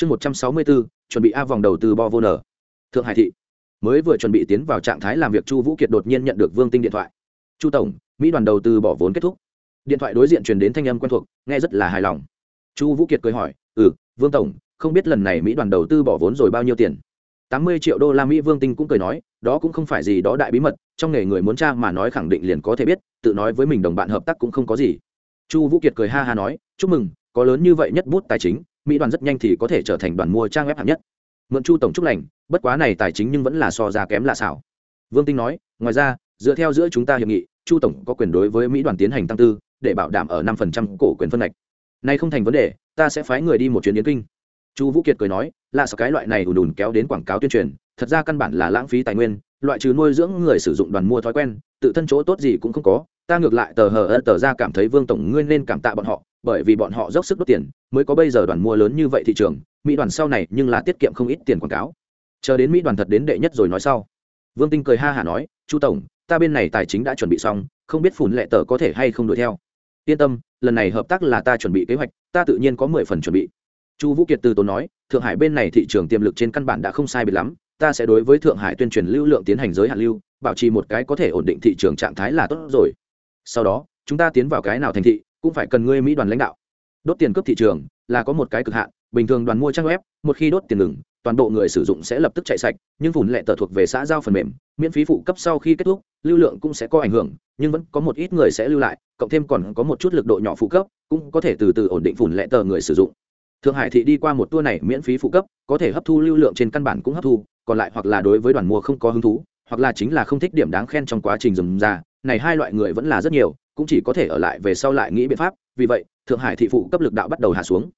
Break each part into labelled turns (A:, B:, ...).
A: chương một trăm sáu mươi bốn chuẩn bị a vòng đầu tư bo vô nở thượng hải thị. Mới vừa chuẩn bị tiến vào trạng thái làm việc, chu vũ kiệt đột nhiên nhận được vương tinh điện thoại. Chu tổng, mỹ đoàn đầu tư bỏ vốn kết thúc. Điện thoại đối diện truyền đến thanh âm quen thuộc, nghe rất là hài lòng. Chu vũ kiệt cười hỏi ừ vương tổng, không biết lần này mỹ đoàn đầu tư bỏ vốn rồi bao nhiêu tiền? Tám mươi triệu đô la mỹ, vương tinh cũng cười nói, đó cũng không phải gì đó đại bí mật, trong nghề người muốn tra mà nói khẳng định liền có thể biết, tự nói với mình đồng bạn hợp tác cũng không có gì. Chu vũ kiệt cười ha ha nói, chúc mừng, có lớn như vậy nhất bút tài chính mỹ đoàn rất nhanh thì có thể trở thành đoàn mua trang web hạng nhất. Mượn chu tổng chúc lành, bất quá này tài chính nhưng vẫn là so ra kém lạ xảo. Vương tinh nói, ngoài ra, dựa theo giữa chúng ta hiệp nghị, chu tổng có quyền đối với mỹ đoàn tiến hành tăng tư, để bảo đảm ở năm phần trăm cổ quyền phân lệch nay không thành vấn đề, ta sẽ phái người đi một chuyến yến kinh. Chu vũ kiệt cười nói là sao cái loại này ùn ùn kéo đến quảng cáo tuyên truyền, thật ra căn bản là lãng phí tài nguyên, loại trừ nuôi dưỡng người sử dụng đoàn mua thói quen, tự thân chỗ tốt gì cũng không có, ta ngược lại tờ hờ ơ tờ ra cảm thấy vương tổng ngươi nên cảm tạ bọn họ bởi vì bọn họ dốc sức đốt tiền, mới có bây giờ đoàn mua lớn như vậy thị trường, mỹ đoàn sau này nhưng là tiết kiệm không ít tiền quảng cáo. Chờ đến mỹ đoàn thật đến đệ nhất rồi nói sau. Vương tinh cười ha hả nói, chu tổng, ta bên này tài chính đã chuẩn bị xong, không biết phủn lệ tờ có thể hay không đuổi theo. Yên tâm, lần này hợp tác là ta chuẩn bị kế hoạch, ta tự nhiên có mười phần chuẩn bị. Chu vũ kiệt từ tốn nói, thượng hải bên này thị trường tiềm lực trên căn bản đã không sai biệt lắm, ta sẽ đối với thượng hải tuyên truyền lưu lượng tiến hành giới hạn lưu, bảo trì một cái có thể ổn định thị trường trạng thái là tốt rồi. Sau đó, chúng ta tiến vào cái nào thành thị cũng phải cần ngươi mỹ đoàn lãnh đạo. Đốt tiền cướp thị trường là có một cái cực hạn, bình thường đoàn mua trang web, một khi đốt tiền ngừng, toàn bộ người sử dụng sẽ lập tức chạy sạch, nhưng phủn lệ tờ thuộc về xã giao phần mềm, miễn phí phụ cấp sau khi kết thúc, lưu lượng cũng sẽ có ảnh hưởng, nhưng vẫn có một ít người sẽ lưu lại, cộng thêm còn có một chút lực độ nhỏ phụ cấp, cũng có thể từ từ ổn định phủn lệ tờ người sử dụng. Thượng hải thị đi qua một tour này miễn phí phụ cấp, có thể hấp thu lưu lượng trên căn bản cũng hấp thu, còn lại hoặc là đối với đoàn mua không có hứng thú, hoặc là chính là không thích điểm đáng khen trong quá trình dùng ra này hai loại người vẫn là rất nhiều cũng chỉ có thể ở lại về sau lại nghĩ biện pháp, vì vậy, thượng hải thị phụ cấp lực đạo bắt đầu hạ xuống.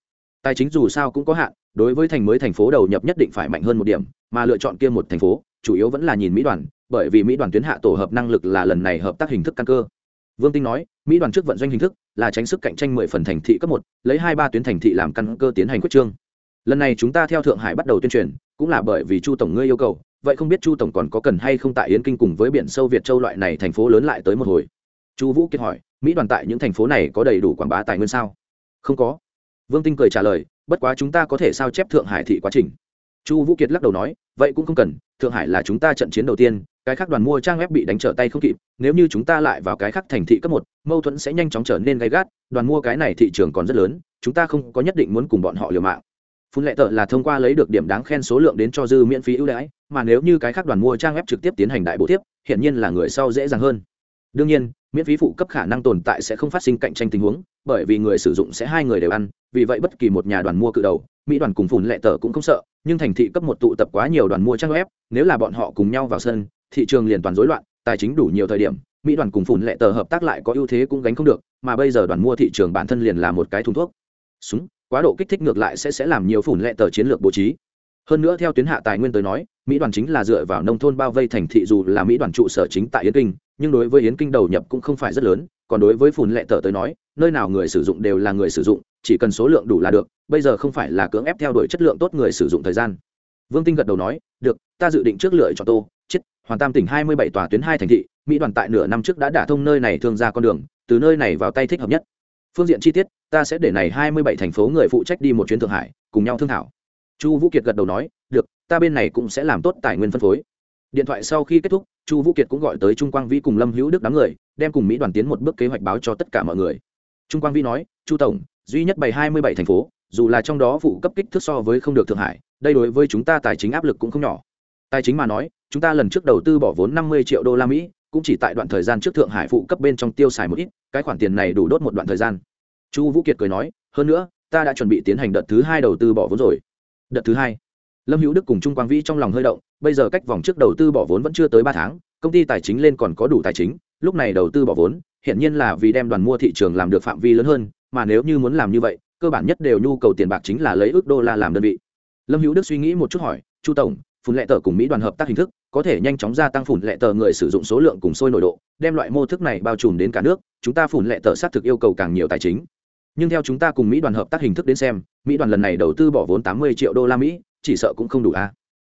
A: Tài chính dù sao cũng có hạn, đối với thành mới thành phố đầu nhập nhất định phải mạnh hơn một điểm, mà lựa chọn kia một thành phố, chủ yếu vẫn là nhìn mỹ đoàn, bởi vì mỹ đoàn tuyến hạ tổ hợp năng lực là lần này hợp tác hình thức căn cơ. Vương tinh nói, mỹ đoàn trước vận doanh hình thức là tránh sức cạnh tranh mười phần thành thị cấp một, lấy hai ba tuyến thành thị làm căn cơ tiến hành quyết trương. Lần này chúng ta theo thượng hải bắt đầu tuyên truyền, cũng là bởi vì chu tổng ngươi yêu cầu, vậy không biết chu tổng còn có cần hay không tại yến kinh cùng với biển sâu việt châu loại này thành phố lớn lại tới một hồi chu vũ kiệt hỏi, mỹ đoàn tại những thành phố này có đầy đủ quảng bá tài nguyên sao? Không có. Vương tinh cười trả lời, bất quá chúng ta có thể sao chép thượng hải thị quá trình. Chu vũ kiệt lắc đầu nói, vậy cũng không cần, thượng hải là chúng ta trận chiến đầu tiên, cái khác đoàn mua trang web bị đánh trở tay không kịp, nếu như chúng ta lại vào cái khác thành thị cấp một, mâu thuẫn sẽ nhanh chóng trở nên gay gắt, đoàn mua cái này thị trường còn rất lớn, chúng ta không có nhất định muốn cùng bọn họ liều mạng. Phun lệ tợ là thông qua lấy được điểm đáng khen số lượng đến cho dư miễn phí ưu đãi, mà nếu như cái khác đoàn mua trang web trực tiếp tiến hành đại bộ tiếp hiện nhiên là người sau dễ dàng hơn đương nhiên, miễn phí phụ cấp khả năng tồn tại sẽ không phát sinh cạnh tranh tình huống, bởi vì người sử dụng sẽ hai người đều ăn, vì vậy bất kỳ một nhà đoàn mua cự đầu, mỹ đoàn cùng phùn lệ tờ cũng không sợ, nhưng thành thị cấp một tụ tập quá nhiều đoàn mua trang web, nếu là bọn họ cùng nhau vào sân, thị trường liền toàn rối loạn, tài chính đủ nhiều thời điểm, mỹ đoàn cùng phùn lệ tờ hợp tác lại có ưu thế cũng gánh không được, mà bây giờ đoàn mua thị trường bản thân liền là một cái thùng thuốc. Súng, quá độ kích thích ngược lại sẽ sẽ làm nhiều phủn lệ tờ chiến lược bố trí. Hơn nữa theo tuyến hạ tài nguyên tới nói, mỹ đoàn chính là dựa vào nông thôn bao vây thành thị dù là mỹ đoàn trụ sở chính tại yến kinh nhưng đối với yến kinh đầu nhập cũng không phải rất lớn, còn đối với phùn lệ tờ tới nói, nơi nào người sử dụng đều là người sử dụng, chỉ cần số lượng đủ là được, bây giờ không phải là cưỡng ép theo đuổi chất lượng tốt người sử dụng thời gian. Vương tinh gật đầu nói, được, ta dự định trước lựa chọn tô, chết hoàn tam tỉnh hai mươi bảy tòa tuyến hai thành thị, mỹ đoàn tại nửa năm trước đã đả thông nơi này thương ra con đường, từ nơi này vào tay thích hợp nhất. Phương diện chi tiết, ta sẽ để này hai mươi bảy thành phố người phụ trách đi một chuyến thượng hải, cùng nhau thương thảo. Chu vũ kiệt gật đầu nói, được, ta bên này cũng sẽ làm tốt tài nguyên phân phối. Điện thoại sau khi kết thúc chu vũ kiệt cũng gọi tới trung quang vĩ cùng lâm hữu đức đám người, đem cùng mỹ đoàn tiến một bước kế hoạch báo cho tất cả mọi người. Trung quang vĩ nói, chu tổng, duy nhất bảy hai mươi bảy thành phố, dù là trong đó phụ cấp kích thước so với không được thượng hải, đây đối với chúng ta tài chính áp lực cũng không nhỏ. Tài chính mà nói, chúng ta lần trước đầu tư bỏ vốn năm mươi triệu đô la mỹ, cũng chỉ tại đoạn thời gian trước thượng hải phụ cấp bên trong tiêu xài một ít, cái khoản tiền này đủ đốt một đoạn thời gian. Chu vũ kiệt cười nói, hơn nữa, ta đã chuẩn bị tiến hành đợt thứ hai đầu tư bỏ vốn rồi. Đợt thứ hai, lâm hữu đức cùng trung quang vĩ trong lòng hơi động bây giờ cách vòng trước đầu tư bỏ vốn vẫn chưa tới ba tháng, công ty tài chính lên còn có đủ tài chính, lúc này đầu tư bỏ vốn hiện nhiên là vì đem đoàn mua thị trường làm được phạm vi lớn hơn, mà nếu như muốn làm như vậy, cơ bản nhất đều nhu cầu tiền bạc chính là lấy ước đô la làm đơn vị. Lâm hữu đức suy nghĩ một chút hỏi, chu tổng phun lệ tờ cùng mỹ đoàn hợp tác hình thức, có thể nhanh chóng gia tăng phủn lệ tờ người sử dụng số lượng cùng sôi nội độ, đem loại mô thức này bao trùm đến cả nước, chúng ta phủn lệ tờ xác thực yêu cầu càng nhiều tài chính. Nhưng theo chúng ta cùng mỹ đoàn hợp tác hình thức đến xem, mỹ đoàn lần này đầu tư bỏ vốn tám mươi triệu đô la mỹ, chỉ sợ cũng không đủ a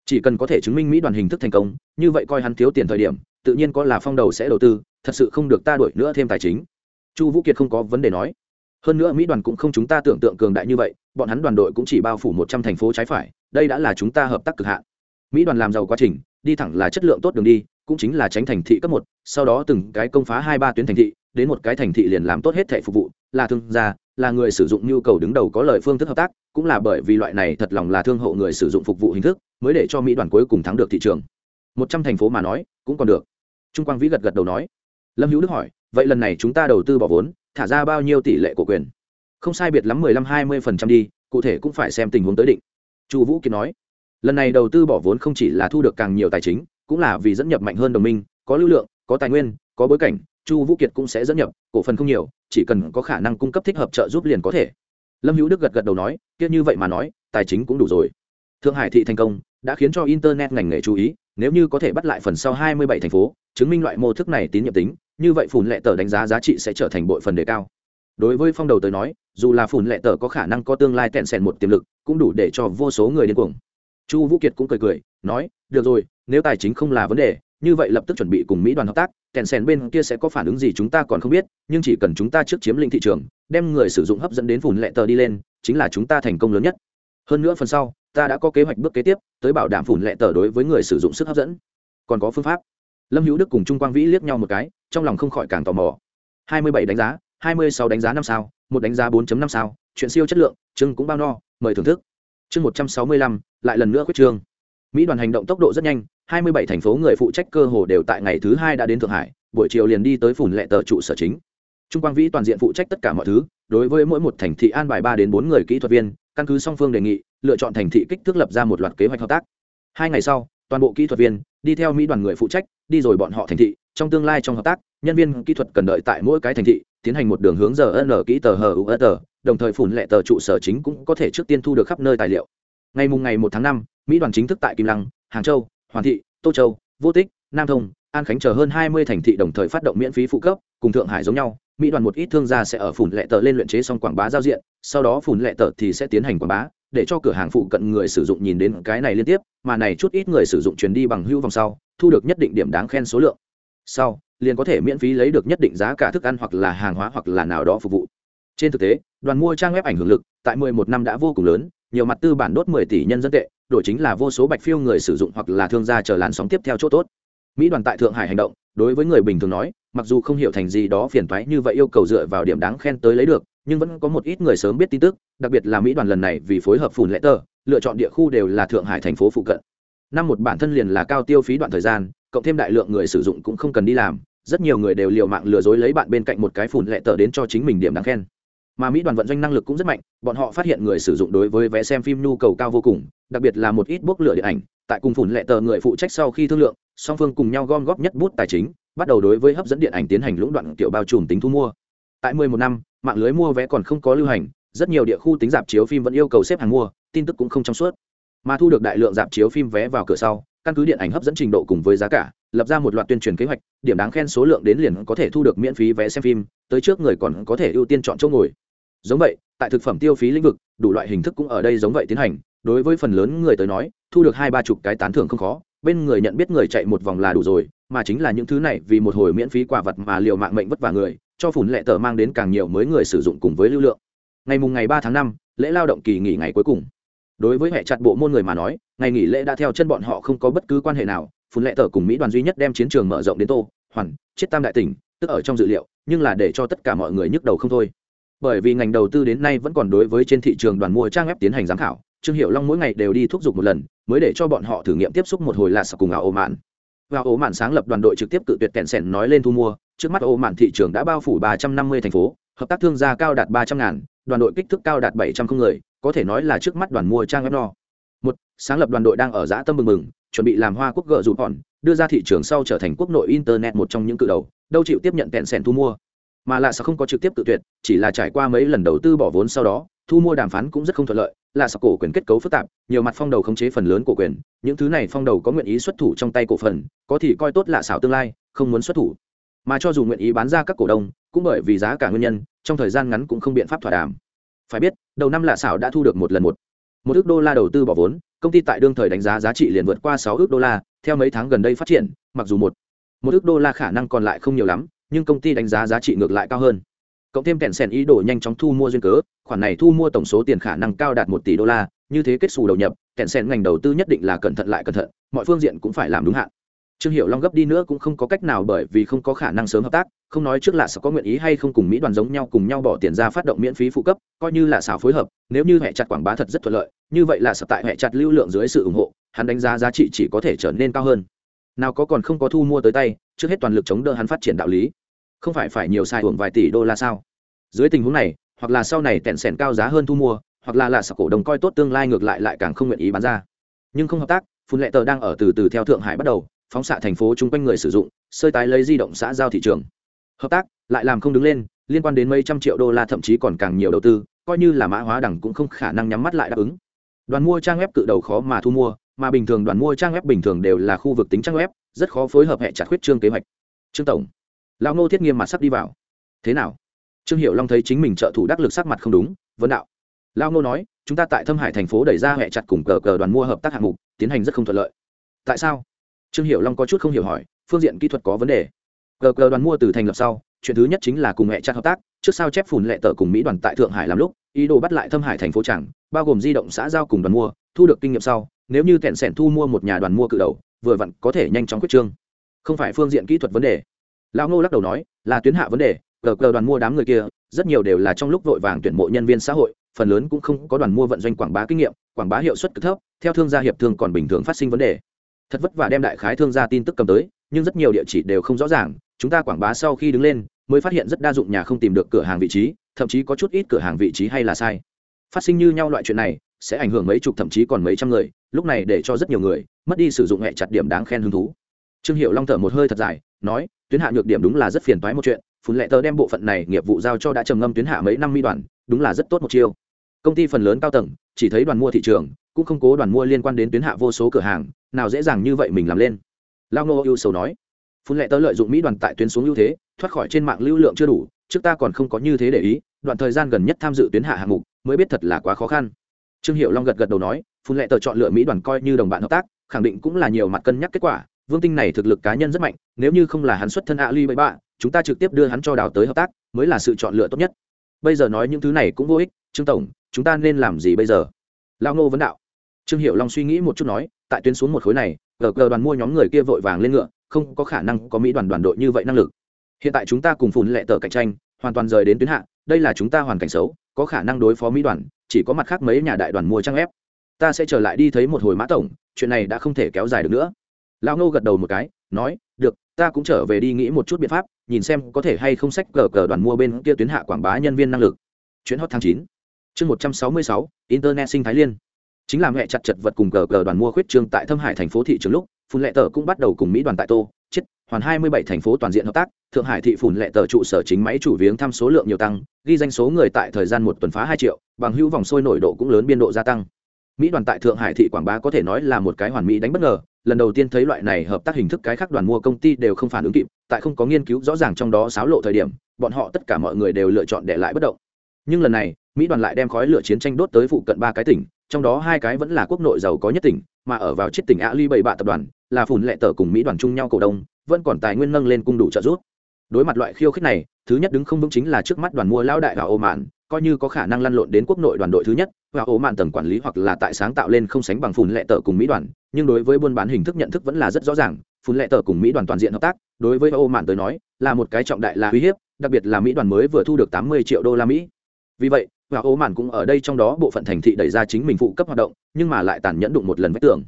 A: chỉ cần có thể chứng minh mỹ đoàn hình thức thành công, như vậy coi hắn thiếu tiền thời điểm, tự nhiên có là phong đầu sẽ đầu tư, thật sự không được ta đổi nữa thêm tài chính. Chu vũ kiệt không có vấn đề nói. Hơn nữa mỹ đoàn cũng không chúng ta tưởng tượng cường đại như vậy, bọn hắn đoàn đội cũng chỉ bao phủ một trăm thành phố trái phải, đây đã là chúng ta hợp tác cực hạn. Mỹ đoàn làm giàu quá trình, đi thẳng là chất lượng tốt đường đi, cũng chính là tránh thành thị cấp một, sau đó từng cái công phá hai ba tuyến thành thị, đến một cái thành thị liền làm tốt hết thẻ phục vụ, là thương gia là người sử dụng nhu cầu đứng đầu có lợi phương thức hợp tác, cũng là bởi vì loại này thật lòng là thương hộ người sử dụng phục vụ hình thức, mới để cho mỹ đoàn cuối cùng thắng được thị trường. Một trăm thành phố mà nói, cũng còn được. Trung quang vĩ gật gật đầu nói. Lâm hữu đức hỏi, vậy lần này chúng ta đầu tư bỏ vốn, thả ra bao nhiêu tỷ lệ cổ quyền? Không sai biệt lắm mười lăm, hai mươi phần trăm đi, cụ thể cũng phải xem tình huống tới định. Chu vũ kiệt nói, lần này đầu tư bỏ vốn không chỉ là thu được càng nhiều tài chính, cũng là vì dẫn nhập mạnh hơn đồng minh, có lưu lượng, có tài nguyên, có bối cảnh chu vũ kiệt cũng sẽ dẫn nhập, cổ phần không nhiều, chỉ cần có khả năng cung cấp thích hợp trợ giúp liền có thể. Lâm hữu đức gật gật đầu nói, kia như vậy mà nói, tài chính cũng đủ rồi. Thượng hải thị thành công, đã khiến cho internet ngành nghề chú ý, nếu như có thể bắt lại phần sau 27 thành phố, chứng minh loại mô thức này tín nhiệm tính, như vậy phùn lệ tờ đánh giá giá trị sẽ trở thành bội phần đề cao. Đối với phong đầu tới nói, dù là phùn lệ tờ có khả năng có tương lai tẹn sèn một tiềm lực, cũng đủ để cho vô số người điên cuồng. Chu vũ kiệt cũng cười cười, nói, được rồi, nếu tài chính không là vấn đề như vậy lập tức chuẩn bị cùng mỹ đoàn hợp tác, kèn sen bên kia sẽ có phản ứng gì chúng ta còn không biết, nhưng chỉ cần chúng ta trước chiếm lĩnh thị trường, đem người sử dụng hấp dẫn đến phùn lệ tờ đi lên, chính là chúng ta thành công lớn nhất. Hơn nữa phần sau, ta đã có kế hoạch bước kế tiếp, tới bảo đảm phùn lệ tờ đối với người sử dụng sức hấp dẫn. Còn có phương pháp. Lâm hữu đức cùng trung quang vĩ liếc nhau một cái, trong lòng không khỏi càng tò mò. Hai mươi bảy đánh giá, hai mươi sáu đánh giá năm sao, một đánh giá 4 năm sao, chuyện siêu chất lượng, chương cũng bao no, mời thưởng thức. Chương một trăm sáu mươi lăm, lại lần nữa quyết trường. mỹ đoàn hành động tốc độ rất nhanh 27 thành phố người phụ trách cơ hồ đều tại ngày thứ hai đã đến thượng hải, buổi chiều liền đi tới phủn lệ tờ trụ sở chính. Trung quang vĩ toàn diện phụ trách tất cả mọi thứ, đối với mỗi một thành thị an bài ba đến bốn người kỹ thuật viên, căn cứ song phương đề nghị, lựa chọn thành thị kích thước lập ra một loạt kế hoạch hợp tác. Hai ngày sau, toàn bộ kỹ thuật viên đi theo mỹ đoàn người phụ trách, đi rồi bọn họ thành thị, trong tương lai trong hợp tác, nhân viên kỹ thuật cần đợi tại mỗi cái thành thị, tiến hành một đường hướng giờ n kỹ tờ hờ u tờ đồng thời phủn lệ tờ trụ sở chính cũng có thể trước tiên thu được khắp nơi tài liệu. Ngày mùng ngày một tháng năm, mỹ đoàn chính thức tại kim lăng, hàng châu hoàn thị, tô châu, vô tích, nam thông, an khánh chờ hơn hai mươi thành thị đồng thời phát động miễn phí phụ cấp, cùng thượng hải giống nhau. Mỹ đoàn một ít thương gia sẽ ở phủn lệ tờ lên luyện chế xong quảng bá giao diện, sau đó phủn lệ tờ thì sẽ tiến hành quảng bá, để cho cửa hàng phụ cận người sử dụng nhìn đến cái này liên tiếp, mà này chút ít người sử dụng truyền đi bằng hữu vòng sau, thu được nhất định điểm đáng khen số lượng. Sau, liền có thể miễn phí lấy được nhất định giá cả thức ăn hoặc là hàng hóa hoặc là nào đó phục vụ. Trên thực tế, đoàn mua trang web ảnh hưởng lực, tại 11 năm đã vô cùng lớn nhiều mặt tư bản đốt 10 tỷ nhân dân tệ, đổi chính là vô số bạch phiêu người sử dụng hoặc là thương gia chờ làn sóng tiếp theo chỗ tốt. Mỹ đoàn tại thượng hải hành động, đối với người bình thường nói, mặc dù không hiểu thành gì đó phiền toái như vậy yêu cầu dựa vào điểm đáng khen tới lấy được, nhưng vẫn có một ít người sớm biết tin tức, đặc biệt là mỹ đoàn lần này vì phối hợp phùn lệ tờ, lựa chọn địa khu đều là thượng hải thành phố phụ cận. Năm một bản thân liền là cao tiêu phí đoạn thời gian, cộng thêm đại lượng người sử dụng cũng không cần đi làm, rất nhiều người đều liều mạng lừa dối lấy bạn bên cạnh một cái phùn lệ tờ đến cho chính mình điểm đáng khen mà mỹ đoàn vận doanh năng lực cũng rất mạnh, bọn họ phát hiện người sử dụng đối với vé xem phim nhu cầu cao vô cùng, đặc biệt là một ít bốc lửa điện ảnh, tại cùng phủn lệ tờ người phụ trách sau khi thương lượng, song phương cùng nhau gom góp nhất bút tài chính, bắt đầu đối với hấp dẫn điện ảnh tiến hành lũng đoạn kiểu bao trùm tính thu mua. Tại 11 năm, mạng lưới mua vé còn không có lưu hành, rất nhiều địa khu tính dạp chiếu phim vẫn yêu cầu xếp hàng mua, tin tức cũng không trong suốt. Mà thu được đại lượng dạp chiếu phim vé vào cửa sau, căn cứ điện ảnh hấp dẫn trình độ cùng với giá cả lập ra một loạt tuyên truyền kế hoạch, điểm đáng khen số lượng đến liền có thể thu được miễn phí vé xem phim, tới trước người còn có thể ưu tiên chọn chỗ ngồi. Giống vậy, tại thực phẩm tiêu phí lĩnh vực, đủ loại hình thức cũng ở đây giống vậy tiến hành, đối với phần lớn người tới nói, thu được hai ba chục cái tán thưởng không khó, bên người nhận biết người chạy một vòng là đủ rồi, mà chính là những thứ này vì một hồi miễn phí quả vật mà liều mạng mệnh vất vả người, cho phủn lệ tờ mang đến càng nhiều mới người sử dụng cùng với lưu lượng. Ngày mùng ngày ba tháng năm, lễ lao động kỳ nghỉ ngày cuối cùng. Đối với hệ chặt bộ môn người mà nói, ngày nghỉ lễ đã theo chân bọn họ không có bất cứ quan hệ nào phun lệ tờ cùng mỹ đoàn duy nhất đem chiến trường mở rộng đến tô, hoàn chiết tam đại tỉnh, tức ở trong dự liệu, nhưng là để cho tất cả mọi người nhức đầu không thôi. Bởi vì ngành đầu tư đến nay vẫn còn đối với trên thị trường đoàn mua trang web tiến hành giám khảo, trương hiệu long mỗi ngày đều đi thúc giục một lần, mới để cho bọn họ thử nghiệm tiếp xúc một hồi là sập cùng ảo ô mạn. Và ổ mạn sáng lập đoàn đội trực tiếp cự tuyệt kẹn sẻn nói lên thu mua, trước mắt ô mạn thị trường đã bao phủ ba trăm năm mươi thành phố, hợp tác thương gia cao đạt ba trăm ngàn, đoàn đội kích thước cao đạt bảy trăm không người, có thể nói là trước mắt đoàn mua trang web no một, sáng lập đoàn đội đang ở giã tâm mừng mừng, chuẩn bị làm hoa quốc gợ rụt hòn, đưa ra thị trường sau trở thành quốc nội internet một trong những cự đầu, đâu chịu tiếp nhận tẹn sẻn thu mua. Mà lạ sao không có trực tiếp tự tuyệt, chỉ là trải qua mấy lần đầu tư bỏ vốn sau đó, thu mua đàm phán cũng rất không thuận lợi. Là sao cổ quyền kết cấu phức tạp, nhiều mặt phong đầu khống chế phần lớn cổ quyền, những thứ này phong đầu có nguyện ý xuất thủ trong tay cổ phần, có thì coi tốt lạ xảo tương lai, không muốn xuất thủ. Mà cho dù nguyện ý bán ra các cổ đông, cũng bởi vì giá cả nguyên nhân, trong thời gian ngắn cũng không biện pháp thỏa đàm. Phải biết, đầu năm lạ xảo đã thu được một lần một một ước đô la đầu tư bỏ vốn, công ty tại đương thời đánh giá giá trị liền vượt qua sáu ước đô la, theo mấy tháng gần đây phát triển, mặc dù một một ước đô la khả năng còn lại không nhiều lắm, nhưng công ty đánh giá giá trị ngược lại cao hơn. Cộng thêm kẹn sèn ý đồ nhanh chóng thu mua duyên cớ, khoản này thu mua tổng số tiền khả năng cao đạt một tỷ đô la, như thế kết xù đầu nhập, kẹn sèn ngành đầu tư nhất định là cẩn thận lại cẩn thận, mọi phương diện cũng phải làm đúng hạn trương hiệu long gấp đi nữa cũng không có cách nào bởi vì không có khả năng sớm hợp tác, không nói trước là sẽ có nguyện ý hay không cùng mỹ đoàn giống nhau cùng nhau bỏ tiền ra phát động miễn phí phụ cấp, coi như là xảo phối hợp, nếu như hệ chặt quảng bá thật rất thuận lợi, như vậy là sở tại hệ chặt lưu lượng dưới sự ủng hộ, hắn đánh giá giá trị chỉ có thể trở nên cao hơn. Nào có còn không có thu mua tới tay, trước hết toàn lực chống đỡ hắn phát triển đạo lý. Không phải phải nhiều sai hưởng vài tỷ đô la sao? Dưới tình huống này, hoặc là sau này tẹn sẻn cao giá hơn thu mua, hoặc là là sở cổ đồng coi tốt tương lai ngược lại lại càng không nguyện ý bán ra. Nhưng không hợp tác, phun lệ tờ đang ở từ từ theo thượng hải bắt đầu phóng xạ thành phố chung quanh người sử dụng sơi tái lấy di động xã giao thị trường. Hợp tác, lại làm không đứng lên, liên quan đến mấy trăm triệu đô la, thậm chí còn càng nhiều đầu tư, coi như là mã hóa đẳng cũng không khả năng nhắm mắt lại đáp ứng. Đoàn mua trang web cự đầu khó mà thu mua, mà bình thường đoàn mua trang web bình thường đều là khu vực tính trang web, rất khó phối hợp hệ chặt khuyết trương kế hoạch. Trương tổng, lão ngô thiết nghiêm mặt sắp đi vào. Thế nào? Trương hiệu long thấy chính mình trợ thủ đắc lực sắc mặt không đúng, vấn đạo. Lão ngô nói, chúng ta tại thâm hải thành phố đẩy ra hệ chặt cùng cờ cờ đoàn mua hợp tác hạng mục, tiến hành rất không thuận lợi. Tại sao? Trương hiệu long có chút không hiểu hỏi, phương diện kỹ thuật có vấn đề. Gờ gờ đoàn mua từ thành lập sau, chuyện thứ nhất chính là cùng hệ chặt hợp tác, trước sau chép phùn lệ tờ cùng mỹ đoàn tại thượng hải làm lúc, ý đồ bắt lại thâm hải thành phố chẳng bao gồm di động xã giao cùng đoàn mua, thu được kinh nghiệm sau, nếu như kẹn sẻn thu mua một nhà đoàn mua cự đầu, vừa vặn có thể nhanh chóng quyết trương. Không phải phương diện kỹ thuật vấn đề. Lão ngô lắc đầu nói, là tuyến hạ vấn đề gờ gờ đoàn mua đám người kia, rất nhiều đều là trong lúc vội vàng tuyển mộ nhân viên xã hội, phần lớn cũng không có đoàn mua vận doanh quảng bá kinh nghiệm, quảng bá hiệu suất cực thấp, theo thương gia hiệp thương còn bình thường phát sinh vấn đề thật vất vả đem đại khái thương gia tin tức cầm tới, nhưng rất nhiều địa chỉ đều không rõ ràng, chúng ta quảng bá sau khi đứng lên, mới phát hiện rất đa dụng nhà không tìm được cửa hàng vị trí, thậm chí có chút ít cửa hàng vị trí hay là sai. Phát sinh như nhau loại chuyện này, sẽ ảnh hưởng mấy chục thậm chí còn mấy trăm người, lúc này để cho rất nhiều người mất đi sử dụng hệ chặt điểm đáng khen hứng thú. Trương hiệu long thở một hơi thật dài, nói, tuyến hạ nhược điểm đúng là rất phiền toái một chuyện, phun lệ tờ đem bộ phận này nghiệp vụ giao cho đã trầm ngâm tuyến hạ mấy năm mi đoàn, đúng là rất tốt một chiêu. Công ty phần lớn cao tầng, chỉ thấy đoàn mua thị trường, cũng không cố đoàn mua liên quan đến tuyến hạ vô số cửa hàng nào dễ dàng như vậy mình làm lên. Lao ngô ưu sầu nói, phun lệ tớ lợi dụng mỹ đoàn tại tuyến xuống ưu thế, thoát khỏi trên mạng lưu lượng chưa đủ, trước ta còn không có như thế để ý, đoạn thời gian gần nhất tham dự tuyến hạ hạng mục, mới biết thật là quá khó khăn. Trương hiệu long gật gật đầu nói, phun lệ tờ chọn lựa mỹ đoàn coi như đồng bạn hợp tác, khẳng định cũng là nhiều mặt cân nhắc kết quả, vương tinh này thực lực cá nhân rất mạnh, nếu như không là hắn xuất thân ạ ly bậy bạ, chúng ta trực tiếp đưa hắn cho đào tới hợp tác, mới là sự chọn lựa tốt nhất. Bây giờ nói những thứ này cũng vô ích, trương tổng, chúng ta nên làm gì bây giờ? Lao ngô vấn đạo. Trương hiệu long suy nghĩ một chút nói tại tuyến xuống một khối này, gờ gờ đoàn mua nhóm người kia vội vàng lên ngựa, không có khả năng có mỹ đoàn đoàn đội như vậy năng lực. Hiện tại chúng ta cùng phùn lệ tờ cạnh tranh, hoàn toàn rời đến tuyến hạ, đây là chúng ta hoàn cảnh xấu, có khả năng đối phó mỹ đoàn, chỉ có mặt khác mấy nhà đại đoàn mua trang ép. Ta sẽ trở lại đi thấy một hồi mã tổng, chuyện này đã không thể kéo dài được nữa. Lão ngô gật đầu một cái, nói, được, ta cũng trở về đi nghĩ một chút biện pháp, nhìn xem có thể hay không sách cờ cờ đoàn mua bên kia tuyến hạ quảng bá nhân viên năng lực. Chuyến hot tháng chín. Chương một trăm sáu mươi sáu, internet sinh thái liên chính là mẹ chặt chật vật cùng cờ cờ đoàn mua khuyết trương tại thâm hải thành phố thị trường lúc, phun lệ tờ cũng bắt đầu cùng mỹ đoàn tại tô, chết, hoàn hai mươi bảy thành phố toàn diện hợp tác, thượng hải thị phun lệ tờ trụ sở chính máy chủ viếng thăm số lượng nhiều tăng, ghi danh số người tại thời gian một tuần phá hai triệu, bằng hữu vòng sôi nổi độ cũng lớn biên độ gia tăng. Mỹ đoàn tại thượng hải thị quảng bá có thể nói là một cái hoàn mỹ đánh bất ngờ, lần đầu tiên thấy loại này hợp tác hình thức cái khác đoàn mua công ty đều không phản ứng kịp, tại không có nghiên cứu rõ ràng trong đó xáo lộ thời điểm, bọn họ tất cả mọi người đều lựa chọn để lại bất động. Nhưng lần này, mỹ đoàn lại đem khói lửa chiến tranh đốt tới phụ cận ba cái tỉnh trong đó hai cái vẫn là quốc nội giàu có nhất tỉnh, mà ở vào chiếc tỉnh a ly bảy bạ tập đoàn, là phùn lệ tờ cùng mỹ đoàn chung nhau cổ đông, vẫn còn tài nguyên nâng lên cung đủ trợ giúp. Đối mặt loại khiêu khích này, thứ nhất đứng không vững chính là trước mắt đoàn mua lao đại và ô mạn coi như có khả năng lăn lộn đến quốc nội đoàn đội thứ nhất và ô mạn tầng quản lý hoặc là tại sáng tạo lên không sánh bằng phùn lệ tờ cùng mỹ đoàn, nhưng đối với buôn bán hình thức nhận thức vẫn là rất rõ ràng, phùn lệ tờ cùng mỹ đoàn toàn diện hợp tác, đối với ô mạn tới nói, là một cái trọng đại là uy hiếp, đặc biệt là mỹ đoàn mới vừa thu được tám mươi triệu đô la mỹ. Vì vậy và ố màn cũng ở đây trong đó bộ phận thành thị đẩy ra chính mình phụ cấp hoạt động, nhưng mà lại tàn nhẫn đụng một lần vách tường.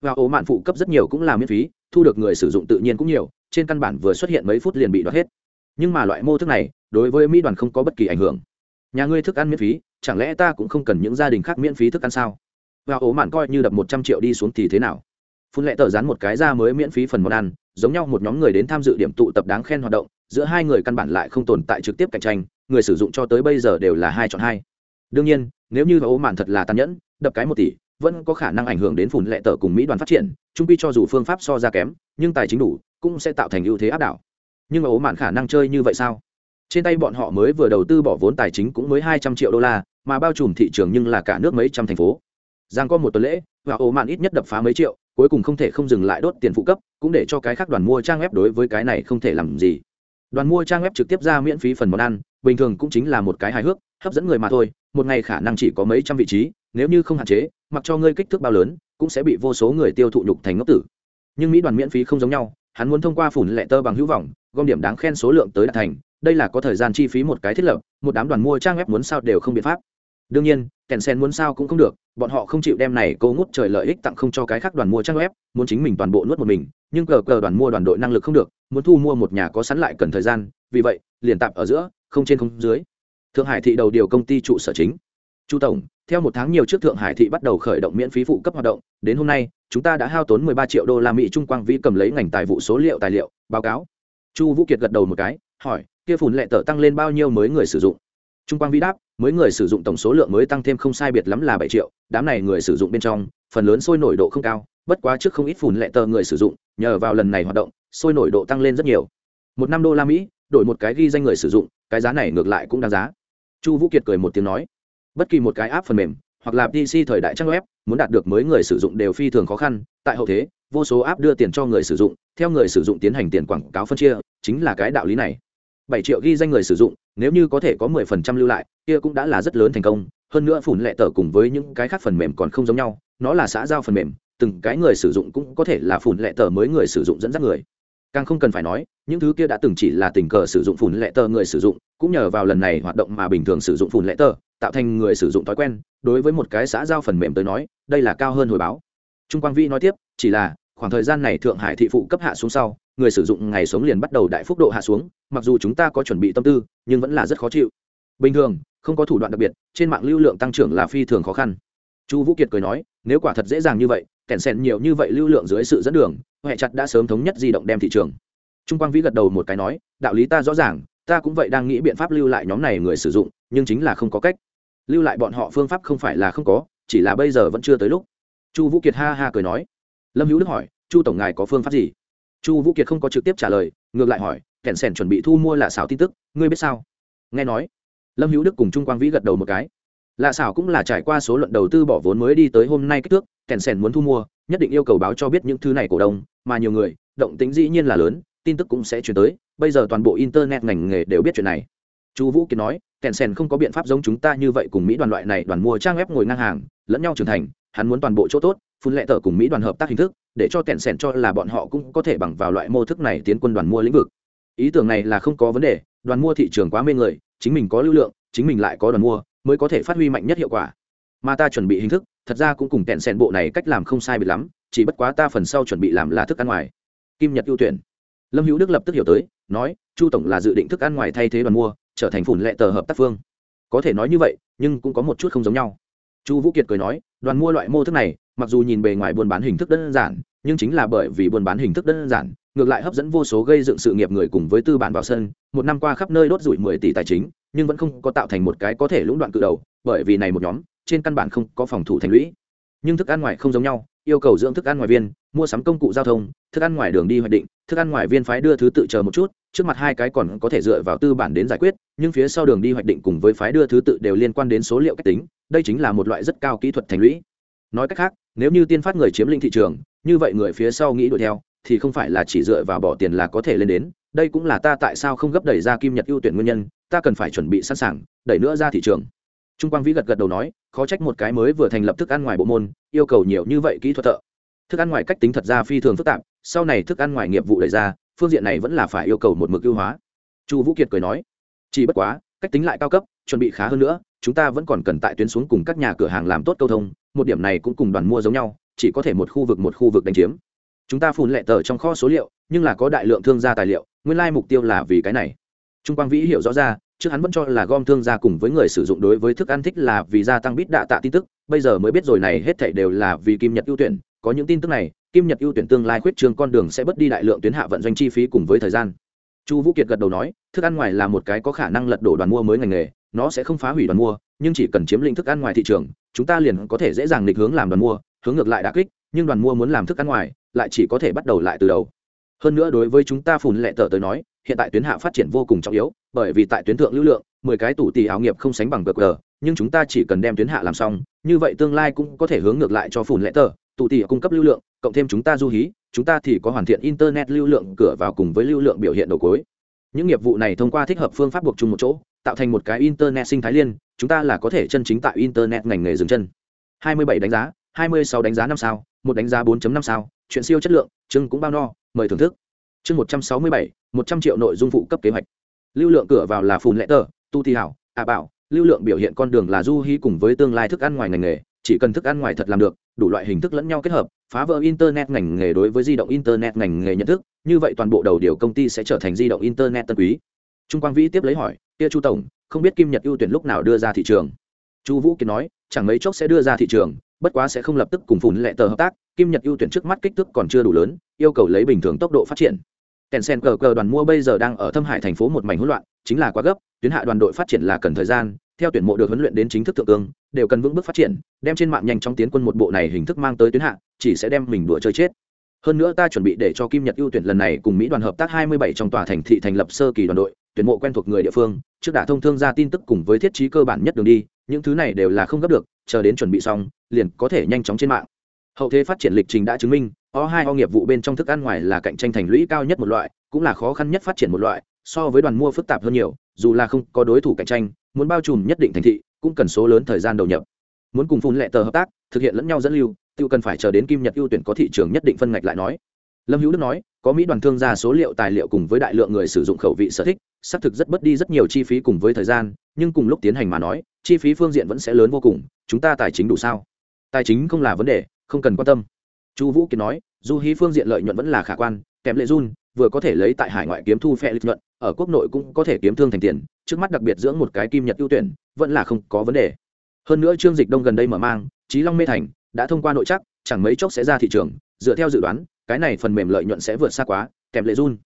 A: Và ố màn phụ cấp rất nhiều cũng là miễn phí, thu được người sử dụng tự nhiên cũng nhiều, trên căn bản vừa xuất hiện mấy phút liền bị đoạt hết. Nhưng mà loại mô thức này, đối với mỹ đoàn không có bất kỳ ảnh hưởng. Nhà ngươi thức ăn miễn phí, chẳng lẽ ta cũng không cần những gia đình khác miễn phí thức ăn sao? Và ố mạn coi như đập một trăm triệu đi xuống thì thế nào? Phun lệ tờ dán một cái ra mới miễn phí phần món ăn, giống nhau một nhóm người đến tham dự điểm tụ tập đáng khen hoạt động giữa hai người căn bản lại không tồn tại trực tiếp cạnh tranh, người sử dụng cho tới bây giờ đều là hai chọn hai. Đương nhiên, nếu như ô mạn thật là tàn nhẫn, đập cái một tỷ, vẫn có khả năng ảnh hưởng đến phủn lệ tờ cùng mỹ đoàn phát triển, trung pi cho dù phương pháp so ra kém, nhưng tài chính đủ, cũng sẽ tạo thành ưu thế áp đảo. Nhưng ố mạn khả năng chơi như vậy sao? Trên tay bọn họ mới vừa đầu tư bỏ vốn tài chính cũng mới hai trăm triệu đô la, mà bao trùm thị trường nhưng là cả nước mấy trăm thành phố. Giang có một tuần lễ, và ổ mạn ít nhất đập phá mấy triệu, cuối cùng không thể không dừng lại đốt tiền phụ cấp, cũng để cho cái khác đoàn mua trang web đối với cái này không thể làm gì đoàn mua trang web trực tiếp ra miễn phí phần món ăn, bình thường cũng chính là một cái hài hước, hấp dẫn người mà thôi, một ngày khả năng chỉ có mấy trăm vị trí, nếu như không hạn chế, mặc cho ngươi kích thước bao lớn, cũng sẽ bị vô số người tiêu thụ nhục thành ngốc tử. Nhưng mỹ đoàn miễn phí không giống nhau, hắn muốn thông qua phủn lệ tơ bằng hữu vọng, gom điểm đáng khen số lượng tới đạt thành, đây là có thời gian chi phí một cái thiết lập, một đám đoàn mua trang web muốn sao đều không biện pháp. Đương nhiên kèn sen muốn sao cũng không được, bọn họ không chịu đem này cố ngút trời lợi ích tặng không cho cái khác đoàn mua trang web, muốn chính mình toàn bộ nuốt một mình, nhưng cờ cờ đoàn mua đoàn đội năng lực không được, muốn thu mua một nhà có sẵn lại cần thời gian, vì vậy, liền tạm ở giữa, không trên không dưới. Thượng hải thị đầu điều công ty trụ sở chính. Chu tổng, theo một tháng nhiều trước thượng hải thị bắt đầu khởi động miễn phí phụ cấp hoạt động, đến hôm nay, chúng ta đã hao tốn 13 triệu đô la mỹ trung quang vĩ cầm lấy ngành tài vụ số liệu tài liệu, báo cáo. Chu vũ kiệt gật đầu một cái, hỏi, kia phủn lệ tờ tăng lên bao nhiêu mới người sử dụng? Trung quang vĩ đáp mới người sử dụng tổng số lượng mới tăng thêm không sai biệt lắm là bảy triệu, đám này người sử dụng bên trong, phần lớn sôi nổi độ không cao, bất quá trước không ít phùn lệ tờ người sử dụng, nhờ vào lần này hoạt động, sôi nổi độ tăng lên rất nhiều. Một năm đô la mỹ, đổi một cái ghi danh người sử dụng, cái giá này ngược lại cũng đáng giá. Chu vũ kiệt cười một tiếng nói, bất kỳ một cái app phần mềm, hoặc là pc thời đại trang web, muốn đạt được mới người sử dụng đều phi thường khó khăn, tại hậu thế, vô số app đưa tiền cho người sử dụng, theo người sử dụng tiến hành tiền quảng cáo phân chia, chính là cái đạo lý này bảy triệu ghi danh người sử dụng, nếu như có thể có mười phần trăm lưu lại, kia cũng đã là rất lớn thành công. Hơn nữa phủn lệ tờ cùng với những cái khác phần mềm còn không giống nhau, nó là xã giao phần mềm, từng cái người sử dụng cũng có thể là phủn lệ tờ mới người sử dụng dẫn dắt người. Càng không cần phải nói, những thứ kia đã từng chỉ là tình cờ sử dụng phủn lệ tờ người sử dụng, cũng nhờ vào lần này hoạt động mà bình thường sử dụng phủn lệ tờ, tạo thành người sử dụng thói quen. Đối với một cái xã giao phần mềm tới nói, đây là cao hơn hồi báo. Trung quang vi nói tiếp, chỉ là khoảng thời gian này thượng hải thị phụ cấp hạ xuống sau, người sử dụng ngày sống liền bắt đầu đại phúc độ hạ xuống mặc dù chúng ta có chuẩn bị tâm tư, nhưng vẫn là rất khó chịu. Bình thường, không có thủ đoạn đặc biệt, trên mạng lưu lượng tăng trưởng là phi thường khó khăn. Chu vũ kiệt cười nói, nếu quả thật dễ dàng như vậy kẹn sẹn nhiều như vậy lưu lượng dưới sự dẫn đường huệ chặt đã sớm thống nhất di động đem thị trường. Trung quang vĩ gật đầu một cái nói, đạo lý ta rõ ràng, ta cũng vậy đang nghĩ biện pháp lưu lại nhóm này người sử dụng, nhưng chính là không có cách. Lưu lại bọn họ phương pháp không phải là không có, chỉ là bây giờ vẫn chưa tới lúc. Chu vũ kiệt ha ha cười nói. Lâm hữu đức hỏi, chu tổng ngài có phương pháp gì? Chu vũ kiệt không có trực tiếp trả lời, ngược lại hỏi Kẹn sẻn chuẩn bị thu mua lạ xảo tin tức, ngươi biết sao? Nghe nói, lâm hữu đức cùng trung quang vĩ gật đầu một cái. Lạ xảo cũng là trải qua số luận đầu tư bỏ vốn mới đi tới hôm nay kích thước, kẹn sẻn muốn thu mua, nhất định yêu cầu báo cho biết những thứ này cổ đông, mà nhiều người, động tính dĩ nhiên là lớn, tin tức cũng sẽ chuyển tới, bây giờ toàn bộ internet ngành nghề đều biết chuyện này. Chu vũ kiến nói, kẹn sèn không có biện pháp giống chúng ta như vậy cùng mỹ đoàn loại này đoàn mua trang web ngồi ngang hàng, lẫn nhau trưởng thành, hắn muốn toàn bộ chỗ tốt, phun lệ tờ cùng mỹ đoàn hợp tác hình thức, để cho kẹn sèn cho là bọn họ cũng có thể bằng vào loại mô thức này tiến quân đoàn mua lĩnh vực ý tưởng này là không có vấn đề, đoàn mua thị trường quá mê người, chính mình có lưu lượng, chính mình lại có đoàn mua, mới có thể phát huy mạnh nhất hiệu quả. Mà ta chuẩn bị hình thức, thật ra cũng cùng kẹn sẹn bộ này cách làm không sai biệt lắm, chỉ bất quá ta phần sau chuẩn bị làm là thức ăn ngoài. Kim nhật ưu tuyển. Lâm hữu đức lập tức hiểu tới, nói, chu tổng là dự định thức ăn ngoài thay thế đoàn mua, trở thành phủn lệ tờ hợp tác phương. Có thể nói như vậy, nhưng cũng có một chút không giống nhau. Chu vũ kiệt cười nói, đoàn mua loại mô thức này, mặc dù nhìn bề ngoài buôn bán hình thức đơn giản nhưng chính là bởi vì buôn bán hình thức đơn giản, ngược lại hấp dẫn vô số gây dựng sự nghiệp người cùng với tư bản vào sân. Một năm qua khắp nơi đốt rủi mười tỷ tài chính, nhưng vẫn không có tạo thành một cái có thể lũng đoạn cự đầu, bởi vì này một nhóm, trên căn bản không có phòng thủ thành lũy. Nhưng thức ăn ngoài không giống nhau, yêu cầu dưỡng thức ăn ngoài viên, mua sắm công cụ giao thông, thức ăn ngoài đường đi hoạch định, thức ăn ngoài viên phái đưa thứ tự chờ một chút, trước mặt hai cái còn có thể dựa vào tư bản đến giải quyết, nhưng phía sau đường đi hoạch định cùng với phái đưa thứ tự đều liên quan đến số liệu cách tính, đây chính là một loại rất cao kỹ thuật thành lũy. Nói cách khác, nếu như tiên phát người chiếm lĩnh thị trường như vậy người phía sau nghĩ đuổi theo, thì không phải là chỉ dựa vào bỏ tiền là có thể lên đến, đây cũng là ta tại sao không gấp đẩy ra kim nhật ưu tuyển nguyên nhân, ta cần phải chuẩn bị sẵn sàng, đẩy nữa ra thị trường. Trung quang vĩ gật gật đầu nói, khó trách một cái mới vừa thành lập thức ăn ngoài bộ môn, yêu cầu nhiều như vậy kỹ thuật thợ. Thức ăn ngoài cách tính thật ra phi thường phức tạp, sau này thức ăn ngoài nghiệp vụ đẩy ra, phương diện này vẫn là phải yêu cầu một mực ưu hóa. Chu vũ kiệt cười nói, chỉ bất quá, cách tính lại cao cấp, chuẩn bị khá hơn nữa, chúng ta vẫn còn cần tại tuyến xuống cùng các nhà cửa hàng làm tốt câu thông, một điểm này cũng cùng đoàn mua giống nhau chỉ có thể một khu vực một khu vực đánh chiếm. Chúng ta phun lệ tờ trong kho số liệu, nhưng là có đại lượng thương gia tài liệu, nguyên lai mục tiêu là vì cái này. Trung quang vĩ hiểu rõ ra, trước hắn vẫn cho là gom thương gia cùng với người sử dụng đối với thức ăn thích là vì gia tăng bít đạ tạ tin tức, bây giờ mới biết rồi này hết thảy đều là vì kim nhật ưu tuyển. Có những tin tức này, kim nhật ưu tuyển tương lai khuyết trường con đường sẽ bớt đi đại lượng tuyến hạ vận doanh chi phí cùng với thời gian. Chu vũ kiệt gật đầu nói, thức ăn ngoài là một cái có khả năng lật đổ đoàn mua mới ngành nghề, nó sẽ không phá hủy đoàn mua, nhưng chỉ cần chiếm lĩnh thức ăn ngoài thị trường, chúng ta liền có thể dễ dàng định hướng làm đoàn mua hướng ngược lại đã kích, nhưng đoàn mua muốn làm thức ăn ngoài, lại chỉ có thể bắt đầu lại từ đầu. Hơn nữa đối với chúng ta phùn lệ tờ tới nói, hiện tại tuyến hạ phát triển vô cùng trọng yếu, bởi vì tại tuyến thượng lưu lượng, mười cái tủ tỷ áo nghiệp không sánh bằng gg nhưng chúng ta chỉ cần đem tuyến hạ làm xong, như vậy tương lai cũng có thể hướng ngược lại cho phùn lệ tờ tụ tỷ cung cấp lưu lượng, cộng thêm chúng ta du hí, chúng ta thì có hoàn thiện internet lưu lượng cửa vào cùng với lưu lượng biểu hiện đầu cuối. Những nghiệp vụ này thông qua thích hợp phương pháp buộc chung một chỗ, tạo thành một cái internet sinh thái liên, chúng ta là có thể chân chính tại internet ngành nghề dừng chân. 27 đánh giá 26 đánh giá năm sao một đánh giá 4.5 sao chuyện siêu chất lượng chương cũng bao no mời thưởng thức. Chương 167, 100 triệu nội dung phụ cấp kế hoạch. Lưu lượng cửa vào là phùn lệ tờ tu thi hảo à bảo. Lưu lượng biểu hiện con đường là du hí cùng với tương lai thức ăn ngoài ngành nghề chỉ cần thức ăn ngoài thật làm được đủ loại hình thức lẫn nhau kết hợp phá vỡ internet ngành nghề đối với di động internet ngành nghề nhận thức như vậy toàn bộ đầu điều công ty sẽ trở thành di động internet tân quý. Trung quang vĩ tiếp lấy hỏi kia chu tổng không biết kim nhật ưu tuyển lúc nào đưa ra thị trường? Chu vũ kiệt nói chẳng mấy chốc sẽ đưa ra thị trường bất quá sẽ không lập tức cùng phùn lệ tờ hợp tác, kim nhật ưu tuyển trước mắt kích thước còn chưa đủ lớn, yêu cầu lấy bình thường tốc độ phát triển. Kèn sen cờ cờ đoàn mua bây giờ đang ở thâm hải thành phố một mảnh hỗn loạn, chính là quá gấp, tuyến hạ đoàn đội phát triển là cần thời gian, theo tuyển mộ được huấn luyện đến chính thức thượng ương đều cần vững bước phát triển, đem trên mạng nhanh chóng tiến quân một bộ này hình thức mang tới tuyến hạ, chỉ sẽ đem mình đùa chơi chết. Hơn nữa ta chuẩn bị để cho kim nhật ưu tuyển lần này cùng mỹ đoàn hợp tác 27 trong tòa thành thị thành lập sơ kỳ đoàn đội, tuyển mộ quen thuộc người địa phương, trước đã thông thương ra tin tức cùng với thiết trí cơ bản nhất đường đi, những thứ này đều là không gấp được, chờ đến chuẩn bị xong liền có thể nhanh chóng trên mạng. Hậu thế phát triển lịch trình đã chứng minh, o hai o nghiệp vụ bên trong thức ăn ngoài là cạnh tranh thành lũy cao nhất một loại, cũng là khó khăn nhất phát triển một loại, so với đoàn mua phức tạp hơn nhiều, dù là không có đối thủ cạnh tranh, muốn bao trùm nhất định thành thị, cũng cần số lớn thời gian đầu nhập. Muốn cùng phun lệ tờ hợp tác, thực hiện lẫn nhau dẫn lưu tự cần phải chờ đến kim nhật ưu tuyển có thị trường nhất định phân ngạch lại nói. Lâm hữu đức nói, có mỹ đoàn thương gia số liệu tài liệu cùng với đại lượng người sử dụng khẩu vị sở thích, xác thực rất bất đi rất nhiều chi phí cùng với thời gian, nhưng cùng lúc tiến hành mà nói, chi phí phương diện vẫn sẽ lớn vô cùng, chúng ta tài chính đủ sao? Tài chính không là vấn đề, không cần quan tâm. Chu vũ kiệt nói du hí phương diện lợi nhuận vẫn là khả quan kèm lệ run, vừa có thể lấy tại hải ngoại kiếm thu phe lợi nhuận, ở quốc nội cũng có thể kiếm thương thành tiền, trước mắt đặc biệt dưỡng một cái kim nhật ưu tuyển, vẫn là không có vấn đề. Hơn nữa trương dịch đông gần đây mở mang trí long mê thành, đã thông qua nội chắc chẳng mấy chốc sẽ ra thị trường, dựa theo dự đoán, cái này phần mềm lợi nhuận sẽ vượt xa quá kèm lệ run.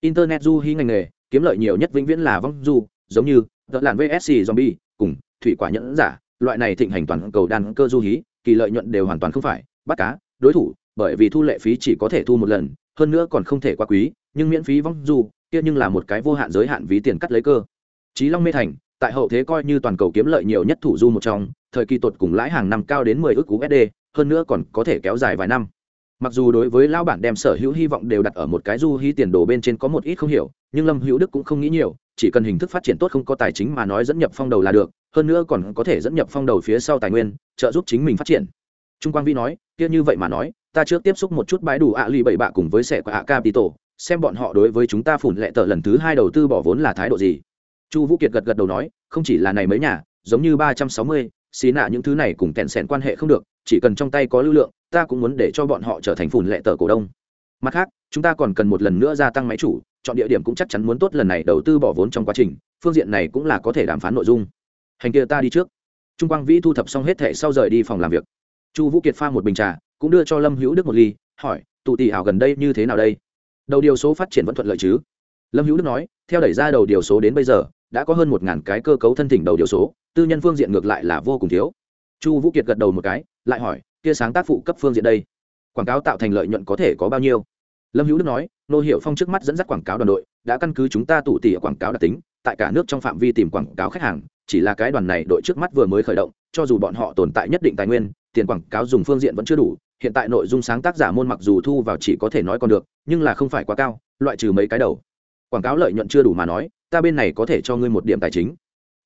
A: Internet du hí ngành nghề, kiếm lợi nhiều nhất vĩnh viễn là vong du, giống như, tợ làn vsc zombie, cùng, thủy quả nhẫn giả, loại này thịnh hành toàn cầu đàn cơ du hí kỳ lợi nhuận đều hoàn toàn không phải bắt cá đối thủ bởi vì thu lệ phí chỉ có thể thu một lần hơn nữa còn không thể quá quý nhưng miễn phí vong du kia nhưng là một cái vô hạn giới hạn ví tiền cắt lấy cơ trí Long Mê Thành, tại hậu thế coi như toàn cầu kiếm lợi nhiều nhất thủ du một trong, thời kỳ tột cùng lãi hàng năm cao đến 10 ước USD, hơn nữa còn có thể kéo dài vài năm. Mặc dù đối với lão bản đem sở hữu hy vọng đều đặt ở một cái du hí tiền đồ bên trên có một ít không hiểu, nhưng Lâm Hữu Đức cũng không nghĩ nhiều, chỉ cần hình thức phát triển tốt không có tài chính mà nói dẫn nhập phong đầu là được, hơn nữa còn có thể dẫn nhập phong đầu phía sau tài nguyên, trợ giúp chính mình phát triển. Trung Quang Vi nói, kia như vậy mà nói, ta trước tiếp xúc một chút bãi đủ ạ lì bảy bạ cùng với sẻ của ạ capital, xem bọn họ đối với chúng ta phủn lệ tờ lần thứ hai đầu tư bỏ vốn là thái độ gì chu vũ kiệt gật gật đầu nói không chỉ là này mấy nhà giống như ba trăm sáu mươi xí nạ những thứ này cùng kẹn sẻn quan hệ không được chỉ cần trong tay có lưu lượng ta cũng muốn để cho bọn họ trở thành phủn lệ tờ cổ đông mặt khác chúng ta còn cần một lần nữa gia tăng máy chủ chọn địa điểm cũng chắc chắn muốn tốt lần này đầu tư bỏ vốn trong quá trình, phương diện này cũng là có thể đàm phán nội dung. Hành kia ta đi trước. Trung quang vĩ thu thập xong hết thẻ sau rời đi phòng làm việc. Chu vũ kiệt pha một bình trà, cũng đưa cho lâm hữu đức một ly, hỏi, tụ tỷ ảo gần đây như thế nào đây? Đầu điều số phát triển vẫn thuận lợi chứ. Lâm hữu đức nói, theo đẩy ra đầu điều số đến bây giờ, đã có hơn một ngàn cái cơ cấu thân thỉnh đầu điều số, tư nhân phương diện ngược lại là vô cùng thiếu. Chu vũ kiệt gật đầu một cái, lại hỏi, kia sáng tác phụ cấp phương diện đây, quảng cáo tạo thành lợi nhuận có thể có bao nhiêu? Lâm hữu đức nói nô hiệu phong trước mắt dẫn dắt quảng cáo đoàn đội, đã căn cứ chúng ta tụ tỉ quảng cáo đặc tính, tại cả nước trong phạm vi tìm quảng cáo khách hàng, chỉ là cái đoàn này đội trước mắt vừa mới khởi động, cho dù bọn họ tồn tại nhất định tài nguyên, tiền quảng cáo dùng phương diện vẫn chưa đủ, hiện tại nội dung sáng tác giả môn mặc dù thu vào chỉ có thể nói còn được, nhưng là không phải quá cao, loại trừ mấy cái đầu. Quảng cáo lợi nhuận chưa đủ mà nói, ta bên này có thể cho ngươi một điểm tài chính.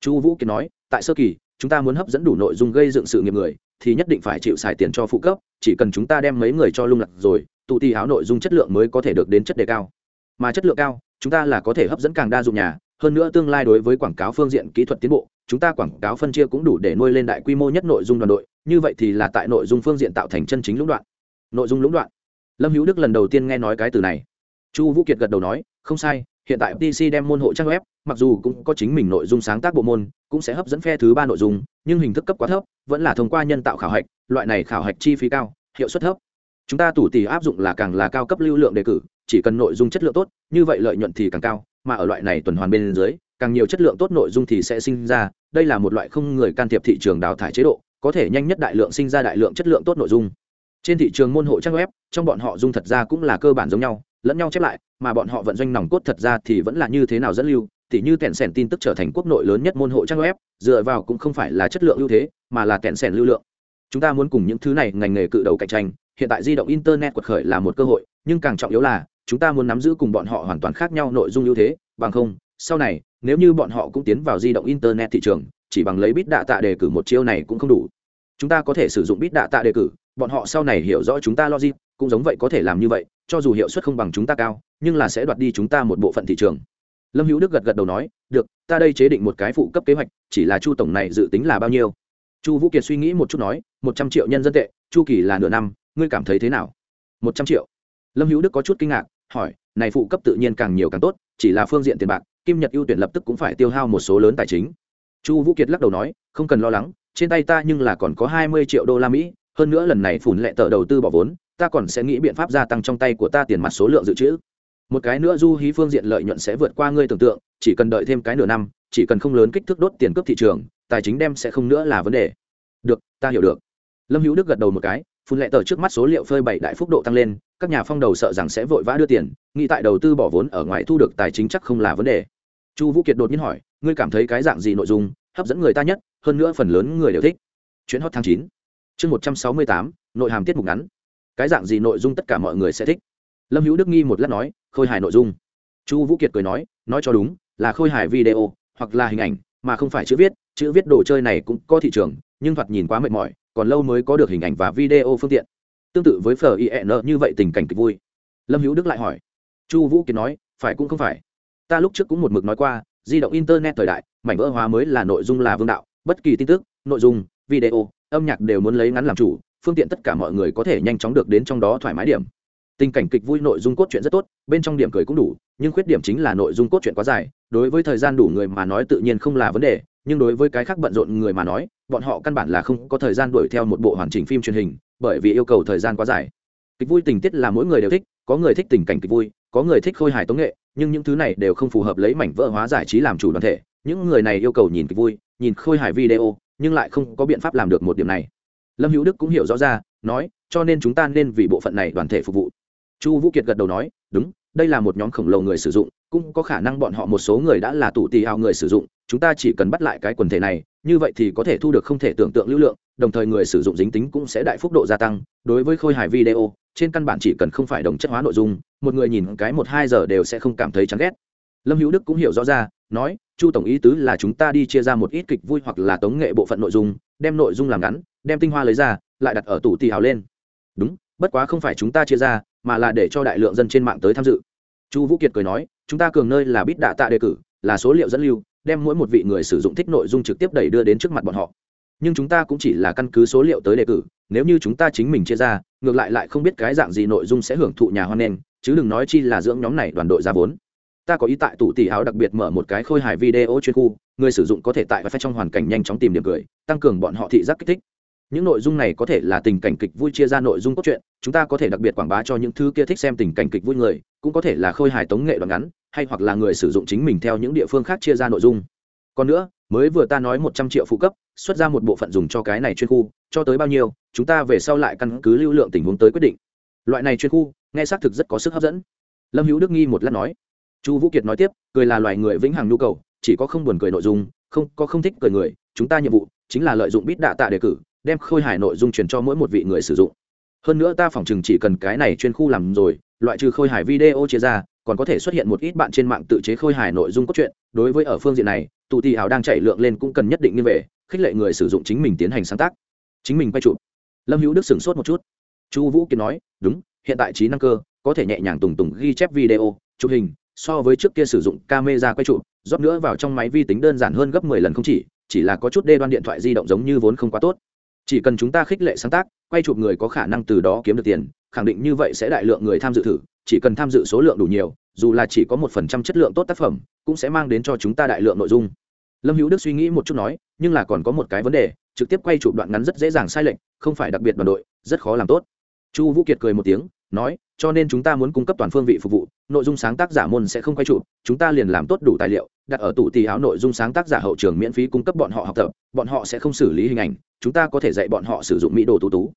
A: Chu vũ kiến nói, tại sơ kỳ chúng ta muốn hấp dẫn đủ nội dung gây dựng sự nghiệp người, thì nhất định phải chịu xài tiền cho phụ cấp, chỉ cần chúng ta đem mấy người cho lung lạc rồi, tụ tì áo nội dung chất lượng mới có thể được đến chất đề cao. Mà chất lượng cao, chúng ta là có thể hấp dẫn càng đa dụng nhà, hơn nữa tương lai đối với quảng cáo phương diện kỹ thuật tiến bộ, chúng ta quảng cáo phân chia cũng đủ để nuôi lên đại quy mô nhất nội dung đoàn đội, như vậy thì là tại nội dung phương diện tạo thành chân chính lũng đoạn. Nội dung lũng đoạn. Lâm hữu đức lần đầu tiên nghe nói cái từ này. Chu vũ kiệt gật đầu nói, không sai hiện tại pc đem môn hộ trang web, mặc dù cũng có chính mình nội dung sáng tác bộ môn, cũng sẽ hấp dẫn phe thứ ba nội dung, nhưng hình thức cấp quá thấp, vẫn là thông qua nhân tạo khảo hạch, loại này khảo hạch chi phí cao, hiệu suất thấp. Chúng ta tủ tỷ áp dụng là càng là cao cấp lưu lượng đề cử, chỉ cần nội dung chất lượng tốt, như vậy lợi nhuận thì càng cao, mà ở loại này tuần hoàn bên dưới, càng nhiều chất lượng tốt nội dung thì sẽ sinh ra, đây là một loại không người can thiệp thị trường đào thải chế độ, có thể nhanh nhất đại lượng sinh ra đại lượng chất lượng tốt nội dung. Trên thị trường môn hộ trang web, trong bọn họ dung thật ra cũng là cơ bản giống nhau lẫn nhau chép lại, mà bọn họ vận doanh nòng cốt thật ra thì vẫn là như thế nào dẫn lưu, tỉ như kẹn sẻn tin tức trở thành quốc nội lớn nhất môn hộ trang web, dựa vào cũng không phải là chất lượng ưu thế, mà là kẹn sẻn lưu lượng. Chúng ta muốn cùng những thứ này ngành nghề cự đầu cạnh tranh, hiện tại di động internet quật khởi là một cơ hội, nhưng càng trọng yếu là, chúng ta muốn nắm giữ cùng bọn họ hoàn toàn khác nhau nội dung ưu thế, bằng không, sau này, nếu như bọn họ cũng tiến vào di động internet thị trường, chỉ bằng lấy bít đạ tạ đề cử một chiêu này cũng không đủ. Chúng ta có thể sử dụng bít đạ tạ đề cử, bọn họ sau này hiểu rõ chúng ta logic, cũng giống vậy có thể làm như vậy cho dù hiệu suất không bằng chúng ta cao, nhưng là sẽ đoạt đi chúng ta một bộ phận thị trường. Lâm hữu đức gật gật đầu nói, được, ta đây chế định một cái phụ cấp kế hoạch, chỉ là chu tổng này dự tính là bao nhiêu? Chu vũ kiệt suy nghĩ một chút nói, một trăm triệu nhân dân tệ, chu kỳ là nửa năm, ngươi cảm thấy thế nào? Một trăm triệu. Lâm hữu đức có chút kinh ngạc, hỏi, này phụ cấp tự nhiên càng nhiều càng tốt, chỉ là phương diện tiền bạc, kim nhật ưu tuyển lập tức cũng phải tiêu hao một số lớn tài chính. Chu vũ kiệt lắc đầu nói, không cần lo lắng, trên tay ta nhưng là còn có hai mươi triệu đô la mỹ, hơn nữa lần này phủn lệ tờ đầu tư bỏ vốn ta còn sẽ nghĩ biện pháp gia tăng trong tay của ta tiền mặt số lượng dự trữ. Một cái nữa du hí phương diện lợi nhuận sẽ vượt qua ngươi tưởng tượng, chỉ cần đợi thêm cái nửa năm, chỉ cần không lớn kích thước đốt tiền cướp thị trường, tài chính đem sẽ không nữa là vấn đề. Được, ta hiểu được. Lâm hữu đức gật đầu một cái, phun lệ tờ trước mắt số liệu phơi bảy đại phúc độ tăng lên, các nhà phong đầu sợ rằng sẽ vội vã đưa tiền, nghĩ tại đầu tư bỏ vốn ở ngoài thu được tài chính chắc không là vấn đề. Chu vũ kiệt đột nhiên hỏi, ngươi cảm thấy cái dạng gì nội dung, hấp dẫn người ta nhất, hơn nữa phần lớn người đều thích. Chuyến hot tháng chín, chương một trăm sáu mươi tám, nội hàm tiết mục ngắn cái dạng gì nội dung tất cả mọi người sẽ thích. Lâm hữu đức nghi một lát nói, khôi hài nội dung. Chu vũ kiệt cười nói nói cho đúng, là khôi hài video, hoặc là hình ảnh, mà không phải chữ viết. Chữ viết đồ chơi này cũng có thị trường, nhưng thoạt nhìn quá mệt mỏi, còn lâu mới có được hình ảnh và video phương tiện. Tương tự với fin như vậy tình cảnh kịch vui. Lâm hữu đức lại hỏi. Chu vũ kiệt nói, phải cũng không phải. Ta lúc trước cũng một mực nói qua, di động internet thời đại, mảnh vỡ hóa mới là nội dung là vương đạo, bất kỳ tin tức, nội dung, video, âm nhạc đều muốn lấy ngắn làm chủ phương tiện tất cả mọi người có thể nhanh chóng được đến trong đó thoải mái điểm. Tình cảnh kịch vui nội dung cốt truyện rất tốt, bên trong điểm cười cũng đủ, nhưng khuyết điểm chính là nội dung cốt truyện quá dài, đối với thời gian đủ người mà nói tự nhiên không là vấn đề, nhưng đối với cái khác bận rộn người mà nói, bọn họ căn bản là không có thời gian đuổi theo một bộ hoàn chỉnh phim truyền hình, bởi vì yêu cầu thời gian quá dài. Kịch vui tình tiết là mỗi người đều thích, có người thích tình cảnh kịch vui, có người thích khôi hài tống nghệ, nhưng những thứ này đều không phù hợp lấy mảnh vỡ hóa giải trí làm chủ đoàn thể. Những người này yêu cầu nhìn kịch vui, nhìn khôi hài video, nhưng lại không có biện pháp làm được một điểm này lâm hữu đức cũng hiểu rõ ra, nói, cho nên chúng ta nên vì bộ phận này đoàn thể phục vụ. Chu vũ kiệt gật đầu nói, đúng, đây là một nhóm khổng lồ người sử dụng, cũng có khả năng bọn họ một số người đã là tù tì hào người sử dụng, chúng ta chỉ cần bắt lại cái quần thể này, như vậy thì có thể thu được không thể tưởng tượng lưu lượng, đồng thời người sử dụng dính tính cũng sẽ đại phúc độ gia tăng. Đối với khôi hài video, trên căn bản chỉ cần không phải đồng chất hóa nội dung, một người nhìn cái một hai giờ đều sẽ không cảm thấy chán ghét. Lâm hữu đức cũng hiểu rõ ra, nói, chu tổng ý tứ là chúng ta đi chia ra một ít kịch vui hoặc là tống nghệ bộ phận nội dung, đem nội dung làm ngắn đem tinh hoa lấy ra, lại đặt ở tủ tì hào lên. Đúng, bất quá không phải chúng ta chia ra, mà là để cho đại lượng dân trên mạng tới tham dự. Chu vũ kiệt cười nói, chúng ta cường nơi là bít đạ tạ đề cử, là số liệu dẫn lưu, đem mỗi một vị người sử dụng thích nội dung trực tiếp đẩy đưa đến trước mặt bọn họ. Nhưng chúng ta cũng chỉ là căn cứ số liệu tới đề cử, nếu như chúng ta chính mình chia ra, ngược lại lại không biết cái dạng gì nội dung sẽ hưởng thụ nhà hoan nghênh, chứ đừng nói chi là dưỡng nhóm này đoàn đội ra vốn. Ta có ý tại tủ tỷ áo đặc biệt mở một cái khôi hài video chuyên khu, người sử dụng có thể tại và trong hoàn cảnh nhanh chóng tìm điểm cười, tăng cường bọn họ thị giác kích thích những nội dung này có thể là tình cảnh kịch vui chia ra nội dung cốt truyện, chúng ta có thể đặc biệt quảng bá cho những thứ kia thích xem tình cảnh kịch vui người, cũng có thể là khôi hài tống nghệ đoạn ngắn, hay hoặc là người sử dụng chính mình theo những địa phương khác chia ra nội dung. Còn nữa, mới vừa ta nói một trăm triệu phụ cấp, xuất ra một bộ phận dùng cho cái này chuyên khu, cho tới bao nhiêu, chúng ta về sau lại căn cứ lưu lượng tình huống tới quyết định. Loại này chuyên khu, nghe xác thực rất có sức hấp dẫn. Lâm hữu đức nghi một lát nói. Chu vũ kiệt nói tiếp, cười là loài người vĩnh hằng nhu cầu, chỉ có không buồn cười nội dung, không, có không thích cười người, chúng ta nhiệm vụ chính là lợi dụng bít đạ tạ đề cử đem khôi hài nội dung truyền cho mỗi một vị người sử dụng. Hơn nữa ta phỏng chừng chỉ cần cái này chuyên khu làm rồi, loại trừ khôi hài video chia ra, còn có thể xuất hiện một ít bạn trên mạng tự chế khôi hài nội dung cốt truyện. Đối với ở phương diện này tụ tì hào đang chạy lượng lên cũng cần nhất định như về, khích lệ người sử dụng chính mình tiến hành sáng tác. Chính mình quay chụp. Lâm hữu đức sửng sốt một chút. Chu vũ kiến nói, đúng, hiện tại trí năng cơ, có thể nhẹ nhàng tùng tùng ghi chép video, chụp hình, so với trước kia sử dụng camera quay chụp, rót nữa vào trong máy vi tính đơn giản hơn gấp mười lần không chỉ chỉ là có chút đê đoan điện thoại di động giống như vốn không quá tốt chỉ cần chúng ta khích lệ sáng tác, quay chụp người có khả năng từ đó kiếm được tiền, khẳng định như vậy sẽ đại lượng người tham dự thử. Chỉ cần tham dự số lượng đủ nhiều, dù là chỉ có một phần trăm chất lượng tốt tác phẩm, cũng sẽ mang đến cho chúng ta đại lượng nội dung. Lâm hữu đức suy nghĩ một chút nói, nhưng là còn có một cái vấn đề, trực tiếp quay chụp đoạn ngắn rất dễ dàng sai lệch, không phải đặc biệt đoàn đội, rất khó làm tốt. Chu vũ kiệt cười một tiếng, nói, cho nên chúng ta muốn cung cấp toàn phương vị phục vụ, nội dung sáng tác giả môn sẽ không quay chụp, chúng ta liền làm tốt đủ tài liệu, đặt ở tủ tì áo nội dung sáng tác giả hậu trường miễn phí cung cấp bọn họ học tập, bọn họ sẽ không xử lý hình ảnh chúng ta có thể dạy bọn họ sử dụng mỹ đồ tú tú.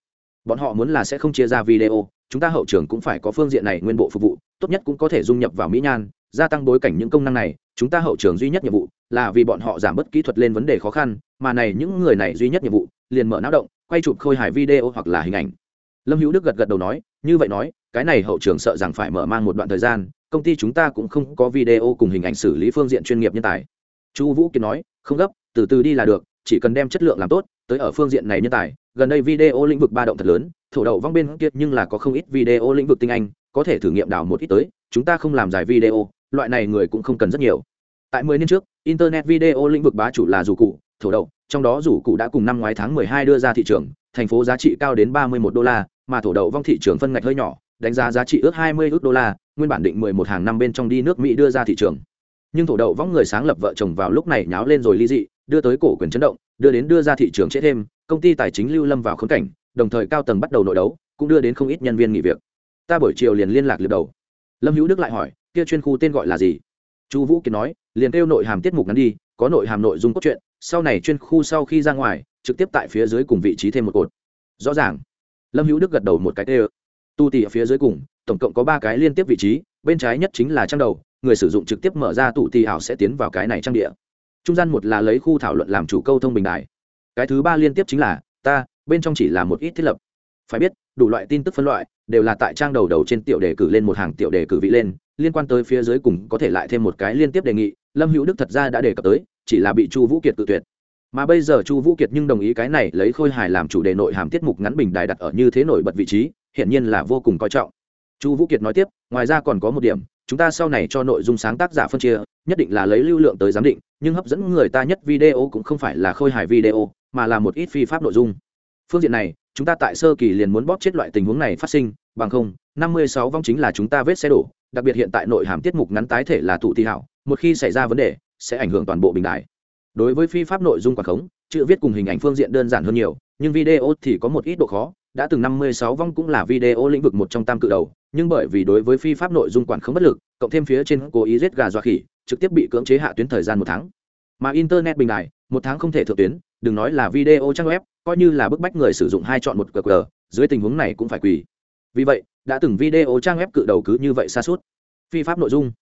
A: Bọn họ muốn là sẽ không chia ra video, chúng ta hậu trường cũng phải có phương diện này nguyên bộ phục vụ, tốt nhất cũng có thể dung nhập vào mỹ nhan, gia tăng bối cảnh những công năng này, chúng ta hậu trường duy nhất nhiệm vụ là vì bọn họ giảm bớt kỹ thuật lên vấn đề khó khăn, mà này những người này duy nhất nhiệm vụ, liền mở não động, quay chụp khôi hài video hoặc là hình ảnh. Lâm hữu đức gật gật đầu nói, như vậy nói, cái này hậu trường sợ rằng phải mở mang một đoạn thời gian, công ty chúng ta cũng không có video cùng hình ảnh xử lý phương diện chuyên nghiệp nhân tài. Chu vũ kiệt nói, không gấp, từ từ đi là được chỉ cần đem chất lượng làm tốt, tới ở phương diện này nhân tài, gần đây video lĩnh vực ba động thật lớn, thổ đậu vong bên kia nhưng là có không ít video lĩnh vực tinh anh, có thể thử nghiệm đào một ít tới, chúng ta không làm dài video, loại này người cũng không cần rất nhiều. Tại mười năm trước, internet video lĩnh vực bá chủ là dù cụ, thổ đậu, trong đó dù cụ đã cùng năm ngoái tháng mười hai đưa ra thị trường, thành phố giá trị cao đến ba mươi một đô la, mà thổ đậu vong thị trường phân ngạch hơi nhỏ, đánh giá giá trị ước hai mươi ước đô la, nguyên bản định mười một hàng năm bên trong đi nước mỹ đưa ra thị trường. Nhưng thổ đậu vong người sáng lập vợ chồng vào lúc này nháo lên rồi ly dị đưa tới cổ quyền chấn động, đưa đến đưa ra thị trường chết thêm, công ty tài chính lưu lâm vào khốn cảnh, đồng thời cao tầng bắt đầu nội đấu, cũng đưa đến không ít nhân viên nghỉ việc. Ta buổi chiều liền liên lạc liệp đầu. Lâm hữu đức lại hỏi, kia chuyên khu tên gọi là gì? Chu vũ kiệt nói, liền kêu nội hàm tiết mục ngắn đi, có nội hàm nội dung cốt truyện, sau này chuyên khu sau khi ra ngoài, trực tiếp tại phía dưới cùng vị trí thêm một cột. Rõ ràng. Lâm hữu đức gật đầu một cái tê tu tỉ ở phía dưới cùng, tổng cộng có ba cái liên tiếp vị trí, bên trái nhất chính là trang đầu, người sử dụng trực tiếp mở ra tụ tì ảo sẽ tiến vào cái này trang địa trung gian một là lấy khu thảo luận làm chủ câu thông bình đại cái thứ ba liên tiếp chính là, ta, bên trong chỉ là một ít thiết lập. Phải biết, đủ loại tin tức phân loại, đều là tại trang đầu đầu trên tiểu đề cử lên một hàng tiểu đề cử vị lên, liên quan tới phía dưới cùng có thể lại thêm một cái liên tiếp đề nghị, lâm hữu đức thật ra đã đề cập tới, chỉ là bị chu vũ kiệt tự tuyệt. Mà bây giờ chu vũ kiệt nhưng đồng ý cái này lấy khôi hài làm chủ đề nội hàm tiết mục ngắn bình đài đặt ở như thế nổi bật vị trí hiện nhiên là vô cùng coi trọng. Chu vũ kiệt nói tiếp, ngoài ra còn có một điểm chúng ta sau này cho nội dung sáng tác giả phân chia, nhất định là lấy lưu lượng tới giám định, nhưng hấp dẫn người ta nhất video cũng không phải là khôi hài video, mà là một ít phi pháp nội dung. Phương diện này, chúng ta tại sơ kỳ liền muốn bóp chết loại tình huống này phát sinh, bằng không, năm mươi sáu vong chính là chúng ta vết xe đổ, đặc biệt hiện tại nội hàm tiết mục ngắn tái thể là tụ thi hảo, một khi xảy ra vấn đề, sẽ ảnh hưởng toàn bộ bình đại đối với phi pháp nội dung quảng khống, chữ viết cùng hình ảnh phương diện đơn giản hơn nhiều, nhưng video thì có một ít độ khó đã từng năm mươi sáu vong cũng là video lĩnh vực một trong tam cự đầu, nhưng bởi vì đối với phi pháp nội dung quản không bất lực, cộng thêm phía trên cố ý giết gà dọa khỉ, trực tiếp bị cưỡng chế hạ tuyến thời gian một tháng. Mà internet bình đại, một tháng không thể thượng tuyến, đừng nói là video trang web, coi như là bức bách người sử dụng hai chọn một qr dưới tình huống này cũng phải quỳ. Vì vậy, đã từng video trang web cự đầu cứ như vậy xa suốt. Phi pháp nội dung.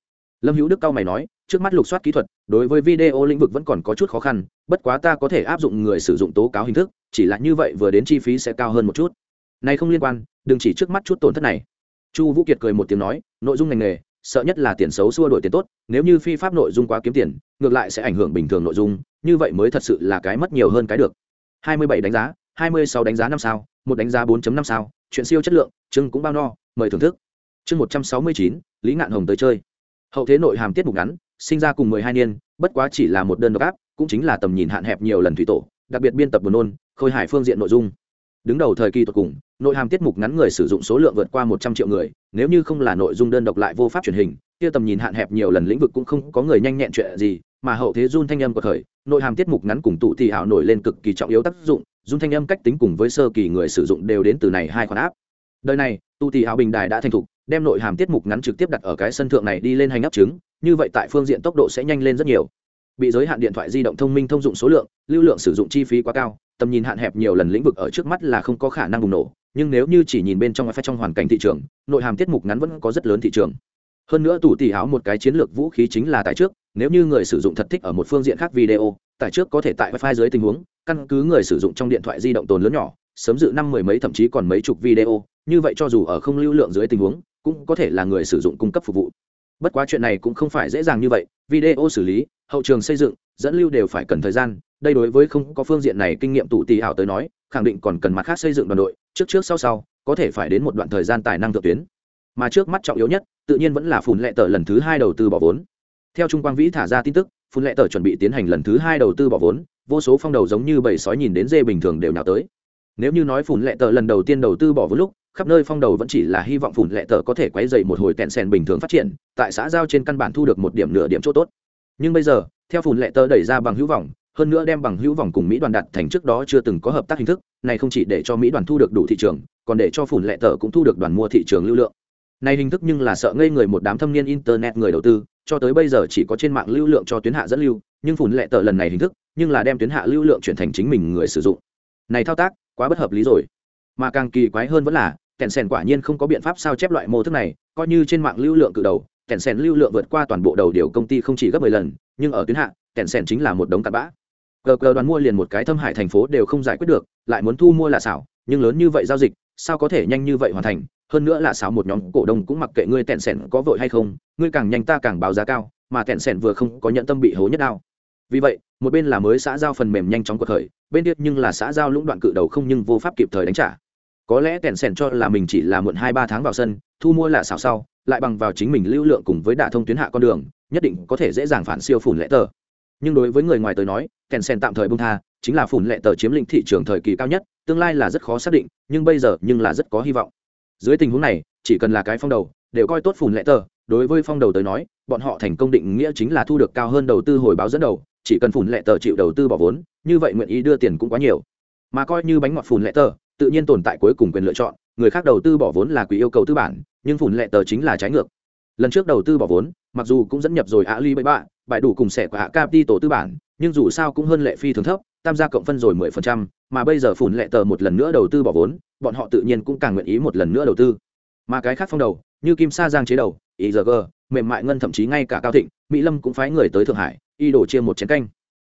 A: Lâm hữu đức cao mày nói, trước mắt lục soát kỹ thuật, đối với video lĩnh vực vẫn còn có chút khó khăn, bất quá ta có thể áp dụng người sử dụng tố cáo hình thức, chỉ là như vậy vừa đến chi phí sẽ cao hơn một chút này không liên quan đừng chỉ trước mắt chút tổn thất này. Chu vũ kiệt cười một tiếng nói nội dung ngành nghề sợ nhất là tiền xấu xua đổi tiền tốt nếu như phi pháp nội dung quá kiếm tiền ngược lại sẽ ảnh hưởng bình thường nội dung như vậy mới thật sự là cái mất nhiều hơn cái được. 27 đánh giá 26 đánh giá năm sao một đánh giá 4.5 sao chuyện siêu chất lượng chưng cũng bao no mời thưởng thức. Chương 169, lý ngạn hồng tới chơi. Hậu thế nội hàm tiết mục ngắn sinh ra cùng 12 niên bất quá chỉ là một đơn độc áp cũng chính là tầm nhìn hạn hẹp nhiều lần thủy tổ đặc biệt biên tập buồn nôn khôi Hải phương diện nội dung đứng đầu thời kỳ tột cùng, nội hàm tiết mục ngắn người sử dụng số lượng vượt qua một trăm triệu người, nếu như không là nội dung đơn độc lại vô pháp truyền hình, kia tầm nhìn hạn hẹp nhiều lần lĩnh vực cũng không có người nhanh nhẹn chuyện gì, mà hậu thế run thanh âm của thời, nội hàm tiết mục ngắn cùng tụ thì ảo nổi lên cực kỳ trọng yếu tác dụng, run thanh âm cách tính cùng với sơ kỳ người sử dụng đều đến từ này hai khoản áp. Đời này, tụ thì ảo bình đài đã thành thục, đem nội hàm tiết mục ngắn trực tiếp đặt ở cái sân thượng này đi lên hành áp chứng, như vậy tại phương diện tốc độ sẽ nhanh lên rất nhiều. Bị giới hạn điện thoại di động thông minh thông dụng số lượng, lưu lượng sử dụng chi phí quá cao tầm nhìn hạn hẹp nhiều lần lĩnh vực ở trước mắt là không có khả năng bùng nổ, nhưng nếu như chỉ nhìn bên trong wifi trong hoàn cảnh thị trường, nội hàm tiết mục ngắn vẫn có rất lớn thị trường. Hơn nữa tủ tỉ áo một cái chiến lược vũ khí chính là tại trước, nếu như người sử dụng thật thích ở một phương diện khác video, tại trước có thể tại wifi dưới tình huống, căn cứ người sử dụng trong điện thoại di động tồn lớn nhỏ, sớm dự năm mười mấy thậm chí còn mấy chục video, như vậy cho dù ở không lưu lượng dưới tình huống, cũng có thể là người sử dụng cung cấp phục vụ. Bất quá chuyện này cũng không phải dễ dàng như vậy, video xử lý, hậu trường xây dựng, dẫn lưu đều phải cần thời gian đây đối với không có phương diện này kinh nghiệm tụ tỷ ảo tới nói, khẳng định còn cần mặt khác xây dựng đoàn đội, trước trước sau sau, có thể phải đến một đoạn thời gian tài năng thượng tuyến. Mà trước mắt trọng yếu nhất, tự nhiên vẫn là phùn lệ tờ lần thứ hai đầu tư bỏ vốn. Theo trung quang vĩ thả ra tin tức, phùn lệ tờ chuẩn bị tiến hành lần thứ hai đầu tư bỏ vốn, vô số phong đầu giống như bầy sói nhìn đến dê bình thường đều nhào tới. Nếu như nói phùn lệ tờ lần đầu tiên đầu tư bỏ vốn lúc, khắp nơi phong đầu vẫn chỉ là hy vọng phùn lệ tờ có thể quay dậy một hồi tẹn sèn bình thường phát triển, tại xã giao trên căn bản thu được một điểm nửa điểm chỗ tốt. Nhưng bây giờ, theo phùn lệ tờ đẩy ra bằng hữu vọng hơn nữa đem bằng hữu vòng cùng mỹ đoàn đặt thành trước đó chưa từng có hợp tác hình thức, này không chỉ để cho mỹ đoàn thu được đủ thị trường, còn để cho phủn lệ tờ cũng thu được đoàn mua thị trường lưu lượng. Này hình thức nhưng là sợ ngây người một đám thâm niên internet người đầu tư, cho tới bây giờ chỉ có trên mạng lưu lượng cho tuyến hạ dẫn lưu, nhưng phủn lệ tờ lần này hình thức, nhưng là đem tuyến hạ lưu lượng chuyển thành chính mình người sử dụng. Này thao tác, quá bất hợp lý rồi. Mà càng kỳ quái hơn vẫn là kèn sèn quả nhiên không có biện pháp sao chép loại mô thức này, coi như trên mạng lưu lượng cự đầu kèn sèn lưu lượng vượt qua toàn bộ đầu điều công ty không chỉ gấp mười lần, nhưng ở tuyến hạ kèn sèn chính là một đống cặn bã gờ gờ đoàn mua liền một cái thâm hải thành phố đều không giải quyết được, lại muốn thu mua là xảo, nhưng lớn như vậy giao dịch, sao có thể nhanh như vậy hoàn thành? Hơn nữa là xảo một nhóm cổ đông cũng mặc kệ ngươi tẹn sẻn có vội hay không, ngươi càng nhanh ta càng báo giá cao, mà tẹn sẻn vừa không có nhận tâm bị hố nhất đao. Vì vậy, một bên là mới xã giao phần mềm nhanh chóng cuộc khởi, bên kia nhưng là xã giao lũng đoạn cự đầu không nhưng vô pháp kịp thời đánh trả. Có lẽ tẹn sẻn cho là mình chỉ là muộn hai ba tháng vào sân, thu mua là xảo sau, lại bằng vào chính mình lưu lượng cùng với đả thông tuyến hạ con đường, nhất định có thể dễ dàng phản siêu phủn lẽ tờ. Nhưng đối với người ngoài tới nói kèn sen tạm thời bung tha, chính là phủn lệ tờ chiếm lĩnh thị trường thời kỳ cao nhất, tương lai là rất khó xác định, nhưng bây giờ nhưng là rất có hy vọng. Dưới tình huống này, chỉ cần là cái phong đầu, đều coi tốt phủn lệ tờ. Đối với phong đầu tới nói, bọn họ thành công định nghĩa chính là thu được cao hơn đầu tư hồi báo dẫn đầu, chỉ cần phủn lệ tờ chịu đầu tư bỏ vốn, như vậy nguyện ý đưa tiền cũng quá nhiều. Mà coi như bánh ngọt phủn lệ tờ, tự nhiên tồn tại cuối cùng quyền lựa chọn, người khác đầu tư bỏ vốn là quỹ yêu cầu tư bản, nhưng phủn lệ tờ chính là trái ngược. Lần trước đầu tư bỏ vốn, mặc dù cũng dẫn nhập rồi ali bậy bạ bại đủ cùng sẻ của hạ capi tổ tư bản nhưng dù sao cũng hơn lệ phi thường thấp tham gia cộng phân rồi mười phần trăm, mà bây giờ phủn lệ tờ một lần nữa đầu tư bỏ vốn, bọn họ tự nhiên cũng càng nguyện ý một lần nữa đầu tư. Mà cái khác phong đầu, như kim sa giang chế đầu igg mềm mại ngân thậm chí ngay cả cao thịnh, mỹ lâm cũng phái người tới thượng hải, y đổ chia một chén canh.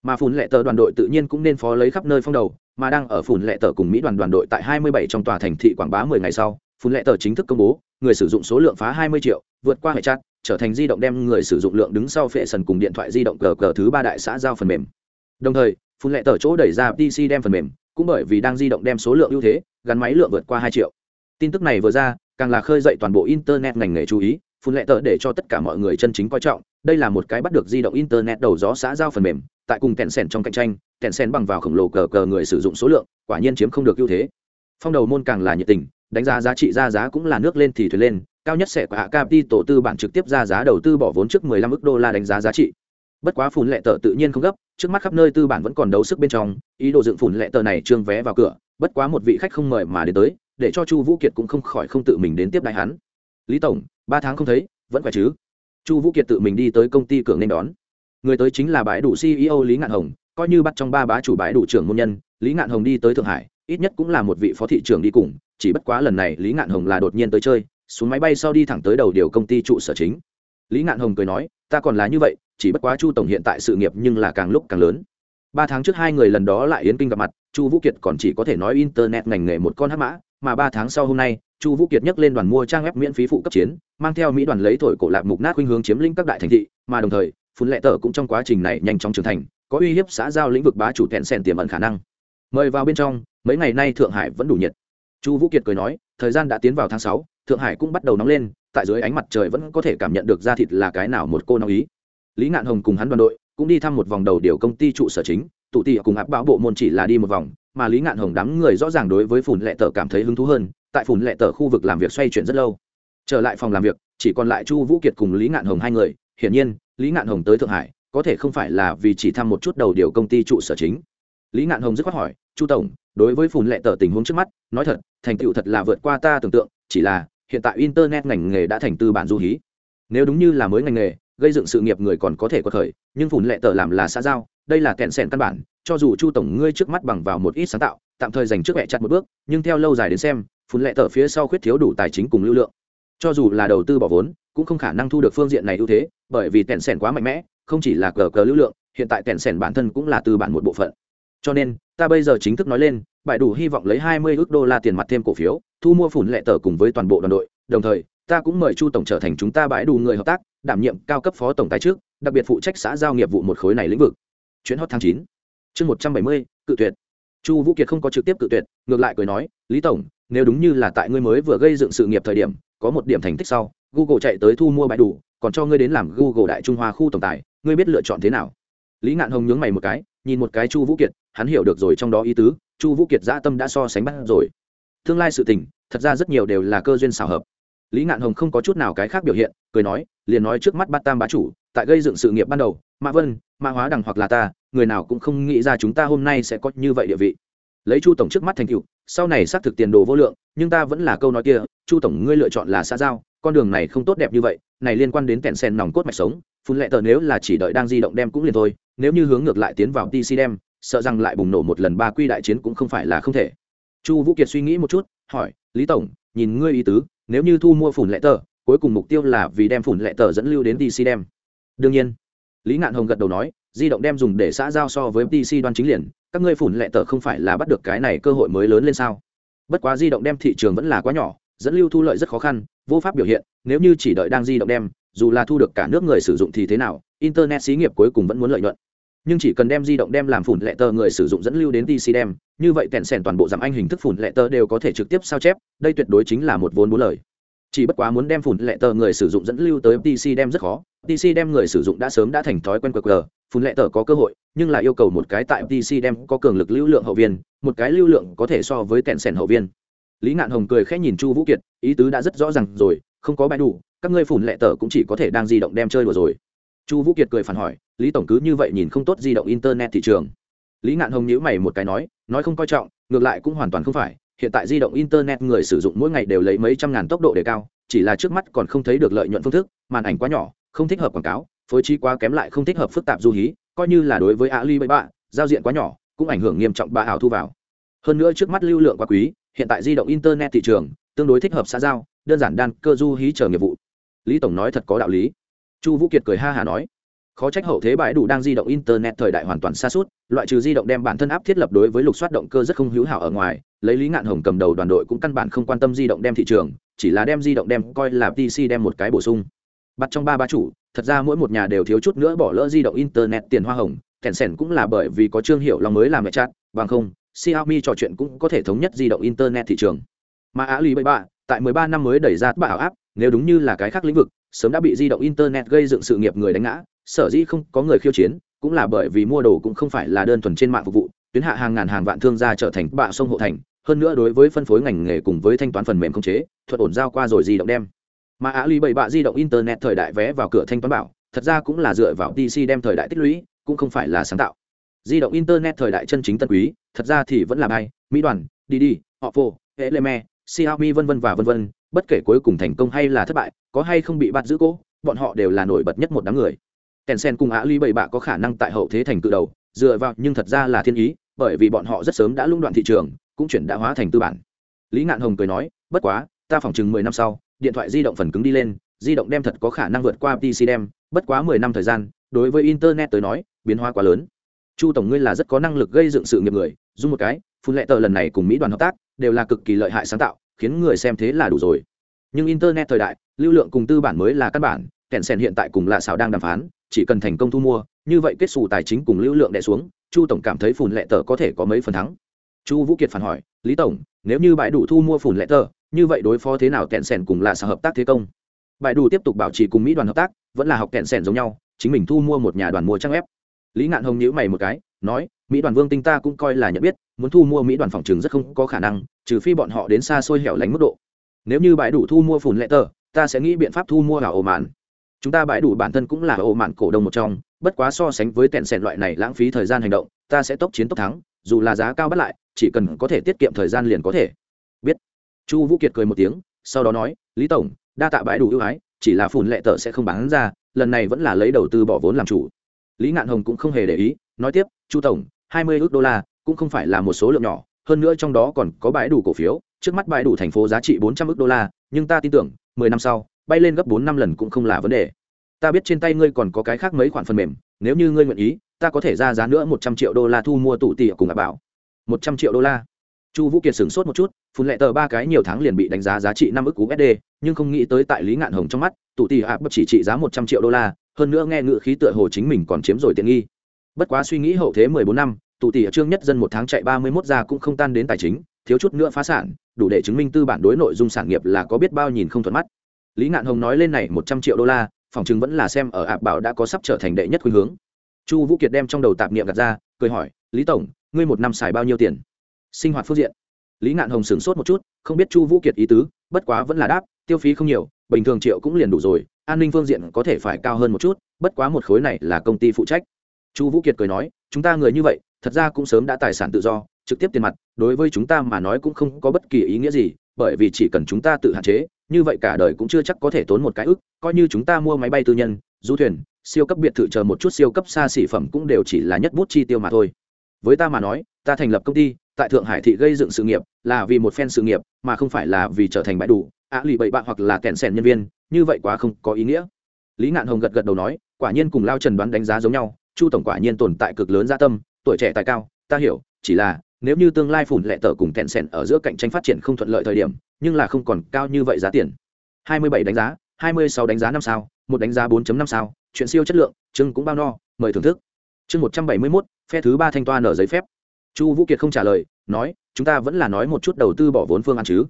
A: Mà phủn lệ tờ đoàn đội tự nhiên cũng nên phó lấy khắp nơi phong đầu, mà đang ở phủn lệ tờ cùng mỹ đoàn đoàn đội tại 27 trong tòa thành thị quảng bá 10 ngày sau, phủn lệ tờ chính thức công bố, người sử dụng số lượng phá 20 triệu, vượt qua hệ chặt trở thành di động đem người sử dụng lượng đứng sau phệ sần cùng điện thoại di động cờ cờ thứ ba đại xã giao phần mềm. Đồng thời, phun lệ tờ chỗ đẩy ra pc đem phần mềm, cũng bởi vì đang di động đem số lượng ưu thế, gắn máy lượng vượt qua hai triệu. Tin tức này vừa ra, càng là khơi dậy toàn bộ internet ngành nghề chú ý, phun lệ tờ để cho tất cả mọi người chân chính coi trọng. Đây là một cái bắt được di động internet đầu gió xã giao phần mềm, tại cùng kẹn sẻn trong cạnh tranh kẹn sẻn bằng vào khổng lồ cờ cờ người sử dụng số lượng, quả nhiên chiếm không được ưu thế. Phong đầu môn càng là nhiệt tình đánh giá giá trị ra giá cũng là nước lên thì thuyền lên, cao nhất sẽ của hạ capi tổ tư bản trực tiếp ra giá đầu tư bỏ vốn trước 15 ức đô la đánh giá giá trị. Bất quá phùn lệ tờ tự nhiên không gấp, trước mắt khắp nơi tư bản vẫn còn đấu sức bên trong, ý đồ dựng phùn lệ tờ này trương vé vào cửa, bất quá một vị khách không mời mà đến tới, để cho chu vũ kiệt cũng không khỏi không tự mình đến tiếp đại hắn. Lý tổng, ba tháng không thấy, vẫn khỏe chứ? Chu vũ kiệt tự mình đi tới công ty cường nên đón. Người tới chính là bãi đủ ceo lý ngạn hồng, coi như bắt trong ba bá chủ bãi đủ trưởng môn nhân, lý ngạn hồng đi tới thượng hải, ít nhất cũng là một vị phó thị trưởng đi cùng chỉ bất quá lần này lý ngạn hồng là đột nhiên tới chơi, xuống máy bay sau đi thẳng tới đầu điều công ty trụ sở chính. Lý ngạn hồng cười nói, ta còn là như vậy, chỉ bất quá chu tổng hiện tại sự nghiệp nhưng là càng lúc càng lớn. Ba tháng trước hai người lần đó lại yến kinh gặp mặt, chu vũ kiệt còn chỉ có thể nói internet ngành nghề một con hát mã, mà ba tháng sau hôm nay, chu vũ kiệt nhắc lên đoàn mua trang web miễn phí phụ cấp chiến, mang theo mỹ đoàn lấy thổi cổ lạc mục nát khuynh hướng chiếm lĩnh các đại thành thị, mà đồng thời, phun lệ tờ cũng trong quá trình này nhanh chóng trưởng thành, có uy hiếp xã giao lĩnh vực bá chủ thẹn sen tiềm ẩn khả năng. Mời vào bên trong, mấy ngày nay thượng hải vẫn đủ nhiệt chu vũ kiệt cười nói, thời gian đã tiến vào tháng sáu, thượng hải cũng bắt đầu nóng lên, tại dưới ánh mặt trời vẫn có thể cảm nhận được da thịt là cái nào một cô nóng ý. Lý ngạn hồng cùng hắn đoàn đội cũng đi thăm một vòng đầu điều công ty trụ sở chính, tụ tị cùng áp báo bộ môn chỉ là đi một vòng, mà lý ngạn hồng đám người rõ ràng đối với Phùn lệ tờ cảm thấy hứng thú hơn, tại Phùn lệ tờ khu vực làm việc xoay chuyển rất lâu. Trở lại phòng làm việc, chỉ còn lại chu vũ kiệt cùng lý ngạn hồng hai người, hiển nhiên, lý ngạn hồng tới thượng hải, có thể không phải là vì chỉ thăm một chút đầu điều công ty trụ sở chính. Lý ngạn hồng dứt khoát hỏi chu tổng đối với Phùn lệ tờ tình huống trước mắt nói thật thành tựu thật là vượt qua ta tưởng tượng chỉ là hiện tại internet ngành nghề đã thành tư bản du hí. Nếu đúng như là mới ngành nghề gây dựng sự nghiệp người còn có thể có thời, nhưng Phùn lệ tờ làm là xã giao đây là kẹn sẻn căn bản cho dù chu tổng ngươi trước mắt bằng vào một ít sáng tạo tạm thời dành trước mẹ chặt một bước nhưng theo lâu dài đến xem Phùn lệ tờ phía sau khuyết thiếu đủ tài chính cùng lưu lượng. Cho dù là đầu tư bỏ vốn cũng không khả năng thu được phương diện này ưu thế bởi vì kẹn sẻn quá mạnh mẽ không chỉ là cờ cờ lưu lượng hiện tại kẹn sẻn bản thân cũng là tư bản một bộ phận cho nên, ta bây giờ chính thức nói lên bại đủ hy vọng lấy hai mươi ước đô la tiền mặt thêm cổ phiếu, thu mua phủn lệ tờ cùng với toàn bộ đoàn đội. Đồng thời, ta cũng mời chu tổng trở thành chúng ta bãi đủ người hợp tác, đảm nhiệm cao cấp phó tổng tài trước, đặc biệt phụ trách xã giao nghiệp vụ một khối này lĩnh vực. Chuyến hot tháng chín. Chương một trăm bảy mươi, cự tuyệt. Chu vũ kiệt không có trực tiếp cự tuyệt, ngược lại cười nói, lý tổng, nếu đúng như là tại ngươi mới vừa gây dựng sự nghiệp thời điểm, có một điểm thành tích sau, google chạy tới thu mua bãi đủ, còn cho ngươi đến làm google đại trung hoa khu tổng tài, ngươi biết lựa chọn thế nào? Lý ngạn hồng nhướng mày một cái, nhìn một cái chu vũ kiệt hắn hiểu được rồi trong đó ý tứ, chu vũ kiệt dã tâm đã so sánh bắt rồi. Tương lai sự tình, thật ra rất nhiều đều là cơ duyên xảo hợp. Lý ngạn hồng không có chút nào cái khác biểu hiện, cười nói, liền nói trước mắt bát tam bá chủ, tại gây dựng sự nghiệp ban đầu, mã vân, mã hóa đằng hoặc là ta, người nào cũng không nghĩ ra chúng ta hôm nay sẽ có như vậy địa vị. Lấy chu tổng trước mắt thành cựu sau này xác thực tiền đồ vô lượng, nhưng ta vẫn là câu nói kia, chu tổng ngươi lựa chọn là xã giao, con đường này không tốt đẹp như vậy, này liên quan đến kẹn sen nòng cốt mạch sống, phun lệ tờ nếu là chỉ đợi đang di động đem cũng liền thôi, nếu như hướng ngược lại tiến vào tc đem sợ rằng lại bùng nổ một lần ba quy đại chiến cũng không phải là không thể. Chu vũ kiệt suy nghĩ một chút, hỏi, lý tổng, nhìn ngươi ý tứ, nếu như thu mua phủn lệ tờ, cuối cùng mục tiêu là vì đem phủn lệ tờ dẫn lưu đến DC đem. Đương nhiên. Lý ngạn hồng gật đầu nói, di động đem dùng để xã giao so với DC đoan chính liền, các ngươi phủn lệ tờ không phải là bắt được cái này cơ hội mới lớn lên sao? Bất quá di động đem thị trường vẫn là quá nhỏ, dẫn lưu thu lợi rất khó khăn, vô pháp biểu hiện, nếu như chỉ đợi đang di động đem, dù là thu được cả nước người sử dụng thì thế nào, internet xí nghiệp cuối cùng vẫn muốn lợi nhuận nhưng chỉ cần đem di động đem làm phủn lệ tờ người sử dụng dẫn lưu đến DC đem, như vậy tẹn sẻn toàn bộ giảm anh hình thức phủn lệ tờ đều có thể trực tiếp sao chép, đây tuyệt đối chính là một vốn bốn lời. Chỉ bất quá muốn đem phủn lệ tờ người sử dụng dẫn lưu tới DC đem rất khó, DC đem người sử dụng đã sớm đã thành thói quen QR, phủn lệ tờ có cơ hội, nhưng lại yêu cầu một cái tại DC đem có cường lực lưu lượng hậu viên, một cái lưu lượng có thể so với tẹn sẻn hậu viên. Lý Ngạn Hồng cười khẽ nhìn Chu Vũ Kiệt, ý tứ đã rất rõ ràng rồi, không có bãi đủ, các ngươi phủn lệ tờ cũng chỉ có thể đang di động đem chơi đùa rồi chu vũ kiệt cười phản hỏi, lý tổng cứ như vậy nhìn không tốt di động internet thị trường. Lý ngạn hồng nhíu mày một cái nói nói không coi trọng, ngược lại cũng hoàn toàn không phải. Hiện tại di động internet người sử dụng mỗi ngày đều lấy mấy trăm ngàn tốc độ để cao, chỉ là trước mắt còn không thấy được lợi nhuận phương thức, màn ảnh quá nhỏ, không thích hợp quảng cáo, phối trí quá kém lại không thích hợp phức tạp du hí, coi như là đối với ali bậy bạ giao diện quá nhỏ, cũng ảnh hưởng nghiêm trọng bà ảo thu vào. Hơn nữa trước mắt lưu lượng quá quý, hiện tại di động internet thị trường tương đối thích hợp xã giao, đơn giản đan cơ du hí chờ nghiệp vụ. Lý tổng nói thật có đạo lý chu vũ kiệt cười ha hả nói, khó trách hậu thế bãi đủ đang di động internet thời đại hoàn toàn xa suốt, loại trừ di động đem bản thân áp thiết lập đối với lục soát động cơ rất không hữu hảo ở ngoài, lấy lý ngạn hồng cầm đầu đoàn đội cũng căn bản không quan tâm di động đem thị trường, chỉ là đem di động đem coi là pc đem một cái bổ sung. Bắt trong ba ba chủ, thật ra mỗi một nhà đều thiếu chút nữa bỏ lỡ di động internet tiền hoa hồng, kèn sẻn cũng là bởi vì có trương hiệu lòng mới làm mẹ chát, bằng không, xiaomi trò chuyện cũng có thể thống nhất di động internet thị trường. Mà á lý bậy bạ tại 13 năm mới đẩy ra bảo áp, nếu đúng như là cái khác lĩnh vực sớm đã bị di động internet gây dựng sự nghiệp người đánh ngã, sở dĩ không có người khiêu chiến, cũng là bởi vì mua đồ cũng không phải là đơn thuần trên mạng phục vụ, tuyến hạ hàng ngàn hàng vạn thương gia trở thành bạ sông hộ thành, hơn nữa đối với phân phối ngành nghề cùng với thanh toán phần mềm không chế, thuật ổn giao qua rồi di động đem. Mà á lì bảy bạ di động internet thời đại vé vào cửa thanh toán bảo, thật ra cũng là dựa vào dc đem thời đại tích lũy, cũng không phải là sáng tạo. Di động internet thời đại chân chính tân quý, thật ra thì vẫn là bay mỹ đoàn, didi, oppo, eleme, xiaomi vân vân và vân vân bất kể cuối cùng thành công hay là thất bại có hay không bị bắt giữ cố bọn họ đều là nổi bật nhất một đám người Tencent cùng Á Ly bảy bạ có khả năng tại hậu thế thành cự đầu, dựa vào nhưng thật ra là thiên ý, bởi vì bọn họ rất sớm đã lũng đoạn thị trường, cũng chuyển đã hóa thành tư bản. Lý Ngạn Hồng cười nói, bất quá, ta phỏng chừng mười năm sau, điện thoại di động phần cứng đi lên, di động đem thật có khả năng vượt qua PC đem, bất quá mười năm thời gian, đối với internet tới nói, biến hóa quá lớn. Chu tổng ngươi là rất có năng lực gây dựng sự nghiệp người, dùng một cái, phun lệ tờ lần này cùng Mỹ đoàn hợp tác, đều là cực kỳ lợi hại sáng tạo, khiến người xem thế là đủ rồi. Nhưng internet thời đại, lưu lượng cùng tư bản mới là căn bản, kẹn sen hiện tại cùng là xảo đang đàm phán chỉ cần thành công thu mua như vậy kết xù tài chính cùng lưu lượng đẻ xuống chu tổng cảm thấy phùn lệ tờ có thể có mấy phần thắng. Chu vũ kiệt phản hỏi lý tổng nếu như bãi đủ thu mua phùn lệ tờ như vậy đối phó thế nào kẹn sen cùng là xảo hợp tác thế công? Bãi đủ tiếp tục bảo trì cùng mỹ đoàn hợp tác vẫn là học kẹn sen giống nhau chính mình thu mua một nhà đoàn mua trang ép lý ngạn hồng nhíu mày một cái nói, mỹ đoàn vương tinh ta cũng coi là nhận biết, muốn thu mua mỹ đoàn phòng trường rất không có khả năng, trừ phi bọn họ đến xa xôi hẻo lánh mức độ. Nếu như bãi đủ thu mua phùn lệ tờ, ta sẽ nghĩ biện pháp thu mua gà ồ mạn. Chúng ta bãi đủ bản thân cũng là ồ mạn cổ đông một trong, bất quá so sánh với tẹn sẹn loại này lãng phí thời gian hành động, ta sẽ tốc chiến tốc thắng, dù là giá cao bắt lại, chỉ cần có thể tiết kiệm thời gian liền có thể. Biết. Chu vũ kiệt cười một tiếng, sau đó nói, lý tổng, đa tạ bãi đủ ưu ái, chỉ là phùn lệ tờ sẽ không bán ra, lần này vẫn là lấy đầu tư bỏ vốn làm chủ. Lý ngạn hồng cũng không hề để ý nói tiếp, chu tổng, hai mươi ước đô la cũng không phải là một số lượng nhỏ, hơn nữa trong đó còn có bãi đủ cổ phiếu. Trước mắt bãi đủ thành phố giá trị bốn trăm ước đô la, nhưng ta tin tưởng, mười năm sau, bay lên gấp bốn năm lần cũng không là vấn đề. Ta biết trên tay ngươi còn có cái khác mấy khoản phần mềm, nếu như ngươi nguyện ý, ta có thể ra giá nữa một trăm triệu đô la thu mua tụ tỉ cùng ả bảo. Một trăm triệu đô la. Chu vũ kiệt sửng sốt một chút, phun lệ tờ ba cái nhiều tháng liền bị đánh giá giá trị năm ức usd nhưng không nghĩ tới tại lý ngạn hồng trong mắt, tụ tỉ bất chỉ trị giá một trăm triệu đô la, hơn nữa nghe ngự khí tựa hồ chính mình còn chiếm rồi tiện nghi bất quá suy nghĩ hậu thế mười bốn năm, tụ tỷ ở trương nhất dân một tháng chạy ba mươi mốt ra cũng không tan đến tài chính, thiếu chút nữa phá sản, đủ để chứng minh tư bản đối nội dung sản nghiệp là có biết bao nhìn không thuận mắt. Lý ngạn hồng nói lên này một trăm triệu đô la, phòng chứng vẫn là xem ở ạp bảo đã có sắp trở thành đệ nhất khuynh hướng. Chu vũ kiệt đem trong đầu tạp niệm gạt ra, cười hỏi, lý tổng, ngươi một năm xài bao nhiêu tiền? Sinh hoạt phương diện. Lý ngạn hồng sửng sốt một chút, không biết chu vũ kiệt ý tứ, bất quá vẫn là đáp, tiêu phí không nhiều, bình thường triệu cũng liền đủ rồi, an ninh phương diện có thể phải cao hơn một chút, bất quá một khối này là công ty phụ trách chu vũ kiệt cười nói, chúng ta người như vậy, thật ra cũng sớm đã tài sản tự do, trực tiếp tiền mặt, đối với chúng ta mà nói cũng không có bất kỳ ý nghĩa gì, bởi vì chỉ cần chúng ta tự hạn chế, như vậy cả đời cũng chưa chắc có thể tốn một cái ức, coi như chúng ta mua máy bay tư nhân, du thuyền, siêu cấp biệt thự chờ một chút siêu cấp xa xỉ phẩm cũng đều chỉ là nhất bút chi tiêu mà thôi. Với ta mà nói, ta thành lập công ty, tại thượng hải thị gây dựng sự nghiệp, là vì một phen sự nghiệp, mà không phải là vì trở thành bãi đủ, ạ lì bậy bạn hoặc là kẹn sẻn nhân viên, như vậy quá không có ý nghĩa. Lý ngạn hồng gật gật đầu nói, quả nhiên cùng lao trần đoán đánh giá giống nhau chu tổng quả nhiên tồn tại cực lớn gia tâm tuổi trẻ tài cao ta hiểu chỉ là nếu như tương lai phủn lệ tờ cùng tẹn sẻn ở giữa cạnh tranh phát triển không thuận lợi thời điểm nhưng là không còn cao như vậy giá tiền. 27 đánh giá 26 đánh giá năm sao một đánh giá 4.5 sao chuyện siêu chất lượng chưng cũng bao no mời thưởng thức. Chương 171, phe thứ ba thanh toa nở giấy phép. Chu vũ kiệt không trả lời nói chúng ta vẫn là nói một chút đầu tư bỏ vốn phương án chứ.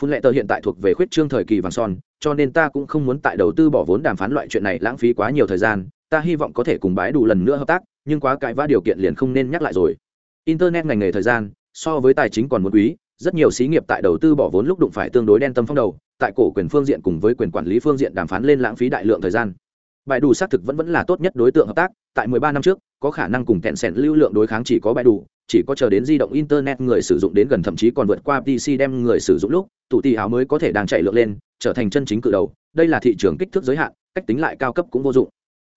A: Phun lệ tờ hiện tại thuộc về khuyết trương thời kỳ vàng son cho nên ta cũng không muốn tại đầu tư bỏ vốn đàm phán loại chuyện này lãng phí quá nhiều thời gian ta hy vọng có thể cùng bãi đủ lần nữa hợp tác, nhưng quá cãi vã điều kiện liền không nên nhắc lại rồi. Internet ngành nghề thời gian, so với tài chính còn muốn quý, rất nhiều xí nghiệp tại đầu tư bỏ vốn lúc đụng phải tương đối đen tâm phong đầu, tại cổ quyền phương diện cùng với quyền quản lý phương diện đàm phán lên lãng phí đại lượng thời gian. Bãi đủ xác thực vẫn vẫn là tốt nhất đối tượng hợp tác, tại 13 năm trước, có khả năng cùng kẹn sẻn lưu lượng đối kháng chỉ có bãi đủ, chỉ có chờ đến di động internet người sử dụng đến gần thậm chí còn vượt qua pc đem người sử dụng lúc, tủ tỷ áo mới có thể đang chạy lượng lên, trở thành chân chính cự đầu, đây là thị trường kích thước giới hạn, cách tính lại cao cấp cũng vô dụng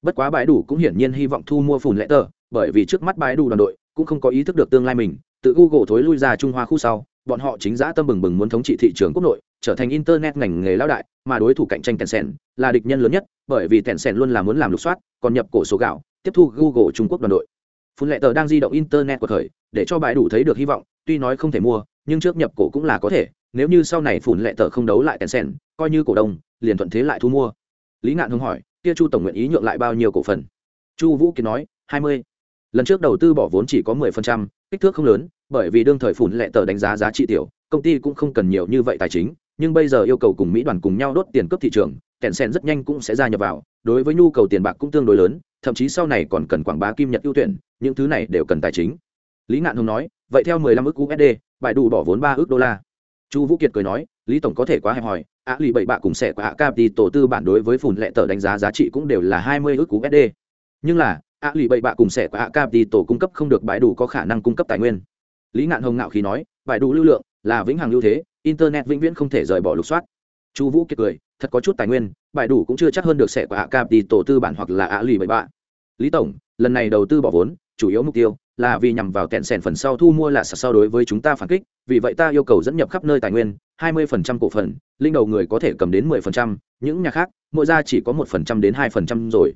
A: bất quá bãi đủ cũng hiển nhiên hy vọng thu mua phùn lệ tờ, bởi vì trước mắt bãi đủ đoàn đội cũng không có ý thức được tương lai mình. Tự google thối lui ra trung hoa khu sau, bọn họ chính giã tâm bừng bừng muốn thống trị thị trường quốc nội, trở thành internet ngành nghề lao đại, mà đối thủ cạnh tranh tencent là địch nhân lớn nhất, bởi vì tencent luôn là muốn làm lục soát, còn nhập cổ số gạo, tiếp thu google trung quốc đoàn đội. Phun lệ tờ đang di động internet của thời, để cho bãi đủ thấy được hy vọng, tuy nói không thể mua, nhưng trước nhập cổ cũng là có thể. Nếu như sau này phun lệ tờ không đấu lại tencent, coi như cổ đông, liền thuận thế lại thu mua. Lý ngạn hưng hỏi kia chu tổng nguyện ý nhượng lại bao nhiêu cổ phần? Chu vũ kiệt nói, hai mươi. Lần trước đầu tư bỏ vốn chỉ có mười phần trăm, kích thước không lớn, bởi vì đương thời phủn lệ tờ đánh giá giá trị tiểu, công ty cũng không cần nhiều như vậy tài chính, nhưng bây giờ yêu cầu cùng mỹ đoàn cùng nhau đốt tiền cấp thị trường, kẹn sen rất nhanh cũng sẽ gia nhập vào, đối với nhu cầu tiền bạc cũng tương đối lớn, thậm chí sau này còn cần quảng bá kim nhật ưu tuyển, những thứ này đều cần tài chính. Lý ngạn hùng nói, vậy theo mười lăm ước usd bài đủ bỏ vốn ba ước đô la. Chu vũ kiệt cười nói lý tổng có thể quá hẹp hòi, ạ lì bảy bạ cùng sẽ của ạ cap thì tổ tư bản đối với phùn lệ tờ đánh giá giá trị cũng đều là hai mươi ước sd. nhưng là, ạ lì bảy bạ cùng sẽ của ạ cap thì tổ cung cấp không được bãi đủ có khả năng cung cấp tài nguyên. Lý ngạn hồng ngạo khí nói bãi đủ lưu lượng là vĩnh hằng ưu thế, internet vĩnh viễn không thể rời bỏ lục soát. Chu vũ kiệt cười, thật có chút tài nguyên bãi đủ cũng chưa chắc hơn được sẽ của ạ cap thì tổ tư bản hoặc là ạ lì bảy bạ. Lý tổng, lần này đầu tư bỏ vốn, chủ yếu mục tiêu là vì nhằm vào kẹn sẻn phần sau thu mua là sau đối với chúng ta phản kích vì vậy ta yêu cầu dẫn nhập khắp nơi tài nguyên 20% cổ phần linh đầu người có thể cầm đến 10%, những nhà khác mỗi gia chỉ có 1% đến 2% rồi.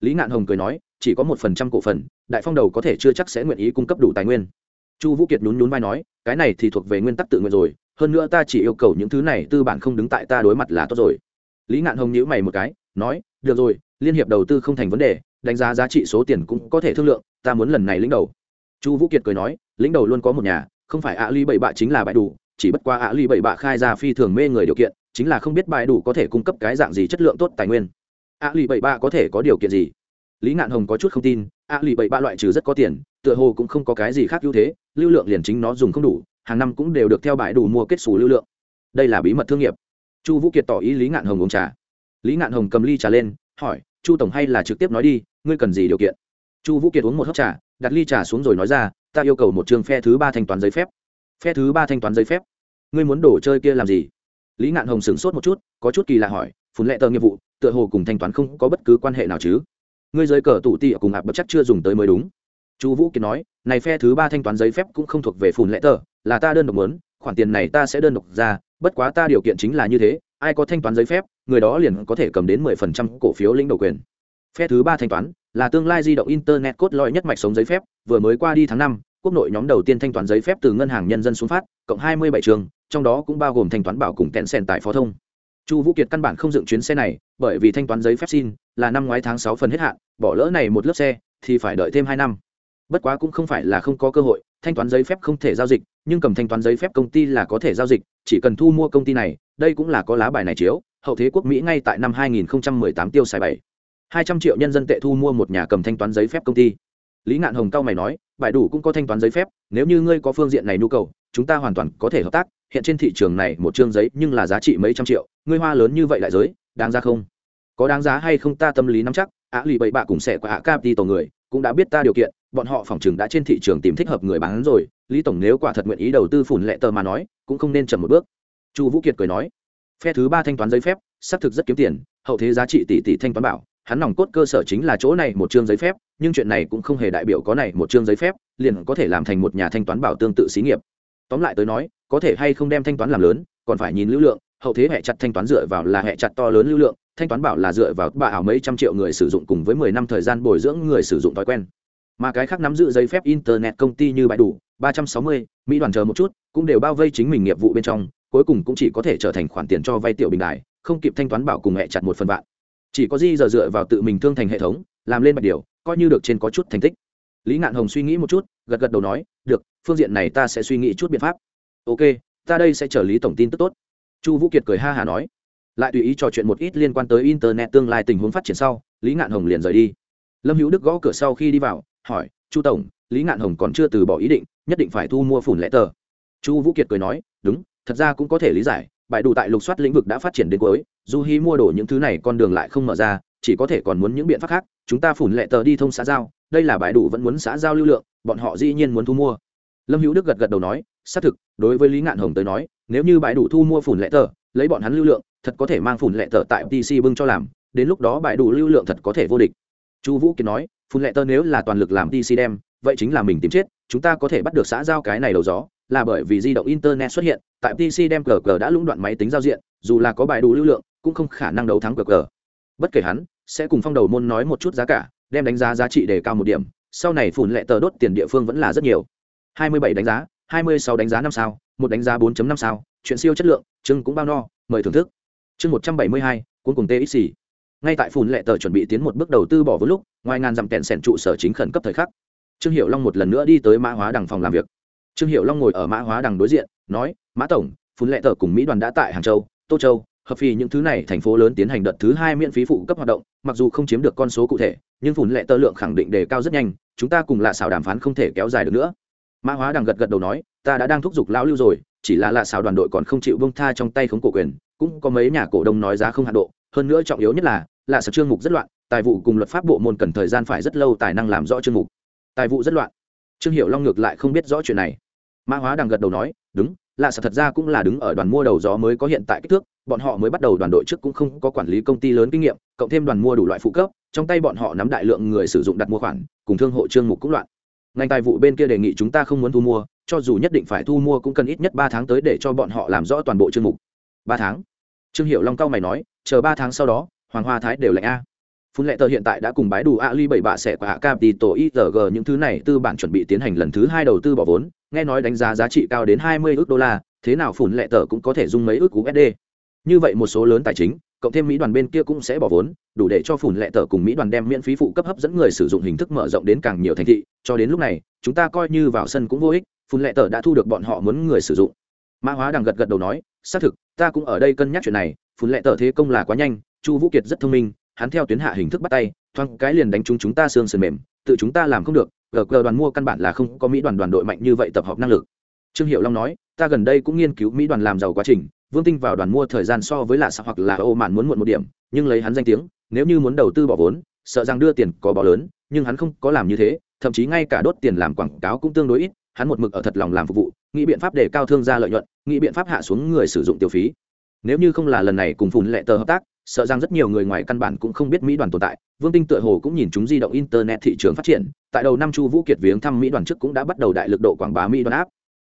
A: Lý ngạn hồng cười nói chỉ có 1% cổ phần đại phong đầu có thể chưa chắc sẽ nguyện ý cung cấp đủ tài nguyên. Chu vũ kiệt nhún nhún vai nói cái này thì thuộc về nguyên tắc tự nguyện rồi hơn nữa ta chỉ yêu cầu những thứ này tư bản không đứng tại ta đối mặt là tốt rồi. Lý ngạn hồng nhíu mày một cái nói được rồi liên hiệp đầu tư không thành vấn đề đánh giá giá trị số tiền cũng có thể thương lượng ta muốn lần này lĩnh đầu chu vũ kiệt cười nói, lĩnh đầu luôn có một nhà, không phải ạ ly bảy bạ chính là bãi đủ, chỉ bất qua ạ ly bảy bạ khai ra phi thường mê người điều kiện, chính là không biết bãi đủ có thể cung cấp cái dạng gì chất lượng tốt tài nguyên. Ạ ly bảy bạ có thể có điều kiện gì? Lý ngạn hồng có chút không tin ạ ly bảy bạ loại trừ rất có tiền, tựa hồ cũng không có cái gì khác ưu thế, lưu lượng liền chính nó dùng không đủ, hàng năm cũng đều được theo bãi đủ mua kết xù lưu lượng. Đây là bí mật thương nghiệp. Chu vũ kiệt tỏ ý lý ngạn hồng uống trà. Lý ngạn hồng cầm ly trà lên, hỏi, chu tổng hay là trực tiếp nói đi, ngươi cần gì điều kiện? Chu vũ kiệt uống một hớp trà đặt ly trà xuống rồi nói ra, ta yêu cầu một trường phe thứ ba thanh toán giấy phép. Phe thứ ba thanh toán giấy phép? Ngươi muốn đổ chơi kia làm gì? Lý ngạn hồng sửng sốt một chút, có chút kỳ lạ hỏi phun lệ tờ nghiệp vụ, tựa hồ cùng thanh toán không có bất cứ quan hệ nào chứ? Ngươi giới cờ tủ tị cùng hạp bất chắc chưa dùng tới mới đúng. Chu vũ kiệt nói, này phe thứ ba thanh toán giấy phép cũng không thuộc về phun lệ tờ, là ta đơn độc muốn, khoản tiền này ta sẽ đơn độc ra, bất quá ta điều kiện chính là như thế, ai có thanh toán giấy phép, người đó liền có thể cầm đến mười phần trăm cổ phiếu lĩnh đầu quyền phe thứ ba thanh toán là tương lai di động internet cốt lõi nhất mạch sống giấy phép, vừa mới qua đi tháng năm, quốc nội nhóm đầu tiên thanh toán giấy phép từ ngân hàng nhân dân xuống phát, cộng hai mươi bảy trường, trong đó cũng bao gồm thanh toán bảo cùng kẹn sen tại phó thông. Chu vũ kiệt căn bản không dựng chuyến xe này, bởi vì thanh toán giấy phép xin là năm ngoái tháng sáu phần hết hạn, bỏ lỡ này một lớp xe thì phải đợi thêm hai năm. Bất quá cũng không phải là không có cơ hội, thanh toán giấy phép không thể giao dịch, nhưng cầm thanh toán giấy phép công ty là có thể giao dịch, chỉ cần thu mua công ty này, đây cũng là có lá bài này chiếu, hậu thế quốc mỹ ngay tại năm 2018 tiêu xài bảy hai trăm triệu nhân dân tệ thu mua một nhà cầm thanh toán giấy phép công ty. Lý ngạn hồng cao mày nói, bài đủ cũng có thanh toán giấy phép, nếu như ngươi có phương diện này nhu cầu, chúng ta hoàn toàn có thể hợp tác. Hiện trên thị trường này một chương giấy nhưng là giá trị mấy trăm triệu, ngươi hoa lớn như vậy lại giới, đáng ra không? Có đáng giá hay không ta tâm lý nắm chắc. Á lì bậy bạ cùng sẽ qua ạ cap đi tổ người, cũng đã biết ta điều kiện, bọn họ phòng chừng đã trên thị trường tìm thích hợp người bán rồi. Lý tổng nếu quả thật nguyện ý đầu tư phủn lệ tờ mà nói, cũng không nên chậm một bước. Chu vũ kiệt cười nói, phe thứ ba thanh toán giấy phép, xác thực rất kiếm tiền, hậu thế giá trị tỷ tỷ thanh toán bảo hắn nòng cốt cơ sở chính là chỗ này một chương giấy phép, nhưng chuyện này cũng không hề đại biểu có này một chương giấy phép, liền có thể làm thành một nhà thanh toán bảo tương tự xí nghiệp. Tóm lại tới nói, có thể hay không đem thanh toán làm lớn, còn phải nhìn lưu lượng, hậu thế hệ chặt thanh toán dựa vào là hệ chặt to lớn lưu lượng, thanh toán bảo là dựa vào bà ảo mấy trăm triệu người sử dụng cùng với mười năm thời gian bồi dưỡng người sử dụng thói quen. Mà cái khác nắm giữ giấy phép internet công ty như bãi đủ, ba trăm sáu mươi, mỹ đoàn chờ một chút, cũng đều bao vây chính mình nghiệp vụ bên trong, cuối cùng cũng chỉ có thể trở thành khoản tiền cho vay tiểu bình đại không kịp thanh toán bảo cùng mẹ chặt một phần vạn chỉ có di giờ dựa vào tự mình thương thành hệ thống, làm lên bạch điều, coi như được trên có chút thành tích. Lý ngạn hồng suy nghĩ một chút, gật gật đầu nói, được, phương diện này ta sẽ suy nghĩ chút biện pháp. Ok, ta đây sẽ chờ lý tổng tin tức tốt. Chu vũ kiệt cười ha hả nói. Lại tùy ý trò chuyện một ít liên quan tới internet tương lai tình huống phát triển sau, lý ngạn hồng liền rời đi. Lâm hữu đức gõ cửa sau khi đi vào, hỏi, chu tổng, lý ngạn hồng còn chưa từ bỏ ý định, nhất định phải thu mua phủn lẽ tờ. Chu vũ kiệt cười nói, đúng, thật ra cũng có thể lý giải bãi đủ tại lục soát lĩnh vực đã phát triển đến cuối, dù hi mua đồ những thứ này con đường lại không mở ra, chỉ có thể còn muốn những biện pháp khác, chúng ta phủn lệ tờ đi thông xã giao, đây là bãi đủ vẫn muốn xã giao lưu lượng, bọn họ dĩ nhiên muốn thu mua. Lâm hữu đức gật gật đầu nói, xác thực, đối với lý ngạn hồng tới nói, nếu như bãi đủ thu mua phủn lệ tờ, lấy bọn hắn lưu lượng, thật có thể mang phủn lệ tờ tại pc bưng cho làm, đến lúc đó bãi đủ lưu lượng thật có thể vô địch. Chu vũ kiệt nói, phủn lệ tờ nếu là toàn lực làm pc đem, vậy chính là mình tìm chết, chúng ta có thể bắt được xã giao cái này đầu gió là bởi vì di động internet xuất hiện tại pc đem cờ cờ đã lũng đoạn máy tính giao diện dù là có bài đủ lưu lượng cũng không khả năng đấu thắng cờ cờ. Bất kể hắn sẽ cùng phong đầu môn nói một chút giá cả đem đánh giá giá trị đề cao một điểm sau này phủn lệ tờ đốt tiền địa phương vẫn là rất nhiều. 27 đánh giá 26 đánh giá năm sao một đánh giá 4.5 sao chuyện siêu chất lượng chưng cũng bao no mời thưởng thức. Chương 172, cuốn cùng txc ngay tại phùn lệ tờ chuẩn bị tiến một bước đầu tư bỏ vốn lúc ngoài ngàn dặm kẹn sẻn trụ sở chính khẩn cấp thời khắc. Trương hiệu long một lần nữa đi tới mã hóa đằng phòng làm việc trương hiệu long ngồi ở mã hóa đằng đối diện, nói, mã tổng, phun lệ tờ cùng mỹ đoàn đã tại hàng châu, tô châu, hợp phi những thứ này thành phố lớn tiến hành đợt thứ hai miễn phí phụ cấp hoạt động, mặc dù không chiếm được con số cụ thể, nhưng phun lệ tờ lượng khẳng định đề cao rất nhanh, chúng ta cùng lạ xảo đàm phán không thể kéo dài được nữa. Mã hóa đằng gật gật đầu nói, ta đã đang thúc giục lão lưu rồi, chỉ là lạ xảo đoàn đội còn không chịu bông tha trong tay khống cổ quyền, cũng có mấy nhà cổ đông nói giá không hạ độ, hơn nữa trọng yếu nhất là, lạ sở chương mục rất loạn, tài vụ cùng luật pháp bộ môn cần thời gian phải rất lâu tài năng làm rõ chương mục. Tài vụ rất loạn. Trương hiệu long ngược lại không biết rõ chuyện này mã hóa đằng gật đầu nói, đúng lạ sở thật ra cũng là đứng ở đoàn mua đầu gió mới có hiện tại kích thước, bọn họ mới bắt đầu đoàn đội trước cũng không có quản lý công ty lớn kinh nghiệm, cộng thêm đoàn mua đủ loại phụ cấp, trong tay bọn họ nắm đại lượng người sử dụng đặt mua khoản, cùng thương hộ trương mục cũng loạn. Ngành tài vụ bên kia đề nghị chúng ta không muốn thu mua, cho dù nhất định phải thu mua cũng cần ít nhất ba tháng tới để cho bọn họ làm rõ toàn bộ chương mục. Ba tháng? Trương hiệu long cao mày nói, chờ ba tháng sau đó, hoàng hoa thái đều lạnh a phun lệ tờ hiện tại đã cùng bái đủ ali bảy bạ sẽ của hạ cap tổ itg những thứ này tư bản chuẩn bị tiến hành lần thứ hai đầu tư bỏ vốn, nghe nói đánh giá giá trị cao đến hai mươi ước đô la, thế nào phun lệ tờ cũng có thể dùng mấy ước usd như vậy một số lớn tài chính, cộng thêm mỹ đoàn bên kia cũng sẽ bỏ vốn, đủ để cho phủn lệ tờ cùng mỹ đoàn đem miễn phí phụ cấp hấp dẫn người sử dụng hình thức mở rộng đến càng nhiều thành thị, cho đến lúc này, chúng ta coi như vào sân cũng vô ích phủn lệ tờ đã thu được bọn họ muốn người sử dụng. Mã hóa đang gật gật đầu nói, xác thực, ta cũng ở đây cân nhắc chuyện này phủn lệ tờ thế công là quá nhanh, chu vũ kiệt rất thông minh hắn theo tuyến hạ hình thức bắt tay, thoáng cái liền đánh chúng chúng ta xương sườn mềm, tự chúng ta làm không được, gờ gờ đoàn mua căn bản là không có mỹ đoàn đoàn đội mạnh như vậy tập hợp năng lực. Trương hiệu long nói, ta gần đây cũng nghiên cứu mỹ đoàn làm giàu quá trình, vương tinh vào đoàn mua thời gian so với lạ sạc hoặc là ô mạn muốn muộn một điểm, nhưng lấy hắn danh tiếng, nếu như muốn đầu tư bỏ vốn, sợ rằng đưa tiền có bỏ lớn, nhưng hắn không có làm như thế, thậm chí ngay cả đốt tiền làm quảng cáo cũng tương đối ít, hắn một mực ở thật lòng làm phục vụ, nghĩ biện pháp để cao thương gia lợi nhuận, nghĩ biện pháp hạ xuống người sử dụng tiêu phí. Nếu như không là lần này cùng phùn lệ tờ hợp tác sợ rằng rất nhiều người ngoài căn bản cũng không biết mỹ đoàn tồn tại. Vương tinh tựa hồ cũng nhìn chúng di động internet thị trường phát triển. Tại đầu năm chu vũ kiệt viếng thăm mỹ đoàn trước cũng đã bắt đầu đại lực độ quảng bá mỹ đoàn áp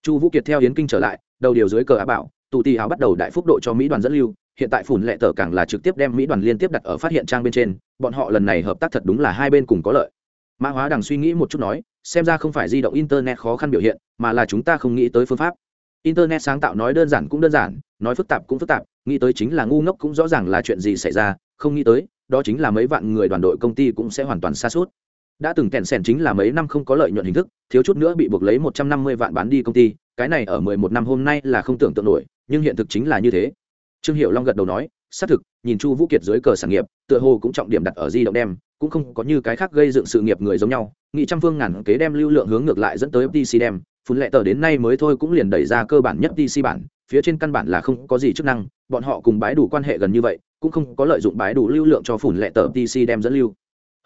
A: chu vũ kiệt theo yến kinh trở lại, đầu điều dưới cờ á bảo tụ tì áo bắt đầu đại phúc độ cho mỹ đoàn dẫn lưu. Hiện tại phủn lệ tờ càng là trực tiếp đem mỹ đoàn liên tiếp đặt ở phát hiện trang bên trên. Bọn họ lần này hợp tác thật đúng là hai bên cùng có lợi. Mã hóa đằng suy nghĩ một chút nói, xem ra không phải di động internet khó khăn biểu hiện, mà là chúng ta không nghĩ tới phương pháp. Internet sáng tạo nói đơn giản cũng đơn giản, nói phức tạp cũng phức tạp nghĩ tới chính là ngu ngốc cũng rõ ràng là chuyện gì xảy ra, không nghĩ tới, đó chính là mấy vạn người đoàn đội công ty cũng sẽ hoàn toàn xa suốt đã từng kẹn sẻn chính là mấy năm không có lợi nhuận hình thức, thiếu chút nữa bị buộc lấy một trăm năm mươi vạn bán đi công ty, cái này ở mười một năm hôm nay là không tưởng tượng nổi, nhưng hiện thực chính là như thế. Trương hiệu long gật đầu nói, xác thực, nhìn chu vũ kiệt dưới cờ sản nghiệp, tựa hồ cũng trọng điểm đặt ở di động đem, cũng không có như cái khác gây dựng sự nghiệp người giống nhau. Nghị trăm phương ngàn kế đem lưu lượng hướng ngược lại dẫn tới FTC đem, phun lệ tờ đến nay mới thôi cũng liền đẩy ra cơ bản nhất FTC bản phía trên căn bản là không có gì chức năng bọn họ cùng bái đủ quan hệ gần như vậy cũng không có lợi dụng bái đủ lưu lượng cho phủn lệ tờ pc đem dẫn lưu.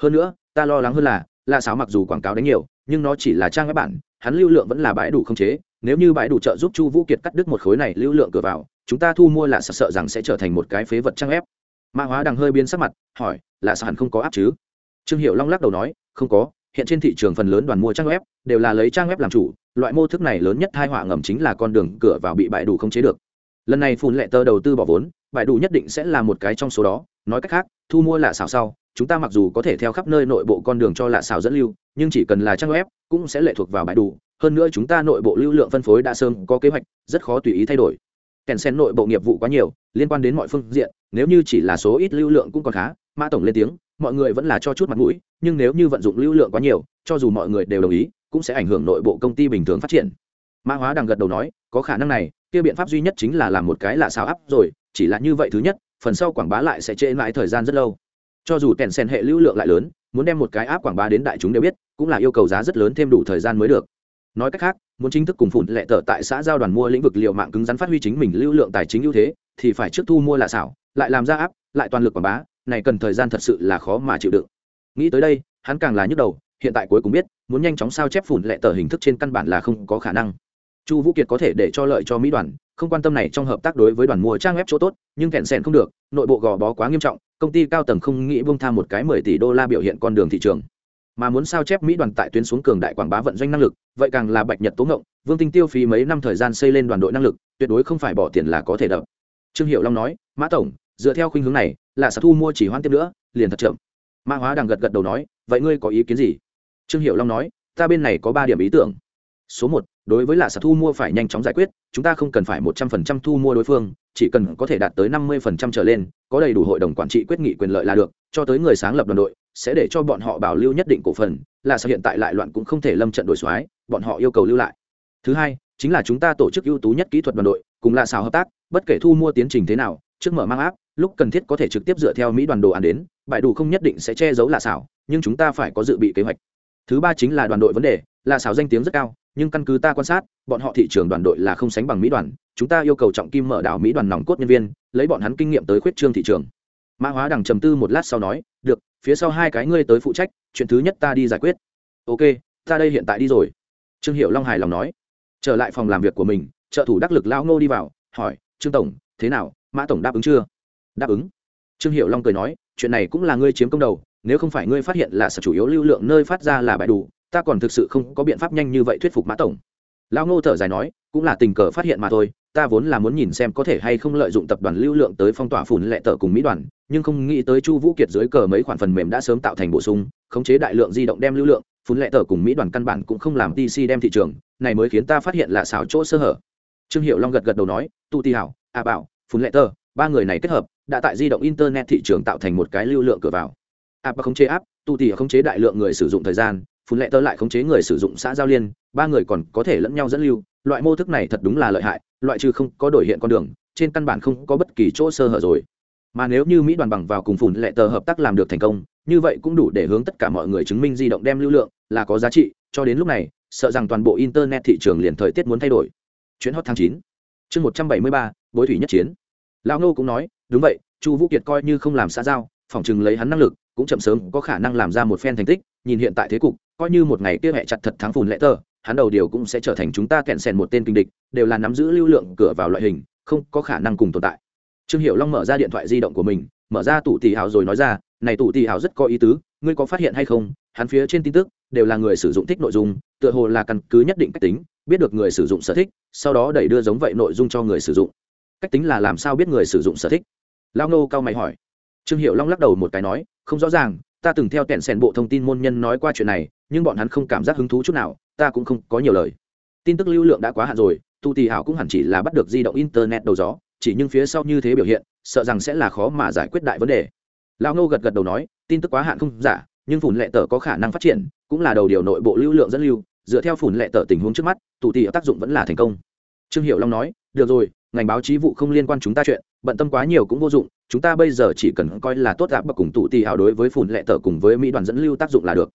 A: Hơn nữa ta lo lắng hơn là là sáo mặc dù quảng cáo đánh nhiều nhưng nó chỉ là trang các bản hắn lưu lượng vẫn là bãi đủ không chế nếu như bãi đủ trợ giúp chu vũ kiệt cắt đứt một khối này lưu lượng cửa vào chúng ta thu mua là sợ, sợ rằng sẽ trở thành một cái phế vật trang ép mã hóa đang hơi biến sắc mặt hỏi là sao hẳn không có áp chứ? Trương hiệu long lắc đầu nói không có hiện trên thị trường phần lớn đoàn mua trang web đều là lấy trang web làm chủ loại mô thức này lớn nhất thai họa ngầm chính là con đường cửa vào bị bại đủ không chế được. Lần này phun lệ tơ đầu tư bỏ vốn bại đủ nhất định sẽ là một cái trong số đó. Nói cách khác, thu mua là xảo sau, chúng ta mặc dù có thể theo khắp nơi nội bộ con đường cho lạ xào dẫn lưu, nhưng chỉ cần là trang web, cũng sẽ lệ thuộc vào bại đủ. Hơn nữa chúng ta nội bộ lưu lượng phân phối đã sớm có kế hoạch, rất khó tùy ý thay đổi. Kèn sen nội bộ nghiệp vụ quá nhiều, liên quan đến mọi phương diện, nếu như chỉ là số ít lưu lượng cũng còn khá, mã tổng lên tiếng, mọi người vẫn là cho chút mặt mũi, nhưng nếu như vận dụng lưu lượng quá nhiều, cho dù mọi người đều đồng ý cũng sẽ ảnh hưởng nội bộ công ty bình thường phát triển. Mã hóa đang gật đầu nói, có khả năng này, kia biện pháp duy nhất chính là làm một cái là xào áp rồi, chỉ là như vậy thứ nhất, phần sau quảng bá lại sẽ trễ mãi thời gian rất lâu. Cho dù kèn sen hệ lưu lượng lại lớn, muốn đem một cái áp quảng bá đến đại chúng đều biết, cũng là yêu cầu giá rất lớn thêm đủ thời gian mới được. Nói cách khác, muốn chính thức cùng phụn lệ tờ tại xã giao đoàn mua lĩnh vực liệu mạng cứng rắn phát huy chính mình lưu lượng tài chính ưu thế, thì phải trước thu mua là xảo lại làm ra áp lại toàn lực quảng bá, này cần thời gian thật sự là khó mà chịu đựng. Nghĩ tới đây, hắn càng là nhức đầu hiện tại cuối cùng biết, muốn nhanh chóng sao chép phủn lệ tờ hình thức trên căn bản là không có khả năng. Chu vũ kiệt có thể để cho lợi cho mỹ đoàn, không quan tâm này trong hợp tác đối với đoàn mua trang web chỗ tốt, nhưng kẹn sẻn không được, nội bộ gò bó quá nghiêm trọng, công ty cao tầng không nghĩ bông tham một cái mười tỷ đô la biểu hiện con đường thị trường. Mà muốn sao chép mỹ đoàn tại tuyến xuống cường đại quảng bá vận doanh năng lực, vậy càng là bạch nhật tố ngộng, vương tinh tiêu phí mấy năm thời gian xây lên đoàn đội năng lực, tuyệt đối không phải bỏ tiền là có thể đập. Trương hiệu long nói, mã tổng, dựa theo khuynh hướng này, là sẽ thu mua chỉ hoan tiếp nữa, liền thật chậm. Mã hóa đang gật gật đầu nói, vậy ngươi có ý kiến gì? Trương hiệu long nói, ta bên này có ba điểm ý tưởng. Số một, đối với lạ sạt thu mua phải nhanh chóng giải quyết, chúng ta không cần phải một trăm phần trăm thu mua đối phương, chỉ cần có thể đạt tới năm mươi phần trăm trở lên, có đầy đủ hội đồng quản trị quyết nghị quyền lợi là được, cho tới người sáng lập đoàn đội, sẽ để cho bọn họ bảo lưu nhất định cổ phần là sao hiện tại lại loạn cũng không thể lâm trận đổi xoái bọn họ yêu cầu lưu lại. Thứ hai, chính là chúng ta tổ chức ưu tú nhất kỹ thuật đoàn đội, cùng là xào hợp tác, bất kể thu mua tiến trình thế nào, trước mở mang áp lúc cần thiết có thể trực tiếp dựa theo mỹ đoàn đồ ăn đến bại đủ không nhất định sẽ che giấu là xảo, nhưng chúng ta phải có dự bị kế hoạch thứ ba chính là đoàn đội vấn đề, là xảo danh tiếng rất cao, nhưng căn cứ ta quan sát, bọn họ thị trường đoàn đội là không sánh bằng mỹ đoàn, chúng ta yêu cầu trọng kim mở đảo mỹ đoàn nòng cốt nhân viên, lấy bọn hắn kinh nghiệm tới khuyết trương thị trường. Mã hóa đằng trầm tư một lát sau nói, được, phía sau hai cái ngươi tới phụ trách, chuyện thứ nhất ta đi giải quyết. Ok, ta đây hiện tại đi rồi. Trương hiệu long hài lòng nói. Trở lại phòng làm việc của mình, trợ thủ đắc lực lao ngô đi vào, hỏi, trương tổng, thế nào? Mã tổng đáp ứng chưa? Đáp ứng. Trương hiệu long cười nói, chuyện này cũng là ngươi chiếm công đầu nếu không phải ngươi phát hiện là sở chủ yếu lưu lượng nơi phát ra là bãi đủ, ta còn thực sự không có biện pháp nhanh như vậy thuyết phục mã tổng. Lão ngô thở dài nói, cũng là tình cờ phát hiện mà thôi, ta vốn là muốn nhìn xem có thể hay không lợi dụng tập đoàn lưu lượng tới phong tỏa phủn lệ tờ cùng mỹ đoàn, nhưng không nghĩ tới chu vũ kiệt dưới cờ mấy khoản phần mềm đã sớm tạo thành bổ sung, khống chế đại lượng di động đem lưu lượng phủn lệ tờ cùng mỹ đoàn căn bản cũng không làm tc đem thị trường, này mới khiến ta phát hiện là xảo chỗ sơ hở. Trương hiệu long gật gật đầu nói, tu ti hảo, a bảo phủn lệ tờ ba người này kết hợp, đã tại di động internet thị trường tạo thành một cái lưu lượng cửa vào app khống chế áp, tu tỉ khống chế đại lượng người sử dụng thời gian phun lệ tơ lại khống chế người sử dụng xã giao liên ba người còn có thể lẫn nhau dẫn lưu. Loại mô thức này thật đúng là lợi hại loại trừ không có đổi hiện con đường trên căn bản không có bất kỳ chỗ sơ hở rồi. Mà nếu như mỹ đoàn bằng vào cùng phun lệ tờ hợp tác làm được thành công như vậy cũng đủ để hướng tất cả mọi người chứng minh di động đem lưu lượng là có giá trị. Cho đến lúc này sợ rằng toàn bộ internet thị trường liền thời tiết muốn thay đổi. Chuyến hot tháng chín chương một trăm bảy mươi ba bối thủy nhất chiến. Lão nô cũng nói đúng vậy chu vũ kiệt coi như không làm xã giao phỏng chừng lấy hắn năng lực cũng chậm sớm có khả năng làm ra một phen thành tích, nhìn hiện tại thế cục, coi như một ngày kia hẹ chặt thật thắng phùn lệ tờ hắn đầu điều cũng sẽ trở thành chúng ta kẹn sèn một tên kinh địch, đều là nắm giữ lưu lượng cửa vào loại hình, không có khả năng cùng tồn tại. Trương hiệu long mở ra điện thoại di động của mình, mở ra tủ tỷ hào rồi nói ra, này tủ tỷ hào rất có ý tứ, ngươi có phát hiện hay không? Hắn phía trên tin tức đều là người sử dụng thích nội dung, tựa hồ là căn cứ nhất định cách tính, biết được người sử dụng sở thích, sau đó đẩy đưa giống vậy nội dung cho người sử dụng. Cách tính là làm sao biết người sử dụng sở thích? Lao nô cao mày hỏi trương hiệu long lắc đầu một cái nói, không rõ ràng, ta từng theo kẹn sèn bộ thông tin môn nhân nói qua chuyện này, nhưng bọn hắn không cảm giác hứng thú chút nào, ta cũng không có nhiều lời. Tin tức lưu lượng đã quá hạn rồi, tu tì hảo cũng hẳn chỉ là bắt được di động internet đầu gió, chỉ nhưng phía sau như thế biểu hiện, sợ rằng sẽ là khó mà giải quyết đại vấn đề. Lão ngô gật gật đầu nói, tin tức quá hạn không giả, nhưng phủn lệ tờ có khả năng phát triển, cũng là đầu điều nội bộ lưu lượng dẫn lưu, dựa theo phủn lệ tờ tình huống trước mắt tụ tì tác dụng vẫn là thành công. Trương hiệu long nói, được rồi ngành báo chí vụ không liên quan chúng ta chuyện, bận tâm quá nhiều cũng vô dụng, chúng ta bây giờ chỉ cần coi là tốt gạp bậc cùng tụ tì hào đối với phùn lệ tờ cùng với mỹ đoàn dẫn lưu tác dụng là được.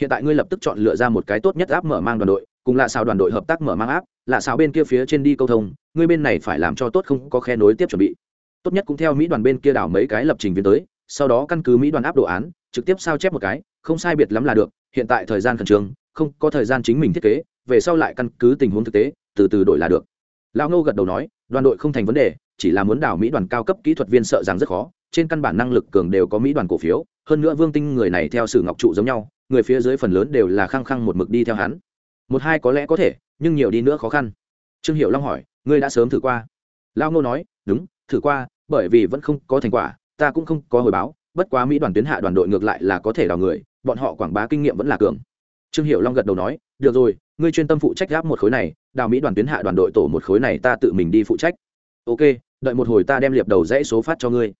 A: Hiện tại ngươi lập tức chọn lựa ra một cái tốt nhất áp mở mang đoàn đội, cùng là sao đoàn đội hợp tác mở mang áp là sao bên kia phía trên đi câu thông, ngươi bên này phải làm cho tốt không có khe nối tiếp chuẩn bị. Tốt nhất cũng theo mỹ đoàn bên kia đảo mấy cái lập trình viên tới, sau đó căn cứ mỹ đoàn áp đồ án, trực tiếp sao chép một cái, không sai biệt lắm là được, hiện tại thời gian khẩn trương, không có thời gian chính mình thiết kế, về sau lại căn cứ tình huống thực tế, từ từ đổi là được. Lão ngô gật đầu nói đoàn đội không thành vấn đề, chỉ là muốn đảo mỹ đoàn cao cấp kỹ thuật viên sợ rằng rất khó, trên căn bản năng lực cường đều có mỹ đoàn cổ phiếu, hơn nữa vương tinh người này theo sử ngọc trụ giống nhau, người phía dưới phần lớn đều là khăng khăng một mực đi theo hắn. Một hai có lẽ có thể, nhưng nhiều đi nữa khó khăn. Trương hiệu long hỏi, ngươi đã sớm thử qua? Lao ngô nói, đúng, thử qua, bởi vì vẫn không có thành quả, ta cũng không có hồi báo, bất quá mỹ đoàn tuyến hạ đoàn đội ngược lại là có thể đào người, bọn họ quảng bá kinh nghiệm vẫn là cường. Trương hiệu long gật đầu nói, được rồi ngươi chuyên tâm phụ trách gáp một khối này, đào mỹ đoàn tuyến hạ đoàn đội tổ một khối này ta tự mình đi phụ trách. Ok, đợi một hồi ta đem liệp đầu dãy số phát cho ngươi.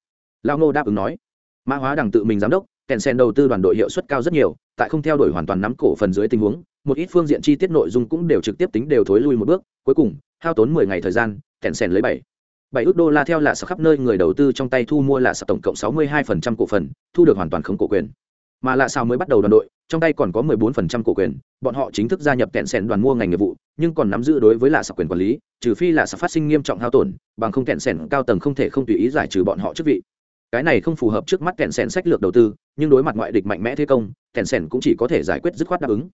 A: Lao ngô đáp ứng nói. Mã hóa đằng tự mình giám đốc, kèn sen đầu tư đoàn đội hiệu suất cao rất nhiều, tại không theo đuổi hoàn toàn nắm cổ phần dưới tình huống, một ít phương diện chi tiết nội dung cũng đều trực tiếp tính đều thối lui một bước, cuối cùng, hao tốn mười ngày thời gian, kèn sen lấy bảy. Bảy ước đô la theo là sở khắp nơi người đầu tư trong tay thu mua là sở tổng cộng sáu mươi hai phần trăm cổ phần, thu được hoàn toàn không cổ quyền. Mà là sao mới bắt đầu đoàn đội trong tay còn có mười bốn phần trăm cổ quyền bọn họ chính thức gia nhập kẹn sẻn đoàn mua ngành nghiệp vụ nhưng còn nắm giữ đối với lạ sở quyền quản lý trừ phi là sạc phát sinh nghiêm trọng hao tổn bằng không kẹn sẻn cao tầng không thể không tùy ý giải trừ bọn họ chức vị. Cái này không phù hợp trước mắt kẹn sẻn sách lược đầu tư nhưng đối mặt ngoại địch mạnh mẽ thế công kẹn sẻn cũng chỉ có thể giải quyết dứt khoát đáp ứng.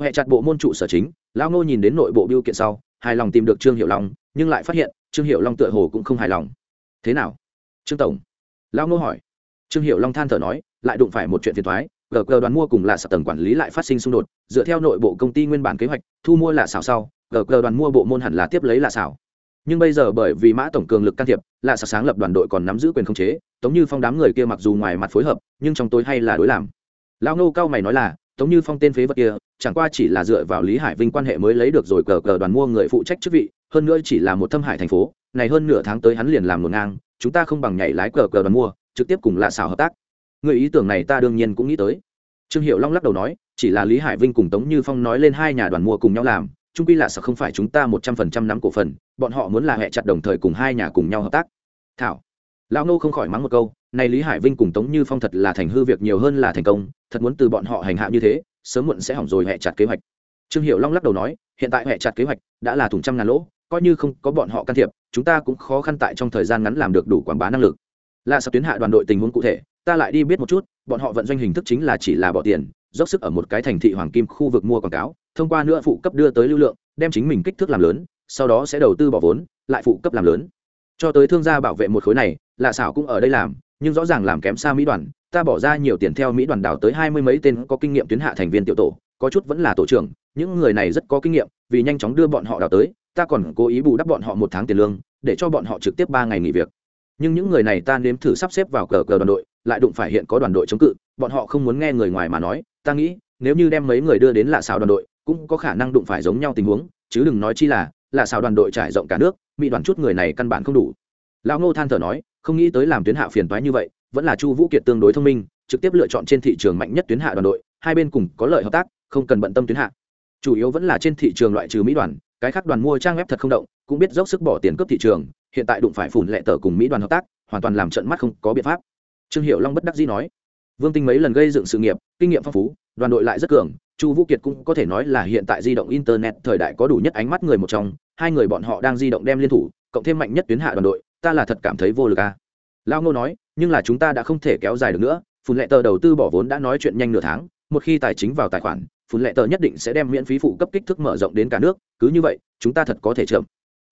A: Hệ chặt bộ môn trụ sở chính Lão ngô nhìn đến nội bộ biêu kiện sau hài lòng tìm được trương Hiểu long nhưng lại phát hiện trương Hiểu long tựa hồ cũng không hài lòng. Thế nào? Trương tổng. Lão ngô hỏi. Trương Hiểu long than thở nói lại đụng phải một chuyện phiền toái, gg đoàn mua cùng là sập tầng quản lý lại phát sinh xung đột, dựa theo nội bộ công ty nguyên bản kế hoạch, thu mua là xào sau gg đoàn mua bộ môn hẳn là tiếp lấy là xào. Nhưng bây giờ bởi vì mã tổng cường lực can thiệp, là sạc sáng lập đoàn đội còn nắm giữ quyền khống chế, tống như phong đám người kia mặc dù ngoài mặt phối hợp, nhưng trong tối hay là đối làm. Lao nô cao mày nói là, tống như phong tên phế vật kia, chẳng qua chỉ là dựa vào lý hải vinh quan hệ mới lấy được rồi cờ cờ đoàn mua người phụ trách chức vị, hơn nữa chỉ là một thâm hải thành phố, này hơn nửa tháng tới hắn liền làm ngổn ngang, chúng ta không bằng nhảy lái cờ cờ đoàn mua, trực tiếp cùng lạ xào hợp tác người ý tưởng này ta đương nhiên cũng nghĩ tới. Trương hiệu long lắc đầu nói, chỉ là lý hải vinh cùng tống như phong nói lên hai nhà đoàn mua cùng nhau làm trung pi là sợ không phải chúng ta một trăm phần trăm nắm cổ phần, bọn họ muốn là hẹ chặt đồng thời cùng hai nhà cùng nhau hợp tác. Thảo, lão nô không khỏi mắng một câu, này lý hải vinh cùng tống như phong thật là thành hư việc nhiều hơn là thành công, thật muốn từ bọn họ hành hạ như thế, sớm muộn sẽ hỏng rồi hẹ chặt kế hoạch. Trương hiệu long lắc đầu nói, hiện tại hẹ chặt kế hoạch đã là thủng trăm ngàn lỗ, coi như không có bọn họ can thiệp, chúng ta cũng khó khăn tại trong thời gian ngắn làm được đủ quảng bá năng lực. Là sắp tuyến hạ đoàn đội tình huống cụ thể ta lại đi biết một chút, bọn họ vận doanh hình thức chính là chỉ là bỏ tiền, dốc sức ở một cái thành thị hoàng kim khu vực mua quảng cáo, thông qua nữa phụ cấp đưa tới lưu lượng, đem chính mình kích thước làm lớn, sau đó sẽ đầu tư bỏ vốn, lại phụ cấp làm lớn. Cho tới thương gia bảo vệ một khối này, lạ xảo cũng ở đây làm, nhưng rõ ràng làm kém xa mỹ đoàn, ta bỏ ra nhiều tiền theo mỹ đoàn đảo tới hai mươi mấy tên có kinh nghiệm tuyến hạ thành viên tiểu tổ, có chút vẫn là tổ trưởng, những người này rất có kinh nghiệm, vì nhanh chóng đưa bọn họ đảo tới, ta còn cố ý bù đắp bọn họ một tháng tiền lương, để cho bọn họ trực tiếp ba ngày nghỉ việc. Nhưng những người này ta nếm thử sắp xếp vào cờ cờ đoàn đội lại đụng phải hiện có đoàn đội chống cự, bọn họ không muốn nghe người ngoài mà nói, ta nghĩ, nếu như đem mấy người đưa đến lạ xào đoàn đội, cũng có khả năng đụng phải giống nhau tình huống, chứ đừng nói chi là, lạ xào đoàn đội trải rộng cả nước, mỹ đoàn chút người này căn bản không đủ. Lão ngô than thở nói, không nghĩ tới làm tuyến hạ phiền toái như vậy, vẫn là chu vũ kiệt tương đối thông minh, trực tiếp lựa chọn trên thị trường mạnh nhất tuyến hạ đoàn đội, hai bên cùng có lợi hợp tác, không cần bận tâm tuyến hạ. Chủ yếu vẫn là trên thị trường loại trừ mỹ đoàn, cái khác đoàn mua trang web thật không động, cũng biết dốc sức bỏ tiền cướp thị trường, hiện tại đụng phải phủn lệ tờ cùng mỹ đoàn hợp tác, hoàn toàn làm trận mắt không có biện pháp trương hiệu long bất đắc dĩ nói, vương tinh mấy lần gây dựng sự nghiệp, kinh nghiệm phong phú, đoàn đội lại rất cường, chu vũ kiệt cũng có thể nói là hiện tại di động internet thời đại có đủ nhất ánh mắt người một trong, hai người bọn họ đang di động đem liên thủ, cộng thêm mạnh nhất tuyến hạ đoàn đội, ta là thật cảm thấy vô lực a à. lao ngô nói, nhưng là chúng ta đã không thể kéo dài được nữa, phun lệ tờ đầu tư bỏ vốn đã nói chuyện nhanh nửa tháng, một khi tài chính vào tài khoản, phun lệ tờ nhất định sẽ đem miễn phí phụ cấp kích thước mở rộng đến cả nước, cứ như vậy, chúng ta thật có thể chậm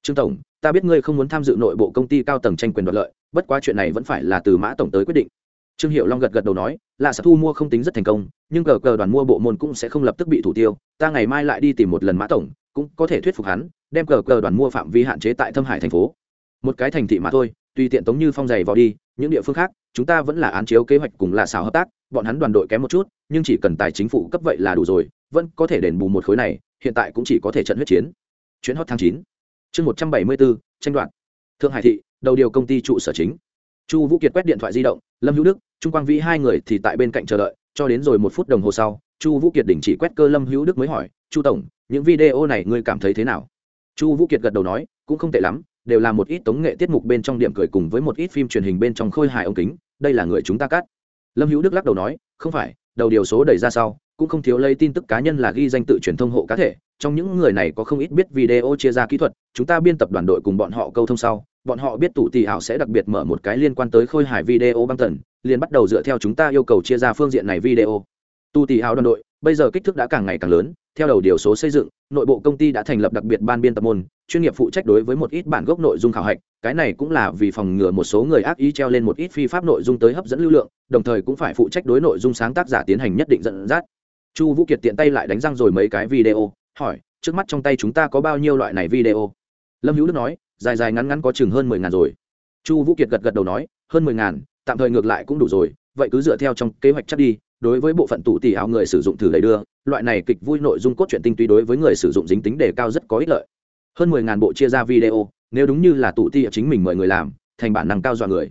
A: trương tổng, ta biết ngươi không muốn tham dự nội bộ công ty cao tầng tranh quyền đoạt lợi bất quá chuyện này vẫn phải là từ mã tổng tới quyết định. Trương hiệu long gật gật đầu nói là sẽ thu mua không tính rất thành công, nhưng cờ cờ đoàn mua bộ môn cũng sẽ không lập tức bị thủ tiêu, ta ngày mai lại đi tìm một lần mã tổng, cũng có thể thuyết phục hắn, đem cờ cờ đoàn mua phạm vi hạn chế tại thâm hải thành phố. Một cái thành thị mà thôi, tùy tiện tống như phong giày vào đi, những địa phương khác, chúng ta vẫn là án chiếu kế hoạch cùng là xào hợp tác, bọn hắn đoàn đội kém một chút, nhưng chỉ cần tài chính phủ cấp vậy là đủ rồi, vẫn có thể đền bù một khối này, hiện tại cũng chỉ có thể trận huyết chiến. Chuyến hot tháng chín, chương một trăm bảy mươi bốn tranh đoạn thượng hải thị đầu điều công ty trụ sở chính. Chu vũ kiệt quét điện thoại di động, lâm hữu đức, trung quang vĩ hai người thì tại bên cạnh chờ đợi, cho đến rồi một phút đồng hồ sau, chu vũ kiệt đình chỉ quét cơ lâm hữu đức mới hỏi, chu tổng, những video này ngươi cảm thấy thế nào? Chu vũ kiệt gật đầu nói, cũng không tệ lắm, đều là một ít tống nghệ tiết mục bên trong điểm cười cùng với một ít phim truyền hình bên trong khôi hài ống kính, đây là người chúng ta cắt. Lâm hữu đức lắc đầu nói, không phải, đầu điều số đẩy ra sau, cũng không thiếu lấy tin tức cá nhân là ghi danh tự truyền thông hộ cá thể, trong những người này có không ít biết video chia ra kỹ thuật, chúng ta biên tập đoàn đội cùng bọn họ câu thông sau bọn họ biết tủ tỷ ảo sẽ đặc biệt mở một cái liên quan tới khôi hài video băng tần, liền bắt đầu dựa theo chúng ta yêu cầu chia ra phương diện này video. Tu tỷ ảo đoàn đội, bây giờ kích thước đã càng ngày càng lớn, theo đầu điều số xây dựng, nội bộ công ty đã thành lập đặc biệt ban biên tập môn, chuyên nghiệp phụ trách đối với một ít bản gốc nội dung khảo hạch, cái này cũng là vì phòng ngừa một số người ác ý treo lên một ít phi pháp nội dung tới hấp dẫn lưu lượng, đồng thời cũng phải phụ trách đối nội dung sáng tác giả tiến hành nhất định dẫn dắt. Chu vũ kiệt tiện tay lại đánh răng rồi mấy cái video, hỏi, trước mắt trong tay chúng ta có bao nhiêu loại này video? Lâm hữu đức nói dài dài ngắn ngắn có chừng hơn mười ngàn rồi. Chu vũ kiệt gật gật đầu nói, hơn mười ngàn, tạm thời ngược lại cũng đủ rồi, vậy cứ dựa theo trong kế hoạch chắc đi, đối với bộ phận tụ tỷ áo người sử dụng thử lấy đưa, loại này kịch vui nội dung cốt truyện tinh túy đối với người sử dụng dính tính đề cao rất có ích lợi. Hơn mười ngàn bộ chia ra video, nếu đúng như là tụ tỷ chính mình mời người làm, thành bản năng cao dọa người.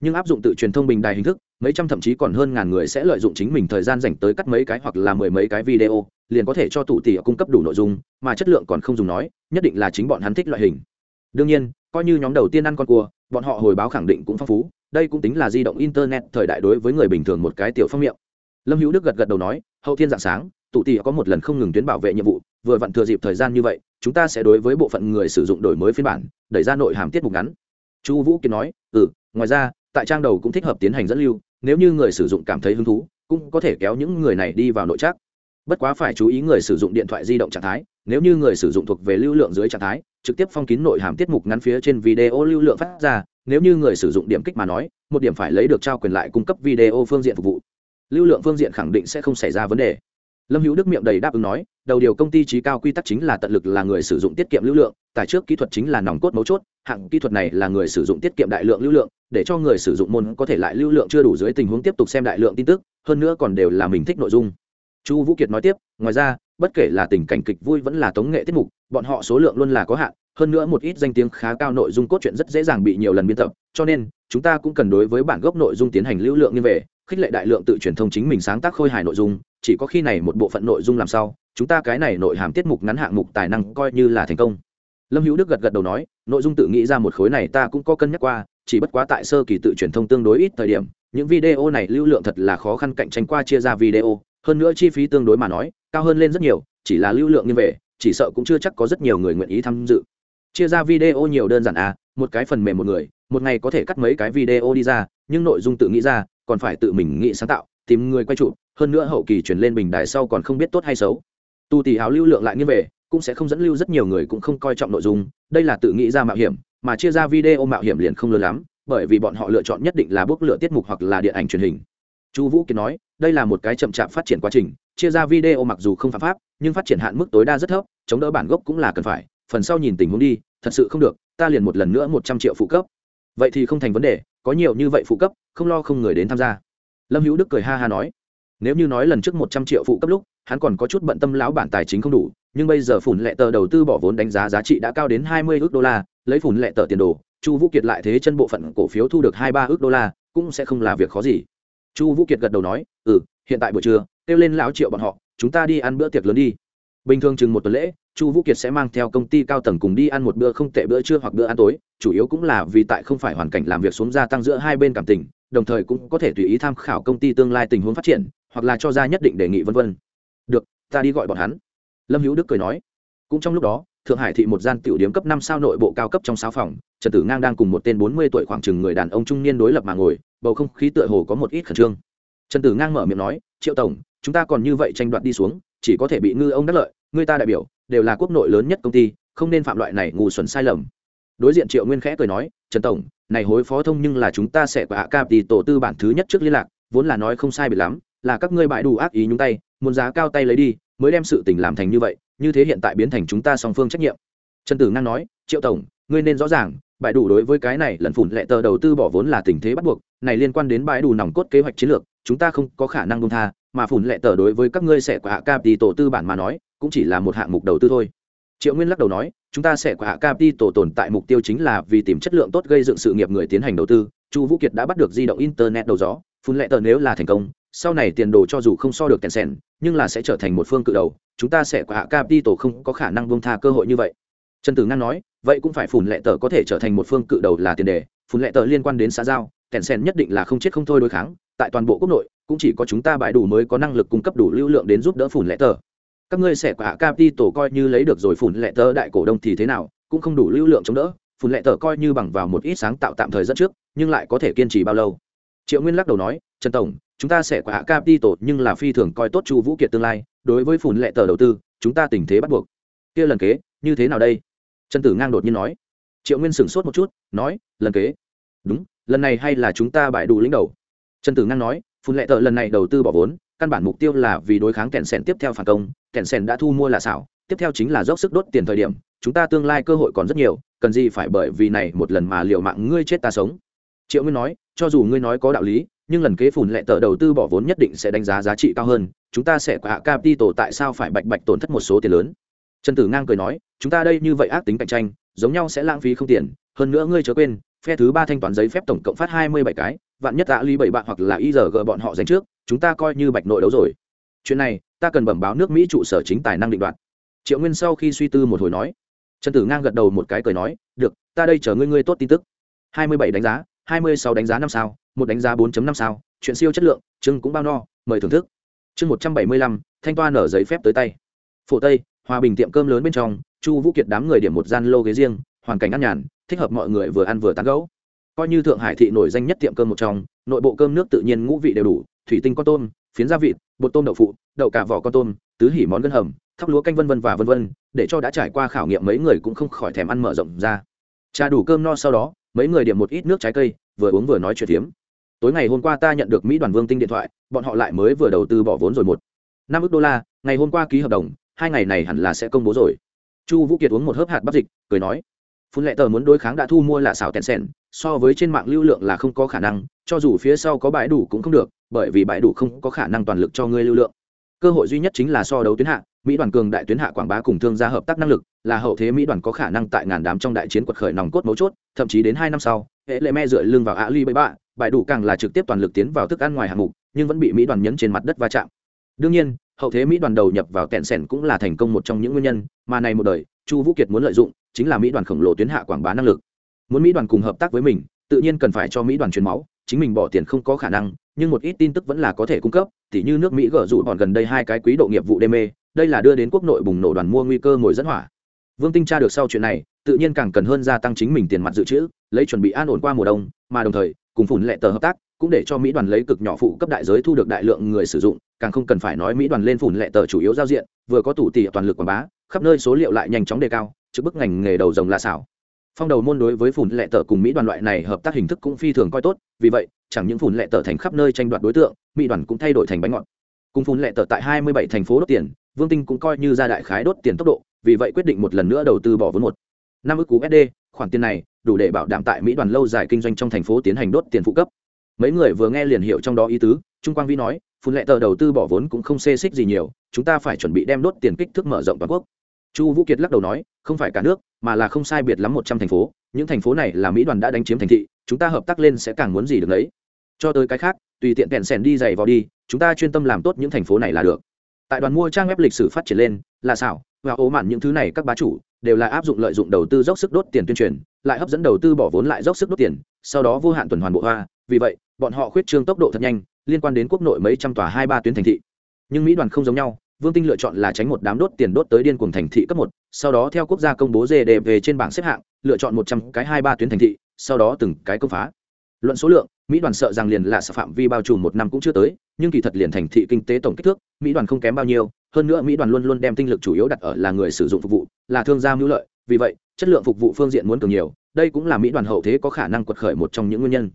A: Nhưng áp dụng tự truyền thông bình đài hình thức, mấy trăm thậm chí còn hơn ngàn người sẽ lợi dụng chính mình thời gian dành tới cắt mấy cái hoặc là mười mấy cái video, liền có thể cho tụ tỷ cung cấp đủ nội dung, mà chất lượng còn không dùng nói, nhất định là chính bọn hắn thích loại hình đương nhiên, coi như nhóm đầu tiên ăn con cua, bọn họ hồi báo khẳng định cũng phong phú, đây cũng tính là di động internet thời đại đối với người bình thường một cái tiểu phong miệng. Lâm hữu đức gật gật đầu nói, hậu thiên dạng sáng, tụ tỷ có một lần không ngừng tuyến bảo vệ nhiệm vụ, vừa vặn thừa dịp thời gian như vậy, chúng ta sẽ đối với bộ phận người sử dụng đổi mới phiên bản, đẩy ra nội hàm tiết mục ngắn. Chu vũ kiến nói ừ ngoài ra, tại trang đầu cũng thích hợp tiến hành dẫn lưu, nếu như người sử dụng cảm thấy hứng thú, cũng có thể kéo những người này đi vào nội trác. Bất quá phải chú ý người sử dụng điện thoại di động trạng thái, nếu như người sử dụng thuộc về lưu lượng dưới trạng thái trực tiếp phong kín nội hàm tiết mục ngắn phía trên video lưu lượng phát ra, nếu như người sử dụng điểm kích mà nói, một điểm phải lấy được trao quyền lại cung cấp video phương diện phục vụ. Lưu lượng phương diện khẳng định sẽ không xảy ra vấn đề. Lâm hữu đức miệng đầy đáp ứng nói, đầu điều công ty trí cao quy tắc chính là tận lực là người sử dụng tiết kiệm lưu lượng tại trước kỹ thuật chính là nòng cốt mấu chốt, hạng kỹ thuật này là người sử dụng tiết kiệm đại lượng lưu lượng, để cho người sử dụng môn có thể lại lưu lượng chưa đủ dưới tình huống tiếp tục xem đại lượng tin tức, hơn nữa còn đều là mình thích nội dung. Chu vũ kiệt nói tiếp, ngoài ra bất kể là tình cảnh kịch vui vẫn là tống nghệ tiết mục, bọn họ số lượng luôn là có hạn, hơn nữa một ít danh tiếng khá cao nội dung cốt truyện rất dễ dàng bị nhiều lần biên tập, cho nên, chúng ta cũng cần đối với bản gốc nội dung tiến hành lưu lượng như về khích lệ đại lượng tự truyền thông chính mình sáng tác khôi hài nội dung, chỉ có khi này một bộ phận nội dung làm sao, chúng ta cái này nội hàm tiết mục ngắn hạng mục tài năng coi như là thành công. Lâm hữu đức gật gật đầu nói, nội dung tự nghĩ ra một khối này ta cũng có cân nhắc qua, chỉ bất quá tại sơ kỳ tự truyền thông tương đối ít thời điểm, những video này lưu lượng thật là khó khăn cạnh tranh qua chia ra video, hơn nữa chi phí tương đối mà nói cao hơn lên rất nhiều, chỉ là lưu lượng như vậy chỉ sợ cũng chưa chắc có rất nhiều người nguyện ý tham dự. Chia ra video nhiều đơn giản à một cái phần mềm một người, một ngày có thể cắt mấy cái video đi ra, nhưng nội dung tự nghĩ ra, còn phải tự mình nghĩ sáng tạo, tìm người quay trụ hơn nữa hậu kỳ chuyển lên bình đài sau còn không biết tốt hay xấu. Tu tỷ hào lưu lượng lại như về, cũng sẽ không dẫn lưu rất nhiều người cũng không coi trọng nội dung, đây là tự nghĩ ra mạo hiểm, mà chia ra video mạo hiểm liền không lớn lắm, bởi vì bọn họ lựa chọn nhất định là bước lựa tiết mục hoặc là điện ảnh truyền hình. Chu vũ kiệt nói đây là một cái chậm chạp phát triển quá trình, chia ra video mặc dù không phạm pháp, nhưng phát triển hạn mức tối đa rất thấp, chống đỡ bản gốc cũng là cần phải. Phần sau nhìn tình huống đi, thật sự không được, ta liền một lần nữa một trăm triệu phụ cấp. Vậy thì không thành vấn đề, có nhiều như vậy phụ cấp, không lo không người đến tham gia. Lâm hữu đức cười ha ha nói, nếu như nói lần trước một trăm triệu phụ cấp lúc, hắn còn có chút bận tâm lão bản tài chính không đủ, nhưng bây giờ phủn lệ tờ đầu tư bỏ vốn đánh giá giá trị đã cao đến hai mươi ước đô la, lấy phủn lệ tờ tiền đồ, chu vũ kiệt lại thế chân bộ phận cổ phiếu thu được hai ba ước đô la, cũng sẽ không là việc khó gì chu vũ kiệt gật đầu nói ừ hiện tại buổi trưa, kêu lên lão triệu bọn họ, chúng ta đi ăn bữa tiệc lớn đi. Bình thường chừng một tuần lễ, chu vũ kiệt sẽ mang theo công ty cao tầng cùng đi ăn một bữa không tệ bữa trưa hoặc bữa ăn tối, chủ yếu cũng là vì tại không phải hoàn cảnh làm việc xuống gia tăng giữa hai bên cảm tình, đồng thời cũng có thể tùy ý tham khảo công ty tương lai tình huống phát triển, hoặc là cho ra nhất định đề nghị vân vân. Được, ta đi gọi bọn hắn. Lâm hữu đức cười nói. Cũng trong lúc đó, thượng hải thị một gian tiểu điếm cấp năm sao nội bộ cao cấp trong sáu phòng, trần tử ngang đang cùng một tên bốn mươi tuổi khoảng chừng người đàn ông trung niên đối lập mà ngồi bầu không khí tựa hồ có một ít khẩn trương. Trần tử ngang mở miệng nói, triệu tổng, chúng ta còn như vậy tranh đoạt đi xuống, chỉ có thể bị ngư ông đắc lợi, người ta đại biểu, đều là quốc nội lớn nhất công ty, không nên phạm loại này ngu xuẩn sai lầm. Đối diện triệu nguyên khẽ cười nói, trần tổng, này hối phó thông nhưng là chúng ta sẽ hạ cap thì tổ tư bản thứ nhất trước liên lạc, vốn là nói không sai bị lắm, là các ngươi bại đủ ác ý nhúng tay, muốn giá cao tay lấy đi, mới đem sự tình làm thành như vậy, như thế hiện tại biến thành chúng ta song phương trách nhiệm. Trần tử ngang nói, triệu tổng, ngươi nên rõ ràng bãi đủ đối với cái này lần phủn lệ tờ đầu tư bỏ vốn là tình thế bắt buộc, này liên quan đến bãi đủ nòng cốt kế hoạch chiến lược, chúng ta không có khả năng công tha, mà phủn lệ tờ đối với các ngươi sẽ của hạ cap đi tổ tư bản mà nói, cũng chỉ là một hạng mục đầu tư thôi. Triệu nguyên lắc đầu nói, chúng ta sẽ của hạ cap đi tổ tồn tại mục tiêu chính là vì tìm chất lượng tốt gây dựng sự nghiệp người tiến hành đầu tư. Chu vũ kiệt đã bắt được di động internet đầu gió phun lệ tờ nếu là thành công, sau này tiền đồ cho dù không so được tèn sèn, nhưng là sẽ trở thành một phương cự đầu, chúng ta sẽ của hạ cap đi tổ không có khả năng bông tha cơ hội như vậy trần tử ngang nói, vậy cũng phải phủn lệ tờ có thể trở thành một phương cự đầu là tiền đề, phủn lệ tờ liên quan đến xã giao, kèn sen nhất định là không chết không thôi đối kháng, tại toàn bộ quốc nội, cũng chỉ có chúng ta bãi đủ mới có năng lực cung cấp đủ lưu lượng đến giúp đỡ phủn lệ tờ. Các ngươi sẽ quả tổ coi như lấy được rồi phủn lệ tờ đại cổ đông thì thế nào, cũng không đủ lưu lượng chống đỡ, phủn lệ tờ coi như bằng vào một ít sáng tạo tạm thời dẫn trước, nhưng lại có thể kiên trì bao lâu? Triệu nguyên lắc đầu nói, trần tổng, chúng ta sẽ quả tổ nhưng là phi thường coi tốt chu vũ kiệt tương lai, đối với phủn lệ tờ đầu tư, chúng ta tình thế bắt buộc. Kia lần kế như thế nào đây? Trần tử ngang đột nhiên nói. Triệu nguyên sửng sốt một chút, nói, lần kế. Đúng, lần này hay là chúng ta bại đủ lĩnh đầu? Trần tử ngang nói, phun lệ tợ lần này đầu tư bỏ vốn, căn bản mục tiêu là vì đối kháng kẹn sèn tiếp theo phản công. Kẹn sèn đã thu mua là xảo, tiếp theo chính là dốc sức đốt tiền thời điểm. Chúng ta tương lai cơ hội còn rất nhiều, cần gì phải bởi vì này một lần mà liệu mạng ngươi chết ta sống? Triệu nguyên nói, cho dù ngươi nói có đạo lý, nhưng lần kế phủn lệ tờ đầu tư bỏ vốn nhất định sẽ đánh giá giá trị cao hơn. Chúng ta sẽ quả capital tại sao phải bạch bạch tổn thất một số tiền lớn? Trần tử ngang cười nói, chúng ta đây như vậy ác tính cạnh tranh, giống nhau sẽ lãng phí không tiền, hơn nữa ngươi chớ quên, phe thứ ba thanh toán giấy phép tổng cộng phát hai mươi bảy cái, vạn nhất tạ ly bảy bạn hoặc là y giờ gỡ bọn họ giành trước, chúng ta coi như bạch nội đấu rồi. Chuyện này, ta cần bẩm báo nước mỹ trụ sở chính tài năng định đoạt. Triệu nguyên sau khi suy tư một hồi nói, trần tử ngang gật đầu một cái cười nói, được, ta đây chờ ngươi ngươi tốt tin tức. Hai mươi bảy đánh giá, hai mươi sáu đánh giá năm sao, một đánh giá bốn năm sao, chuyện siêu chất lượng chưng cũng bao no, mời thưởng thức. Chương một trăm bảy mươi lăm, thanh toa nở giấy phép tới tay. Phổ tây hòa bình tiệm cơm lớn bên trong, chu vũ kiệt đám người điểm một gian lô ghế riêng, hoàn cảnh ăn nhàn, thích hợp mọi người vừa ăn vừa tán gẫu. Coi như thượng hải thị nổi danh nhất tiệm cơm một trong, nội bộ cơm nước tự nhiên ngũ vị đều đủ, thủy tinh con tôm, phiến gia vịt, bột tôm đậu phụ, đậu cả vỏ con tôm, tứ hỉ món gân hầm, thóc lúa canh vân vân và vân vân, để cho đã trải qua khảo nghiệm mấy người cũng không khỏi thèm ăn mở rộng ra. Trà đủ cơm no sau đó, mấy người điểm một ít nước trái cây, vừa uống vừa nói chuyện phiếm. Tối ngày hôm qua ta nhận được mỹ đoàn vương tinh điện thoại, bọn họ lại mới vừa đầu tư bỏ vốn rồi một năm ước đô la, ngày hôm qua ký hợp đồng hai ngày này hẳn là sẽ công bố rồi. Chu vũ kiệt uống một hớp hạt bắp dịch, cười nói, phun lệ tờ muốn đối kháng đã thu mua là xảo tèn sen so với trên mạng lưu lượng là không có khả năng, cho dù phía sau có bãi đủ cũng không được, bởi vì bãi đủ không có khả năng toàn lực cho ngươi lưu lượng. Cơ hội duy nhất chính là so đấu tuyến hạ, mỹ đoàn cường đại tuyến hạ quảng bá cùng thương gia hợp tác năng lực, là hậu thế mỹ đoàn có khả năng tại ngàn đám trong đại chiến quật khởi nòng cốt mấu chốt, thậm chí đến hai năm sau, hệ lệ me dựa lưng vào ali bậy bạ bãi đủ càng là trực tiếp toàn lực tiến vào thức ăn ngoài hạng mục, nhưng vẫn bị mỹ đoàn nhấn trên mặt đất va chạm. Đương nhiên hậu thế mỹ đoàn đầu nhập vào kẹn sẻn cũng là thành công một trong những nguyên nhân, mà này một đời, chu vũ kiệt muốn lợi dụng, chính là mỹ đoàn khổng lồ tuyến hạ quảng bá năng lực. Muốn mỹ đoàn cùng hợp tác với mình, tự nhiên cần phải cho mỹ đoàn truyền máu, chính mình bỏ tiền không có khả năng, nhưng một ít tin tức vẫn là có thể cung cấp, tỉ như nước mỹ gỡ rủ bọn gần đây hai cái quý độ nghiệp vụ đê mê, đây là đưa đến quốc nội bùng nổ đoàn mua nguy cơ ngồi dẫn hỏa. Vương tinh tra được sau chuyện này, tự nhiên càng cần hơn gia tăng chính mình tiền mặt dự trữ, lấy chuẩn bị an ổn qua mùa đông, mà đồng thời, cùng phủn lệ tờ hợp tác, cũng để cho mỹ đoàn lấy cực nhỏ phụ cấp đại giới thu được đại lượng người sử dụng càng không cần phải nói mỹ đoàn lên phủn lệ tờ chủ yếu giao diện, vừa có tủ tỷ toàn lực quảng bá, khắp nơi số liệu lại nhanh chóng đề cao trước bức ngành nghề đầu rồng là xảo. Phong đầu môn đối với phủn lệ tờ cùng mỹ đoàn loại này hợp tác hình thức cũng phi thường coi tốt, vì vậy, chẳng những phủn lệ tờ thành khắp nơi tranh đoạt đối tượng, mỹ đoàn cũng thay đổi thành bánh ngọt. Cùng phủn lệ tờ tại hai mươi bảy thành phố đốt tiền, vương tinh cũng coi như ra đại khái đốt tiền tốc độ, vì vậy quyết định một lần nữa đầu tư bỏ vốn một. Năm ước cú sd khoản tiền này, đủ để bảo đảm tại mỹ đoàn lâu dài kinh doanh trong thành phố tiến hành đốt tiền phụ cấp. Mấy người vừa nghe liền hiểu trong đó ý tứ, trung quang vi nói phun lệ tờ đầu tư bỏ vốn cũng không xê xích gì nhiều, chúng ta phải chuẩn bị đem đốt tiền kích thước mở rộng toàn quốc. Chu vũ kiệt lắc đầu nói, không phải cả nước, mà là không sai biệt lắm một trăm thành phố, những thành phố này là mỹ đoàn đã đánh chiếm thành thị, chúng ta hợp tác lên sẽ càng muốn gì được đấy. Cho tới cái khác, tùy tiện kẹn sèn đi dày vào đi, chúng ta chuyên tâm làm tốt những thành phố này là được. Tại đoàn mua trang web lịch sử phát triển lên, là xảo, và ố mạn những thứ này các bá chủ, đều là áp dụng lợi dụng đầu tư dốc sức đốt tiền tuyên truyền, lại hấp dẫn đầu tư bỏ vốn lại dốc sức đốt tiền, sau đó vô hạn tuần hoàn bộ hoa. Vì vậy, bọn họ khuyết trương tốc độ thật nhanh liên quan đến quốc nội mấy trăm tòa hai ba tuyến thành thị. Nhưng mỹ đoàn không giống nhau, vương tinh lựa chọn là tránh một đám đốt tiền đốt tới điên cuồng thành thị cấp một, sau đó theo quốc gia công bố gdp trên bảng xếp hạng, lựa chọn một trăm cái hai ba tuyến thành thị, sau đó từng cái công phá. Luận số lượng, mỹ đoàn sợ rằng liền là sợ phạm vi bao trùm một năm cũng chưa tới, nhưng kỳ thật liền thành thị kinh tế tổng kích thước, mỹ đoàn không kém bao nhiêu, hơn nữa mỹ đoàn luôn luôn đem tinh lực chủ yếu đặt ở là người sử dụng phục vụ, là thương gia mưu lợi, vì vậy, chất lượng phục vụ phương diện muốn cường nhiều, đây cũng là mỹ đoàn hậu thế có khả năng quật khởi một trong những nguyên nhân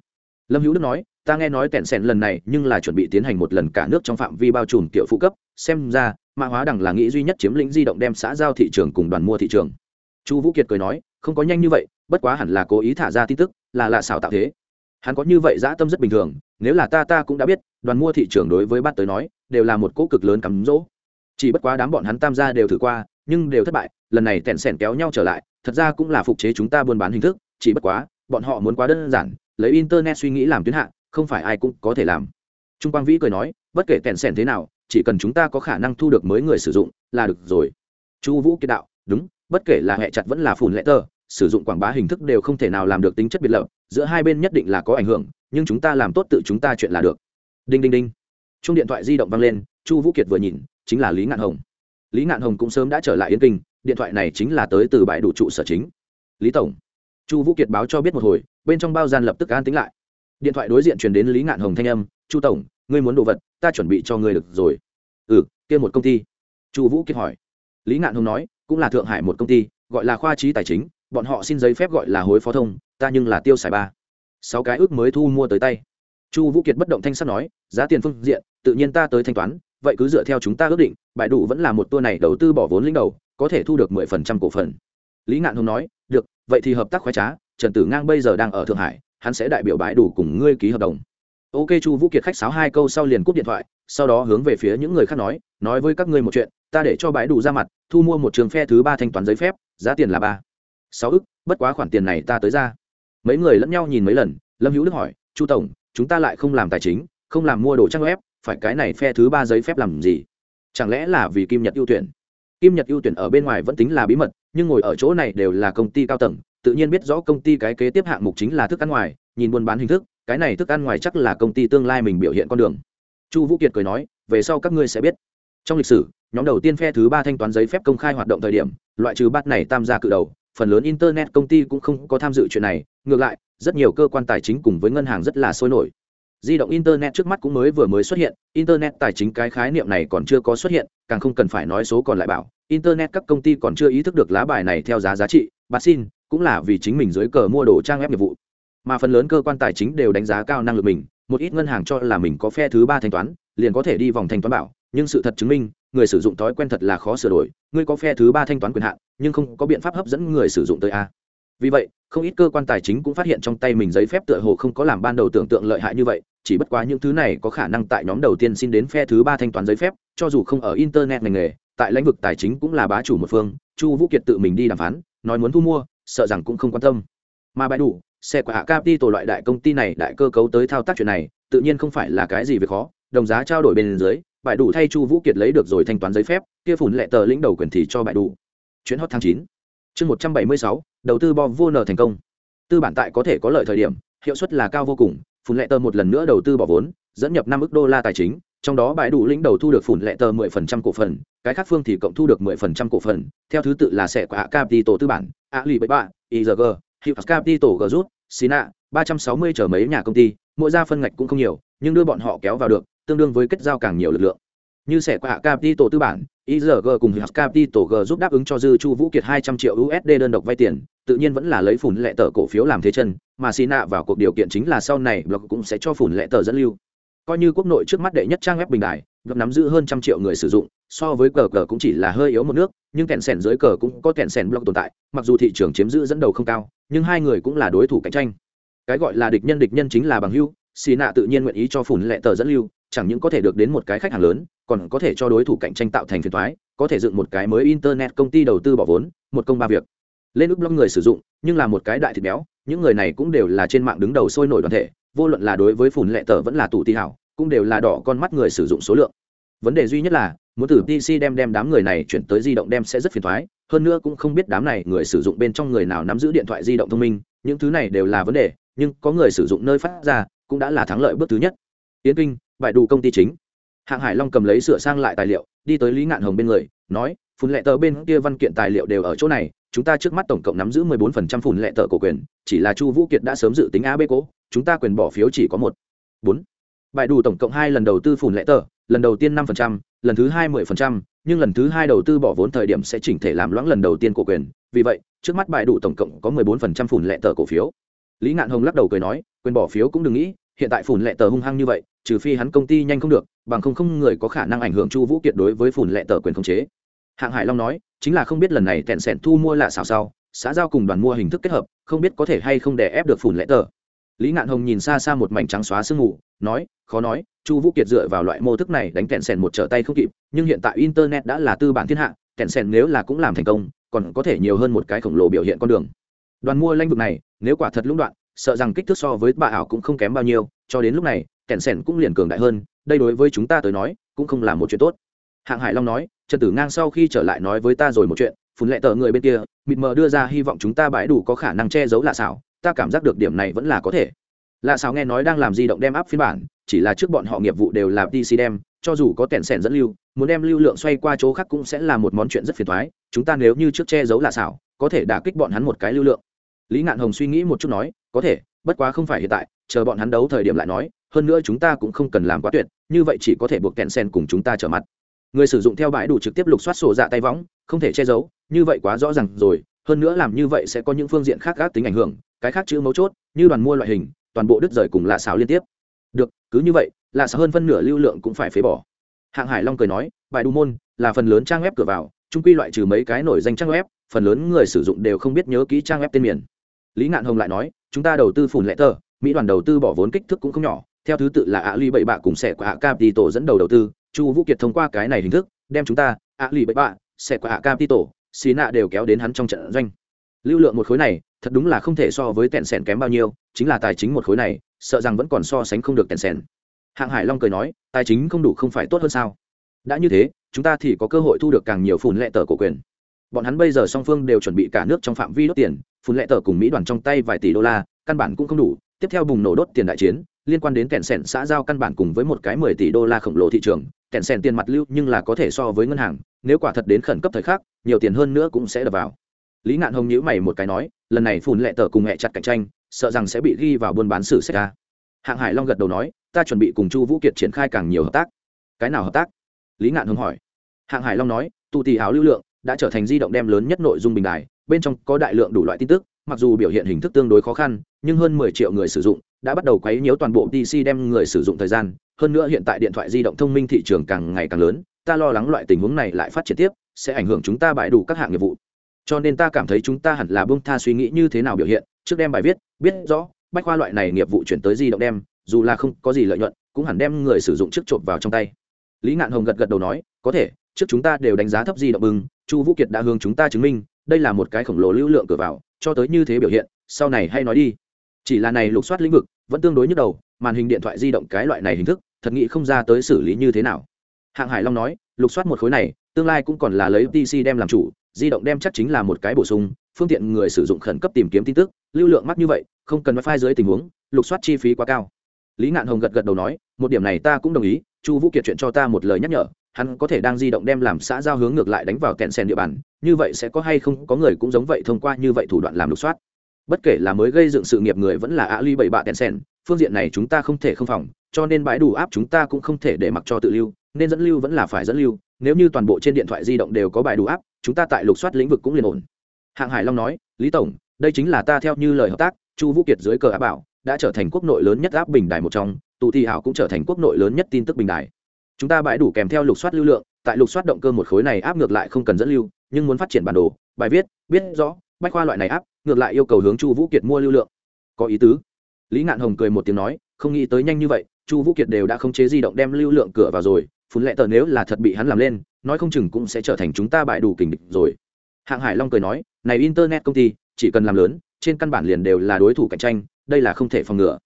A: lâm hữu đức nói, ta nghe nói tẹn sẻn lần này nhưng là chuẩn bị tiến hành một lần cả nước trong phạm vi bao trùm kiểu phụ cấp, xem ra, mã hóa đẳng là nghĩ duy nhất chiếm lĩnh di động đem xã giao thị trường cùng đoàn mua thị trường. Chu vũ kiệt cười nói, không có nhanh như vậy, bất quá hẳn là cố ý thả ra tin tức, là lạ xảo tạo thế. Hắn có như vậy dã tâm rất bình thường, nếu là ta ta cũng đã biết, đoàn mua thị trường đối với bát tới nói, đều là một cỗ cực lớn cắm rỗ chỉ bất quá đám bọn hắn tam gia đều thử qua, nhưng đều thất bại, lần này tẹn sẻn kéo nhau trở lại, thật ra cũng là phục chế chúng ta buôn bán hình thức, chỉ bất quá, bọn họ muốn quá đơn giản lấy internet suy nghĩ làm tuyến hạ, không phải ai cũng có thể làm. Trung quang vĩ cười nói, bất kể tèn sèn thế nào, chỉ cần chúng ta có khả năng thu được mới người sử dụng, là được rồi. Chu vũ kiệt đạo, đúng, bất kể là hệ chặt vẫn là phùn lệ tờ, sử dụng quảng bá hình thức đều không thể nào làm được tính chất biệt lập, giữa hai bên nhất định là có ảnh hưởng, nhưng chúng ta làm tốt tự chúng ta chuyện là được. Đinh đinh đinh. Chung điện thoại di động vang lên, chu vũ kiệt vừa nhìn, chính là lý ngạn hồng. Lý ngạn hồng cũng sớm đã trở lại yên kinh, điện thoại này chính là tới từ bãi đủ trụ sở chính. Lý tổng chu vũ kiệt báo cho biết một hồi, bên trong bao gian lập tức an tính lại. Điện thoại đối diện truyền đến lý ngạn hồng thanh âm, chu tổng, ngươi muốn đồ vật, ta chuẩn bị cho ngươi được rồi. Ừ kia một công ty. Chu vũ kiệt hỏi. Lý ngạn hồng nói, cũng là thượng hải một công ty, gọi là khoa trí tài chính, bọn họ xin giấy phép gọi là hối phó thông, ta nhưng là tiêu xài ba. Sáu cái ước mới thu mua tới tay. Chu vũ kiệt bất động thanh sắt nói, giá tiền phương diện, tự nhiên ta tới thanh toán, vậy cứ dựa theo chúng ta ước định bại đủ vẫn là một tour này đầu tư bỏ vốn lĩnh đầu, có thể thu được mười phần trăm cổ phần lý ngạn hùng nói, được, vậy thì hợp tác khoái trá, trần tử ngang bây giờ đang ở thượng hải, hắn sẽ đại biểu bãi đủ cùng ngươi ký hợp đồng. Ok, chu vũ kiệt khách sáo hai câu sau liền cúp điện thoại, sau đó hướng về phía những người khác nói nói với các ngươi một chuyện, ta để cho bãi đủ ra mặt, thu mua một trường phe thứ ba thanh toán giấy phép, giá tiền là ba, sáu ức, bất quá khoản tiền này ta tới ra. Mấy người lẫn nhau nhìn mấy lần, lâm hữu đức hỏi, chu tổng, chúng ta lại không làm tài chính, không làm mua đồ trang web, phải cái này phe thứ ba giấy phép làm gì? Chẳng lẽ là vì kim nhật ưu tuyển? Kim nhật ưu tuyển ở bên ngoài vẫn tính là bí mật nhưng ngồi ở chỗ này đều là công ty cao tầng, tự nhiên biết rõ công ty cái kế tiếp hạng mục chính là thức ăn ngoài, nhìn buôn bán hình thức, cái này thức ăn ngoài chắc là công ty tương lai mình biểu hiện con đường. Chu vũ kiệt cười nói, về sau các ngươi sẽ biết. Trong lịch sử, nhóm đầu tiên phe thứ ba thanh toán giấy phép công khai hoạt động thời điểm, loại trừ bát này tam gia cự đầu, phần lớn internet công ty cũng không có tham dự chuyện này, ngược lại, rất nhiều cơ quan tài chính cùng với ngân hàng rất là sôi nổi di động internet trước mắt cũng mới vừa mới xuất hiện, internet tài chính cái khái niệm này còn chưa có xuất hiện, càng không cần phải nói số còn lại bảo. Internet các công ty còn chưa ý thức được lá bài này theo giá giá trị bát xin, cũng là vì chính mình dưới cờ mua đồ trang web nghiệp vụ. Mà phần lớn cơ quan tài chính đều đánh giá cao năng lực mình, một ít ngân hàng cho là mình có phe thứ ba thanh toán, liền có thể đi vòng thanh toán bảo. Nhưng sự thật chứng minh, người sử dụng thói quen thật là khó sửa đổi. Ngươi có phe thứ ba thanh toán quyền hạn, nhưng không có biện pháp hấp dẫn người sử dụng tới a vì vậy, không ít cơ quan tài chính cũng phát hiện trong tay mình giấy phép tựa hồ không có làm ban đầu tưởng tượng lợi hại như vậy, chỉ bất quá những thứ này có khả năng tại nhóm đầu tiên xin đến phe thứ ba thanh toán giấy phép, cho dù không ở internet ngành nghề, tại lĩnh vực tài chính cũng là bá chủ một phương, chu vũ kiệt tự mình đi đàm phán, nói muốn thu mua, sợ rằng cũng không quan tâm. Mà bãi đủ, xe của hạ tổ loại đại công ty này đại cơ cấu tới thao tác chuyện này, tự nhiên không phải là cái gì việc khó, đồng giá trao đổi bên dưới, bãi đủ thay chu vũ kiệt lấy được rồi thanh toán giấy phép, kia phủn lệ tờ lĩnh đầu quyền thì cho bãi đủ. Chuyến hot tháng chín, chương một trăm bảy mươi sáu đầu tư bo vô nợ thành công. Tư bản tại có thể có lợi thời điểm, hiệu suất là cao vô cùng phủn lệ tờ một lần nữa đầu tư bỏ vốn, dẫn nhập năm ước đô la tài chính, trong đó bãi đủ lĩnh đầu thu được phủn lệ tờ mười phần trăm cổ phần, cái khác phương thì cộng thu được mười phần trăm cổ phần, theo thứ tự là sẽ của hạ capital tư bản, a lì bảy ba igg hiệu capital g rút, sina, ba trăm sáu mươi chở mấy nhà công ty, mỗi gia phân ngạch cũng không nhiều, nhưng đưa bọn họ kéo vào được, tương đương với kết giao càng nhiều lực lượng. Như sẽ qua capital tư bản IZG cùng hiệu capital g giúp đáp ứng cho dư chu vũ kiệt hai trăm triệu usd đơn độc vay tiền tự nhiên vẫn là lấy phủn lệ tờ cổ phiếu làm thế chân mà sina vào cuộc điều kiện chính là sau này blog cũng sẽ cho phủn lệ tờ dẫn lưu. Coi như quốc nội trước mắt đệ nhất trang web bình đại blog nắm giữ hơn trăm triệu người sử dụng so với cờ cờ cũng chỉ là hơi yếu một nước nhưng kẹn sẻn dưới cờ cũng có kẹn sẻn blog tồn tại mặc dù thị trường chiếm giữ dẫn đầu không cao nhưng hai người cũng là đối thủ cạnh tranh. Cái gọi là địch nhân địch nhân chính là bằng hữu, Sina nạ tự nhiên nguyện ý cho phủn lệ tờ dẫn lưu chẳng những có thể được đến một cái khách hàng lớn, còn có thể cho đối thủ cạnh tranh tạo thành phiền thoái có thể dựng một cái mới internet công ty đầu tư bỏ vốn, một công ba việc. Lên ước blog người sử dụng, nhưng là một cái đại thịt béo, những người này cũng đều là trên mạng đứng đầu sôi nổi đoàn thể, vô luận là đối với phùn lệ tờ vẫn là tụ ti hảo, cũng đều là đỏ con mắt người sử dụng số lượng. Vấn đề duy nhất là, muốn từ pc đem đem đám người này chuyển tới di động đem sẽ rất phiền thoái hơn nữa cũng không biết đám này người sử dụng bên trong người nào nắm giữ điện thoại di động thông minh, những thứ này đều là vấn đề, nhưng có người sử dụng nơi phát ra, cũng đã là thắng lợi bước thứ nhất yến kinh bại đủ công ty chính. Hạng hải long cầm lấy sửa sang lại tài liệu đi tới lý ngạn hồng bên người nói phun lệ tờ bên kia văn kiện tài liệu đều ở chỗ này chúng ta trước mắt tổng cộng nắm giữ 14% phun lệ tờ cổ quyền chỉ là chu vũ kiệt đã sớm dự tính a Bê cố chúng ta quyền bỏ phiếu chỉ có một. Bốn. Bại đủ tổng cộng hai lần đầu tư phun lệ tờ lần đầu tiên 5%, lần thứ hai 10%, nhưng lần thứ hai đầu tư bỏ vốn thời điểm sẽ chỉnh thể làm loãng lần đầu tiên cổ quyền vì vậy trước mắt bại đủ tổng cộng có 14% phun lệ tờ cổ phiếu. Lý ngạn hồng lắc đầu cười nói quyền bỏ phiếu cũng đừng nghĩ hiện tại phủn lệ tờ hung hăng như vậy, trừ phi hắn công ty nhanh không được, bằng không không người có khả năng ảnh hưởng chu vũ kiệt đối với phủn lệ tờ quyền khống chế. Hạng hải long nói, chính là không biết lần này tẹn sẻn thu mua là xào sau, xã giao cùng đoàn mua hình thức kết hợp, không biết có thể hay không để ép được phủn lệ tờ. Lý ngạn hồng nhìn xa xa một mảnh trắng xóa sương mù, nói, khó nói, chu vũ kiệt dựa vào loại mô thức này đánh tẹn sẻn một trở tay không kịp, nhưng hiện tại internet đã là tư bản thiên hạ, tẹn sẻn nếu là cũng làm thành công, còn có thể nhiều hơn một cái khổng lồ biểu hiện con đường. Đoàn mua lãnh vực này, nếu quả thật lũng đoạn sợ rằng kích thước so với bà ảo cũng không kém bao nhiêu, cho đến lúc này kẹn sẻn cũng liền cường đại hơn, đây đối với chúng ta tới nói, cũng không là một chuyện tốt. Hạng hải long nói, trần tử ngang sau khi trở lại nói với ta rồi một chuyện phun lệ tờ người bên kia, mịt mờ đưa ra hy vọng chúng ta bãi đủ có khả năng che giấu lạ xảo, ta cảm giác được điểm này vẫn là có thể. Lạ xảo nghe nói đang làm di động đem áp phiên bản, chỉ là trước bọn họ nghiệp vụ đều là pc đem, cho dù có kẹn sẻn dẫn lưu, muốn đem lưu lượng xoay qua chỗ khác cũng sẽ là một món chuyện rất phiền thoái chúng ta nếu như trước che giấu lạ xảo, có thể đả kích bọn hắn một cái lưu lượng. Lý ngạn hồng suy nghĩ một chút nói có thể, bất quá không phải hiện tại, chờ bọn hắn đấu thời điểm lại nói, hơn nữa chúng ta cũng không cần làm quá tuyệt, như vậy chỉ có thể buộc kẹn sen cùng chúng ta trở mặt. Người sử dụng theo bãi đủ trực tiếp lục soát sổ dạ tay võng, không thể che giấu, như vậy quá rõ ràng rồi, hơn nữa làm như vậy sẽ có những phương diện khác gác tính ảnh hưởng, cái khác chữ mấu chốt, như đoàn mua loại hình, toàn bộ đứt rời cùng lạ xào liên tiếp. Được, cứ như vậy, lạ xào hơn phân nửa lưu lượng cũng phải phế bỏ. Hạng hải long cười nói bài Đu môn là phần lớn trang web cửa vào trung quy loại trừ mấy cái nổi danh trang web, phần lớn người sử dụng đều không biết nhớ kỹ trang web tên miền. Lý ngạn hồng lại nói chúng ta đầu tư phủn lệ tờ, mỹ đoàn đầu tư bỏ vốn kích thước cũng không nhỏ. Theo thứ tự là ạ ly bảy bạ cùng sẽ của ạ capital dẫn đầu đầu tư. Chu vũ kiệt thông qua cái này hình thức, đem chúng ta ạ ly bảy bạ sẽ của ạ capital xì nạ đều kéo đến hắn trong trận doanh. Lưu lượng một khối này, thật đúng là không thể so với tẹn sẻn kém bao nhiêu, chính là tài chính một khối này, sợ rằng vẫn còn so sánh không được tẹn sẻn. Hạng hải long cười nói, tài chính không đủ không phải tốt hơn sao? Đã như thế, chúng ta thì có cơ hội thu được càng nhiều phùn lệ tờ cổ quyền bọn hắn bây giờ song phương đều chuẩn bị cả nước trong phạm vi đốt tiền, phun lệ tờ cùng mỹ đoàn trong tay vài tỷ đô la, căn bản cũng không đủ. Tiếp theo bùng nổ đốt tiền đại chiến, liên quan đến kẹn sẻn xã giao căn bản cùng với một cái mười tỷ đô la khổng lồ thị trường. Kẹn sẻn tiền mặt lưu nhưng là có thể so với ngân hàng, nếu quả thật đến khẩn cấp thời khắc, nhiều tiền hơn nữa cũng sẽ đập vào. Lý ngạn hồng nhữ mày một cái nói, lần này phun lệ tờ cùng hẹ chặt cạnh tranh, sợ rằng sẽ bị ghi vào buôn bán xử xét ra. Hạng hải long gật đầu nói, ta chuẩn bị cùng chu vũ kiệt triển khai càng nhiều hợp tác. Cái nào hợp tác? Lý ngạn hồng hỏi. Hạng hải long nói tụ tỷ áo lưu lượng đã trở thành di động đem lớn nhất nội dung bình đài, bên trong có đại lượng đủ loại tin tức, mặc dù biểu hiện hình thức tương đối khó khăn, nhưng hơn 10 triệu người sử dụng, đã bắt đầu quấy nhiễu toàn bộ DC đem người sử dụng thời gian. Hơn nữa hiện tại điện thoại di động thông minh thị trường càng ngày càng lớn, ta lo lắng loại tình huống này lại phát triển tiếp, sẽ ảnh hưởng chúng ta bại đủ các hạng nghiệp vụ. Cho nên ta cảm thấy chúng ta hẳn là bông tha suy nghĩ như thế nào biểu hiện, trước đem bài viết, biết rõ, bách khoa loại này nghiệp vụ chuyển tới di động đem, dù là không có gì lợi nhuận, cũng hẳn đem người sử dụng trước trộm vào trong tay. Lý ngạn hồng gật gật đầu nói, có thể, trước chúng ta đều đánh giá thấp di động bưng chu vũ kiệt đã hướng chúng ta chứng minh, đây là một cái khổng lồ lưu lượng cửa vào, cho tới như thế biểu hiện, sau này hay nói đi. Chỉ là này lục soát lĩnh vực, vẫn tương đối nhức đầu, màn hình điện thoại di động cái loại này hình thức, thật nghĩ không ra tới xử lý như thế nào. Hạng hải long nói, lục soát một khối này, tương lai cũng còn là lấy pc đem làm chủ, di động đem chắc chính là một cái bổ sung, phương tiện người sử dụng khẩn cấp tìm kiếm tin tức, lưu lượng mắc như vậy, không cần wifi dưới tình huống, lục soát chi phí quá cao. Lý ngạn hồng gật gật đầu nói, một điểm này ta cũng đồng ý, chu vũ kiệt chuyện cho ta một lời nhắc nhở hắn có thể đang di động đem làm xã giao hướng ngược lại đánh vào kẹn sen địa bàn, như vậy sẽ có hay không? Có người cũng giống vậy thông qua như vậy thủ đoạn làm lục soát. Bất kể là mới gây dựng sự nghiệp người vẫn là ạ ly bảy bạ kẹn sen phương diện này chúng ta không thể không phòng, cho nên bãi đủ áp chúng ta cũng không thể để mặc cho tự lưu, nên dẫn lưu vẫn là phải dẫn lưu, nếu như toàn bộ trên điện thoại di động đều có bài đủ áp, chúng ta tại lục soát lĩnh vực cũng liền ổn. Hạng hải long nói, lý tổng, đây chính là ta theo như lời hợp tác, chu vũ kiệt dưới cờ áp bảo, đã trở thành quốc nội lớn nhất áp bình đài một trong tụ thị hảo cũng trở thành quốc nội lớn nhất tin tức bình đài chúng ta bãi đủ kèm theo lục soát lưu lượng, tại lục soát động cơ một khối này áp ngược lại không cần dẫn lưu, nhưng muốn phát triển bản đồ, bài viết, biết rõ, bách khoa loại này áp, ngược lại yêu cầu hướng chu vũ kiệt mua lưu lượng. Có ý tứ. Lý ngạn hồng cười một tiếng nói, không nghĩ tới nhanh như vậy, chu vũ kiệt đều đã không chế di động đem lưu lượng cửa vào rồi, phun lệ tờ nếu là thật bị hắn làm lên, nói không chừng cũng sẽ trở thành chúng ta bại đủ kình địch rồi. Hạng hải long cười nói, này internet công ty, chỉ cần làm lớn, trên căn bản liền đều là đối thủ cạnh tranh, đây là không thể phòng ngừa.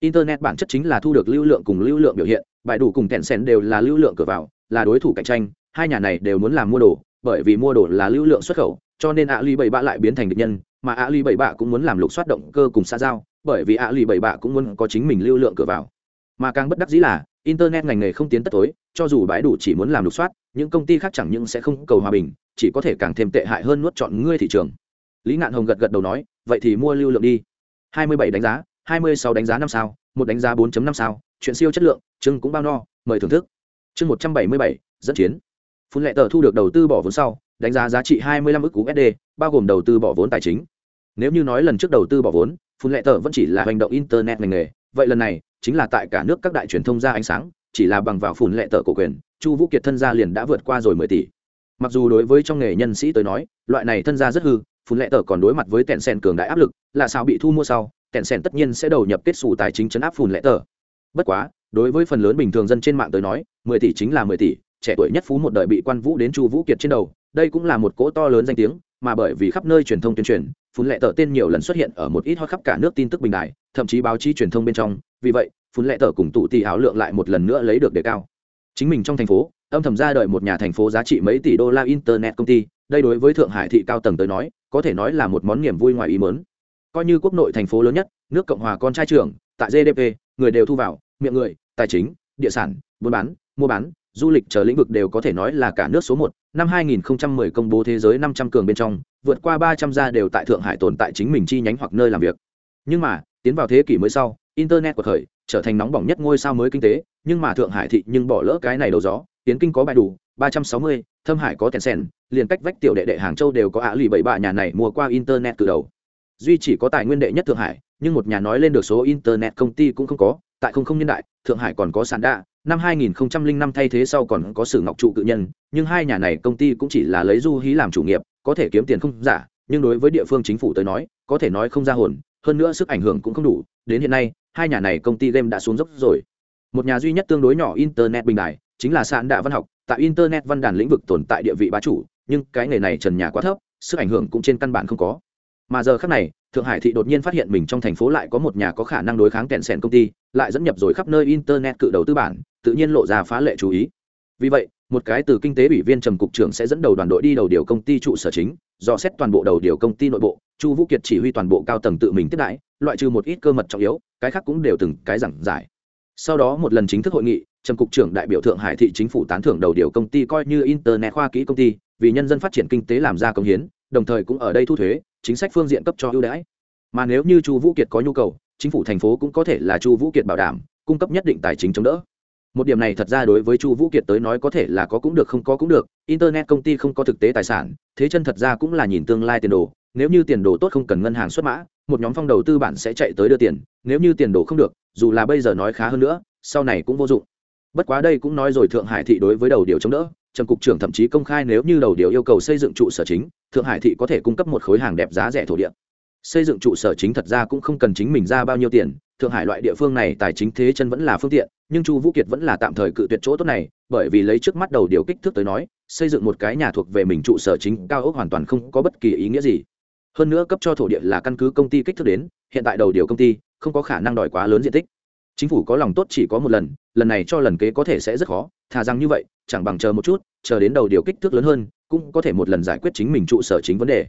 A: Internet bản chất chính là thu được lưu lượng cùng lưu lượng biểu hiện bài đủ cùng kẹn sen đều là lưu lượng cửa vào, là đối thủ cạnh tranh, hai nhà này đều muốn làm mua đồ, bởi vì mua đồ là lưu lượng xuất khẩu, cho nên ạ ly bảy bạ lại biến thành địch nhân, mà ạ ly bảy bạ cũng muốn làm lục soát động cơ cùng xa giao, bởi vì ạ ly bảy bạ cũng muốn có chính mình lưu lượng cửa vào. Mà càng bất đắc dĩ là, internet ngành nghề không tiến tất tối, cho dù bãi đủ chỉ muốn làm lục soát, những công ty khác chẳng những sẽ không cầu hòa bình, chỉ có thể càng thêm tệ hại hơn nuốt chọn ngươi thị trường. Lý ngạn hồng gật gật đầu nói, vậy thì mua lưu lượng đi. 27 đánh giá 26 đánh giá năm sao, một đánh giá 4.5 sao chuyện siêu chất lượng chưng cũng bao no mời thưởng thức. Chương 177, dẫn chiến. Phun lệ tờ thu được đầu tư bỏ vốn sau đánh giá giá trị hai mươi lăm ước USD bao gồm đầu tư bỏ vốn tài chính. Nếu như nói lần trước đầu tư bỏ vốn phun lệ tờ vẫn chỉ là hành động internet ngành nghề vậy lần này chính là tại cả nước các đại truyền thông ra ánh sáng chỉ là bằng vào phun lệ tờ cổ quyền chu vũ kiệt thân gia liền đã vượt qua rồi mười tỷ. Mặc dù đối với trong nghề nhân sĩ tới nói loại này thân gia rất hư phun lệ tờ còn đối mặt với tẹn sen cường đại áp lực là sao bị thu mua sau tẹn sen tất nhiên sẽ đầu nhập kết xù tài chính chấn áp phun lệ tờ bất quá, đối với phần lớn bình thường dân trên mạng tới nói, mười tỷ chính là mười tỷ, trẻ tuổi nhất phú một đời bị quan vũ đến chu vũ kiệt trên đầu, đây cũng là một cỗ to lớn danh tiếng, mà bởi vì khắp nơi truyền thông tuyên truyền, phun lệ tờ tên nhiều lần xuất hiện ở một ít hot khắp cả nước tin tức bình đại thậm chí báo chí truyền thông bên trong, vì vậy, phun lệ tờ cùng tụ tỷ áo lượng lại một lần nữa lấy được đề cao. Chính mình trong thành phố, âm thầm ra đời một nhà thành phố giá trị mấy tỷ đô la internet công ty, đây đối với thượng hải thị cao tầng tới nói, có thể nói là một món niềm vui ngoài ý mớn coi như quốc nội thành phố lớn nhất, nước cộng hòa con trai trưởng, tại gdp người đều thu vào miệng người tài chính địa sản buôn bán mua bán du lịch chờ lĩnh vực đều có thể nói là cả nước số một. Năm 2010 công bố thế giới 500 cường bên trong vượt qua 300 gia đều tại thượng hải tồn tại chính mình chi nhánh hoặc nơi làm việc. Nhưng mà tiến vào thế kỷ mới sau internet của thời trở thành nóng bỏng nhất ngôi sao mới kinh tế nhưng mà thượng hải thị nhưng bỏ lỡ cái này đầu gió. Tiến kinh có bài đủ 360, thâm hải có tiền sen liền cách vách tiểu đệ đệ hàng châu đều có ạ lì bảy bạ nhà này mua qua internet từ đầu duy chỉ có tài nguyên đệ nhất thượng hải, nhưng một nhà nói lên được số internet công ty cũng không có, tại không không nhân đại, thượng hải còn có sản đa, năm 2005 thay thế sau còn có sử ngọc trụ cự nhân, nhưng hai nhà này công ty cũng chỉ là lấy du hí làm chủ nghiệp, có thể kiếm tiền không giả, nhưng đối với địa phương chính phủ tới nói, có thể nói không ra hồn, hơn nữa sức ảnh hưởng cũng không đủ, đến hiện nay, hai nhà này công ty game đã xuống dốc rồi. Một nhà duy nhất tương đối nhỏ internet bình đại, chính là sàn đạ văn học, tại internet văn đàn lĩnh vực tồn tại địa vị bá chủ, nhưng cái nghề này trần nhà quá thấp, sức ảnh hưởng cũng trên căn bản không có mà giờ khác này, thượng hải thị đột nhiên phát hiện mình trong thành phố lại có một nhà có khả năng đối kháng kẹn sẻn công ty, lại dẫn nhập rồi khắp nơi internet cự đầu tư bản, tự nhiên lộ ra phá lệ chú ý. Vì vậy, một cái từ kinh tế ủy viên trầm cục trưởng sẽ dẫn đầu đoàn đội đi đầu điều công ty trụ sở chính dò xét toàn bộ đầu điều công ty nội bộ, chu vũ kiệt chỉ huy toàn bộ cao tầng tự mình tiếp đãi, loại trừ một ít cơ mật trọng yếu, cái khác cũng đều từng cái giảng giải. Sau đó một lần chính thức hội nghị, trầm cục trưởng đại biểu thượng hải thị chính phủ tán thưởng đầu điều công ty coi như internet khoa kỹ công ty, vì nhân dân phát triển kinh tế làm ra công hiến đồng thời cũng ở đây thu thuế, chính sách phương diện cấp cho ưu đãi. Mà nếu như chu vũ kiệt có nhu cầu, chính phủ thành phố cũng có thể là chu vũ kiệt bảo đảm, cung cấp nhất định tài chính chống đỡ. Một điểm này thật ra đối với chu vũ kiệt tới nói có thể là có cũng được, không có cũng được. Internet công ty không có thực tế tài sản, thế chân thật ra cũng là nhìn tương lai tiền đồ. Nếu như tiền đồ tốt không cần ngân hàng xuất mã, một nhóm phong đầu tư bản sẽ chạy tới đưa tiền. Nếu như tiền đồ không được, dù là bây giờ nói khá hơn nữa, sau này cũng vô dụng. Bất quá đây cũng nói rồi thượng hải thị đối với đầu điều chống đỡ trầm cục trưởng thậm chí công khai nếu như đầu điều yêu cầu xây dựng trụ sở chính, thượng hải thị có thể cung cấp một khối hàng đẹp giá rẻ thổ địa. Xây dựng trụ sở chính thật ra cũng không cần chính mình ra bao nhiêu tiền, thượng hải loại địa phương này tài chính thế chân vẫn là phương tiện, nhưng chu vũ kiệt vẫn là tạm thời cự tuyệt chỗ tốt này, bởi vì lấy trước mắt đầu điều kích thước tới nói, xây dựng một cái nhà thuộc về mình trụ sở chính cao ốc hoàn toàn không có bất kỳ ý nghĩa gì. Hơn nữa cấp cho thổ địa là căn cứ công ty kích thước đến, hiện tại đầu điều công ty không có khả năng đòi quá lớn diện tích chính phủ có lòng tốt chỉ có một lần lần này cho lần kế có thể sẽ rất khó, thà rằng như vậy, chẳng bằng chờ một chút, chờ đến đầu điều kích thước lớn hơn, cũng có thể một lần giải quyết chính mình trụ sở chính vấn đề.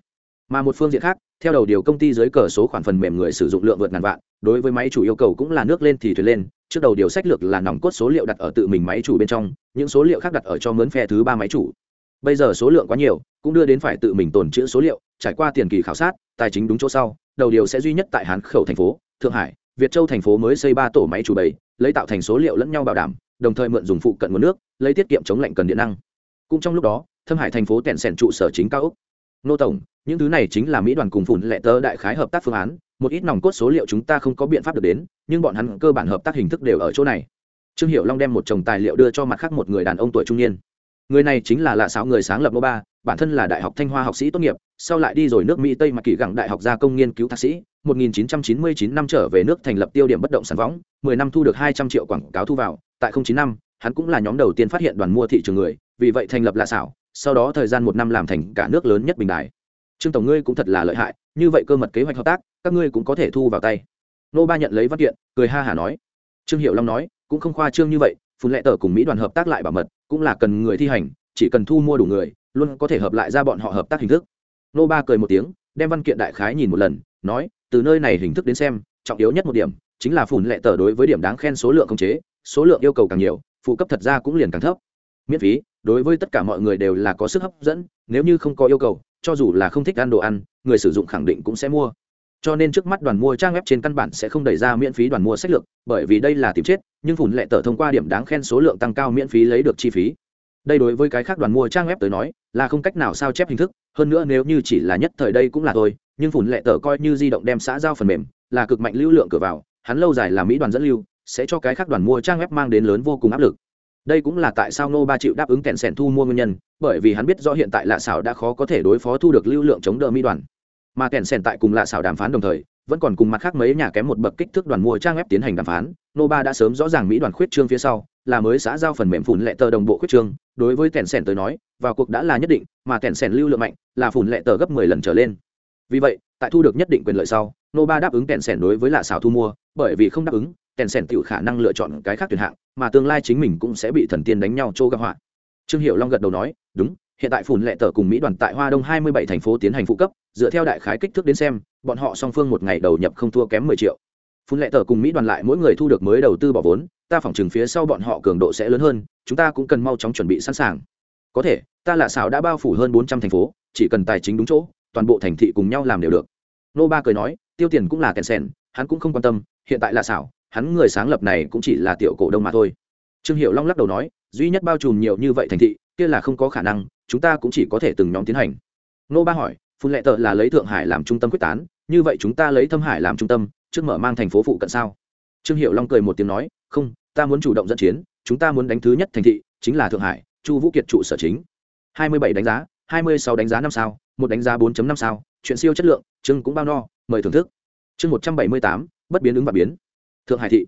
A: Mà một phương diện khác, theo đầu điều công ty dưới cờ số khoản phần mềm người sử dụng lượng vượt ngàn vạn, đối với máy chủ yêu cầu cũng là nước lên thì thuyền lên, trước đầu điều sách lược là nòng cốt số liệu đặt ở tự mình máy chủ bên trong, những số liệu khác đặt ở cho mướn phe thứ ba máy chủ. Bây giờ số lượng quá nhiều, cũng đưa đến phải tự mình tồn chữ số liệu, trải qua tiền kỳ khảo sát, tài chính đúng chỗ sau, đầu điều sẽ duy nhất tại hán khẩu thành phố, thượng hải việt châu thành phố mới xây ba tổ máy chủ bảy lấy tạo thành số liệu lẫn nhau bảo đảm, đồng thời mượn dùng phụ cận nguồn nước, lấy tiết kiệm chống lạnh cần điện năng. Cũng trong lúc đó, thâm hải thành phố tẹn sẻn trụ sở chính cao úc nô tổng, những thứ này chính là mỹ đoàn cùng phụn lệ tơ đại khái hợp tác phương án, một ít nòng cốt số liệu chúng ta không có biện pháp được đến, nhưng bọn hắn cơ bản hợp tác hình thức đều ở chỗ này. Trương Hiểu long đem một chồng tài liệu đưa cho mặt khác một người đàn ông tuổi trung niên. Người này chính là lạ sáo người sáng lập nova bản thân là đại học thanh hoa học sĩ tốt nghiệp, sau lại đi rồi nước mỹ tây mà kỳ gặng đại học gia công nghiên cứu thạc sĩ 1999 năm trở về nước thành lập tiêu điểm bất động sản võng 10 năm thu được 200 triệu quảng cáo thu vào, tại 09 năm, hắn cũng là nhóm đầu tiên phát hiện đoàn mua thị trường người, vì vậy thành lập lạ xảo, sau đó thời gian một năm làm thành cả nước lớn nhất bình đài. Trương tổng ngươi cũng thật là lợi hại, như vậy cơ mật kế hoạch hợp tác, các ngươi cũng có thể thu vào tay. Nô ba nhận lấy văn kiện, cười ha hả nói. Trương hiệu long nói, cũng không khoa trương như vậy, phun lệ tờ cùng mỹ đoàn hợp tác lại bảo mật, cũng là cần người thi hành, chỉ cần thu mua đủ người luôn có thể hợp lại ra bọn họ hợp tác hình thức. Nô ba cười một tiếng, đem văn kiện đại khái nhìn một lần, nói, từ nơi này hình thức đến xem, trọng yếu nhất một điểm, chính là phủn lệ tờ đối với điểm đáng khen số lượng không chế, số lượng yêu cầu càng nhiều, phụ cấp thật ra cũng liền càng thấp. Miễn phí, đối với tất cả mọi người đều là có sức hấp dẫn, nếu như không có yêu cầu, cho dù là không thích ăn đồ ăn, người sử dụng khẳng định cũng sẽ mua. Cho nên trước mắt đoàn mua trang web trên căn bản sẽ không đẩy ra miễn phí đoàn mua sách lược, bởi vì đây là tìm chết, nhưng phủn lệ tờ thông qua điểm đáng khen số lượng tăng cao miễn phí lấy được chi phí đây đối với cái khác đoàn mua trang web tới nói, là không cách nào sao chép hình thức, hơn nữa nếu như chỉ là nhất thời đây cũng là thôi, nhưng phủn lệ tờ coi như di động đem xã giao phần mềm, là cực mạnh lưu lượng cửa vào, hắn lâu dài là mỹ đoàn dẫn lưu, sẽ cho cái khác đoàn mua trang web mang đến lớn vô cùng áp lực. Đây cũng là tại sao nô ba chịu đáp ứng kẹn sẻn thu mua nguyên nhân, bởi vì hắn biết rõ hiện tại lạ xảo đã khó có thể đối phó thu được lưu lượng chống đỡ mỹ đoàn. Mà kẹn sẻn tại cùng lạ xảo đàm phán đồng thời, vẫn còn cùng mặt khác mấy nhà kém một bậc kích thước đoàn mua trang web tiến hành đàm phán, nô ba đã sớm rõ ràng mỹ đoàn khuyết trương phía sau là mới xã giao phần mềm phủn lệ tờ đồng bộ khuyết trương đối với tèn sèn tới nói, vào cuộc đã là nhất định, mà tèn sèn lưu lượng mạnh, là phủn lệ tờ gấp mười lần trở lên. Vì vậy, tại thu được nhất định quyền lợi sau nô ba đáp ứng tèn sèn đối với lạ xảo thu mua, bởi vì không đáp ứng tèn sèn tiểu khả năng lựa chọn cái khác tuyển hạng, mà tương lai chính mình cũng sẽ bị thần tiên đánh nhau chỗ gặp họa. Trương hiệu long gật đầu nói, đúng, hiện tại phủn lệ tờ cùng mỹ đoàn tại hoa đông hai mươi bảy thành phố tiến hành phụ cấp, dựa theo đại khái kích thước đến xem, bọn họ song phương một ngày đầu nhập không thua kém mười triệu phun lệ tờ cùng mỹ đoàn lại mỗi người thu được mới đầu tư bỏ vốn, ta phỏng chừng phía sau bọn họ cường độ sẽ lớn hơn, chúng ta cũng cần mau chóng chuẩn bị sẵn sàng. Có thể, ta lạ xảo đã bao phủ hơn bốn trăm thành phố, chỉ cần tài chính đúng chỗ, toàn bộ thành thị cùng nhau làm đều được. Nô ba cười nói, tiêu tiền cũng là kèn sèn, hắn cũng không quan tâm, hiện tại lạ xảo, hắn người sáng lập này cũng chỉ là tiểu cổ đông mà thôi. Trương hiệu long lắc đầu nói, duy nhất bao trùm nhiều như vậy thành thị, kia là không có khả năng, chúng ta cũng chỉ có thể từng nhóm tiến hành. Nô ba hỏi, phun lệ tợ là lấy thượng hải làm trung tâm quyết tán, như vậy chúng ta lấy thâm hải làm trung tâm trước mở mang thành phố phụ cận sao? Trương hiệu long cười một tiếng nói, không, ta muốn chủ động dẫn chiến, chúng ta muốn đánh thứ nhất thành thị, chính là thượng hải, chu vũ kiệt trụ sở chính. Hai mươi bảy đánh giá, hai mươi sáu đánh giá năm sao, một đánh giá 4 năm sao, chuyện siêu chất lượng trương cũng bao no, mời thưởng thức. Chương một trăm bảy mươi tám, bất biến ứng và biến. Thượng hải thị.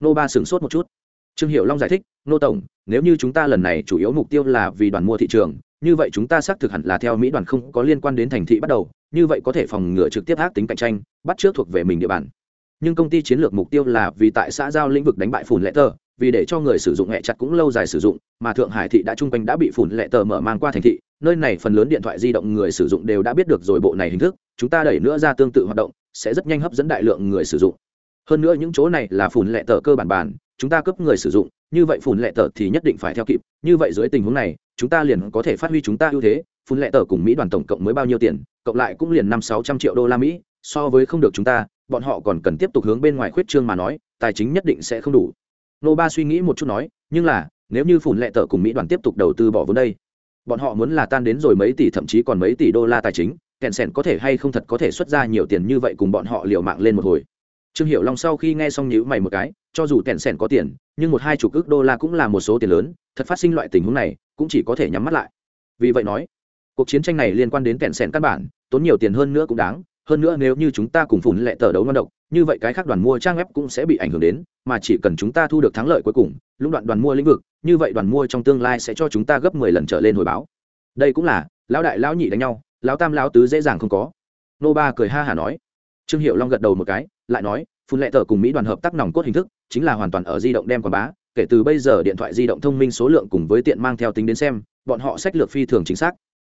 A: Nô ba sửng sốt một chút. Trương hiệu long giải thích, nô tổng, nếu như chúng ta lần này chủ yếu mục tiêu là vì đoàn mua thị trường, như vậy chúng ta xác thực hẳn là theo mỹ đoàn không có liên quan đến thành thị bắt đầu, như vậy có thể phòng ngừa trực tiếp ác tính cạnh tranh, bắt trước thuộc về mình địa bàn nhưng công ty chiến lược mục tiêu là vì tại xã giao lĩnh vực đánh bại phùn lệ tờ, vì để cho người sử dụng hẹ chặt cũng lâu dài sử dụng, mà thượng hải thị đã chung quanh đã bị phủn lệ tờ mở mang qua thành thị, nơi này phần lớn điện thoại di động người sử dụng đều đã biết được rồi bộ này hình thức, chúng ta đẩy nữa ra tương tự hoạt động, sẽ rất nhanh hấp dẫn đại lượng người sử dụng. Hơn nữa những chỗ này là phủn lệ tờ cơ bản bản, chúng ta cấp người sử dụng, như vậy phủn lệ tờ thì nhất định phải theo kịp, như vậy dưới tình huống này, chúng ta liền có thể phát huy chúng ta ưu thế phun lệ tờ cùng mỹ đoàn tổng cộng mới bao nhiêu tiền, cộng lại cũng liền năm sáu trăm triệu đô la mỹ, so với không được chúng ta bọn họ còn cần tiếp tục hướng bên ngoài khuyết trương mà nói, tài chính nhất định sẽ không đủ. Nô ba suy nghĩ một chút nói, nhưng là, nếu như phủn lệ tờ cùng mỹ đoàn tiếp tục đầu tư bỏ vốn đây, bọn họ muốn là tan đến rồi mấy tỷ thậm chí còn mấy tỷ đô la tài chính, kẹn sẻn có thể hay không thật có thể xuất ra nhiều tiền như vậy cùng bọn họ liều mạng lên một hồi. Trương hiệu long sau khi nghe xong nhữ mày một cái, cho dù kẹn sẻn có tiền, nhưng một hai chục ước đô la cũng là một số tiền lớn, thật phát sinh loại tình huống này, cũng chỉ có thể nhắm mắt lại. Vì vậy nói, cuộc chiến tranh này liên quan đến kẹn sẻn căn bản, tốn nhiều tiền hơn nữa cũng đáng hơn nữa nếu như chúng ta cùng phủn lệ tờ đấu ngon độc, như vậy cái khác đoàn mua trang web cũng sẽ bị ảnh hưởng đến, mà chỉ cần chúng ta thu được thắng lợi cuối cùng, lũng đoạn đoàn mua lĩnh vực, như vậy đoàn mua trong tương lai sẽ cho chúng ta gấp mười lần trở lên hồi báo. Đây cũng là, lão đại lão nhị đánh nhau, lão tam lão tứ dễ dàng không có. Nô ba cười ha hả nói. Trương hiệu long gật đầu một cái, lại nói phun lệ tờ cùng mỹ đoàn hợp tác nòng cốt hình thức, chính là hoàn toàn ở di động đem quảng bá, kể từ bây giờ điện thoại di động thông minh số lượng cùng với tiện mang theo tính đến xem, bọn họ sách lược phi thường chính xác.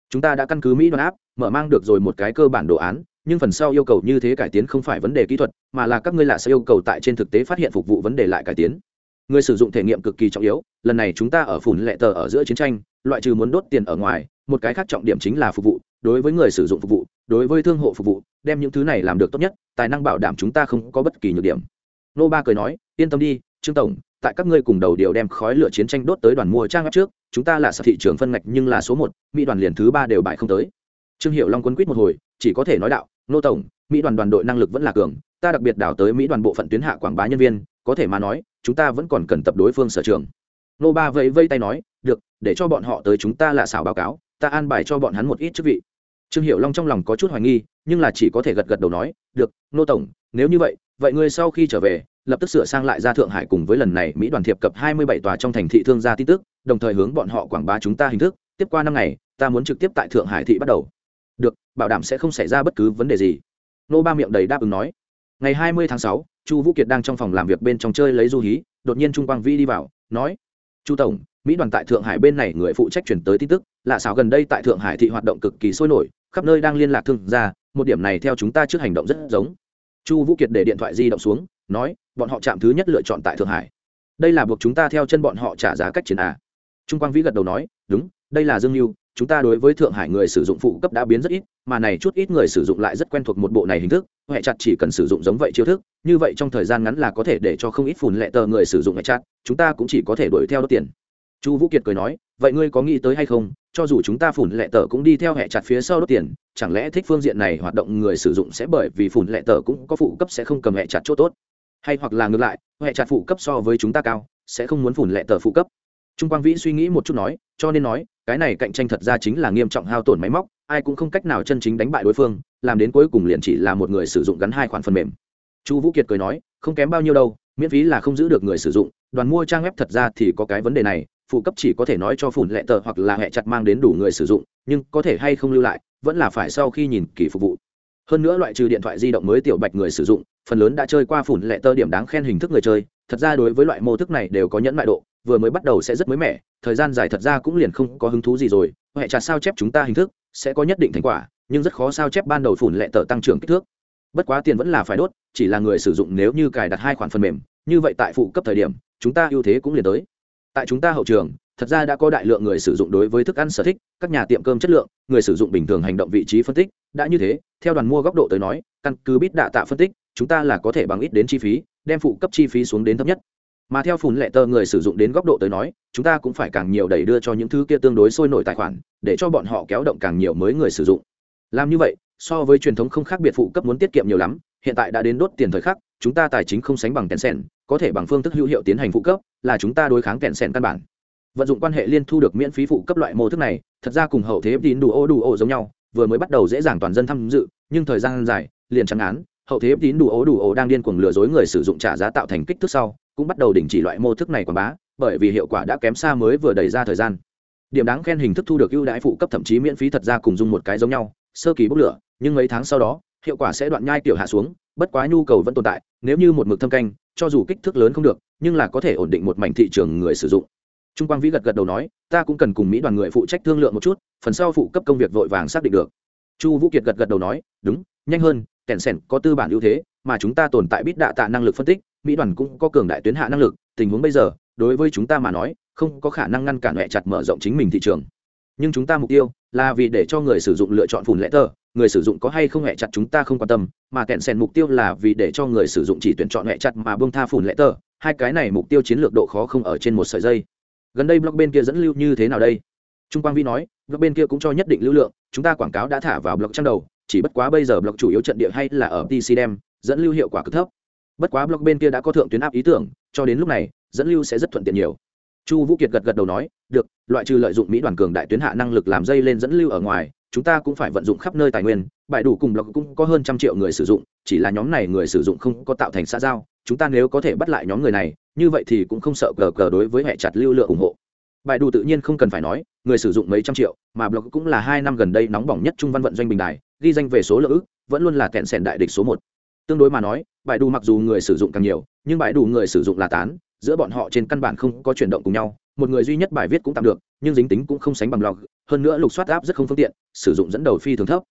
A: Chúng ta đã căn cứ mỹ đoàn áp mở mang được rồi một cái cơ bản đồ án nhưng phần sau yêu cầu như thế cải tiến không phải vấn đề kỹ thuật, mà là các ngươi lạ sẽ yêu cầu tại trên thực tế phát hiện phục vụ vấn đề lại cải tiến. Người sử dụng thể nghiệm cực kỳ trọng yếu, lần này chúng ta ở phủn lệ tờ ở giữa chiến tranh, loại trừ muốn đốt tiền ở ngoài, một cái khác trọng điểm chính là phục vụ, đối với người sử dụng phục vụ, đối với thương hộ phục vụ, đem những thứ này làm được tốt nhất, tài năng bảo đảm chúng ta không có bất kỳ nhược điểm. Nô ba cười nói, yên tâm đi, trương tổng, tại các ngươi cùng đầu điều đem khói lửa chiến tranh đốt tới đoàn mua trang áp trước, chúng ta là sở thị trường phân ngạch nhưng là số một, mỹ đoàn liền thứ ba đều bại không tới. Trương hiệu long quân quýt một hồi, chỉ có thể nói đạo nô tổng, mỹ đoàn đoàn đội năng lực vẫn là cường, ta đặc biệt đảo tới mỹ đoàn bộ phận tuyến hạ quảng bá nhân viên, có thể mà nói, chúng ta vẫn còn cần tập đối phương sở trường. Nô ba vẫy vây tay nói, được, để cho bọn họ tới chúng ta là xảo báo cáo, ta an bài cho bọn hắn một ít chức vị. Trương hiệu long trong lòng có chút hoài nghi, nhưng là chỉ có thể gật gật đầu nói, được, nô tổng, nếu như vậy vậy ngươi sau khi trở về, lập tức sửa sang lại ra thượng hải cùng với lần này mỹ đoàn thiệp cập hai mươi bảy tòa trong thành thị thương gia tin tức, đồng thời hướng bọn họ quảng bá chúng ta hình thức. Tiếp qua năm ngày, ta muốn trực tiếp tại thượng hải thị bắt đầu được, bảo đảm sẽ không xảy ra bất cứ vấn đề gì. Nô ba miệng đầy đáp ứng nói. Ngày hai mươi tháng sáu, chu vũ kiệt đang trong phòng làm việc bên trong chơi lấy du hí, đột nhiên trung quang vi đi vào, nói. Chu tổng, mỹ đoàn tại thượng hải bên này người phụ trách chuyển tới tin tức, lạ xảo gần đây tại thượng hải thị hoạt động cực kỳ sôi nổi, khắp nơi đang liên lạc thương gia, một điểm này theo chúng ta trước hành động rất giống. Chu vũ kiệt để điện thoại di động xuống, nói. Bọn họ chạm thứ nhất lựa chọn tại thượng hải. Đây là buộc chúng ta theo chân bọn họ trả giá cách chiến à. trung quang vĩ gật đầu nói. Đúng, đây là dương mưu chúng ta đối với thượng hải người sử dụng phụ cấp đã biến rất ít, mà này chút ít người sử dụng lại rất quen thuộc một bộ này hình thức, hệ chặt chỉ cần sử dụng giống vậy chiêu thức, như vậy trong thời gian ngắn là có thể để cho không ít phùn lệ tờ người sử dụng hệ chặt, chúng ta cũng chỉ có thể đuổi theo đốt tiền. Chu vũ kiệt cười nói, vậy ngươi có nghĩ tới hay không, cho dù chúng ta phủn lệ tờ cũng đi theo hệ chặt phía sau đốt tiền, chẳng lẽ thích phương diện này hoạt động người sử dụng sẽ bởi vì phủn lệ tờ cũng có phụ cấp sẽ không cầm hệ chặt chỗ tốt? Hay hoặc là ngược lại, hệ chặt phụ cấp so với chúng ta cao, sẽ không muốn phủn lệ tờ phụ cấp? Trung quang vĩ suy nghĩ một chút nói, cho nên nói cái này cạnh tranh thật ra chính là nghiêm trọng hao tổn máy móc, ai cũng không cách nào chân chính đánh bại đối phương, làm đến cuối cùng liền chỉ là một người sử dụng gắn hai khoản phần mềm. Chu vũ kiệt cười nói, không kém bao nhiêu đâu, miễn phí là không giữ được người sử dụng, đoàn mua trang web thật ra thì có cái vấn đề này, phụ cấp chỉ có thể nói cho phủn lệ tờ hoặc là hẹ chặt mang đến đủ người sử dụng, nhưng có thể hay không lưu lại, vẫn là phải sau khi nhìn kỳ phục vụ. Hơn nữa loại trừ điện thoại di động mới tiểu bạch người sử dụng, phần lớn đã chơi qua phủn lệ tơ điểm đáng khen hình thức người chơi, thật ra đối với loại mô thức này đều có nhẫn mại độ vừa mới bắt đầu sẽ rất mới mẻ, thời gian dài thật ra cũng liền không có hứng thú gì rồi. Hệ trà sao chép chúng ta hình thức, sẽ có nhất định thành quả, nhưng rất khó sao chép ban đầu phủn lệ tờ tăng trưởng kích thước. Bất quá tiền vẫn là phải đốt, chỉ là người sử dụng nếu như cài đặt hai khoản phần mềm, như vậy tại phụ cấp thời điểm, chúng ta ưu thế cũng liền tới. Tại chúng ta hậu trường, thật ra đã có đại lượng người sử dụng đối với thức ăn sở thích, các nhà tiệm cơm chất lượng, người sử dụng bình thường hành động vị trí phân tích, đã như thế, theo đoàn mua góc độ tới nói, căn cứ bít đạ tạ phân tích, chúng ta là có thể bằng ít đến chi phí, đem phụ cấp chi phí xuống đến thấp nhất mà theo phùn lệ tờ người sử dụng đến góc độ tới nói, chúng ta cũng phải càng nhiều đẩy đưa cho những thứ kia tương đối sôi nổi tài khoản, để cho bọn họ kéo động càng nhiều mới người sử dụng. Làm như vậy, so với truyền thống không khác biệt phụ cấp muốn tiết kiệm nhiều lắm, hiện tại đã đến đốt tiền thời khắc, chúng ta tài chính không sánh bằng kèn sen có thể bằng phương thức hữu hiệu tiến hành phụ cấp, là chúng ta đối kháng kèn sen căn bản. Vận dụng quan hệ liên thu được miễn phí phụ cấp loại mô thức này, thật ra cùng hậu thế tín đủ ô đủ ô giống nhau, vừa mới bắt đầu dễ dàng toàn dân tham dự, nhưng thời gian dài, liền trắng án, hậu thế tín đủ ố đủ ố đang điên cuồng lừa dối người sử dụng trả giá tạo thành kích thước sau cũng bắt đầu đình chỉ loại mô thức này quảng bá, bởi vì hiệu quả đã kém xa mới vừa đẩy ra thời gian. Điểm đáng khen hình thức thu được ưu đãi phụ cấp thậm chí miễn phí thật ra cùng dùng một cái giống nhau, sơ kỳ bốc lửa, nhưng mấy tháng sau đó, hiệu quả sẽ đoạn nhai tiểu hạ xuống, bất quá nhu cầu vẫn tồn tại, nếu như một mực thâm canh, cho dù kích thước lớn không được, nhưng là có thể ổn định một mảnh thị trường người sử dụng. Trung quang vĩ gật gật đầu nói, ta cũng cần cùng mỹ đoàn người phụ trách thương lượng một chút, phần sau phụ cấp công việc vội vàng xác định được. Chu vũ kiệt gật gật đầu nói, đúng, nhanh hơn kèn sèn có tư bản ưu thế, mà chúng ta tồn tại bít đạ tạ năng lực phân tích mỹ đoàn cũng có cường đại tuyến hạ năng lực, tình huống bây giờ, đối với chúng ta mà nói, không có khả năng ngăn cản mẹ chặt mở rộng chính mình thị trường. Nhưng chúng ta mục tiêu là vì để cho người sử dụng lựa chọn phùn lẽ tờ, người sử dụng có hay không hẹ chặt chúng ta không quan tâm, mà kẹn sèn mục tiêu là vì để cho người sử dụng chỉ tuyển chọn hẹ chặt mà bông tha phùn lẽ tờ, hai cái này mục tiêu chiến lược độ khó không ở trên một sợi dây. Gần đây blog bên kia dẫn lưu như thế nào đây? Trung quang vi nói, blog bên kia cũng cho nhất định lưu lượng, chúng ta quảng cáo đã thả vào blog trang đầu, chỉ bất quá bây giờ blog chủ yếu trận địa hay là ở pc đem dẫn lưu hiệu quả cực thấp bất quá blog bên kia đã có thượng tuyến áp ý tưởng, cho đến lúc này, dẫn lưu sẽ rất thuận tiện nhiều. Chu vũ kiệt gật gật đầu nói, được, loại trừ lợi dụng mỹ đoàn cường đại tuyến hạ năng lực làm dây lên dẫn lưu ở ngoài, chúng ta cũng phải vận dụng khắp nơi tài nguyên, bài đủ cùng blog cũng có hơn trăm triệu người sử dụng, chỉ là nhóm này người sử dụng không có tạo thành xã giao, chúng ta nếu có thể bắt lại nhóm người này, như vậy thì cũng không sợ cờ cờ đối với hệ chặt lưu lượng ủng hộ. Bài đủ tự nhiên không cần phải nói, người sử dụng mấy trăm triệu, mà blog cũng là hai năm gần đây nóng bỏng nhất trung văn vận doanh bình đài, ghi danh về số lỡ vẫn luôn là kẹn sẻn đại địch số một tương đối mà nói, bài đủ mặc dù người sử dụng càng nhiều, nhưng bài đủ người sử dụng là tán, giữa bọn họ trên căn bản không có chuyển động cùng nhau, một người duy nhất bài viết cũng tạm được, nhưng dính tính cũng không sánh bằng blog hơn nữa lục soát áp rất không phương tiện, sử dụng dẫn đầu phi thường thấp.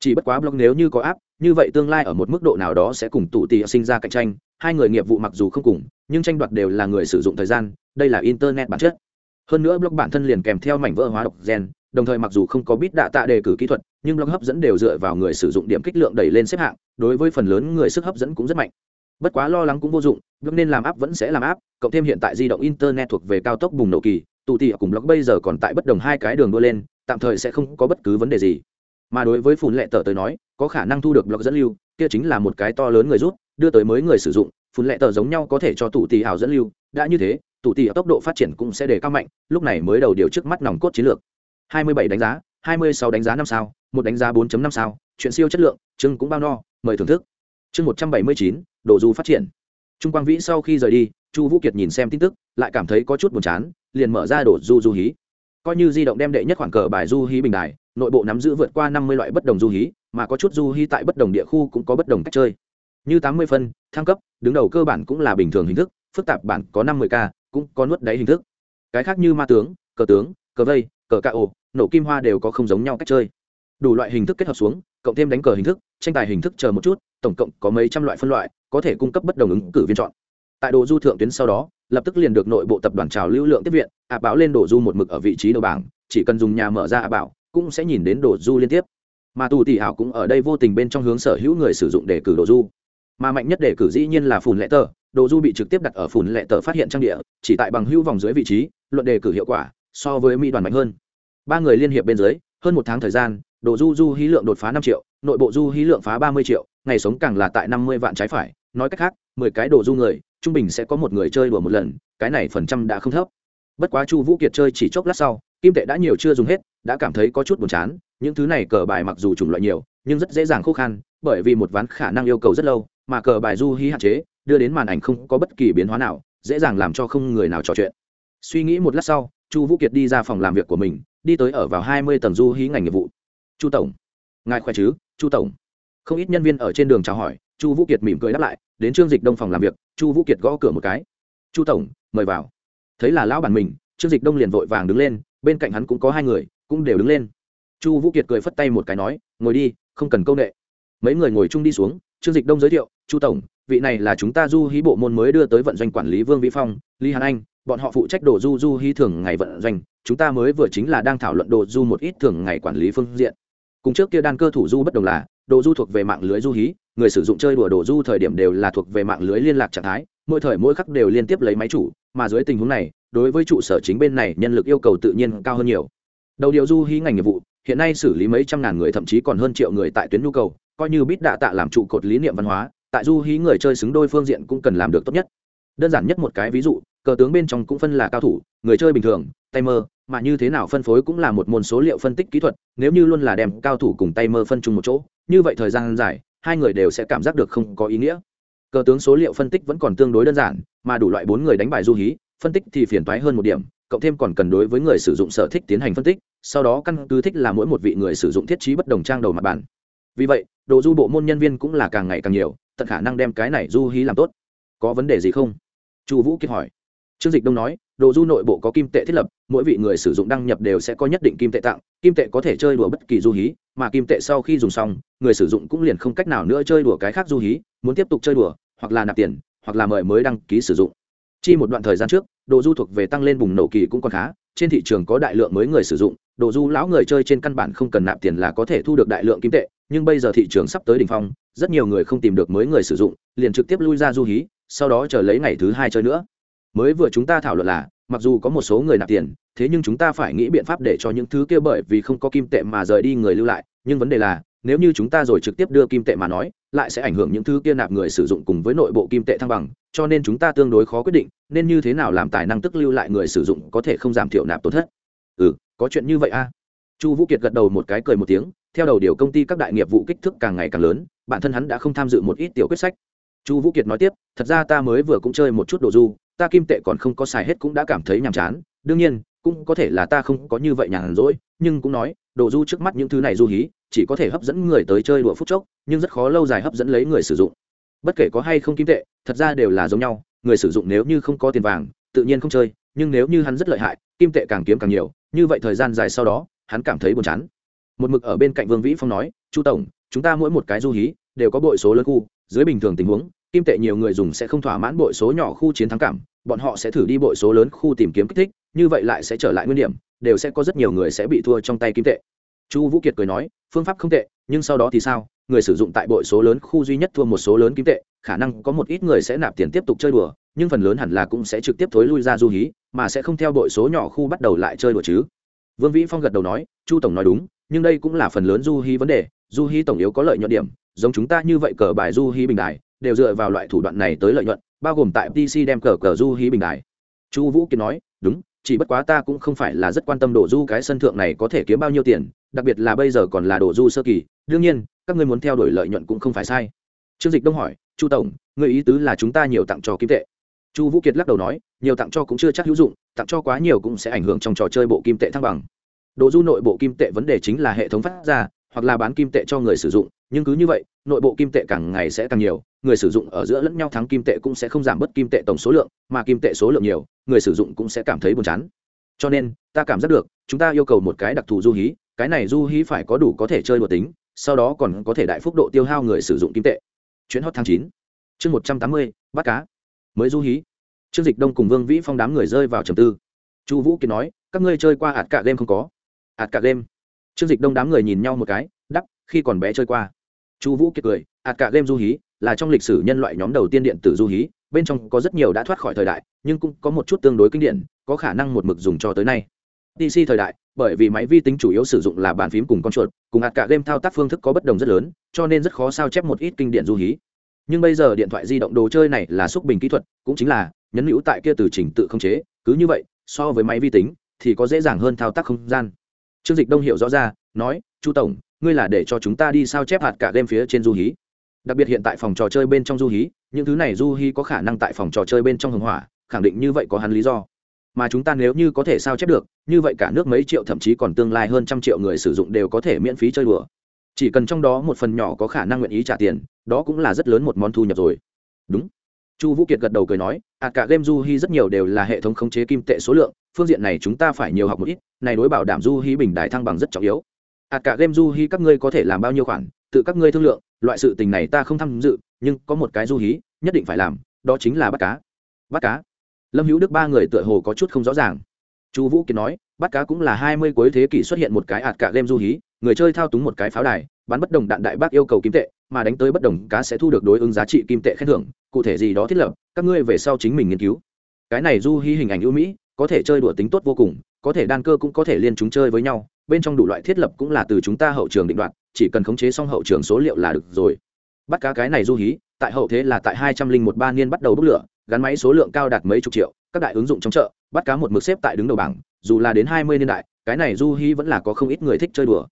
A: Chỉ bất quá blog nếu như có áp như vậy tương lai ở một mức độ nào đó sẽ cùng tụ tì sinh ra cạnh tranh, hai người nghiệp vụ mặc dù không cùng, nhưng tranh đoạt đều là người sử dụng thời gian, đây là internet bản chất. Hơn nữa blog bản thân liền kèm theo mảnh vỡ hóa độc gen đồng thời mặc dù không có biết đạ tạ đề cử kỹ thuật, nhưng blog hấp dẫn đều dựa vào người sử dụng điểm kích lượng đẩy lên xếp hạng, đối với phần lớn người sức hấp dẫn cũng rất mạnh. Bất quá lo lắng cũng vô dụng, blog nên làm áp vẫn sẽ làm áp cộng thêm hiện tại di động internet thuộc về cao tốc bùng nổ kỳ, tụ tị cùng blog bây giờ còn tại bất đồng hai cái đường đua lên, tạm thời sẽ không có bất cứ vấn đề gì. Mà đối với phun lệ tờ tới nói, có khả năng thu được blog dẫn lưu, kia chính là một cái to lớn người rút, đưa tới mới người sử dụng phun lệ tờ giống nhau có thể cho tụ tị ảo dẫn lưu, đã như thế, tụ tị tốc độ phát triển cũng sẽ đề cao mạnh, lúc này mới đầu điều trước mắt nòng cốt chiến lược. 27 đánh giá 26 đánh giá năm sao một đánh giá 4.5 sao chuyện siêu chất lượng chương cũng bao no mời thưởng thức. Chương 179, độ du phát triển. Trung quang vĩ sau khi rời đi chu vũ kiệt nhìn xem tin tức lại cảm thấy có chút buồn chán liền mở ra đồ du du hí. Coi như di động đem đệ nhất khoảng cờ bài du hí bình đài nội bộ nắm giữ vượt qua năm mươi loại bất đồng du hí mà có chút du hí tại bất đồng địa khu cũng có bất đồng cách chơi. Như tám mươi phân thăng cấp đứng đầu cơ bản cũng là bình thường hình thức phức tạp bản có năm mươi k cũng có nuốt đáy hình thức. Cái khác như ma tướng cờ tướng cờ vây cờ cạ nổ kim hoa đều có không giống nhau cách chơi. Đủ loại hình thức kết hợp xuống, cộng thêm đánh cờ hình thức, tranh tài hình thức chờ một chút, tổng cộng có mấy trăm loại phân loại, có thể cung cấp bất đồng ứng cử viên chọn. Tại đồ du thượng tuyến sau đó, lập tức liền được nội bộ tập đoàn trào lưu lượng tiếp viện, ạ báo lên đồ du một mực ở vị trí đầu bảng, chỉ cần dùng nhà mở ra ạ bảo, cũng sẽ nhìn đến đồ du liên tiếp. Mà tù tỷ hảo cũng ở đây vô tình bên trong hướng sở hữu người sử dụng để cử đồ du. Mà mạnh nhất để cử dĩ nhiên là phùn lệ tờ, đồ du bị trực tiếp đặt ở phùn lệ tờ phát hiện trang địa, chỉ tại bằng hữu vòng dưới vị trí, luận đề cử hiệu quả so với mỹ đoàn mạnh hơn ba người liên hiệp bên dưới, hơn một tháng thời gian, đồ du du hí lượng đột phá năm triệu, nội bộ du hí lượng phá ba mươi triệu, ngày sống càng là tại năm mươi vạn trái phải. Nói cách khác, mười cái đồ du người, trung bình sẽ có một người chơi đùa một lần, cái này phần trăm đã không thấp. Bất quá chu vũ kiệt chơi chỉ chốc lát sau, kim tệ đã nhiều chưa dùng hết, đã cảm thấy có chút buồn chán, những thứ này cờ bài mặc dù chủng loại nhiều, nhưng rất dễ dàng khô khan, bởi vì một ván khả năng yêu cầu rất lâu, mà cờ bài du hí hạn chế, đưa đến màn ảnh không có bất kỳ biến hóa nào, dễ dàng làm cho không người nào trò chuyện. Suy nghĩ một lát sau, chu vũ kiệt đi ra phòng làm việc của mình đi tới ở vào hai mươi tầng du hí ngành nghiệp vụ. Chu tổng. Ngài khỏe chứ, chu tổng? Không ít nhân viên ở trên đường chào hỏi, chu vũ kiệt mỉm cười đáp lại, đến trương dịch đông phòng làm việc, chu vũ kiệt gõ cửa một cái. Chu tổng, mời vào. Thấy là lão bản mình, trương dịch đông liền vội vàng đứng lên, bên cạnh hắn cũng có hai người, cũng đều đứng lên. Chu vũ kiệt cười phất tay một cái nói, ngồi đi, không cần công nghệ mấy người ngồi chung đi xuống, trương dịch đông giới thiệu, chu tổng, vị này là chúng ta du hí bộ môn mới đưa tới vận doanh quản lý vương vĩ phong, lý hàn anh bọn họ phụ trách đồ du du hí thường ngày vận doanh, chúng ta mới vừa chính là đang thảo luận đồ du một ít thường ngày quản lý phương diện. Cùng trước kia đan cơ thủ du bất đồng là, đồ du thuộc về mạng lưới du hí, người sử dụng chơi đùa đồ du thời điểm đều là thuộc về mạng lưới liên lạc trạng thái, mỗi thời mỗi khắc đều liên tiếp lấy máy chủ, mà dưới tình huống này, đối với trụ sở chính bên này nhân lực yêu cầu tự nhiên cao hơn nhiều. Đầu điều du hí ngành nghiệp vụ, hiện nay xử lý mấy trăm ngàn người thậm chí còn hơn triệu người tại tuyến nhu cầu, coi như bít đạ tạ làm trụ cột lý niệm văn hóa, tại du hí người chơi xứng đôi phương diện cũng cần làm được tốt nhất. Đơn giản nhất một cái ví dụ cờ tướng bên trong cũng phân là cao thủ, người chơi bình thường tay mơ mà như thế nào phân phối cũng là một môn số liệu phân tích kỹ thuật, nếu như luôn là đem cao thủ cùng tay mơ phân chung một chỗ, như vậy thời gian dài, hai người đều sẽ cảm giác được không có ý nghĩa. Cờ tướng số liệu phân tích vẫn còn tương đối đơn giản, mà đủ loại bốn người đánh bài du hí, phân tích thì phiền toái hơn một điểm, cộng thêm còn cần đối với người sử dụng sở thích tiến hành phân tích, sau đó căn cứ thích là mỗi một vị người sử dụng thiết trí bất đồng trang đầu mặt bản vì vậy, đồ du bộ môn nhân viên cũng là càng ngày càng nhiều, tận khả năng đem cái này du hí làm tốt. Có vấn đề gì không? Chu vũ kiệt hỏi trương dịch đông nói, đồ du nội bộ có kim tệ thiết lập, mỗi vị người sử dụng đăng nhập đều sẽ có nhất định kim tệ tặng, kim tệ có thể chơi đùa bất kỳ du hí, mà kim tệ sau khi dùng xong, người sử dụng cũng liền không cách nào nữa chơi đùa cái khác du hí, muốn tiếp tục chơi đùa, hoặc là nạp tiền, hoặc là mời mới đăng ký sử dụng. Chi một đoạn thời gian trước, đồ du thuộc về tăng lên bùng nổ kỳ cũng còn khá, trên thị trường có đại lượng mới người sử dụng, đồ du lão người chơi trên căn bản không cần nạp tiền là có thể thu được đại lượng kim tệ, nhưng bây giờ thị trường sắp tới đ ỉ n h phong, rất nhiều người không tìm được mới người sử dụng, liền trực tiếp lui ra du hí, sau đó chờ lấy ngày thứ hai chơi nữa mới vừa chúng ta thảo luận là, mặc dù có một số người nạp tiền, thế nhưng chúng ta phải nghĩ biện pháp để cho những thứ kia bởi vì không có kim tệ mà rời đi người lưu lại. Nhưng vấn đề là, nếu như chúng ta rồi trực tiếp đưa kim tệ mà nói, lại sẽ ảnh hưởng những thứ kia nạp người sử dụng cùng với nội bộ kim tệ thăng bằng, cho nên chúng ta tương đối khó quyết định, nên như thế nào làm tài năng tức lưu lại người sử dụng có thể không giảm thiểu nạp tổn thất? Ừ có chuyện như vậy a. À? chu vũ kiệt gật đầu một cái cười một tiếng, theo đầu điều công ty các đại nghiệp vụ kích thước càng ngày càng lớn, bản thân hắn đã không tham dự một ít tiểu quyết sách. Chu vũ kiệt nói tiếp, thật ra ta mới vừa cũng chơi một chút đồ du ta kim tệ còn không có xài hết cũng đã cảm thấy nhàm chán, đương nhiên, cũng có thể là ta không có như vậy nhàn rỗi, nhưng cũng nói, đồ du trước mắt những thứ này du hí, chỉ có thể hấp dẫn người tới chơi đùa phút chốc, nhưng rất khó lâu dài hấp dẫn lấy người sử dụng. Bất kể có hay không kim tệ, thật ra đều là giống nhau, người sử dụng nếu như không có tiền vàng, tự nhiên không chơi, nhưng nếu như hắn rất lợi hại, kim tệ càng kiếm càng nhiều, như vậy thời gian dài sau đó, hắn cảm thấy buồn chán. Một mực ở bên cạnh vương vĩ phong nói, chu tổng, chúng ta mỗi một cái du hí, đều có bội số lớn khu, dưới bình thường tình huống kim tệ nhiều người dùng sẽ không thỏa mãn bội số nhỏ khu chiến thắng cảm, bọn họ sẽ thử đi bội số lớn khu tìm kiếm kích thích, như vậy lại sẽ trở lại nguyên điểm, đều sẽ có rất nhiều người sẽ bị thua trong tay kim tệ. Chu vũ kiệt cười nói, phương pháp không tệ, nhưng sau đó thì sao? Người sử dụng tại bội số lớn khu duy nhất thua một số lớn kim tệ, khả năng có một ít người sẽ nạp tiền tiếp tục chơi đùa, nhưng phần lớn hẳn là cũng sẽ trực tiếp thối lui ra du hí, mà sẽ không theo bội số nhỏ khu bắt đầu lại chơi đùa chứ. Vương vĩ phong gật đầu nói, chu tổng nói đúng, nhưng đây cũng là phần lớn du hí vấn đề, du hí tổng yếu có lợi nhuận điểm giống chúng ta như vậy cờ bài du hí bình đài, đều dựa vào loại thủ đoạn này tới lợi nhuận, bao gồm tại pc đem cờ cờ du hí bình đài. Chu vũ kiệt nói, đúng, chỉ bất quá ta cũng không phải là rất quan tâm đồ du cái sân thượng này có thể kiếm bao nhiêu tiền, đặc biệt là bây giờ còn là đồ du sơ kỳ, đương nhiên, các ngươi muốn theo đuổi lợi nhuận cũng không phải sai. Trương dịch đông hỏi, chu tổng người ý tứ là chúng ta nhiều tặng cho kim tệ? Chu vũ kiệt lắc đầu nói, nhiều tặng cho cũng chưa chắc hữu dụng, tặng cho quá nhiều cũng sẽ ảnh hưởng trong trò chơi bộ kim tệ thăng bằng. Đồ du nội bộ kim tệ vấn đề chính là hệ thống phát ra hoặc là bán kim tệ cho người sử dụng, nhưng cứ như vậy, nội bộ kim tệ càng ngày sẽ càng nhiều, người sử dụng ở giữa lẫn nhau thắng kim tệ cũng sẽ không giảm bớt kim tệ tổng số lượng, mà kim tệ số lượng nhiều, người sử dụng cũng sẽ cảm thấy buồn chán. Cho nên, ta cảm giác được, chúng ta yêu cầu một cái đặc thù du hí, cái này du hí phải có đủ có thể chơi đùa tính, sau đó còn có thể đại phúc độ tiêu hao người sử dụng kim tệ. Chuyến hot tháng chín, chương một trăm tám mươi, bắt cá. Mới du hí. Trương dịch đông cùng vương vĩ phong đám người rơi vào trầm tư. Chu vũ kiệt nói, các ngươi chơi qua ạt cả game không có? Ạt cả game? Trương dịch đông đám người nhìn nhau một cái, đắp, khi còn bé chơi qua. Chu vũ kiệt cười ạt cả game du hí, là trong lịch sử nhân loại nhóm đầu tiên điện tử du hí, bên trong có rất nhiều đã thoát khỏi thời đại, nhưng cũng có một chút tương đối kinh điển, có khả năng một mực dùng cho tới nay. Dc thời đại, bởi vì máy vi tính chủ yếu sử dụng là bàn phím cùng con chuột, cùng ạt cả game thao tác phương thức có bất đồng rất lớn, cho nên rất khó sao chép một ít kinh điển du hí. Nhưng bây giờ điện thoại di động đồ chơi này là xúc bình kỹ thuật, cũng chính là nhấn hữu tại kia từ trình tự không chế, cứ như vậy, so với máy vi tính thì có dễ dàng hơn thao tác không gian trương dịch đông hiểu rõ ra, nói, chu tổng, ngươi là để cho chúng ta đi sao chép hạt cả game phía trên du hí? Đặc biệt hiện tại phòng trò chơi bên trong du hí, những thứ này du hí có khả năng tại phòng trò chơi bên trong hưng hỏa, khẳng định như vậy có hắn lý do. Mà chúng ta nếu như có thể sao chép được, như vậy cả nước mấy triệu thậm chí còn tương lai hơn trăm triệu người sử dụng đều có thể miễn phí chơi đùa. Chỉ cần trong đó một phần nhỏ có khả năng nguyện ý trả tiền, đó cũng là rất lớn một món thu nhập rồi. Đúng. Chu vũ kiệt gật đầu cười nói à cả game du hi rất nhiều đều là hệ thống khống chế kim tệ số lượng phương diện này chúng ta phải nhiều học một ít, này đối bảo đảm du hí bình đại thăng bằng rất trọng yếu. À cả game du hí các ngươi có thể làm bao nhiêu khoản, tự các ngươi thương lượng, loại sự tình này ta không tham dự, nhưng có một cái du hí, nhất định phải làm, đó chính là bắt cá. Bắt cá. Lâm hữu đức ba người tựa hồ có chút không rõ ràng. Chu vũ kiến nói, bắt cá cũng là hai mươi cuối thế kỷ xuất hiện một cái ạt cả game du hí, người chơi thao túng một cái pháo đài bắn bất đồng đạn đại bác yêu cầu kim tệ, mà đánh tới bất đồng cá sẽ thu được đối ứng giá trị kim tệ khen thưởng, cụ thể gì đó thiết lập, các ngươi về sau chính mình nghiên cứu. Cái này du hí hình ảnh ưu mỹ có thể chơi đùa tính tốt vô cùng, có thể đan cơ cũng có thể liên chúng chơi với nhau, bên trong đủ loại thiết lập cũng là từ chúng ta hậu trường định đoạt, chỉ cần khống chế xong hậu trường số liệu là được rồi. Bắt cá cái này du hí, tại hậu thế là tại hai trăm linh một ba niên bắt đầu bốc lửa, gắn máy số lượng cao đạt mấy chục triệu, các đại ứng dụng trong chợ, bắt cá một mực xếp tại đứng đầu bảng, dù là đến hai mươi niên đại, cái này du hí vẫn là có không ít người thích chơi đùa.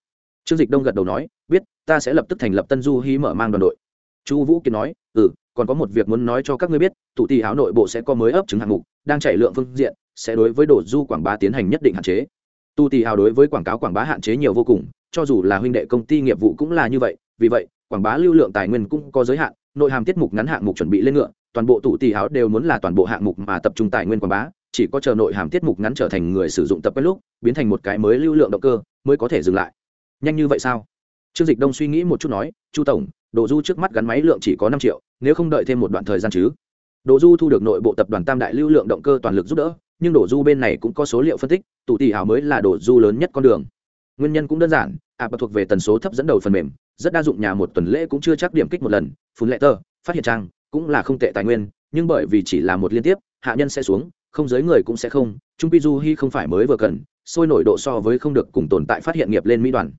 A: Trương dịch đông gật đầu nói, biết, ta sẽ lập tức thành lập tân du hí mở mang đoàn đội. Chu vũ kiệt nói ừ còn có một việc muốn nói cho các ngươi biết, tụ tỷ áo nội bộ sẽ có mới ấp chứng hạng mục, đang chạy lượng phương diện sẽ đối với đồ du quảng bá tiến hành nhất định hạn chế. Tu tỷ Hào đối với quảng cáo quảng bá hạn chế nhiều vô cùng, cho dù là huynh đệ công ty nghiệp vụ cũng là như vậy, vì vậy, quảng bá lưu lượng tài nguyên cũng có giới hạn, nội hàm tiết mục ngắn hạng mục chuẩn bị lên ngựa, toàn bộ tụ tỷ Hào đều muốn là toàn bộ hạng mục mà tập trung tài nguyên quảng bá, chỉ có chờ nội hàm tiết mục ngắn trở thành người sử dụng tập kết lúc, biến thành một cái mới lưu lượng động cơ, mới có thể dừng lại. Nhanh như vậy sao? Trương dịch đông suy nghĩ một chút nói, chu tổng, đồ du trước mắt gắn máy lượng chỉ có năm triệu, nếu không đợi thêm một đoạn thời gian chứ? Đồ du thu được nội bộ tập đoàn tam đại lưu lượng động cơ toàn lực giúp đỡ nhưng đổ du bên này cũng có số liệu phân tích tụ tỷ hảo mới là đổ du lớn nhất con đường. Nguyên nhân cũng đơn giản ạ à, thuộc về tần số thấp dẫn đầu phần mềm rất đa dụng nhà một tuần lễ cũng chưa chắc điểm kích một lần phun lệ tơ phát hiện trang cũng là không tệ tài nguyên nhưng bởi vì chỉ là một liên tiếp hạ nhân sẽ xuống không giới người cũng sẽ không trung pi du hy không phải mới vừa cần sôi nổi độ so với không được cùng tồn tại phát hiện nghiệp lên mỹ đoàn.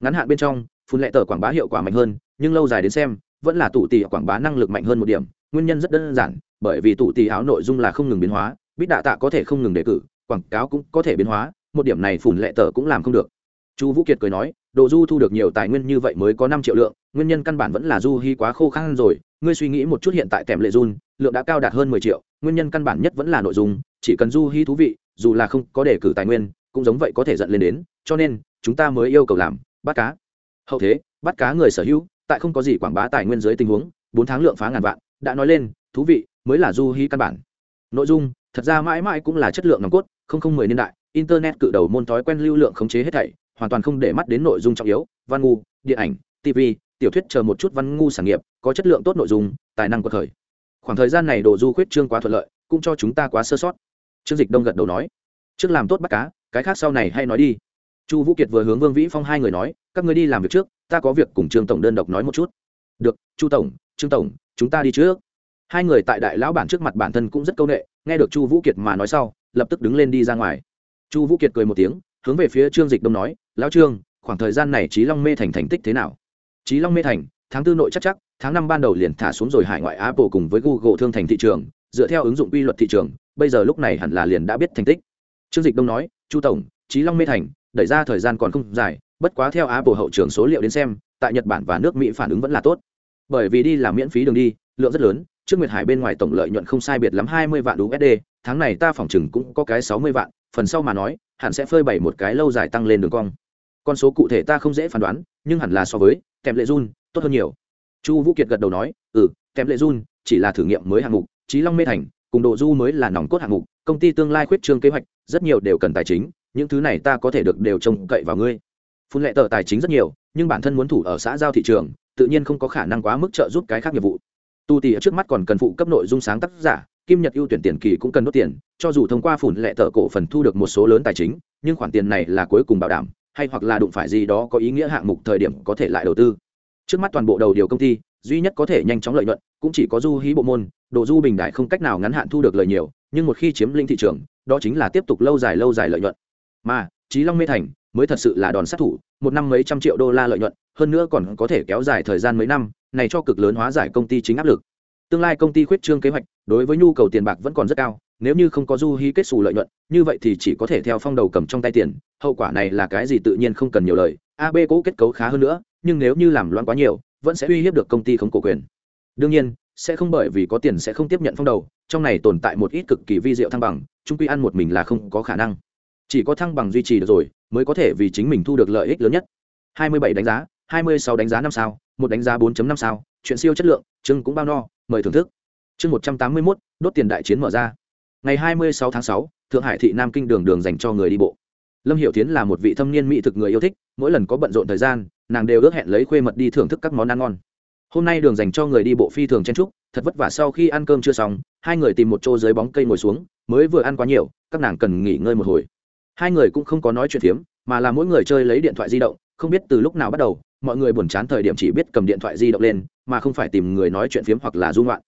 A: Ngắn hạn bên trong phun lệ tờ quảng bá hiệu quả mạnh hơn nhưng lâu dài đến xem vẫn là tụ tỷ quảng bá năng lực mạnh hơn một điểm nguyên nhân rất đơn giản bởi vì tụ tỷ áo nội dung là không ngừng biến hóa bít đạ tạ có thể không ngừng đề cử, quảng cáo cũng có thể biến hóa, một điểm này phủn lệ tờ cũng làm không được. Chu vũ kiệt cười nói, đồ du thu được nhiều tài nguyên như vậy mới có năm triệu lượng, nguyên nhân căn bản vẫn là du hy quá khô khan rồi, ngươi suy nghĩ một chút hiện tại tèm lệ dun lượng đã cao đạt hơn mười triệu, nguyên nhân căn bản nhất vẫn là nội dung, chỉ cần du hy thú vị, dù là không có đề cử tài nguyên, cũng giống vậy có thể dẫn lên đến, cho nên, chúng ta mới yêu cầu làm, bắt cá. Hậu thế, bắt cá người sở hữu, tại không có gì quảng bá tài nguyên dưới tình huống, bốn tháng lượng phá ngàn vạn, đã nói lên, thú vị, mới là du hy căn bản. Nội dung thật ra mãi mãi cũng là chất lượng nòng cốt, không không mười niên đại, internet cự đầu môn thói quen lưu lượng khống chế hết thảy, hoàn toàn không để mắt đến nội dung trọng yếu, văn ngu, điện ảnh tv tiểu thuyết chờ một chút văn ngu sản nghiệp, có chất lượng tốt nội dung, tài năng của thời. Khoảng thời gian này đồ du khuyết trương quá thuận lợi, cũng cho chúng ta quá sơ sót. Trương dịch đông gật đầu nói, trước làm tốt bắt cá, cái khác sau này hay nói đi. Chu vũ kiệt vừa hướng vương vĩ phong hai người nói, các người đi làm việc trước, ta có việc cùng trương tổng đơn độc nói một chút. Được, chu tổng, trương tổng, chúng ta đi trước hai người tại đại lão bản trước mặt bản thân cũng rất c â u n ệ nghe được chu vũ kiệt mà nói sau, lập tức đứng lên đi ra ngoài. Chu vũ kiệt cười một tiếng, hướng về phía trương dịch đông nói, lão trương, khoảng thời gian này trí long mê thành thành tích thế nào? Trí long mê thành, tháng tư nội chắc chắc, tháng năm ban đầu liền thả xuống rồi hải ngoại apple cùng với google thương thành thị trường, dựa theo ứng dụng quy luật thị trường, bây giờ lúc này hẳn là liền đã biết thành tích. Trương dịch đông nói, chu tổng trí long mê thành, đẩy ra thời gian còn không dài, bất quá theo apple hậu trường số liệu đến xem, tại nhật bản và nước mỹ phản ứng vẫn là tốt. Bởi vì đi làm miễn phí đường đi, lượng rất lớn trước nguyệt hải bên ngoài tổng lợi nhuận không sai biệt lắm hai mươi vạn usd tháng này ta phòng chừng cũng có cái sáu mươi vạn phần sau mà nói hẳn sẽ phơi bày một cái lâu dài tăng lên đường cong. Con số cụ thể ta không dễ phán đoán nhưng hẳn là so với kèm lệ Jun, tốt hơn nhiều. Chu vũ kiệt gật đầu nói ừ kèm lệ Jun chỉ là thử nghiệm mới hạng mục Chí long mê thành cùng độ du mới là nòng cốt hạng mục công ty tương lai khuyết trương kế hoạch rất nhiều đều cần tài chính những thứ này ta có thể được đều trông cậy vào ngươi. Phun lệ tờ tài chính rất nhiều nhưng bản thân muốn thủ ở xã giao thị trường tự nhiên không có khả năng quá mức trợ giúp cái khác nghiệp vụ tu tì trước mắt còn cần phụ cấp nội dung sáng tác giả, kim nhật ưu tuyển tiền kỳ cũng cần nốt tiền, cho dù thông qua phủn lệ tờ cổ phần thu được một số lớn tài chính, nhưng khoản tiền này là cuối cùng bảo đảm, hay hoặc là đụng phải gì đó có ý nghĩa hạng mục thời điểm có thể lại đầu tư. Trước mắt toàn bộ đầu điều công ty, duy nhất có thể nhanh chóng lợi nhuận cũng chỉ có du hí bộ môn độ du bình đại không cách nào ngắn hạn thu được lợi nhiều, nhưng một khi chiếm lĩnh thị trường, đó chính là tiếp tục lâu dài lâu dài lợi nhuận. Mà trí long mê thành mới thật sự là đòn sát thủ, một năm mấy trăm triệu đô la lợi nhuận, hơn nữa còn có thể kéo dài thời gian mấy năm này cho cực lớn hóa giải công ty chính áp lực. Tương lai công ty khuyết trương kế hoạch, đối với nhu cầu tiền bạc vẫn còn rất cao, nếu như không có du hí kết xù lợi nhuận, như vậy thì chỉ có thể theo phong đầu cầm trong tay tiền, hậu quả này là cái gì tự nhiên không cần nhiều lời ab cố kết cấu khá hơn nữa, nhưng nếu như làm loạn quá nhiều, vẫn sẽ uy hiếp được công ty không cổ quyền. Đương nhiên, sẽ không bởi vì có tiền sẽ không tiếp nhận phong đầu, trong này tồn tại một ít cực kỳ vi diệu thăng bằng trung quy ăn một mình là không có khả năng. Chỉ có thăng bằng duy trì được rồi, mới có thể vì chính mình thu được lợi ích lớn nhất. 27 đánh giá 26 đánh giá năm sao một đánh giá 4.5 sao chuyện siêu chất lượng chương cũng bao no mời thưởng thức. Chương 181, đốt tiền đại chiến mở ra. Ngày 26 tháng 6, thượng hải thị nam kinh đường đường dành cho người đi bộ. Lâm hiểu tiến là một vị thâm niên mỹ thực người yêu thích mỗi lần có bận rộn thời gian nàng đều ước hẹn lấy khuê mật đi thưởng thức các món ăn ngon. Hôm nay đường dành cho người đi bộ phi thường chen chúc, thật vất vả sau khi ăn cơm chưa xong hai người tìm một chỗ dưới bóng cây ngồi xuống mới vừa ăn quá nhiều các nàng cần nghỉ ngơi một hồi. Hai người cũng không có nói chuyện phiếm mà là mỗi người chơi lấy điện thoại di động không biết từ lúc nào bắt đầu mọi người buồn chán thời điểm chỉ biết cầm điện thoại di động lên, mà không phải tìm người nói chuyện phiếm hoặc là dung loạn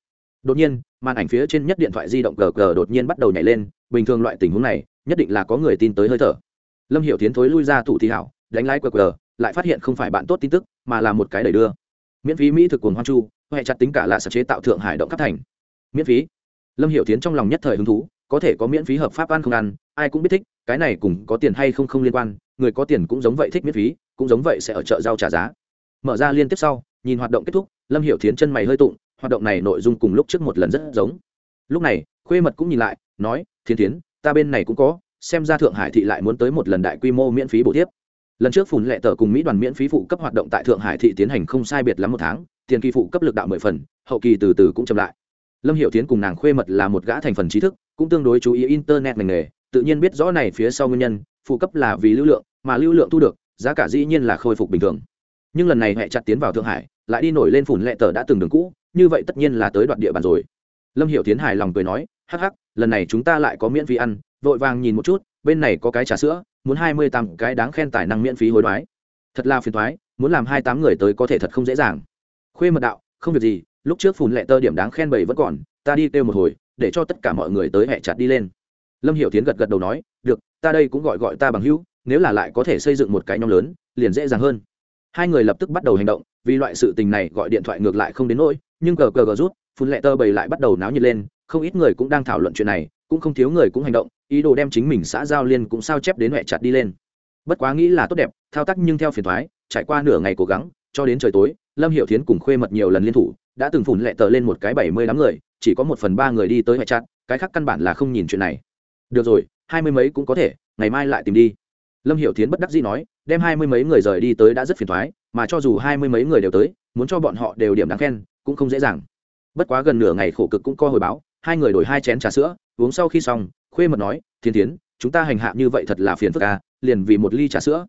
A: đột nhiên, màn ảnh phía trên nhất điện thoại di động gờ gờ đột nhiên bắt đầu nhảy lên, bình thường loại tình huống này, nhất định là có người tin tới hơi thở. Lâm hiểu tiến thối lui ra tủ thi hảo, đánh lái qr lại phát hiện không phải bạn tốt tin tức, mà là một cái đẩy đưa. Miễn phí mỹ thực cuồng hoang chu huệ chặt tính cả là sở chế tạo thượng hải động khắp thành. Miễn phí. Lâm hiểu tiến trong lòng nhất thời hứng thú, có thể có miễn phí hợp pháp ăn không ăn, ai cũng biết thích, cái này cùng có tiền hay không không liên quan, người có tiền cũng giống vậy thích miễn phí cũng giống vậy sẽ ở chợ rau trả giá. Mở ra liên tiếp sau, nhìn hoạt động kết thúc, lâm hiểu thiến chân mày hơi tụng, hoạt động này nội dung cùng lúc trước một lần rất giống. Lúc này, khuê mật cũng nhìn lại, nói thiên tiến ta bên này cũng có, xem ra thượng hải thị lại muốn tới một lần đại quy mô miễn phí bổ tiếp. Lần trước phùn lệ tờ cùng mỹ đoàn miễn phí phụ cấp hoạt động tại thượng hải thị tiến hành không sai biệt lắm một tháng, tiền kỳ phụ cấp lực đạo mười phần, hậu kỳ từ từ cũng chậm lại. Lâm hiểu tiến cùng nàng khuê mật là một gã thành phần trí thức, cũng tương đối chú ý internet ngành nghề, tự nhiên biết rõ này phía sau nguyên nhân, phụ cấp là vì lưu lượng, mà lưu lượng thu được giá cả dĩ nhiên là khôi phục bình thường. Nhưng lần này hệ chặt tiến vào thượng hải, lại đi nổi lên phủn lệ tờ đã từng đường cũ, như vậy tất nhiên là tới đoạn địa bàn rồi. Lâm hiểu tiến hài lòng cười nói, hắc hắc, lần này chúng ta lại có miễn phí ăn, vội vàng nhìn một chút, bên này có cái trà sữa, muốn hai mươi tám cái đáng khen tài năng miễn phí hối đoái. Thật là phiền thoái muốn làm hai tám người tới có thể thật không dễ dàng. Khuê mật đạo, không việc gì, lúc trước phùn lệ tơ điểm đáng khen bảy vẫn còn, ta đi kêu một hồi, để cho tất cả mọi người tới hẹ chặt đi lên. Lâm hiểu tiến gật gật đầu nói, được, ta đây cũng gọi gọi ta bằng hữu nếu là lại có thể xây dựng một cái nhóm lớn, liền dễ dàng hơn. Hai người lập tức bắt đầu hành động, vì loại sự tình này gọi điện thoại ngược lại không đến nỗi, nhưng cờ cờ gờ rút, phun lệ tơ bầy lại bắt đầu náo nhiệt lên, không ít người cũng đang thảo luận chuyện này, cũng không thiếu người cũng hành động, ý đồ đem chính mình xã giao liên cũng sao chép đến hệ chặt đi lên. Bất quá nghĩ là tốt đẹp, thao tác nhưng theo phiền thoái, trải qua nửa ngày cố gắng, cho đến trời tối, lâm hiệu thiến cùng khuê mật nhiều lần liên thủ, đã từng phủn lệ tờ lên một cái bảy mươi đám người, chỉ có một phần ba người đi tới hệ chặt, cái khác căn bản là không nhìn chuyện này. Được rồi, hai mươi mấy cũng có thể, ngày mai lại tìm đi lâm hiệu thiến bất đắc dĩ nói, đem hai mươi mấy người rời đi tới đã rất phiền thoái, mà cho dù hai mươi mấy người đều tới, muốn cho bọn họ đều điểm đáng khen, cũng không dễ dàng. Bất quá gần nửa ngày khổ cực cũng co hồi báo, hai người đổi hai chén trà sữa, uống sau khi xong, khuê mật nói thiên tiến chúng ta hành hạ như vậy thật là phiền phức à liền vì một ly trà sữa.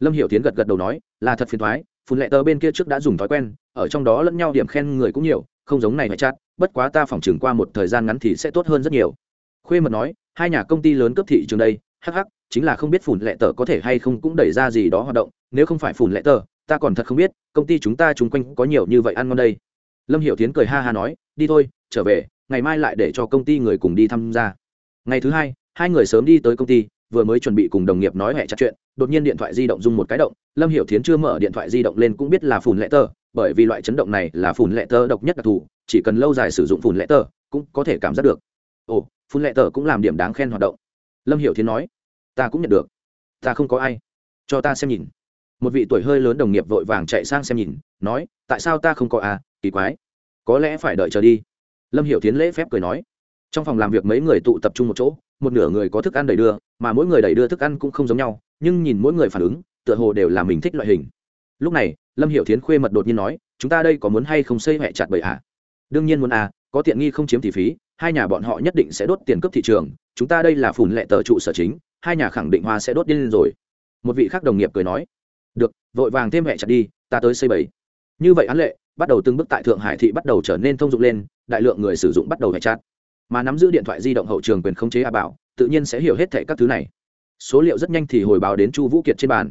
A: Lâm hiểu tiến gật gật đầu nói, là thật phiền thoái, phun lệ tờ bên kia trước đã dùng thói quen, ở trong đó lẫn nhau điểm khen người cũng nhiều, không giống này phải chát, bất quá ta phỏng chừng qua một thời gian ngắn thì sẽ tốt hơn rất nhiều. Khuê mật nói, hai nhà công ty lớn cấp thị trường đây hh chính là không biết phủn lệ tờ có thể hay không cũng đẩy ra gì đó hoạt động, nếu không phải phủn lệ tờ, ta còn thật không biết, công ty chúng ta chung quanh có nhiều như vậy ăn ngon đây. Lâm hiểu tiến cười ha ha nói, đi thôi, trở về, ngày mai lại để cho công ty người cùng đi tham gia. Ngày thứ hai hai người sớm đi tới công ty, vừa mới chuẩn bị cùng đồng nghiệp nói hẹ chặt chuyện, đột nhiên điện thoại di động rung một cái động, lâm hiểu thiến chưa mở điện thoại di động lên cũng biết là phủn lệ tờ, bởi vì loại chấn động này là phủn lệ tờ độc nhất đặc thù, chỉ cần lâu dài sử dụng phủn lệ tờ cũng có thể cảm giác được. Ồ, phủn lệ tờ cũng làm điểm đáng khen hoạt động. Lâm hiểu thiến nói ta cũng nhận được. Ta không có ai. Cho ta xem nhìn. Một vị tuổi hơi lớn đồng nghiệp vội vàng chạy sang xem nhìn nói tại sao ta không có à, kỳ quái. Có lẽ phải đợi chờ đi. Lâm hiểu tiến lễ phép cười nói. Trong phòng làm việc mấy người tụ tập trung một chỗ một nửa người có thức ăn đầy đưa mà mỗi người đầy đưa thức ăn cũng không giống nhau nhưng nhìn mỗi người phản ứng tựa hồ đều là mình thích loại hình. Lúc này lâm hiểu tiến khuê mật đột nhiên nói chúng ta đây có muốn hay không xây hẹ chặt bậy ạ? Đương nhiên muốn à có tiện nghi không chiếm tỷ phí hai nhà bọn họ nhất định sẽ đốt tiền cướp thị trường chúng ta đây là phủn lệ tờ trụ sở chính hai nhà khẳng định hoa sẽ đốt điên lên rồi. Một vị khác đồng nghiệp cười nói, được, vội vàng thêm hẹ chặt đi, ta tới xây bảy như vậy án lệ, bắt đầu từng bước tại thượng hải thị bắt đầu trở nên thông dụng lên, đại lượng người sử dụng bắt đầu hẹ chặt. Mà nắm giữ điện thoại di động hậu trường quyền khống chế a bảo, tự nhiên sẽ hiểu hết thảy các thứ này. Số liệu rất nhanh thì hồi báo đến chu vũ kiệt trên bàn.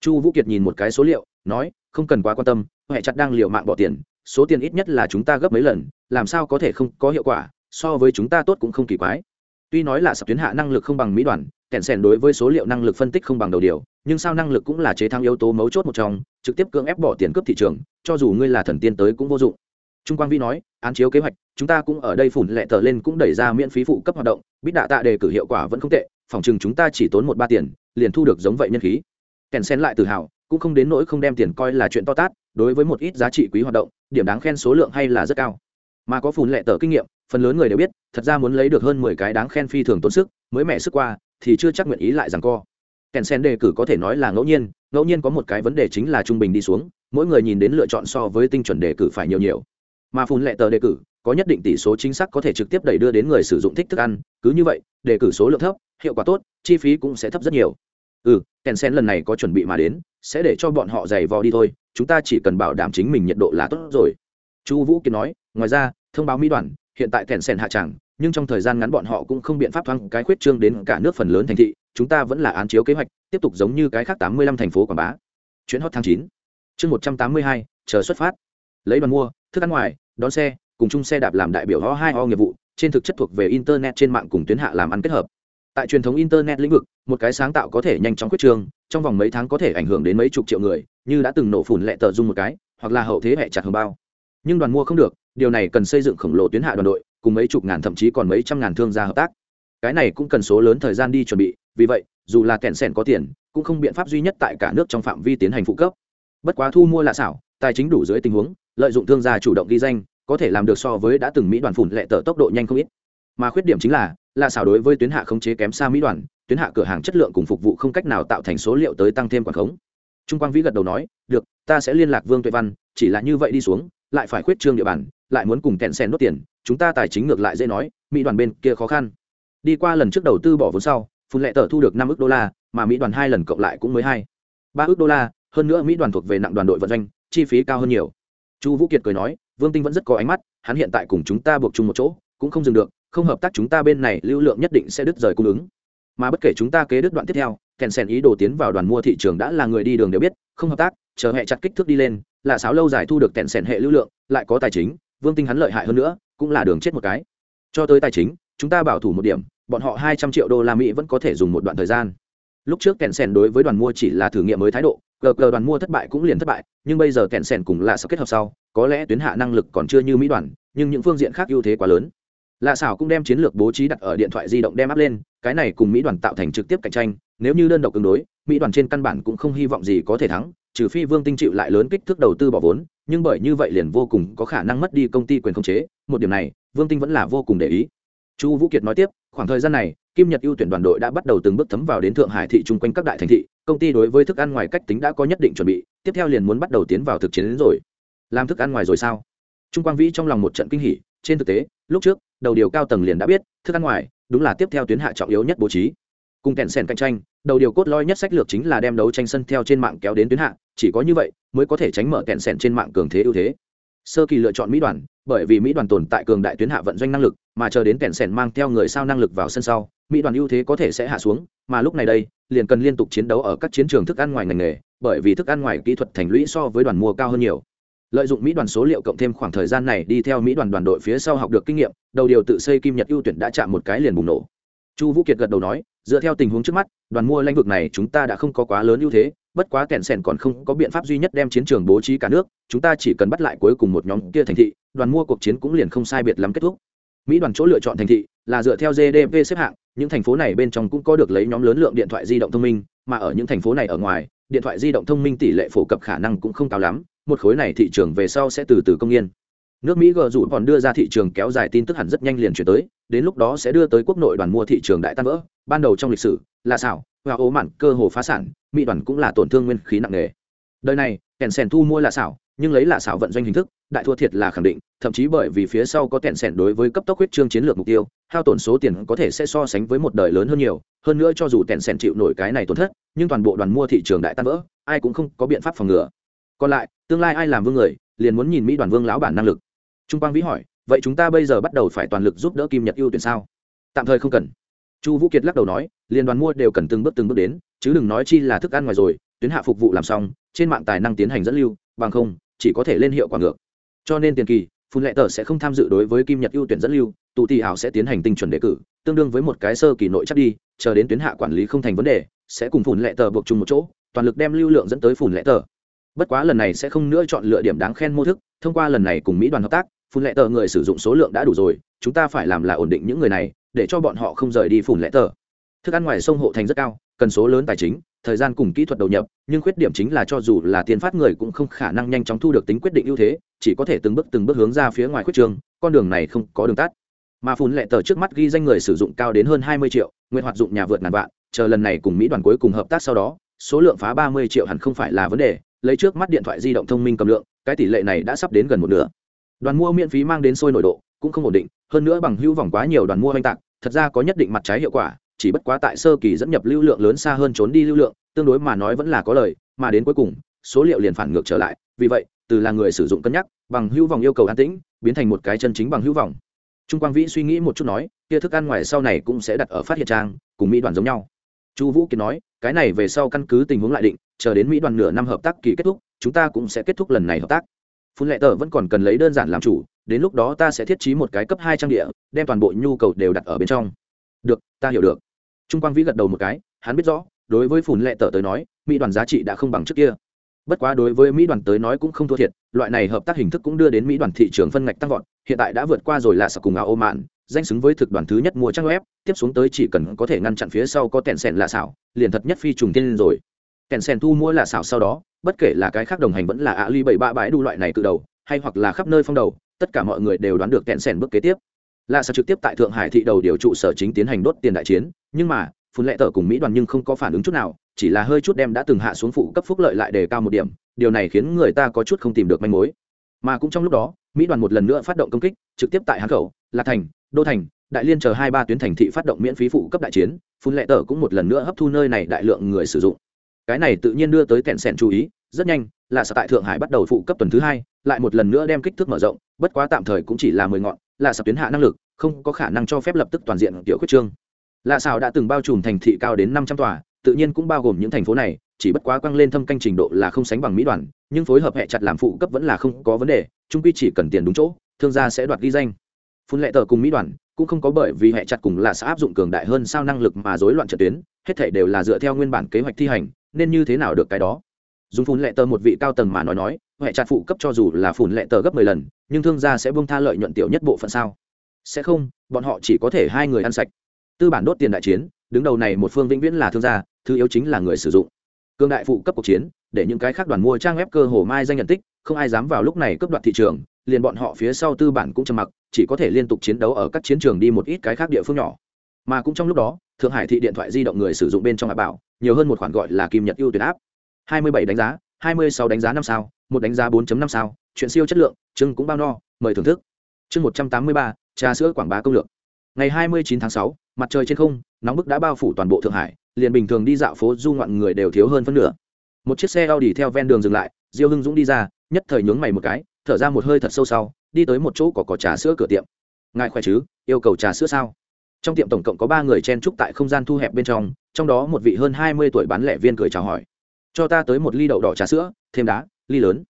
A: Chu vũ kiệt nhìn một cái số liệu, nói, không cần quá quan tâm hệ chặt đang liệu mạng bỏ tiền, số tiền ít nhất là chúng ta gấp mấy lần, làm sao có thể không có hiệu quả, so với chúng ta tốt cũng không kỳ quái. Tuy nói là sập tuyến hạ năng lực không bằng mỹ đoàn kèn sèn đối với số liệu năng lực phân tích không bằng đầu điều, nhưng sao năng lực cũng là chế thắng yếu tố mấu chốt một trong, trực tiếp cưỡng ép bỏ tiền cướp thị trường, cho dù ngươi là thần tiên tới cũng vô dụng. Trung quang vi nói, án chiếu kế hoạch, chúng ta cũng ở đây phủn lệ tờ lên cũng đẩy ra miễn phí phụ cấp hoạt động, bít đạ tạ đề cử hiệu quả vẫn không tệ, phòng chừng chúng ta chỉ tốn một ba tiền, liền thu được giống vậy nhân khí. Kèn sen lại tự hào, cũng không đến nỗi không đem tiền coi là chuyện to tát, đối với một ít giá trị quý hoạt động, điểm đáng khen số lượng hay là rất cao. Mà có phủn lệ tờ kinh nghiệm, phần lớn người đều biết, thật ra muốn lấy được hơn mười cái đáng khen phi thường tốn sức, mới mẻ sức qua thì chưa chắc nguyện ý lại rằng co. Kèn sen đề cử có thể nói là ngẫu nhiên ngẫu nhiên có một cái vấn đề chính là trung bình đi xuống, mỗi người nhìn đến lựa chọn so với tinh chuẩn đề cử phải nhiều nhiều. Mà phun lệ tờ đề cử, có nhất định tỷ số chính xác có thể trực tiếp đẩy đưa đến người sử dụng thích thức ăn, cứ như vậy, đề cử số lượng thấp, hiệu quả tốt, chi phí cũng sẽ thấp rất nhiều. Ừ kèn sen lần này có chuẩn bị mà đến, sẽ để cho bọn họ giày vò đi thôi, chúng ta chỉ cần bảo đảm chính mình nhiệt độ là tốt rồi. Chu vũ kia nói, ngoài ra, thông báo mỹ đoàn, hiện tại kèn sen hạ tràng nhưng trong thời gian ngắn bọn họ cũng không biện pháp thoáng cái khuyết trương đến cả nước phần lớn thành thị, chúng ta vẫn là án chiếu kế hoạch, tiếp tục giống như cái khác tám mươi lăm thành phố quảng bá. Chuyến hot tháng chín. Chương một trăm tám mươi hai, chờ xuất phát. Lấy đoàn mua, thức ăn ngoài, đón xe, cùng chung xe đạp làm đại biểu ho hai ho nghiệp vụ, trên thực chất thuộc về internet trên mạng cùng tuyến hạ làm ăn kết hợp. Tại truyền thống internet lĩnh vực, một cái sáng tạo có thể nhanh chóng quyết trương, trong vòng mấy tháng có thể ảnh hưởng đến mấy chục triệu người, như đã từng nổ phủn lệ tờ dung một cái, hoặc là hậu thế hệ chặt hồng bao. Nhưng đoàn mua không được, điều này cần xây dựng khổng lồ tuyến hạ đoàn đội cùng mấy chục ngàn thậm chí còn mấy trăm ngàn thương gia hợp tác. Cái này cũng cần số lớn thời gian đi chuẩn bị, vì vậy, dù là kẹn sẻn có tiền, cũng không biện pháp duy nhất tại cả nước trong phạm vi tiến hành phụ cấp. Bất quá thu mua lạ xảo, tài chính đủ dưới tình huống, lợi dụng thương gia chủ động ghi danh, có thể làm được so với đã từng mỹ đoàn phủn lệ tờ tốc độ nhanh không ít. Mà khuyết điểm chính là là xảo đối với tuyến hạ khống chế kém xa mỹ đoàn, tuyến hạ cửa hàng chất lượng cùng phục vụ không cách nào tạo thành số liệu tới tăng thêm quản khống. Trung quang vĩ gật đầu nói, được, ta sẽ liên lạc vương tuệ văn, chỉ là như vậy đi xuống, lại phải khuyết trương địa bàn lại muốn cùng kẹn sen đốt tiền, chúng ta tài chính ngược lại dễ nói, mỹ đoàn bên kia khó khăn. Đi qua lần trước đầu tư bỏ vốn sau, phun lệ tờ thu được năm ước đô la, mà mỹ đoàn hai lần cộng lại cũng mới hai, ba ước đô la, hơn nữa mỹ đoàn thuộc về nặng đoàn đội vận doanh, chi phí cao hơn nhiều. Chu vũ kiệt cười nói, vương tinh vẫn rất có ánh mắt, hắn hiện tại cùng chúng ta buộc chung một chỗ, cũng không dừng được, không hợp tác chúng ta bên này, lưu lượng nhất định sẽ đứt rời cung ứng. Mà bất kể chúng ta kế đứt đoạn tiếp theo kèn sèn ý đồ tiến vào đoàn mua thị trường đã là người đi đường đều biết, không hợp tác, chờ hệ chặt kích thước đi lên, là sáo lâu dài thu được kèn sèn hệ lưu lượng, lại có tài chính vương tinh hắn lợi hại hơn nữa, cũng là đường chết một cái. Cho tới tài chính, chúng ta bảo thủ một điểm, bọn họ hai trăm triệu đô la mỹ vẫn có thể dùng một đoạn thời gian. Lúc trước kèn sèn đối với đoàn mua chỉ là thử nghiệm mới thái độ gờ gờ đoàn mua thất bại cũng liền thất bại, nhưng bây giờ kèn sèn cùng là sao kết hợp sau, có lẽ tuyến hạ năng lực còn chưa như mỹ đoàn, nhưng những phương diện khác ưu thế quá lớn lạ xảo cũng đem chiến lược bố trí đặt ở điện thoại di động đem áp lên, cái này cùng mỹ đoàn tạo thành trực tiếp cạnh tranh, nếu như đơn độc tương đối, mỹ đoàn trên căn bản cũng không hy vọng gì có thể thắng, trừ phi vương tinh chịu lại lớn kích thước đầu tư bỏ vốn, nhưng bởi như vậy liền vô cùng có khả năng mất đi công ty quyền khống chế, một điểm này, vương tinh vẫn là vô cùng để ý. Chu vũ kiệt nói tiếp, khoảng thời gian này, kim nhật ưu tuyển đoàn đội đã bắt đầu từng bước thấm vào đến thượng hải thị chung quanh các đại thành thị, công ty đối với thức ăn ngoài cách tính đã có nhất định chuẩn bị, tiếp theo liền muốn bắt đầu tiến vào thực chiến đến rồi. Làm thức ăn ngoài rồi sao? Trung quang vĩ trong lòng một trận kinh hỉ, trên thực tế, lúc trước đầu điều cao tầng liền đã biết, thức ăn ngoài, đúng là tiếp theo tuyến hạ trọng yếu nhất bố trí. Cùng kèn sèn cạnh tranh, đầu điều cốt lõi nhất sách lược chính là đem đấu tranh sân theo trên mạng kéo đến tuyến hạ, chỉ có như vậy mới có thể tránh mở kèn sèn trên mạng cường thế ưu thế. Sơ kỳ lựa chọn mỹ đoàn, bởi vì mỹ đoàn tồn tại cường đại tuyến hạ vận doanh năng lực, mà chờ đến kèn sèn mang theo người sao năng lực vào sân sau, mỹ đoàn ưu thế có thể sẽ hạ xuống, mà lúc này đây, liền cần liên tục chiến đấu ở các chiến trường thức ăn ngoài ngành nghề, bởi vì thức ăn ngoài kỹ thuật thành lũy so với đoàn mua cao hơn nhiều lợi dụng mỹ đoàn số liệu cộng thêm khoảng thời gian này đi theo mỹ đoàn đoàn đội phía sau học được kinh nghiệm, đầu điều tự xây kim nhật ưu tuyển đã chạm một cái liền bùng nổ. Chu vũ kiệt gật đầu nói, dựa theo tình huống trước mắt, đoàn mua lãnh vực này chúng ta đã không có quá lớn ưu thế, bất quá kẹn sẻn còn không có biện pháp duy nhất đem chiến trường bố trí cả nước, chúng ta chỉ cần bắt lại cuối cùng một nhóm kia thành thị, đoàn mua cuộc chiến cũng liền không sai biệt lắm kết thúc. Mỹ đoàn chỗ lựa chọn thành thị là dựa theo gdp xếp hạng, những thành phố này bên trong cũng có được lấy nhóm lớn lượng điện thoại di động thông minh, mà ở những thành phố này ở ngoài, điện thoại di động thông minh tỷ lệ phổ cập khả năng cũng không cao lắm một khối này thị trường về sau sẽ từ từ công yên nước mỹ gờ dù còn đưa ra thị trường kéo dài tin tức hẳn rất nhanh liền chuyển tới, đến lúc đó sẽ đưa tới quốc nội đoàn mua thị trường đại tan vỡ. Ban đầu trong lịch sử, là xảo, và ố mặn cơ hồ phá sản, mỹ đoàn cũng là tổn thương nguyên khí nặng nề. Đời này kèn sèn thu mua là xảo, nhưng lấy là xảo vận doanh hình thức, đại thua thiệt là khẳng định, thậm chí bởi vì phía sau có kèn sèn đối với cấp tốc huyết trương chiến lược mục tiêu, hao tổn số tiền có thể sẽ so sánh với một đời lớn hơn nhiều. Hơn nữa cho dù kèn sèn chịu nổi cái này tổn thất, nhưng toàn bộ đoàn mua thị trường đại tan vỡ, ai cũng không có biện pháp phòng ngừa. Còn lại tương lai ai làm vương người, liền muốn nhìn mỹ đoàn vương lão bản năng lực. Trung quang vĩ hỏi, vậy chúng ta bây giờ bắt đầu phải toàn lực giúp đỡ kim nhật ưu tuyển sao? Tạm thời không cần. Chu vũ kiệt lắc đầu nói, liên đoàn mua đều cần từng bước từng bước đến, chứ đừng nói chi là thức ăn ngoài rồi, tuyến hạ phục vụ làm xong, trên mạng tài năng tiến hành dẫn lưu, bằng không, chỉ có thể lên hiệu quả ngược. Cho nên tiền kỳ, phun lệ tờ sẽ không tham dự đối với kim nhật ưu tuyển dẫn lưu tụ tỷ ảo sẽ tiến hành tinh chuẩn đề cử, tương đương với một cái sơ kỳ nội chắc đi, chờ đến tuyến hạ quản lý không thành vấn đề, sẽ cùng phun lệ tờ buộc chung một chỗ, toàn lực đem lưu lượng dẫn tới phun lệ tờ bất quá lần này sẽ không nữa chọn lựa điểm đáng khen mô thức, thông qua lần này cùng mỹ đoàn hợp tác, phun lệ tờ người sử dụng số lượng đã đủ rồi, chúng ta phải làm là ổn định những người này, để cho bọn họ không rời đi phun lệ tờ. Thức ăn ngoài sông hộ thành rất cao, cần số lớn tài chính, thời gian cùng kỹ thuật đầu nhập, nhưng khuyết điểm chính là cho dù là tiền phát người cũng không khả năng nhanh chóng thu được tính quyết định ưu thế, chỉ có thể từng bước từng bước hướng ra phía ngoài khuyết trường, con đường này không có đường tắt. Mà phun lệ tờ trước mắt ghi danh người sử dụng cao đến hơn hai mươi triệu, nguyện hoạt dụng nhà vượt ngàn vạn, chờ lần này cùng mỹ đoàn cuối cùng hợp tác sau đó, số lượng phá ba mươi triệu hẳn không phải là vấn đề lấy trước mắt điện thoại di động thông minh cầm lượng, cái tỷ lệ này đã sắp đến gần một nửa. Đoàn mua miễn phí mang đến sôi nổi độ, cũng không ổn định, hơn nữa bằng hữu vòng quá nhiều đoàn mua oanh tạc, thật ra có nhất định mặt trái hiệu quả, chỉ bất quá tại sơ kỳ dẫn nhập lưu lượng lớn xa hơn trốn đi lưu lượng, tương đối mà nói vẫn là có lời, mà đến cuối cùng, số liệu liền phản ngược trở lại, vì vậy, từ là người sử dụng cân nhắc, bằng hữu vòng yêu cầu an tĩnh, biến thành một cái chân chính bằng hữu vòng. Trung quang vĩ suy nghĩ một chút nói, kia thức ăn ngoài sau này cũng sẽ đặt ở phát hiện trang, cùng mỹ đoàn giống nhau chu vũ kiệt nói, cái này về sau căn cứ tình huống lại định, chờ đến mỹ đoàn nửa năm hợp tác kỳ kết thúc, chúng ta cũng sẽ kết thúc lần này hợp tác. Phun lệ tờ vẫn còn cần lấy đơn giản làm chủ, đến lúc đó ta sẽ thiết trí một cái cấp hai trang địa, đem toàn bộ nhu cầu đều đặt ở bên trong. Được, ta hiểu được. Trung quang vĩ gật đầu một cái, hắn biết rõ, đối với phun lệ tờ tới nói, mỹ đoàn giá trị đã không bằng trước kia. Bất quá đối với mỹ đoàn tới nói cũng không thua thiệt, loại này hợp tác hình thức cũng đưa đến mỹ đoàn thị trường phân ngạch tăng vọt, hiện tại đã vượt qua rồi là sạc cùng áo ô mạn danh xứng với thực đoàn thứ nhất mua trang web, tiếp xuống tới chỉ cần có thể ngăn chặn phía sau có tèn sèn lạ xảo, liền thật nhất phi trùng tiên rồi. Tèn sèn thu mua lạ xảo sau đó, bất kể là cái khác đồng hành vẫn là ạ ly bảy ba bãi đu loại này cự đầu, hay hoặc là khắp nơi phong đầu, tất cả mọi người đều đoán được tèn sèn bước kế tiếp. Lạ xảo trực tiếp tại thượng hải thị đầu điều trụ sở chính tiến hành đốt tiền đại chiến, nhưng mà, phun lệ tờ cùng mỹ đoàn nhưng không có phản ứng chút nào, chỉ là hơi chút đem đã từng hạ xuống phụ cấp phúc lợi lại đề cao một điểm, điều này khiến người ta có chút không tìm được manh mối. Mà cũng trong lúc đó, mỹ đoàn một lần nữa phát động công kích, trực tiếp tại hán khẩu, lạc thành đô thành, đại liên chờ hai ba tuyến thành thị phát động miễn phí phụ cấp đại chiến, phun lệ tờ cũng một lần nữa hấp thu nơi này đại lượng người sử dụng. Cái này tự nhiên đưa tới kẹn sẻn chú ý, rất nhanh, là sở tại thượng hải bắt đầu phụ cấp tuần thứ hai, lại một lần nữa đem kích thước mở rộng, bất quá tạm thời cũng chỉ là mười ngọn, là sở tuyến hạ năng lực, không có khả năng cho phép lập tức toàn diện tiểu khuyết trương. Lạ xào đã từng bao trùm thành thị cao đến năm trăm tòa, tự nhiên cũng bao gồm những thành phố này, chỉ bất quá quăng lên thâm canh trình độ là không sánh bằng mỹ đoàn, nhưng phối hợp hệ chặt làm phụ cấp vẫn là không có vấn đề trung quy chỉ cần tiền đúng chỗ, thương gia sẽ đoạt ghi danh phun lệ tờ cùng mỹ đoàn, cũng không có bởi vì hệ chặt cùng là sẽ áp dụng cường đại hơn sao năng lực mà rối loạn trận tuyến, hết thể đều là dựa theo nguyên bản kế hoạch thi hành, nên như thế nào được cái đó? Dùng phun lệ tờ một vị cao tầng mà nói nói, hệ chặt phụ cấp cho dù là phun lệ tờ gấp mười lần, nhưng thương gia sẽ buông tha lợi nhuận tiểu nhất bộ phận sao? Sẽ không, bọn họ chỉ có thể hai người ăn sạch. Tư bản đốt tiền đại chiến, đứng đầu này một phương vĩnh viễn là thương gia, thứ yếu chính là người sử dụng. Cương đại phụ cấp cuộc chiến, để những cái khác đoàn mua trang web cơ hồ mai danh nhận tích, không ai dám vào lúc này cướp đoạt thị trường liền bọn họ phía sau tư bản cũng trầm mặc chỉ có thể liên tục chiến đấu ở các chiến trường đi một ít cái khác địa phương nhỏ. Mà cũng trong lúc đó thượng hải thị điện thoại di động người sử dụng bên trong app bảo nhiều hơn một khoản gọi là kim nhật ưu tuyển áp. 27 đánh giá 26 đánh giá năm sao một đánh giá 4.5 sao chuyện siêu chất lượng chương cũng bao no mời thưởng thức. Chương 183, trà sữa quảng bá công lược. Ngày 29 tháng 6, mặt trời trên không nóng bức đã bao phủ toàn bộ thượng hải liền bình thường đi dạo phố du ngoạn người đều thiếu hơn phân nửa. Một chiếc xe Audi theo ven đường dừng lại diêu hưng dũng đi ra, nhất thời nhướng mày một cái, thở ra một hơi thật sâu sau, đi tới một chỗ có có trà sữa cửa tiệm. Ngài khỏe chứ? Yêu cầu trà sữa sao? Trong tiệm tổng cộng có ba người chen trúc tại không gian thu hẹp bên trong trong đó một vị hơn hai mươi tuổi bán lẻ viên cười chào hỏi. Cho ta tới một ly đậu đỏ trà sữa, thêm đá, ly lớn.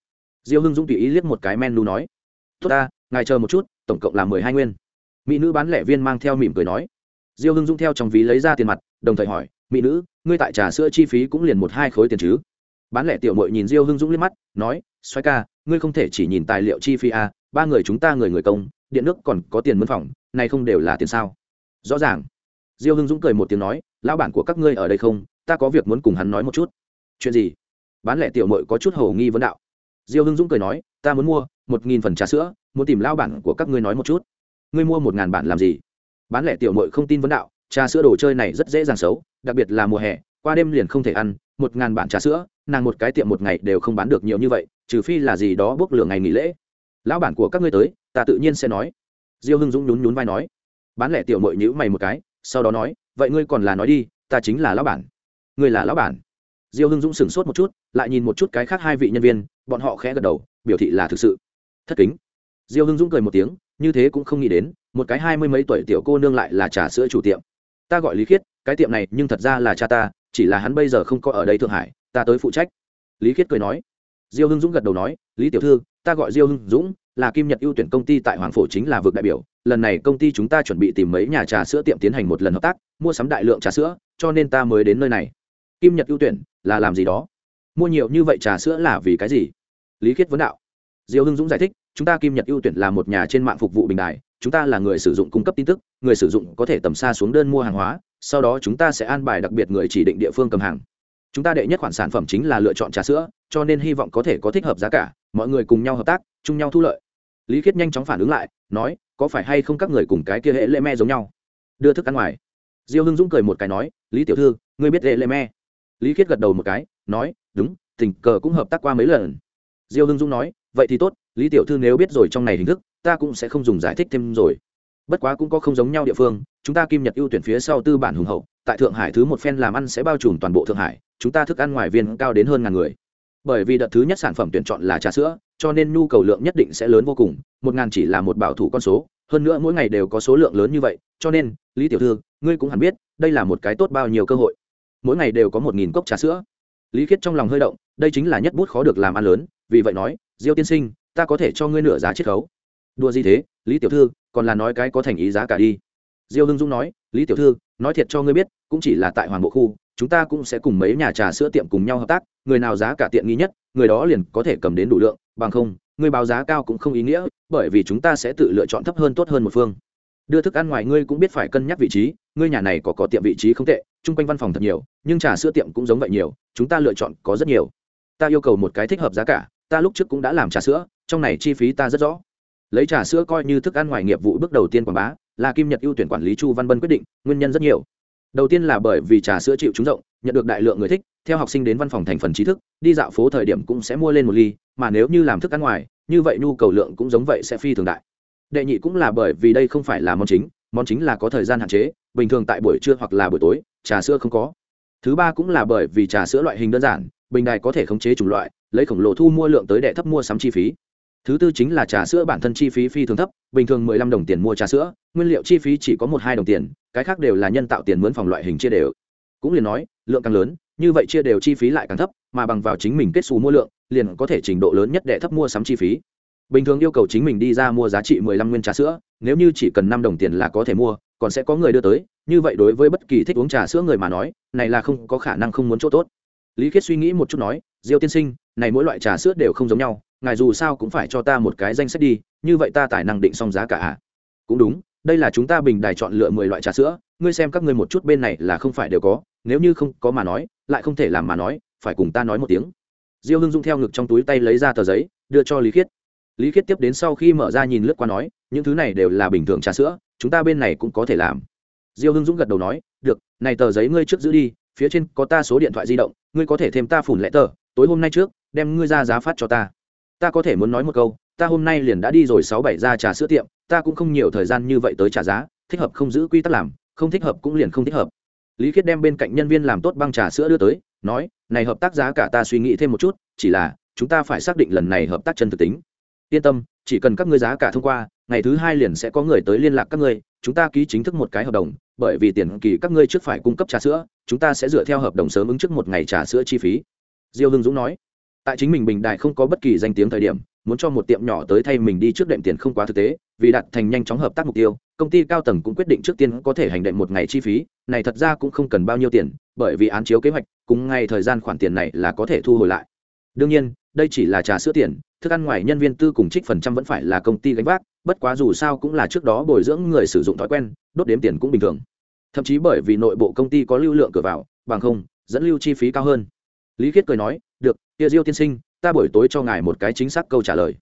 A: Diêu hưng dũng tùy ý liếc một cái menu nói. Tốt ta, ngài chờ một chút, tổng cộng là mười hai nguyên. Mỹ nữ bán lẻ viên mang theo mỉm cười nói. Diêu hưng dũng theo trong ví lấy ra tiền mặt, đồng thời hỏi. Mỹ nữ, ngươi tại trà sữa chi phí cũng liền một hai khối tiền chứ? Bán lẻ tiểu mội nhìn diêu hưng dũng liếc mắt nói xoay ca ngươi không thể chỉ nhìn tài liệu chi phí à, ba người chúng ta người người công điện nước còn có tiền mân phòng này không đều là tiền sao? Rõ ràng. Diêu hưng dũng cười một tiếng nói lão bản của các ngươi ở đây không ta có việc muốn cùng hắn nói một chút. Chuyện gì? Bán lẻ tiểu mội có chút hầu nghi vấn đạo. Diêu hưng dũng cười nói ta muốn mua một nghìn phần trà sữa muốn tìm lao bản của các ngươi nói một chút. Ngươi mua một ngàn bản làm gì? Bán lẻ tiểu mội không tin vấn đạo trà sữa đồ chơi này rất dễ dàng xấu đặc biệt là mùa hè qua đêm liền không thể ăn một ngàn bản trà sữa nàng một cái tiệm một ngày đều không bán được nhiều như vậy, trừ phi là gì đó bốc lửa ngày nghỉ lễ. Lão bản của các ngươi tới, ta tự nhiên sẽ nói. Diêu hưng dũng nhún nhún vai nói. Bán lẻ tiểu mội nhữ mày một cái, sau đó nói, vậy ngươi còn là nói đi, ta chính là lão bản. Ngươi là lão bản. Diêu hưng dũng sửng sốt một chút, lại nhìn một chút cái khác hai vị nhân viên, bọn họ khẽ gật đầu, biểu thị là thực sự. Thất kính. Diêu hưng dũng cười một tiếng, như thế cũng không nghĩ đến, một cái hai mươi mấy tuổi tiểu cô nương lại là trà sữa chủ tiệm. Ta gọi lý khiết, cái tiệm này nhưng thật ra là cha ta, chỉ là hắn bây giờ không có ở đây thượng hải ta tới phụ trách. Lý khiết cười nói. Diêu hưng dũng gật đầu nói, lý tiểu thư, ta gọi diêu hưng dũng, là kim nhật ưu tuyển công ty tại hoàng phổ chính là vực đại biểu. Lần này công ty chúng ta chuẩn bị tìm mấy nhà trà sữa tiệm tiến hành một lần hợp tác, mua sắm đại lượng trà sữa, cho nên ta mới đến nơi này. Kim nhật ưu tuyển, là làm gì đó? Mua nhiều như vậy trà sữa là vì cái gì? Lý khiết vấn đạo. Diêu hưng dũng giải thích, chúng ta kim nhật ưu tuyển là một nhà trên mạng phục vụ bình đài, chúng ta là người sử dụng cung cấp tin tức, người sử dụng có thể tầm xa xuống đơn mua hàng hóa, sau đó chúng ta sẽ an bài đặc biệt người chỉ định địa phương cầm hàng chúng ta đệ nhất khoản sản phẩm chính là lựa chọn trà sữa, cho nên hy vọng có thể có thích hợp giá cả, mọi người cùng nhau hợp tác, chung nhau thu lợi. Lý khiết nhanh chóng phản ứng lại, nói, có phải hay không các người cùng cái kia hệ lệ me giống nhau? Đưa thức ăn ngoài. Diêu hưng dũng cười một cái nói, lý tiểu thư, ngươi biết hệ lệ me? Lý khiết gật đầu một cái, nói, đúng, tình cờ cũng hợp tác qua mấy lần. Diêu hưng dũng nói, vậy thì tốt, lý tiểu thư nếu biết rồi trong này hình thức, ta cũng sẽ không dùng giải thích thêm rồi. Bất quá cũng có không giống nhau địa phương, chúng ta kim nhật ưu tuyển phía sau tư bản hùng hậu tại thượng hải thứ một phen làm ăn sẽ bao trùm toàn bộ thượng hải, chúng ta thức ăn ngoài viên cao đến hơn ngàn người. Bởi vì đợt thứ nhất sản phẩm tuyển chọn là trà sữa, cho nên nhu cầu lượng nhất định sẽ lớn vô cùng, một ngàn chỉ là một bảo thủ con số, hơn nữa mỗi ngày đều có số lượng lớn như vậy, cho nên, lý tiểu thư, ngươi cũng hẳn biết, đây là một cái tốt bao nhiêu cơ hội. Mỗi ngày đều có một nghìn cốc trà sữa. Lý khiết trong lòng hơi động, đây chính là nhất bút khó được làm ăn lớn, vì vậy nói, diêu tiên sinh, ta có thể cho ngươi nửa giá chiết khấu. Đua gì thế, lý tiểu thư, còn là nói cái có thành ý giá cả đi. Diêu hưng dung nói lý tiểu thư, nói thiệt cho ngươi biết, cũng chỉ là tại hoàng bộ khu, chúng ta cũng sẽ cùng mấy nhà trà sữa tiệm cùng nhau hợp tác, người nào giá cả tiện nghi nhất, người đó liền có thể cầm đến đủ lượng, bằng không, người báo giá cao cũng không ý nghĩa, bởi vì chúng ta sẽ tự lựa chọn thấp hơn tốt hơn một phương. Đưa thức ăn ngoài ngươi cũng biết phải cân nhắc vị trí, ngươi nhà này có có tiệm vị trí không tệ, chung quanh văn phòng thật nhiều, nhưng trà sữa tiệm cũng giống vậy nhiều, chúng ta lựa chọn có rất nhiều. Ta yêu cầu một cái thích hợp giá cả, ta lúc trước cũng đã làm trà sữa, trong này chi phí ta rất rõ. Lấy trà sữa coi như thức ăn ngoài nghiệp vụ bước đầu tiên quảng bá là kim nhật ưu tuyển quản lý chu văn bân quyết định, nguyên nhân rất nhiều. Đầu tiên là bởi vì trà sữa chịu trúng rộng, nhận được đại lượng người thích, theo học sinh đến văn phòng thành phần trí thức, đi dạo phố thời điểm cũng sẽ mua lên một ly, mà nếu như làm thức ăn ngoài, như vậy nhu cầu lượng cũng giống vậy sẽ phi thường đại. Đệ nhị cũng là bởi vì đây không phải là món chính món chính là có thời gian hạn chế, bình thường tại buổi trưa hoặc là buổi tối, trà sữa không có. Thứ ba cũng là bởi vì trà sữa loại hình đơn giản, bình đài có thể khống chế chủng loại, lấy khổng lồ thu mua lượng tới đệ thấp mua sắm chi phí thứ tư chính là trà sữa bản thân chi phí phi thường thấp, bình thường mười lăm đồng tiền mua trà sữa, nguyên liệu chi phí chỉ có một hai đồng tiền, cái khác đều là nhân tạo tiền mướn phòng loại hình chia đều. Cũng liền nói, lượng càng lớn, như vậy chia đều chi phí lại càng thấp, mà bằng vào chính mình kết xù mua lượng, liền có thể trình độ lớn nhất để thấp mua sắm chi phí. Bình thường yêu cầu chính mình đi ra mua giá trị mười lăm nguyên trà sữa, nếu như chỉ cần năm đồng tiền là có thể mua, còn sẽ có người đưa tới, như vậy đối với bất kỳ thích uống trà sữa người mà nói, này là không có khả năng không muốn chỗ tốt. Lý khiết suy nghĩ một chút nói, diêu tiên sinh, này mỗi loại trà sữa đều không giống nhau ngài dù sao cũng phải cho ta một cái danh sách đi, như vậy ta tài năng định xong giá cả à? Cũng đúng, đây là chúng ta bình đài chọn lựa mười loại trà sữa, ngươi xem các ngươi một chút bên này là không phải đều có, nếu như không có mà nói, lại không thể làm mà nói, phải cùng ta nói một tiếng. Diêu hưng dung theo ngực trong túi tay lấy ra tờ giấy, đưa cho lý khiết. Lý khiết tiếp đến sau khi mở ra nhìn lướt qua nói, những thứ này đều là bình thường trà sữa, chúng ta bên này cũng có thể làm. Diêu hưng dũng gật đầu nói, được, này tờ giấy ngươi trước giữ đi, phía trên có ta số điện thoại di động, ngươi có thể thêm ta phủn lẽ tờ, tối hôm nay trước, đem ngươi ra giá phát cho ta ta có thể muốn nói một câu, ta hôm nay liền đã đi rồi sáu bảy ra trà sữa tiệm, ta cũng không nhiều thời gian như vậy tới trả giá, thích hợp không giữ quy tắc làm, không thích hợp cũng liền không thích hợp. Lý khiết đem bên cạnh nhân viên làm tốt băng trà sữa đưa tới, nói, này hợp tác giá cả ta suy nghĩ thêm một chút, chỉ là, chúng ta phải xác định lần này hợp tác chân thực tính. Yên tâm, chỉ cần các ngươi giá cả thông qua, ngày thứ hai liền sẽ có người tới liên lạc các ngươi, chúng ta ký chính thức một cái hợp đồng, bởi vì tiền kỳ các ngươi trước phải cung cấp trà sữa, chúng ta sẽ dựa theo hợp đồng sớm ứng trước một ngày trà sữa chi phí. Diêu hưng dũng nói tại chính mình bình đại không có bất kỳ danh tiếng thời điểm, muốn cho một tiệm nhỏ tới thay mình đi trước đệm tiền không quá thực tế, vì đặt thành nhanh chóng hợp tác mục tiêu, công ty cao tầng cũng quyết định trước tiên có thể hành đệm một ngày chi phí, này thật ra cũng không cần bao nhiêu tiền, bởi vì án chiếu kế hoạch, cùng ngay thời gian khoản tiền này là có thể thu hồi lại. Đương nhiên, đây chỉ là trà sữa tiền, thức ăn ngoài nhân viên tư cùng trích phần trăm vẫn phải là công ty gánh vác, bất quá dù sao cũng là trước đó bồi dưỡng người sử dụng thói quen, đốt đếm tiền cũng bình thường. Thậm chí bởi vì nội bộ công ty có lưu lượng cửa vào, bằng không, dẫn lưu chi phí cao hơn lý khiết cười nói, được, tia diêu tiên sinh, ta buổi tối cho ngài một cái chính xác câu trả lời.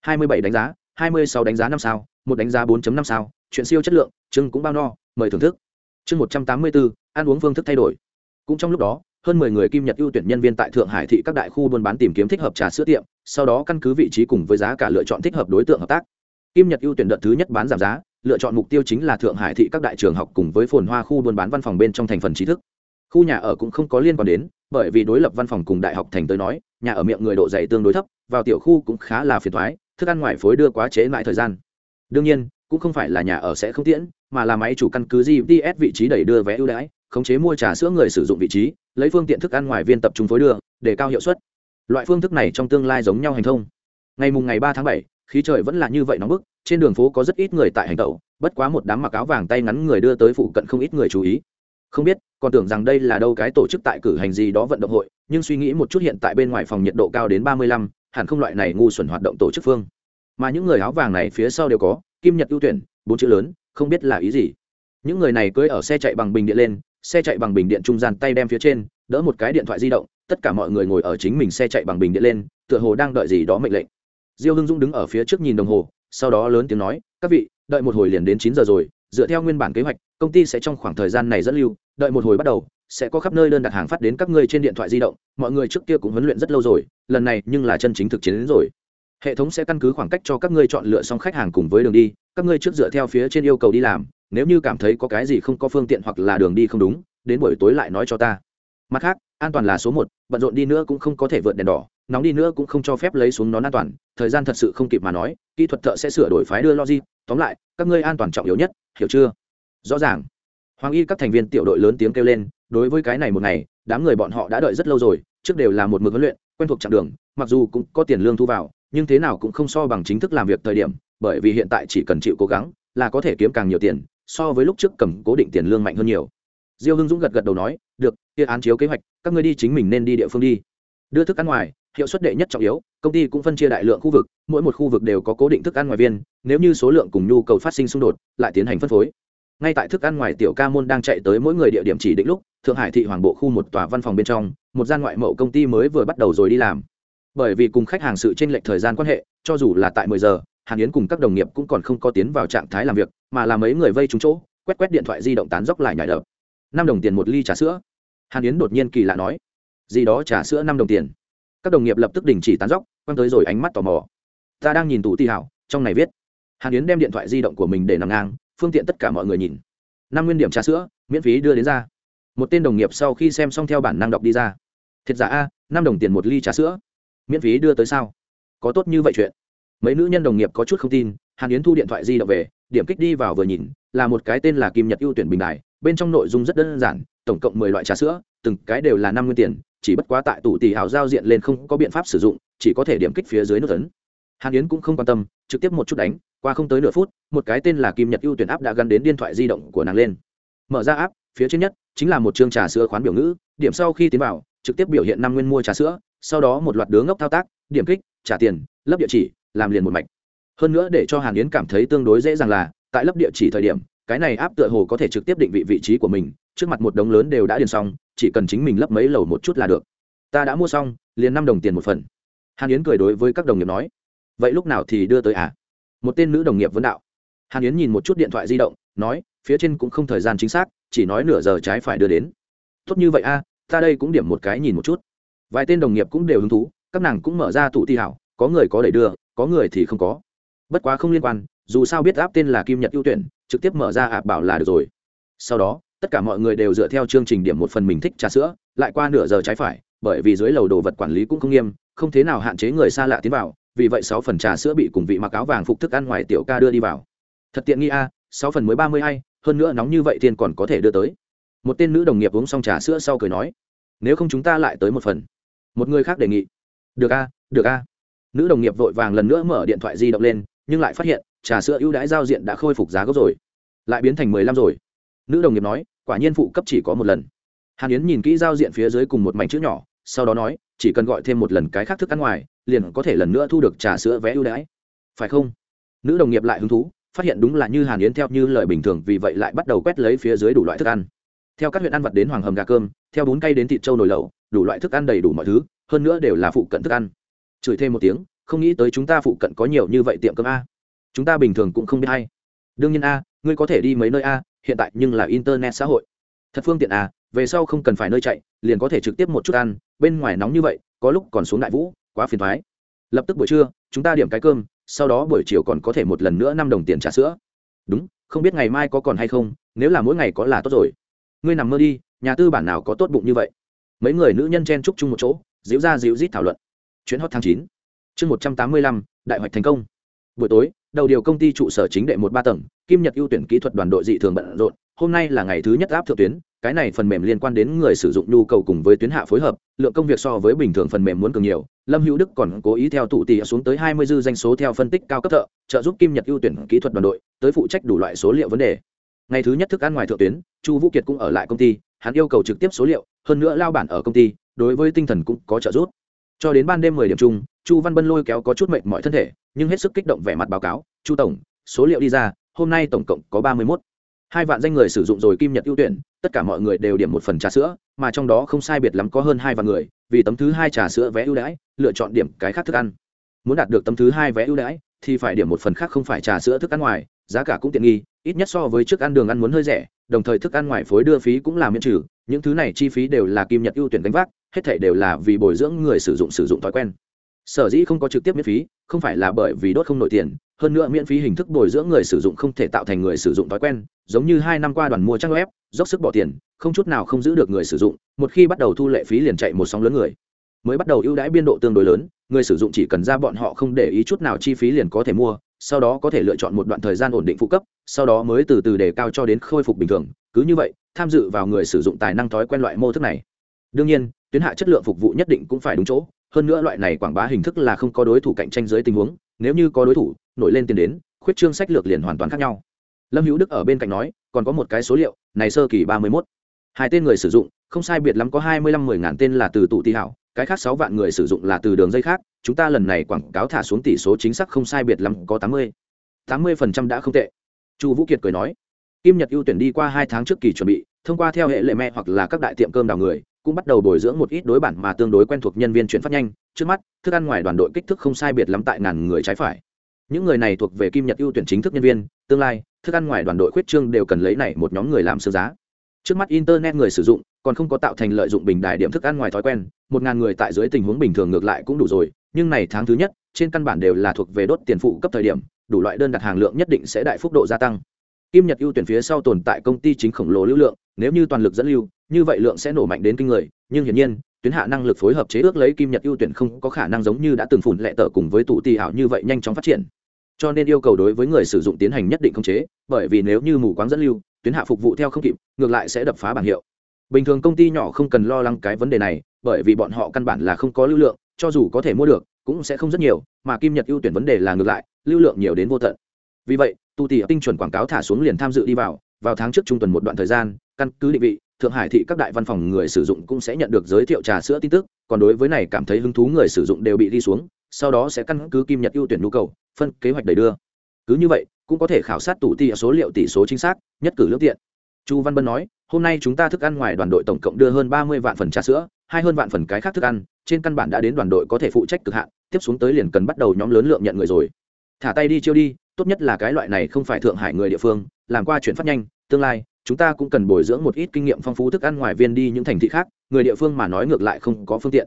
A: Hai mươi bảy đánh giá, hai mươi sáu đánh giá năm sao, một đánh giá 4 năm sao, chuyện siêu chất lượng chưng cũng bao no, mời thưởng thức. Chương một trăm tám mươi bốn ăn uống phương thức thay đổi. Cũng trong lúc đó, hơn mười người kim nhật ưu tuyển nhân viên tại thượng hải thị các đại khu buôn bán tìm kiếm thích hợp trà sữa tiệm, sau đó căn cứ vị trí cùng với giá cả lựa chọn thích hợp đối tượng hợp tác. Kim nhật ưu tuyển đợt thứ nhất bán giảm giá, lựa chọn mục tiêu chính là thượng hải thị các đại trường học cùng với phồn hoa khu buôn bán văn phòng bên trong thành phần trí thức. Khu nhà ở cũng không có liên quan đến bởi vì đối lập văn phòng cùng đại học thành tới nói, nhà ở miệng người độ dày tương đối thấp, vào tiểu khu cũng khá là phiền thoái thức ăn ngoài phối đưa quá chế lại thời gian. Đương nhiên, cũng không phải là nhà ở sẽ không tiễn, mà là máy chủ căn cứ gps vị trí đẩy đưa vé ưu đãi, khống chế mua trà sữa người sử dụng vị trí, lấy phương tiện thức ăn ngoài viên tập trung phối đưa, để cao hiệu suất. Loại phương thức này trong tương lai giống nhau hành thông. Ngày mùng ngày ba tháng bảy, khí trời vẫn là như vậy nóng bức, trên đường phố có rất ít người tại hành tẩu, bất quá một đám mặc áo vàng tay ngắn người đưa tới phụ cận không ít người chú ý không biết, còn tưởng rằng đây là đâu cái tổ chức tại cử hành gì đó vận động hội, nhưng suy nghĩ một chút hiện tại bên ngoài phòng nhiệt độ cao đến ba mươi lăm, hẳn không loại này ngu xuẩn hoạt động tổ chức phương. Mà những người áo vàng này phía sau đều có, kim nhật ưu tuyển, bốn chữ lớn, không biết là ý gì. Những người này cưới ở xe chạy bằng bình điện lên, xe chạy bằng bình điện trung gian tay đem phía trên, đỡ một cái điện thoại di động, tất cả mọi người ngồi ở chính mình xe chạy bằng bình điện lên, tựa hồ đang đợi gì đó mệnh lệnh. Diêu hưng dũng đứng ở phía trước nhìn đồng hồ, sau đó lớn tiếng nói, các vị, đợi một hồi liền đến chín giờ rồi, dựa theo nguyên bản kế hoạch công ty sẽ trong khoảng thời gian này dẫn lưu, đợi một hồi bắt đầu, sẽ có khắp nơi đơn đặt hàng phát đến các ngươi trên điện thoại di động, mọi người trước kia cũng huấn luyện rất lâu rồi, lần này nhưng là chân chính thực chiến đến rồi. Hệ thống sẽ căn cứ khoảng cách cho các ngươi chọn lựa xong khách hàng cùng với đường đi, các ngươi trước dựa theo phía trên yêu cầu đi làm, nếu như cảm thấy có cái gì không có phương tiện hoặc là đường đi không đúng, đến buổi tối lại nói cho ta. Mặt khác, an toàn là số một, bận rộn đi nữa cũng không có thể vượt đèn đỏ, nóng đi nữa cũng không cho phép lấy xuống nón an toàn, thời gian thật sự không kịp mà nói, kỹ thuật thợ sẽ sửa đổi phái đưa logic. Tóm lại, các ngươi an toàn trọng yếu nhất, hiểu chưa? Rõ ràng. Hoàng y các thành viên tiểu đội lớn tiếng kêu lên, đối với cái này một ngày, đám người bọn họ đã đợi rất lâu rồi, trước đều là một mực huấn luyện, quen thuộc chặng đường, mặc dù cũng có tiền lương thu vào, nhưng thế nào cũng không so bằng chính thức làm việc thời điểm, bởi vì hiện tại chỉ cần chịu cố gắng, là có thể kiếm càng nhiều tiền, so với lúc trước cầm cố định tiền lương mạnh hơn nhiều. Diêu hưng dũng gật gật đầu nói, được, kia án chiếu kế hoạch, các ngươi đi chính mình nên đi địa phương đi. Đưa thức ăn ngoài, hiệu suất đệ nhất trọng yếu, công ty cũng phân chia đại lượng khu vực, mỗi một khu vực đều có cố định thức ăn ngoài viên, nếu như số lượng cùng nhu cầu phát sinh xung đột, lại tiến hành phân phối ngay tại thức ăn ngoài tiểu ca môn đang chạy tới mỗi người địa điểm chỉ định lúc, thượng hải thị hoàng bộ khu một tòa văn phòng bên trong, một gian ngoại mậu công ty mới vừa bắt đầu rồi đi làm. Bởi vì cùng khách hàng sự tranh lệch thời gian quan hệ, cho dù là tại mười giờ, hàn yến cùng các đồng nghiệp cũng còn không có tiến vào trạng thái làm việc, mà là mấy người vây trúng chỗ, quét quét điện thoại di động tán dốc lại nhảy đập. Năm đồng tiền một ly trà sữa. Hàn yến đột nhiên kỳ lạ nói, gì đó trà sữa năm đồng tiền. Các đồng nghiệp lập tức đình chỉ tán dốc, quăng tới rồi ánh mắt tò mò. Ta đang nhìn tủ ti hảo, trong này viết. Hàn yến đem điện thoại di động của mình để nằm ngang phương tiện tất cả mọi người nhìn. Năm nguyên điểm trà sữa, miễn phí đưa đến ra. Một tên đồng nghiệp sau khi xem xong theo bản năng đọc đi ra. Thiệt giả a, năm đồng tiền một ly trà sữa. Miễn phí đưa tới sao? Có tốt như vậy chuyện. Mấy nữ nhân đồng nghiệp có chút không tin, hàn yến thu điện thoại di động về, điểm kích đi vào vừa nhìn, là một cái tên là kim nhật ưu tuyển bình đài, bên trong nội dung rất đơn giản, tổng cộng mười loại trà sữa, từng cái đều là năm nguyên tiền, chỉ bất quá tại tủ tỷ hào giao diện lên không có biện pháp sử dụng, chỉ có thể điểm kích phía dưới nút tấn hàn yến cũng không quan tâm, trực tiếp một chút đánh, qua không tới nửa phút, một cái tên là kim nhật ưu tuyển áp đã gắn đến điện thoại di động của nàng lên. Mở ra áp phía trên nhất chính là một chương trà sữa khoán biểu ngữ, điểm sau khi tiến vào, trực tiếp biểu hiện năm nguyên mua trà sữa, sau đó một loạt đứa ngốc thao tác, điểm kích, trả tiền, lấp địa chỉ, làm liền một mạch. Hơn nữa để cho hàn yến cảm thấy tương đối dễ dàng là, tại lấp địa chỉ thời điểm, cái này áp tựa hồ có thể trực tiếp định vị vị trí của mình, trước mặt một đống lớn đều đã điền xong, chỉ cần chính mình lấp mấy lầu một chút là được. Ta đã mua xong, liền năm đồng tiền một phần. Hàn yến cười đối với các đồng nghiệp nói vậy lúc nào thì đưa tới à? Một tên nữ đồng nghiệp vấn đạo. Hàn yến nhìn một chút điện thoại di động nói phía trên cũng không thời gian chính xác chỉ nói nửa giờ trái phải đưa đến. Tốt như vậy a à, ta đây cũng điểm một cái nhìn một chút. Vài tên đồng nghiệp cũng đều hứng thú các nàng cũng mở ra tủ thi hảo có người có đẩy đưa có người thì không có. Bất quá không liên quan dù sao biết áp tên là kim nhật ưu tuyển trực tiếp mở ra ạp bảo là được rồi. Sau đó tất cả mọi người đều dựa theo chương trình điểm một phần mình thích trà sữa lại qua nửa giờ trái phải bởi vì dưới lầu đồ vật quản lý cũng không nghiêm không thế nào hạn chế người xa lạ tiến vào vì vậy sáu phần trà sữa bị cùng vị mặc áo vàng phục thức ăn ngoài tiểu ca đưa đi vào. Thật tiện nghi a, sáu phần mới ba mươi hai, hơn nữa nóng như vậy tiền còn có thể đưa tới. Một tên nữ đồng nghiệp uống xong trà sữa sau cười nói, nếu không chúng ta lại tới một phần. Một người khác đề nghị, được a được a. Nữ đồng nghiệp vội vàng lần nữa mở điện thoại di động lên, nhưng lại phát hiện, trà sữa ưu đãi giao diện đã khôi phục giá gốc rồi. Lại biến thành mười lăm rồi. Nữ đồng nghiệp nói, quả nhiên phụ cấp chỉ có một lần. Hàn yến nhìn kỹ giao diện phía dưới cùng một mảnh chữ nhỏ, sau đó nói, chỉ cần gọi thêm một lần cái khác thức ăn ngoài liền có thể lần nữa thu được trà sữa vé ưu đãi. Phải không? Nữ đồng nghiệp lại hứng thú, phát hiện đúng là như hàn yến theo như lời bình thường vì vậy lại bắt đầu quét lấy phía dưới đủ loại thức ăn. Theo các huyện ăn vật đến hoàng hầm gà cơm, theo bún cay đến thịt trâu nồi lẩu, đủ loại thức ăn đầy đủ mọi thứ, hơn nữa đều là phụ cận thức ăn. Chửi thêm một tiếng, không nghĩ tới chúng ta phụ cận có nhiều như vậy tiệm cơm a. Chúng ta bình thường cũng không biết hay. Đương nhiên a, ngươi có thể đi mấy nơi a, hiện tại nhưng là internet xã hội. Thật phương tiện a, về sau không cần phải nơi chạy, liền có thể trực tiếp một chút ăn, bên ngoài nóng như vậy, có lúc còn xuống đại vũ quá phiền thoái. Lập tức buổi trưa, chúng ta điểm cái cơm, sau đó buổi chiều còn có thể một lần nữa năm đồng tiền trả sữa. Đúng, không biết ngày mai có còn hay không, nếu là mỗi ngày có là tốt rồi. Ngươi nằm mơ đi, nhà tư bản nào có tốt bụng như vậy? Mấy người nữ nhân chen chúc chung một chỗ, díu ra díu rít thảo luận. Chuyến hot tháng chín. Chương một trăm tám mươi lăm, đại hoạch thành công. Buổi tối, đầu điều công ty trụ sở chính đệ một ba tầng, kim nhật ưu tuyển kỹ thuật đoàn đội dị thường bận rộn, hôm nay là ngày thứ nhất áp thượng tuyến cái này phần mềm liên quan đến người sử dụng nhu cầu cùng với tuyến hạ phối hợp, lượng công việc so với bình thường phần mềm muốn cường nhiều. Lâm hữu đức còn cố ý theo tụ tỉ xuống tới hai mươi dư danh số theo phân tích cao cấp thợ, trợ giúp kim nhật ưu tuyển kỹ thuật đoàn đội, tới phụ trách đủ loại số liệu vấn đề. Ngày thứ nhất thức ăn ngoài thượng tuyến, chu vũ kiệt cũng ở lại công ty, hắn yêu cầu trực tiếp số liệu, hơn nữa lao bản ở công ty, đối với tinh thần cũng có trợ giúp. Cho đến ban đêm mười điểm chung, chu văn bân lôi kéo có chút mệt mọi thân thể, nhưng hết sức kích động vẻ mặt báo cáo, chu tổng, số liệu đi ra, hôm nay tổng cộng có ba mươi mốt hai vạn danh người sử dụng rồi kim nhật ưu tuyển, tất cả mọi người đều điểm một phần trà sữa, mà trong đó không sai biệt lắm có hơn hai vạn người, vì tấm thứ hai trà sữa vé ưu đãi, lựa chọn điểm cái khác thức ăn. Muốn đạt được tấm thứ hai vé ưu đãi, thì phải điểm một phần khác không phải trà sữa thức ăn ngoài, giá cả cũng tiện nghi, ít nhất so với trước ăn đường ăn muốn hơi rẻ, đồng thời thức ăn ngoài phối đưa phí cũng là miễn trừ, những thứ này chi phí đều là kim nhật ưu tuyển gánh vác, hết thể đều là vì bồi dưỡng người sử dụng sử dụng thói quen sở dĩ không có trực tiếp miễn phí, không phải là bởi vì đốt không nổi tiền, hơn nữa miễn phí hình thức bồi dưỡng người sử dụng không thể tạo thành người sử dụng thói quen, giống như hai năm qua đoàn mua trang web, dốc sức bỏ tiền, không chút nào không giữ được người sử dụng, một khi bắt đầu thu lệ phí liền chạy một sóng lớn người. Mới bắt đầu ưu đãi biên độ tương đối lớn, người sử dụng chỉ cần ra bọn họ không để ý chút nào chi phí liền có thể mua, sau đó có thể lựa chọn một đoạn thời gian ổn định phụ cấp, sau đó mới từ từ đề cao cho đến khôi phục bình thường. Cứ như vậy, tham dự vào người sử dụng tài năng thói quen loại mô thức này. Đương nhiên, tuyến hạ chất lượng phục vụ nhất định cũng phải đúng chỗ hơn nữa loại này quảng bá hình thức là không có đối thủ cạnh tranh dưới tình huống, nếu như có đối thủ, nổi lên tiền đến, khuyết trương sách lược liền hoàn toàn khác nhau. Lâm hữu đức ở bên cạnh nói, còn có một cái số liệu, này sơ kỳ ba mươi mốt. Hai tên người sử dụng, không sai biệt lắm có hai mươi lăm mười ngàn tên là từ tụ tị hảo, cái khác sáu vạn người sử dụng là từ đường dây khác, chúng ta lần này quảng cáo thả xuống tỷ số chính xác không sai biệt lắm có tám mươi. tám mươi phần trăm đã không tệ. Chu vũ kiệt cười nói, kim nhật ưu tuyển đi qua hai tháng trước kỳ chuẩn bị, thông qua theo hệ lệ mẹ hoặc là các đại tiệm cơm đào người cũng bắt đầu bồi dưỡng một ít đối bản mà tương đối quen thuộc nhân viên chuyển phát nhanh. Trước mắt, thức ăn ngoài đoàn đội kích thước không sai biệt lắm tại ngàn người trái phải. Những người này thuộc về kim nhật ưu tuyển chính thức nhân viên, tương lai, thức ăn ngoài đoàn đội khuyết trương đều cần lấy này một nhóm người làm sơ giá. Trước mắt internet người sử dụng, còn không có tạo thành lợi dụng bình đài điểm thức ăn ngoài thói quen, một ngàn người tại dưới tình huống bình thường ngược lại cũng đủ rồi, nhưng này tháng thứ nhất, trên căn bản đều là thuộc về đốt tiền phụ cấp thời điểm, đủ loại đơn đặt hàng lượng nhất định sẽ đại phúc độ gia tăng. Kim nhật ưu tuyển phía sau tồn tại công ty chính khổng lồ lưu lượng nếu như toàn lực dẫn lưu, như vậy lượng sẽ nổ mạnh đến kinh người, nhưng hiển nhiên, tuyến hạ năng lực phối hợp chế ước lấy kim nhật ưu tuyển không có khả năng giống như đã từng phủn lệ tờ cùng với tụ tì ảo như vậy nhanh chóng phát triển. Cho nên yêu cầu đối với người sử dụng tiến hành nhất định khống chế, bởi vì nếu như mù quáng dẫn lưu, tuyến hạ phục vụ theo không kịp, ngược lại sẽ đập phá bảng hiệu. Bình thường công ty nhỏ không cần lo lắng cái vấn đề này, bởi vì bọn họ căn bản là không có lưu lượng, cho dù có thể mua được, cũng sẽ không rất nhiều, mà kim nhật ưu tuyển vấn đề là ngược lại, lưu lượng nhiều đến vô tận. Vì vậy tu tì tinh chuẩn quảng cáo thả xuống liền tham dự đi vào vào tháng trước trung tuần một đoạn thời gian căn cứ định vị, thượng hải thị các đại văn phòng người sử dụng cũng sẽ nhận được giới thiệu trà sữa tin tức, còn đối với này cảm thấy hứng thú người sử dụng đều bị đi xuống, sau đó sẽ căn cứ kim nhật ưu tuyển nhu cầu, phân kế hoạch đẩy đưa. Cứ như vậy, cũng có thể khảo sát tủ tỷ số liệu tỷ số chính xác, nhất cử lước tiện. Chu văn bân nói, hôm nay chúng ta thức ăn ngoài đoàn đội tổng cộng đưa hơn ba mươi vạn phần trà sữa, hai hơn vạn phần cái khác thức ăn, trên căn bản đã đến đoàn đội có thể phụ trách cực hạn, tiếp xuống tới liền cần bắt đầu nhóm lớn lượng nhận người rồi. Thả tay đi chiêu đi, tốt nhất là cái loại này không phải thượng hải người địa phương, làm qua chuyển phát nhanh, tương lai chúng ta cũng cần bồi dưỡng một ít kinh nghiệm phong phú thức ăn ngoài viên đi những thành thị khác, người địa phương mà nói ngược lại không có phương tiện.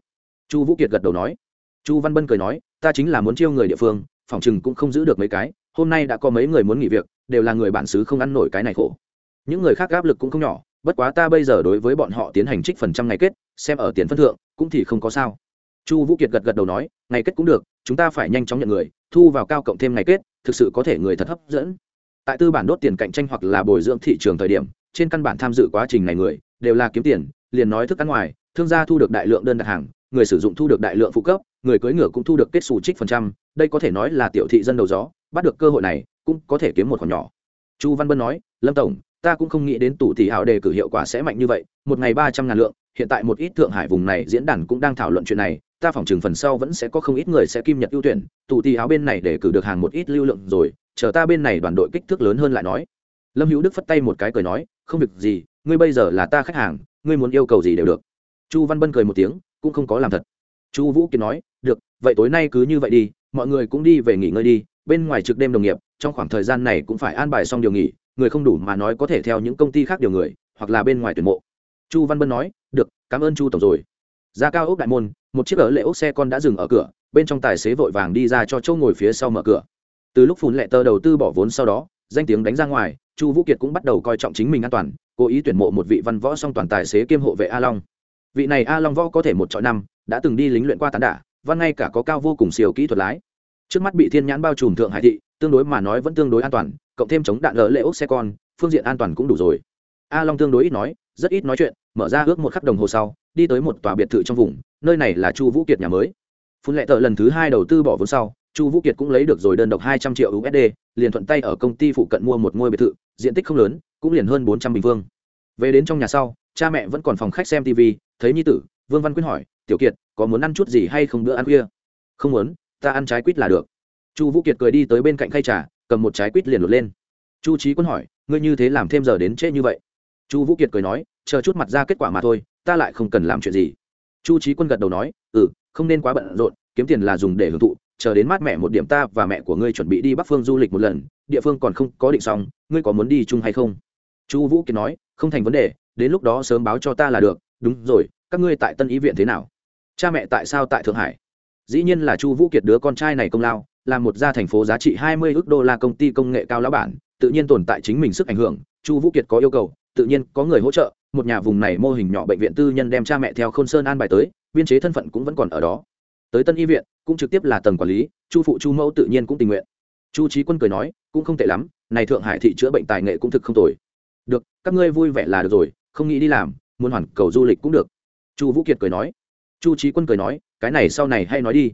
A: Chu vũ kiệt gật đầu nói. Chu văn bân cười nói, ta chính là muốn chiêu người địa phương, phòng chừng cũng không giữ được mấy cái, hôm nay đã có mấy người muốn nghỉ việc, đều là người bản xứ không ăn nổi cái này khổ. Những người khác áp lực cũng không nhỏ, bất quá ta bây giờ đối với bọn họ tiến hành trích phần trăm ngày kết, xem ở tiền phân thượng, cũng thì không có sao. Chu vũ kiệt gật gật đầu nói, ngày kết cũng được, chúng ta phải nhanh chóng nhận người, thu vào cao cộng thêm ngày kết, thực sự có thể người thật hấp dẫn tại tư bản đốt tiền cạnh tranh hoặc là bồi dưỡng thị trường thời điểm, trên căn bản tham dự quá trình này người, đều là kiếm tiền, liền nói thức ăn ngoài, thương gia thu được đại lượng đơn đặt hàng, người sử dụng thu được đại lượng phụ cấp, người cưỡi ngựa cũng thu được kết xù trích phần trăm, đây có thể nói là tiểu thị dân đầu gió, bắt được cơ hội này, cũng có thể kiếm một khoản nhỏ. Chu văn bân nói, lâm tổng, ta cũng không nghĩ đến tủ tỷ hảo đề cử hiệu quả sẽ mạnh như vậy, một ngày ba trăm ngàn lượng, hiện tại một ít thượng hải vùng này diễn đàn cũng đang thảo luận chuyện này, ta phỏng chừng phần sau vẫn sẽ có không ít người sẽ kim nhật ưu tuyển, tủ tỷ áo bên này để cử được hàng một ít lưu lượng rồi chờ ta bên này đoàn đội kích thước lớn hơn lại nói. Lâm hữu đức phất tay một cái cười nói, không việc gì, ngươi bây giờ là ta khách hàng, ngươi muốn yêu cầu gì đều được. Chu văn bân cười một tiếng, cũng không có làm thật. Chu vũ kiệt nói, được, vậy tối nay cứ như vậy đi, mọi người cũng đi về nghỉ ngơi đi, bên ngoài trực đêm đồng nghiệp, trong khoảng thời gian này cũng phải an bài xong điều nghỉ, người không đủ mà nói có thể theo những công ty khác điều người, hoặc là bên ngoài tuyển mộ. Chu văn bân nói, được, cảm ơn chu tổng rồi. Ra cao ốc đại môn, một chiếc ở lệ ốc xe con đã dừng ở cửa, bên trong tài xế vội vàng đi ra cho châu ngồi phía sau mở cửa từ lúc phun lệ tờ đầu tư bỏ vốn sau đó, danh tiếng đánh ra ngoài, chu vũ kiệt cũng bắt đầu coi trọng chính mình an toàn, cố ý tuyển mộ một vị văn võ song toàn tài xế kiêm hộ vệ a long. Vị này a long võ có thể một trọi năm, đã từng đi lính luyện qua tán đả, văn ngay cả có cao vô cùng siêu kỹ thuật lái. Trước mắt bị thiên nhãn bao trùm thượng hải thị, tương đối mà nói vẫn tương đối an toàn, cộng thêm chống đạn lỡ lệ ốc xe con, phương diện an toàn cũng đủ rồi. A long tương đối ít nói, rất ít nói chuyện, mở ra ước một khắc đồng hồ sau, đi tới một tòa biệt thự trong vùng, nơi này là chu vũ kiệt nhà mới. Phun lệ tờ lần thứ hai đầu tư bỏ vốn sau chu vũ kiệt cũng lấy được rồi đơn độc hai trăm triệu usd liền thuận tay ở công ty phụ cận mua một ngôi biệt thự, diện tích không lớn, cũng liền hơn bốn trăm bình phương về đến trong nhà sau, cha mẹ vẫn còn phòng khách xem tv thấy nhi tử, vương văn quyên hỏi, tiểu kiệt, có muốn ăn chút gì hay không bữa ăn khuya? Không muốn, ta ăn trái quýt là được. Chu vũ kiệt cười đi tới bên cạnh khay trà, cầm một trái quýt liền lột lên. Chu trí quân hỏi, ngươi như thế làm thêm giờ đến trễ như vậy? Chu vũ kiệt cười nói, chờ chút mặt ra kết quả mà thôi, ta lại không cần làm chuyện gì. Chu trí quân gật đầu nói ừ không nên quá bận rộn, kiếm tiền là dùng để hưởng thụ chờ đến mát mẹ một điểm ta và mẹ của ngươi chuẩn bị đi bắc phương du lịch một lần, địa phương còn không có định xong, ngươi có muốn đi chung hay không? Chu vũ kiệt nói, không thành vấn đề, đến lúc đó sớm báo cho ta là được, đúng rồi, các ngươi tại tân ý viện thế nào? Cha mẹ tại sao tại thượng hải? Dĩ nhiên là chu vũ kiệt đứa con trai này công lao, là một gia thành phố giá trị hai mươi ước đô la công ty công nghệ cao lão bản, tự nhiên tồn tại chính mình sức ảnh hưởng, chu vũ kiệt có yêu cầu, tự nhiên có người hỗ trợ, một nhà vùng này mô hình nhỏ bệnh viện tư nhân đem cha mẹ theo khôn sơn an bài tới, biên chế thân phận cũng vẫn còn ở đó tới tân y viện, cũng trực tiếp là tầng quản lý, chu phụ chu mẫu tự nhiên cũng tình nguyện. Chu trí quân cười nói, cũng không tệ lắm, này thượng hải thị chữa bệnh tài nghệ cũng thực không tồi. Được, các ngươi vui vẻ là được rồi, không nghĩ đi làm, muốn hoàn cầu du lịch cũng được. Chu vũ kiệt cười nói. Chu trí quân cười nói, cái này sau này hay nói đi.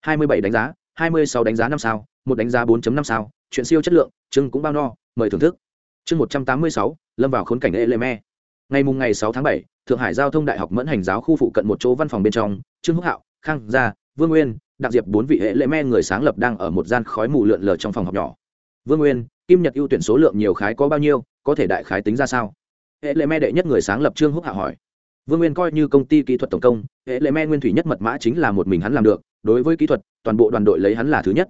A: Hai mươi bảy đánh giá, hai mươi sáu đánh giá năm sao, một đánh giá 4 năm sao, chuyện siêu chất lượng chưng cũng bao no, mời thưởng thức. Chương một trăm tám mươi sáu, lâm vào khốn cảnh eleme. Ngày mùng ngày sáu tháng bảy, thượng hải giao thông đại học mẫn hành giáo khu phụ cận một chỗ văn phòng bên trong, trương hữu hạo, khang gia vương nguyên đặc diệp bốn vị hệ lệ me người sáng lập đang ở một gian khói mù lượn lờ trong phòng học nhỏ. Vương nguyên, kim nhật ưu tuyển số lượng nhiều khái có bao nhiêu, có thể đại khái tính ra sao? Hệ lệ me đệ nhất người sáng lập trương húc hạ hỏi. Vương nguyên coi như công ty kỹ thuật tổng công, hệ lệ me nguyên thủy nhất mật mã chính là một mình hắn làm được, đối với kỹ thuật, toàn bộ đoàn đội lấy hắn là thứ nhất.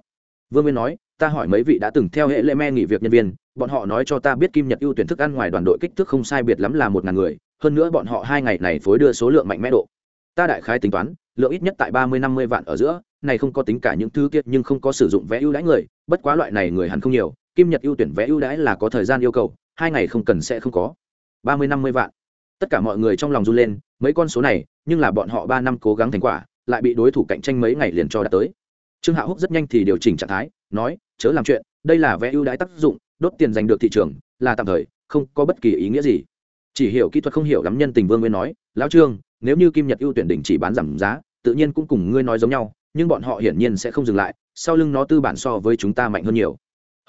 A: Vương nguyên nói, ta hỏi mấy vị đã từng theo hệ lệ me nghỉ việc nhân viên, bọn họ nói cho ta biết kim nhật ưu tuyển thức ăn ngoài đoàn đội kích thước không sai biệt lắm là một ngàn người, hơn nữa bọn họ hai ngày này phối đưa số lượng mạnh mẽ độ. Ta đại khái tính toán lượng ít nhất tại ba mươi, năm mươi vạn ở giữa, này không có tính cả những thứ kia, nhưng không có sử dụng vé ưu đãi người, bất quá loại này người hẳn không nhiều, kim nhật ưu tuyển vé ưu đãi là có thời gian yêu cầu, hai ngày không cần sẽ không có. Ba mươi, năm mươi vạn. Tất cả mọi người trong lòng run lên, mấy con số này, nhưng là bọn họ ba năm cố gắng thành quả, lại bị đối thủ cạnh tranh mấy ngày liền cho đã tới. Trương hạ húc rất nhanh thì điều chỉnh trạng thái, nói, chớ làm chuyện, đây là vé ưu đãi tác dụng, đốt tiền giành được thị trường, là tạm thời, không có bất kỳ ý nghĩa gì. Chỉ hiểu kỹ thuật không hiểu lắm nhân tình vương nguyên nói, lão trương nếu như kim nhật ưu tuyển đỉnh chỉ bán giảm giá, tự nhiên cũng cùng ngươi nói giống nhau, nhưng bọn họ hiển nhiên sẽ không dừng lại, sau lưng nó tư bản so với chúng ta mạnh hơn nhiều.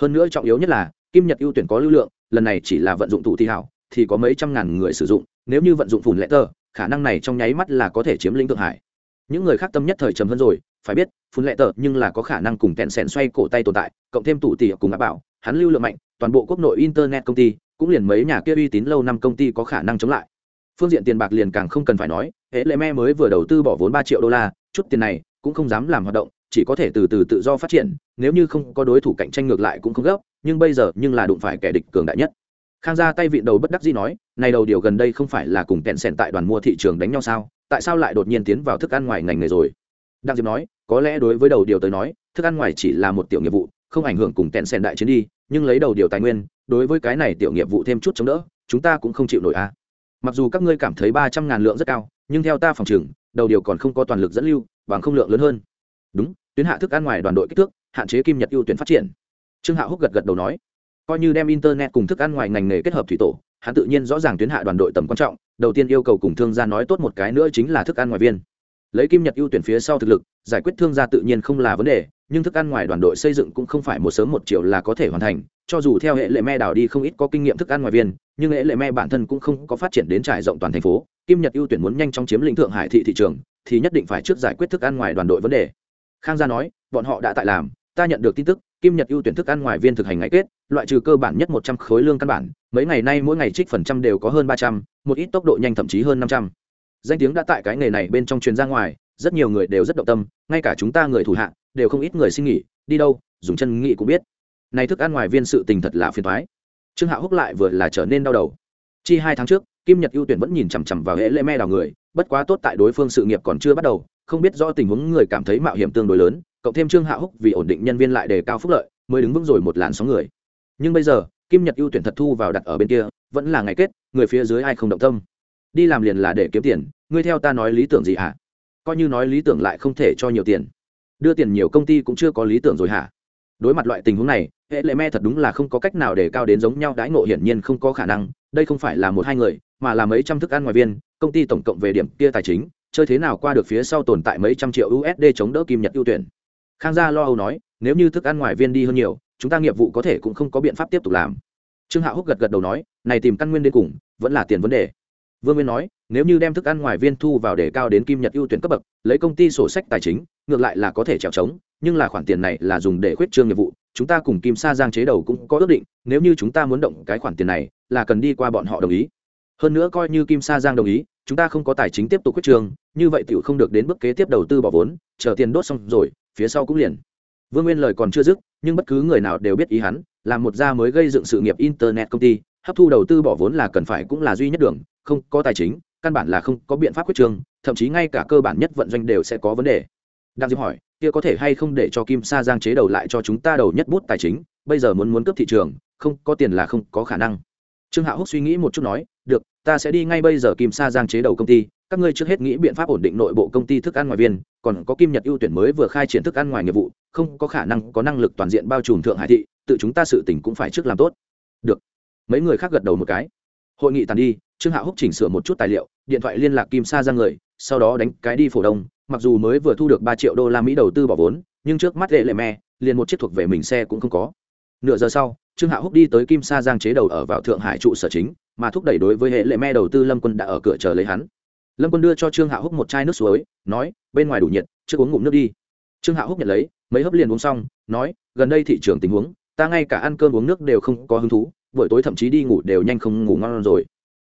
A: Hơn nữa trọng yếu nhất là, kim nhật ưu tuyển có lưu lượng, lần này chỉ là vận dụng thủ thi hảo, thì có mấy trăm ngàn người sử dụng, nếu như vận dụng phùn lệ tờ, khả năng này trong nháy mắt là có thể chiếm lĩnh thượng hải. Những người khác tâm nhất thời trầm hơn rồi, phải biết phun lệ tờ nhưng là có khả năng cùng tẹn sẹn xoay cổ tay tồn tại, cộng thêm tủ tỉ cùng áp bảo, hắn lưu lượng mạnh, toàn bộ quốc nội internet công ty, cũng liền mấy nhà kia uy tín lâu năm công ty có khả năng chống lại phương diện tiền bạc liền càng không cần phải nói hệ lệ me mới vừa đầu tư bỏ vốn ba triệu đô la, chút tiền này cũng không dám làm hoạt động, chỉ có thể từ từ tự do phát triển, nếu như không có đối thủ cạnh tranh ngược lại cũng không gấp, nhưng bây giờ nhưng là đụng phải kẻ địch cường đại nhất. Khang ra tay vịn đầu bất đắc dĩ nói, này đầu điều gần đây không phải là cùng kẹn sẻn tại đoàn mua thị trường đánh nhau sao? Tại sao lại đột nhiên tiến vào thức ăn ngoài ngành nghề rồi? Đặng diệp nói, có lẽ đối với đầu điều tới nói, thức ăn ngoài chỉ là một tiểu nghiệp vụ, không ảnh hưởng cùng kẹn sẻn đại chiến đi, nhưng lấy đầu điều tài nguyên, đối với cái này tiểu nghiệp vụ thêm chút chống đỡ, chúng ta cũng không chịu nổi a à mặc dù các ngươi cảm thấy ba trăm ngàn lượng rất cao, nhưng theo ta phòng chừng đầu điều còn không có toàn lực dẫn lưu, bằng không lượng lớn hơn. Đúng, tuyến hạ thức ăn ngoài đoàn đội kích thước, hạn chế kim nhật ưu tuyển phát triển. Trương hạ húc gật gật đầu nói. Coi như đem internet cùng thức ăn ngoài ngành nghề kết hợp thủy tổ, hắn tự nhiên rõ ràng tuyến hạ đoàn đội tầm quan trọng, đầu tiên yêu cầu cùng thương gia nói tốt một cái nữa chính là thức ăn ngoài viên. Lấy kim nhật ưu tuyển phía sau thực lực, giải quyết thương gia tự nhiên không là vấn đề, nhưng thức ăn ngoài đoàn đội xây dựng cũng không phải một sớm một chiều là có thể hoàn thành cho dù theo hệ lệ me đào đi không ít có kinh nghiệm thức ăn ngoài viên, nhưng hệ lệ me bản thân cũng không có phát triển đến trải rộng toàn thành phố. Kim nhật ưu tuyển muốn nhanh chóng chiếm lĩnh thượng hải thị thị trường, thì nhất định phải trước giải quyết thức ăn ngoài đoàn đội vấn đề. Khang gia nói, bọn họ đã tại làm, ta nhận được tin tức, kim nhật ưu tuyển thức ăn ngoài viên thực hành ngày kết loại trừ cơ bản nhất một trăm khối lương căn bản, mấy ngày nay mỗi ngày trích phần trăm đều có hơn ba trăm, một ít tốc độ nhanh thậm chí hơn năm trăm. Danh tiếng đã tại cái nghề này bên trong truyền ra ngoài, rất nhiều người đều rất động tâm, ngay cả chúng ta người thủ hạ, đều không ít người xin nghỉ, đi đâu, dùng chân nghị cũng biết này thức ăn ngoài viên sự tình thật là phiền toái. trương hạo húc lại vừa là trở nên đau đầu. Chi hai tháng trước, kim nhật ưu tuyển vẫn nhìn chằm chằm vào hệ lệ me đào người, bất quá tốt tại đối phương sự nghiệp còn chưa bắt đầu, không biết do tình huống người cảm thấy mạo hiểm tương đối lớn, cộng thêm trương hạo húc vì ổn định nhân viên lại đề cao phúc lợi, mới đứng vững rồi một làn sóng người. Nhưng bây giờ, kim nhật ưu tuyển thật thu vào đặt ở bên kia, vẫn là ngày kết, người phía dưới ai không động tâm. Đi làm liền là để kiếm tiền, ngươi theo ta nói lý tưởng gì hả? Coi như nói lý tưởng lại không thể cho nhiều tiền. Đưa tiền nhiều công ty cũng chưa có lý tưởng rồi hả? Đối mặt loại tình huống này, hệ lệ me thật đúng là không có cách nào để cao đến giống nhau đãi ngộ hiển nhiên không có khả năng, đây không phải là một hai người, mà là mấy trăm thức ăn ngoài viên, công ty tổng cộng về điểm kia tài chính, chơi thế nào qua được phía sau tồn tại mấy trăm triệu usd chống đỡ kim nhật ưu tuyển. Khang gia lo âu nói, nếu như thức ăn ngoài viên đi hơn nhiều, chúng ta nghiệp vụ có thể cũng không có biện pháp tiếp tục làm. Trương hạo húc gật gật đầu nói, này tìm căn nguyên đến cùng, vẫn là tiền vấn đề. Vương nguyên nói, nếu như đem thức ăn ngoài viên thu vào để cao đến kim nhật ưu tuyển cấp bậc, lấy công ty sổ sách tài chính, ngược lại là có thể trèo trống nhưng là khoản tiền này là dùng để khuyết trương nghiệp vụ, chúng ta cùng kim sa giang chế đầu cũng có ước định, nếu như chúng ta muốn động cái khoản tiền này, là cần đi qua bọn họ đồng ý. Hơn nữa coi như kim sa giang đồng ý, chúng ta không có tài chính tiếp tục khuyết trương, như vậy tiểu không được đến bước kế tiếp đầu tư bỏ vốn, chờ tiền đốt xong rồi, phía sau cũng liền. Vương nguyên lời còn chưa dứt, nhưng bất cứ người nào đều biết ý hắn, là một gia mới gây dựng sự nghiệp internet công ty, hấp thu đầu tư bỏ vốn là cần phải cũng là duy nhất đường, không có tài chính, căn bản là không có biện pháp quyết trương, thậm chí ngay cả cơ bản nhất vận doanh đều sẽ có vấn đề. Đang diệp hỏi kia có thể hay không để cho kim sa giang chế đầu lại cho chúng ta đầu nhất bút tài chính, bây giờ muốn muốn cướp thị trường, không, có tiền là không có khả năng. Trương hạo húc suy nghĩ một chút nói, được, ta sẽ đi ngay bây giờ kim sa giang chế đầu công ty, các ngươi trước hết nghĩ biện pháp ổn định nội bộ công ty thức ăn ngoài viên, còn có kim nhật ưu tuyển mới vừa khai triển thức ăn ngoài nghiệp vụ, không có khả năng có năng lực toàn diện bao trùm thượng hải thị, tự chúng ta sự tỉnh cũng phải trước làm tốt. Được. Mấy người khác gật đầu một cái. Hội nghị tàn đi, trương hạo húc chỉnh sửa một chút tài liệu, điện thoại liên lạc kim sa ra người, sau đó đánh cái đi phổ đông mặc dù mới vừa thu được ba triệu đô la mỹ đầu tư bỏ vốn, nhưng trước mắt lệ lệ me, liền một chiếc thuộc về mình xe cũng không có. Nửa giờ sau, trương hạo húc đi tới kim sa giang chế đầu ở vào thượng hải trụ sở chính, mà thúc đẩy đối với hệ lệ me đầu tư lâm quân đã ở cửa chờ lấy hắn. Lâm quân đưa cho trương hạo húc một chai nước suối, nói, bên ngoài đủ nhiệt, trước uống ngụm nước đi. Trương hạo húc nhận lấy, mấy hớp liền uống xong, nói, gần đây thị trường tình huống, ta ngay cả ăn cơm uống nước đều không có hứng thú, buổi tối thậm chí đi ngủ đều nhanh không ngủ ngon rồi.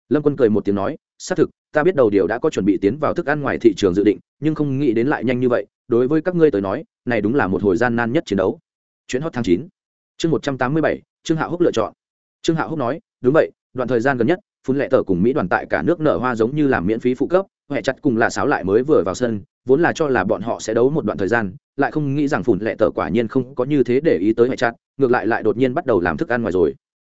A: Lâm quân cười một tiếng nói xác thực, ta biết đầu điều đã có chuẩn bị tiến vào thức ăn ngoài thị trường dự định, nhưng không nghĩ đến lại nhanh như vậy. Đối với các ngươi tới nói, này đúng là một hồi gian nan nhất chiến đấu. Chuyến hot tháng chín. Chương một trăm tám mươi bảy, trương hạ húc lựa chọn. Trương hạ húc nói, đúng vậy, đoạn thời gian gần nhất, phun lệ tờ cùng mỹ đoàn tại cả nước nở hoa giống như làm miễn phí phụ cấp huệ chặt cùng là sáo lại mới vừa vào sân, vốn là cho là bọn họ sẽ đấu một đoạn thời gian, lại không nghĩ rằng phun lệ tờ quả nhiên không có như thế để ý tới huệ chặt, ngược lại lại đột nhiên bắt đầu làm thức ăn ngoài rồi.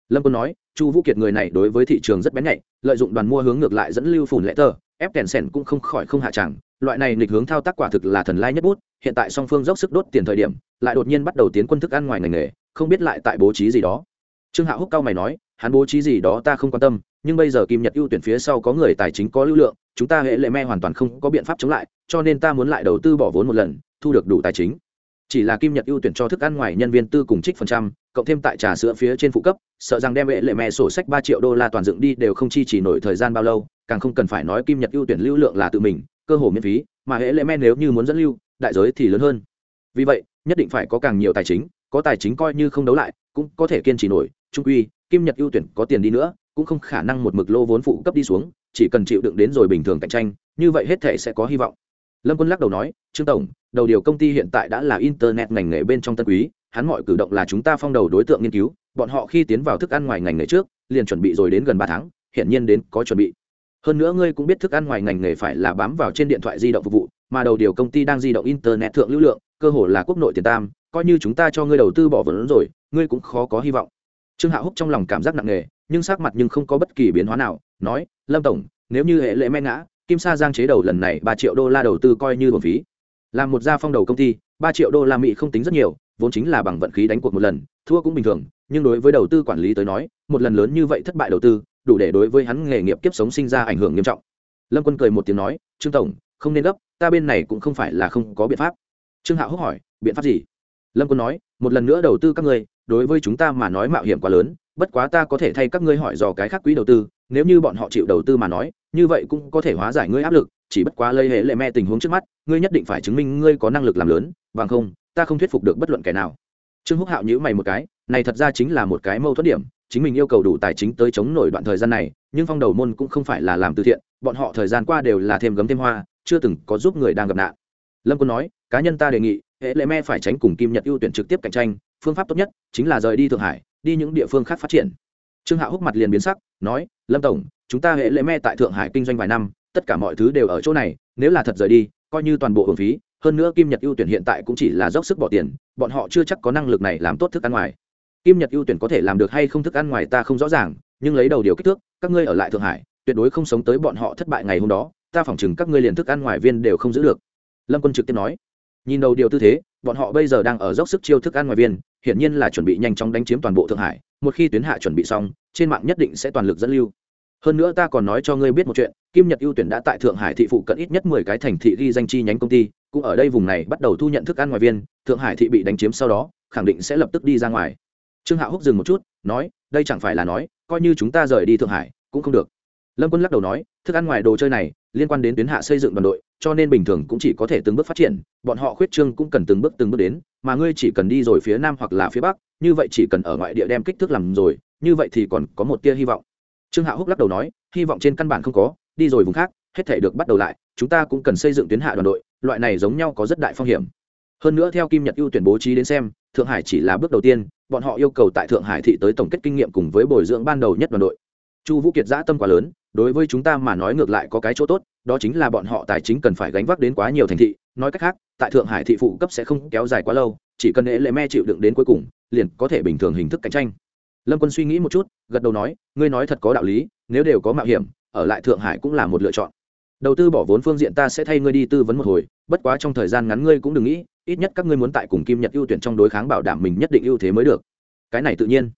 A: Lâm quân nói chu vũ kiệt người này đối với thị trường rất bén nhạy, lợi dụng đoàn mua hướng ngược lại dẫn lưu phủn lệ tờ, ép kèn sèn cũng không khỏi không hạ chẳng. Loại này nghịch hướng thao tác quả thực là thần lai nhất bút, hiện tại song phương dốc sức đốt tiền thời điểm, lại đột nhiên bắt đầu tiến quân thức ăn ngoài ngành nghề, không biết lại tại bố trí gì đó. Trương hạ húc cao mày nói, hắn bố trí gì đó ta không quan tâm, nhưng bây giờ kim nhật ưu tuyển phía sau có người tài chính có lưu lượng, chúng ta hệ lệ me hoàn toàn không có biện pháp chống lại, cho nên ta muốn lại đầu tư bỏ vốn một lần, thu được đủ tài chính. Chỉ là kim nhật ưu tuyển cho thức ăn ngoài nhân viên tư cùng trích phần trăm cộng thêm tại trà sữa phía trên phụ cấp, sợ rằng đem vệ lệ mẹ sổ sách ba triệu đô la toàn dựng đi đều không chi chỉ nổi thời gian bao lâu, càng không cần phải nói kim nhật ưu tuyển lưu lượng là tự mình, cơ hồ miễn phí, mà hệ lệ mẹ nếu như muốn dẫn lưu, đại giới thì lớn hơn. Vì vậy, nhất định phải có càng nhiều tài chính, có tài chính coi như không đấu lại, cũng có thể kiên trì nổi. Trung quy, kim nhật ưu tuyển có tiền đi nữa, cũng không khả năng một mực lô vốn phụ cấp đi xuống, chỉ cần chịu đựng đến rồi bình thường cạnh tranh, như vậy hết thể sẽ có hy vọng. Lâm quân lắc đầu nói, trương tổng, đầu điều công ty hiện tại đã là internet ngành nghề bên trong tân quý hắn mọi cử động là chúng ta phong đầu đối tượng nghiên cứu, bọn họ khi tiến vào thức ăn ngoài ngành nghề trước, liền chuẩn bị rồi đến gần ba tháng hiện nhiên đến có chuẩn bị. Hơn nữa ngươi cũng biết thức ăn ngoài ngành nghề phải là bám vào trên điện thoại di động phục vụ, mà đầu điều công ty đang di động internet thượng lưu lượng, cơ hồ là quốc nội tiền tam, coi như chúng ta cho ngươi đầu tư bỏ vốn rồi, ngươi cũng khó có hy vọng. Trương hạ húc trong lòng cảm giác nặng nề, nhưng sắc mặt nhưng không có bất kỳ biến hóa nào, nói, lâm tổng, nếu như hệ lệ me ngã, kim sa giang chế đầu lần này ba triệu đô la đầu tư coi như bổn phí. Làm một gia phong đầu công ty, ba triệu đô la mỹ không tính rất nhiều vốn chính là bằng vận khí đánh cuộc một lần, thua cũng bình thường, nhưng đối với đầu tư quản lý tới nói, một lần lớn như vậy thất bại đầu tư, đủ để đối với hắn nghề nghiệp kiếp sống sinh ra ảnh hưởng nghiêm trọng. Lâm quân cười một tiếng nói, trương tổng, không nên gấp, ta bên này cũng không phải là không có biện pháp. Trương hạo húc hỏi, biện pháp gì? Lâm quân nói, một lần nữa đầu tư các ngươi, đối với chúng ta mà nói mạo hiểm quá lớn, bất quá ta có thể thay các ngươi hỏi dò cái khác quỹ đầu tư, nếu như bọn họ chịu đầu tư mà nói, như vậy cũng có thể hóa giải ngươi áp lực, chỉ bất quá lây hệ lệ me tình huống trước mắt, ngươi nhất định phải chứng minh ngươi có năng lực làm lớn, bằng không ta không thuyết phục được bất luận kẻ nào. Trương húc hạo nhữ mày một cái, này thật ra chính là một cái mâu thuẫn điểm, chính mình yêu cầu đủ tài chính tới chống nổi đoạn thời gian này, nhưng phong đầu môn cũng không phải là làm từ thiện, bọn họ thời gian qua đều là thêm gấm thêm hoa, chưa từng có giúp người đang gặp nạn. Lâm quân nói, cá nhân ta đề nghị, hệ lệ me phải tránh cùng kim nhật ưu tuyển trực tiếp cạnh tranh, phương pháp tốt nhất chính là rời đi thượng hải, đi những địa phương khác phát triển. Trương hạo húc mặt liền biến sắc, nói, lâm tổng, chúng ta hệ lệ me tại thượng hải kinh doanh vài năm, tất cả mọi thứ đều ở chỗ này, nếu là thật rời đi, coi như toàn bộ hưởng phí hơn nữa kim nhật ưu tuyển hiện tại cũng chỉ là dốc sức bỏ tiền, bọn họ chưa chắc có năng lực này làm tốt thức ăn ngoài. Kim nhật ưu tuyển có thể làm được hay không thức ăn ngoài ta không rõ ràng, nhưng lấy đầu điều kích thước, các ngươi ở lại thượng hải, tuyệt đối không sống tới bọn họ thất bại ngày hôm đó, ta phỏng chừng các ngươi liền thức ăn ngoài viên đều không giữ được. Lâm quân trực tiếp nói. Nhìn đầu điều tư thế, bọn họ bây giờ đang ở dốc sức chiêu thức ăn ngoài viên, hiển nhiên là chuẩn bị nhanh chóng đánh chiếm toàn bộ thượng hải, một khi tuyến hạ chuẩn bị xong, trên mạng nhất định sẽ toàn lực dẫn lưu hơn nữa ta còn nói cho ngươi biết một chuyện, kim nhật ưu tuyển đã tại thượng hải thị phụ cận ít nhất mười cái thành thị ghi danh chi nhánh công ty, cũng ở đây vùng này bắt đầu thu nhận thức ăn ngoài viên, thượng hải thị bị đánh chiếm sau đó, khẳng định sẽ lập tức đi ra ngoài. Trương hạ húc dừng một chút, nói, đây chẳng phải là nói, coi như chúng ta rời đi thượng hải, cũng không được. Lâm quân lắc đầu nói, thức ăn ngoài đồ chơi này, liên quan đến tuyến hạ xây dựng đoàn đội, cho nên bình thường cũng chỉ có thể từng bước phát triển, bọn họ khuyết trương cũng cần từng bước từng bước đến, mà ngươi chỉ cần đi rồi phía nam hoặc là phía bắc, như vậy chỉ cần ở ngoại địa đem kích thước làm rồi, như vậy thì còn có một tia hy vọng trương hạo húc lắc đầu nói, hy vọng trên căn bản không có, đi rồi vùng khác, hết thể được bắt đầu lại, chúng ta cũng cần xây dựng tuyến hạ đoàn đội, loại này giống nhau có rất đại phong hiểm. Hơn nữa theo kim nhật ưu tuyển bố trí đến xem, thượng hải chỉ là bước đầu tiên, bọn họ yêu cầu tại thượng hải thị tới tổng kết kinh nghiệm cùng với bồi dưỡng ban đầu nhất đoàn đội. Chu vũ kiệt giã tâm quá lớn, đối với chúng ta mà nói ngược lại có cái chỗ tốt, đó chính là bọn họ tài chính cần phải gánh vác đến quá nhiều thành thị, nói cách khác, tại thượng hải thị phụ cấp sẽ không kéo dài quá lâu, chỉ cần hệ lệ me chịu đựng đến cuối cùng, liền có thể bình thường hình thức cạnh tranh lâm quân suy nghĩ một chút, gật đầu nói, ngươi nói thật có đạo lý, nếu đều có mạo hiểm, ở lại thượng hải cũng là một lựa chọn. Đầu tư bỏ vốn phương diện ta sẽ thay ngươi đi tư vấn một hồi, bất quá trong thời gian ngắn ngươi cũng đừng nghĩ, ít nhất các ngươi muốn tại cùng kim nhật ưu tuyển trong đối kháng bảo đảm mình nhất định ưu thế mới được. Cái này tự nhiên.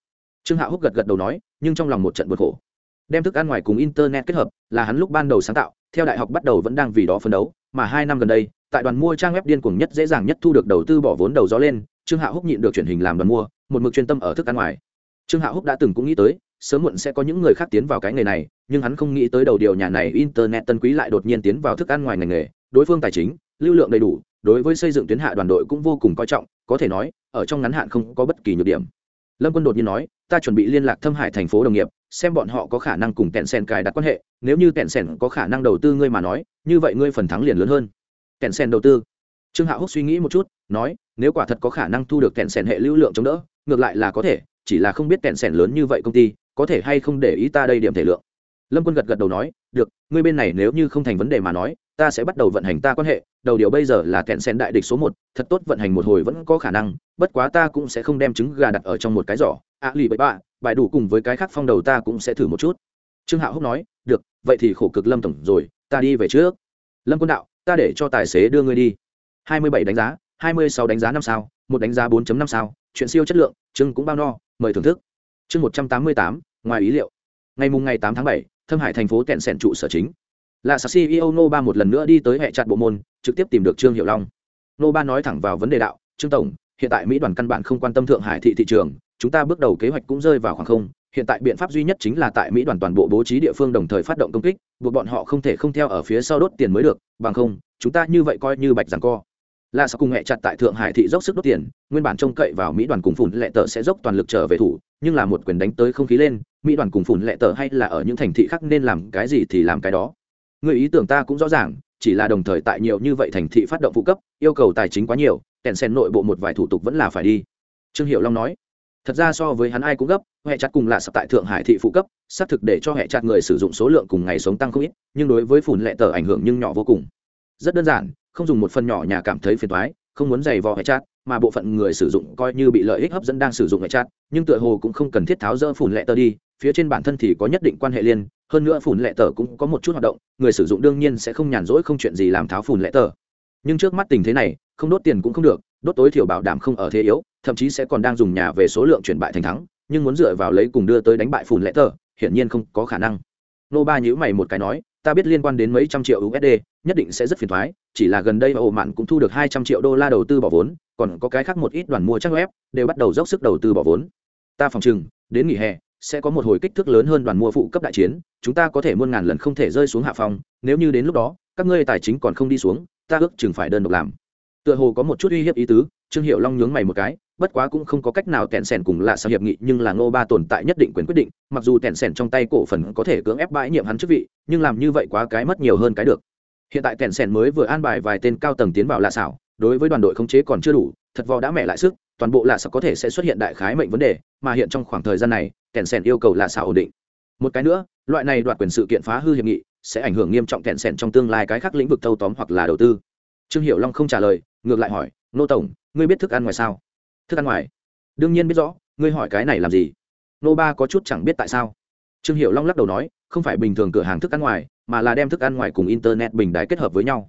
A: Trương hạ húc gật gật đầu nói, nhưng trong lòng một trận bực khổ. Đem thức ăn ngoài cùng internet kết hợp, là hắn lúc ban đầu sáng tạo, theo đại học bắt đầu vẫn đang vì đó phấn đấu, mà hai năm gần đây, tại đoàn mua trang web điên cuồng nhất dễ dàng nhất thu được đầu tư bỏ vốn đầu gió lên, trương hạ húc nhịn được truyền hình làm đoàn mua, một mực chuyên tâm ở thức ăn ngoài trương hạ húc đã từng cũng nghĩ tới, sớm muộn sẽ có những người khác tiến vào cái nghề này, nhưng hắn không nghĩ tới đầu điều nhà này internet tân quý lại đột nhiên tiến vào thức ăn ngoài ngành nghề. Đối phương tài chính, lưu lượng đầy đủ, đối với xây dựng tuyến hạ đoàn đội cũng vô cùng coi trọng, có thể nói, ở trong ngắn hạn không có bất kỳ nhược điểm. Lâm quân đột nhiên nói, ta chuẩn bị liên lạc thâm hải thành phố đồng nghiệp,
B: xem bọn họ có khả năng cùng tẹn sen cài đặt quan hệ, nếu như tẹn sen có khả năng đầu tư ngươi mà nói, như vậy ngươi phần thắng liền lớn hơn. Tẹn sen đầu tư. Trương hạo húc suy nghĩ một chút, nói, nếu quả thật có khả năng thu được tẹn sen hệ lưu lượng chống đỡ, ngược lại là có thể chỉ là không biết kẹn sẻn lớn như vậy công ty, có thể hay không để ý ta đây điểm thể lượng. Lâm quân gật gật đầu nói, được, ngươi bên này nếu như không thành vấn đề mà nói, ta sẽ bắt đầu vận hành ta quan hệ. Đầu điều bây giờ là kẹn sen đại địch số một, thật tốt vận hành một hồi vẫn có khả năng, bất quá ta cũng sẽ không đem trứng gà đặt ở trong một cái giỏ. Ạ lì bậy bạ, bài đủ cùng với cái khác phong đầu ta cũng sẽ thử một chút. Trương hạo húc nói, được, vậy thì khổ cực lâm tổng rồi, ta đi về trước. Lâm quân đạo, ta để cho tài xế đưa ngươi đi. Hai mươi bảy đánh giá, hai mươi sáu đánh giá năm sao, một đánh giá 4 năm sao, chuyện siêu chất lượng, chương cũng bao no mời thưởng thức. Chương một trăm tám mươi tám, ngoài ý liệu. Ngày mùng ngày tám tháng bảy, thâm hải thành phố kẹn sẻn trụ sở chính. Là sa ceo nô ba một lần nữa đi tới hệ chặt bộ môn, trực tiếp tìm được trương hiệu long. Nô ba nói thẳng vào vấn đề đạo, trương tổng, hiện tại mỹ đoàn căn bản không quan tâm thượng hải thị thị trường, chúng ta bước đầu kế hoạch cũng rơi vào khoảng không. Hiện tại biện pháp duy nhất chính là tại mỹ đoàn toàn bộ bố trí địa phương đồng thời phát động công kích, buộc bọn họ không thể không theo ở phía sau đốt tiền mới được, bằng không, chúng ta như vậy coi như bạch rằng co là sao cùng hẹ chặt tại thượng hải thị dốc sức đốt tiền, nguyên bản trông cậy vào mỹ đoàn cùng phủn lệ tờ sẽ dốc toàn lực trở về thủ, nhưng là một quyền đánh tới không khí lên, mỹ đoàn cùng phủn lệ tờ hay là ở những thành thị khác nên làm cái gì thì làm cái đó. Người ý tưởng ta cũng rõ ràng, chỉ là đồng thời tại nhiều như vậy thành thị phát động phụ cấp, yêu cầu tài chính quá nhiều, kèn sen nội bộ một vài thủ tục vẫn là phải đi. Trương hiệu long nói, thật ra so với hắn ai cũng gấp, hệ chặt cùng là sập tại thượng hải thị phụ cấp, xác thực để cho hệ chặt người sử dụng số lượng cùng ngày sống tăng không ít, nhưng đối với phủn lệ tờ ảnh hưởng nhưng nhỏ vô cùng. Rất đơn giản không dùng một phần nhỏ nhà cảm thấy phiền toái, không muốn giày vò hệ chặt mà bộ phận người sử dụng coi như bị lợi ích hấp dẫn đang sử dụng hệ chặt nhưng tựa hồ cũng không cần thiết tháo dỡ phủn lệ tờ đi, phía trên bản thân thì có nhất định quan hệ liên, hơn nữa phủn lệ tờ cũng có một chút hoạt động, người sử dụng đương nhiên sẽ không nhàn rỗi không chuyện gì làm tháo phủn lệ tờ. Nhưng trước mắt tình thế này, không đốt tiền cũng không được, đốt tối thiểu bảo đảm không ở thế yếu, thậm chí sẽ còn đang dùng nhà về số lượng chuyển bại thành thắng, nhưng muốn dựa vào lấy cùng đưa tới đánh bại phủn lệ tờ, hiển nhiên không có khả năng. Nô ba nhữ mày một cái nói ta biết liên quan đến mấy trăm triệu usd nhất định sẽ rất phiền thoái, chỉ là gần đây ổ mạn cũng thu được hai trăm triệu đô la đầu tư bỏ vốn, còn có cái khác một ít đoàn mua chắc web, đều bắt đầu dốc sức đầu tư bỏ vốn. Ta phòng chừng đến nghỉ hè, sẽ có một hồi kích thước lớn hơn đoàn mua phụ cấp đại chiến, chúng ta có thể muôn ngàn lần không thể rơi xuống hạ phòng nếu như đến lúc đó, các ngươi tài chính còn không đi xuống, ta ước chừng phải đơn độc làm. Tựa hồ có một chút uy hiếp ý tứ trương hiệu long nhướng mày một cái, bất quá cũng không có cách nào tẹn sẻn cùng lạ sao hiệp nghị, nhưng là ngô ba tồn tại nhất định quyền quyết định, mặc dù tẹn sẻn trong tay cổ phần có thể cưỡng ép bãi nhiệm hắn chức vị, nhưng làm như vậy quá cái mất nhiều hơn cái được. Hiện tại tẹn sẻn mới vừa an bài vài tên cao tầng tiến vào lạ xảo đối với đoàn đội khống chế còn chưa đủ, thật vò đã mẹ lại sức, toàn bộ lạ xảo có thể sẽ xuất hiện đại khái mệnh vấn đề, mà hiện trong khoảng thời gian này, tẹn sẻn yêu cầu lạ xảo ổn định. Một cái nữa, loại này đoạt quyền sự kiện phá hư hiệp nghị, sẽ ảnh hưởng nghiêm trọng tẹn sẻn trong tương lai cái khác lĩnh vực thâu tóm hoặc là đầu tư. Trương hiệu long không trả lời, ngược lại hỏi, nô tổng ngươi biết thức ăn ngoài sao? Thức ăn ngoài? Đương nhiên biết rõ, ngươi hỏi cái này làm gì? Nô ba có chút chẳng biết tại sao. Trương hiệu long lắc đầu nói, không phải bình thường cửa hàng thức ăn ngoài, mà là đem thức ăn ngoài cùng internet bình đài kết hợp với nhau.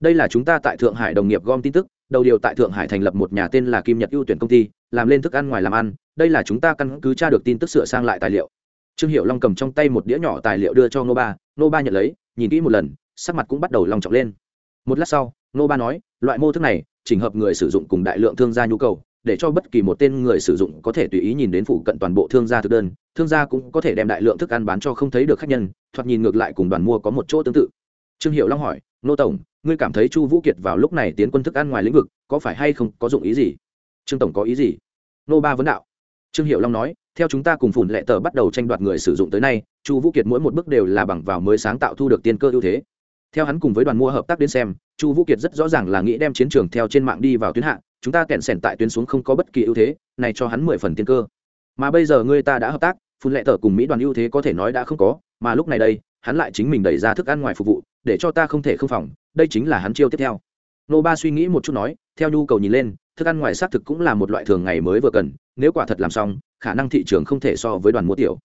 B: Đây là chúng ta tại thượng hải đồng nghiệp gom tin tức, đầu điều tại thượng hải thành lập một nhà tên là kim nhật ưu tuyển công ty, làm lên thức ăn ngoài làm ăn, đây là chúng ta căn cứ tra được tin tức sửa sang lại tài liệu. Trương hiệu long cầm trong tay một đĩa nhỏ tài liệu đưa cho nô ba nô ba nhận lấy, nhìn kỹ một lần, sắc mặt cũng bắt đầu lòng trọng lên. Một lát sau nô ba nói, loại mô thức này, chỉnh hợp người sử dụng cùng đại lượng thương gia nhu cầu, để cho bất kỳ một tên người sử dụng có thể tùy ý nhìn đến phụ cận toàn bộ thương gia thực đơn, thương gia cũng có thể đem đại lượng thức ăn bán cho không thấy được khách nhân, thoạt nhìn ngược lại cùng đoàn mua có một chỗ tương tự. Trương hiệu long hỏi nô tổng, ngươi cảm thấy chu vũ kiệt vào lúc này tiến quân thức ăn ngoài lĩnh vực, có phải hay không có dụng ý gì? Trương tổng có ý gì? Nô ba vấn đạo. Trương hiệu long nói, theo chúng ta cùng phủn lệ tờ bắt đầu tranh đoạt người sử dụng tới nay, chu vũ kiệt mỗi một bước đều là bằng vào mới sáng tạo thu được tiên cơ ưu thế theo hắn cùng với đoàn mua hợp tác đến xem, chu vũ kiệt rất rõ ràng là nghĩ đem chiến trường theo trên mạng đi vào tuyến hạ, chúng ta kẹn sẻn tại tuyến xuống không có bất kỳ ưu thế, này cho hắn mười phần tiên cơ. Mà bây giờ người ta đã hợp tác, phun lệ thở cùng mỹ đoàn ưu thế có thể nói đã không có, mà lúc này đây, hắn lại chính mình đẩy ra thức ăn ngoài phục vụ, để cho ta không thể không phòng, đây chính là hắn chiêu tiếp theo. Nô ba suy nghĩ một chút nói, theo nhu cầu nhìn lên, thức ăn ngoài xác thực cũng là một loại thường ngày mới vừa cần, nếu quả thật làm xong, khả năng thị trường không thể so với đoàn mua tiểu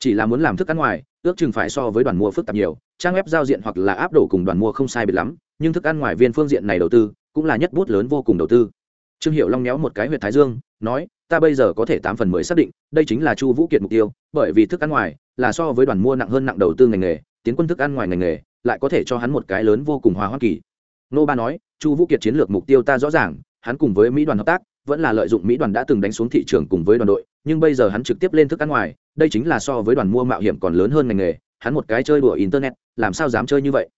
B: chỉ là muốn làm thức ăn ngoài, ước chừng phải so với đoàn mua phức tạp nhiều. Trang web giao diện hoặc là áp đổ cùng đoàn mua không sai biệt lắm, nhưng thức ăn ngoài viên phương diện này đầu tư, cũng là nhất bút lớn vô cùng đầu tư. Trương hiệu long méo một cái huyện thái dương, nói, ta bây giờ có thể tám phần mười xác định, đây chính là chu vũ kiệt mục tiêu, bởi vì thức ăn ngoài là so với đoàn mua nặng hơn nặng đầu tư ngành nghề, tiến quân thức ăn ngoài ngành nghề lại có thể cho hắn một cái lớn vô cùng hòa hoa kỳ. Nô ba nói, chu vũ kiệt chiến lược mục tiêu ta rõ ràng, hắn cùng với mỹ đoàn hợp tác, vẫn là lợi dụng mỹ đoàn đã từng đánh xuống thị trường cùng với đoàn đội nhưng bây giờ hắn trực tiếp lên thức ăn ngoài, đây chính là so với đoàn mua mạo hiểm còn lớn hơn ngành nghề, hắn một cái chơi đùa internet, làm sao dám chơi như vậy?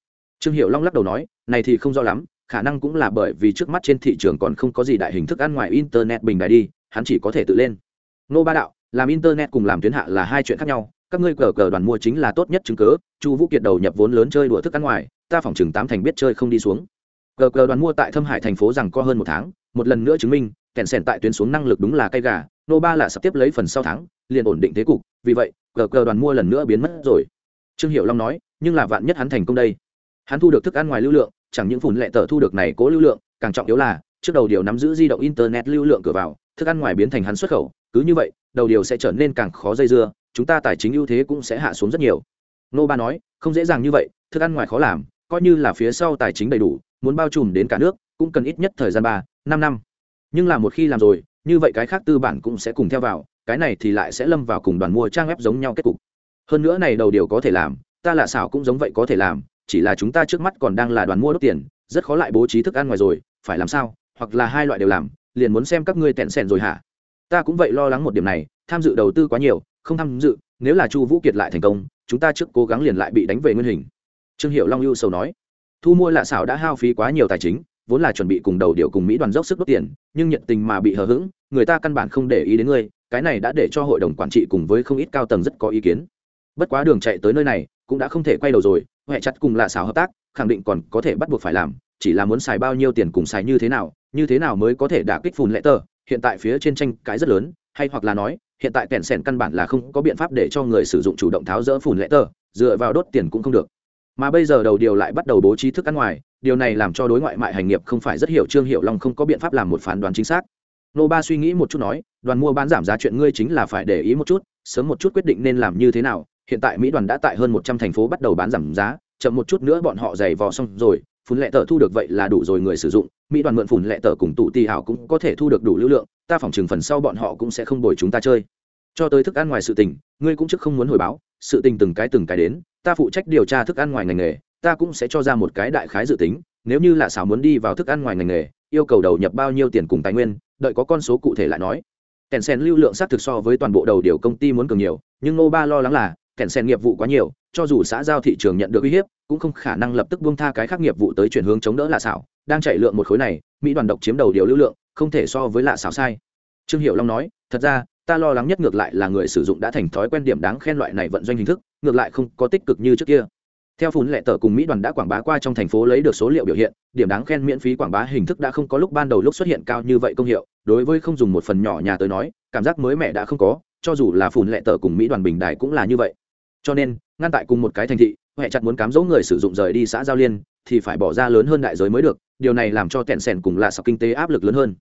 B: Trương hiệu long lắc đầu nói, này thì không rõ lắm, khả năng cũng là bởi vì trước mắt trên thị trường còn không có gì đại hình thức ăn ngoài internet bình đại đi, hắn chỉ có thể tự lên. Nô ba đạo, làm internet cùng làm tuyến hạ là hai chuyện khác nhau, các ngươi cờ cờ đoàn mua chính là tốt nhất chứng cớ chu vũ kiệt đầu nhập vốn lớn chơi đùa thức ăn ngoài, ta phỏng chừng tám thành biết chơi không đi xuống. Cờ cờ đoàn mua tại thâm hải thành phố rằng có hơn một tháng, một lần nữa chứng minh kèn sèn tại tuyến xuống năng lực đúng là cây gà nô ba là sắp tiếp lấy phần sau thắng, liền ổn định thế cục vì vậy cờ cờ đoàn mua lần nữa biến mất rồi. Trương hiệu long nói nhưng là vạn nhất hắn thành công đây. Hắn thu được thức ăn ngoài lưu lượng chẳng những phùn lệ tờ thu được này cố lưu lượng càng trọng yếu là trước đầu điều nắm giữ di động internet lưu lượng cửa vào thức ăn ngoài biến thành hắn xuất khẩu cứ như vậy đầu điều sẽ trở nên càng khó dây dưa chúng ta tài chính ưu thế cũng sẽ hạ xuống rất nhiều. Nô ba nói không dễ dàng như vậy thức ăn ngoài khó làm coi như là phía sau tài chính đầy đủ muốn bao trùm đến cả nước cũng cần ít nhất thời gian ba năm năm nhưng là một khi làm rồi, như vậy cái khác tư bản cũng sẽ cùng theo vào, cái này thì lại sẽ lâm vào cùng đoàn mua trang web giống nhau kết cục. Hơn nữa này đầu điều có thể làm, ta là xảo cũng giống vậy có thể làm, chỉ là chúng ta trước mắt còn đang là đoàn mua đốt tiền, rất khó lại bố trí thức ăn ngoài rồi, phải làm sao? Hoặc là hai loại đều làm, liền muốn xem các ngươi tẹn sẻn rồi hả? Ta cũng vậy lo lắng một điểm này, tham dự đầu tư quá nhiều, không tham dự, nếu là chu vũ kiệt lại thành công, chúng ta trước cố gắng liền lại bị đánh về nguyên hình. Trương hiệu long lưu sầu nói, thu mua lạ xảo đã hao phí quá nhiều tài chính vốn là chuẩn bị cùng đầu điều cùng mỹ đoàn dốc sức đốt tiền, nhưng nhận tình mà bị hờ hững, người ta căn bản không để ý đến ngươi, cái này đã để cho hội đồng quản trị cùng với không ít cao tầng rất có ý kiến. Bất quá đường chạy tới nơi này, cũng đã không thể quay đầu rồi huệ chặt cùng lạ xảo hợp tác, khẳng định còn có thể bắt buộc phải làm, chỉ là muốn xài bao nhiêu tiền cùng xài như thế nào, như thế nào mới có thể đả kích phùn lệ tờ, hiện tại phía trên tranh cái rất lớn, hay hoặc là nói, hiện tại kèn sèn căn bản là không có biện pháp để cho người sử dụng chủ động tháo rỡ phùn lệ tờ, dựa vào đốt tiền cũng không được mà bây giờ đầu điều lại bắt đầu bố trí thức ăn ngoài, điều này làm cho đối ngoại mại hành nghiệp không phải rất hiểu trương hiệu long không có biện pháp làm một phán đoán chính xác. Nô ba suy nghĩ một chút nói, đoàn mua bán giảm giá chuyện ngươi chính là phải để ý một chút, sớm một chút quyết định nên làm như thế nào. Hiện tại mỹ đoàn đã tại hơn một trăm thành phố bắt đầu bán giảm giá, chậm một chút nữa bọn họ giày vò xong rồi, phun lệ tờ thu được vậy là đủ rồi người sử dụng. Mỹ đoàn mượn phun lệ tờ cùng tụ tì hảo cũng có thể thu được đủ lưu lượng, ta phỏng chừng phần sau bọn họ cũng sẽ không bồi chúng ta chơi cho tới thức ăn ngoài sự tình, ngươi cũng trước không muốn hồi báo, sự tình từng cái từng cái đến, ta phụ trách điều tra thức ăn ngoài ngành nghề, ta cũng sẽ cho ra một cái đại khái dự tính, nếu như là xảo muốn đi vào thức ăn ngoài ngành nghề, yêu cầu đầu nhập bao nhiêu tiền cùng tài nguyên, đợi có con số cụ thể lại nói. Kèn sen lưu lượng xác thực so với toàn bộ đầu điều công ty muốn cường nhiều, nhưng ngô ba lo lắng là, kèn sen nghiệp vụ quá nhiều, cho dù xã giao thị trường nhận được uy hiếp, cũng không khả năng lập tức buông tha cái khác nghiệp vụ tới chuyển hướng chống đỡ lạ xảo, đang chạy lượng một khối này, mỹ đoàn độc chiếm đầu điều lưu lượng, không thể so với lạ xảo sai. Trương hiệu long nói, thật ra ta lo lắng nhất ngược lại là người sử dụng đã thành thói quen điểm đáng khen loại này vận doanh hình thức, ngược lại không có tích cực như trước kia. Theo phun lệ tờ cùng mỹ đoàn đã quảng bá qua trong thành phố lấy được số liệu biểu hiện, điểm đáng khen miễn phí quảng bá hình thức đã không có lúc ban đầu lúc xuất hiện cao như vậy công hiệu, đối với không dùng một phần nhỏ nhà tới nói, cảm giác mới mẻ đã không có, cho dù là phun lệ tờ cùng mỹ đoàn bình đài cũng là như vậy. Cho nên, ngăn tại cùng một cái thành thị huệ chặt muốn cám dỗ người sử dụng rời đi xã giao liên, thì phải bỏ ra lớn hơn đại giới mới được, điều này làm cho tẹn sẻn cùng là sọc kinh tế áp lực lớn hơn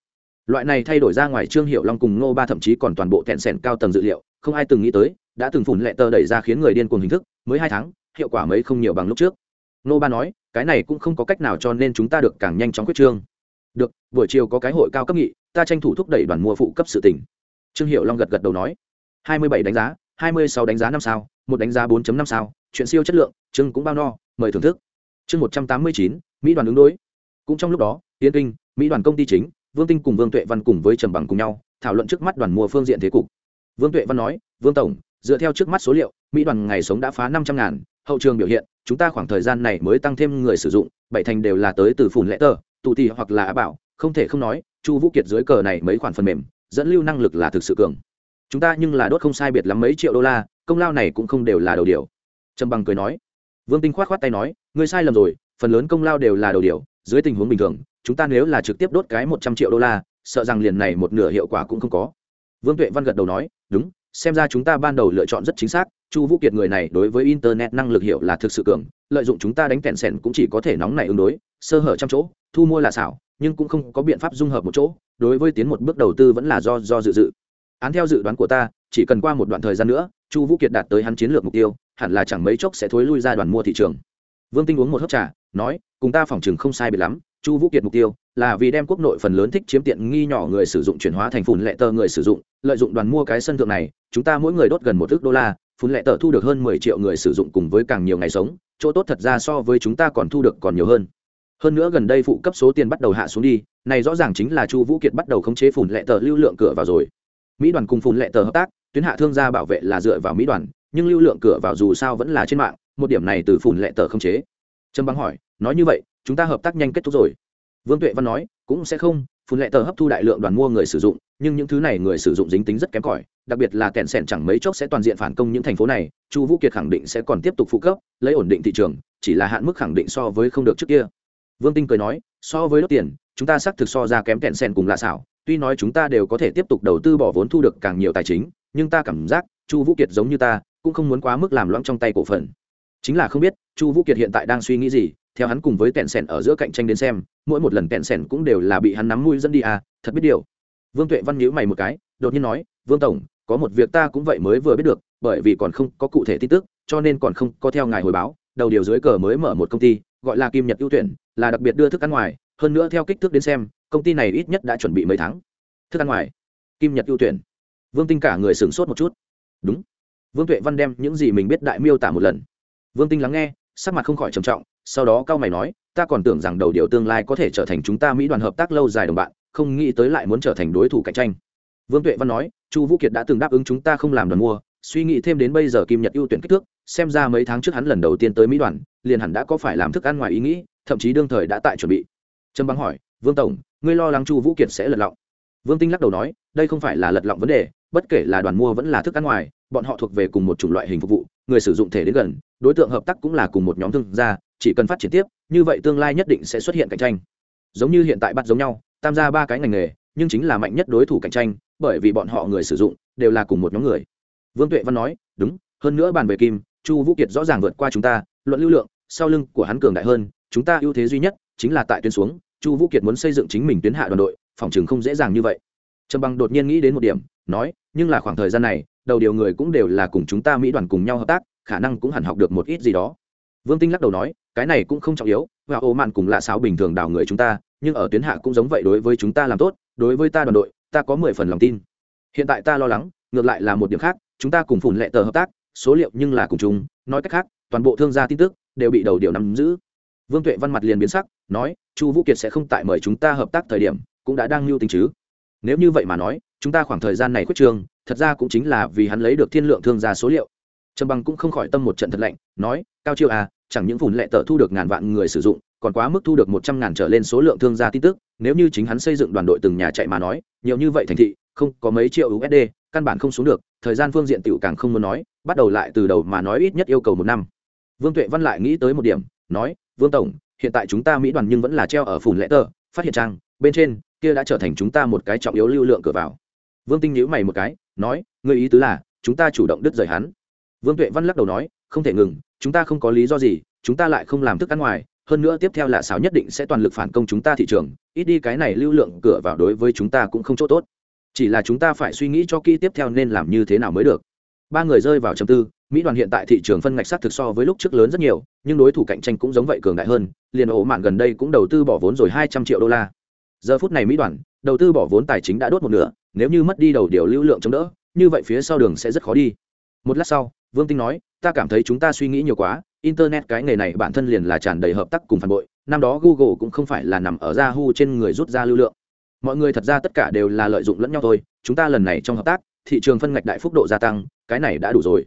B: loại này thay đổi ra ngoài trương hiệu long cùng ngô ba thậm chí còn toàn bộ tẹn sẻn cao tầng dự liệu, không ai từng nghĩ tới, đã từng phủn lệ tờ đẩy ra khiến người điên cuồng hình thức, mới hai tháng, hiệu quả mấy không nhiều bằng lúc trước. Ngô ba nói, cái này cũng không có cách nào cho nên chúng ta được càng nhanh chóng quyết trương. Được, buổi chiều có cái hội cao cấp nghị, ta tranh thủ thúc đẩy đoàn mua phụ cấp sự tỉnh trương hiệu long gật gật đầu nói, hai mươi bảy đánh giá, hai mươi sáu đánh giá năm sao, một đánh giá 4 năm sao, chuyện siêu chất lượng trương cũng bao no, mời thưởng thức. Chương một trăm tám mươi chín, mỹ đoàn ứng đối. Cũng trong lúc đó tiến kinh, mỹ đoàn công ty chính vương tinh cùng vương tuệ văn cùng với trầm bằng cùng nhau, thảo luận trước mắt đoàn mua phương diện thế cục. Vương tuệ văn nói, vương tổng, dựa theo trước mắt số liệu, mỹ đoàn ngày sống đã phá năm trăm ngàn, hậu trường biểu hiện, chúng ta khoảng thời gian này mới tăng thêm người sử dụng, bảy thành đều là tới từ phùn lẽ tờ tụ tì hoặc là á bảo, không thể không nói, chu vũ kiệt dưới cờ này mấy khoản phần mềm, dẫn lưu năng lực là thực sự cường. Chúng ta nhưng là đốt không sai biệt lắm mấy triệu đô la, công lao này cũng không đều là đầu điều. Trầm bằng cười nói. Vương tinh khoát khoát tay nói, ngươi sai lầm rồi, phần lớn công lao đều là đầu điều, dưới tình huống bình thường chúng ta nếu là trực tiếp đốt cái một trăm triệu đô la, sợ rằng liền này một nửa hiệu quả cũng không có. Vương tuệ văn gật đầu nói, đúng, xem ra chúng ta ban đầu lựa chọn rất chính xác, chu vũ kiệt người này đối với internet năng lực hiệu là thực sự cường, lợi dụng chúng ta đánh kẹn sẻn cũng chỉ có thể nóng này ứng đối, sơ hở trăm chỗ, thu mua là xảo, nhưng cũng không có biện pháp dung hợp một chỗ, đối với tiến một bước đầu tư vẫn là do do dự dự. Án theo dự đoán của ta, chỉ cần qua một đoạn thời gian nữa, chu vũ kiệt đạt tới hắn chiến lược mục tiêu, hẳn là chẳng mấy chốc sẽ thối lui ra đoàn mua thị trường. Vương tinh uống một hớp trà, nói, cùng ta phỏng chừng không sai biệt lắm chu vũ kiệt mục tiêu là vì đem quốc nội phần lớn thích chiếm tiện nghi nhỏ người sử dụng chuyển hóa thành phùn lệ tờ người sử dụng, lợi dụng đoàn mua cái sân thượng này, chúng ta mỗi người đốt gần một ước đô la, phùn lệ tờ thu được hơn mười triệu người sử dụng cùng với càng nhiều ngày sống, chỗ tốt thật ra so với chúng ta còn thu được còn nhiều hơn. Hơn nữa gần đây phụ cấp số tiền bắt đầu hạ xuống đi, này rõ ràng chính là chu vũ kiệt bắt đầu khống chế phùn lệ tờ lưu lượng cửa vào rồi. Mỹ đoàn cùng phùn lệ tờ hợp tác, tuyến hạ thương gia bảo vệ là dựa vào mỹ đoàn, nhưng lưu lượng cửa vào dù sao vẫn là trên mạng, một điểm này từ phùn lệ tờ khống chế. Trâm băng hỏi, nói như vậy chúng ta hợp tác nhanh kết thúc rồi. Vương tuệ văn nói, cũng sẽ không, phun lệ tờ hấp thu đại lượng đoàn mua người sử dụng,
A: nhưng những thứ này người sử dụng dính tính rất kém cỏi, đặc biệt là kẹn sẻn chẳng mấy chốc sẽ toàn diện phản công những thành phố này, chu vũ kiệt khẳng định sẽ còn tiếp tục phụ cấp, lấy ổn định thị trường, chỉ là hạn mức khẳng định so với không được trước kia. Vương tinh cười nói, so với đốt tiền, chúng ta xác thực so ra kém kẹn sẻn cùng lạ xảo, tuy nói chúng ta đều có thể tiếp tục đầu tư bỏ vốn thu được càng nhiều tài chính, nhưng ta cảm giác, chu vũ kiệt giống như ta, cũng không muốn quá mức làm loãng trong tay cổ phần. Chính là không biết, chu vũ kiệt hiện tại đang suy nghĩ gì theo hắn cùng với tẹn sẻn ở giữa cạnh tranh đến xem, mỗi một lần tẹn sẻn cũng đều là bị hắn nắm mũi dẫn đi à thật biết điều. Vương tuệ văn nhíu mày một cái, đột nhiên nói, vương tổng, có một việc ta cũng vậy mới vừa biết được, bởi vì còn không có cụ thể tin tức, cho nên còn không có theo ngài hồi báo, đầu điều dưới cờ mới mở một công ty, gọi là kim nhật ưu tuyển, là đặc biệt đưa thức ăn ngoài, hơn nữa theo kích thước đến xem, công ty này ít nhất đã chuẩn bị mấy tháng. Thức ăn ngoài? Kim nhật ưu tuyển? Vương tinh cả người sửng sốt một chút. Đúng. Vương tuệ văn đem những gì mình biết đại miêu tả một lần. Vương tinh lắng nghe sắc mặt không khỏi trầm trọng, sau đó cao mày nói, ta còn tưởng rằng đầu điều tương lai có thể trở thành chúng ta mỹ đoàn hợp tác lâu dài đồng bạn, không nghĩ tới lại muốn trở thành đối thủ cạnh tranh. Vương tuệ văn nói, chu vũ kiệt đã từng đáp ứng chúng ta không làm đoàn mua, suy nghĩ thêm đến bây giờ kim nhật ưu tuyển kích thước, xem ra mấy tháng trước hắn lần đầu tiên tới mỹ đoàn, liền hẳn đã có phải làm thức ăn ngoài ý nghĩ, thậm chí đương thời đã tại chuẩn bị. Trâm băng hỏi, vương tổng, ngươi lo lắng chu vũ kiệt sẽ lật lọng? Vương tinh lắc đầu nói, đây không phải là lật lọng vấn đề, bất kể là đoàn mua vẫn là thức ăn ngoài, bọn họ thuộc về cùng một chủng loại hình phục vụ người sử dụng thể đến gần, đối tượng hợp tác cũng là cùng một nhóm thương gia, chỉ cần phát triển tiếp, như vậy tương lai nhất định sẽ xuất hiện cạnh tranh. Giống như hiện tại bắt giống nhau, tham gia ba cái ngành nghề, nhưng chính là mạnh nhất đối thủ cạnh tranh, bởi vì bọn họ người sử dụng, đều là cùng một nhóm người. Vương tuệ văn nói, đúng, hơn nữa bàn về kim, chu vũ kiệt rõ ràng vượt qua chúng ta, luận lưu lượng, sau lưng của hắn cường đại hơn, chúng ta ưu thế duy nhất chính là tại tuyến xuống, chu vũ kiệt muốn xây dựng chính mình tuyến hạ đoàn đội, phòng chừng không dễ dàng như vậy. Trầm bằng đột nhiên nghĩ đến một điểm, nói, nhưng là khoảng thời gian này đầu điều người cũng đều là cùng chúng ta mỹ đoàn cùng nhau hợp tác, khả năng cũng hẳn học được một ít gì đó. Vương tinh lắc đầu nói, cái này cũng không trọng yếu, và ô mạn cùng lạ sáo bình thường đào người chúng ta, nhưng ở tuyến hạ cũng giống vậy đối với chúng ta làm tốt, đối với ta đoàn đội, ta có mười phần lòng tin. Hiện tại ta lo lắng, ngược lại là một điểm khác, chúng ta cùng phủn lệ tờ hợp tác, số liệu nhưng là cùng chúng nói cách khác, toàn bộ thương gia tin tức đều bị đầu điều nắm giữ. Vương tuệ văn mặt liền biến sắc, nói, chu vũ kiệt sẽ không tại mời chúng ta hợp tác thời điểm, cũng đã đang lưu tình chứ. Nếu như vậy mà nói, chúng ta khoảng thời gian này quyết trường thật ra cũng chính là vì hắn lấy được thiên lượng thương gia số liệu. Trầm bằng cũng không khỏi tâm một trận thật lạnh, nói, cao chiêu à chẳng những phủn lệ tờ thu được ngàn vạn người sử dụng, còn quá mức thu được một trăm ngàn trở lên số lượng thương gia tin tức, nếu như chính hắn xây dựng đoàn đội từng nhà chạy mà nói, nhiều như vậy thành thị, không có mấy triệu usd căn bản không xuống được, thời gian phương diện tiểu càng không muốn nói, bắt đầu lại từ đầu mà nói ít nhất yêu cầu một năm. Vương tuệ văn lại nghĩ tới một điểm, nói, vương tổng, hiện tại chúng ta mỹ đoàn nhưng vẫn là treo ở phủn lệ tờ phát hiện trang, bên trên, kia đã trở thành chúng ta một cái trọng yếu lưu lượng cửa vào. Vương tinh nhíu mày một cái nói người ý tứ là, chúng ta chủ động đứt rời hắn. Vương tuệ văn lắc đầu nói, không thể ngừng, chúng ta không có lý do gì, chúng ta lại không làm thức ăn ngoài, hơn nữa tiếp theo là xáo nhất định sẽ toàn lực phản công chúng ta thị trường, ít đi cái này lưu lượng cửa vào đối với chúng ta cũng không chỗ tốt. Chỉ là chúng ta phải suy nghĩ cho kỹ tiếp theo nên làm như thế nào mới được. Ba người rơi vào chầm tư, mỹ đoàn hiện tại thị trường phân ngạch sát thực so với lúc trước lớn rất nhiều, nhưng đối thủ cạnh tranh cũng giống vậy cường đại hơn, liền ổ mạn gần đây cũng đầu tư bỏ vốn rồi hai trăm triệu đô la. Giờ phút này mỹ đoàn, đầu tư bỏ vốn tài chính đã đốt một nửa nếu như mất đi đầu điều lưu lượng chống đỡ, như vậy phía sau đường sẽ rất khó đi. Một lát sau, vương tinh nói, ta cảm thấy chúng ta suy nghĩ nhiều quá, internet cái nghề này bản thân liền là tràn đầy hợp tác cùng phản bội, năm đó google cũng không phải là nằm ở yahoo trên người rút ra lưu lượng. Mọi người thật ra tất cả đều là lợi dụng lẫn nhau thôi, chúng ta lần này trong hợp tác, thị trường phân ngạch đại phúc độ gia tăng, cái này đã đủ rồi.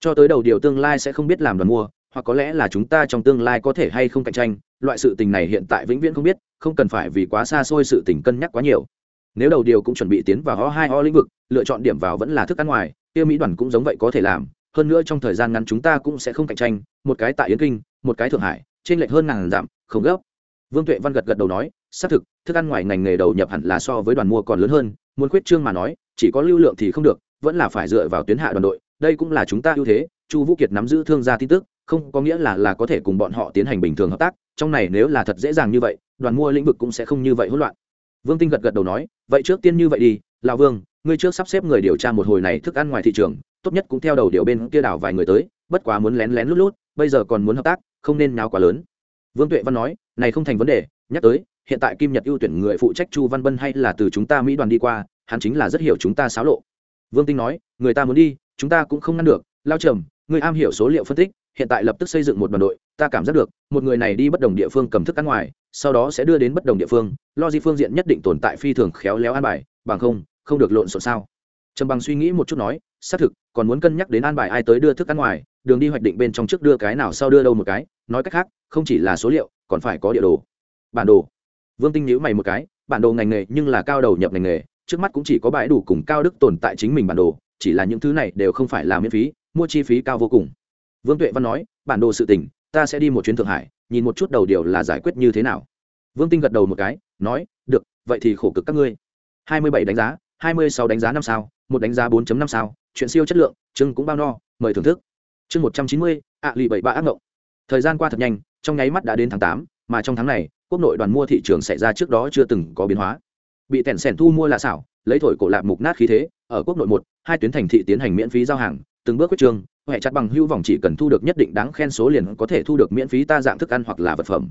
A: Cho tới đầu điều tương lai sẽ không biết làm đoàn mua, hoặc có lẽ là chúng ta trong tương lai có thể hay không cạnh tranh, loại sự tình này hiện tại vĩnh viễn không biết, không cần phải vì quá xa xôi sự tình cân nhắc quá nhiều nếu đầu điều cũng chuẩn bị tiến vào ho hai ho lĩnh vực, lựa chọn điểm vào vẫn là thức ăn ngoài tiêu mỹ đoàn cũng giống vậy có thể làm. Hơn nữa trong thời gian ngắn chúng ta cũng sẽ không cạnh tranh, một cái tại yến kinh, một cái thượng hải trên lệch hơn ngàn giảm không gấp. Vương tuệ văn gật gật đầu nói, xác thực, thức ăn ngoài ngành nghề đầu nhập hẳn là so với đoàn mua còn lớn hơn, muốn khuyết trương mà nói, chỉ có lưu lượng thì không được, vẫn là phải dựa vào tuyến hạ đoàn đội, đây cũng là chúng ta ưu thế. Chu vũ kiệt nắm giữ thương gia tin tức, không có nghĩa là là có thể cùng bọn họ tiến hành bình thường hợp tác, trong này nếu là thật dễ dàng như vậy, đoàn mua lĩnh vực cũng sẽ không như vậy hỗn loạn vương tinh gật gật đầu nói, vậy trước tiên như vậy đi, lão vương, ngươi trước sắp xếp người điều tra một hồi này thức ăn ngoài thị trường, tốt nhất cũng theo đầu điều bên kia đảo vài người tới, bất quá muốn lén lén lút lút, bây giờ còn muốn hợp tác, không nên nháo quá lớn. Vương tuệ văn nói, này không thành vấn đề, nhắc tới, hiện tại kim nhật ưu tuyển người phụ trách chu văn bân hay là từ chúng ta mỹ đoàn đi qua, hắn chính là rất hiểu chúng ta xáo lộ. Vương tinh nói, người ta muốn đi, chúng ta cũng không ngăn được, lao trầm người am hiểu số liệu phân tích hiện tại lập tức xây dựng một đoàn đội, ta cảm giác được, một người này đi bất đồng địa phương cầm thức ăn ngoài, sau đó sẽ đưa đến bất đồng địa phương, lo di phương diện nhất định tồn tại phi thường khéo léo an bài, bằng không không được lộn xộn sao? Trầm bằng suy nghĩ một chút nói, xác thực, còn muốn cân nhắc đến an bài ai tới đưa thức ăn ngoài, đường đi hoạch định bên trong trước đưa cái nào sau đưa đâu một cái, nói cách khác, không chỉ là số liệu, còn phải có địa đồ. Bản đồ. Vương tinh nhữ mày một cái, bản đồ ngành nghề nhưng là cao đầu nhập ngành nghề,
B: trước mắt cũng chỉ có bãi đủ cùng cao đức tồn tại chính mình bản đồ, chỉ là những thứ này đều không phải là miễn phí, mua chi phí cao vô cùng vương tuệ văn nói bản đồ sự tình, ta sẽ đi một chuyến thượng hải nhìn một chút đầu điều là giải quyết như thế nào. Vương tinh gật đầu một cái nói được vậy thì khổ cực các ngươi. Hai mươi bảy đánh giá hai mươi sáu đánh giá năm sao một đánh giá 4 năm sao chuyện siêu chất lượng chưng cũng bao no mời thưởng thức. Chương một trăm chín mươi ạ lì bảy ba ác ngộng. Thời gian qua thật nhanh trong nháy mắt đã đến tháng tám mà trong tháng này quốc nội đoàn mua thị trường xảy ra trước đó chưa từng có biến hóa. Bị tẻn sẻn thu mua là xảo lấy thổi cổ lạc mục nát khí thế ở quốc nội một hai tuyến thành thị tiến hành miễn phí giao hàng từng bước quyết trường huệ chặt bằng hưu vòng chỉ cần thu được nhất định đáng khen số liền có thể thu được miễn phí ta dạng thức ăn hoặc là vật phẩm.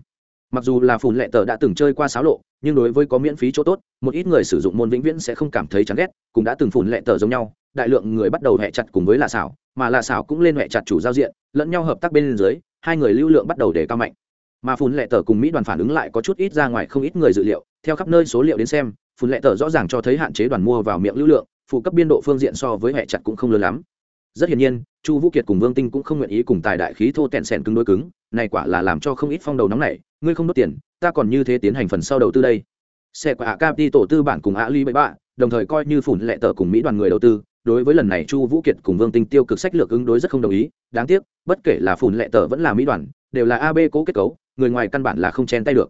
B: Mặc dù là phùn lệ tờ đã từng chơi qua sáo lộ, nhưng đối với có miễn phí chỗ tốt, một ít người sử dụng môn vĩnh viễn sẽ không cảm thấy chán ghét, cũng đã từng phùn lệ tờ giống nhau, đại lượng người bắt đầu hẹ chặt cùng với lạ xảo, mà lạ xảo cũng lên hẹ chặt chủ giao diện, lẫn nhau hợp tác bên dưới, hai người lưu lượng bắt đầu để cao mạnh. Mà phùn lệ tờ cùng mỹ đoàn phản ứng lại có chút ít ra ngoài không ít người dự liệu, theo khắp nơi số liệu đến xem, phùn lệ tờ rõ ràng cho thấy hạn chế đoàn mua vào miệng lưu lượng, phụ cấp biên độ phương diện so với hẹ chặt cũng không lớn lắm rất hiển nhiên, chu vũ kiệt cùng vương tinh cũng không nguyện ý cùng tài đại khí thô tẹn sẻn cứng đối cứng, này quả là làm cho không ít phong đầu nóng này ngươi không đốt tiền, ta còn như thế tiến hành phần sau đầu tư đây. Xe quả đi tổ tư bản cùng hạ ly bậy bạ, đồng thời coi như phủn lệ tờ cùng mỹ đoàn người đầu tư, đối với lần này chu vũ kiệt cùng vương tinh tiêu cực sách lược ứng đối rất không đồng ý, đáng tiếc, bất kể là phủn lệ tờ vẫn là mỹ đoàn, đều là ab cố kết cấu, người ngoài căn bản là không chen tay được.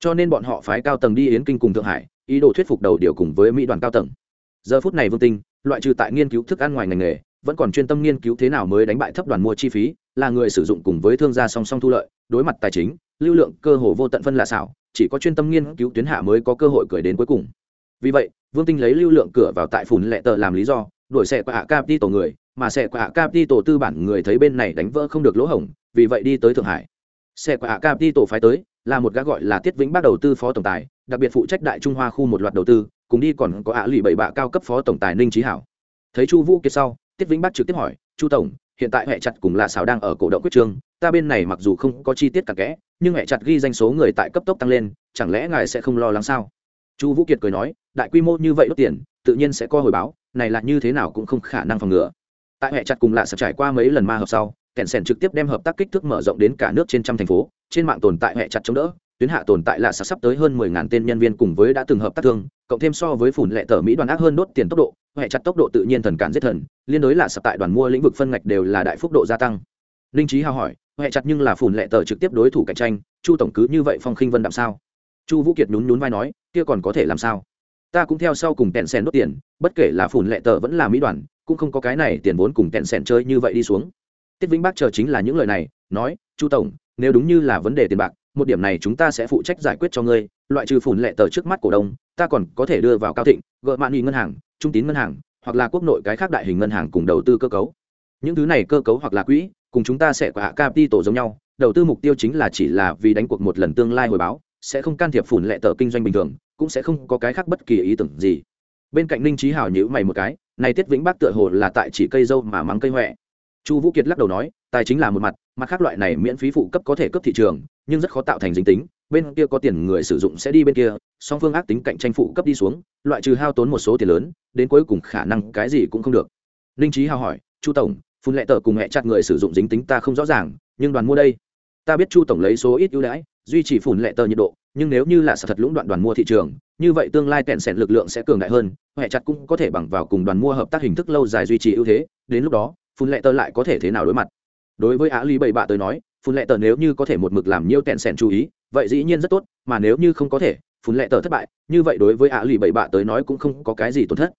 B: Cho nên bọn họ phái cao tầng đi yến kinh cùng thượng hải, ý đồ thuyết phục đầu điều cùng với mỹ đoàn cao tầng. Giờ phút này vương tinh, loại trừ tại nghiên cứu thức ăn ngoài ngành nghề vẫn còn chuyên tâm nghiên cứu thế nào mới đánh bại thấp đoàn mua chi phí, là người sử dụng cùng với thương gia song song thu lợi, đối mặt tài chính, lưu lượng cơ hồ vô tận phân là xảo, chỉ có chuyên tâm nghiên cứu tuyến hạ mới có cơ hội cười đến cuối cùng. Vì vậy, vương tinh lấy lưu lượng cửa vào tại phùn lệ tờ làm lý do đổi xe qua hạ cap đi tổ người, mà xe qua hạ cap đi tổ tư bản người thấy bên này đánh vỡ không được lỗ hổng, vì vậy đi tới thượng hải. Xe qua hạ cap đi tổ phái tới, là một gã gọi là tiết vĩnh bắt đầu tư phó tổng tài, đặc biệt phụ trách đại trung hoa khu một loạt đầu tư, cùng đi còn có ạ lụy bảy bạ cao cấp phó tổng tài ninh trí hảo. Thấy chu vũ kiệt sau tiết vĩnh bắc trực tiếp hỏi, chu tổng, hiện tại hệ chặt cùng lạ sảo đang ở cổ động quyết trương ta bên này mặc dù không có chi tiết cả kẽ, nhưng hệ chặt ghi danh số người tại cấp tốc tăng lên, chẳng lẽ ngài sẽ không lo lắng sao? Chu vũ kiệt cười nói, đại quy mô như vậy đốt tiền, tự nhiên sẽ có hồi báo, này là như thế nào cũng không khả năng phòng ngừa. Tại hệ chặt cùng lạ sập trải qua mấy lần ma hợp sau kẹn sèn trực tiếp đem hợp tác kích thước mở rộng đến cả nước trên trăm thành phố, trên mạng tồn tại hệ chặt chống đỡ tuyến hạ tồn tại là sắp sắp tới hơn mười ngàn tên nhân viên cùng với đã từng hợp tác thương, cộng thêm so với phủn lệ tờ mỹ đoàn ác hơn đốt tiền tốc độ, hệ chặt tốc độ tự nhiên thần cản giết thần, liên đối là sắp tại đoàn mua lĩnh vực phân ngạch đều là đại phúc độ gia tăng. Linh trí hào hỏi, hệ chặt nhưng là phủn lệ tờ trực tiếp đối thủ cạnh tranh, chu tổng cứ như vậy phong khinh vân đạm sao? Chu vũ kiệt nhún nhún vai nói, kia còn có thể làm sao? Ta cũng theo sau cùng tẹn sen đốt tiền, bất kể là phủn lệ tờ vẫn là mỹ đoàn, cũng không có cái này tiền vốn cùng tẹn sen chơi như vậy đi xuống. Tiết vĩnh bác chờ chính là những lời này, nói, chu tổng, nếu đúng như là vấn đề tiền bạc một điểm này chúng ta sẽ phụ trách giải quyết cho ngươi, loại trừ phủn lệ tờ trước mắt cổ đông, ta còn có thể đưa vào cao thịnh, gợ mạn nghi ngân hàng, trung tín ngân hàng, hoặc là quốc nội cái khác đại hình ngân hàng cùng đầu tư cơ cấu. Những thứ này cơ cấu hoặc là quỹ, cùng chúng ta sẽ có hạ tổ giống nhau, đầu tư mục tiêu chính là chỉ là vì đánh cuộc một lần tương lai hồi báo, sẽ không can thiệp phủn lệ tờ kinh doanh bình thường, cũng sẽ không có cái khác bất kỳ ý tưởng gì. Bên cạnh ninh trí hảo nhữ mày một cái, này tiết vĩnh bác tựa hồ là tại chỉ cây dâu mà mắng cây huệ chu vũ kiệt lắc đầu nói tài chính là một mặt mặt khác loại này miễn phí phụ cấp có thể cấp thị trường, nhưng rất khó tạo thành dính tính. Bên kia có tiền người sử dụng sẽ đi bên kia, song phương ác tính cạnh tranh phụ cấp đi xuống, loại trừ hao tốn một số tiền lớn, đến cuối cùng khả năng cái gì cũng không được. Linh trí hào hỏi, chu tổng, phun lệ tờ cùng hẹ chặt người sử dụng dính tính ta không rõ ràng, nhưng đoàn mua đây? Ta biết chu tổng lấy số ít ưu đãi, duy trì phun lệ tờ nhiệt độ, nhưng nếu như là sự thật lũng đoạn đoàn mua thị trường, như vậy tương lai tẹn sẻn lực lượng sẽ cường đại hơn hẹ chặt cũng có thể bằng vào cùng đoàn mua hợp tác hình thức lâu dài duy trì ưu thế, đến lúc đó, phun lệ tờ lại có thể thế nào đối mặt? Đối với á lý bảy bạ tới nói, phun lệ tờ nếu như có thể một mực làm nhiêu tẹn sẻn chú ý, vậy dĩ nhiên rất tốt, mà nếu như không có thể, phun lệ tờ thất bại, như vậy đối với á lý bảy bạ tới nói cũng không có cái gì tổn thất.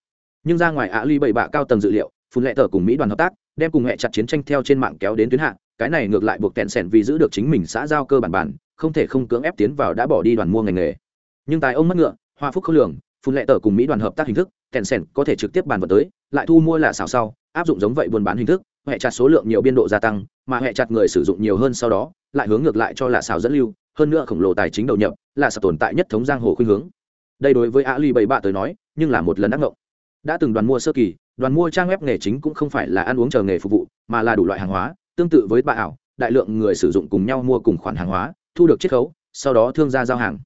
B: Nhưng ra ngoài á lý bảy bạ cao tầng dự liệu, phun lệ tờ cùng mỹ đoàn hợp tác, đem cùng hệ chặt chiến tranh theo trên mạng kéo đến tuyến hạ, cái này ngược lại buộc tẹn sẻn vì giữ được chính mình xã giao cơ bản bản, không thể không cưỡng ép tiến vào đã bỏ đi đoàn mua ngành nghề. Nhưng tài ông mất ngựa, hoa phúc không lường, phun lệ tờ cùng mỹ đoàn hợp tác hình thức, tẹn sẻn có thể trực tiếp bàn vào tới, lại thu mua là xào sau, áp dụng giống vậy buôn bán hình thức hệ chặt số lượng nhiều biên độ gia tăng, mà hệ chặt người sử dụng nhiều hơn sau đó, lại hướng ngược lại cho là xào dẫn lưu, hơn nữa khổng lồ tài chính đầu nhập, là sập tồn tại nhất thống giang hồ khuynh hướng. Đây đối với ali bảy bạ tới nói, nhưng là một lần ác ngộng. Đã từng đoàn mua sơ kỳ, đoàn mua trang web nghề chính cũng không phải là ăn uống chờ nghề phục vụ, mà là đủ loại hàng hóa, tương tự với bà ảo, đại lượng người sử dụng cùng nhau mua cùng khoản hàng hóa, thu được chiết khấu, sau đó thương gia giao hàng.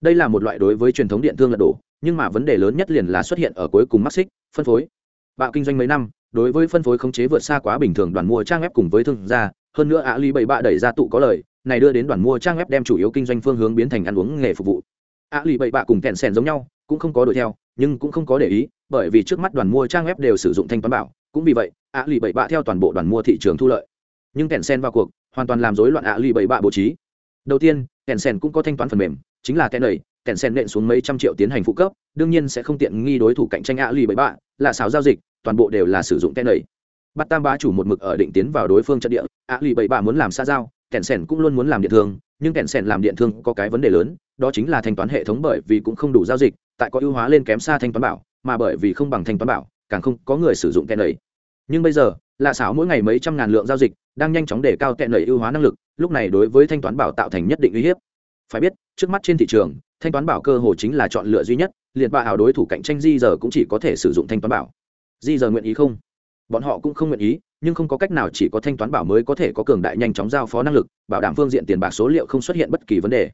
B: Đây là một loại đối với truyền thống điện thương lật đổ, nhưng mà vấn đề lớn nhất liền là xuất hiện ở cuối cùng mắc xích phân phối. Bạo kinh doanh mấy năm đối với phân phối khống chế vượt xa quá bình thường đoàn mua trang web cùng với thương gia, hơn nữa ạ lý bảy bạ đẩy ra tụ có lời, này đưa đến đoàn mua trang web đem chủ yếu kinh doanh phương hướng biến thành ăn uống nghề phục vụ. Ạ lý bảy bạ cùng kẹn sèn giống nhau, cũng không có đuổi theo, nhưng cũng không có để ý, bởi vì trước mắt đoàn mua trang web đều sử dụng thanh toán bảo, cũng vì vậy ạ lì bảy bạ theo toàn bộ đoàn mua thị trường thu lợi. Nhưng kèn sen vào cuộc, hoàn toàn làm rối loạn ạ lì bảy bạ bố trí. Đầu tiên kèn sen cũng có thanh toán phần mềm, chính là kèn đẩy kèn sen nện xuống mấy trăm triệu tiến hành phụ cấp, đương nhiên sẽ không tiện nghi đối thủ cạnh tranh ạ lì bảy bạ là xào giao dịch, toàn bộ đều là sử dụng kèn đẩy bắt tam bá chủ một mực ở định tiến vào đối phương trận địa, ạ lì bảy bà muốn làm xa giao kẹn sẻn cũng luôn muốn làm điện thương, nhưng kẹn sẻn làm điện thương có cái vấn đề lớn, đó chính là thanh toán hệ thống bởi vì cũng không đủ giao dịch, tại có ưu hóa lên kém xa thanh toán bảo, mà bởi vì không bằng thanh toán bảo, càng không có người sử dụng kèn đẩy nhưng bây giờ, lạ xảo mỗi ngày mấy trăm ngàn lượng giao dịch, đang nhanh chóng để cao tệ nảy ưu hóa năng lực, lúc này đối với thanh toán bảo tạo thành nhất định uy hiếp. Phải biết, trước mắt trên thị trường, thanh toán bảo cơ hồ chính là chọn lựa duy nhất liệt bạ ảo đối thủ cạnh tranh di giờ cũng chỉ có thể sử dụng thanh toán bảo. Di giờ nguyện ý không? Bọn họ cũng không nguyện ý, nhưng không có cách nào chỉ có thanh toán bảo mới có thể có cường đại nhanh chóng giao phó năng lực, bảo đảm phương diện tiền bạc số liệu không xuất hiện bất kỳ vấn đề.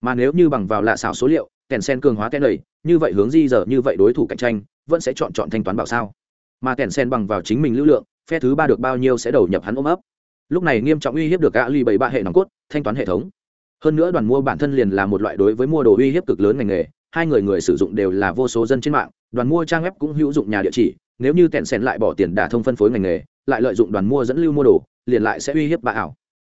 B: Mà nếu như bằng vào lạ xảo số liệu, kèn sen cường hóa kèn lầy, như vậy hướng di giờ như vậy đối thủ cạnh tranh, vẫn sẽ chọn chọn thanh toán bảo sao? Mà kèn sen bằng vào chính mình lưu lượng, phe thứ ba được bao nhiêu sẽ đầu nhập hắn ôm ấp. Lúc này nghiêm trọng uy hiếp được gã ly bảy ba hệ nòng cốt, thanh toán hệ thống. Hơn nữa đoàn mua bản thân liền là một loại đối với mua đồ uy hiếp cực lớn ngành nghề hai người người sử dụng đều là vô số dân trên mạng, đoàn mua trang web cũng hữu dụng nhà địa chỉ, nếu như tẹn sen lại bỏ tiền đả thông phân phối ngành nghề, lại lợi dụng đoàn mua dẫn lưu mua đồ, liền lại sẽ uy hiếp bà ảo.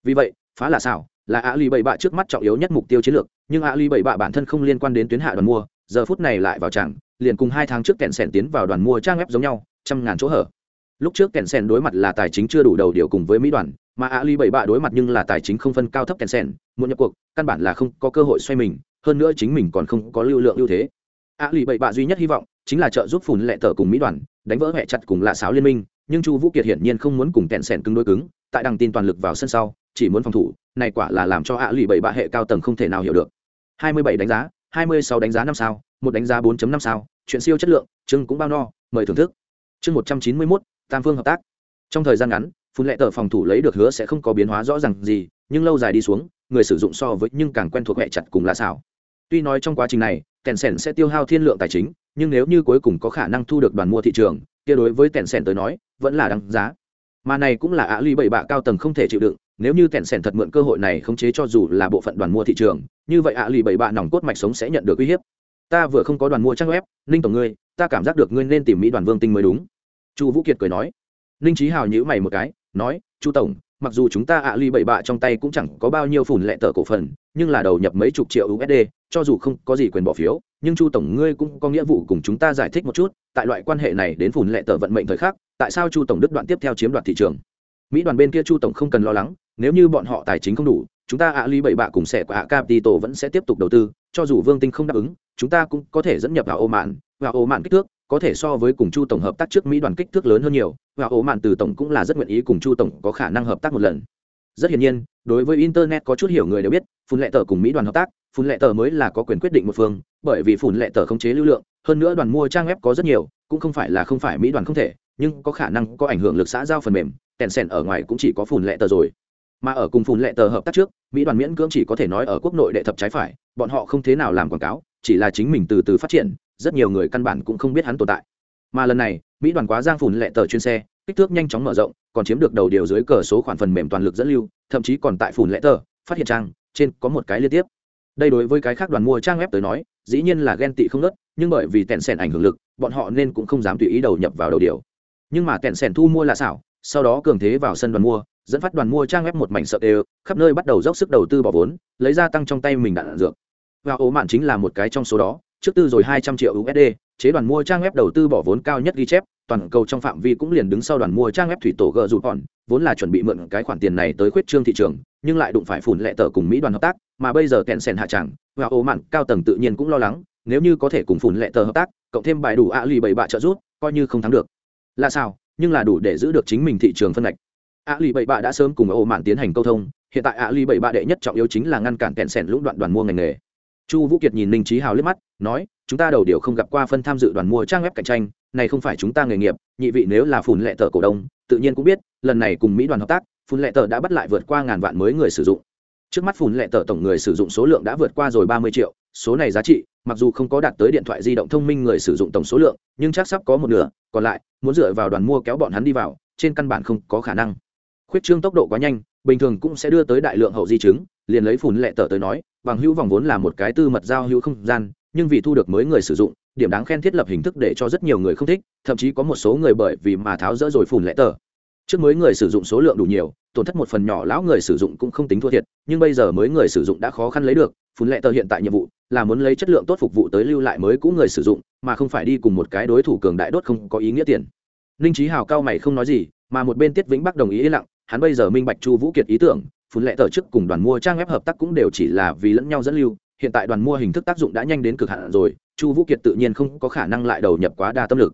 B: Vì vậy, phá là xảo, là ạ ly bảy bạ trước mắt trọng yếu nhất mục tiêu chiến lược, nhưng ạ ly bảy bạ bản thân không liên quan đến tuyến hạ đoàn mua, giờ phút này lại vào chẳng, liền cùng hai tháng trước kẹn sen tiến vào đoàn mua trang web giống nhau, trăm ngàn chỗ hở. Lúc trước kèn sen đối mặt là tài chính chưa đủ đầu điều cùng với mỹ đoàn, mà ali bảy bạ đối mặt nhưng là tài chính không phân cao thấp kèn sen muốn nhập cuộc, căn bản là không có cơ hội xoay mình hơn nữa chính mình còn không có lưu lượng ưu thế. A lì bảy bạ duy nhất hy vọng chính là trợ giúp phùn lệ tờ cùng mỹ đoàn đánh vỡ hẹ chặt cùng lạ sáo liên minh nhưng chu vũ kiệt hiển nhiên không muốn cùng tẹn sẻn cứng đối cứng tại đằng tin toàn lực vào sân sau chỉ muốn phòng thủ này quả là làm cho a lì bảy bạ hệ cao tầng không thể nào hiểu được. 27 đánh giá 26 đánh giá năm sao một đánh giá 4.5 sao chuyện siêu chất lượng chưng cũng bao no mời thưởng thức. Chương 191, tam phương hợp tác. Trong thời gian ngắn phun lệ tờ phòng thủ lấy được hứa sẽ không có biến hóa rõ ràng gì nhưng lâu dài đi xuống người sử dụng so với nhưng càng quen thuộc hẹ chặt cùng lạ xảo tuy nói trong quá trình này tèn sèn sẽ tiêu hao thiên lượng tài chính, nhưng nếu như cuối cùng có khả năng thu được đoàn mua thị trường, kia đối với tèn sèn tới nói, vẫn là đáng giá. Mà này cũng là ạ ly bảy bạ cao tầng không thể chịu đựng, nếu như tèn sèn thật mượn cơ hội này khống chế cho dù là bộ phận đoàn mua thị trường, như vậy ạ ly bảy bạ nòng cốt mạch sống sẽ nhận được uy hiếp. Ta vừa không có đoàn mua trang web, ninh tổng ngươi, ta cảm giác được ngươi nên tìm mỹ đoàn vương tinh mới đúng. Chu vũ kiệt cười nói. Ninh trí hào nhữ mày một cái, nói, chu tổng, mặc dù chúng ta ạ ly bảy bạ trong tay cũng chẳng có bao nhiêu phủn lệ tờ cổ phần, nhưng là đầu nhập mấy chục triệu usd cho dù không có gì quyền bỏ phiếu, nhưng chu tổng ngươi cũng có nghĩa vụ cùng chúng ta giải thích một chút, tại loại quan hệ này đến phủn lệ tờ vận mệnh thời khắc, tại sao chu tổng đứt đoạn tiếp theo chiếm đoạt thị trường? Mỹ đoàn bên kia chu tổng không cần lo lắng, nếu như bọn họ tài chính không đủ, chúng ta ạ ly bảy bạ cùng sẻ của ạ capital vẫn sẽ tiếp tục đầu tư, cho dù vương tinh không đáp ứng, chúng ta cũng có thể dẫn nhập vào ô mạn vào ô mạn kích thước, có thể so với cùng chu tổng hợp tác trước mỹ đoàn kích thước lớn hơn nhiều và ô mạn từ tổng cũng là rất nguyện ý cùng chu tổng có khả năng hợp tác một lần. Rất hiển nhiên, đối với internet có chút hiểu người đều biết phun lệ tờ cùng mỹ đoàn hợp tác phun lệ tờ mới là có quyền quyết định một phương, bởi vì phun lệ tờ không chế lưu lượng, hơn nữa đoàn mua trang web có rất nhiều, cũng không phải là không phải mỹ đoàn không thể, nhưng có khả năng có ảnh hưởng lực xã giao phần mềm Tèn sèn ở ngoài cũng chỉ có phun lệ tờ rồi. Mà ở cùng phun lệ tờ hợp tác trước, mỹ đoàn miễn cưỡng chỉ có thể nói ở quốc nội đệ thập trái phải, bọn họ không thế nào làm quảng cáo, chỉ là chính mình từ từ phát triển, rất nhiều người căn bản cũng không biết hắn tồn tại. Mà lần này, mỹ đoàn quá giang phùn lệ tờ chuyên xe, kích thước nhanh chóng mở rộng, còn chiếm được đầu điều dưới cờ số khoản phần mềm toàn lực dẫn lưu, thậm chí còn tại phùn lệ tờ, phát hiện trang, trên có một cái liên tiếp đây đối với cái khác đoàn mua trang web tới nói, dĩ nhiên là ghen tị không nớt nhưng bởi vì tẹn sèn ảnh hưởng lực, bọn họ nên cũng không dám tùy ý đầu nhập vào đầu điều. Nhưng mà tẹn sèn thu mua là xảo, sau đó cường thế vào sân đoàn mua, dẫn phát đoàn mua trang web một mảnh sợ đều, khắp nơi bắt đầu dốc sức đầu tư bỏ vốn, lấy ra tăng trong tay mình đạn dược. Và ố mạn chính là một cái trong số đó, trước tư rồi hai trăm triệu usd chế đoàn mua trang web đầu tư bỏ vốn cao nhất ghi chép toàn cầu trong phạm vi cũng liền đứng sau đoàn mua trang web thủy tổ gờ rụt còn vốn là chuẩn bị mượn cái khoản tiền này tới khuyết trương thị trường, nhưng lại đụng phải phủn lệ tờ cùng mỹ đoàn hợp tác, mà bây giờ kẹn sèn hạ tràng và ô mạn cao tầng tự nhiên cũng lo lắng, nếu như có thể cùng phủn lệ tờ hợp tác, cộng thêm bài đủ ạ lì bảy bạ trợ rút coi như không thắng được. Là sao? Nhưng là đủ để giữ được chính mình thị trường phân ngạch. ạ lì bảy bạ đã sớm cùng ô mạn tiến hành câu thông, hiện tại ạ lì bảy bạ đệ nhất trọng yếu chính là ngăn cản kẹn sèn lũng đoạn đoàn mua ngành nghề chu vũ kiệt nhìn ninh trí hào liếc mắt, nói, chúng ta đầu điều không gặp qua phân tham dự đoàn mua trang web cạnh tranh, này không phải chúng ta nghề nghiệp, nhị vị nếu là phùn lệ tờ cổ đông, tự nhiên cũng biết, lần này cùng mỹ đoàn hợp tác, phùn lệ tờ đã bắt lại vượt qua ngàn vạn mới người sử dụng. Trước mắt phùn lệ tờ tổng người sử dụng số lượng đã vượt qua rồi ba mươi triệu, số này giá trị, mặc dù không có đạt tới điện thoại di động thông minh người sử dụng tổng số lượng, nhưng chắc sắp có một nửa, còn lại, muốn dựa vào đoàn mua kéo bọn hắn đi vào, trên căn bản không có khả năng. Khuyết trương tốc độ quá nhanh, bình thường cũng sẽ đưa tới đại lượng hậu di chứng liền lấy phùn lệ tờ tới nói, bằng hữu vòng vốn là một cái tư mật giao hữu không gian, nhưng vì thu được mới người sử dụng,
A: điểm đáng khen thiết lập hình thức để cho rất nhiều người không thích, thậm chí có một số người bởi vì mà tháo rỡ rồi phủn lệ tờ. Trước mới người sử dụng số lượng đủ nhiều, tổn thất một phần nhỏ lão người sử dụng cũng không tính thua thiệt, nhưng bây giờ mới người sử dụng đã khó khăn lấy được phun lệ tờ hiện tại nhiệm vụ là muốn lấy chất lượng tốt phục vụ tới lưu lại mới cũ người sử dụng, mà không phải đi cùng một cái đối thủ cường đại đốt không có ý nghĩa tiền. Ninh trí hào cao mày không nói gì, mà một bên tiết vĩnh bắc đồng ý yên lặng, hắn bây giờ minh bạch chu vũ kiệt ý tưởng phun lệ tờ trước cùng đoàn mua trang web hợp tác cũng đều chỉ là vì lẫn nhau dẫn lưu. Hiện tại đoàn mua hình thức tác dụng đã nhanh đến cực hạn rồi, chu vũ kiệt tự nhiên không có khả năng lại đầu nhập quá đa tâm lực.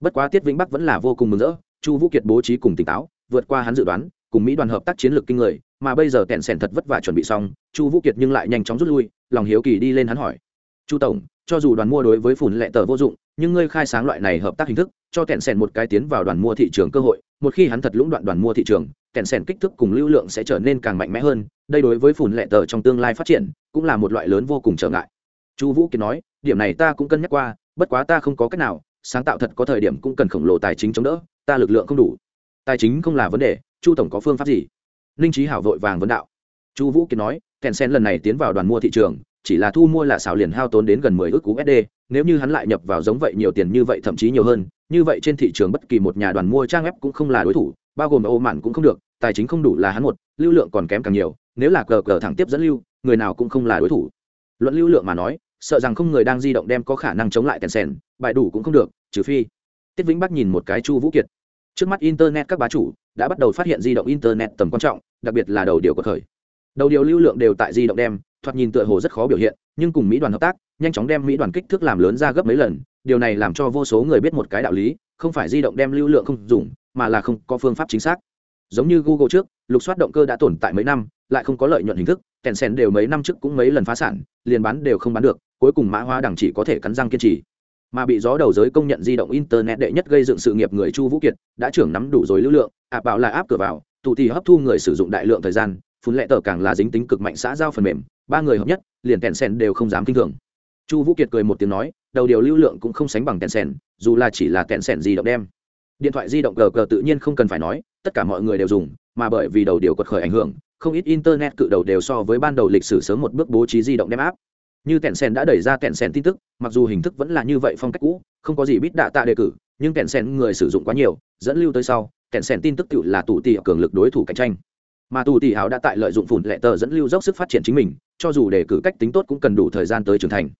A: Bất quá tiết vĩnh bắc vẫn là vô cùng mừng rỡ, chu vũ kiệt bố trí cùng tỉnh táo, vượt qua hắn dự đoán, cùng mỹ đoàn hợp tác chiến lược kinh người, mà bây giờ kẹn sẻn thật vất vả chuẩn bị xong, chu vũ kiệt nhưng lại nhanh chóng rút lui, lòng hiếu kỳ đi lên hắn hỏi. Chu tổng, cho dù đoàn mua đối với phủn lệ tờ vô dụng, nhưng ngươi khai sáng loại này hợp tác hình thức, cho kẹn sẻn một cái tiến vào đoàn mua thị trường cơ hội, một khi hắn thật lũng đoạn đoàn mua thị trường kẹn sèn kích thước cùng lưu lượng sẽ trở nên càng mạnh mẽ hơn, đây đối với Phùn lệ tờ trong tương lai phát triển cũng là một loại lớn vô cùng trở ngại. Chu vũ kiệt nói, điểm này ta cũng cân nhắc qua, bất quá ta không có cách nào, sáng tạo thật có thời điểm cũng cần khổng lồ tài chính chống đỡ, ta lực lượng không đủ. Tài chính không là vấn đề, chu tổng có phương pháp gì? Ninh trí hảo vội vàng vấn đạo. Chu vũ kiệt nói, kèn sen lần này tiến vào đoàn mua thị trường, chỉ là thu mua là xảo liền hao tốn đến gần mười ước usd nếu như hắn lại nhập vào giống vậy nhiều tiền như vậy thậm chí nhiều hơn, như vậy trên thị trường bất kỳ một nhà đoàn mua trang web cũng không là đối thủ bao gồm ô mạn cũng không được, tài chính không đủ là hắn một, lưu lượng còn kém càng nhiều, nếu là cờ cờ thẳng tiếp dẫn lưu, người nào cũng không là đối thủ. Luận lưu lượng mà nói, sợ rằng không người đang di động đem có khả năng chống lại tèn sèn bại đủ cũng không được, trừ phi tiết vĩnh bắc nhìn một cái chu vũ kiệt. Trước mắt internet các bá chủ đã bắt đầu phát hiện di động internet tầm quan trọng, đặc biệt là đầu điều của khởi đầu điều lưu lượng đều tại di động đem, thoạt nhìn tựa hồ rất khó biểu hiện, nhưng cùng mỹ đoàn hợp tác, nhanh chóng đem mỹ đoàn kích thước làm lớn ra gấp mấy lần, điều này làm cho vô số người biết một cái đạo lý, không phải di động đem lưu lượng không dùng mà là không có phương pháp chính xác. Giống như google trước, lục soát động cơ đã tồn tại mấy năm, lại không có lợi nhuận hình thức kèn sen đều mấy năm trước cũng mấy lần phá sản, liền bán đều không bán được, cuối cùng mã hóa đẳng chỉ có thể cắn răng kiên trì. Mà bị gió đầu giới công nhận di động internet đệ nhất gây dựng sự nghiệp người chu vũ kiệt, đã trưởng nắm đủ rồi lưu lượng ạp bảo là áp cửa vào, tụ thì hấp thu người sử dụng đại lượng thời gian, phun lệ tờ càng là dính tính cực mạnh xã giao phần mềm, ba người hợp nhất, liền kèn sen đều không dám kinh thường. Chu vũ kiệt cười một tiếng nói, đầu điều lưu lượng cũng không sánh bằng kèn sen dù là chỉ là kèn sen di động đem điện thoại di động gg tự nhiên không cần phải nói, tất cả mọi người đều dùng, mà bởi vì đầu điều quật khởi ảnh hưởng, không ít internet cự đầu đều so với ban đầu lịch sử sớm một bước bố trí di động đem áp. Như tẹn sen đã đẩy ra tẹn sen tin tức, mặc dù hình thức vẫn là như vậy phong cách cũ, không có gì biết đạ tạ đề cử, nhưng tẹn sen người sử dụng quá nhiều, dẫn lưu tới sau tẹn sen tin tức tự là tù tỷ cường lực đối thủ cạnh tranh. Mà tù tỷ hảo đã tại lợi dụng phủn lệ tờ dẫn lưu dốc sức phát triển chính mình, cho dù đề cử cách tính tốt cũng cần đủ thời gian tới trưởng thành.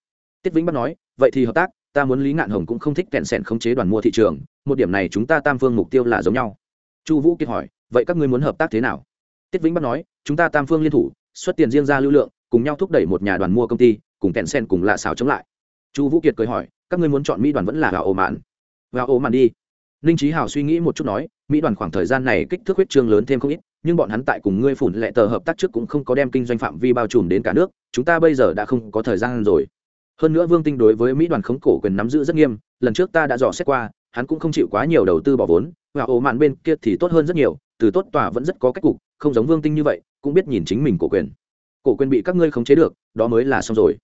A: Tiết vĩnh bắt nói, vậy thì hợp tác, ta muốn lý ngạn hồng cũng không thích tẹn sen khống chế đoàn mua thị trường một điểm này chúng ta tam phương mục tiêu là giống nhau. Chu vũ kiệt hỏi, vậy các ngươi muốn hợp tác thế nào? Tiết vĩnh bắc nói, chúng ta tam phương liên thủ, xuất tiền riêng ra lưu lượng, cùng nhau thúc đẩy một nhà đoàn mua công ty, cùng kẹn sen cùng lạ xào chống lại. Chu vũ kiệt cười hỏi, các ngươi muốn chọn mỹ đoàn vẫn là gạo ồ mạn? Gạo ồ mạn đi. Ninh trí hào suy nghĩ một chút nói, mỹ đoàn khoảng thời gian này kích thước huyết trương lớn thêm không ít, nhưng bọn hắn tại cùng ngươi phủn lệ tờ hợp tác trước cũng không có đem kinh doanh phạm vi bao trùm đến cả nước, chúng ta bây giờ đã không có thời gian rồi. Hơn nữa vương tinh đối với mỹ đoàn khống cổ quyền nắm giữ rất nghiêm, lần trước ta đã dò xét qua hắn cũng không chịu quá nhiều đầu tư bỏ vốn, và ổ mạn bên kia thì tốt hơn rất nhiều, từ tốt tòa vẫn rất có cách cục, không giống vương tinh như vậy, cũng biết nhìn chính mình cổ quyền. Cổ quyền bị các ngươi khống chế được, đó mới là xong rồi.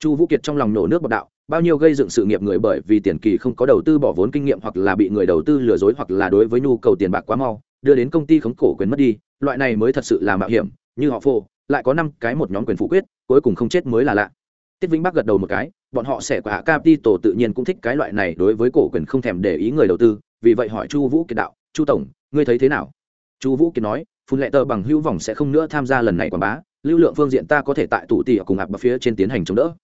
A: Chu vũ kiệt trong lòng nổ nước bọc đạo, bao nhiêu gây dựng sự nghiệp người bởi vì tiền kỳ không có đầu tư bỏ vốn kinh nghiệm hoặc là bị người đầu tư lừa dối hoặc là đối với nhu cầu tiền bạc quá mau, đưa đến công ty khống cổ quyền mất đi, loại này mới thật sự là mạo hiểm, như họ phô, lại có năm cái một nhóm quyền phủ quyết, cuối cùng không chết mới là lạ. Tiết vĩnh bắc gật đầu một cái bọn họ sẽ quả capital tự nhiên cũng thích cái loại này đối với cổ quyền không thèm để ý người đầu tư vì vậy hỏi chu vũ kiệt đạo chu tổng ngươi thấy thế nào? Chu vũ kiệt nói phun lệ tờ bằng hữu vòng sẽ không nữa tham gia lần này quảng bá lưu lượng phương diện ta có thể tại tủ tỉ cùng ạp phía trên tiến hành chống đỡ.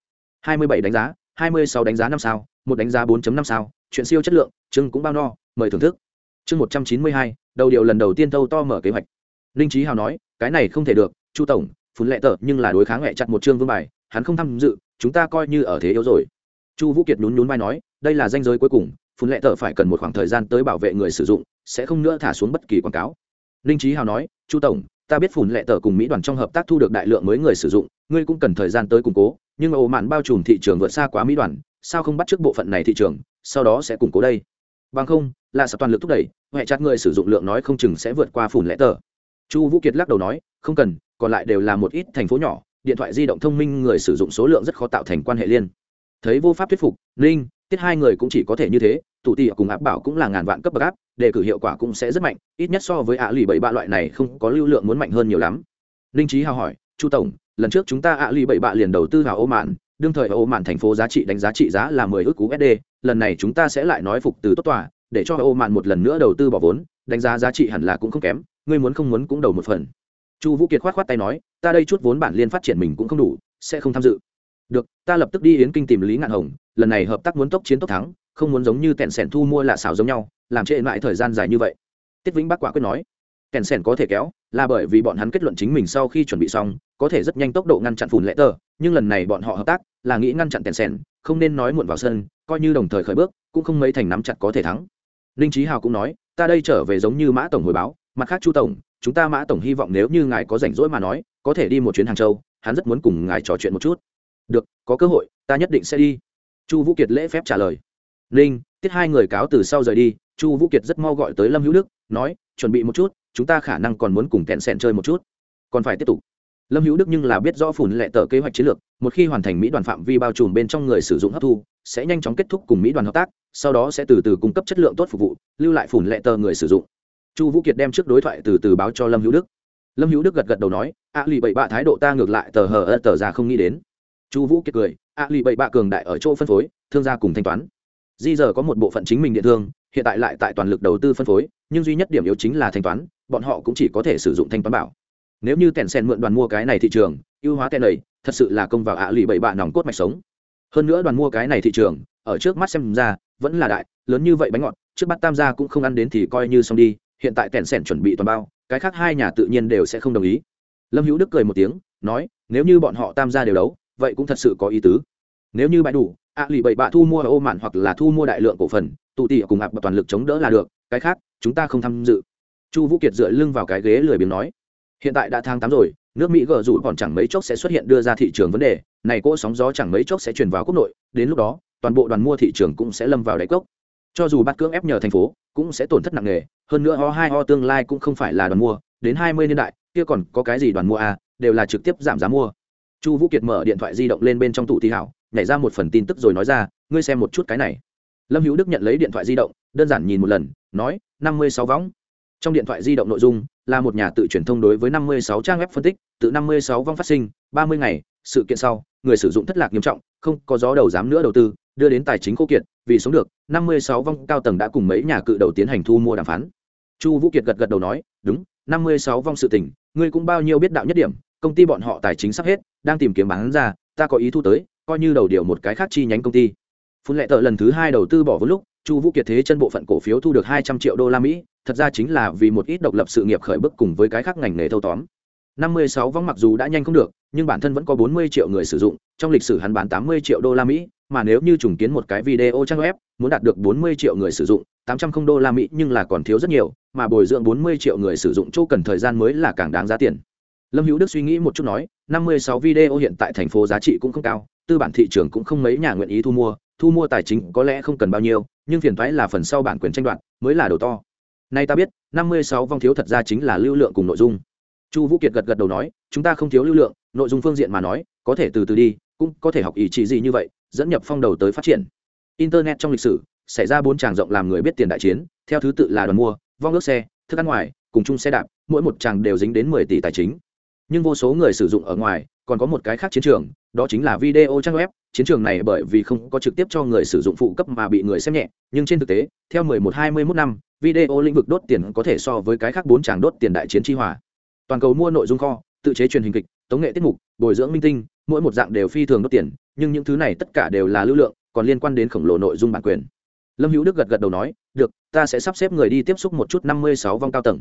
A: 27 đánh giá 26 đánh giá năm sao một đánh giá 4.5 sao chuyện siêu chất lượng chương cũng bao no mời thưởng thức. Chương 192, đầu điều lần đầu tiên thâu to mở kế hoạch. Linh trí hào nói cái này không thể được chu tổng phun lệ tờ nhưng là đối kháng mẹ chặt một chương vương bài hắn không tham dự chúng ta coi như ở thế yếu rồi. Chu vũ kiệt nhún nhún vai nói, đây là danh giới cuối cùng, phun lệ tờ phải cần một khoảng thời gian tới bảo vệ người sử dụng, sẽ không nữa thả xuống bất kỳ quảng cáo. Linh trí hào nói, chu tổng, ta biết Phùn lệ tờ cùng mỹ đoàn trong hợp tác thu được đại lượng mới người sử dụng, ngươi cũng cần thời gian tới củng cố, nhưng ồ mạn bao trùm thị trường vượt xa quá mỹ đoàn, sao không bắt trước bộ phận này thị trường, sau đó sẽ củng cố đây? Bằng không, là sập toàn lực thúc đẩy, huệ chặt người sử dụng lượng nói không chừng sẽ vượt qua phủn lệ tờ chu vũ kiệt lắc đầu nói, không cần, còn lại đều là một ít thành phố nhỏ điện thoại di động thông minh người sử dụng số lượng rất khó tạo thành quan hệ liên. Thấy vô pháp thuyết phục linh tiết hai người cũng chỉ có thể như thế tụ tỉ cùng áp bảo cũng là ngàn vạn cấp bậc áp, đề cử hiệu quả cũng sẽ rất mạnh, ít nhất so với ạ lì bảy bạ loại này không có lưu lượng muốn mạnh hơn nhiều lắm. Linh trí hào hỏi, chu tổng, lần trước chúng ta ạ lì bảy bạ liền đầu tư vào ô mạn
B: đương thời ô mạn thành phố giá trị đánh giá trị giá là mười ước usd lần này chúng ta sẽ lại nói phục từ tốt tòa, để cho ô mạn một lần nữa đầu tư bỏ vốn, đánh giá giá trị hẳn là cũng không kém, ngươi muốn không muốn cũng đầu một phần chu vũ kiệt khoát khoát tay nói, ta đây chút vốn bản liên phát triển mình cũng không đủ, sẽ không tham dự. Được, ta lập tức đi yến kinh tìm lý ngạn hồng, lần này hợp tác muốn tốc chiến tốc thắng, không muốn giống như kẹn sẻn thu mua lạ xảo giống nhau, làm trễ mãi thời gian dài như vậy. Tiết vĩnh bác quả quyết nói, kèn sèn có thể kéo, là bởi vì bọn hắn kết luận chính mình sau khi chuẩn bị xong, có thể rất nhanh tốc độ ngăn chặn phùn lệ tờ, nhưng lần này bọn họ hợp tác, là nghĩ ngăn chặn kèn sèn không nên nói muộn vào sân, coi như đồng thời khởi bước, cũng không mấy thành nắm chặt có thể thắng. Ninh trí hào cũng nói, ta đây trở về giống như mã tổng hồi báo, mặt khác chu tổng chúng ta mã tổng hy vọng nếu như ngài có rảnh rỗi mà nói, có thể đi một chuyến hàng châu, hắn rất muốn cùng ngài trò chuyện một chút. Được, có cơ hội, ta nhất định sẽ đi. Chu vũ kiệt lễ phép trả lời. Ninh tiết hai người cáo từ sau rời đi, chu vũ kiệt rất mau gọi tới lâm hữu đức, nói, chuẩn bị một chút, chúng ta khả năng còn muốn cùng kẹn sẹn chơi một chút. Còn phải tiếp tục. Lâm hữu đức nhưng là biết rõ phủn lệ tờ kế hoạch chiến lược, một khi hoàn thành mỹ đoàn phạm vi bao trùm bên trong người sử dụng hấp thu, sẽ nhanh chóng kết thúc cùng mỹ đoàn hợp tác, sau đó sẽ từ từ cung cấp chất lượng tốt phục vụ, lưu lại phủn lệ tờ người sử dụng chu vũ kiệt đem trước đối thoại từ từ báo cho lâm hữu đức. Lâm hữu đức gật gật đầu nói ạ lì bậy bạ thái độ ta ngược lại tờ hờ ơ tờ ra không nghĩ đến. Chu vũ kiệt cười ạ lì bậy bạ cường đại ở chỗ phân phối, thương gia cùng thanh toán. Di giờ có một bộ phận chính mình điện thương, hiện tại lại tại toàn lực đầu tư phân phối, nhưng duy nhất điểm yếu chính là thanh toán, bọn họ cũng chỉ có thể sử dụng thanh toán bảo. Nếu như tèn sen mượn đoàn mua cái này thị trường, ưu hóa tèn này, thật sự là công vào ạ lì bảy bạ nòng cốt mạch sống. Hơn nữa đoàn mua cái này thị trường, ở trước mắt xem ra, vẫn là đại, lớn như vậy bánh ngọt, trước mắt tam gia cũng không ăn đến thì coi như xong đi hiện tại tèn sẻn chuẩn bị toàn bao, cái khác hai nhà tự nhiên đều sẽ không đồng ý. Lâm hữu đức cười một tiếng, nói, nếu như bọn họ tam gia đều đấu, vậy cũng thật sự có ý tứ. Nếu như bãi đủ, ạ lì bảy bạ thu mua ô mạn hoặc là thu mua đại lượng cổ phần, tụ tỉ cùng ạp toàn lực chống đỡ là được, cái khác, chúng ta không tham dự. Chu vũ kiệt dựa lưng vào cái ghế lười biếng nói, hiện tại đã tháng tám rồi, nước mỹ gờ rủ còn chẳng mấy chốc sẽ xuất hiện đưa ra thị trường vấn đề, này cỗ sóng gió chẳng mấy chốc sẽ truyền vào quốc nội, đến lúc đó, toàn bộ đoàn mua thị trường cũng sẽ lâm vào đáy cốc cho dù bắt cưỡng ép nhờ thành phố, cũng sẽ tổn thất nặng nề. Hơn nữa ho hai ho tương lai cũng không phải là đoàn mua. Đến hai mươi niên đại, kia còn có cái gì đoàn mua à? Đều là trực tiếp giảm giá mua. Chu vũ kiệt mở điện thoại di động lên bên trong tủ thi hảo, nhảy ra một phần tin tức rồi nói ra, ngươi xem một chút cái này. Lâm hữu đức nhận lấy điện thoại di động, đơn giản nhìn một lần, nói, năm mươi sáu võng. Trong điện thoại di động nội dung là một nhà tự truyền thông đối với năm mươi sáu trang web phân tích từ năm mươi sáu vong phát sinh, ba mươi ngày, sự kiện sau, người sử dụng thất lạc nghiêm trọng, không có gió đầu dám nữa đầu tư đưa đến tài chính khô kiệt, vì sống được, năm mươi sáu vong cao tầng đã cùng mấy nhà cự đầu tiến hành thu mua đàm phán. Chu vũ kiệt gật gật đầu nói, đúng, năm mươi sáu vong sự tình, ngươi cũng bao nhiêu biết đạo nhất điểm, công ty bọn họ tài chính sắp hết, đang tìm kiếm bán ra, ta có ý thu tới, coi như đầu điều một cái khác chi nhánh công ty. Phun lệ tợ lần thứ hai đầu tư bỏ vốn lúc, chu vũ kiệt thế chân bộ phận cổ phiếu thu được hai trăm triệu đô la mỹ, thật ra chính là vì một ít độc lập sự nghiệp khởi bước cùng với cái khác ngành nghề thâu tóm. năm mươi sáu vong mặc dù đã nhanh không được, nhưng bản thân vẫn có bốn mươi triệu người sử dụng, trong lịch sử hắn bán tám mươi triệu đô la mỹ mà nếu như trùng kiến một cái video trang web, muốn đạt được bốn mươi triệu người sử dụng, tám trăm không đô la mỹ nhưng là còn thiếu rất nhiều, mà bồi dưỡng bốn mươi triệu người sử dụng chỗ cần thời gian mới là càng đáng giá tiền. Lâm hữu đức suy nghĩ một chút nói, năm mươi sáu video hiện tại thành phố giá trị cũng không cao, tư bản thị trường cũng không mấy nhà nguyện ý thu mua thu mua tài chính có lẽ không cần bao nhiêu, nhưng phiền thoái là phần sau bản quyền tranh đoạt, mới là đầu to. Nay ta biết, năm mươi sáu vong thiếu thật ra chính là lưu lượng cùng nội dung. Chu vũ kiệt gật gật đầu nói, chúng ta không thiếu lưu lượng, nội dung phương diện mà nói, có thể từ từ đi, cũng có thể học ý chỉ gì như vậy dẫn nhập phong đầu tới phát triển. Internet trong lịch sử, xảy ra bốn tràng rộng làm người biết tiền đại chiến, theo thứ tự là đoàn mua, vong ước xe, thức ăn ngoài, cùng chung xe đạp, mỗi một tràng đều dính đến mười tỷ tài chính. Nhưng vô số người sử dụng ở ngoài, còn có một cái khác chiến trường, đó chính là video trang web. Chiến trường này bởi vì không có trực tiếp cho người sử dụng phụ cấp mà bị người xem nhẹ, nhưng trên thực tế, theo 11-21 năm, video lĩnh vực đốt tiền có thể so với cái khác bốn tràng đốt tiền đại chiến chi hòa. Toàn cầu mua nội dung kho, tự chế truyền hình kịch, tống nghệ tiết mục, bồi dưỡng minh tinh, mỗi một dạng đều phi thường đốt tiền nhưng những thứ này tất cả đều là lưu lượng, còn liên quan đến khổng lồ nội dung bản quyền. Lâm hữu đức gật gật đầu nói, được, ta sẽ sắp xếp người đi tiếp xúc một chút năm mươi sáu vong cao tầng.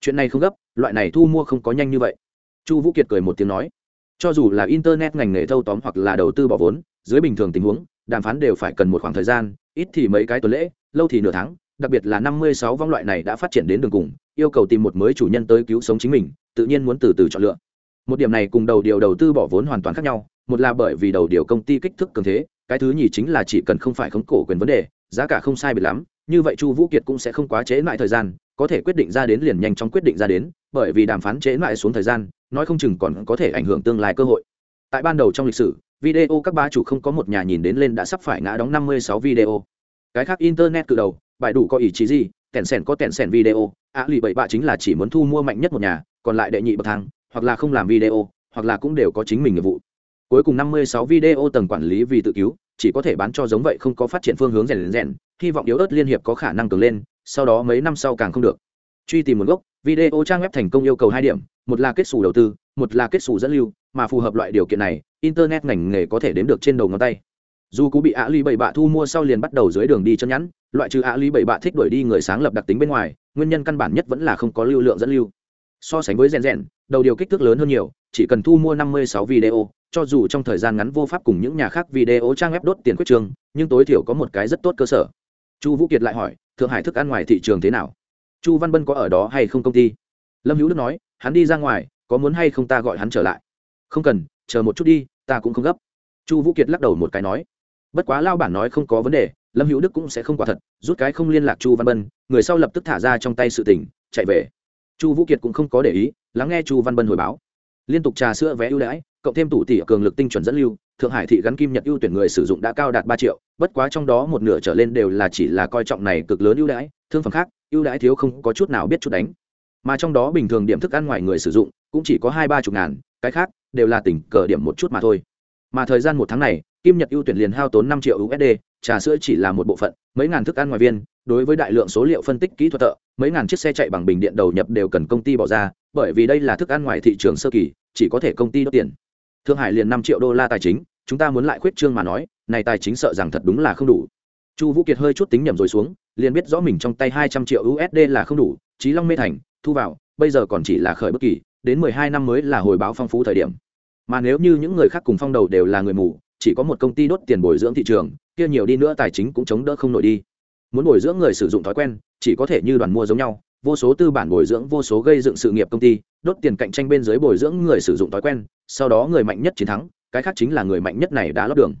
B: Chuyện này không gấp, loại này thu mua không có nhanh như vậy. Chu vũ kiệt cười một tiếng nói, cho dù là internet ngành nghề thâu tóm hoặc là đầu tư bỏ vốn, dưới bình thường tình huống, đàm phán đều phải cần một khoảng thời gian, ít thì mấy cái tuần lễ, lâu thì nửa tháng, đặc biệt là năm mươi sáu vong loại này đã phát triển đến đường cùng, yêu cầu tìm một mới chủ nhân tới cứu sống chính mình, tự nhiên muốn từ từ chọn lựa. Một điểm này cùng đầu điều đầu tư bỏ vốn hoàn toàn khác nhau một là bởi vì đầu điều công ty kích thước cường thế, cái thứ nhì chính là chỉ cần không phải khống cổ quyền vấn đề, giá cả không sai biệt lắm, như vậy chu vũ kiệt cũng sẽ không quá chế lại thời gian, có thể quyết định ra đến liền nhanh chóng quyết định ra đến, bởi vì đàm phán chế lại xuống thời gian, nói không chừng còn có thể ảnh hưởng tương lai cơ hội. Tại ban đầu trong lịch sử, video các ba chủ không có một nhà nhìn đến lên đã sắp phải ngã đóng 56 video. Cái khác internet cự đầu, bài đủ có ý chí gì tèn sèn có tèn sèn video á lì bảy bạ chính là chỉ muốn thu mua mạnh nhất một nhà, còn lại đệ nhị bậc thang, hoặc là không làm video, hoặc là cũng đều có chính mình nghiệp vụ cuối cùng 56 video tầng quản lý vì tự cứu, chỉ có thể bán cho giống vậy không có phát triển phương hướng rèn rèn, hy vọng yếu ớt liên hiệp có khả năng cường lên, sau đó mấy năm sau càng không được. Truy tìm nguồn gốc, video trang web thành công yêu cầu hai điểm, một là kết xù đầu tư, một là kết xù dẫn lưu, mà phù hợp loại điều kiện này, internet ngành nghề có thể đếm được trên đầu ngón tay. Dù cú bị ạ lý bảy bạ thu mua sau liền bắt đầu dưới đường đi chân nhắn, loại trừ ạ lý bảy bạ thích đuổi đi người sáng lập đặc tính bên ngoài, nguyên nhân căn bản nhất vẫn là không có lưu lượng dẫn lưu. So sánh với rèn rèn, đầu điều kích thước lớn hơn nhiều, chỉ cần thu mua 56 video cho dù trong thời gian ngắn vô pháp cùng những nhà khác video trang web đốt tiền quyết trường nhưng tối thiểu có một cái rất tốt cơ sở. Chu vũ kiệt lại hỏi thượng hải thức ăn ngoài thị trường thế nào? Chu văn bân có ở đó hay không công ty? Lâm hữu đức nói hắn đi ra ngoài có muốn hay không ta gọi hắn trở lại? Không cần chờ một chút đi ta cũng không gấp. Chu vũ kiệt lắc đầu một cái nói bất quá lao bản nói không có vấn đề lâm hữu đức cũng sẽ không quả thật rút cái không liên lạc chu văn bân người sau lập tức thả ra trong tay sự tình, chạy về. Chu vũ kiệt cũng không có để ý lắng nghe chu văn bân hồi báo. Liên tục trà sữa vé ưu đãi cộng thêm tủ tỉ cường lực tinh chuẩn dẫn lưu, thượng hải thị gắn kim nhật ưu tuyển người sử dụng đã cao đạt ba triệu, bất quá trong đó một nửa trở lên đều là chỉ là coi trọng này cực lớn ưu đãi, thương phẩm khác, ưu đãi thiếu không có chút nào biết chút đánh. Mà trong đó bình thường điểm thức ăn ngoài người sử dụng, cũng chỉ có hai ba chục ngàn, cái khác đều là tỉnh cờ điểm một chút mà thôi. Mà thời gian một tháng này, kim nhật ưu tuyển liền hao tốn năm triệu usd trà sữa chỉ là một bộ phận, mấy ngàn thức ăn ngoài viên, đối với đại lượng số liệu phân tích kỹ thuật thợ mấy ngàn chiếc xe chạy bằng bình điện đầu nhập đều cần công ty bỏ ra, bởi vì đây là thức ăn ngoài thị trường sơ kỳ, chỉ có thể công ty đốt tiền thương hải liền năm triệu đô la tài chính, chúng ta muốn lại khuyết trương mà nói, này tài chính sợ rằng thật đúng là không đủ. Chu vũ kiệt hơi chút tính nhầm rồi xuống, liền biết rõ mình trong tay hai trăm triệu usd là không đủ trí long mê thành, thu vào, bây giờ còn chỉ là khởi bất kỳ, đến mười hai năm mới là hồi báo phong phú thời điểm. Mà nếu như những người khác cùng phong đầu đều là người mù, chỉ có một công ty đốt tiền bồi dưỡng thị trường, kia nhiều đi nữa tài chính cũng chống đỡ không nổi đi. Muốn bồi dưỡng người sử dụng thói quen, chỉ có thể như đoàn mua giống nhau vô số tư bản bồi dưỡng, vô số gây dựng sự nghiệp công ty, đốt tiền cạnh tranh bên dưới bồi dưỡng người sử dụng thói quen, sau đó người mạnh nhất chiến thắng, cái khác chính là người mạnh nhất này đã lót đường.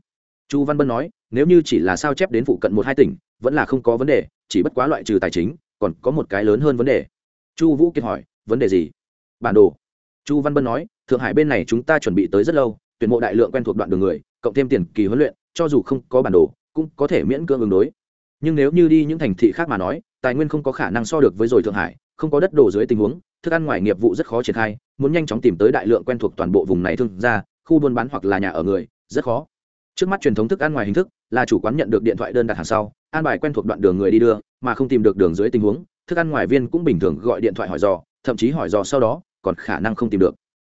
B: Chu văn bân nói, nếu như chỉ là sao chép đến phụ cận một hai tỉnh, vẫn là không có vấn đề, chỉ bất quá loại trừ tài chính, còn có một cái lớn hơn vấn đề. Chu vũ kiệt hỏi, vấn đề gì? Bản đồ. Chu văn bân nói, thượng hải bên này chúng ta chuẩn bị tới rất lâu, tuyển mộ đại lượng quen thuộc đoạn đường người, cộng thêm tiền kỳ huấn luyện, cho dù không có bản đồ, cũng có thể miễn cưỡng ứng đối. Nhưng nếu như đi những thành thị khác mà nói tài nguyên không có khả năng so được với rồi thượng hải, không có đất đổ dưới tình huống, thức ăn ngoài nghiệp vụ rất khó triển khai, muốn nhanh chóng tìm tới đại lượng quen thuộc toàn bộ vùng này thương ra khu buôn bán hoặc là nhà ở người, rất khó. Trước mắt truyền thống thức ăn ngoài hình thức là chủ quán nhận được điện thoại đơn đặt hàng sau, an bài quen thuộc đoạn đường người đi đưa, mà không tìm được đường dưới tình huống, thức ăn ngoài viên cũng bình thường gọi điện thoại hỏi dò, thậm chí hỏi dò sau đó, còn khả năng không tìm được.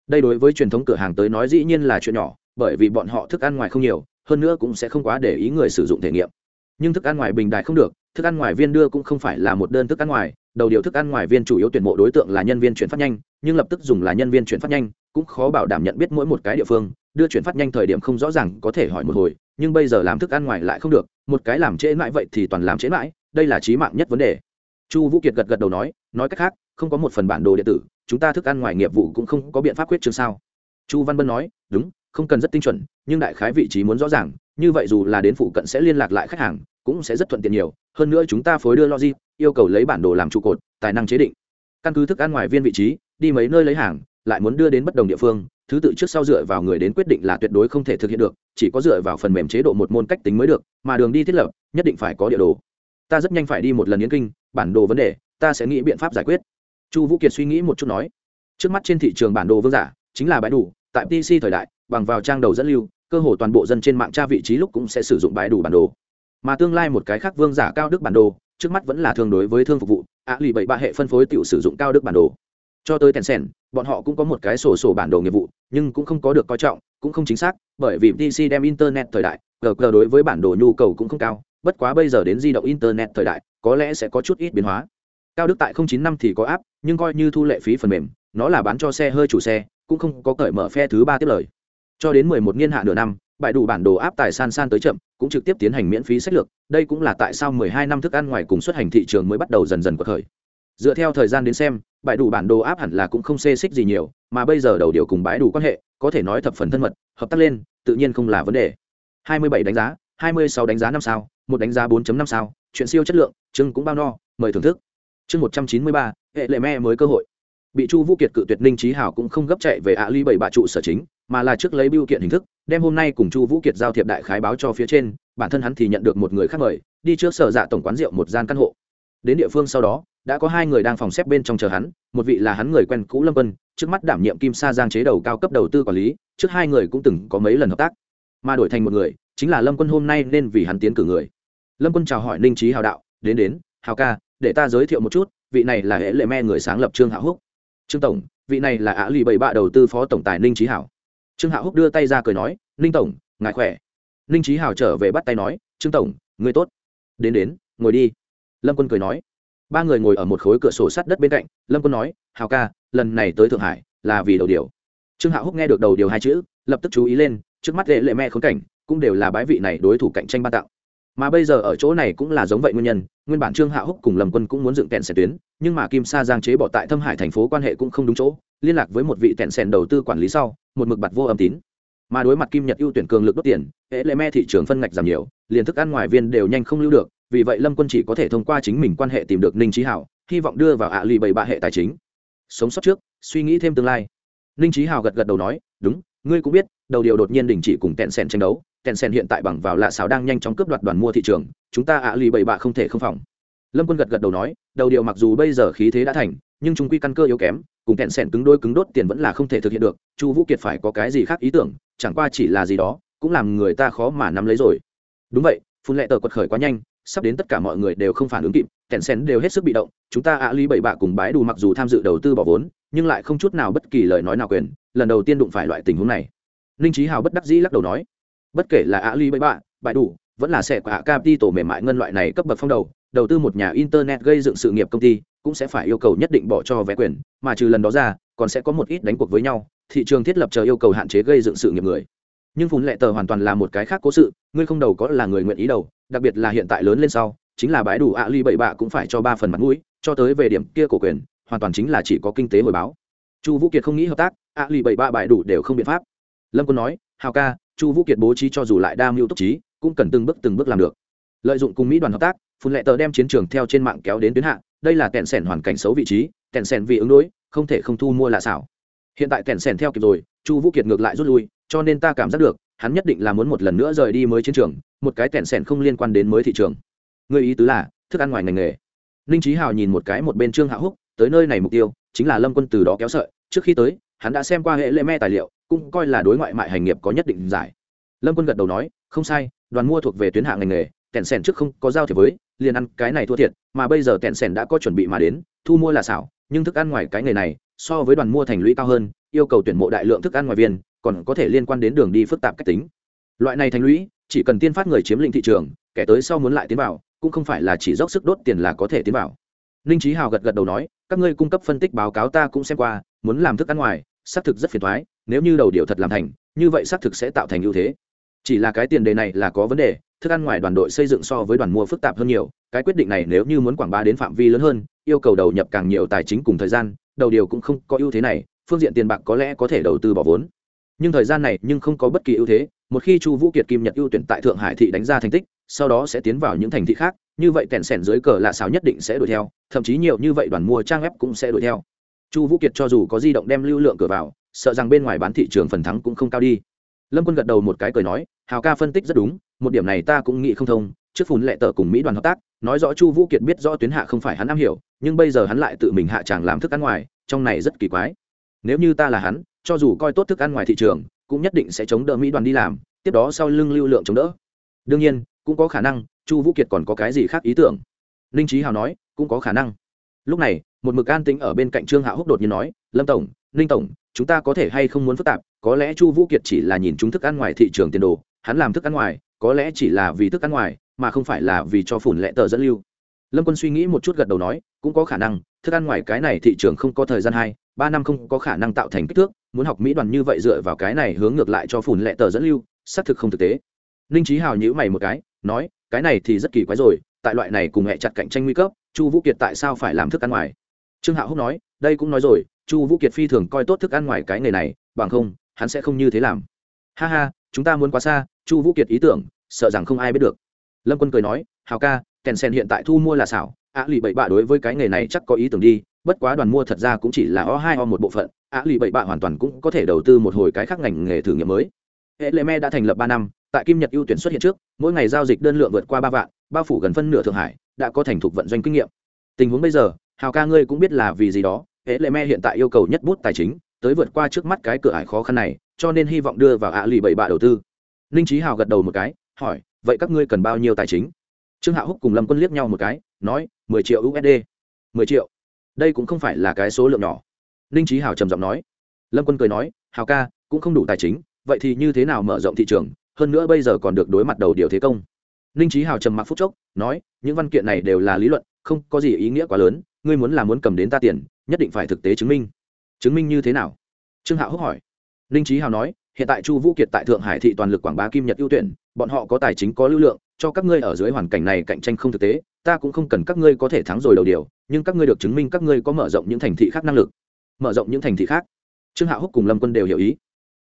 B: Đây đối với truyền thống cửa hàng tới nói dĩ nhiên là chuyện nhỏ, bởi vì bọn họ thức ăn ngoài không nhiều, hơn nữa cũng sẽ không quá để ý người sử dụng thể nghiệm. Nhưng thức ăn ngoài bình đại không được thức ăn ngoài viên đưa cũng không phải là một đơn thức ăn ngoài, đầu điều thức ăn ngoài viên chủ yếu tuyển mộ đối tượng là nhân viên chuyển phát nhanh, nhưng lập tức dùng là nhân viên chuyển phát nhanh, cũng khó bảo đảm nhận biết mỗi một cái địa phương, đưa chuyển phát nhanh thời điểm không rõ ràng có thể hỏi một hồi, nhưng bây giờ làm thức ăn ngoài lại không được, một cái làm trễ mãi vậy thì toàn làm trễ mãi, đây là trí mạng nhất vấn đề. Chu vũ kiệt gật gật đầu nói nói cách khác, không có một phần bản đồ điện tử, chúng ta thức ăn ngoài nghiệp vụ cũng không có biện pháp quyết chương sao. Chu văn bân nói, đúng, không cần rất tinh chuẩn, nhưng đại khái vị trí muốn rõ ràng, như vậy dù là đến phụ cận sẽ liên lạc lại khách hàng cũng sẽ rất thuận tiện nhiều. Hơn nữa chúng ta phối đưa logic, yêu cầu lấy bản đồ làm trụ cột, tài năng chế định. Căn cứ thức ăn ngoài viên vị trí, đi mấy nơi lấy hàng, lại muốn đưa đến bất đồng địa phương, thứ tự trước sau dựa vào người đến quyết định là tuyệt đối không thể thực hiện được, chỉ có dựa vào phần mềm chế độ một môn cách tính mới được, mà đường đi thiết lập, nhất định phải có địa đồ. Ta rất nhanh phải đi một lần yến kinh, bản đồ vấn đề, ta sẽ nghĩ biện pháp giải quyết. Chu vũ kiệt suy nghĩ một chút nói. Trước mắt trên thị trường bản đồ vương giả, chính là bãi đủ, tại pc thời đại, bằng vào trang đầu dẫn lưu, cơ hồ toàn bộ dân trên mạng tra vị trí lúc cũng sẽ sử dụng bãi đủ bản đồ mà tương lai một cái khác vương giả cao đức bản đồ, trước mắt vẫn là thương đối với thương phục vụ, ạ lì bảy ba hệ phân phối tự sử dụng cao đức bản đồ. Cho tới tèn sèn bọn họ cũng có một cái sổ sổ bản đồ nghiệp vụ, nhưng cũng không có được coi trọng, cũng không chính xác, bởi vì pc đem internet thời đại gg đối với bản đồ nhu cầu cũng không cao, bất quá bây giờ đến di động internet thời đại, có lẽ sẽ có chút ít biến hóa. Cao đức tại 09 năm thì có áp nhưng coi như thu lệ phí phần mềm, nó là bán cho xe hơi chủ xe, cũng không có cởi mở phe thứ ba tiếp lời. Cho đến 11 niên hạ nửa năm bãi đủ bản đồ áp tài san san tới chậm cũng trực tiếp tiến hành miễn phí sách lược đây cũng là tại sao 12 năm thức ăn ngoài cùng xuất hành thị trường mới bắt đầu dần dần cuộc khởi dựa theo thời gian đến xem bãi đủ bản đồ áp hẳn là cũng không xê xích gì nhiều mà bây giờ đầu điều cùng bãi đủ quan hệ có thể nói thập phần thân mật hợp tác lên tự nhiên không là vấn đề. 27 đánh giá 26 đánh giá năm sao một đánh giá 4.5 sao chuyện siêu chất lượng chưng cũng bao no mời thưởng thức. Chương 193, hệ lệ me mới cơ hội. Bị chu vũ kiệt cự tuyệt ninh trí hảo cũng không gấp chạy về ạ ly bảy bà trụ sở chính mà là trước lấy biêu kiện hình thức đem hôm nay cùng chu vũ kiệt giao thiệp đại khái báo cho phía trên bản thân hắn thì nhận được một người khác mời đi trước sở dạ tổng quán rượu một gian căn hộ. Đến địa phương sau đó đã có hai người đang phòng xếp bên trong chờ hắn một vị là hắn người quen cũ lâm Vân, trước mắt đảm nhiệm kim sa giang chế đầu cao cấp đầu tư quản lý trước hai người cũng từng có mấy lần hợp tác. Mà đổi thành một người chính là lâm quân hôm nay nên vì hắn tiến cử người. Lâm quân chào hỏi ninh trí hào đạo đến đến hào ca để ta giới thiệu một chút vị này là hệ lệ me người sáng lập trương hạ húc. Trương tổng vị này là ả lì bảy bạ đầu tư phó tổng tài ninh trí hảo trương hạo húc đưa tay ra cười nói, ninh tổng, ngài khỏe? Ninh trí hảo trở về bắt tay nói, trương tổng, người tốt. Đến đến, ngồi đi. Lâm quân cười nói. Ba người ngồi ở một khối cửa sổ sắt đất bên cạnh, lâm quân nói, hào ca, lần này tới thượng hải là vì đầu điều. Trương hạo húc nghe được đầu điều hai chữ, lập tức chú ý lên, trước mắt lệ lệ mẹ khốn cảnh, cũng đều là bái vị này đối thủ cạnh tranh ban tặng mà bây giờ ở chỗ này cũng là giống vậy nguyên nhân, nguyên bản trương hạ húc cùng lâm quân cũng muốn dựng kẹn xe tuyến, nhưng mà kim sa giang chế bỏ tại thâm hải thành phố quan hệ cũng không đúng chỗ, liên lạc với một vị kẹn sẻn đầu tư quản lý sau một mực bặt vô âm tín. Mà đối mặt kim nhật ưu tuyển cường lực đốt tiền, hệ lệ me thị trường phân ngạch giảm nhiều, liền thức ăn ngoài viên đều nhanh không lưu được, vì vậy lâm quân chỉ có thể thông qua chính mình quan hệ tìm được ninh trí hảo hy vọng đưa vào ạ à lì bảy bạ hệ tài chính. Sống sót trước, suy nghĩ thêm tương lai. Ninh trí hào gật gật đầu nói, đúng, ngươi cũng biết, đầu điều đột nhiên đình chỉ cùng tèn sen tranh đấu tèn sen hiện tại bằng vào lạ xào đang nhanh chóng cướp đoạt đoàn mua thị trường, chúng ta ạ lì bảy bạ không thể không phòng. Lâm quân gật gật đầu nói, đầu điều mặc dù bây giờ khí thế đã thành, nhưng chúng quy căn cơ yếu kém cùng kẹn sẻn cứng đôi cứng đốt tiền vẫn là không thể thực hiện được, chu vũ kiệt phải có cái gì khác ý tưởng, chẳng qua chỉ là gì đó, cũng làm người ta khó mà nắm lấy rồi. Đúng vậy, phun lệ tờ quật khởi quá nhanh, sắp đến tất cả mọi người đều không phản ứng kịp, kẹn sẻn đều hết sức bị động, chúng ta ạ Ly bảy bạ cùng bái đủ mặc dù tham dự đầu tư bỏ vốn, nhưng lại không chút nào bất kỳ lời nói nào quyền, lần đầu tiên đụng phải loại tình huống này. Ninh trí hào bất đắc dĩ lắc đầu nói, bất kể là ali bậy bạ bãi đủ vẫn là sẽ cả tổ mềm mại ngân loại này cấp bậc phong đầu đầu tư một nhà internet gây dựng sự nghiệp công ty cũng sẽ phải yêu cầu nhất định bỏ cho vé quyền, mà trừ lần đó ra, còn sẽ có một ít đánh cuộc với nhau, thị trường thiết lập chờ yêu cầu hạn chế gây dựng sự nghiệp người. Nhưng phun lệ tờ hoàn toàn là một cái khác cố sự, ngươi không đầu có là người nguyện ý đầu, đặc biệt là hiện tại lớn lên sau, chính là bãi đủ ạ ly bậy bạ cũng phải cho ba phần mặt mũi, cho tới về điểm kia cổ quyền, hoàn toàn chính là chỉ có kinh tế hồi báo. Chu vũ kiệt không nghĩ hợp tác, ạ ly bậy bạ bãi đủ đều không biện pháp. Lâm quân nói, hào ca, chu vũ kiệt bố trí cho dù lại đa mưu túc trí, cũng cần từng bước từng bước làm được. Lợi dụng cùng mỹ đoàn hợp tác, phun lệ tờ đem chiến trường theo trên mạng kéo đến tuyến hạ đây là kẹn sẻn hoàn cảnh xấu vị trí kẹn sẻn vì ứng đối, không thể không thu mua là xảo. Hiện tại kẹn sẻn theo kịp rồi, chu vũ kiệt ngược lại rút lui, cho nên ta cảm giác được, hắn nhất định là muốn một lần nữa rời đi mới chiến trường, một cái kẹn sẻn không liên quan đến mới thị trường. Người ý tứ là, thức ăn ngoài ngành nghề. Ninh trí hào nhìn một cái một bên trương hạ húc, tới nơi này mục tiêu, chính là lâm quân từ đó kéo sợi. Trước khi tới, hắn đã xem qua hệ lệ me tài liệu, cũng coi là đối ngoại mại hành nghiệp có nhất định giải. Lâm quân gật đầu nói, không sai, đoàn mua thuộc về tuyến hạ ngành nghề tẹn sẻn trước không có giao thiệp với, liền ăn cái này thua thiệt, mà bây giờ tẹn sẻn đã có chuẩn bị mà đến, thu mua là xảo, nhưng thức ăn ngoài cái nghề này, so với đoàn mua thành lũy cao hơn, yêu cầu tuyển mộ đại lượng thức ăn ngoài viên, còn có thể liên quan đến đường đi phức tạp cách tính. Loại này thành lũy, chỉ cần tiên phát người chiếm lĩnh thị trường, kẻ tới sau muốn lại tiến vào, cũng không phải là chỉ dốc sức đốt tiền là có thể tiến vào. Ninh trí hào gật gật đầu nói, các ngươi cung cấp phân tích báo cáo ta cũng xem qua, muốn làm thức ăn ngoài, xác thực rất phiền thoái, nếu như đầu điều thật làm thành, như vậy xác thực sẽ tạo thành ưu thế. Chỉ là cái tiền đề này là có vấn đề thức ăn ngoài đoàn đội xây dựng so với đoàn mua phức tạp hơn nhiều, cái quyết định này nếu như muốn quảng bá đến phạm vi lớn hơn, yêu cầu đầu nhập càng nhiều tài chính cùng thời gian, đầu điều cũng không có ưu thế này, phương diện tiền bạc có lẽ có thể đầu tư bỏ vốn. Nhưng thời gian này nhưng không có bất kỳ ưu thế, một khi chu vũ kiệt kim nhật ưu tuyển tại thượng hải thị đánh ra thành tích, sau đó sẽ tiến vào những thành thị khác, như vậy kèn sẻn dưới cờ lạ xào nhất định sẽ đuổi theo, thậm chí nhiều như vậy đoàn mua trang web cũng sẽ đuổi theo. Chu vũ kiệt cho dù có di động đem lưu lượng cửa vào, sợ rằng bên ngoài bán thị trường phần thắng cũng không cao đi. Lâm quân gật đầu một cái cười nói, hào ca phân tích rất đúng một điểm này ta cũng nghĩ không thông, trước phùn lệ tờ cùng mỹ đoàn hợp tác, nói rõ chu vũ kiệt biết rõ tuyến hạ không phải hắn am hiểu, nhưng bây giờ hắn lại tự mình hạ tràng làm thức ăn ngoài, trong này rất kỳ quái. Nếu như ta là hắn, cho dù coi tốt thức ăn ngoài thị trường, cũng nhất định sẽ chống đỡ mỹ đoàn đi làm, tiếp đó sau lưng lưu lượng chống đỡ. Đương nhiên, cũng có khả năng, chu vũ kiệt còn có cái gì khác ý tưởng. Linh trí hào nói, cũng có khả năng. Lúc này, một mực an tính ở bên cạnh trương hạ húc đột nhiên nói, lâm tổng, ninh tổng, chúng ta có thể hay không muốn phức tạp, có lẽ chu vũ kiệt chỉ là nhìn chúng thức ăn ngoài thị trường tiền đồ, hắn làm thức ăn ngoài có lẽ chỉ là vì thức ăn ngoài, mà không phải là vì cho phủn lệ tờ dẫn lưu. Lâm quân suy nghĩ một chút gật đầu nói, cũng có khả năng, thức ăn ngoài cái này thị trường không có thời gian hai ba năm không có khả năng tạo thành kích thước, muốn học mỹ đoàn như vậy dựa vào cái này hướng ngược lại cho phủn lệ tờ dẫn lưu, xác thực không thực tế. Ninh trí hào nhữ mày một cái, nói, cái này thì rất kỳ quái rồi, tại loại này cùng hệ chặt cạnh tranh nguy cấp, chu vũ kiệt tại sao phải làm thức ăn ngoài? Trương hạo húc nói, đây cũng nói rồi, chu vũ kiệt phi thường coi tốt thức ăn ngoài cái nghề này, bằng không, hắn sẽ không như thế làm. Ha ha, chúng ta muốn quá xa chu vũ kiệt ý tưởng, sợ rằng không ai biết được. Lâm quân cười nói, hào ca, kèn sen hiện tại thu mua là xảo ạ lì bậy bạ đối với cái nghề này chắc có ý tưởng đi, bất quá đoàn mua thật ra cũng chỉ là o hai, o một bộ phận ạ lì bậy bạ hoàn toàn cũng có thể đầu tư một hồi cái khác ngành nghề thử nghiệm mới. Hệ lệ me đã thành lập ba năm, tại kim nhật ưu tuyển xuất hiện trước, mỗi ngày giao dịch đơn lượng vượt qua ba vạn, bao phủ gần phân nửa thượng hải, đã có thành thục vận doanh kinh nghiệm. Tình huống bây giờ, hào ca ngươi cũng biết là vì gì đó hệ lệ me hiện tại yêu cầu nhất bút tài chính, tới vượt qua trước mắt cái cửa ải khó khăn này, cho nên hy vọng đưa vào ạ lì bảy bạ đầu tư ninh trí hào gật đầu một cái, hỏi, vậy các ngươi cần bao nhiêu tài chính? Trương hạ húc cùng lâm quân liếc nhau một cái, nói, mười triệu usd mười triệu? Đây cũng không phải là cái số lượng nhỏ. Ninh trí hào trầm giọng nói. Lâm quân cười nói, hào ca, cũng không đủ tài chính, vậy thì như thế nào mở rộng thị trường, hơn nữa bây giờ còn được đối mặt đầu điều thế công? Ninh trí hào trầm mặc phúc chốc, nói, những văn kiện này đều là lý luận, không có gì ý nghĩa quá lớn, ngươi muốn là muốn cầm đến ta tiền, nhất định phải thực tế chứng minh. Chứng minh như thế nào? Trương hạo húc hỏi. Ninh trí hào nói hiện tại chu vũ kiệt tại thượng hải thị toàn lực quảng bá kim nhật ưu tuyển, bọn họ có tài chính, có lưu lượng, cho các ngươi ở dưới hoàn cảnh này cạnh tranh không thực tế, ta cũng không cần các ngươi có thể thắng rồi đầu điều, nhưng các ngươi được chứng minh các ngươi có mở rộng những thành thị khác năng lực. Mở rộng những thành thị khác. Trương Hạ húc cùng lâm quân đều hiểu ý.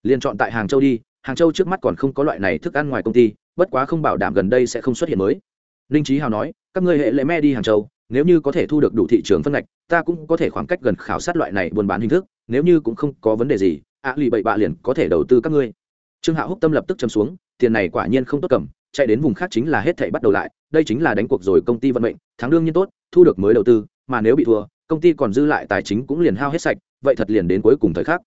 B: Liền chọn tại hàng châu đi, hàng châu trước mắt còn không có loại này thức ăn ngoài công ty, bất quá không bảo đảm gần đây sẽ không xuất hiện mới. Ninh trí hào nói, các ngươi hệ lệ me đi hàng châu, nếu như có thể thu được đủ thị trường phân ngạch, ta cũng có thể khoảng cách gần khảo sát loại này buôn bán hình thức, nếu như cũng không có vấn đề gì ạ lì bậy bạ liền có thể đầu tư các ngươi. Trương hạo húc tâm lập tức châm xuống, tiền này quả nhiên không tốt cầm, chạy đến vùng khác chính là hết thảy bắt đầu lại, đây chính là đánh cuộc rồi công ty vận mệnh thắng đương nhiên tốt, thu được mới đầu tư, mà nếu bị thua, công ty còn dư lại tài chính cũng liền hao hết sạch, vậy thật liền đến cuối cùng thời khắc.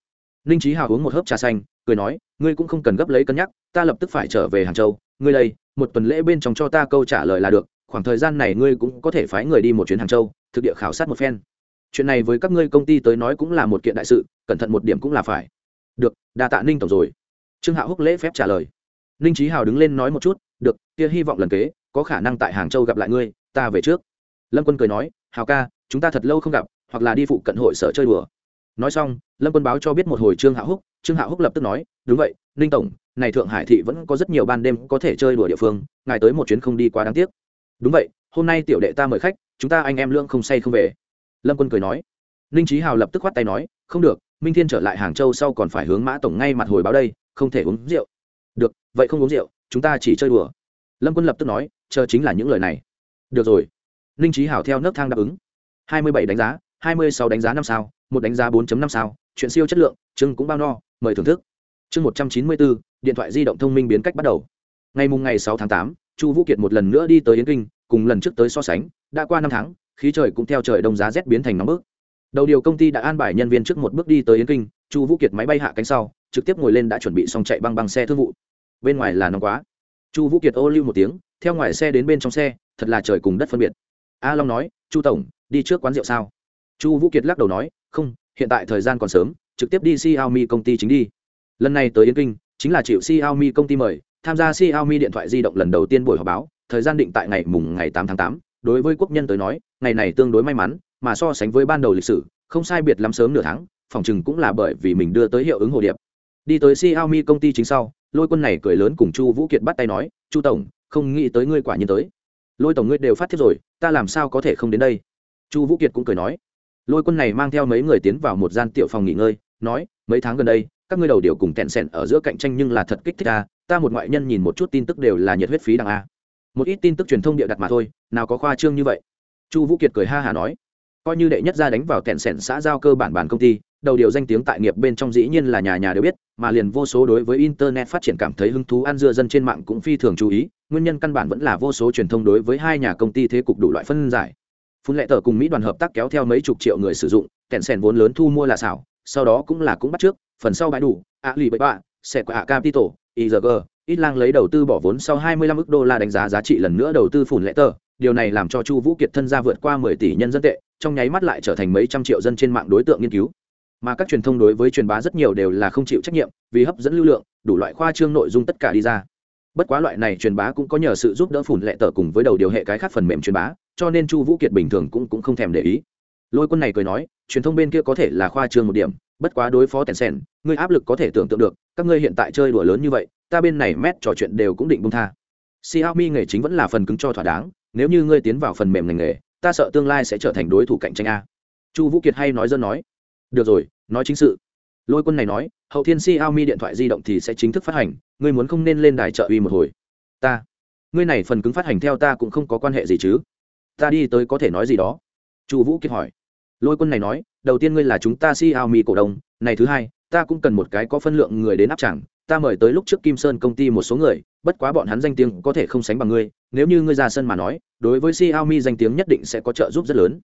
B: Ninh trí hào uống một hớp trà xanh, cười nói, ngươi cũng không cần gấp lấy cân nhắc, ta lập tức phải trở về hàng châu, ngươi đây, một tuần lễ bên trong cho ta câu trả lời là được, khoảng thời gian này ngươi cũng có thể phái người đi một chuyến hàng châu, thực địa khảo sát một phen. Chuyện này với các ngươi công ty tới nói cũng là một kiện đại sự, cẩn thận một điểm cũng là phải được, đa tạ ninh tổng rồi. Trương hạ húc lễ phép trả lời. Ninh trí hào đứng lên nói một chút, được, kia hy vọng lần kế, có khả năng tại hàng châu gặp lại ngươi, ta về trước. Lâm quân cười nói, hào ca, chúng ta thật lâu không gặp, hoặc là đi phụ cận hội sở chơi đùa. Nói xong, lâm quân báo cho biết một hồi trương hạ húc, trương hạ húc lập tức nói, đúng vậy, ninh tổng, này thượng hải thị vẫn có rất nhiều ban đêm có thể chơi đùa địa phương, ngài tới một chuyến không đi quá đáng tiếc. Đúng vậy, hôm nay tiểu đệ ta mời khách, chúng ta anh em lương không say không về. Lâm quân cười nói. Ninh trí hào lập tức khoát tay nói, không được minh thiên trở lại hàng châu sau còn phải hướng mã tổng ngay mặt hồi báo đây, không thể uống rượu. Được, vậy không uống rượu, chúng ta chỉ chơi đùa. Lâm quân lập tức nói, chờ chính là những lời này. Được rồi. Ninh trí Hảo theo nấc thang đáp ứng. Hai mươi bảy đánh giá, hai mươi sáu đánh giá năm sao, một đánh giá bốn năm sao, chuyện siêu chất lượng chưng cũng bao no, mời thưởng thức. Chương một trăm chín mươi bốn điện thoại di động thông minh biến cách bắt đầu. Ngày mùng ngày sáu tháng tám, chu vũ kiệt một lần nữa đi tới yến kinh, cùng lần trước tới so sánh, đã qua năm tháng, khí trời cũng theo trời đông giá rét biến thành nóng bức đầu điều công ty đã an bài nhân viên trước một bước đi tới yến kinh, chu vũ kiệt máy bay hạ cánh sau, trực tiếp ngồi lên đã chuẩn bị xong chạy băng băng xe thương vụ. Bên ngoài là nóng quá. Chu vũ kiệt ô lưu một tiếng, theo ngoài xe đến bên trong xe, thật là trời cùng đất phân biệt. A long nói, chu tổng, đi trước quán rượu sao? Chu vũ kiệt lắc đầu nói, không, hiện tại thời gian còn sớm, trực tiếp đi xiaomi công ty chính đi. Lần này tới yến kinh, chính là chịu xiaomi công ty mời, tham gia xiaomi điện thoại di động lần đầu tiên buổi họp báo, thời gian định tại ngày mùng ngày tám tháng tám. Đối với quốc nhân tới nói, ngày này tương đối may mắn mà so sánh với ban đầu lịch sử, không sai biệt lắm sớm nửa tháng, phòng chừng cũng là bởi vì mình đưa tới hiệu ứng hồ điệp. Đi tới xiaomi công ty chính sau, lôi quân này cười lớn cùng chu vũ kiệt bắt tay nói, chu tổng, không nghĩ tới ngươi quả nhiên tới. Lôi tổng ngươi đều phát thiết rồi, ta làm sao có thể không đến đây? Chu vũ kiệt cũng cười nói. Lôi quân này mang theo mấy người tiến vào một gian tiểu phòng nghỉ ngơi, nói, mấy tháng gần đây, các ngươi đầu điều cùng tẹn sẹn ở giữa cạnh tranh nhưng là thật kích thích ta ta một ngoại nhân nhìn một chút tin tức đều là nhiệt huyết phí đằng a. Một ít tin tức truyền thông địa đặt mà thôi, nào có khoa trương như vậy? Chu vũ kiệt cười ha hả nói coi như đệ nhất ra đánh vào kẹn sẻn xã giao cơ bản bản công ty, đầu điều danh tiếng tại nghiệp bên trong dĩ nhiên là nhà nhà đều biết, mà liền vô số đối với internet phát triển cảm thấy hứng thú ăn dưa dân trên mạng cũng phi thường chú ý, nguyên nhân căn bản vẫn là vô số truyền thông đối với hai nhà công ty thế cục đủ loại phân giải. Phun lệ tờ cùng mỹ đoàn hợp tác kéo theo mấy chục triệu người sử dụng, kẹn sẻn vốn lớn thu mua là xảo, sau đó cũng là cũng bắt trước, phần sau bãi đủ a lì bậy bạ sẽ qua capital igg ít lang lấy đầu tư bỏ vốn sau 25 ức đô la đánh giá giá trị lần nữa đầu tư phủn lệ tờ điều này làm cho chu vũ kiệt thân gia vượt qua 10 tỷ nhân dân tệ, trong nháy mắt lại trở thành mấy trăm triệu dân trên mạng đối tượng nghiên cứu. Mà các truyền thông đối với truyền bá rất nhiều đều là không chịu trách nhiệm, vì hấp dẫn lưu lượng, đủ loại khoa trương nội dung tất cả đi ra. Bất quá loại này truyền bá cũng có nhờ sự giúp đỡ phủn lệ tờ cùng với đầu điều hệ cái khác phần mềm truyền bá, cho nên chu vũ kiệt bình thường cũng cũng không thèm để ý. Lôi quân này cười nói, truyền thông bên kia có thể là khoa trương một điểm, bất quá đối phó tèn sèn, ngươi áp lực có thể tưởng tượng được, các ngươi hiện tại chơi đùa lớn như vậy, ta bên này mét trò chuyện đều cũng định bung tha. Xiaomi nghề chính vẫn là phần cứng cho thỏa đáng nếu như ngươi tiến vào phần mềm ngành nghề, ta sợ tương lai sẽ trở thành đối thủ cạnh tranh a. Chu vũ kiệt hay nói dân nói, được rồi, nói chính sự. Lôi quân này nói, hậu thiên xiaomi điện thoại di động thì sẽ chính thức phát hành, ngươi muốn không nên lên đài trợ uy một hồi. Ta, ngươi này phần cứng phát hành theo ta cũng không có quan hệ gì chứ. Ta đi tới có thể nói gì đó. Chu vũ kiệt hỏi. Lôi quân này nói, đầu tiên ngươi là chúng ta xiaomi cổ đông, này thứ hai, ta cũng cần một cái có phân lượng người đến áp chẳng ta mời tới lúc trước kim sơn công ty một số người, bất quá bọn hắn danh tiếng có thể không sánh bằng ngươi, nếu như ngươi ra sân mà nói, đối với xiaomi danh tiếng nhất định sẽ có trợ giúp rất lớn.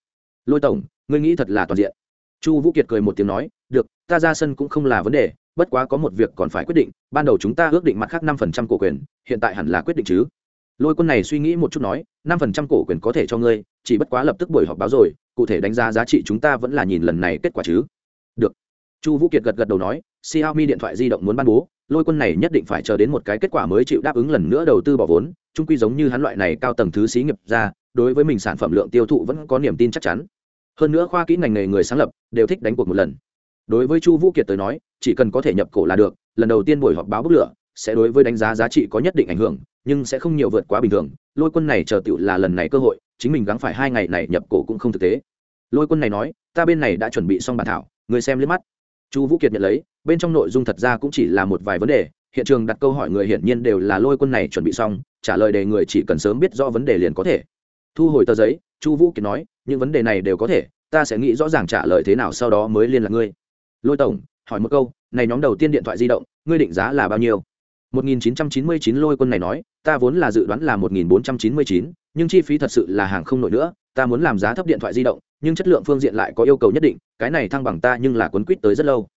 B: Lôi tổng, ngươi nghĩ thật là toàn diện. Chu vũ kiệt cười một tiếng nói, được, ta ra sân cũng không là vấn đề, bất quá có một việc còn phải quyết định, ban đầu chúng ta ước định mặt khác năm phần trăm cổ quyền, hiện tại hẳn là quyết định chứ. Lôi quân này suy nghĩ một chút nói, năm phần trăm cổ quyền có thể cho ngươi, chỉ bất quá lập tức buổi họp báo rồi, cụ thể đánh giá giá trị chúng ta vẫn là nhìn lần này kết quả chứ. Được. Chu vũ kiệt gật gật đầu nói xiaomi điện thoại di động muốn ban bố lôi quân này nhất định phải chờ đến một cái kết quả mới chịu đáp ứng lần nữa đầu tư bỏ vốn, trung quy giống như hắn loại này cao tầng thứ xí nghiệp ra, đối với mình sản phẩm lượng tiêu thụ vẫn có niềm tin chắc chắn. Hơn nữa khoa kỹ ngành nghề người sáng lập đều thích đánh cuộc một lần. Đối với chu vũ kiệt tới nói, chỉ cần có thể nhập cổ là được, lần đầu tiên buổi họp báo bức lửa sẽ đối với đánh giá giá trị có nhất định ảnh hưởng, nhưng sẽ không nhiều vượt quá bình thường. Lôi quân này chờ tựu là lần này cơ hội, chính mình gắng phải hai ngày này nhập cổ cũng không thực tế. Lôi quân này nói, ta bên này đã chuẩn bị xong bản thảo, người xem liếc mắt. Chu vũ kiệt nhận lấy bên trong nội dung thật ra cũng chỉ là một vài vấn đề hiện trường đặt câu hỏi người hiển nhiên đều là lôi quân này chuẩn bị xong trả lời đề người chỉ cần sớm biết rõ vấn đề liền có thể. Thu hồi tờ giấy chu vũ kiệt nói những vấn đề này đều có thể ta sẽ nghĩ rõ ràng trả lời thế nào sau đó mới liên lạc ngươi. Lôi tổng hỏi một câu này nhóm đầu tiên điện thoại di động ngươi định giá là bao nhiêu? 1999 lôi quân này nói ta vốn là dự đoán là 1499, nhưng chi phí thật sự là hàng không nổi nữa ta muốn làm giá thấp điện thoại di động nhưng chất lượng phương diện lại có yêu cầu nhất định cái này thăng bằng ta nhưng là quấn quýt tới rất lâu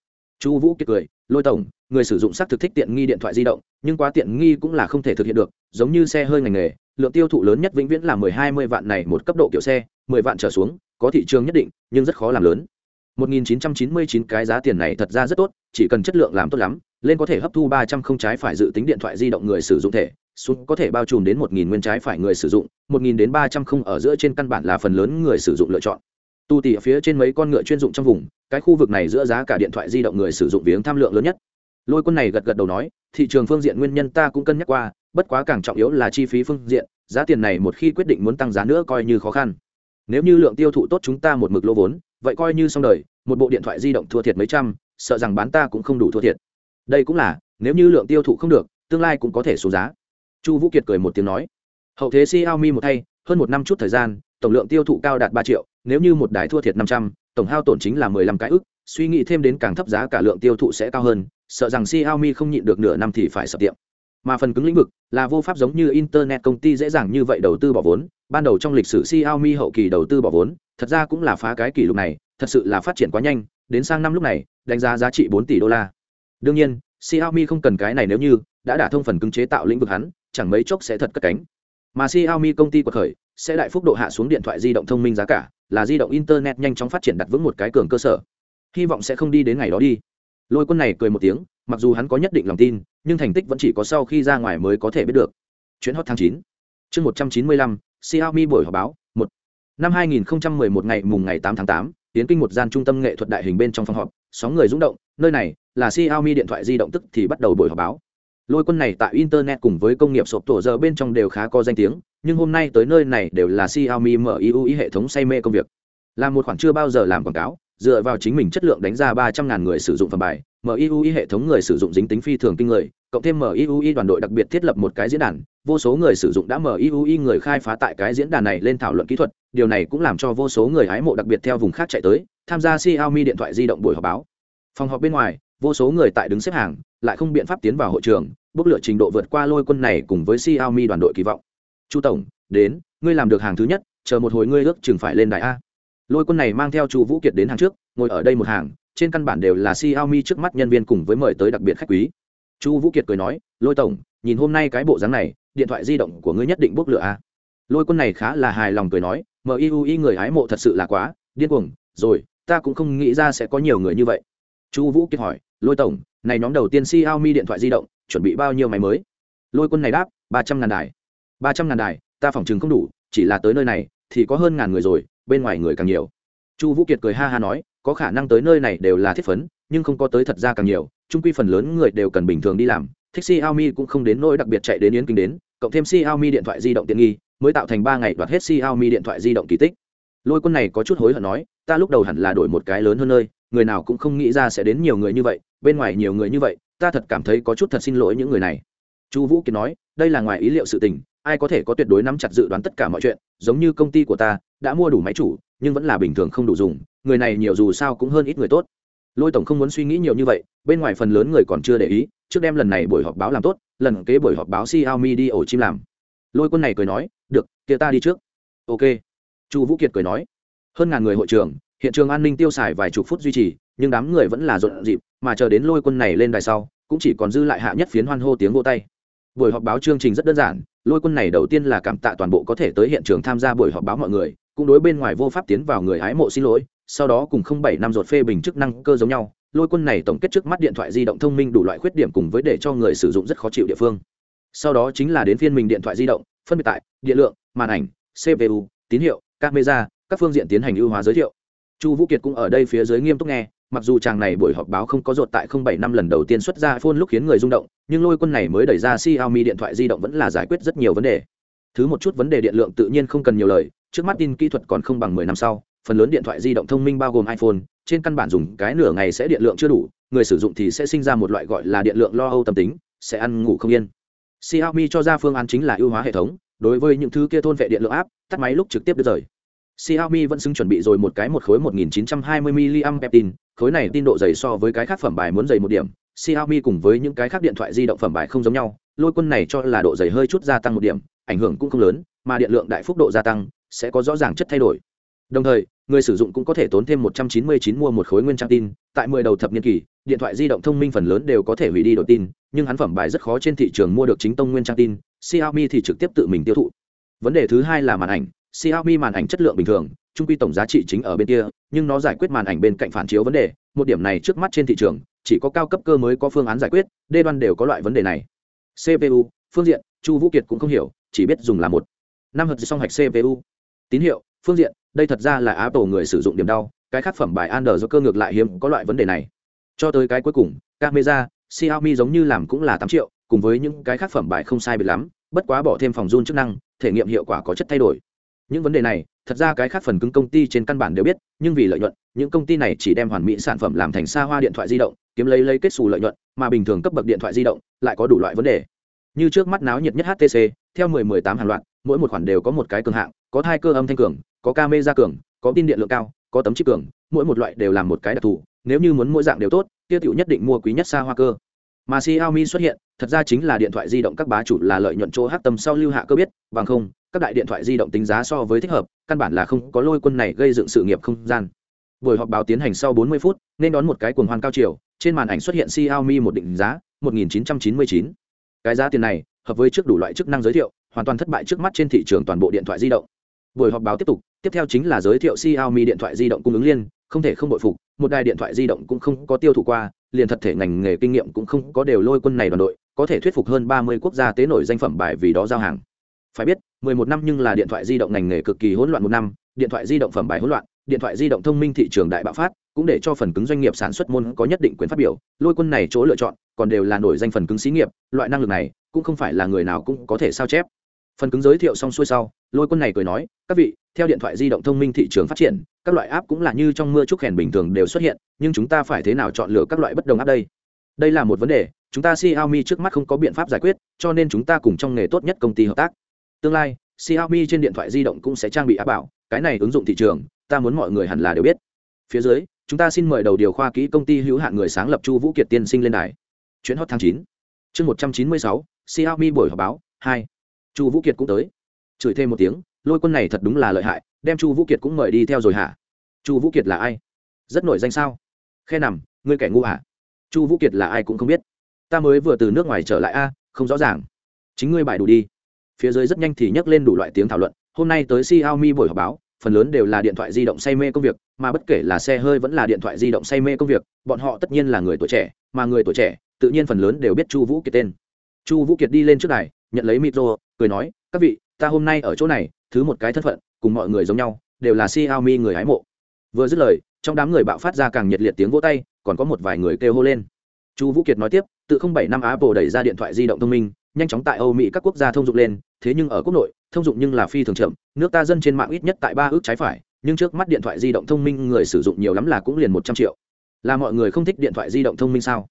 B: chu vũ kiệt cười, lôi tổng, người sử dụng xác thực thích tiện nghi điện thoại di động, nhưng quá tiện nghi cũng là không thể thực hiện được, giống như xe hơi ngành nghề, lượng tiêu thụ lớn nhất vĩnh viễn là mười hai mươi vạn này một cấp độ kiểu xe, mười vạn trở xuống, có thị trường nhất định, nhưng rất khó làm lớn. 1999 cái giá tiền này thật ra rất tốt, chỉ cần chất lượng làm tốt lắm, lên có thể hấp thu 300 không trái phải dự tính điện thoại di động người sử dụng thể, xuống có thể bao trùm đến 1.000 nguyên trái phải người sử dụng 1.000 đến 300 không ở giữa trên căn bản là phần lớn người sử dụng lựa chọn tu tỉ phía trên mấy con ngựa chuyên dụng trong vùng, cái khu vực này giữa giá cả điện thoại di động người sử dụng viếng tham lượng lớn nhất. Lôi quân này gật gật đầu nói, thị trường phương diện nguyên nhân ta cũng cân nhắc qua, bất quá càng trọng yếu là chi phí phương diện, giá tiền này một khi quyết định muốn tăng giá nữa coi như khó khăn. Nếu như lượng tiêu thụ tốt chúng ta một mực lô vốn, vậy coi như xong đời, một bộ điện thoại di động thua thiệt mấy trăm, sợ rằng bán ta cũng không đủ thua thiệt. Đây cũng là, nếu như lượng tiêu thụ không được, tương lai cũng có thể xuống giá. Chu vũ kiệt cười một tiếng nói, hậu thế xiaomi một thay, hơn một năm chút thời gian, tổng lượng tiêu thụ cao đạt ba triệu nếu như một đài thua thiệt năm trăm, tổng hao tổn chính là mười lăm cái ức, suy nghĩ thêm đến càng thấp giá cả lượng tiêu thụ sẽ cao hơn, sợ rằng xiaomi không nhịn được nửa năm thì phải sập tiệm. Mà phần cứng lĩnh vực là vô pháp giống như internet công ty dễ dàng như vậy đầu tư bỏ vốn. Ban đầu trong lịch sử xiaomi hậu kỳ đầu tư bỏ vốn, thật ra cũng là phá cái kỷ lục này, thật sự là phát triển quá nhanh, đến sang năm lúc này, đánh giá giá trị bốn tỷ đô la. Đương nhiên, xiaomi không cần cái này nếu như đã đả thông phần cứng chế tạo lĩnh vực hắn, chẳng mấy chốc sẽ thật cất cánh mà xiaomi công ty của khởi, sẽ đại phúc độ hạ xuống điện thoại di động thông minh giá cả, là di động internet nhanh chóng phát triển đặt vững một cái cường cơ sở. Hy vọng sẽ không đi đến ngày đó đi. Lôi quân này cười một tiếng, mặc dù hắn có nhất định lòng tin, nhưng thành tích vẫn chỉ có sau khi ra ngoài mới có thể biết được. Chuyến hot tháng chín. Chương một trăm chín mươi lăm, xiaomi buổi họp báo, một. Năm hai nghìn một ngày mùng ngày tám tháng tám, tiến kinh một gian trung tâm nghệ thuật đại hình bên trong phòng họp, sóng người rung động, nơi này là xiaomi điện thoại di động tức thì bắt đầu buổi họp báo lôi quân này tại internet cùng với công nghiệp sộp tổ giờ bên trong đều khá có danh tiếng nhưng hôm nay tới nơi này đều là xiaomi mở ý hệ thống say mê công việc là một khoản chưa bao giờ làm quảng cáo dựa vào chính mình chất lượng đánh ra ba trăm ngàn người sử dụng phần bài MIUI hệ thống người sử dụng dính tính phi thường kinh người, cộng thêm MIUI đoàn đội đặc biệt thiết lập một cái diễn đàn, vô số người sử dụng đã MIUI người khai phá tại cái diễn đàn này lên thảo luận kỹ thuật, điều này cũng làm cho vô số người hái mộ đặc biệt theo vùng khác chạy tới, tham gia Xiaomi điện thoại di động buổi họp báo. Phòng họp bên ngoài, vô số người tại đứng xếp hàng, lại không biện pháp tiến vào hội trường, bốc lửa trình độ vượt qua lôi quân này cùng với Xiaomi đoàn đội kỳ vọng. Chu tổng, đến, ngươi làm được hàng thứ nhất, chờ một hồi ngươi ước chừng phải lên đài a. Lôi quân này mang theo Chu Vũ Kiệt đến hàng trước, ngồi ở đây một hàng, trên căn bản đều là Xiaomi trước mắt nhân viên cùng với mời tới đặc biệt khách quý. Chu Vũ Kiệt cười nói, "Lôi tổng, nhìn hôm nay cái bộ dáng này, điện thoại di động của ngươi nhất định bốc lửa a." Lôi Quân này khá là hài lòng cười nói, "MIUI người hái mộ thật sự là quá, điên cuồng, rồi, ta cũng không nghĩ ra sẽ có nhiều người như vậy." Chu Vũ Kiệt hỏi, "Lôi tổng, này nhóm đầu tiên Xiaomi điện thoại di động, chuẩn bị bao nhiêu máy mới?" Lôi Quân này đáp, ba trăm ngàn đài." ba trăm ngàn đài, ta phỏng chừng không đủ, chỉ là tới nơi này thì có hơn ngàn người rồi, bên ngoài người càng nhiều." Chu Vũ Kiệt cười ha ha nói, có khả năng tới nơi này đều là thiết phấn nhưng không có tới thật ra càng nhiều trung quy phần lớn người đều cần bình thường đi làm thích Xiaomi cũng không đến nỗi đặc biệt chạy đến yến kinh đến cộng thêm Xiaomi điện thoại di động tiện nghi mới tạo thành ba ngày đoạt hết Xiaomi điện thoại di động kỳ tích lôi quân này có chút hối hận nói ta lúc đầu hẳn là đổi một cái lớn hơn nơi người nào cũng không nghĩ ra sẽ đến nhiều người như vậy bên ngoài nhiều người như vậy, ta thật cảm thấy có chút thật xin lỗi những người này. Chu vũ kiệt nói, đây là ngoài ý liệu sự tình, ai có thể có tuyệt đối nắm chặt dự đoán tất cả mọi chuyện, giống như công ty của ta đã mua đủ máy chủ, nhưng vẫn là bình thường không đủ dùng, người này nhiều dù sao cũng hơn ít người tốt. Lôi tổng không muốn suy nghĩ nhiều như vậy, bên ngoài phần lớn người còn chưa để ý, trước đem lần này buổi họp báo làm tốt, lần kế buổi họp báo xiaomi đi ổ chim làm. Lôi quân này cười nói, được, kia ta đi trước. Ok. Chu vũ kiệt cười nói, hơn ngàn người hội trường, hiện trường an ninh tiêu xài vài chục phút duy trì, nhưng đám người vẫn là rộn rịp mà chờ đến lôi quân này lên đài sau, cũng chỉ còn dư lại hạ nhất phiến hoan hô tiếng vô tay. Buổi họp báo chương trình rất đơn giản, lôi quân này đầu tiên là cảm tạ toàn bộ có thể tới hiện trường tham gia buổi họp báo mọi người, cũng đối bên ngoài vô pháp tiến vào người hái mộ xin lỗi, sau đó cùng không bảy năm ruột phê bình chức năng cơ giống nhau, lôi quân này tổng kết trước mắt điện thoại di động thông minh đủ loại khuyết điểm cùng với để cho người sử dụng rất khó chịu địa phương. Sau đó chính là đến phiên mình điện thoại di động, phân biệt tại, điện lượng, màn ảnh cpu tín hiệu, camera, các phương diện tiến hành ưu hóa giới thiệu. Chu vũ kiệt cũng ở đây phía dưới nghiêm túc nghe mặc dù chàng này buổi họp báo không có rột tại không bảy năm lần đầu tiên xuất ra iphone lúc khiến người rung động, nhưng lôi quân này mới đẩy ra xiaomi điện thoại di động vẫn là giải quyết rất nhiều vấn đề. Thứ một chút vấn đề điện lượng tự nhiên không cần nhiều lời, trước mắt tin kỹ thuật còn không bằng mười năm sau, phần lớn điện thoại di động thông minh bao gồm iphone, trên căn bản dùng cái nửa ngày sẽ điện lượng chưa đủ, người sử dụng thì sẽ sinh ra một loại gọi là điện lượng lo âu tâm tính, sẽ ăn ngủ không yên. Xiaomi cho ra phương án chính là ưu hóa hệ thống, đối với những thứ kia thôn vệ điện lượng áp tắt máy lúc trực tiếp đưa rời. Xiaomi vẫn xứng chuẩn bị rồi một cái một khối 1920 mAh tin, khối này tin độ dày so với cái khác phẩm bài muốn dày một điểm. Xiaomi cùng với những cái khác điện thoại di động phẩm bài không giống nhau, lôi quân này cho là độ dày hơi chút gia tăng một điểm, ảnh hưởng cũng không lớn, mà điện lượng đại phúc độ gia tăng sẽ có rõ ràng chất thay đổi. Đồng thời, người sử dụng cũng có thể tốn thêm 199 mua một khối nguyên trang tin, tại 10 đầu thập niên kỳ, điện thoại di động thông minh phần lớn đều có thể hủy đi đổi tin, nhưng hắn phẩm bài rất khó trên thị trường mua được chính tông nguyên trang tin, Xiaomi thì trực tiếp tự mình tiêu thụ. Vấn đề thứ hai là màn ảnh, Xiaomi màn ảnh chất lượng bình thường, trung quy tổng giá trị chính ở bên kia, nhưng nó giải quyết màn ảnh bên cạnh phản chiếu vấn đề, một điểm này trước mắt trên thị trường, chỉ có cao cấp cơ mới có phương án giải quyết, đê đoan đều có loại vấn đề này. CPU, phương diện, Chu Vũ Kiệt cũng không hiểu, chỉ biết dùng là một. Năm hợp song hạch CPU. Tín hiệu, phương diện, đây thật ra là Apple người sử dụng điểm đau, cái khác phẩm bài Android do cơ ngược lại hiếm có loại vấn đề này. Cho tới cái cuối cùng, camera, Xiaomi giống như làm cũng là 8 triệu, cùng với những cái khác phẩm bài không sai biệt lắm, bất quá bỏ thêm phòng run chức năng, thể nghiệm hiệu quả có chất thay đổi những vấn đề này thật ra cái khác phần cứng công ty trên căn bản đều biết nhưng vì lợi nhuận những công ty này chỉ đem hoàn mỹ sản phẩm làm thành xa hoa điện thoại di động kiếm lấy lấy kết xù lợi nhuận mà bình thường cấp bậc điện thoại di động lại có đủ loại vấn đề. Như trước mắt náo nhiệt nhất htc theo 10-18 hàng loạt mỗi một khoản đều có một cái cường hạng có thai cơ âm thanh cường có ca mê ra cường có tin điện lượng cao có tấm chip cường mỗi một loại đều làm một cái đặc thù nếu như muốn mỗi dạng đều tốt tiêu thụ nhất định mua quý nhất xa hoa cơ. Mà Xiaomi xuất hiện, thật ra chính là điện thoại di động các bá chủ là lợi nhuận chỗ hắc tâm sau lưu hạ cơ biết, bằng không, các đại điện thoại di động tính giá so với thích hợp, căn bản là không có lôi quân này gây dựng sự nghiệp không gian. Buổi họp báo tiến hành sau 40 phút, nên đón một cái cuồng hoan cao chiều, trên màn ảnh xuất hiện Xiaomi một định giá, 1999. Cái giá tiền này, hợp với trước đủ loại chức năng giới thiệu, hoàn toàn thất bại trước mắt trên thị trường toàn bộ điện thoại di động. Buổi họp báo tiếp tục, tiếp theo chính là giới thiệu Xiaomi điện thoại di động cung ứng liên, không thể không bội phục, một đài điện thoại di động cũng không có tiêu thụ qua, liền thật thể ngành nghề kinh nghiệm cũng không có đều lôi quân này đoàn đội có thể thuyết phục hơn ba mươi quốc gia tế nổi danh phẩm bài vì đó giao hàng phải biết, mười một năm nhưng là điện thoại di động ngành nghề cực kỳ hỗn loạn một năm, điện thoại di động phẩm bài hỗn loạn, điện thoại di động thông minh thị trường đại bạo phát, cũng để cho phần cứng doanh nghiệp sản xuất môn có nhất định quyền phát biểu, lôi quân này chỗ lựa chọn, còn đều là nổi danh phần cứng xí nghiệp, loại năng lực này cũng không phải là người nào cũng có thể sao chép. Phần cứng giới thiệu xong xuôi sau, lôi quân này cười nói, các vị, theo điện thoại di động thông minh thị trường phát triển, các loại app cũng là như trong mưa trúc khèn bình thường đều xuất hiện, nhưng chúng ta phải thế nào chọn lựa các loại bất đồng app đây? Đây là một vấn đề, chúng ta xiaomi trước mắt không có biện pháp giải quyết, cho nên chúng ta cùng trong nghề tốt nhất công ty hợp tác tương lai, xiaomi trên điện thoại di động cũng sẽ trang bị áp bảo, cái này ứng dụng thị trường, ta muốn mọi người hẳn là đều biết. Phía dưới, chúng ta xin mời đầu điều khoa kỹ công ty hữu hạn người sáng lập chu vũ kiệt tiên sinh lên đài. Chuyến hot tháng chín. Chương một trăm chín mươi sáu, xiaomi buổi họp báo, hai. Chu vũ kiệt cũng tới. Chửi thêm một tiếng, lôi quân này thật đúng là lợi hại, đem chu vũ kiệt cũng mời đi theo rồi hả? Chu vũ kiệt là ai? Rất nổi danh sao? Khe nằm, ngươi kẻ ngu hả? Chu vũ kiệt là ai cũng không biết. Ta mới vừa từ nước ngoài trở lại a, không rõ ràng. Chính ngươi bài đủ đi phía dưới rất nhanh thì nhắc lên đủ loại tiếng thảo luận. Hôm nay tới xiaomi buổi họp báo, phần lớn đều là điện thoại di động say mê công việc, mà bất kể là xe hơi vẫn là điện thoại di động say mê công việc, bọn họ tất nhiên là người tuổi trẻ, mà người tuổi trẻ, tự nhiên phần lớn đều biết chu vũ kiệt tên. Chu vũ kiệt đi lên trước này nhận lấy micro, cười nói, các vị, ta hôm nay ở chỗ này, thứ một cái thân phận, cùng mọi người giống nhau, đều là Xiaomi người hái mộ. Vừa dứt lời, trong đám người bạo phát ra càng nhiệt liệt tiếng vỗ tay, còn có một vài người kêu hô lên. Chu vũ kiệt nói tiếp, tự không bảy năm apple đẩy ra điện thoại di động thông minh nhanh chóng tại âu mỹ các quốc gia thông dụng lên, thế nhưng ở quốc nội, thông dụng nhưng là phi thường chậm. Nước ta dân trên mạng ít nhất tại ba ước trái phải, nhưng trước mắt điện thoại di động thông minh người sử dụng nhiều lắm là cũng liền một trăm triệu. Là mọi người không thích điện thoại di động thông minh sao?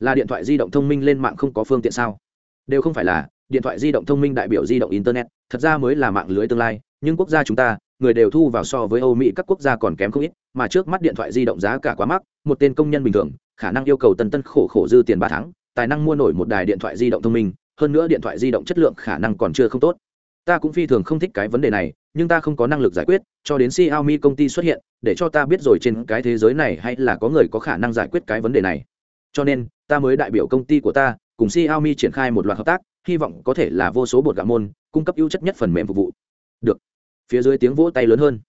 B: Là điện thoại di động thông minh lên mạng không có phương tiện sao? Đều không phải là, điện thoại di động thông minh đại biểu di động internet, thật ra mới là mạng lưới tương lai, nhưng quốc gia chúng ta, người đều thu vào so với âu mỹ các quốc gia còn kém không ít, mà trước mắt điện thoại di động giá cả quá mắc, một tên công nhân bình thường, khả năng yêu cầu tân tân khổ khổ dư tiền ba tháng, tài năng mua nổi một đài điện thoại di động thông minh hơn nữa điện thoại di động chất lượng khả năng còn chưa không tốt. Ta cũng phi thường không thích cái vấn đề này, nhưng ta không có năng lực giải quyết, cho đến xiaomi công ty xuất hiện, để cho ta biết rồi trên cái thế giới này hay là có người có khả năng giải quyết cái vấn đề này. Cho nên, ta mới đại biểu công ty của ta, cùng xiaomi triển khai một loạt hợp tác, hy vọng có thể là vô số bột gạo môn, cung cấp ưu chất nhất phần mềm phục vụ. Được. Phía dưới tiếng vỗ tay lớn hơn.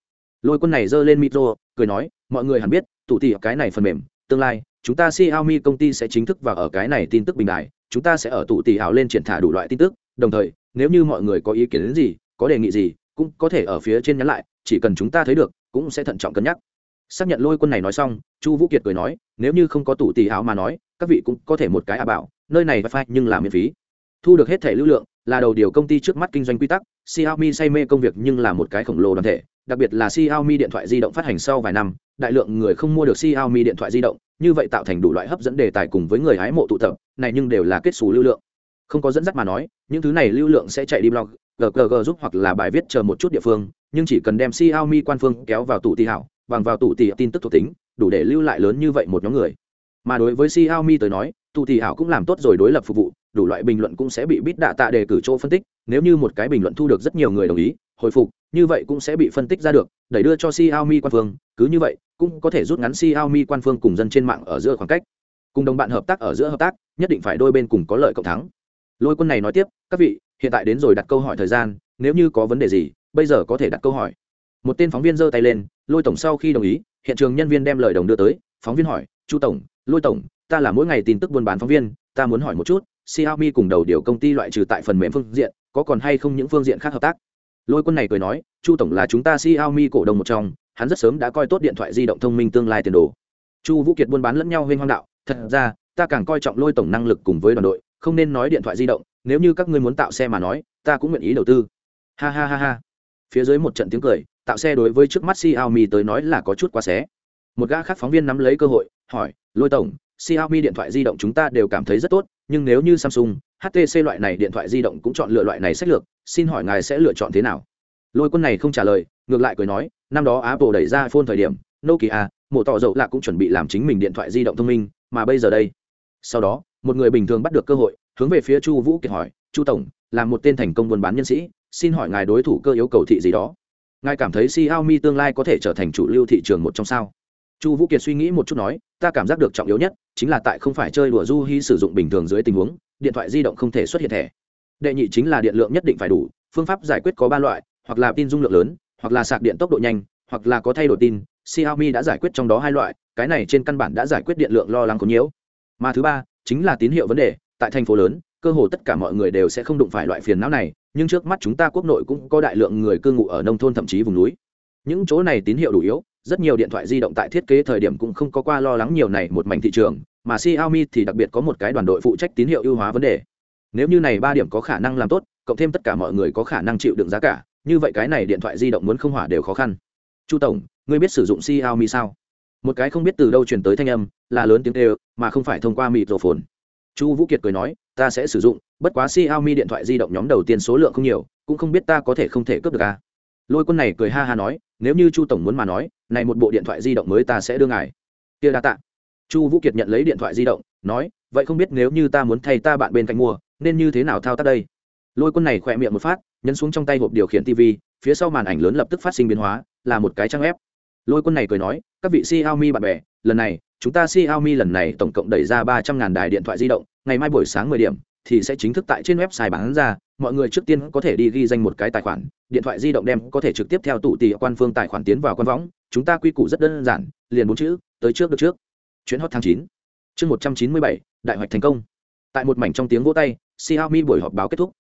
B: Lôi quân này giơ lên micro, cười nói, mọi người hẳn biết, tủ tỉ cái này phần mềm tương lai, chúng ta xiaomi công ty sẽ chính thức vào ở cái này tin tức bình đại chúng ta sẽ ở tụ tỷ ảo lên triển thả đủ loại tin tức, đồng thời, nếu như mọi người có ý kiến gì, có đề nghị gì, cũng có thể ở phía trên nhắn lại, chỉ cần chúng ta thấy được, cũng sẽ thận trọng cân nhắc. Xác nhận lôi quân này nói xong, chu vũ kiệt cười nói, nếu như không có tủ tỷ ảo mà nói, các vị cũng có thể một cái à bảo, nơi này wifi nhưng là miễn phí. Thu được hết thẻ lưu lượng là đầu điều công ty trước mắt kinh doanh quy tắc, xiaomi say mê công việc nhưng là một cái khổng lồ đoàn thể, đặc biệt là xiaomi điện thoại di động phát hành sau vài năm, đại lượng người không mua được xiaomi điện thoại di động, như vậy tạo thành đủ loại hấp dẫn đề tài cùng với người hái mộ tụ tập, này nhưng đều là kết xù lưu lượng. Không có dẫn dắt mà nói, những thứ này lưu lượng sẽ chạy đi blog ggg giúp hoặc là bài viết chờ một chút địa phương, nhưng chỉ cần đem xiaomi quan phương kéo vào tủ tỷ hảo, bằng vào tủ tỷ tin tức thuộc tính, đủ để lưu lại lớn như vậy một nhóm người. Mà đối với xiaomi tới nói tụ tỷ hảo cũng làm tốt rồi đối lập phục vụ đủ loại bình luận cũng sẽ bị bít đạ tạ đề cử chỗ phân tích, nếu như một cái bình luận thu được rất nhiều người đồng ý, hồi phục, như vậy cũng sẽ bị phân tích ra được, đẩy đưa cho xiaomi quan phương, cứ như vậy, cũng có thể rút ngắn xiaomi quan phương cùng dân trên mạng ở giữa khoảng cách. Cùng đồng bạn hợp tác ở giữa hợp tác, nhất định phải đôi bên cùng có lợi cộng thắng. Lôi quân này nói tiếp, các vị, hiện tại đến rồi đặt câu hỏi thời gian, nếu như có vấn đề gì, bây giờ có thể đặt câu hỏi. Một tên phóng viên giơ tay lên, lôi tổng sau khi đồng ý, hiện trường nhân viên đem lời đồng đưa tới. Phóng viên hỏi, chu tổng, lôi tổng, ta là mỗi ngày tin tức buôn bán phóng viên, ta muốn hỏi một chút xiaomi cùng đầu điều công ty loại trừ tại phần mềm phương diện, có còn hay không những phương diện khác hợp tác? Lôi quân này cười nói, chu tổng là chúng ta xiaomi cổ đông một trong, hắn rất sớm đã coi tốt điện thoại di động thông minh tương lai tiền đồ. Chu vũ kiệt buôn bán lẫn nhau huyên hoang đạo, thật ra, ta càng coi trọng lôi tổng năng lực cùng với đoàn đội, không nên nói điện thoại di động, nếu như các ngươi muốn tạo xe mà nói, ta cũng nguyện ý đầu tư. Ha ha ha ha. Phía dưới một trận tiếng cười, tạo xe đối với trước mắt xiaomi tới nói là có chút quá xé. Một gã khác phóng viên nắm lấy cơ hội, hỏi, lôi tổng xiaomi điện thoại di động chúng ta đều cảm thấy rất tốt, nhưng nếu như samsung htc loại này điện thoại di động cũng chọn lựa loại này sách lược, xin hỏi ngài sẽ lựa chọn thế nào? Lôi quân này không trả lời, ngược lại cười nói, năm đó apple đẩy ra iphone thời điểm, nokia một tỏ dầu lạ cũng chuẩn bị làm chính mình điện thoại di động thông minh, mà bây giờ đây. Sau đó, một người bình thường bắt được cơ hội, hướng về phía chu vũ kiệt hỏi, chu tổng, là một tên thành công buôn bán nhân sĩ, xin hỏi ngài đối thủ cơ yếu cầu thị gì đó? Ngài cảm thấy xiaomi tương lai có thể trở thành chủ lưu thị trường một trong sao? Chu vũ kiệt suy nghĩ một chút nói, ta cảm giác được trọng yếu nhất chính là tại không phải chơi đùa du hi sử dụng bình thường dưới tình huống, điện thoại di động không thể xuất hiện thẻ. Đệ nhị chính là điện lượng nhất định phải đủ, phương pháp giải quyết có ba loại, hoặc là tin dung lượng lớn, hoặc là sạc điện tốc độ nhanh, hoặc là có thay đổi tin, xiaomi đã giải quyết trong đó hai loại, cái này trên căn bản đã giải quyết điện lượng lo lắng có nhiễu mà thứ ba, chính là tín hiệu vấn đề, tại thành phố lớn, cơ hồ tất cả mọi người đều sẽ không đụng phải loại phiền não này, nhưng trước mắt chúng ta quốc nội cũng có đại lượng người cư ngụ ở nông thôn thậm chí vùng núi. Những chỗ này tín hiệu đủ yếu rất nhiều điện thoại di động tại thiết kế thời điểm cũng không có qua lo lắng nhiều này một mảnh thị trường, mà Xiaomi thì đặc biệt có một cái đoàn đội phụ trách tín hiệu ưu hóa vấn đề. Nếu như này ba điểm có khả năng làm tốt, cộng thêm tất cả mọi người có khả năng chịu đựng giá cả, như vậy cái này điện thoại di động muốn không hỏa đều khó khăn. Chu tổng, ngươi biết sử dụng Xiaomi sao? Một cái không biết từ đâu truyền tới thanh âm, là lớn tiếng kêu, mà không phải thông qua microphone. Chu vũ kiệt cười nói, ta sẽ sử dụng, bất quá xiaomi điện thoại di động nhóm đầu tiên số lượng không nhiều, cũng không biết ta có thể không thể cướp được à lôi quân này cười ha ha nói, nếu như chu tổng muốn mà nói, này một bộ điện thoại di động mới ta sẽ đưa ngài. Kia đa tạ. Chu vũ kiệt nhận lấy điện thoại di động, nói, vậy không biết nếu như ta muốn thay ta bạn bên cạnh mua, nên như thế nào thao tác đây? Lôi quân này khỏe miệng một phát, nhấn xuống trong tay hộp điều khiển tv phía sau màn ảnh lớn lập tức phát sinh biến hóa, là một cái trang ép lôi quân này cười nói, các vị xiaomi bạn bè, lần này, chúng ta xiaomi lần này tổng cộng đẩy ra ba trăm ngàn đài điện thoại di động, ngày mai buổi sáng mười điểm thì sẽ chính thức tại trên website bán ra. Mọi người trước tiên có thể đi ghi danh một cái tài khoản, điện thoại di động đem có thể trực tiếp theo tụ tỷ quan phương tài khoản tiến vào quan võng. Chúng ta quy củ rất đơn giản, liền bốn chữ, tới trước được trước. Chuyến hot tháng chín. Chương một trăm chín mươi bảy, đại hoạch thành công. Tại một mảnh trong tiếng vỗ tay, xiaomi buổi họp báo kết thúc.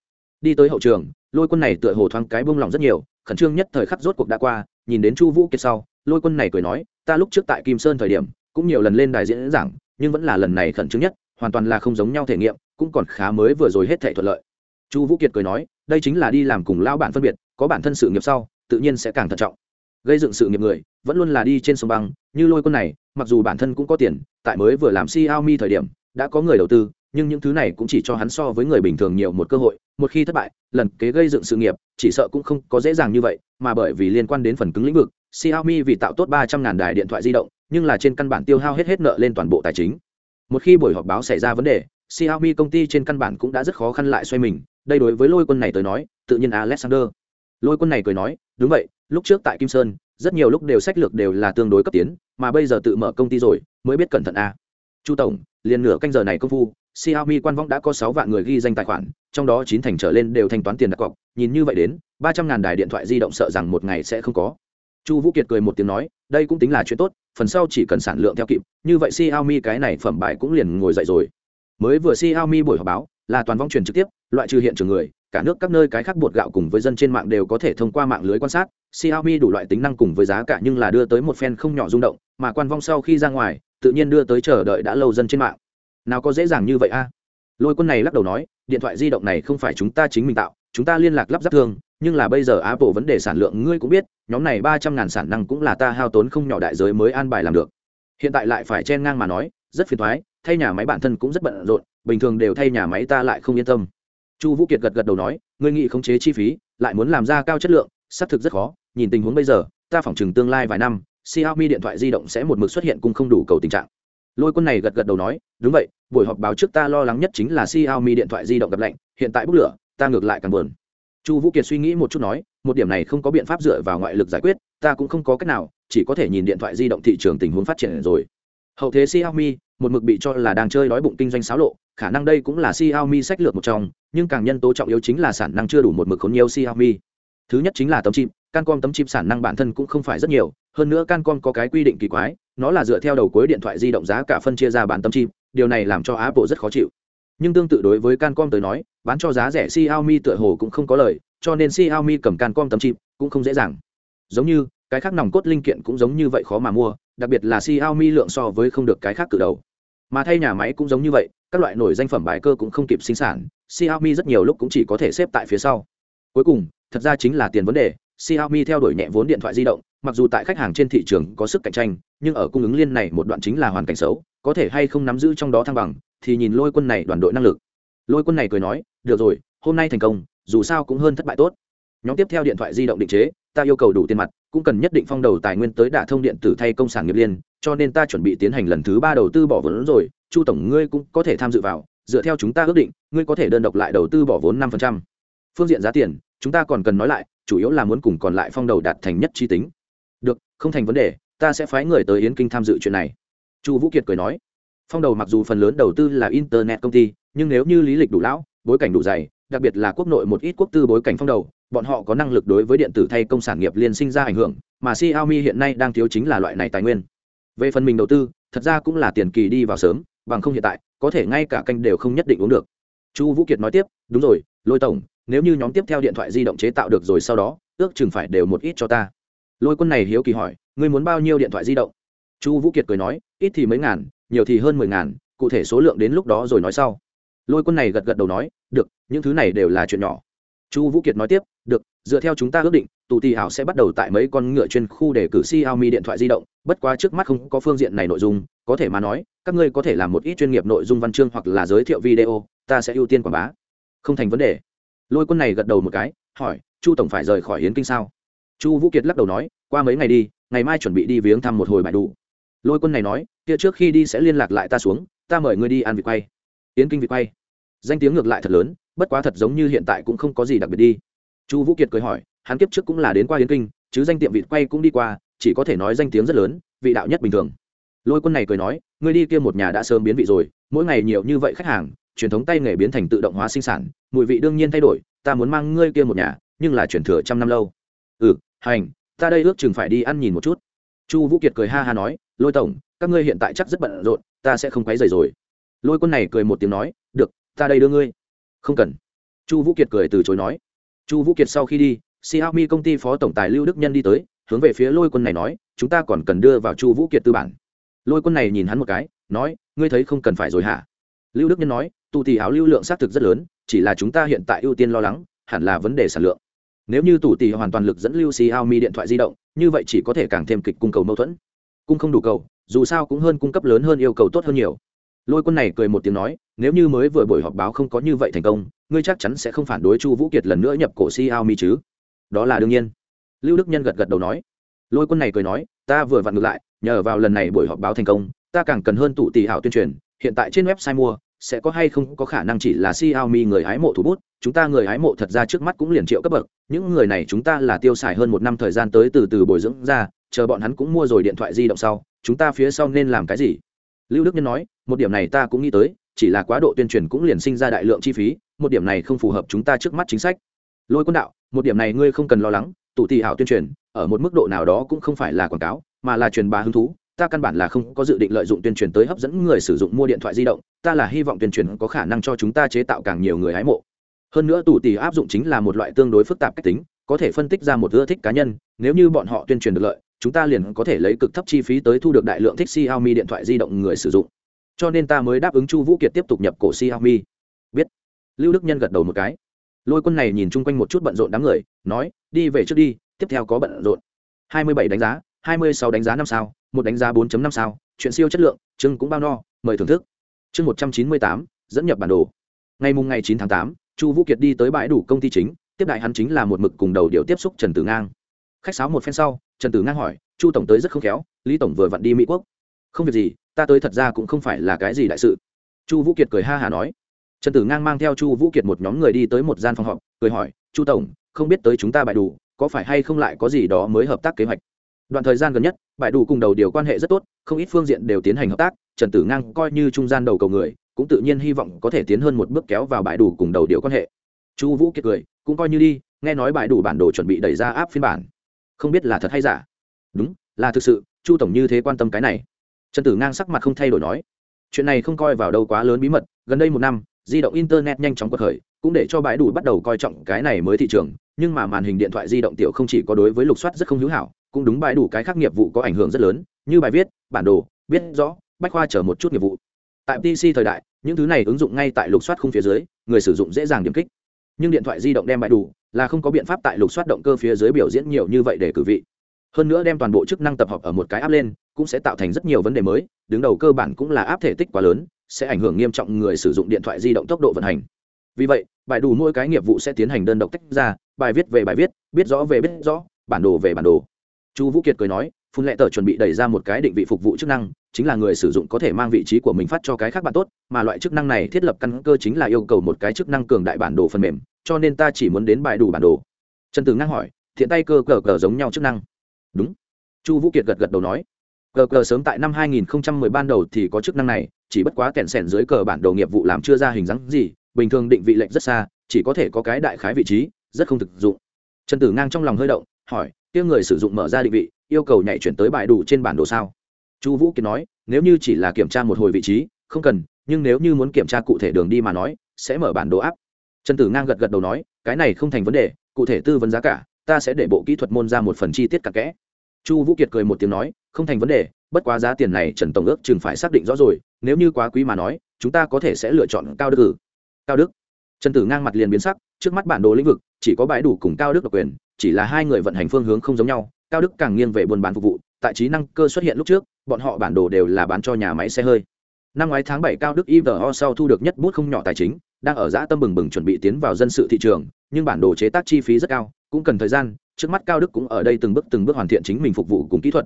B: Đi tới hậu trường, lôi quân này tựa hồ thoáng cái bông lòng rất nhiều, khẩn trương nhất thời khắc rốt cuộc đã qua, nhìn đến chu vũ kiệt sau, lôi quân này cười nói, ta lúc trước tại kim sơn thời điểm, cũng nhiều lần lên đài diễn giảng, nhưng vẫn là lần này khẩn trương nhất hoàn toàn là không giống nhau thể nghiệm, cũng còn khá mới vừa rồi hết thể thuận lợi. Chu vũ kiệt cười nói, đây chính là đi làm cùng lao bản phân biệt, có bản thân sự nghiệp sau, tự nhiên sẽ càng thận trọng. Gây dựng sự nghiệp người, vẫn luôn là đi trên sông băng, như lôi quân này, mặc dù bản thân cũng có tiền, tại mới vừa làm xiaomi thời điểm, đã có người đầu tư, nhưng những thứ này cũng chỉ cho hắn so với người bình thường nhiều một cơ hội, một khi thất bại, lần kế gây dựng sự nghiệp, chỉ sợ cũng không có dễ dàng như vậy, mà bởi vì liên quan đến phần cứng lĩnh vực, xiaomi vì tạo tốt ba trăm ngàn đài điện thoại di động, nhưng là trên căn bản tiêu hao hết hết nợ lên toàn bộ tài chính một khi buổi họp báo xảy ra vấn đề xiaomi công ty trên căn bản cũng đã rất khó khăn lại xoay mình. Đây đối với lôi quân này tới nói tự nhiên alexander. Lôi quân này cười nói đúng vậy lúc trước tại kim sơn rất nhiều lúc đều sách lược đều là tương đối cấp tiến mà bây giờ tự mở công ty rồi mới biết cẩn thận a chu tổng liền nửa canh giờ này công phu Xiaomi quan vong đã có sáu vạn người ghi danh tài khoản, trong đó chín thành trở lên đều thanh toán tiền đặt cọc, nhìn như vậy đến, ba trăm ngàn đài điện thoại di động sợ rằng một ngày sẽ không có. Chu Vũ Kiệt cười một tiếng nói, đây cũng tính là chuyện tốt, phần sau chỉ cần sản lượng theo kịp, như vậy Xiaomi cái này phẩm bài cũng liền ngồi dậy rồi. Mới vừa Xiaomi buổi họp báo, là toàn vong truyền trực tiếp, loại trừ hiện trường người, cả nước các nơi cái khác bột gạo cùng với dân trên mạng đều có thể thông qua mạng lưới quan sát, Xiaomi đủ loại tính năng cùng với giá cả nhưng là đưa tới một fan không nhỏ rung động, mà quan vong sau khi ra ngoài, tự nhiên đưa tới chờ đợi đã lâu dân trên mạng. Nào có dễ dàng như vậy a? Lôi quân này lắc đầu nói điện thoại di động này không phải chúng ta chính mình tạo chúng ta liên lạc lắp ráp thương nhưng là bây giờ apple vấn đề sản lượng ngươi cũng biết, nhóm này ba trăm ngàn sản năng cũng là ta hao tốn không nhỏ đại giới mới an bài làm được. Hiện tại lại phải chen ngang mà nói, rất phiền thoái, thay nhà máy bản thân cũng rất bận rộn, bình thường đều thay nhà máy ta lại không yên tâm. Chu vũ kiệt gật gật đầu nói, ngươi nghĩ khống chế chi phí, lại muốn làm ra cao chất lượng, xác thực rất khó, nhìn tình huống bây giờ, ta phỏng chừng tương lai vài năm, xiaomi điện thoại di động sẽ một mực xuất hiện cùng không đủ cầu tình trạng. Lôi quân này gật gật đầu nói, đúng vậy, buổi họp báo trước ta lo lắng nhất chính là xiaomi điện thoại di động gặp lạnh, hiện tại bốc lửa, ta ngược lại càng buồn chu vũ kiệt suy nghĩ một chút nói, một điểm này không có biện pháp dựa vào ngoại lực giải quyết, ta cũng không có cách nào, chỉ có thể nhìn điện thoại di động thị trường tình huống phát triển rồi. Hậu thế xiaomi, một mực bị cho là đang chơi đói bụng kinh doanh xáo lộ, khả năng đây cũng là xiaomi sách lược một trong, nhưng càng nhân tố trọng yếu chính là sản năng chưa đủ một mực khốn nhiều xiaomi. Thứ nhất chính là tấm chip, cancom tấm chip sản năng bản thân cũng không phải rất nhiều, hơn nữa cancom có cái quy định kỳ quái, nó là dựa theo đầu cuối điện thoại di động giá cả phân chia ra bán tấm chip, điều này làm cho apple rất khó chịu nhưng tương tự đối với cancom tới nói, bán cho giá rẻ xiaomi tựa hồ cũng không có lời, cho nên xiaomi cầm cancom tấm chip cũng không dễ dàng. Giống như, cái khác nòng cốt linh kiện cũng giống như vậy khó mà mua, đặc biệt là xiaomi lượng so với không được cái khác cử đầu. Mà thay nhà máy cũng giống như vậy, các loại nổi danh phẩm bài cơ cũng không kịp sinh sản, xiaomi rất nhiều lúc cũng chỉ có thể xếp tại phía sau. Cuối cùng, thật ra chính là tiền vấn đề, xiaomi theo đuổi nhẹ vốn điện thoại di động, mặc dù tại khách hàng trên thị trường có sức cạnh tranh, nhưng ở cung ứng liên này một đoạn chính là hoàn cảnh xấu, có thể hay không nắm giữ trong đó thăng bằng thì nhìn lôi quân này đoàn đội năng lực. Lôi quân này cười nói, được rồi, hôm nay thành công, dù sao cũng hơn thất bại tốt. Nhóm tiếp theo điện thoại di động định chế, ta yêu cầu đủ tiền mặt, cũng cần nhất định phong đầu tài nguyên tới đả thông điện tử thay công sản nghiệp liên, cho nên ta chuẩn bị tiến hành lần thứ ba đầu tư bỏ vốn rồi, chu tổng ngươi cũng có thể tham dự vào, dựa theo chúng ta ước định, ngươi có thể đơn độc lại đầu tư bỏ vốn năm phương diện giá tiền, chúng ta còn cần nói lại, chủ yếu là muốn cùng còn lại phong đầu đạt thành nhất chi tính. Được, không thành vấn đề, ta sẽ phái người tới yến kinh tham dự chuyện này. Chu vũ kiệt cười nói phong đầu mặc dù phần lớn đầu tư là internet công ty, nhưng nếu như lý lịch đủ lão, bối cảnh đủ dày, đặc biệt là quốc nội một ít quốc tư bối cảnh phong đầu, bọn họ có năng lực đối với điện tử thay công sản nghiệp liên sinh ra ảnh hưởng, mà xiaomi hiện nay đang thiếu chính là loại này tài nguyên. Về phần mình đầu tư, thật ra cũng là tiền kỳ đi vào sớm, bằng không hiện tại, có thể ngay cả canh đều không nhất định uống được. Chu vũ kiệt nói tiếp, đúng rồi, lôi tổng, nếu như nhóm tiếp theo điện thoại di động chế tạo được rồi sau đó, ước chừng phải đều một ít cho ta. Lôi quân này hiếu kỳ hỏi, ngươi muốn bao nhiêu điện thoại di động? Chu vũ kiệt cười nói, ít thì mấy ngàn nhiều thì hơn mười ngàn, cụ thể số lượng đến lúc đó rồi nói sau. Lôi quân này gật gật đầu nói, được, những thứ này đều là chuyện nhỏ. Chu vũ kiệt nói tiếp, được, dựa theo chúng ta ước định, tù tì hảo sẽ bắt đầu tại mấy con ngựa chuyên khu để cử xiaomi điện thoại di động, bất quá trước mắt không có phương diện này nội dung, có thể mà nói, các ngươi có thể làm một ít chuyên nghiệp nội dung văn chương hoặc là giới thiệu video, ta sẽ ưu tiên quảng bá. Không thành vấn đề. Lôi quân này gật đầu một cái, hỏi, chu tổng phải rời khỏi hiến kinh sao? Chu vũ kiệt lắc đầu nói, qua mấy ngày đi, ngày mai chuẩn bị đi viếng thăm một hồi bài đủ lôi quân này nói, kia trước khi đi sẽ liên lạc lại ta xuống, ta mời ngươi đi ăn vị quay. Yến kinh vị quay. Danh tiếng ngược lại thật lớn, bất quá thật giống như hiện tại cũng không có gì đặc biệt đi. Chu vũ kiệt cười hỏi, hắn kiếp trước cũng là đến qua yến kinh, chứ danh tiệm vịt quay cũng đi qua, chỉ có thể nói danh tiếng rất lớn, vị đạo nhất bình thường. Lôi quân này cười nói, ngươi đi kia một nhà đã sớm biến vị rồi, mỗi ngày nhiều như vậy khách hàng, truyền thống tay nghề biến thành tự động hóa sinh sản, mùi vị đương nhiên thay đổi, ta muốn mang ngươi kia một nhà, nhưng là chuyển thừa trăm năm lâu. Ừ hành, ta đây ước chừng phải đi ăn nhìn một chút. Chu vũ kiệt cười ha ha nói lôi tổng, các ngươi hiện tại chắc rất bận rộn, ta sẽ không quấy rầy rồi. Lôi quân này cười một tiếng nói, được, ta đây đưa ngươi. Không cần. Chu vũ kiệt cười từ chối nói. Chu vũ kiệt sau khi đi, xiaomi công ty phó tổng tài lưu đức nhân đi tới, hướng về phía lôi quân này nói, chúng ta còn cần đưa vào chu vũ kiệt tư bản. Lôi quân này nhìn hắn một cái, nói, ngươi thấy không cần phải rồi hả? Lưu đức nhân nói tụ tỷ áo lưu lượng xác thực rất lớn, chỉ là chúng ta hiện tại ưu tiên lo lắng, hẳn là vấn đề sản lượng. Nếu như tù tỷ hoàn toàn lực dẫn lưu xiaomi điện thoại di động, như vậy chỉ có thể càng thêm kịch cung cầu mâu thuẫn cung không đủ cầu dù sao cũng hơn cung cấp lớn hơn yêu cầu tốt hơn nhiều. Lôi quân này cười một tiếng nói nếu như mới vừa buổi họp báo không có như vậy thành công ngươi chắc chắn sẽ không phản đối chu vũ kiệt lần nữa nhập cổ xiaomi chứ? Đó là đương nhiên. Lưu đức nhân gật gật đầu nói. Lôi quân này cười nói ta vừa vặn ngược lại nhờ vào lần này buổi họp báo thành công ta càng cần hơn tụ tỷ hảo tuyên truyền hiện tại trên website mua sẽ có hay không có khả năng chỉ là Xiaomi người hái mộ thủ bút, chúng ta người hái mộ thật ra trước mắt cũng liền triệu cấp bậc, những người này chúng ta là tiêu xài hơn một năm thời gian tới từ từ bồi dưỡng ra, chờ bọn hắn cũng mua rồi điện thoại di động sau, chúng ta phía sau nên làm cái gì? Lưu Đức Nhân nói, một điểm này ta cũng nghĩ tới, chỉ là quá độ tuyên truyền cũng liền sinh ra đại lượng chi phí, một điểm này không phù hợp chúng ta trước mắt chính sách. Lôi Quân đạo, một điểm này ngươi không cần lo lắng, tụ tỷ hảo tuyên truyền, ở một mức độ nào đó cũng không phải là quảng cáo, mà là truyền bá hứng thú, ta căn bản là không có dự định lợi dụng tuyên truyền tới hấp dẫn người sử dụng mua điện thoại di động ta là hy vọng tuyên truyền có khả năng cho chúng ta chế tạo càng nhiều người hái mộ hơn nữa tủ tỷ áp dụng chính là một loại tương đối phức tạp cách tính có thể phân tích ra một ưa thích cá nhân nếu như bọn họ tuyên truyền được lợi chúng ta liền có thể lấy cực thấp chi phí tới thu được đại lượng thích Xiaomi điện thoại di động người sử dụng. Cho nên ta mới đáp ứng chu vũ kiệt tiếp tục nhập cổ Xiaomi. Biết. Lưu đức nhân gật đầu một cái. Lôi quân này nhìn chung quanh một chút bận rộn đám người, nói, đi về trước đi, tiếp theo có bận rộn. Hai mươi bảy đánh giá, hai mươi sáu đánh giá năm sao, một đánh giá 4 năm sao, chuyện siêu chất lượng, chương cũng bao no, mời thưởng thức. Chương một trăm chín mươi tám, dẫn nhập bản đồ. Ngày mùng ngày chín tháng tám, chu vũ kiệt đi tới bãi đủ công ty chính, tiếp đại hắn chính là một mực cùng đầu điều tiếp xúc trần tử ngang. Khách sáo một phen sau trần tử ngang hỏi, chu tổng tới rất không khéo, lý tổng vừa vặn đi mỹ quốc. Không việc gì, ta tới thật ra cũng không phải là cái gì đại sự. Chu vũ kiệt cười ha hả nói. Trần tử ngang mang theo chu vũ kiệt một nhóm người đi tới một gian phòng họp, cười hỏi, chu tổng, không biết tới chúng ta bại đủ, có phải hay không lại có gì đó mới hợp tác kế hoạch? Đoạn thời gian gần nhất, bại đủ cùng đầu điều quan hệ rất tốt, không ít phương diện đều tiến hành hợp tác, trần tử ngang coi như trung gian đầu cầu người, cũng tự nhiên hy vọng có thể tiến hơn một bước kéo vào bãi đủ cùng đầu điều quan hệ. Chu vũ kiệt cười, cũng coi như đi, nghe nói bãi đủ bản đồ chuẩn bị đẩy ra áp phiên bản không biết là thật hay giả. Đúng, là thực sự, chu tổng như thế quan tâm cái này. Trần tử ngang sắc mặt không thay đổi nói, chuyện này không coi vào đâu quá lớn bí mật, gần đây một năm, di động internet nhanh chóng quật khởi, cũng để cho bãi đủ bắt đầu coi trọng cái này mới thị trường, nhưng mà màn hình điện thoại di động tiểu không chỉ có đối với lục soát rất không hữu hảo, cũng đúng bãi đủ cái khác nghiệp vụ có ảnh hưởng rất lớn, như bài viết, bản đồ, biết rõ, bách khoa chở một chút nghiệp vụ. Tại pc thời đại, những thứ này ứng dụng ngay tại lục soát khung phía dưới, người sử dụng dễ dàng điểm kích. Nhưng điện thoại di động đem bãi đủ là không có biện pháp tại lục soát động cơ phía dưới biểu diễn nhiều như vậy để cử vị. Hơn nữa đem toàn bộ chức năng tập hợp ở một cái áp lên, cũng sẽ tạo thành rất nhiều vấn đề mới, đứng đầu cơ bản cũng là áp thể tích quá lớn, sẽ ảnh hưởng nghiêm trọng người sử dụng điện thoại di động tốc độ vận hành. Vì vậy, bài đủ mỗi cái nghiệp vụ sẽ tiến hành đơn độc tách ra, bài viết về bài viết, biết rõ về biết rõ, bản đồ về bản đồ. Chu vũ kiệt cười nói, phun lệ tờ chuẩn bị đẩy ra một cái định vị phục vụ chức năng, chính là người sử dụng có thể mang vị trí của mình phát cho cái khác bạn tốt, mà loại chức năng này thiết lập căn cơ chính là yêu cầu một cái chức năng cường đại bản đồ phần mềm cho nên ta chỉ muốn đến bài đủ bản đồ. Trần tử ngang hỏi, thiện tay cơ cờ cờ giống nhau chức năng. Đúng. Chu vũ kiệt gật gật đầu nói, cờ cờ sớm tại năm 2010 ban đầu thì có chức năng này, chỉ bất quá kẹn sẻn dưới cờ bản đồ nghiệp vụ làm chưa ra hình dáng gì, bình thường định vị lệnh rất xa, chỉ có thể có cái đại khái vị trí, rất không thực dụng. Trần tử ngang trong lòng hơi động, hỏi, kia người sử dụng mở ra định vị, yêu cầu nhảy chuyển tới bài đủ trên bản đồ sao? Chu vũ kiệt nói, nếu như chỉ là kiểm tra một hồi vị trí, không cần, nhưng nếu như muốn kiểm tra cụ thể đường đi mà nói, sẽ mở bản đồ áp trần tử ngang gật gật đầu nói, cái này không thành vấn đề, cụ thể tư vấn giá cả, ta sẽ để bộ kỹ thuật môn ra một phần chi tiết cặn kẽ. Chu vũ kiệt cười một tiếng nói, không thành vấn đề, bất quá giá tiền này trần tổng ước chừng phải xác định rõ rồi, nếu như quá quý mà nói, chúng ta có thể sẽ lựa chọn cao đức ử cao đức. Trần tử ngang mặt liền biến sắc, trước mắt bản đồ lĩnh vực, chỉ có bãi đủ cùng cao đức độc quyền, chỉ là hai người vận hành phương hướng không giống nhau, cao đức càng nghiêng về buôn bán phục vụ, tại trí năng cơ xuất hiện lúc trước, bọn họ bản đồ đều là bán cho nhà máy xe hơi. Năm ngoái tháng bảy cao đức ivo sau thu được nhất bút không nhỏ tài chính đang ở giã tâm bừng bừng chuẩn bị tiến vào dân sự thị trường, nhưng bản đồ chế tác chi phí rất cao, cũng cần thời gian, trước mắt cao đức cũng ở đây từng bước từng bước hoàn thiện chính mình phục vụ cùng kỹ thuật.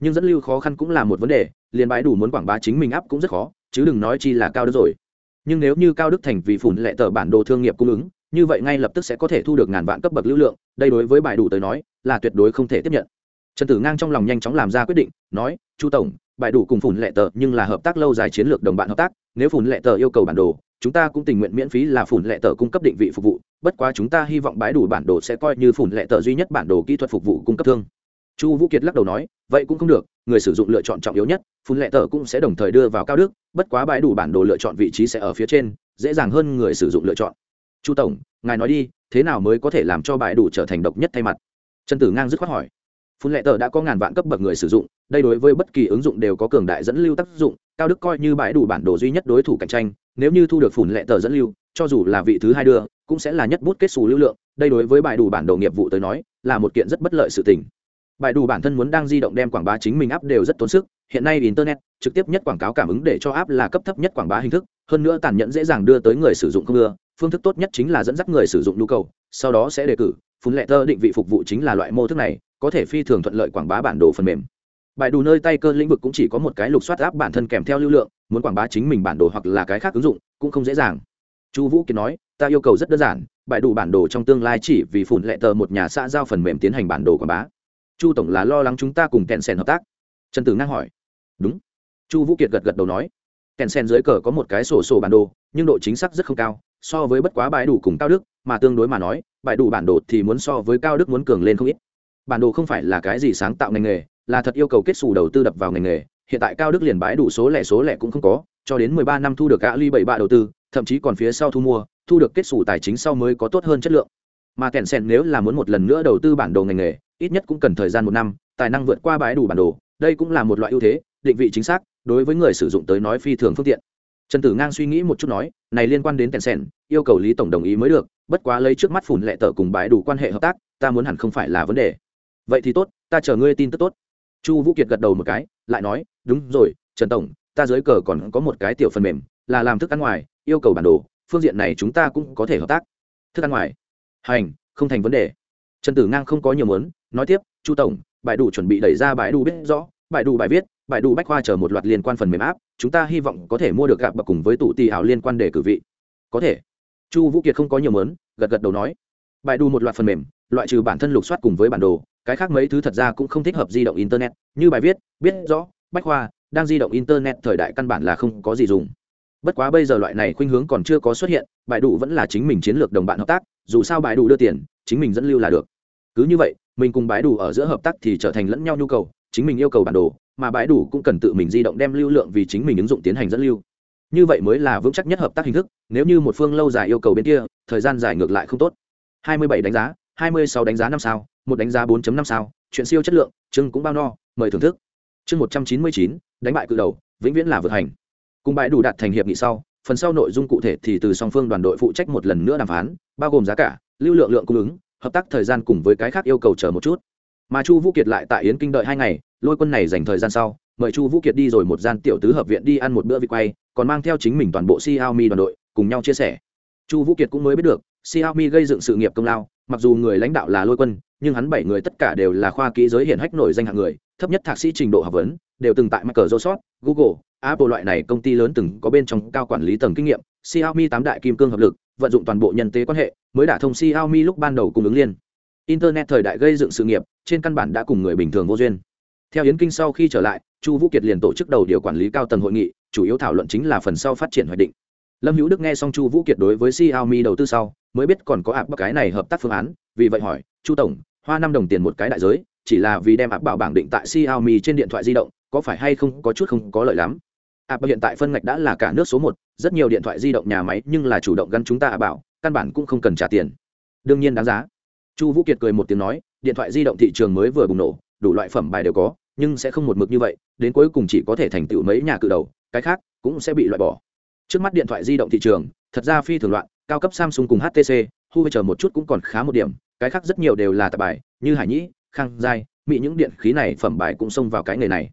B: Nhưng dẫn lưu khó khăn cũng là một vấn đề, liền bãi đủ muốn quảng bá chính mình áp cũng rất khó, chứ đừng nói chi là cao đức rồi. Nhưng nếu như cao đức thành vì phủn lệ tờ bản đồ thương nghiệp cung ứng, như vậy ngay lập tức sẽ có thể thu được ngàn vạn cấp bậc lưu lượng, đây đối với bài đủ tới nói, là tuyệt đối không thể tiếp nhận. Trần tử ngang trong lòng nhanh chóng làm ra quyết định, nói, chu tổng bài đủ cùng phủn lệ tờ nhưng là hợp tác lâu dài chiến lược đồng bạn hợp tác, nếu phủn lệ tờ yêu cầu bản đồ chúng ta cũng tình nguyện miễn phí là phủn lệ tờ cung cấp định vị phục vụ, bất quá chúng ta hy vọng bãi đủ bản đồ sẽ coi như phủn lệ tờ duy nhất bản đồ kỹ thuật phục vụ cung cấp thương. Chu vũ kiệt lắc đầu nói, vậy cũng không được, người sử dụng lựa chọn trọng yếu nhất phun lệ tờ cũng sẽ đồng thời đưa vào cao đức, bất quá bãi đủ bản đồ lựa chọn vị trí sẽ ở phía trên, dễ dàng hơn người sử dụng lựa chọn. Chu tổng, ngài nói đi, thế nào mới có thể làm cho bãi đủ trở thành độc nhất thay mặt? Trần tử ngang dứt khoát hỏi phun lệ tờ đã có ngàn vạn cấp bậc người sử dụng, đây đối với bất kỳ ứng dụng đều có cường đại dẫn lưu tác dụng, cao đức coi như bãi đủ bản đồ duy nhất đối thủ cạnh tranh, nếu như thu được phun lệ tờ dẫn lưu, cho dù là vị thứ hai đưa, cũng sẽ là nhất bút kết xù lưu lượng, đây đối với bãi đủ bản đồ nghiệp vụ tới nói, là một kiện rất bất lợi sự tình. Bài đủ bản thân muốn đang di động đem quảng bá chính mình áp đều rất tốn sức, hiện nay internet, trực tiếp nhất quảng cáo cảm ứng để cho áp là cấp thấp nhất quảng bá hình thức, hơn nữa tàn nhẫn dễ dàng đưa tới người sử dụng không ưa, phương thức tốt nhất chính là dẫn dắt người sử dụng nhu cầu, sau đó sẽ đề cử, phun lệ tơ định vị phục vụ chính là loại mô thức này có thể phi thường thuận lợi quảng bá bản đồ phần mềm. Bài đủ nơi tay cơ lĩnh vực cũng chỉ có một cái lục soát áp bản thân kèm theo lưu lượng, muốn quảng bá chính mình bản đồ hoặc là cái khác ứng dụng, cũng không dễ dàng. Chu vũ kiệt nói, ta yêu cầu rất đơn giản bãi đủ bản đồ trong tương lai chỉ vì phủn lệ tờ một nhà xã giao phần mềm tiến hành bản đồ quảng bá. Chu tổng là lo lắng chúng ta cùng kèn sen hợp tác. Trần tử ngang hỏi, đúng. Chu vũ kiệt gật gật đầu nói kèn sen dưới cờ có một cái sổ sổ bản đồ, nhưng độ chính xác rất không cao, so với bất quá bãi đủ cùng cao đức, mà tương đối mà nói bãi đủ bản đồ thì muốn so với cao đức muốn cường lên không ít bản đồ không phải là cái gì sáng tạo ngành nghề, là thật yêu cầu kết xù đầu tư đập vào ngành nghề. Hiện tại cao đức liền bãi đủ số lẻ số lẻ cũng không có, cho đến mười ba năm thu được gã ly bảy ba đầu tư, thậm chí còn phía sau thu mua, thu được kết xù tài chính sau mới có tốt hơn chất lượng. Mà kèn sen nếu là muốn một lần nữa đầu tư bản đồ ngành nghề, ít nhất cũng cần thời gian một năm, tài năng vượt qua bãi đủ bản đồ. Đây cũng là một loại ưu thế, định vị chính xác, đối với người sử dụng tới nói phi thường phương tiện. Trần tử ngang suy nghĩ một chút nói, này liên quan đến kèn sen yêu cầu lý tổng đồng ý mới được, bất quá lấy trước mắt phủn lệ tờ cùng bãi đủ quan hệ hợp tác, ta muốn hẳn không phải là vấn đề vậy thì tốt, ta chờ ngươi tin tức tốt. Chu vũ kiệt gật đầu một cái, lại nói, đúng rồi, trần tổng, ta dưới cờ còn có một cái tiểu phần mềm, là làm thức ăn ngoài, yêu cầu bản đồ, phương diện này chúng ta cũng có thể hợp tác. Thức ăn ngoài? Hành, không thành vấn đề. Trần tử ngang không có nhiều muốn, nói tiếp, chu tổng, bài đủ chuẩn bị đẩy ra bài đủ biết rõ, bài đủ bài viết, bài đủ bách khoa chờ một loạt liên quan phần mềm áp chúng ta hy vọng có thể mua được gặp bậc cùng với tụ tì ảo liên quan để cử vị. Có thể. Chu vũ kiệt không có nhiều mớn gật gật đầu nói, bài đủ một loạt phần mềm, loại trừ bản thân lục soát cùng với bản đồ cái khác mấy thứ thật ra cũng không thích hợp di động internet, như bài viết, biết rõ, bách khoa đang di động internet thời đại căn bản là không có gì dùng. Bất quá bây giờ loại này khuynh hướng còn chưa có xuất hiện, bài đủ vẫn là chính mình chiến lược đồng bạn hợp tác, dù sao bài đủ đưa tiền, chính mình dẫn lưu là được. Cứ như vậy, mình cùng bãi đủ ở giữa hợp tác thì trở thành lẫn nhau nhu cầu, chính mình yêu cầu bản đồ, mà bãi đủ cũng cần tự mình di động đem lưu lượng vì chính mình ứng dụng tiến hành dẫn lưu. Như vậy mới là vững chắc nhất hợp tác hình thức, nếu như một phương lâu dài yêu cầu bên kia, thời gian dài ngược lại không tốt. 27 đánh giá 26 đánh giá năm sao một đánh giá 4.5 sao chuyện siêu chất lượng chương cũng bao no mời thưởng thức. Chương 199, đánh bại cự đầu vĩnh viễn là vượt hành. Cùng bãi đủ đạt thành hiệp nghị sau phần sau nội dung cụ thể thì từ song phương đoàn đội phụ trách một lần nữa đàm phán bao gồm giá cả lưu lượng lượng cung ứng hợp tác thời gian cùng với cái khác yêu cầu chờ một chút. Mà chu vũ kiệt lại tại yến kinh đợi hai ngày lôi quân này dành thời gian sau mời chu vũ kiệt đi rồi một gian tiểu tứ hợp viện đi ăn một bữa vị quay còn mang theo chính mình toàn bộ xiaomi đoàn đội cùng nhau chia sẻ. Chu vũ kiệt cũng mới biết được xiaomi gây dựng sự nghiệp công lao mặc dù người lãnh đạo là lôi quân, nhưng hắn bảy người tất cả đều là khoa kỹ giới hiển hách nổi danh hạng người, thấp nhất thạc sĩ trình độ học vấn, đều từng tại microsoft, google, apple loại này công ty lớn từng có bên trong cao quản lý tầng kinh nghiệm. Xiaomi tám đại kim cương hợp lực, vận dụng toàn bộ nhân tế quan hệ, mới đả thông xiaomi lúc ban đầu cung ứng liên. Internet thời đại gây dựng sự nghiệp, trên căn bản đã cùng người bình thường vô duyên. Theo yến kinh sau khi trở lại, chu vũ kiệt liền tổ chức đầu điều quản lý cao tầng hội nghị, chủ yếu thảo luận chính là phần sau phát triển hoạch định lâm hữu đức nghe xong chu vũ kiệt đối với xiaomi đầu tư sau, mới biết còn có ạp bắc cái này hợp tác phương án, vì vậy hỏi, chu tổng, hoa năm đồng tiền một cái đại giới, chỉ là vì đem ạp bảo bảng định tại xiaomi trên điện thoại di động, có phải hay không, có chút không có lợi lắm? Ạp hiện tại phân ngạch đã là cả nước số một, rất nhiều điện thoại di động nhà máy nhưng là chủ động gắn chúng ta bảo, căn bản cũng không cần trả tiền. Đương nhiên đáng giá. Chu vũ kiệt cười một tiếng nói, điện thoại di động thị trường mới vừa bùng nổ, đủ loại phẩm bài đều có, nhưng sẽ không một mực như vậy, đến cuối cùng chỉ có thể thành tựu mấy nhà cự đầu, cái khác cũng sẽ bị loại bỏ trước mắt điện thoại di động thị trường, thật ra phi thường loạn, cao cấp samsung cùng htc huawei chờ một chút cũng còn khá một điểm, cái khác rất nhiều đều là tạp bài, như hải nhĩ, khang giai, mỹ những điện khí này phẩm bài cũng xông vào cái nghề này.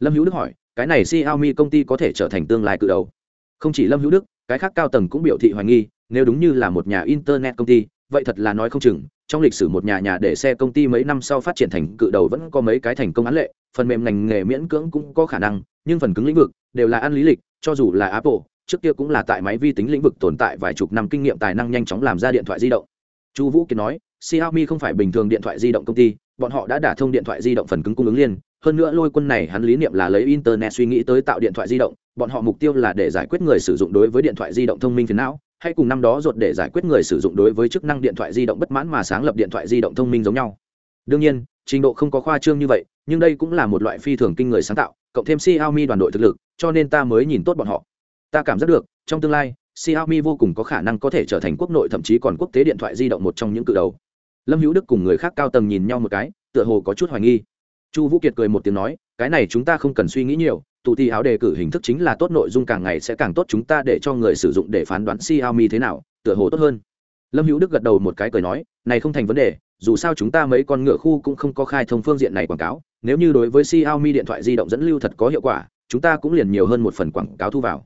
B: Lâm hữu đức hỏi, cái này xiaomi công ty có thể trở thành tương lai cự đầu? Không chỉ lâm hữu đức, cái khác cao tầng cũng biểu thị hoài nghi, nếu đúng như là một nhà internet công ty, vậy thật là nói không chừng, trong lịch sử một nhà nhà để xe công ty mấy năm sau phát triển thành cự đầu vẫn có mấy cái thành công án lệ, phần mềm ngành nghề miễn cưỡng cũng có khả năng, nhưng phần cứng lĩnh vực đều là ăn lý lịch, cho dù là apple trước kia cũng là tại máy vi tính lĩnh vực tồn tại vài chục năm kinh nghiệm tài năng nhanh chóng làm ra điện thoại di động. Chu vũ kiệt nói, xiaomi không phải bình thường điện thoại di động công ty, bọn họ đã đả thông điện thoại di động phần cứng cung ứng liên. Hơn nữa lôi quân này hắn lý niệm là lấy internet suy nghĩ tới tạo điện thoại di động, bọn họ mục tiêu là để giải quyết người sử dụng đối với điện thoại di động thông minh phiền não, hay cùng năm đó ruột để giải quyết người sử dụng đối với chức năng điện thoại di động bất mãn mà sáng lập điện thoại di động thông minh giống nhau. Đương nhiên, trình độ không có khoa trương như vậy, nhưng đây cũng là một loại phi thường kinh người sáng tạo, cộng thêm xiaomi đoàn đội thực lực, cho nên ta mới nhìn tốt bọn họ ta cảm giác được, trong tương lai, xiaomi vô cùng có khả năng có thể trở thành quốc nội thậm chí còn quốc tế điện thoại di động một trong những cự đầu. Lâm hữu đức cùng người khác cao tầng nhìn nhau một cái, tựa hồ có chút hoài nghi. Chu vũ kiệt cười một tiếng nói, cái này chúng ta không cần suy nghĩ nhiều, tụ thi áo đề cử hình thức chính là tốt nội dung càng ngày sẽ càng tốt chúng ta để cho người sử dụng để phán đoán xiaomi thế nào, tựa hồ tốt hơn. Lâm hữu đức gật đầu một cái cười nói, này không thành vấn đề, dù sao chúng ta mấy con ngựa khu cũng không có khai thông phương diện này quảng cáo, nếu như đối với xiaomi điện thoại di động dẫn lưu thật có hiệu quả, chúng ta cũng liền nhiều hơn một phần quảng cáo thu vào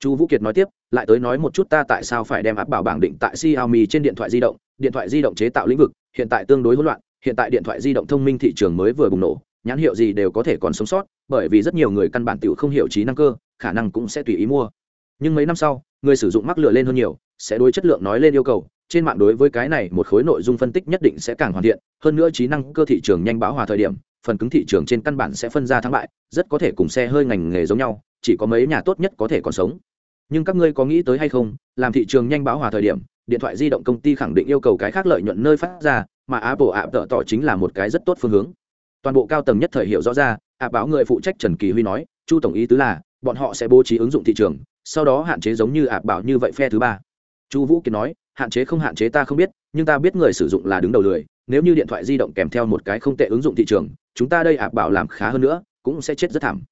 B: chu vũ kiệt nói tiếp, lại tới nói một chút ta tại sao phải đem áp bảo bảng định tại xiaomi trên điện thoại di động. Điện thoại di động chế tạo lĩnh vực, hiện tại tương đối hỗn loạn, hiện tại điện thoại di động thông minh thị trường mới vừa bùng nổ, nhãn hiệu gì đều có thể còn sống sót, bởi vì rất nhiều người căn bản tự không hiểu trí năng cơ, khả năng cũng sẽ tùy ý mua. Nhưng mấy năm sau, người sử dụng mắc lựa lên hơn nhiều, sẽ đối chất lượng nói lên yêu cầu, trên mạng đối với cái này một khối nội dung phân tích nhất định sẽ càng hoàn thiện, hơn nữa trí năng cơ thị trường nhanh bão hòa thời điểm, phần cứng thị trường trên căn bản sẽ phân ra thắng bại, rất có thể cùng xe hơi ngành nghề giống nhau chỉ có mấy nhà tốt nhất có thể còn sống. Nhưng các ngươi có nghĩ tới hay không, làm thị trường nhanh báo hòa thời điểm, điện thoại di động công ty khẳng định yêu cầu cái khác lợi nhuận nơi phát ra, mà apple ạ tợ tỏ chính là một cái rất tốt phương hướng. Toàn bộ cao tầng nhất thời hiểu rõ ra, ạ báo người phụ trách trần kỳ huy nói, chu tổng ý tứ là, bọn họ sẽ bố trí ứng dụng thị trường, sau đó hạn chế giống như ạ bảo như vậy phe thứ ba. Chu vũ kiệt nói, hạn chế không hạn chế ta không biết, nhưng ta biết người sử dụng là đứng đầu lười, nếu như điện thoại di động kèm theo một cái không tệ ứng dụng thị trường, chúng ta đây ạ bảo làm khá hơn nữa, cũng sẽ chết rất thảm.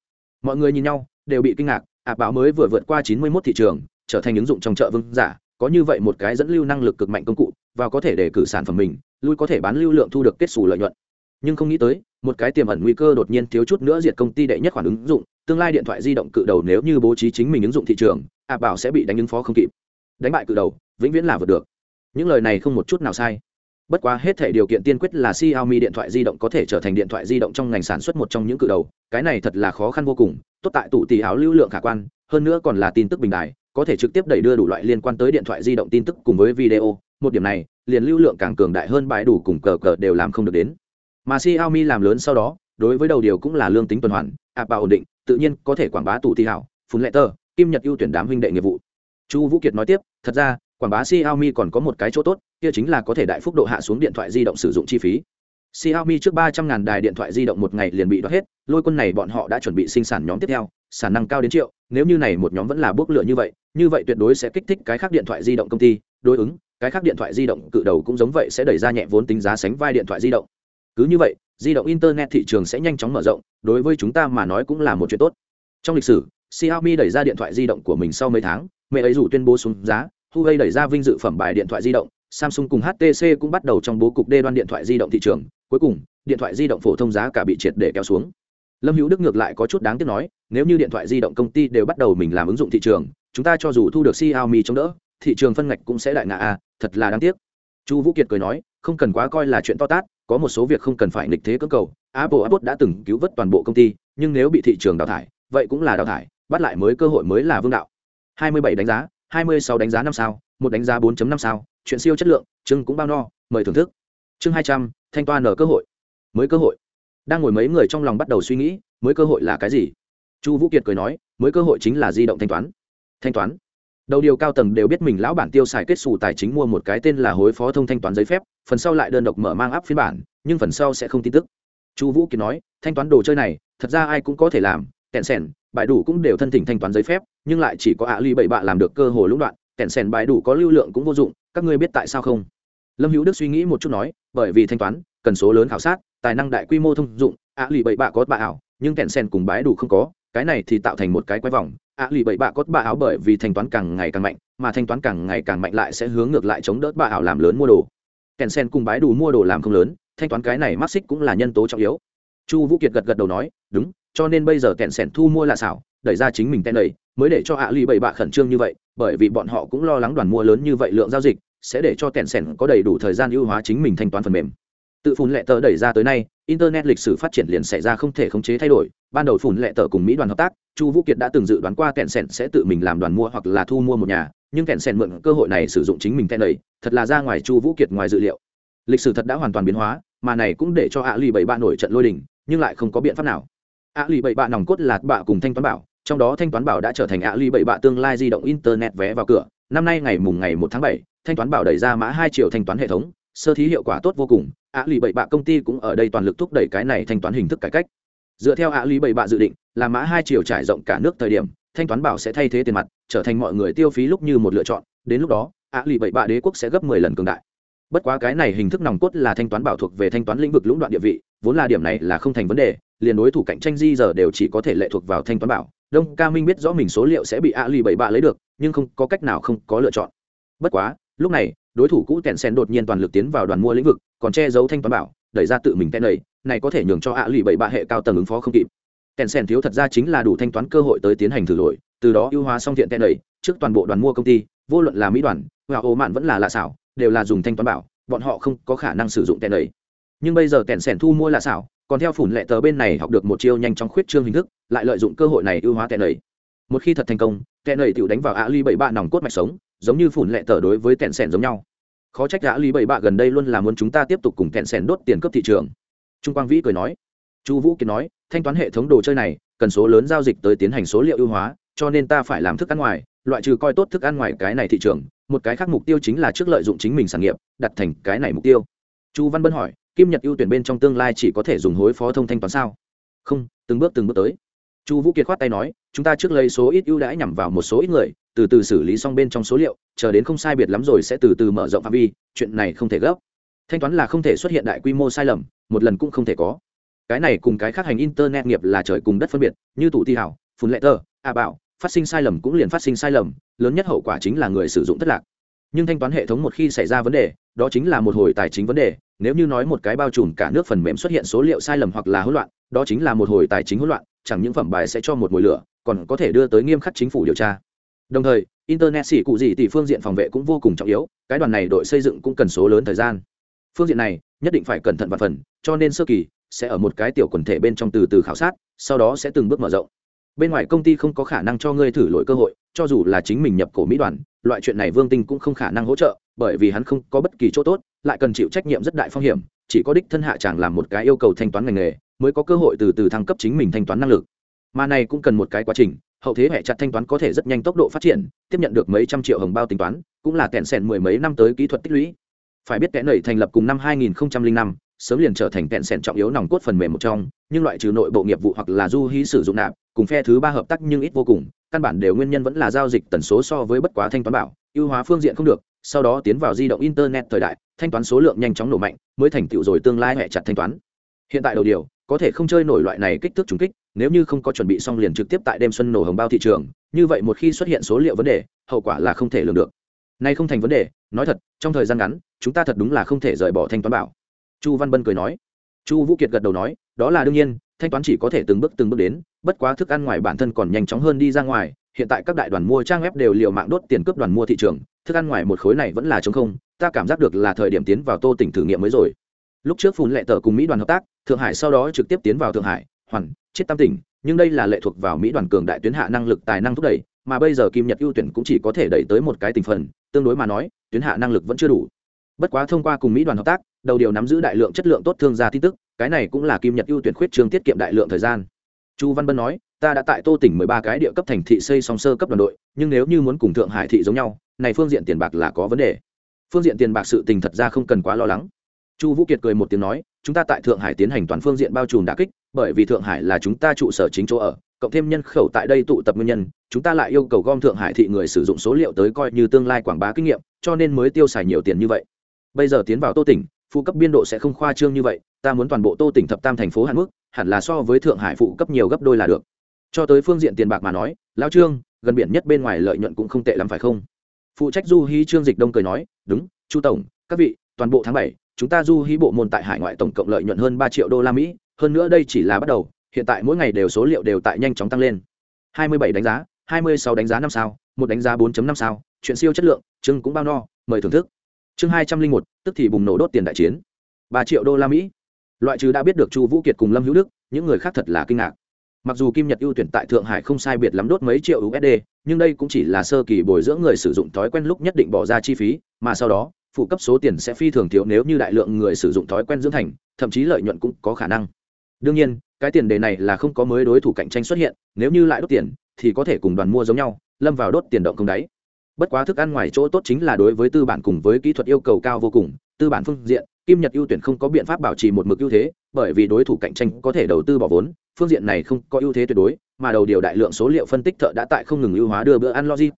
B: Mọi người nhìn nhau đều bị kinh ngạc, ạ bảo mới vừa vượt qua chín mươi 91 thị trường, trở thành ứng dụng trong chợ vương giả, có như vậy một cái dẫn lưu năng lực cực mạnh công cụ, và có thể để cử sản phẩm mình, lui có thể bán lưu lượng thu được kết xù lợi nhuận. Nhưng không nghĩ tới, một cái tiềm ẩn nguy cơ đột nhiên thiếu chút nữa diệt công ty đệ nhất khoản ứng dụng, tương lai điện thoại di động cự đầu nếu như bố trí chính mình ứng dụng thị trường, ạ bảo sẽ bị đánh ứng phó không kịp. Đánh bại cự đầu, vĩnh viễn là vượt được. Những lời này không một chút nào sai bất quá hết thể điều kiện tiên quyết là Xiaomi điện thoại di động có thể trở thành điện thoại di động trong ngành sản xuất một trong những cự đầu. Cái này thật là khó khăn vô cùng, tốt tại tụ tỷ áo lưu lượng khả quan, hơn nữa còn là tin tức bình đại có thể trực tiếp đẩy đưa đủ loại liên quan tới điện thoại di động tin tức cùng với video. Một điểm này, liền lưu lượng càng cường đại hơn bãi đủ cùng cờ cờ đều làm không được đến. Mà Xiaomi làm lớn sau đó, đối với đầu điều cũng là lương tính tuần hoàn áp bảo ổn định, tự nhiên có thể quảng bá tụ tỷ hảo, phun lệ tờ kim nhật ưu tuyển đám huynh đệ nghiệp vụ. Chu vũ kiệt nói tiếp, thật ra quảng bá Xiaomi còn có một cái chỗ tốt kia chính là có thể đại phúc độ hạ xuống điện thoại di động sử dụng chi phí Xiaomi trước 300.000 đài điện thoại di động một ngày liền bị đoạt hết, lôi quân này bọn họ đã chuẩn bị sinh sản nhóm tiếp theo, sản năng cao đến triệu, nếu như này một nhóm vẫn là bước lựa như vậy, như vậy tuyệt đối sẽ kích thích cái khác điện thoại di động công ty, đối ứng, cái khác điện thoại di động cự đầu cũng giống vậy sẽ đẩy ra nhẹ vốn tính giá sánh vai điện thoại di động. Cứ như vậy, di động internet thị trường sẽ nhanh chóng mở rộng, đối với chúng ta mà nói cũng là một chuyện tốt. Trong lịch sử, Xiaomi đẩy ra điện thoại di động của mình sau mấy tháng, mẹ ấy rủ tuyên bố xuống giá, Huawei đẩy ra vinh dự phẩm bài điện thoại di động, Samsung cùng HTC cũng bắt đầu trong bố cục đê đoan điện thoại di động thị trường, cuối cùng, điện thoại di động phổ thông giá cả bị triệt để kéo xuống. Lâm Hữu Đức ngược lại có chút đáng tiếc nói, nếu như điện thoại di động công ty đều bắt đầu mình làm ứng dụng thị trường, chúng ta cho dù thu được Xiaomi chống đỡ, thị trường phân ngạch cũng sẽ đại ngã a, thật là đáng tiếc. Chu Vũ Kiệt cười nói, không cần quá coi là chuyện to tát, có một số việc không cần phải nghịch thế cưỡng cầu. Apple Apple đã từng cứu vớt toàn bộ công ty, nhưng nếu bị thị trường đào thải, vậy cũng là đào thải, bắt lại mới cơ hội mới là vương đạo. 27 đánh giá, 26 đánh giá năm sao, một đánh giá 4.5 sao, chuyện siêu chất lượng, chương cũng bao no, mời thưởng thức. Chương 200, thanh toán nở cơ hội. Mới cơ hội. Đang ngồi mấy người trong lòng bắt đầu suy nghĩ, mới cơ hội là cái gì? Chu Vũ Kiệt cười nói, mới cơ hội chính là di động thanh toán. Thanh toán. Đầu điều cao tầng đều biết mình lão bản tiêu xài kết sủ tài chính mua một cái tên là hối phó thông thanh toán giấy phép, phần sau lại đơn độc mở mang áp phiên bản, nhưng phần sau sẽ không tin tức. Chu Vũ Kiệt nói, thanh toán đồ chơi này, thật ra ai cũng có thể làm, kẹn sèn, bãi đủ cũng đều thân thỉnh thanh toán giấy phép, nhưng lại chỉ có ạ ly bảy bạ làm được cơ hội lũng đoạn, kẹn sèn bãi đủ có lưu lượng cũng vô dụng, các ngươi biết tại sao không? Lâm Hữu Đức suy nghĩ một chút nói, bởi vì thanh toán, cần số lớn khảo sát, tài năng đại quy mô thông dụng, ạ lì bảy bạ có bạ ảo, nhưng kẹn sèn cùng bãi đủ không có, cái này thì tạo thành một cái quay vòng, ạ lì bảy bạ có bạ ảo bởi vì thanh toán càng ngày càng mạnh, mà thanh toán càng ngày càng mạnh lại sẽ hướng ngược lại chống đỡ bạ ảo làm lớn mua đồ. Kẹn sèn cùng bãi đủ mua đồ làm không lớn, thanh toán cái này mắc xích cũng là nhân tố trọng yếu. Chu Vũ Kiệt gật gật đầu nói, đúng, cho nên bây giờ kẹn Sẻn thu mua là xảo, đẩy ra chính mình tên đầy mới để cho ạ lì bảy bạ khẩn trương như vậy, bởi vì bọn họ cũng lo lắng đoàn mua lớn như vậy lượng giao dịch, sẽ để cho kẹn Sẻn có đầy đủ thời gian ưu hóa chính mình thanh toán phần mềm. Tự phun lệ tờ đẩy ra tới nay, internet lịch sử phát triển liền xảy ra không thể khống chế thay đổi. Ban đầu phun lệ tờ cùng mỹ đoàn hợp tác, chu vũ kiệt đã từng dự đoán qua kẹn Sẻn sẽ tự mình làm đoàn mua hoặc là thu mua một nhà, nhưng kẹn Sẻn mượn cơ hội này sử dụng chính mình tên đầy thật là ra ngoài chu vũ kiệt ngoài dự liệu. Lịch sử thật đã hoàn toàn biến hóa, mà này cũng để cho ạ lì bảy bạ nổi trận lôi đình, nhưng lại không có biện pháp nào ạ lì bảy bạ nòng cốt lạt bạ cùng thanh toán bảo, trong đó thanh toán bảo đã trở thành ạ lì bảy bạ tương lai di động internet vé vào cửa. Năm nay ngày mùng ngày một tháng bảy, thanh toán bảo đẩy ra mã hai triệu thanh toán hệ thống, sơ thí hiệu quả tốt vô cùng. ạ lì bảy bạ công ty cũng ở đây toàn lực thúc đẩy cái này thanh toán hình thức cải cách. Dựa theo ạ lì bảy bạ dự định, là mã hai triệu trải rộng cả nước thời điểm, thanh toán bảo sẽ thay thế tiền mặt, trở thành mọi người tiêu phí lúc như một lựa chọn. Đến lúc đó, ạ lì bảy bạ đế quốc sẽ gấp mười lần cường đại. Bất quá cái này hình thức nòng cốt là thanh toán bảo thuộc về thanh toán lĩnh vực lũng đoạn địa vị, vốn là điểm này là không thành vấn đề liền đối thủ cạnh tranh di giờ đều chỉ có thể lệ thuộc vào thanh toán bảo. Đông ca minh biết rõ mình số liệu sẽ bị a lì bảy bạ lấy được, nhưng không có cách nào không có lựa chọn. Bất quá, lúc này, đối thủ cũ tèn sen đột nhiên toàn lực tiến vào đoàn mua lĩnh vực, còn che giấu thanh toán bảo, đẩy ra tự mình tên này này có thể nhường cho a lì bảy bạ hệ cao tầng ứng phó không kịp. Tèn sen thiếu thật ra chính là đủ thanh toán cơ hội tới tiến hành thử lỗi, từ đó ưu hóa xong thiện tên này trước toàn bộ đoàn mua công ty, vô luận là mỹ đoàn và ô mạn vẫn là lạ xảo đều là dùng thanh toán bảo, bọn họ không có khả năng sử dụng tên này nhưng bây giờ tèn sen thu mua lạ xảo còn theo phủn lệ tờ bên này học được một chiêu nhanh chóng khuyết trương hình thức, lại lợi dụng cơ hội này ưu hóa tệ nầy. Một khi thật thành công, tệ nầy tự đánh vào ạ ly bảy bạ nòng cốt mạch sống, giống như phủn lệ tờ đối với tẹn sẻn giống nhau. Khó trách ạ ly bảy bạ gần đây luôn là muốn chúng ta tiếp tục cùng tẹn sẻn đốt tiền cấp thị trường. Trung quang vĩ cười nói. Chu vũ kiệt nói, thanh toán hệ thống đồ chơi này, cần số lớn giao dịch tới tiến hành số liệu ưu hóa, cho nên ta phải làm thức ăn ngoài, loại trừ coi tốt thức ăn ngoài cái này thị trường, một cái khác mục tiêu chính là trước lợi dụng chính mình sản nghiệp, đặt thành cái này mục tiêu. Chu văn bân hỏi kim nhật ưu tuyển bên trong tương lai chỉ có thể dùng hối phó thông thanh toán sao? Không từng bước từng bước tới. Chu vũ kiệt khoát tay nói chúng ta trước lấy số ít ưu đãi nhằm vào một số ít người từ từ xử lý xong bên trong số liệu chờ đến không sai biệt lắm rồi sẽ từ từ mở rộng phạm vi chuyện này không thể gấp. Thanh toán là không thể xuất hiện đại quy mô sai lầm một lần cũng không thể có. Cái này cùng cái khác hành internet nghiệp là trời cùng đất phân biệt như tụ thi hảo phun lệ Tơ, a bảo phát sinh sai lầm cũng liền phát sinh sai lầm lớn nhất hậu quả chính là người sử dụng thất lạc nhưng thanh toán hệ thống một khi xảy ra vấn đề, đó chính là một hồi tài chính vấn đề. Nếu như nói một cái bao trùm cả nước phần mềm xuất hiện số liệu sai lầm hoặc là hỗn loạn, đó chính là một hồi tài chính hỗn loạn, chẳng những phẩm bài sẽ cho một mùi lửa, còn có thể đưa tới nghiêm khắc chính phủ điều tra. Đồng thời, internet xỉ cụ gì tỷ phương diện phòng vệ cũng vô cùng trọng yếu, cái đoàn này đội xây dựng cũng cần số lớn thời gian. Phương diện này, nhất định phải cẩn thận và phần, cho nên sơ kỳ sẽ ở một cái tiểu quần thể bên trong từ từ khảo sát, sau đó sẽ từng bước mở rộng bên ngoài công ty không có khả năng cho ngươi thử lỗi cơ hội cho dù là chính mình nhập cổ mỹ đoàn loại chuyện này vương tinh cũng không khả năng hỗ trợ bởi vì hắn không có bất kỳ chỗ tốt lại cần chịu trách nhiệm rất đại phong hiểm chỉ có đích thân hạ chàng làm một cái yêu cầu thanh toán ngành nghề mới có cơ hội từ từ thăng cấp chính mình thanh toán năng lực. Mà này cũng cần một cái quá trình hậu thế hệ chặt thanh toán có thể rất nhanh tốc độ phát triển tiếp nhận được mấy trăm triệu hồng bao tính toán cũng là kẹn sẻn mười mấy năm tới kỹ thuật tích lũy. Phải biết kẽ nảy thành lập cùng năm 2005, sớm liền trở thành kẹn sẻn trọng yếu nòng cốt phần mềm một trong, nhưng loại trừ nội bộ nghiệp vụ hoặc là du hí sử dụng nạp, cùng phe thứ ba hợp tác nhưng ít vô cùng, căn bản đều nguyên nhân vẫn là giao dịch tần số so với bất quá thanh toán bảo, ưu hóa phương diện không được, sau đó tiến vào di động internet thời đại, thanh toán số lượng nhanh chóng nổ mạnh, mới thành tựu rồi tương lai hẹ chặt thanh toán. Hiện tại đầu điều, có thể không chơi nổi loại này kích thước trùng kích, nếu như không có chuẩn bị xong liền trực tiếp tại đêm xuân nổ hồng bao thị trường, như vậy một khi xuất hiện số liệu vấn đề, hậu quả là không thể lường được. Nay không thành vấn đề, nói thật, trong thời gian ngắn, chúng ta thật đúng là không thể rời bỏ thanh toán bảo chu văn bân cười nói. Chu vũ kiệt gật đầu nói, đó là đương nhiên, thanh toán chỉ có thể từng bước từng bước đến, bất quá thức ăn ngoài bản thân còn nhanh chóng hơn đi ra ngoài, hiện tại các đại đoàn mua trang web đều liều mạng đốt tiền cướp đoàn mua thị trường, thức ăn ngoài một khối này vẫn là chống không, ta cảm giác được là thời điểm tiến vào tô tỉnh thử nghiệm mới rồi. Lúc trước phun lệ tờ cùng mỹ đoàn hợp tác, thượng hải sau đó trực tiếp tiến vào thượng hải, hoàn, chết tam tỉnh, nhưng đây là lệ thuộc vào mỹ đoàn cường đại tuyến hạ năng lực tài năng thúc đẩy, mà bây giờ kim nhật ưu tuyển cũng chỉ có thể đẩy tới một cái tình phần, tương đối mà nói, tuyến hạ năng lực vẫn chưa đủ. Bất quá thông qua cùng mỹ đoàn hợp tác đầu điều nắm giữ đại lượng chất lượng tốt thương gia tin tức, cái này cũng là kim nhật ưu tuyển khuyết trương tiết kiệm đại lượng thời gian. Chu văn bân nói, ta đã tại tô tỉnh mười ba cái địa cấp thành thị xây song sơ cấp đoàn đội, nhưng nếu như muốn cùng thượng hải thị giống nhau, này phương diện tiền bạc là có vấn đề. Phương diện tiền bạc sự tình thật ra không cần quá lo lắng. Chu vũ kiệt cười một tiếng nói, chúng ta tại thượng hải tiến hành toàn phương diện bao trùm đà kích, bởi vì thượng hải là chúng ta trụ sở chính chỗ ở, cộng thêm nhân khẩu tại đây tụ tập nguyên nhân, chúng ta lại yêu cầu gom thượng hải thị người sử dụng số liệu tới coi như tương lai quảng bá kinh nghiệm, cho nên mới tiêu xài nhiều tiền như vậy. Bây giờ tiến vào tô tỉnh phụ cấp biên độ sẽ không khoa trương như vậy, ta muốn toàn bộ tô tỉnh thập tam thành phố hạn mức, hẳn là so với thượng hải phụ cấp nhiều gấp đôi là được. Cho tới phương diện tiền bạc mà nói lao trương, gần biển nhất bên ngoài lợi nhuận cũng không tệ lắm phải không? Phụ trách du hí trương dịch đông cười nói, đúng, chu tổng, các vị, toàn bộ tháng bảy, chúng ta du hí bộ môn tại hải ngoại tổng cộng lợi nhuận hơn ba triệu đô la mỹ, hơn nữa đây chỉ là bắt đầu, hiện tại mỗi ngày đều số liệu đều tại nhanh chóng tăng lên. 27 đánh giá 26 đánh giá năm sao, một đánh giá 4.5 sao, chuyện siêu chất lượng, chương cũng bao no, mời thưởng thức chương 201, tức thì bùng nổ đốt tiền đại chiến. Ba triệu đô la mỹ. Loại trừ đã biết được chu vũ kiệt cùng lâm hữu đức những người khác thật là kinh ngạc. Mặc dù kim nhật ưu tuyển tại thượng hải không sai biệt lắm đốt mấy triệu usd nhưng đây cũng chỉ là sơ kỳ bồi dưỡng người sử dụng thói quen lúc nhất định bỏ ra chi phí mà sau đó phụ cấp số tiền sẽ phi thường thiếu nếu như đại lượng người sử dụng thói quen dưỡng thành thậm chí lợi nhuận cũng có khả năng. Đương nhiên cái tiền đề này là không có mới đối thủ cạnh tranh xuất hiện nếu như lại đốt tiền thì có thể cùng đoàn mua giống nhau lâm vào đốt tiền động không đáy bất quá thức ăn ngoài chỗ tốt chính là đối với tư bản cùng với kỹ thuật yêu cầu cao vô cùng, tư bản phương diện, kim nhật ưu tuyển không có biện pháp bảo trì một mực ưu thế, bởi vì đối thủ cạnh tranh có thể đầu tư bỏ vốn, phương diện này không có ưu thế tuyệt đối, mà đầu điều đại lượng số liệu phân tích thợ đã tại không ngừng ưu hóa đưa bữa ăn logic.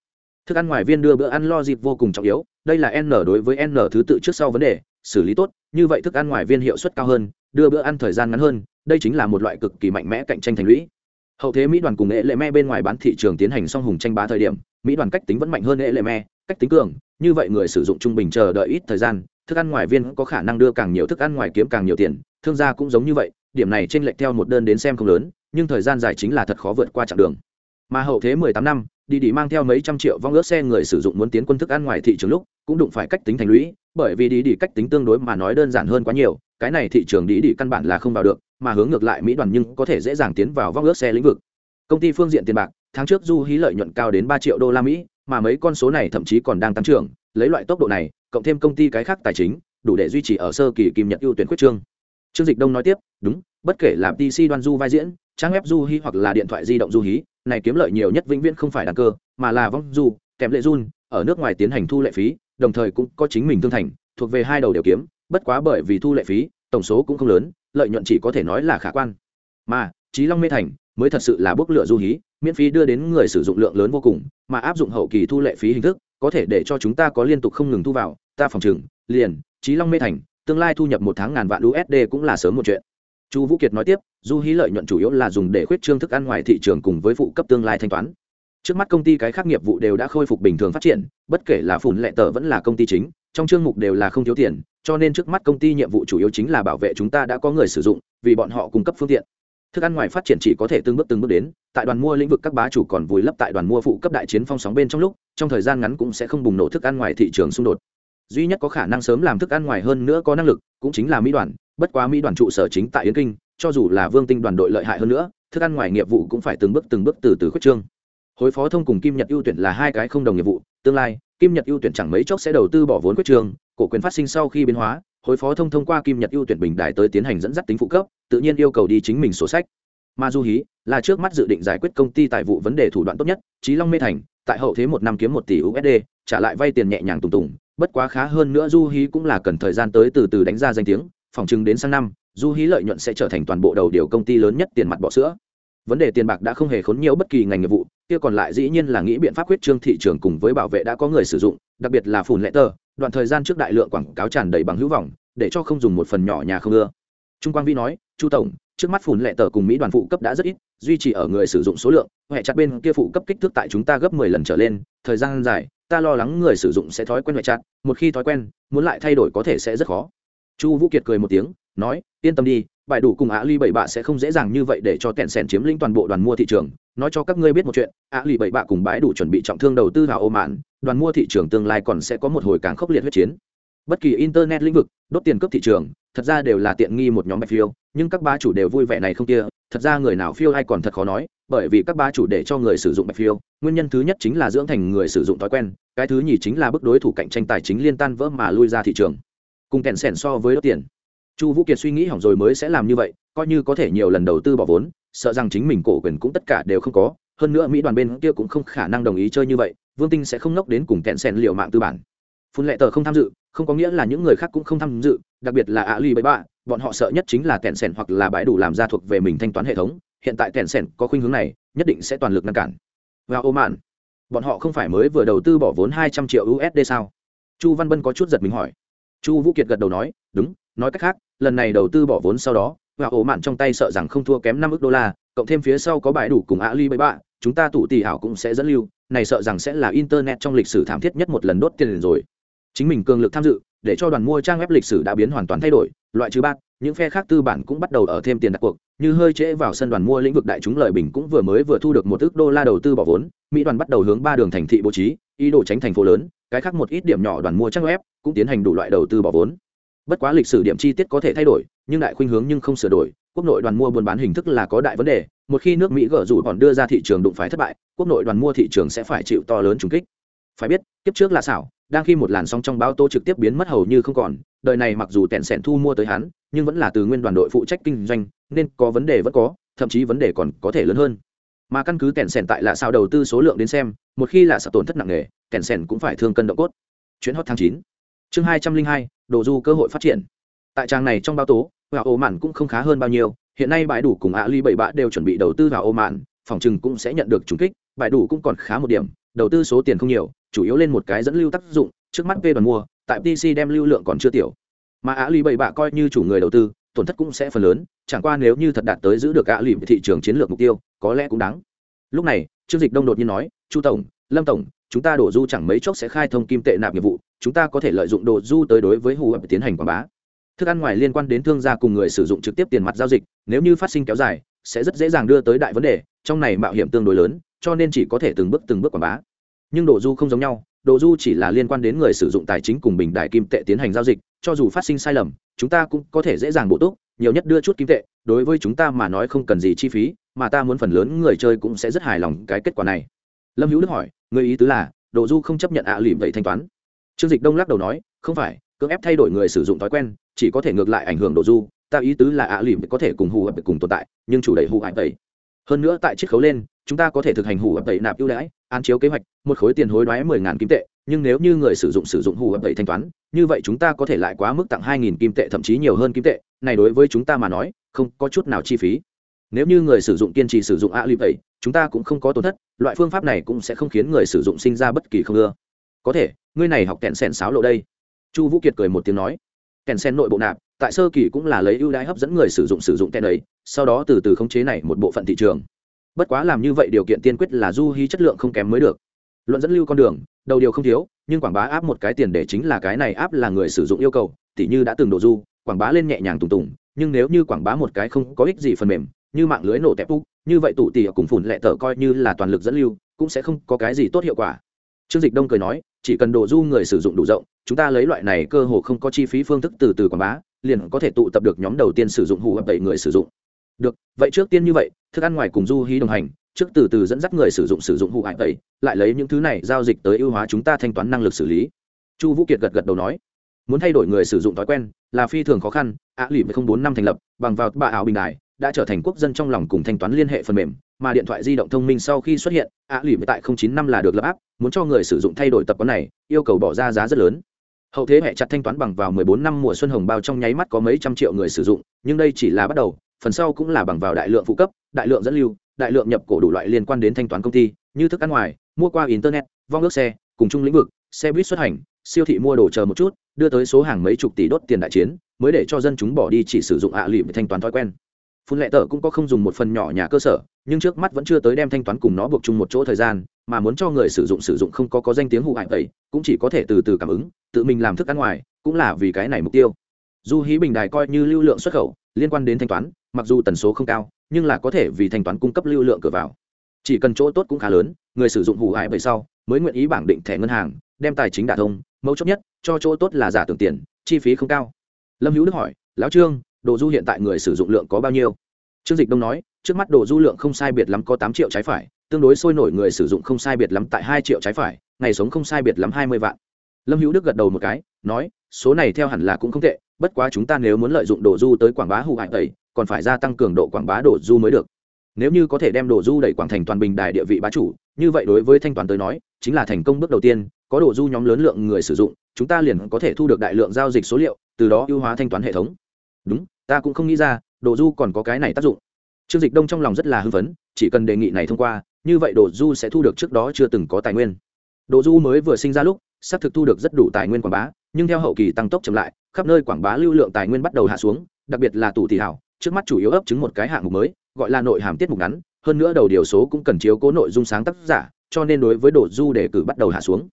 B: Thức ăn ngoài viên đưa bữa ăn logic vô cùng trọng yếu, đây là n đối với n thứ tự trước sau vấn đề, xử lý tốt, như vậy thức ăn ngoài viên hiệu suất cao hơn, đưa bữa ăn thời gian ngắn hơn, đây chính là một loại cực kỳ mạnh mẽ cạnh tranh thành lũy. Hậu thế mỹ đoàn cùng nghệ lệ me bên ngoài bán thị trường tiến hành song hùng tranh bá thời điểm mỹ đoàn cách tính vẫn mạnh hơn hệ lệ me, cách tính cường, như vậy người sử dụng trung bình chờ đợi ít thời gian, thức ăn ngoài viên có khả năng đưa càng nhiều thức ăn ngoài kiếm càng nhiều tiền, thương gia cũng giống như vậy, điểm này trên lệch theo một đơn đến xem không lớn, nhưng thời gian dài chính là thật khó vượt qua chặng đường. Mà hậu thế mười tám năm, đi đi mang theo mấy trăm triệu vong ước xe người sử dụng muốn tiến quân thức ăn ngoài thị trường lúc, cũng đụng phải cách tính thành lũy, bởi vì đi đi cách tính tương đối mà nói đơn giản hơn quá nhiều, cái này thị trường đi đi căn bản là không vào được, mà hướng ngược lại mỹ đoàn nhưng có thể dễ dàng tiến vào vong ước xe lĩnh vực
A: công ty phương diện tiền bạc, tháng trước du hí lợi nhuận cao đến ba triệu đô la mỹ, mà mấy con số này thậm chí còn đang tăng trưởng. Lấy loại tốc độ này, cộng thêm công ty cái khác tài chính, đủ để duy trì ở sơ kỳ kim nhật ưu tuyển quyết trương. Trương dịch đông nói tiếp, đúng, bất kể là pc đoan du vai diễn, trang web du hí hoặc là điện thoại di động du hí, này kiếm lợi nhiều nhất vĩnh viễn không phải đàn cơ, mà là vong du, kèm lệ run, ở nước ngoài tiến hành thu lệ phí, đồng thời cũng có chính mình thương thành, thuộc về hai đầu đều kiếm, bất quá bởi vì thu lệ phí, tổng số cũng không lớn, lợi nhuận chỉ có thể nói là khả quan. Mà trí long mê thành mới thật sự là bốc lửa du hí, miễn phí đưa đến người sử dụng lượng lớn vô cùng, mà áp dụng hậu kỳ thu lệ phí hình thức, có thể để cho chúng ta có liên tục không ngừng thu vào, ta phòng trừng, liền trí long mê thành, tương lai thu nhập một tháng ngàn vạn usd cũng là sớm một chuyện. Chu vũ kiệt nói tiếp, du hí lợi nhuận chủ yếu là dùng để khuyết trương thức ăn ngoài thị trường cùng với phụ cấp tương lai thanh toán. Trước mắt công ty cái khác nghiệp vụ đều đã khôi phục bình thường phát triển, bất kể là phủn lệ tờ vẫn là công ty chính, trong chương mục đều là không thiếu tiền, cho nên trước mắt công ty nhiệm vụ chủ yếu chính là bảo vệ chúng ta đã có người sử dụng, vì bọn họ cung cấp phương tiện thức ăn ngoài phát triển chỉ có thể từng bước từng bước đến, tại đoàn mua lĩnh vực các bá chủ còn vùi lấp tại đoàn mua phụ cấp đại chiến phong sóng bên trong lúc, trong thời gian ngắn cũng sẽ không bùng nổ thức ăn ngoài thị trường xung đột. Duy nhất có khả năng sớm làm thức ăn ngoài hơn nữa có năng lực, cũng chính là mỹ đoàn, bất quá mỹ đoàn trụ sở chính tại yến kinh, cho dù là vương tinh đoàn đội lợi hại hơn nữa, thức ăn ngoài nghiệp vụ cũng phải từng bước từng bước từ từ khuyết trương. Hối phó thông cùng kim nhật ưu tuyển là hai cái không đồng nghiệp vụ, tương lai, kim nhật ưu tuyển chẳng mấy chốc sẽ đầu tư bỏ vốn quyết trường cổ quyền phát sinh sau khi biến hóa hối phó thông thông qua kim nhật ưu tuyển bình đại tới tiến hành dẫn dắt tính phụ cấp, tự nhiên yêu cầu đi chính mình sổ sách. Mà du hí là trước mắt dự định giải quyết công ty tài vụ vấn đề thủ đoạn tốt nhất trí long mê thành, tại hậu thế một năm kiếm một tỷ usd trả lại vay tiền nhẹ nhàng tùng tùng. Bất quá khá hơn nữa du hí cũng là cần thời gian tới từ từ đánh ra danh tiếng, phòng chừng đến sang năm, du hí lợi nhuận sẽ trở thành toàn bộ đầu điều công ty lớn nhất tiền mặt bỏ sữa. Vấn đề tiền bạc đã không hề khốn nhiều bất kỳ ngành nghiệp vụ, kia còn lại dĩ nhiên là nghĩ biện pháp quyết trương thị trường cùng với bảo vệ đã có người sử dụng, đặc biệt là phùn lệ tờ đoạn thời gian trước đại lượng quảng cáo tràn đầy bằng hữu vọng, để cho không dùng một phần nhỏ nhà không ưa. Trung quang vi nói, chu tổng, trước mắt phủn lệ tờ cùng mỹ đoàn phụ cấp đã rất ít, duy trì ở người sử dụng số lượng, hệ chặt bên kia phụ cấp kích thước tại chúng ta gấp mười lần trở lên, thời gian dài, ta lo lắng người sử dụng sẽ thói quen hệ chặt, một khi thói quen, muốn lại thay đổi có thể sẽ rất khó. Chu vũ kiệt cười một tiếng, nói, yên tâm đi bài đủ cùng ạ ly bảy bạ sẽ không dễ dàng như vậy để cho tẹn sẻn chiếm lĩnh toàn bộ đoàn mua thị trường. Nói cho các ngươi biết một chuyện ạ ly bảy bạ cùng bãi đủ chuẩn bị trọng thương đầu tư vào ô mạn đoàn mua thị trường tương lai còn sẽ có một hồi càng khốc liệt huyết chiến. Bất kỳ internet lĩnh vực, đốt tiền cướp thị trường, thật ra đều là tiện nghi một nhóm bạch phiêu, nhưng các bá chủ đều vui vẻ này không kia, thật ra người nào phiêu hay còn thật khó nói, bởi vì các bá chủ để cho người sử dụng bạch phiêu, nguyên nhân thứ nhất chính là dưỡng thành người sử dụng thói quen, cái thứ nhì chính là bức đối thủ cạnh tranh tài chính liên tan vỡ mà lui ra thị trường. Cùng kèn sẻn so với đốt tiền chu vũ kiệt suy nghĩ hỏng rồi mới sẽ làm như vậy, coi như có thể nhiều lần đầu tư bỏ vốn, sợ rằng chính mình cổ quyền cũng tất cả đều không có, hơn nữa mỹ đoàn bên kia cũng không khả năng đồng ý chơi như vậy, vương tinh sẽ không nốc đến cùng kẹn sen liệu mạng tư bản. Phun lệ tờ không tham dự, không có nghĩa là những người khác cũng không tham dự, đặc biệt là ạ ly bậy bạ bọn họ sợ nhất chính là kẹn sen hoặc là bãi đủ làm ra thuộc về mình thanh toán hệ thống, hiện tại kẹn sen có khuynh hướng này, nhất định sẽ toàn lực ngăn cản. Và ô mạn, bọn họ không phải mới vừa đầu tư bỏ vốn hai trăm triệu usd sao? Chu văn bân có chút giật mình hỏi. Chu vũ kiệt gật đầu nói, đúng, nói cách khác lần này đầu tư bỏ vốn sau đó, và ổ mạn trong tay sợ rằng không thua kém năm ước đô la, cộng thêm phía sau có bãi đủ cùng ali bậy bạ chúng ta tụ tỷ hảo cũng sẽ dẫn lưu, này sợ rằng sẽ là internet trong lịch sử thảm thiết nhất một lần đốt tiền rồi. Chính mình cường lực tham dự, để cho đoàn mua trang web lịch sử đã biến hoàn toàn thay đổi, loại trừ bát những phe khác tư bản cũng bắt đầu ở thêm tiền đặt cuộc, như hơi trễ vào sân đoàn mua lĩnh vực đại chúng lợi bình cũng vừa mới vừa thu được một ước đô la đầu tư bỏ vốn, mỹ đoàn bắt đầu hướng ba đường thành thị bố trí, ý đồ tránh thành phố lớn, cái khác một ít điểm nhỏ đoàn mua trang web cũng tiến hành đủ loại đầu tư bỏ vốn bất quá lịch sử điểm chi tiết có thể thay đổi, nhưng đại khuynh hướng nhưng không sửa đổi. Quốc nội đoàn mua buôn bán hình thức là có đại vấn đề. Một khi nước mỹ gỡ rủ còn đưa ra thị trường đụng phải thất bại, quốc nội đoàn mua thị trường sẽ phải chịu to lớn trùng kích. Phải biết, kiếp trước là xảo, đang khi một làn sóng trong báo tô trực tiếp biến mất hầu như không còn, đời này mặc dù tẹn sẻn thu mua tới hắn, nhưng vẫn là từ nguyên đoàn đội phụ trách kinh doanh, nên có vấn đề vẫn có, thậm chí vấn đề còn có thể lớn hơn. Mà căn cứ tẹn sẻn tại là sao đầu tư số lượng đến xem, một khi là sợ tổn thất nặng nề, tẹn sẻn cũng phải thương cân độ cốt. Chuyến hot tháng chín. Chương hai trăm linh hai đồ du cơ hội phát triển. Tại trang này trong báo tố và ô mạn cũng không khá hơn bao nhiêu, hiện nay bãi đủ cùng ạ ly bảy bạ đều chuẩn bị đầu tư vào ô mạn, phòng chừng cũng sẽ nhận được trùng kích, bãi đủ cũng còn khá một điểm, đầu tư số tiền không nhiều, chủ yếu lên một cái dẫn lưu tác dụng, trước mắt về đoàn mua, tại pc đem lưu lượng còn chưa tiểu. Mà ạ ly bảy bạ coi như chủ người đầu tư, tổn thất cũng sẽ phần lớn, chẳng qua nếu như thật đạt tới giữ được ạ lì thị trường chiến lược mục tiêu, có lẽ cũng đáng. Lúc này, trương dịch đông đột nhiên nói, chu tổng, lâm tổng, chúng ta đổ du chẳng mấy chốc sẽ khai thông kim tệ nạp nghiệp vụ chúng ta có thể lợi dụng đồ du tới đối với hù hợp tiến hành quảng bá. Thức ăn ngoài liên quan đến thương gia cùng người sử dụng trực tiếp tiền mặt giao dịch, nếu như phát sinh kéo dài, sẽ rất dễ dàng đưa tới đại vấn đề, trong này mạo hiểm tương đối lớn, cho nên chỉ có thể từng bước từng bước quảng bá. Nhưng đồ du không giống nhau, đồ du chỉ là liên quan đến người sử dụng tài chính cùng bình đại kim tệ tiến hành giao dịch, cho dù phát sinh sai lầm, chúng ta cũng có thể dễ dàng bổ túc, nhiều nhất đưa chút kim tệ, đối với chúng ta mà nói không cần gì chi phí,
B: mà ta muốn phần lớn người chơi cũng sẽ rất hài lòng cái kết quả này. Lâm hữu đức hỏi, người ý tứ là, đồ du không chấp nhận ạ à lìm vậy thanh toán trương dịch đông lắc đầu nói, không phải, cưỡng ép thay đổi người sử dụng thói quen, chỉ có thể ngược lại ảnh hưởng đồ du. Ta ý tứ là ạ à lìm có thể cùng hù hợp cùng tồn tại, nhưng chủ đẩy hù ảnh tẩy hơn nữa tại chiết khấu lên, chúng ta có thể thực hành hù hợp tẩy nạp ưu đãi, án chiếu kế hoạch, một khối tiền hối đoái mười ngàn kim tệ, nhưng nếu như người sử dụng sử dụng hù hợp tẩy thanh toán, như vậy chúng ta có thể lại quá mức tặng hai nghìn kim tệ, thậm chí nhiều hơn kim tệ. Này đối với chúng ta mà nói, không có chút nào chi phí. Nếu như người sử dụng kiên trì sử dụng a lip tẩy chúng ta cũng không có tổn thất, loại phương pháp này cũng sẽ không khiến người sử dụng sinh ra bất kỳ không ưa. Có thể ngươi này học kẹn sen sáo lộ đây. Chu vũ kiệt cười một tiếng nói, kẹn sen nội bộ nạp, tại sơ kỳ cũng là lấy ưu đãi hấp dẫn người sử dụng sử dụng kẹn ấy, sau đó từ từ khống chế này một bộ phận thị trường. Bất quá làm như vậy điều kiện tiên quyết là du hy chất lượng không kém mới được. Luận dẫn lưu con đường, đầu điều không thiếu, nhưng quảng bá áp một cái tiền để chính là cái này áp là người sử dụng yêu cầu, tỉ như đã từng độ du, quảng bá lên nhẹ nhàng tùng tùng, nhưng nếu như quảng bá một cái không có ích gì phần mềm, như mạng lưới nổ tẹp úc, như vậy tụ tỉ cùng phủn lẹ tở coi như là toàn lực dẫn lưu, cũng sẽ không có cái gì tốt hiệu quả trương dịch đông cười nói, chỉ cần đồ du người sử dụng đủ rộng, chúng ta lấy loại này cơ hồ không có chi phí phương thức từ từ quảng bá, liền có thể tụ tập được nhóm đầu tiên sử dụng hủ hợp bảy người sử dụng. Được, vậy trước tiên như vậy, thức ăn ngoài cùng du hí đồng hành, trước từ từ dẫn dắt người sử dụng sử dụng hủ hại tẩy lại lấy những thứ này giao dịch tới ưu hóa chúng ta thanh toán năng lực xử lý. Chu vũ kiệt gật gật đầu nói, muốn thay đổi người sử dụng thói quen là phi thường khó khăn, ạ lụy không bốn năm thành lập, bằng vào bà ảo bình đài đã trở thành quốc dân trong lòng cùng thanh toán liên hệ phần mềm, mà điện thoại di động thông minh sau khi xuất hiện, ạ lụy tại chín năm là được lập áp muốn cho người sử dụng thay đổi tập quán này, yêu cầu bỏ ra giá rất lớn. Hậu thế hệ chặt thanh toán bằng vào 14 năm mùa xuân hồng bao trong nháy mắt có mấy trăm triệu người sử dụng, nhưng đây chỉ là bắt đầu, phần sau cũng là bằng vào đại lượng phụ cấp, đại lượng dẫn lưu, đại lượng nhập cổ đủ loại liên quan đến thanh toán công ty, như thức ăn ngoài, mua qua internet, vong ước xe, cùng chung lĩnh vực, xe buýt xuất hành, siêu thị mua đồ chờ một chút, đưa tới số hàng mấy chục tỷ đốt tiền đại chiến, mới để cho dân chúng bỏ đi chỉ sử dụng ạ lụy thanh toán thói quen phun lệ tờ cũng có không dùng một phần nhỏ nhà cơ sở, nhưng trước mắt vẫn chưa tới đem thanh toán cùng nó buộc chung một chỗ thời gian, mà muốn cho người sử dụng sử dụng không có có danh tiếng hụ hại tẩy cũng chỉ có thể từ từ cảm ứng, tự mình làm thức ăn ngoài, cũng là vì cái này mục tiêu. Du hí bình đài coi như lưu lượng xuất khẩu, liên quan đến thanh toán, mặc dù tần số không cao, nhưng là có thể vì thanh toán cung cấp lưu lượng cửa vào. Chỉ cần chỗ tốt cũng khá lớn, người sử dụng hủ hại vậy sau, mới nguyện ý bảng định thẻ ngân hàng, đem tài chính đả thông, mấu chốt nhất, cho chỗ tốt là giả tưởng tiền, chi phí không cao. Lâm hữu đức hỏi, lão trương đồ du hiện tại người sử dụng lượng có bao nhiêu? Trương dịch đông nói, trước mắt đồ du lượng không sai biệt lắm có tám triệu trái phải, tương đối sôi nổi người sử dụng không sai biệt lắm tại hai triệu trái phải, ngày sống không sai biệt lắm hai mươi vạn. Lâm hữu đức gật đầu một cái, nói, số này theo hẳn là cũng không tệ, bất quá chúng ta nếu muốn lợi dụng đồ du tới quảng bá hụ hại tẩy, còn phải gia tăng cường độ quảng bá đồ du mới được. Nếu như có thể đem đồ du đẩy quảng thành toàn bình đài địa vị bá chủ, như vậy đối với thanh toán tới nói, chính là thành công bước đầu tiên, có đồ du nhóm lớn lượng người sử dụng, chúng ta liền có thể thu được đại lượng giao dịch số liệu, từ đó ưu hóa thanh toán hệ thống. Đúng ta cũng không nghĩ ra, đồ du còn có cái này tác dụng. Trương dịch đông trong lòng rất là hưng phấn, chỉ cần đề nghị này thông qua, như vậy đồ du sẽ thu được trước đó chưa từng có tài nguyên. Đồ du mới vừa sinh ra lúc, xác thực thu được rất đủ tài nguyên quảng bá, nhưng theo hậu kỳ tăng tốc chậm lại, khắp nơi quảng bá lưu lượng tài nguyên bắt đầu hạ xuống, đặc biệt là tủ thị hảo, trước mắt chủ yếu ấp chứng một cái hạng mục mới, gọi là nội hàm tiết mục ngắn, hơn nữa đầu điều số cũng cần chiếu cố nội dung sáng tác giả, cho nên đối với đồ du đề cử bắt đầu hạ xuống.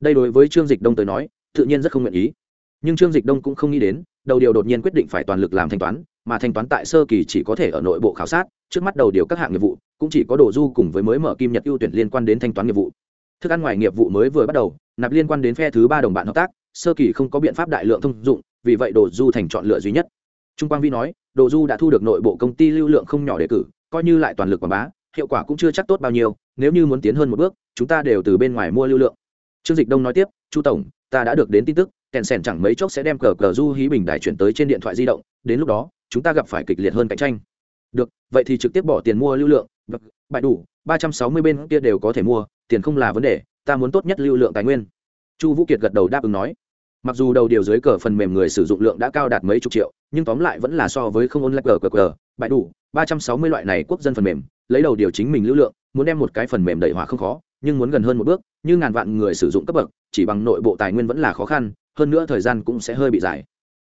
B: Đây đối với trương dịch đông tới nói, tự nhiên rất không nguyện ý. Nhưng trương dịch đông cũng không nghĩ đến đầu điều đột nhiên quyết định phải toàn lực làm thanh toán, mà thanh toán tại sơ kỳ chỉ có thể ở nội bộ khảo sát, trước mắt đầu điều các hạng nghiệp vụ, cũng chỉ có đồ du cùng với mới mở kim nhật ưu tuyển liên quan đến thanh toán nghiệp vụ. Thức ăn ngoài nghiệp vụ mới vừa bắt đầu, nạp liên quan đến phe thứ ba đồng bạn hợp tác, sơ kỳ không có biện pháp đại lượng thông dụng, vì vậy đồ du thành chọn lựa duy nhất. Trung quang vi nói, đồ du đã thu được nội bộ công ty lưu lượng không nhỏ đề cử, coi như lại toàn lực quảng bá, hiệu quả cũng chưa chắc tốt bao nhiêu, nếu như muốn tiến hơn một bước, chúng ta đều từ bên ngoài mua lưu lượng. Trương dịch đông nói tiếp, chu tổng, ta đã được đến tin tức kèn sèn chẳng mấy chốc sẽ đem cờ cờ du hí bình đài chuyển tới trên điện thoại di động, đến lúc đó, chúng ta gặp phải kịch liệt hơn cạnh tranh. Được, vậy thì trực tiếp bỏ tiền mua lưu lượng. Bại đủ, ba trăm sáu mươi bên kia đều có thể mua, tiền không là vấn đề, ta muốn tốt nhất lưu lượng tài nguyên. Chu vũ kiệt gật đầu đáp ứng nói. Mặc dù đầu điều dưới cờ phần mềm người sử dụng lượng đã cao đạt mấy chục triệu, nhưng tóm lại vẫn là so với không ôn lại cờ cờ cờ, bại đủ, ba trăm sáu mươi loại này quốc dân phần mềm, lấy đầu điều chính mình lưu lượng, muốn đem một cái phần mềm đẩy hỏa không khó, nhưng muốn gần hơn một bước, như ngàn vạn người sử dụng cấp bậc, chỉ bằng nội bộ tài nguyên vẫn là khó khăn hơn nữa thời gian cũng sẽ hơi bị dài.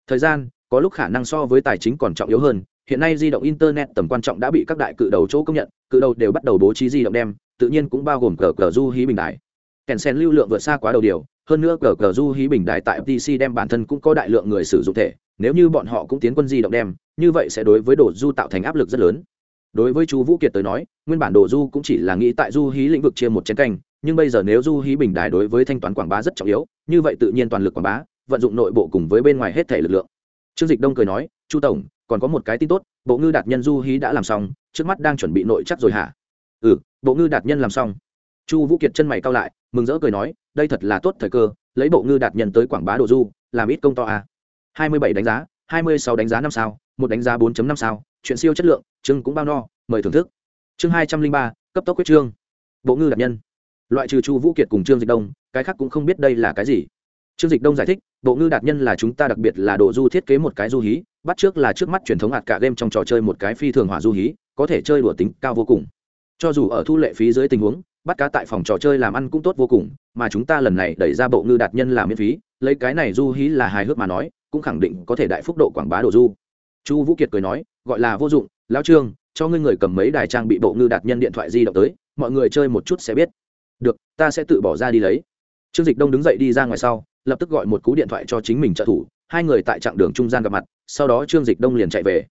B: Thời gian, có lúc khả năng so với tài chính còn trọng yếu hơn. Hiện nay di động internet tầm quan trọng đã bị các đại cự đầu chỗ công nhận, cự đầu đều bắt đầu bố trí di động đem, tự nhiên cũng bao gồm cờ cờ du hí bình đại kèn sen lưu lượng vượt xa quá đầu điều, hơn nữa cờ cờ du hí bình đại tại pc đem bản thân cũng có đại lượng người sử dụng thể, nếu như bọn họ cũng tiến quân di động đem, như vậy sẽ đối với đồ du tạo thành áp lực rất lớn. Đối với chú vũ kiệt tới nói, nguyên bản đồ du cũng chỉ là nghĩ tại du hí lĩnh vực chia một chén canh nhưng bây giờ nếu du hí bình đài đối với thanh toán quảng bá rất trọng yếu, như vậy tự nhiên toàn lực quảng bá, vận dụng nội bộ cùng với bên ngoài hết thể lực lượng. Trương dịch đông cười nói, chu tổng, còn có một cái tin tốt, bộ ngư đạt nhân du hí đã làm xong,
A: trước mắt đang chuẩn bị nội chắc rồi hả? Ừ bộ ngư đạt nhân làm xong. Chu vũ kiệt chân mày cao lại, mừng rỡ cười nói, đây thật là tốt thời cơ, lấy bộ ngư đạt nhân tới quảng bá đồ du, làm ít công to à. hai mươi bảy đánh giá, hai mươi sáu đánh giá năm sao, một đánh giá 4 năm sao, chuyện siêu chất lượng, chương cũng bao no, mời thưởng thức. Chương hai trăm linh ba, cấp tốc quyết trương bộ ngư đạt nhân loại trừ chu vũ kiệt cùng trương dịch đông, cái khác cũng không biết đây là cái gì. Trương dịch đông giải thích, bộ ngư đạt nhân là chúng ta đặc biệt là độ du thiết kế một cái du hí, bắt trước là trước mắt truyền thống hạt cả game trong trò chơi một cái phi thường hỏa du hí, có thể chơi đùa tính cao vô cùng. Cho dù ở thu lệ phí dưới tình huống, bắt cá tại phòng trò chơi làm ăn cũng tốt vô cùng, mà chúng ta lần này đẩy ra bộ ngư đạt nhân làm miễn phí, lấy cái này du hí là hài hước mà nói, cũng khẳng định có thể đại phúc độ quảng bá đồ du. Chu vũ kiệt cười nói, gọi là vô dụng, lão trương, cho ngươi người cầm mấy đài trang bị bộ ngư đạt nhân điện thoại di động tới, mọi người chơi một chút sẽ biết được, ta sẽ tự bỏ ra đi lấy. Trương dịch đông đứng dậy đi ra ngoài sau, lập tức gọi một cú điện thoại cho chính mình trợ thủ, hai người tại chặng đường trung gian gặp mặt, sau đó trương dịch đông liền chạy về.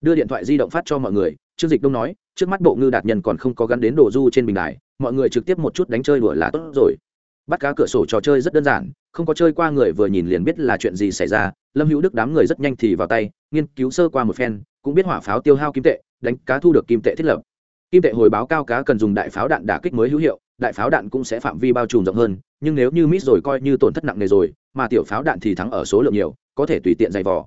A: Đưa điện thoại di động phát cho mọi người, trương dịch đông nói, trước mắt bộ ngư đạt nhân còn không có gắn đến đồ du trên bình đài, mọi người trực tiếp một chút đánh chơi đùa là tốt rồi. Bắt cá cửa sổ trò chơi rất đơn giản, không có chơi qua người vừa nhìn liền biết là chuyện gì xảy ra, lâm hữu đức đám người rất nhanh thì vào tay, nghiên cứu sơ qua một phen, cũng biết hỏa pháo tiêu hao kim tệ, đánh cá thu được kim tệ thiết lập. Kim tệ hồi báo cao cá cần dùng đại pháo đạn đả kích mới hữu hiệu đại pháo đạn cũng sẽ phạm vi bao trùm rộng hơn nhưng nếu như mít rồi coi như tổn thất nặng nề rồi mà tiểu pháo đạn thì thắng ở số lượng nhiều có thể tùy tiện dày vò.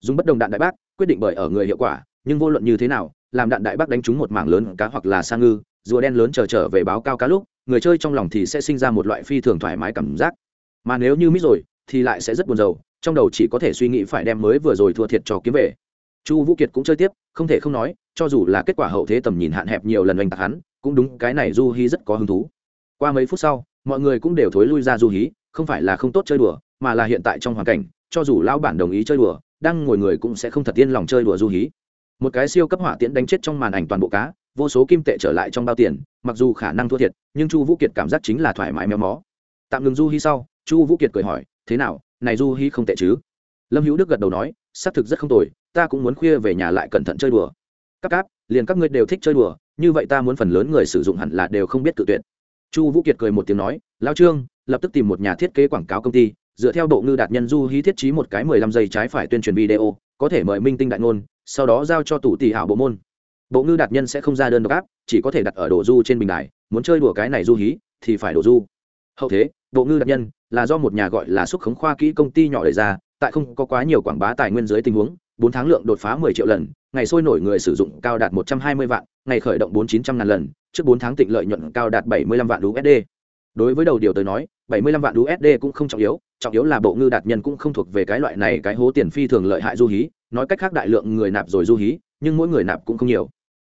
A: Dùng bất đồng đạn đại bác quyết định bởi ở người hiệu quả nhưng vô luận như thế nào làm đạn đại bác đánh trúng một mảng lớn cá hoặc là sa ngư rùa đen lớn chờ trở, trở về báo cao cá lúc người chơi trong lòng thì sẽ sinh ra một loại phi thường thoải mái cảm giác. Mà nếu như mít rồi thì lại sẽ rất buồn rầu trong đầu chỉ có thể suy nghĩ phải đem mới vừa rồi thua thiệt cho kiếm về. Chu vũ kiệt cũng chơi tiếp không thể không nói cho dù là kết quả hậu thế tầm nhìn hạn hẹp nhiều lần oanh tạc hắn cũng đúng, cái này du hí rất có hứng thú. Qua mấy phút sau, mọi người cũng đều thối lui ra du hí, không phải là không tốt chơi đùa, mà là hiện tại trong hoàn cảnh, cho dù lão bản đồng ý chơi đùa, đang ngồi người cũng sẽ không thật yên lòng chơi đùa du hí. Một cái siêu cấp hỏa tiễn đánh chết trong màn ảnh toàn bộ cá, vô số kim tệ trở lại trong bao tiền, mặc dù khả năng thua thiệt, nhưng chu vũ kiệt cảm giác chính là thoải mái méo mó. Tạm ngừng du hí sau, chu vũ kiệt cười hỏi, thế nào, này du hí không tệ chứ? Lâm hữu đức gật đầu nói, xác thực rất không tồi, ta cũng muốn khuya về nhà lại cẩn thận chơi đùa. Các cáp, liền các ngươi đều thích chơi đùa như vậy ta muốn phần lớn người sử dụng hẳn là đều không biết tự tuyệt. Chu vũ kiệt cười một tiếng nói lao trương, lập tức tìm một nhà thiết kế quảng cáo công ty, dựa theo độ ngư đạt nhân du hí thiết trí một cái mười lăm giây trái phải tuyên truyền video, có thể mời minh tinh đại ngôn, sau đó giao cho tủ tỷ hảo bộ môn. Bộ ngư đạt nhân sẽ không ra đơn độc áp, chỉ có thể đặt ở đồ du trên bình đài, muốn chơi đùa cái này du hí, thì phải đồ du. Hậu thế, bộ ngư đạt nhân là do một nhà gọi là xúc khống khoa kỹ công ty nhỏ đề ra, tại không có quá nhiều quảng bá tài nguyên dưới tình huống bốn tháng lượng đột phá mười triệu lần, ngày sôi nổi người sử dụng cao đạt một trăm hai mươi vạn, ngày khởi động bốn chín trăm ngàn lần, trước bốn tháng tịnh lợi nhuận cao đạt bảy mươi lăm vạn usd đối với đầu điều tới nói, bảy mươi lăm vạn usd cũng không trọng yếu trọng yếu là bộ ngư đạt nhân cũng không thuộc về cái loại này cái hố tiền phi thường lợi hại du hí, nói cách khác đại lượng người nạp rồi du hí, nhưng mỗi người nạp cũng không nhiều.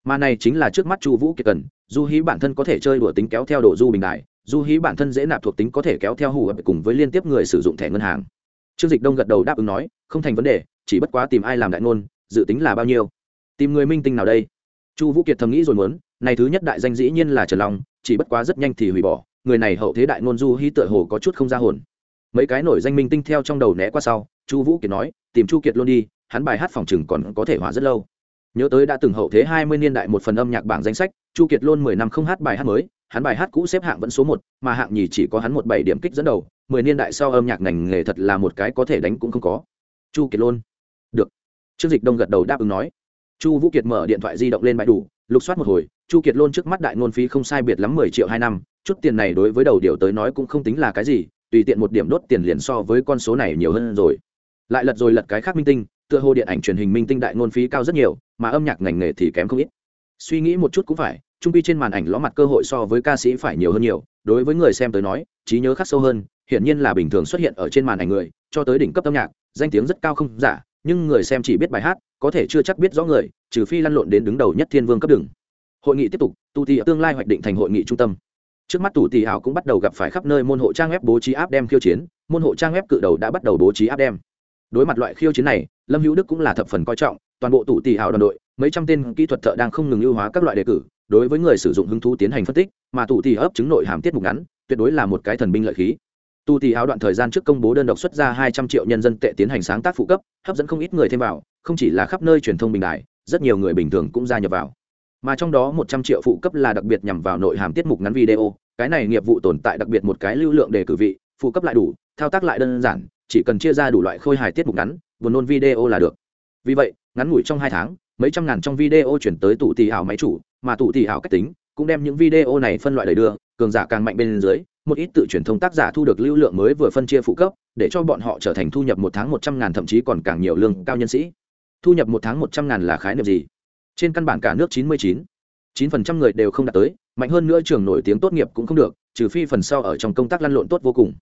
A: Mà này chính là trước mắt chu vũ kiệt cần, du hí bản thân có thể chơi đùa tính kéo theo độ du bình đại, du hí bản thân dễ nạp thuộc tính có thể kéo theo hủ cùng với liên tiếp người sử dụng thẻ ngân hàng. Trương dịch đông gật đầu đáp ứng nói, không thành vấn đề chỉ bất quá tìm ai làm đại ngôn, dự tính là bao nhiêu? Tìm người minh tinh nào đây? Chu vũ kiệt thầm nghĩ rồi muốn, này thứ nhất đại danh dĩ nhiên là trần long, chỉ bất quá rất nhanh thì hủy bỏ, người này hậu thế đại ngôn du hí tựa hồ có chút không ra hồn. Mấy cái nổi danh minh tinh theo trong đầu né qua sau, chu vũ kiệt nói, tìm chu kiệt luôn đi, hắn bài hát phòng chừng còn có thể hỏa rất lâu. Nhớ tới đã từng hậu thế hai mươi niên đại một phần âm nhạc bảng danh sách, chu kiệt luôn mười năm không hát bài hát mới, hắn bài hát cũ xếp hạng vẫn số một, mà hạng nhì chỉ có hắn một bảy điểm kích dẫn đầu, mười niên đại sau âm nhạc ngành nghề thật là một cái có thể đánh cũng không có. Chu kiệt luôn được. Trương dịch đông gật đầu đáp ứng nói. Chu vũ kiệt mở điện thoại di động lên bãi đủ, lục soát một hồi, chu kiệt luôn trước mắt đại ngôn phí không sai biệt lắm mười triệu hai năm, chút tiền này đối với đầu điều tới nói cũng không tính là cái gì, tùy tiện một điểm đốt tiền liền so với con số này nhiều hơn rồi. Lại lật rồi lật cái khác minh tinh, tựa hồ điện ảnh truyền hình minh tinh đại ngôn phí cao rất nhiều, mà âm nhạc ngành nghề thì kém không ít. Suy nghĩ một chút cũng phải, trung pi trên màn ảnh ló mặt cơ hội so với ca sĩ phải nhiều hơn nhiều, đối với người xem tới nói, trí nhớ khắc sâu hơn, hiển nhiên là bình thường xuất hiện ở trên màn ảnh người, cho tới đỉnh cấp âm nhạc, danh tiếng rất cao không giả nhưng người xem chỉ biết bài hát, có thể chưa chắc biết rõ người, trừ phi lăn lộn đến đứng đầu nhất thiên vương cấp đường. Hội nghị tiếp tục, tu tì tương lai hoạch định thành hội nghị trung tâm. Trước mắt tù tì hảo cũng bắt đầu gặp phải khắp nơi môn hộ trang web bố trí áp đem khiêu chiến, môn hộ trang web cự đầu đã bắt đầu bố trí áp đem. Đối mặt loại khiêu chiến này, lâm hữu đức cũng là thập phần coi trọng, toàn bộ tù tì hảo đoàn đội, mấy trăm tên kỹ thuật thợ đang không ngừng ưu hóa các loại đề cử, đối với người sử dụng hứng thú tiến hành phân tích, mà tù tì ấp chứng nội hàm tiết mục ngắn, tuyệt đối là một cái thần binh lợi khí tu tì áo đoạn thời gian trước công bố đơn độc xuất ra hai trăm triệu nhân dân tệ tiến hành sáng tác phụ cấp, hấp dẫn không ít người thêm vào, không chỉ là khắp nơi truyền thông bình đại, rất nhiều người bình thường cũng gia nhập vào. Mà trong đó một trăm triệu phụ cấp là đặc biệt nhằm vào nội hàm tiết mục ngắn video, cái này nghiệp vụ tồn tại đặc biệt một cái lưu lượng để cử vị, phụ cấp lại đủ, thao tác lại đơn giản, chỉ cần chia ra đủ loại khôi hài tiết mục ngắn, buồn nôn video là được. Vì vậy, ngắn ngủi trong hai tháng,
B: mấy trăm ngàn trong video chuyển tới tủ tì ảo máy chủ, mà tủ tì ảo cách tính cũng đem những video này phân loại đầy đưa cường giả càng mạnh bên dưới, một ít tự truyền thông tác giả thu được lưu lượng mới vừa phân chia phụ cấp, để cho bọn họ trở thành thu nhập một tháng một trăm ngàn, thậm chí còn càng nhiều lương cao nhân sĩ. Thu nhập một tháng một trăm ngàn là khái niệm gì? Trên căn bản cả nước chín mươi chín chín phần trăm người đều không đạt tới, mạnh hơn nữa trường nổi tiếng tốt nghiệp cũng không được, trừ phi phần sau ở trong công tác lăn lộn tốt vô cùng.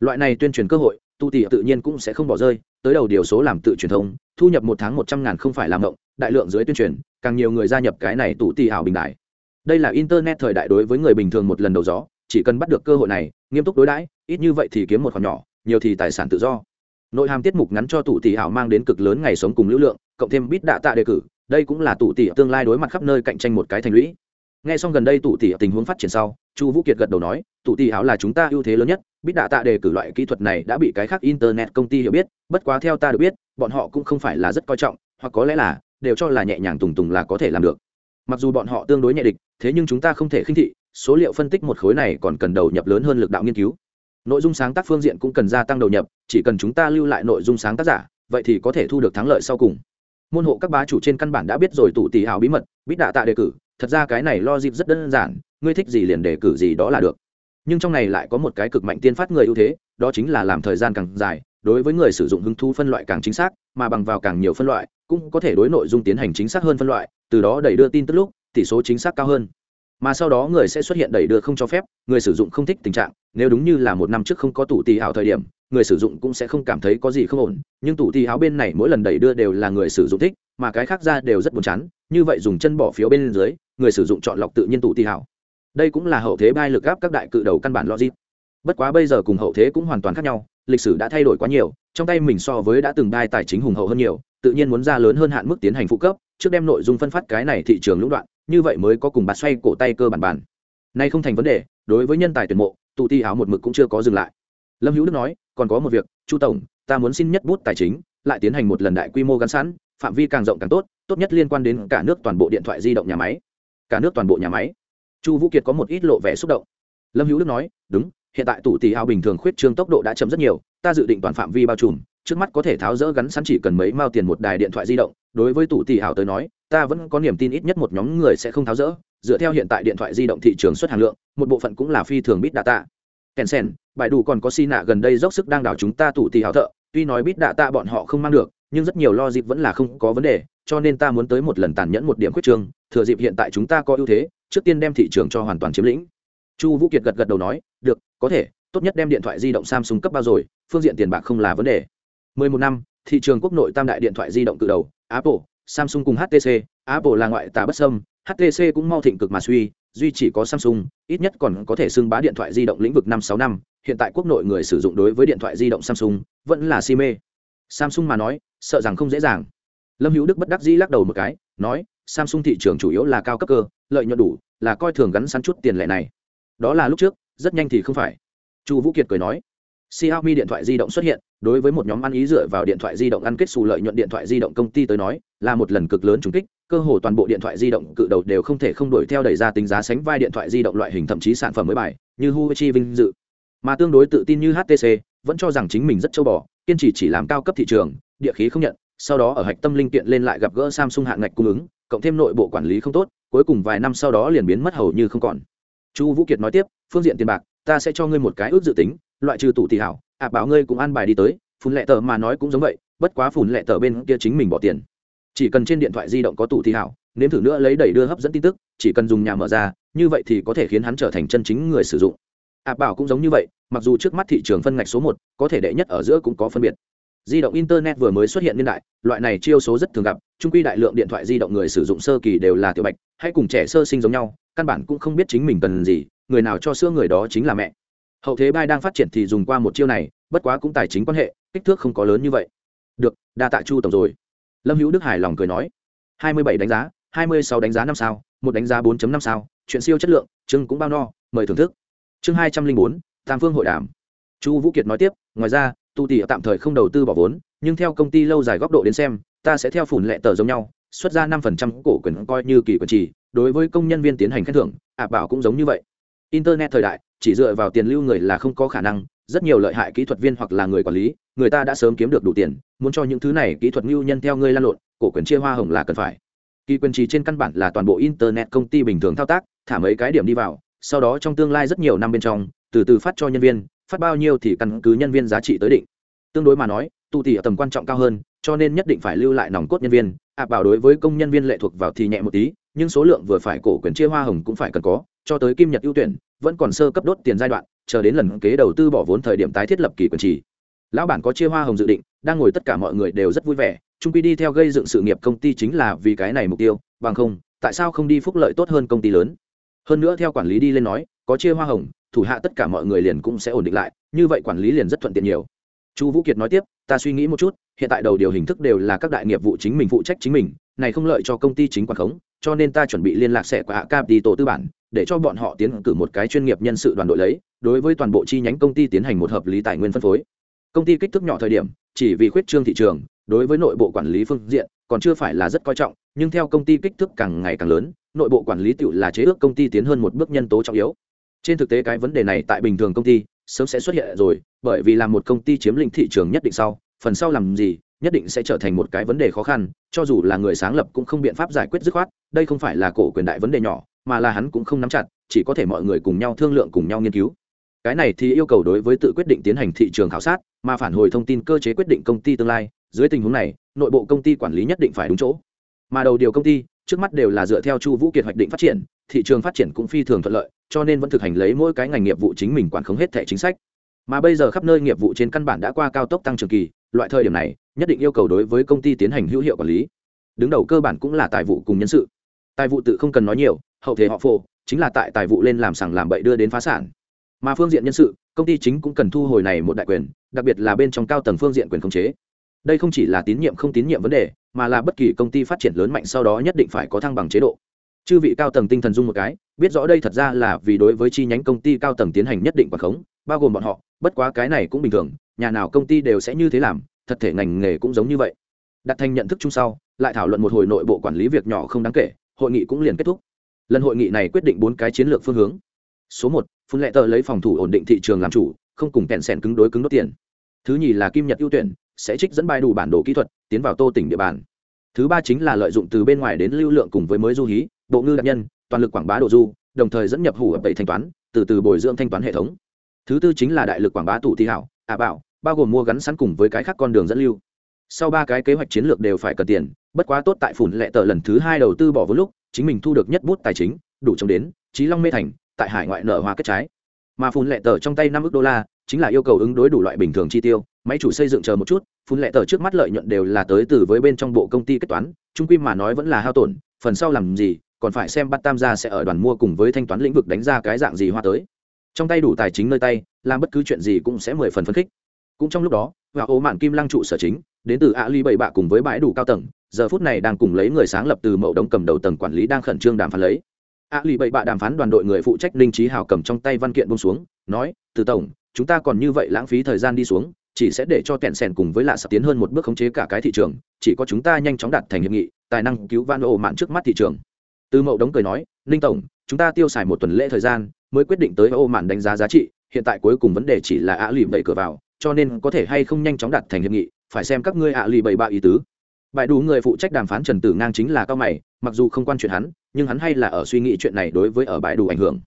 B: Loại này tuyên truyền cơ hội, tu tỷ tự nhiên cũng sẽ không bỏ rơi, tới đầu điều số làm tự truyền thông, thu nhập một tháng một trăm ngàn không phải làm động đại lượng dưới tuyên truyền, càng nhiều người gia nhập cái này tụ tỷ ảo bình đại đây là internet thời đại đối với người bình thường một lần đầu gió, chỉ cần bắt được cơ hội này, nghiêm túc đối đãi, ít như vậy thì kiếm một khoản nhỏ, nhiều thì tài sản tự do. Nội hàm tiết mục ngắn cho tụ tỷ ảo mang đến cực lớn ngày sống cùng lưu lượng, cộng thêm bít đạ tạ đề cử, đây cũng là tụ tỷ tương lai đối mặt khắp nơi cạnh tranh một cái thành lũy. Nghe xong gần đây tụ tỷ tình huống phát triển sau, chu vũ kiệt gật đầu nói tụ tỷ ảo là chúng ta ưu thế lớn nhất bít đạ tạ đề cử loại kỹ thuật này đã bị cái khác internet công ty hiểu biết, bất quá theo ta được biết, bọn họ cũng không phải là rất coi trọng, hoặc có lẽ là, đều cho là nhẹ nhàng tùng tùng là có thể làm được mặc dù bọn họ tương đối nhẹ địch, thế nhưng chúng ta không thể khinh thị, số liệu phân tích một khối này còn cần đầu nhập lớn hơn lực đạo nghiên cứu. Nội dung sáng tác phương diện cũng cần gia tăng đầu nhập, chỉ cần chúng ta lưu lại nội dung sáng tác giả, vậy thì có thể thu được thắng lợi sau cùng. Môn hộ các bá chủ trên căn bản đã biết rồi tụ tỷ hào bí mật, biết đạ tạ đề cử, thật ra cái này lo dịp rất đơn giản, ngươi thích gì liền đề cử gì đó là được. Nhưng trong này lại có một cái cực mạnh tiên phát người ưu thế, đó chính là làm thời gian càng dài đối với người sử dụng hứng thú phân loại càng chính xác, mà bằng vào càng nhiều phân loại, cũng có thể đối nội dung tiến hành chính xác hơn phân loại, từ đó đẩy đưa tin tức lúc, tỷ số chính xác cao hơn mà sau đó người sẽ xuất hiện đẩy đưa không cho phép, người sử dụng không thích tình trạng, nếu đúng như là một năm trước không có tủ tì hảo thời điểm, người sử dụng cũng sẽ không cảm thấy có gì không ổn, nhưng tủ tì hảo bên này mỗi lần đẩy đưa đều là người sử dụng thích, mà cái khác ra đều rất buồn chán, như vậy dùng chân bỏ phiếu bên dưới, người sử dụng chọn lọc tự nhiên tủ tì hảo. đây cũng là hậu thế bai lực gáp các đại cự đầu căn bản logic bất quá bây giờ cùng hậu thế cũng hoàn toàn khác nhau lịch sử đã thay đổi quá nhiều, trong tay mình so với đã từng đai tài chính hùng hậu hơn nhiều, tự nhiên muốn ra lớn hơn hạn mức tiến hành phụ cấp, trước đem nội dung phân phát cái này thị trường lũng đoạn, như vậy mới có cùng bạt xoay cổ tay cơ bản bản. Nay không thành vấn đề, đối với nhân tài tuyển mộ, tụ ti áo một mực cũng chưa có dừng lại. Lâm hữu đức nói, còn có một việc, chu tổng, ta muốn xin nhất bút tài chính, lại tiến hành một lần đại quy mô gắn sẵn, phạm vi càng rộng càng tốt tốt nhất liên quan đến cả nước toàn bộ điện thoại di động nhà máy. Cả nước toàn bộ nhà máy. Chu vũ kiệt có một ít lộ vẻ xúc động. Lâm hữu đức nói, đúng hiện tại tụ tỷ ao bình thường khuyết trương tốc độ đã chậm rất nhiều, ta dự định toàn phạm vi bao trùm, trước mắt có thể tháo rỡ gắn sẵn chỉ cần mấy mao tiền một đài điện thoại di động. Đối với tụ tỷ ảo tới nói, ta vẫn có niềm tin ít nhất một nhóm người sẽ không tháo rỡ. Dựa theo hiện tại điện thoại di động thị trường xuất hàng lượng, một bộ phận cũng là phi thường bit data. Sen bài đủ còn có si nạ gần đây dốc sức đang đảo chúng ta tụ tỷ ảo thợ. Tuy nói bit data bọn họ không mang được, nhưng rất nhiều lo dịp vẫn là không có vấn đề, cho nên ta muốn tới một lần tàn nhẫn một điểm khuyết trương. Thừa dịp hiện tại chúng ta có ưu thế, trước tiên đem thị trường cho hoàn toàn chiếm lĩnh. Chu vũ kiệt gật gật đầu nói có thể, tốt nhất đem điện thoại di động samsung cấp bao rồi, phương diện tiền bạc không là vấn đề. 11 năm, thị trường quốc nội tam đại điện thoại di động từ đầu, apple, samsung cùng htc apple là ngoại tà bất sâm htc cũng mau thịnh cực mà suy, duy chỉ có samsung, ít nhất còn có thể xưng bá điện thoại di động lĩnh vực năm sáu năm. Hiện tại quốc nội người sử dụng đối với điện thoại di động samsung vẫn là si mê. Samsung mà nói, sợ rằng không dễ dàng. Lâm hữu đức bất đắc dĩ lắc đầu một cái, nói, samsung thị trường chủ yếu là cao cấp cơ, lợi nhuận đủ, là coi thường gắn sắn chút tiền lệ này. Đó là lúc trước rất nhanh thì không phải chu vũ kiệt cười nói Xiaomi điện thoại di động xuất hiện, đối với một nhóm ăn ý dựa vào điện thoại di động ăn kết xù lợi nhuận điện thoại di động công ty tới nói, là một lần cực lớn trùng kích, cơ hồ toàn bộ điện thoại di động cự đầu đều không thể không đuổi theo đẩy ra tính giá sánh vai điện thoại di động loại hình thậm chí sản phẩm mới bài, như Huawei vinh dự. Mà tương đối tự tin như HTC, vẫn cho rằng chính mình rất châu bò, kiên trì chỉ làm cao cấp thị trường, địa khí không nhận, sau đó ở hạch tâm linh kiện lên lại gặp gỡ Samsung hạng ngạch cung ứng, cộng thêm nội bộ quản lý không tốt, cuối cùng vài năm sau đó liền biến mất hầu như không còn. Chu Vũ Kiệt nói tiếp, phương diện tiền bạc, ta sẽ cho ngươi một cái ước dự tính, loại trừ tủ tỷ hảo, ạ à, bảo ngươi cũng an bài đi tới phun lệ tờ mà nói cũng giống vậy bất quá phun lệ tờ bên kia chính mình bỏ tiền. Chỉ cần trên điện thoại di động có tủ thì hảo nếm thử nữa lấy đẩy đưa hấp dẫn tin tức chỉ cần dùng nhà mở ra như vậy thì có thể khiến hắn trở thành chân chính người sử dụng. Ạ à, bảo cũng giống như vậy mặc dù trước mắt thị trường phân ngạch số một có thể đệ nhất ở giữa cũng có phân biệt. Di động internet vừa mới xuất hiện niên đại loại này chiêu số rất thường gặp trung quy đại lượng điện thoại di động người sử dụng sơ kỳ đều là tiểu bạch hay cùng trẻ sơ sinh giống nhau căn bản cũng không biết chính mình cần gì người nào cho sữa người đó chính là mẹ. Hậu thế bai đang phát triển thì dùng qua một chiêu này, bất quá cũng tài chính quan hệ, kích thước không có lớn như vậy. Được, đa tạ chu tổng rồi. Lâm hữu đức hải lòng cười nói. Hai mươi bảy đánh giá, hai mươi sáu đánh giá năm sao, một đánh giá 4 năm sao, chuyện siêu chất lượng chưng cũng bao no, mời thưởng thức. Chương hai trăm linh bốn, tam phương hội đàm. Chu vũ kiệt nói tiếp, ngoài ra, tu tỷ tạm thời không đầu tư bỏ vốn, nhưng theo công ty lâu dài góc độ đến xem, ta sẽ theo phủn lệ tờ giống nhau, xuất ra năm phần trăm cổ quyền coi như kỳ quyền trì, đối với công nhân viên tiến hành khen thưởng, ạ bảo cũng giống như vậy internet thời đại, chỉ dựa vào tiền lưu người là không có khả năng, rất nhiều lợi hại kỹ thuật viên hoặc là người quản lý, người ta đã sớm kiếm được đủ tiền, muốn cho những thứ này kỹ thuật ngưu nhân theo ngươi lan lộn, cổ quyền chia hoa hồng là cần phải.
A: Kỳ quyền trì trên căn bản là toàn bộ internet công ty bình thường thao tác, thả mấy cái điểm đi vào, sau đó trong tương lai rất nhiều năm bên trong, từ từ phát cho nhân viên, phát bao nhiêu thì căn cứ nhân viên giá trị tới định. Tương đối mà nói tu tỉ tầm quan trọng cao hơn, cho nên nhất định phải lưu lại nòng cốt nhân viên. Ạ bảo đối với công nhân viên lệ thuộc vào thì nhẹ một tí, nhưng số lượng vừa phải cổ quyền chia hoa hồng cũng phải cần có cho tới kim nhật ưu tuyển, vẫn còn sơ cấp đốt tiền giai đoạn, chờ đến lần kế đầu tư bỏ vốn thời điểm tái thiết lập kỳ quyền trì. Lão bản có chia hoa hồng dự định, đang ngồi tất cả mọi người đều rất vui vẻ trung quy đi theo gây dựng sự nghiệp công ty chính là vì cái này mục tiêu, bằng không, tại sao không đi phúc lợi tốt hơn công ty lớn? Hơn nữa theo quản lý đi lên nói, có chia hoa hồng, thủ hạ tất cả mọi người liền cũng sẽ ổn định lại, như vậy quản lý liền rất thuận tiện nhiều. Chu vũ kiệt nói tiếp, ta suy nghĩ một chút, hiện tại đầu điều hình thức đều là các đại nghiệp vụ chính mình phụ trách chính mình, này không lợi cho công ty chính quản khống, cho nên ta chuẩn bị liên lạc sẽ của hạ cap đi tổ tư bản để cho bọn họ tiến cử một cái chuyên nghiệp nhân sự đoàn đội lấy, đối với toàn bộ chi nhánh công ty tiến hành một hợp lý tài nguyên phân phối. Công ty kích thước nhỏ thời điểm, chỉ vì khuyết trương thị trường, đối với nội bộ quản lý phương diện còn chưa phải là rất coi trọng, nhưng theo công ty kích thước càng ngày càng lớn, nội bộ quản lý tự là chế ước công ty tiến hơn một bước nhân tố trọng yếu. Trên thực tế cái vấn đề này tại bình thường công ty sớm sẽ xuất hiện rồi, bởi vì là một công ty chiếm lĩnh thị trường nhất định sau, phần sau làm gì, nhất định sẽ trở thành một cái vấn đề khó khăn, cho dù là người sáng lập cũng không biện pháp giải quyết dứt khoát, đây không phải là cổ quyền đại vấn đề nhỏ mà là hắn cũng không nắm chặt, chỉ có thể mọi người cùng nhau thương lượng cùng nhau nghiên cứu. Cái này thì yêu cầu đối với tự quyết định tiến hành thị trường khảo sát, mà phản hồi thông tin cơ chế quyết định công ty tương lai, dưới tình huống này, nội bộ công ty quản lý nhất định phải đúng chỗ. Mà đầu điều công ty, trước mắt đều là dựa theo chu vũ kiệt hoạch định phát triển, thị trường phát triển cũng phi thường thuận lợi, cho nên vẫn thực hành lấy mỗi cái ngành nghiệp vụ chính mình quản khống hết thẻ chính sách. Mà bây giờ khắp nơi nghiệp vụ trên căn bản đã qua cao tốc tăng trưởng kỳ, loại thời điểm này, nhất định yêu cầu đối với công ty tiến hành hữu hiệu quản lý. Đứng đầu cơ bản cũng là tài vụ cùng nhân sự. Tài vụ tự không cần nói nhiều hậu thế họ phổ, chính là tại tài vụ lên làm sàng làm bậy đưa đến phá sản. Mà phương diện nhân sự, công ty chính cũng cần thu hồi này một đại quyền, đặc biệt là bên trong cao tầng phương diện quyền khống chế. Đây không chỉ là tín nhiệm không tín nhiệm vấn đề, mà là bất kỳ công ty phát triển lớn mạnh sau đó nhất định phải có thăng bằng chế độ. Chư vị cao tầng tinh thần dung một cái, biết rõ đây thật ra là vì đối với chi nhánh công ty cao tầng tiến hành nhất định quản khống, bao gồm bọn họ, bất quá cái này cũng bình thường, nhà nào công ty đều sẽ như thế làm, thật thể ngành nghề cũng giống như vậy. Đặt thành nhận thức chung sau, lại thảo luận một hồi nội bộ quản lý việc nhỏ không đáng kể, hội nghị cũng liền kết thúc lần hội nghị này quyết định bốn cái chiến lược phương hướng. Số một, phun lệ tờ lấy phòng thủ ổn định thị trường làm chủ, không cùng kẹn sẻn cứng đối cứng đốt tiền. Thứ nhì là kim nhật ưu tuyển, sẽ trích dẫn bài đủ bản đồ kỹ thuật, tiến vào tô tỉnh địa bàn. Thứ ba chính là lợi dụng từ bên ngoài đến lưu lượng cùng với mới du hí, bộ ngư đặc nhân, toàn lực quảng bá đồ du, đồng thời dẫn nhập hủ ở bảy thanh toán, từ từ bồi dưỡng thanh toán hệ thống. Thứ tư chính là đại lực quảng bá tụ thi hảo, ả bảo, bao gồm mua gắn sẵn cùng với cái khác con đường dẫn lưu. Sau ba cái kế hoạch chiến lược đều phải cần tiền, bất quá tốt tại phủn lệ tờ lần thứ hai đầu tư bỏ vốn lúc chính mình thu được nhất bút tài chính, đủ chống đến trí long mê thành, tại hải ngoại nợ hoa kết trái. Mà phun lệ tờ trong tay năm ước đô la, chính là yêu cầu ứng đối đủ loại bình thường chi tiêu. Máy chủ xây dựng chờ một chút, phun lệ tờ trước mắt lợi nhuận đều là tới từ với bên trong bộ công ty kết toán, trung quy mà nói vẫn là hao tổn, phần sau làm gì, còn phải xem bắt tam gia sẽ ở đoàn mua cùng với thanh toán lĩnh vực đánh ra cái dạng gì hoa tới. Trong tay đủ tài chính nơi tay, làm bất cứ chuyện gì cũng sẽ mười phần phấn khích. Cũng trong lúc đó và ô mạn kim lăng trụ sở chính, đến từ ạ ly bảy bạ cùng với bãi đủ cao tầng giờ phút này đang cùng lấy người sáng lập từ mậu đống cầm đầu tầng quản lý đang khẩn trương đàm phán lấy. A lì bậy bạ đàm phán đoàn đội người phụ trách linh trí hào cầm trong tay văn kiện bông xuống, nói, từ tổng, chúng ta còn như vậy lãng phí thời gian đi xuống, chỉ sẽ để cho kẹn sẻn cùng với lạ sập tiến hơn một bước khống chế cả cái thị trường, chỉ có chúng ta nhanh chóng đạt thành hiệp nghị, tài năng cứu van ô mạn trước mắt thị trường. Từ mậu đống cười nói, ninh tổng, chúng ta tiêu xài một tuần lễ thời gian, mới quyết định tới ô mạn đánh giá giá trị, hiện tại cuối cùng vấn đề chỉ là ạ lì bậy cửa vào, cho nên có thể hay không nhanh chóng đạt thành hiệp nghị, phải xem các ngươi ạ lì bậy bạ ý tứ bài đủ người phụ trách đàm phán trần tử ngang chính là cao mày, mặc dù không quan chuyện hắn, nhưng hắn hay là ở suy nghĩ chuyện này đối với ở bãi đủ ảnh hưởng.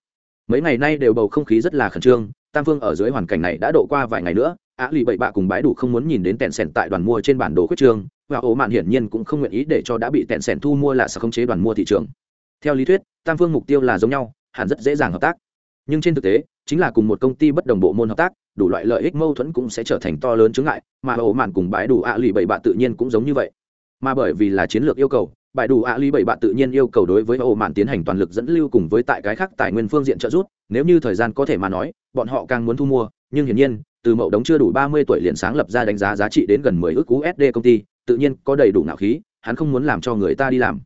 A: Mấy ngày nay đều bầu không khí rất là khẩn trương, tam phương ở dưới hoàn cảnh này đã độ qua vài ngày nữa, á lì bậy bạ cùng bãi đủ không muốn nhìn đến tẹn sẻn tại đoàn mua trên bản đồ khuyết trương và ố mạn hiển nhiên cũng không nguyện ý để cho đã bị tẹn sẻn thu mua là sẽ khống chế đoàn mua thị trường. Theo lý thuyết, tam phương mục tiêu là giống nhau, hẳn rất dễ dàng hợp tác. Nhưng trên thực tế, chính là cùng một công ty bất đồng bộ môn hợp tác, đủ loại lợi ích mâu thuẫn cũng sẽ trở thành to lớn chướng ngại, mà ổ mạn cùng bãi đủ ạ lì bậy bạ tự nhiên cũng giống như vậy mà bởi vì là chiến lược yêu cầu, bại đủ ạ lý bảy bạn tự nhiên yêu cầu đối với ô mạn tiến hành toàn lực dẫn lưu cùng với tại cái khác tài nguyên phương diện trợ giúp, nếu như thời gian có thể mà nói, bọn họ càng muốn thu mua, nhưng hiển nhiên, từ mậu đống chưa đủ ba mươi tuổi liền sáng lập ra đánh giá giá trị đến gần mười ước usd công ty, tự nhiên có đầy đủ nạo khí, hắn không muốn làm cho người ta đi làm.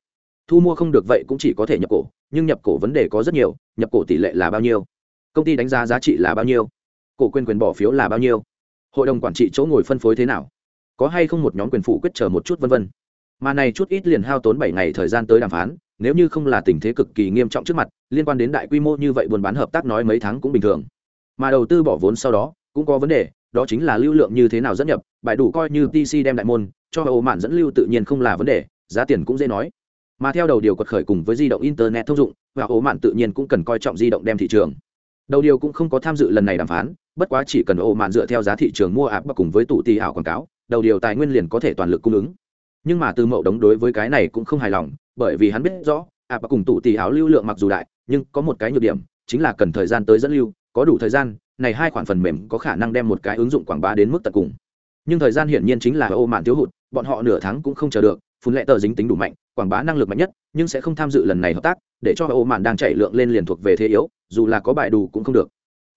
A: Thu mua không được vậy cũng chỉ có thể nhập cổ, nhưng nhập cổ vấn đề có rất nhiều, nhập cổ tỷ lệ là bao nhiêu? Công ty đánh giá giá trị là bao nhiêu? Cổ quyền quyền bỏ phiếu là bao nhiêu? Hội đồng quản trị chỗ ngồi phân phối thế nào? Có hay không một nhóm quyền phụ quyết chờ một chút vân vân? Mà này chút ít liền hao tốn bảy ngày thời gian tới đàm phán, nếu như không là tình thế cực kỳ nghiêm trọng trước mặt, liên quan đến đại quy mô như vậy buôn bán hợp tác nói mấy tháng cũng bình thường. Mà đầu tư bỏ vốn sau đó, cũng có vấn đề, đó chính là lưu lượng như thế nào dẫn nhập, bài đủ coi như tc đem đại môn, cho ổ mạn dẫn lưu tự nhiên không là vấn đề, giá tiền cũng dễ nói. Mà theo đầu điều quật khởi cùng với di động internet thông dụng, và ổ mạn tự nhiên cũng cần coi trọng di động đem thị trường. Đầu điều cũng không có tham dự lần này đàm phán, bất quá chỉ cần ổ mạn dựa theo giá thị trường mua áp và cùng với tụ tì ảo quảng cáo, đầu điều tài nguyên liền có thể toàn lực cung ứng nhưng mà từ mậu đống đối với cái này cũng không hài lòng, bởi vì hắn biết rõ ạ bà cùng tụ tỷ áo lưu lượng mặc dù đại, nhưng có một cái nhược điểm, chính là cần thời gian tới dẫn lưu, có đủ thời gian, này hai khoản phần mềm có khả năng đem một cái ứng dụng quảng bá đến mức tận cùng. Nhưng thời gian hiển nhiên chính là ô mạn thiếu hụt, bọn họ nửa tháng cũng không chờ được, phun lệ tờ dính tính đủ mạnh, quảng bá năng lực mạnh nhất, nhưng sẽ không tham dự lần này hợp tác, để cho ô mạn đang chạy lượng lên liền thuộc về thế yếu, dù là có bài đủ cũng không được.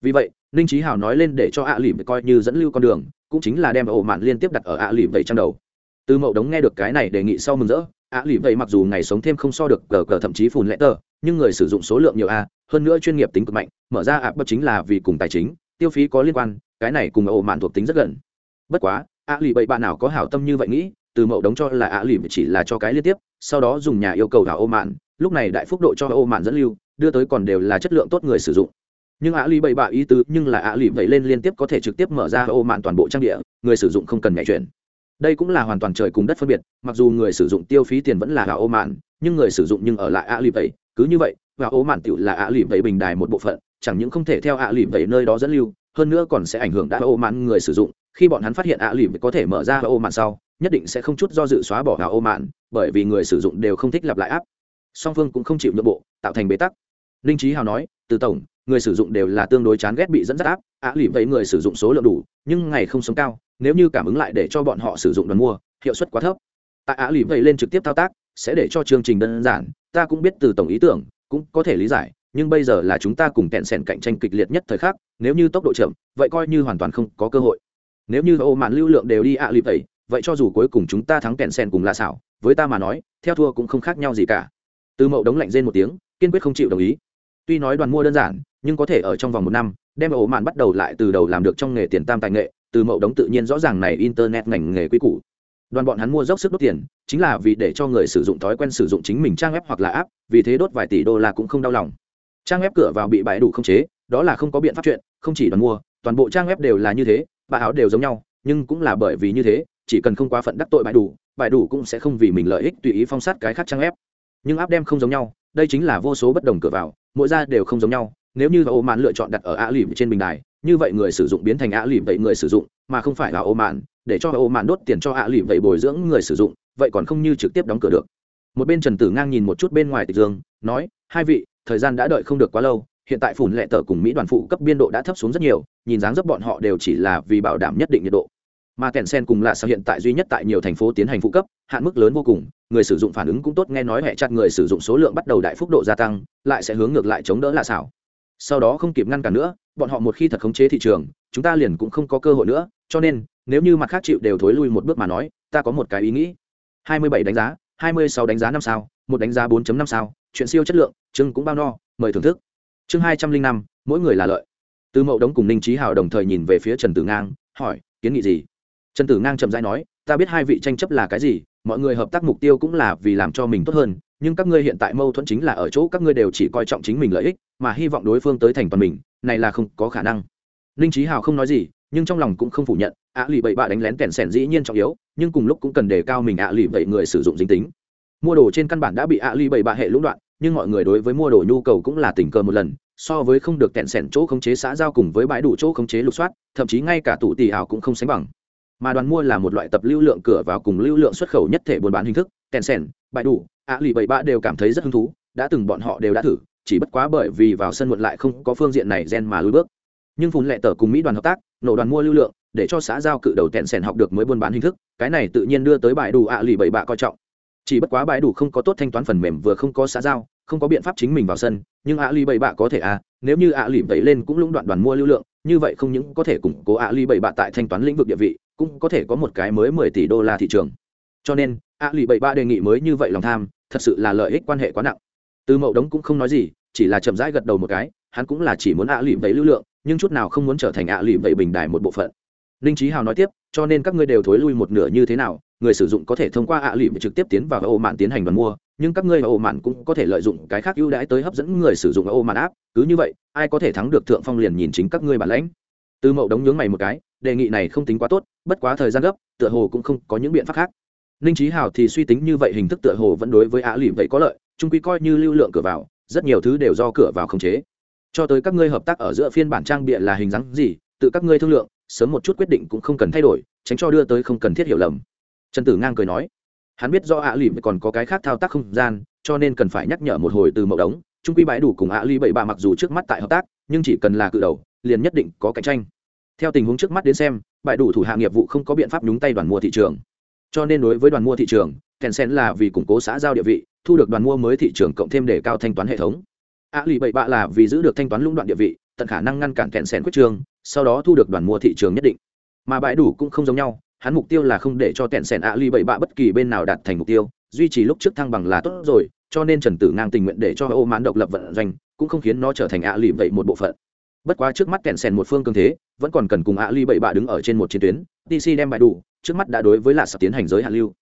A: Vì vậy, ninh trí hào nói lên để cho ạ à lỉm coi như dẫn lưu con đường, cũng chính là đem ô mạn liên tiếp đặt ở ạ à lỉm vậy trong đầu từ mậu đống nghe được cái này đề nghị sau mừng rỡ ạ lì vậy mặc dù ngày sống thêm không so được cờ cờ thậm chí phùn lệ tờ, nhưng người sử dụng số lượng nhiều a, hơn nữa chuyên nghiệp tính cực mạnh, mở ra ạ bất chính là vì cùng tài chính, tiêu phí có liên quan, cái này cùng ổ mạn thuộc tính rất gần. Bất quá ạ lì bậy bạn nào có hảo tâm như vậy nghĩ, từ mậu đống cho là ạ lì chỉ là cho cái liên tiếp, sau đó dùng nhà yêu cầu đảo ô mạn, lúc này đại phúc độ cho ô mạn dẫn lưu, đưa tới còn đều là chất lượng tốt người sử dụng. Nhưng ạ lì bậy bạ ý tứ, nhưng là ạ lì vậy lên liên tiếp có thể trực tiếp mở ra ô mạn toàn bộ trang địa, người sử dụng không cần nhảy chuyển đây cũng là hoàn toàn trời cùng đất phân biệt, mặc dù người sử dụng tiêu phí tiền vẫn là gà ô mạn, nhưng người sử dụng nhưng ở lại ạ lì vậy cứ như vậy gà ô mạn tựu là ạ lì vậy bình đài một bộ phận, chẳng những không thể theo ạ lì vậy nơi đó dẫn lưu, hơn nữa còn sẽ ảnh hưởng đã ô mạn người sử dụng. Khi bọn hắn phát hiện ạ lì vậy có thể mở ra ô mạn sau, nhất định sẽ không chút do dự xóa bỏ gà ô mạn, bởi vì người sử dụng đều không thích lặp lại áp song phương cũng không chịu nhượng bộ, tạo thành bế tắc. Ninh trí hào nói, từ tổng người sử dụng đều là tương đối chán ghét bị dẫn dắt áp, ạ lì vậy người sử dụng số lượng đủ, nhưng ngày không sống cao, nếu như cảm ứng lại để cho bọn họ sử dụng đoàn mua, hiệu suất quá thấp. Tại ạ lì vậy lên trực tiếp thao tác, sẽ để cho chương trình đơn giản, ta cũng biết từ tổng ý tưởng, cũng có thể lý giải, nhưng bây giờ là chúng ta cùng tẹn sẻn cạnh tranh kịch liệt nhất thời khắc, nếu như tốc độ chậm, vậy coi như hoàn toàn không có cơ hội. Nếu như ô mạn lưu lượng đều đi ạ à lì vậy vậy cho dù cuối cùng chúng ta thắng tẹn sẻn cùng là xảo, với ta mà nói, theo thua cũng không khác nhau gì cả. Từ mậu đống lạnh rên một tiếng, kiên quyết không chịu đồng ý. Tuy nói đoàn mua đơn giản nhưng có thể ở trong vòng một năm, đem ổ mạn bắt đầu lại từ đầu làm được trong nghề tiền tam tài nghệ, từ mẫu đống tự nhiên rõ ràng này internet ngành nghề quy cũ đoàn bọn hắn mua dốc sức đốt tiền, chính là vì để cho người sử dụng thói quen sử dụng chính mình trang web hoặc là app, vì thế đốt vài tỷ đô la cũng không đau lòng. Trang web cửa vào bị bãi đủ không chế, đó là không có biện pháp chuyện, không chỉ đoàn mua, toàn bộ trang web đều là như thế, bà áo đều giống nhau, nhưng cũng là bởi vì như thế, chỉ cần không quá phận đắc tội bãi đủ bãi đủ cũng sẽ không vì mình lợi ích tùy ý phong sát cái khác trang web. Nhưng app đem không giống nhau, đây chính là vô số bất đồng cửa vào, mỗi ra đều không giống nhau nếu như ô mạn lựa chọn đặt ở ạ lìm trên bình đài, như vậy người sử dụng biến thành ạ lìm vậy người sử dụng, mà không phải là ô mạn để cho ô mạn đốt tiền cho ạ lìm vậy bồi dưỡng người sử dụng, vậy còn không như trực tiếp đóng cửa được. Một bên trần tử ngang nhìn một chút bên ngoài tịch dương, nói, hai vị, thời gian đã đợi không được quá lâu, hiện tại phủn lệ tờ cùng mỹ đoàn phụ cấp biên độ đã thấp xuống rất nhiều, nhìn dáng dấp bọn họ đều chỉ là vì bảo đảm nhất định nhiệt độ. Mà kèn sen cùng là sao hiện tại duy nhất tại nhiều thành phố tiến hành phụ cấp, hạn mức lớn vô cùng, người sử dụng phản ứng cũng tốt, nghe nói hệ chặt người sử dụng số lượng bắt đầu đại phúc độ gia tăng, lại sẽ hướng ngược lại chống đỡ là xảo sau đó không kịp ngăn cản nữa bọn họ một khi thật khống chế thị trường chúng ta liền cũng không có cơ hội nữa cho nên nếu như mặt khác chịu đều thối lui một bước mà nói ta có một cái ý nghĩ. 27 đánh giá 26 đánh giá năm sao một đánh giá 4.5 sao chuyện siêu chất lượng chương cũng bao no mời thưởng thức. Chương 205, mỗi người là lợi. Từ mậu đống cùng ninh trí hào đồng thời nhìn về phía trần tử ngang hỏi kiến nghị gì? Trần tử ngang chậm rãi nói ta biết hai vị tranh chấp là cái gì mọi người hợp tác mục tiêu cũng là vì làm cho mình tốt hơn nhưng các ngươi hiện tại mâu thuẫn chính là ở chỗ các ngươi đều chỉ coi trọng chính mình lợi ích, mà hy vọng đối phương tới thành toàn mình, này là không có khả năng. Ninh trí hào không nói gì, nhưng trong lòng cũng không phủ nhận, ạ lì bậy bạ đánh lén kèn sẻn dĩ nhiên trọng yếu, nhưng cùng lúc cũng cần đề cao mình ạ lì bậy người sử dụng dính tính. Mua đồ trên căn bản đã bị ạ lì bậy bạ hệ lũng đoạn, nhưng mọi người đối với mua đồ nhu cầu cũng là tình cờ một lần, so với không được kẹn sẻn chỗ khống chế xã giao cùng với bãi đủ chỗ khống chế lục soát, thậm chí ngay cả tủ tỷ hào cũng không sánh bằng. Mà đoàn mua là một loại tập lưu lượng cửa vào cùng lưu lượng xuất khẩu nhất thể buôn bán hình thức kèn sẻn, bãi đủ ạ lì bảy bạ đều cảm thấy rất hứng thú, đã từng bọn họ đều đã thử, chỉ bất quá bởi vì vào sân muộn lại không có phương diện này gen mà lùi bước. Nhưng phun lệ tờ cùng mỹ đoàn hợp tác, nổ đoàn mua lưu lượng, để cho xã giao cự đầu tẹn sẻn học được mới buôn bán hình thức, cái này tự nhiên đưa tới bài đủ ạ lì bảy bạ coi trọng. Chỉ bất quá bài đủ không có tốt thanh toán phần mềm vừa không có xã giao, không có biện pháp chính mình vào sân, nhưng ạ lì bảy bạ có thể à nếu như ạ lì bảy lên cũng lũng đoạn đoàn mua lưu lượng, như vậy không những có thể củng cố ạ lì bảy bạ tại thanh toán lĩnh vực địa vị, cũng có thể có một cái mới mười tỷ đô la thị trường. Cho nên a lì bảy bạ đề nghị mới như vậy lòng tham, thật sự là lợi ích quan hệ quá nặng. Từ mậu đống cũng không nói gì, chỉ là chậm rãi gật đầu một cái, hắn cũng là chỉ muốn a lì bảy lưu lượng, nhưng chút nào không muốn trở thành a lì bảy bình đài một bộ phận. Ninh trí hào nói tiếp, cho nên các ngươi đều thối lui một nửa như thế nào, người sử dụng có thể thông qua ạ lì trực tiếp tiến vào ô mạn tiến hành đoàn mua, nhưng các ngươi ô mạn cũng có thể lợi dụng cái khác ưu đãi tới hấp dẫn người sử dụng ô mạn áp cứ như vậy, ai có thể thắng được thượng phong liền nhìn chính các ngươi bản lãnh. Từ mậu đống nhướng mày một cái, đề nghị này không tính quá tốt, bất quá thời gian gấp, tựa hồ cũng không có những biện pháp khác ninh trí hào thì suy tính như vậy, hình thức tựa hồ vẫn đối với Á lì vậy có lợi trung quy coi như lưu lượng cửa vào, rất nhiều thứ đều do cửa vào khống chế. Cho tới các ngươi hợp tác ở giữa phiên bản trang bịa là hình dáng gì, tự các ngươi thương lượng, sớm một chút quyết định cũng không cần thay đổi, tránh cho đưa tới không cần thiết hiểu lầm. Trần tử ngang cười nói, hắn biết do ạ lì còn có cái khác thao tác không gian, cho nên cần phải nhắc nhở một hồi từ mẫu đống trung quy bãi đủ cùng ạ lì bảy bạ mặc dù trước mắt tại hợp tác, nhưng chỉ cần là cự đầu, liền nhất định có cạnh tranh. Theo tình huống trước mắt đến xem, bãi đủ thủ hạ nghiệp vụ không có biện pháp nhúng tay đoàn mua thị trường cho nên đối với đoàn mua thị trường, tencent là vì củng cố xã giao địa vị, thu được đoàn mua mới thị trường cộng thêm để cao thanh toán hệ thống. Ạ lì bậy bạ là vì giữ được thanh toán lũng đoạn địa vị, tận khả năng ngăn cản tencent quyết trường, sau đó thu được đoàn mua thị trường nhất định. Mà bãi đủ cũng không giống nhau, hắn mục tiêu là không để cho tencent a ạ lì bậy bạ bất kỳ bên nào đạt thành mục tiêu, duy trì lúc trước thăng bằng là tốt rồi, cho nên trần tử ngang tình nguyện để cho ô mãn độc lập vận doanh, cũng không khiến nó trở thành ạ lì vậy một bộ phận. Bất quá trước mắt kẹn sen một phương cường thế, vẫn còn cần cùng ạ lì bậy bạ đứng ở trên một chiến tuyến dc đem bài đủ, trước mắt đã đối với lạ sập tiến hành giới hạn lưu.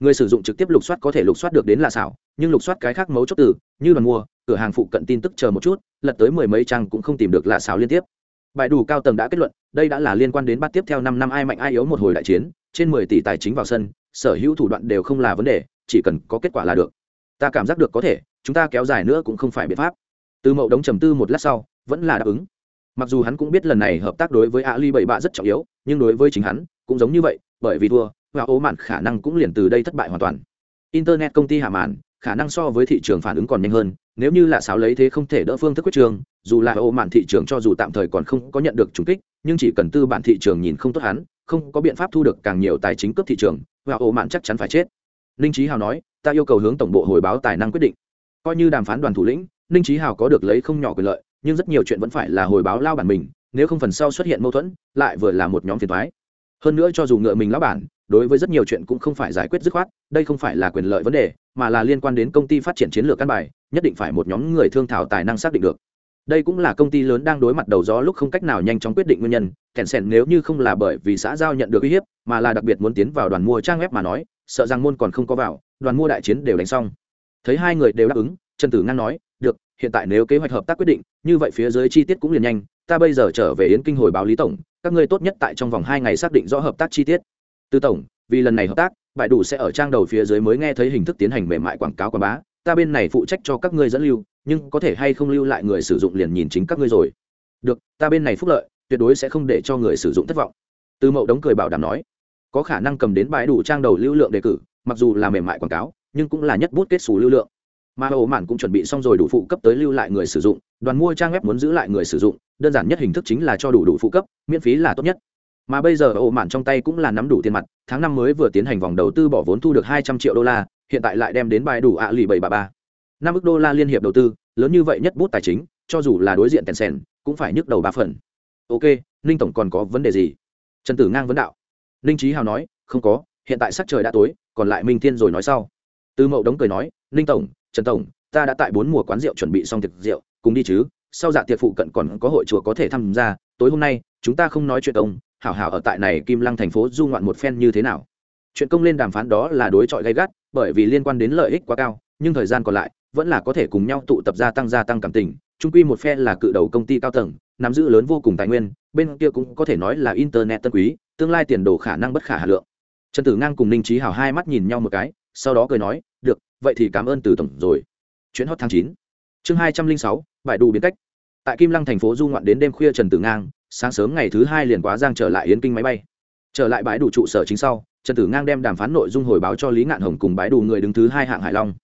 A: Người sử dụng trực tiếp lục soát có thể lục soát được đến là xảo, nhưng lục soát cái khác mấu chốt từ, như đoàn mua, cửa hàng phụ cận tin tức chờ một chút, lật tới mười mấy trang cũng không tìm được là xảo liên tiếp. Bài đủ cao tầng đã kết luận, đây đã là liên quan đến bắt tiếp theo năm năm ai mạnh ai yếu một hồi đại chiến, trên mười tỷ tài chính vào sân, sở hữu thủ đoạn đều không là vấn đề, chỉ cần có kết quả là được. Ta cảm giác được có thể, chúng ta kéo dài nữa cũng không phải biện pháp. Từ mậu đống trầm tư một lát sau, vẫn là đáp ứng. Mặc dù hắn cũng biết lần này hợp tác đối với ali bảy bạ rất trọng yếu, nhưng đối với chính hắn cũng giống như vậy, bởi vì thua, và ố mạn khả năng cũng liền từ đây thất bại hoàn toàn. Internet công ty hạ mạn, khả năng so với thị trường phản ứng còn nhanh hơn, nếu như là sáo lấy thế không thể đỡ phương thức quyết trường, dù là ô mạn thị trường cho dù tạm thời còn không có nhận được trùng kích, nhưng chỉ cần tư bản thị trường nhìn không tốt hắn, không có biện pháp thu được càng nhiều tài chính cướp thị trường, và ô mạn chắc chắn phải chết. Ninh trí hào nói, ta yêu cầu hướng tổng bộ hồi báo tài năng quyết định. Coi như đàm phán đoàn thủ lĩnh, ninh trí hào có được lấy không nhỏ quyền lợi, nhưng rất nhiều chuyện vẫn phải là hồi báo lao bản mình, nếu không phần sau xuất hiện mâu thuẫn, lại vừa là một nhóm phiền thoái hơn nữa cho dù ngựa mình lão bản, đối với rất nhiều chuyện cũng không phải giải quyết dứt khoát, đây không phải là quyền lợi vấn đề, mà là liên quan đến công ty phát triển chiến lược căn bài, nhất định phải một nhóm người thương thảo tài năng xác định được. Đây cũng là công ty lớn đang đối mặt đầu gió lúc không cách nào nhanh chóng quyết định nguyên nhân, kèn sèn nếu như không là bởi vì xã giao nhận được uy hiếp, mà là đặc biệt muốn tiến vào đoàn mua trang web mà nói, sợ rằng môn còn không có vào, đoàn mua đại chiến đều đánh xong. Thấy hai người đều đáp ứng, trần tử ngang nói, được, hiện tại nếu kế hoạch hợp tác quyết định, như vậy phía dưới chi tiết cũng liền nhanh, ta bây giờ trở về yến kinh hồi báo lý tổng các ngươi tốt nhất tại trong vòng hai ngày xác định rõ hợp tác chi tiết. Tư tổng, vì lần này hợp tác, bại đủ sẽ ở trang đầu phía dưới mới nghe thấy hình thức tiến hành mềm mại quảng cáo quảng bá, ta bên này phụ trách cho các ngươi dẫn lưu, nhưng có thể hay không lưu lại người sử dụng liền nhìn chính các ngươi rồi. Được, ta bên này phúc lợi, tuyệt đối sẽ không để cho người sử dụng thất vọng. Từ mậu đống cười bảo đảm nói. Có khả năng cầm đến bãi đủ trang đầu lưu lượng đề cử, mặc dù là mềm mại quảng cáo, nhưng cũng là nhất bút kết xù lưu lượng mà ổ mạn cũng chuẩn bị xong rồi đủ phụ cấp tới lưu lại người sử dụng, đoàn mua trang web muốn giữ lại người sử dụng, đơn giản nhất hình thức chính là cho đủ đủ phụ cấp, miễn phí là tốt nhất. Mà bây giờ ổ mạn trong tay cũng là nắm đủ tiền mặt, tháng năm mới vừa tiến hành vòng đầu tư bỏ vốn thu được hai trăm triệu đô la, hiện tại lại đem đến bài đủ ạ lì bảy bà ba. Năm ước đô la liên hiệp đầu tư, lớn như vậy nhất bút tài chính, cho dù là đối diện tèn sèn cũng phải nhức đầu ba phần. Ok, ninh tổng còn có vấn đề gì? Trần tử ngang vấn đạo. Ninh trí hào nói, không có, hiện tại sắc trời đã tối, còn lại minh thiên rồi nói sau. Tư mậu đống cười nói, ninh tổng trần tổng, ta đã tại bốn mùa quán rượu chuẩn bị xong tiệc rượu, cùng đi chứ. Sau dạ tiệc phụ cận còn có hội chùa có thể tham gia. Tối hôm nay, chúng ta không nói chuyện ông, hảo hảo ở tại này kim lăng thành phố du ngoạn một phen như thế nào. Chuyện công lên đàm phán đó là đối chọi gay gắt, bởi vì liên quan đến lợi ích quá cao, nhưng thời gian còn lại, vẫn là có thể cùng nhau tụ tập gia tăng gia tăng cảm tình. Trung quy một phe là cự đầu công ty cao tầng, nắm giữ lớn vô cùng tài nguyên, bên kia cũng có thể nói là internet tân quý, tương lai tiền đồ khả năng bất khả hà lượng. Trần tử ngang cùng ninh trí hào hai mắt nhìn nhau một cái, sau đó cười nói, được vậy thì cảm ơn từ tổng rồi. Chuyến hot tháng chín. Chương hai trăm linh sáu, bãi đủ biến cách. Tại kim lăng thành phố du ngoạn đến đêm khuya trần tử ngang, sáng sớm ngày thứ hai liền quá giang trở lại yến kinh máy bay. Trở lại bãi đủ trụ sở chính sau, trần tử ngang đem đàm phán nội dung hồi báo cho lý ngạn hồng cùng bãi đủ người đứng thứ hai hạng hải long.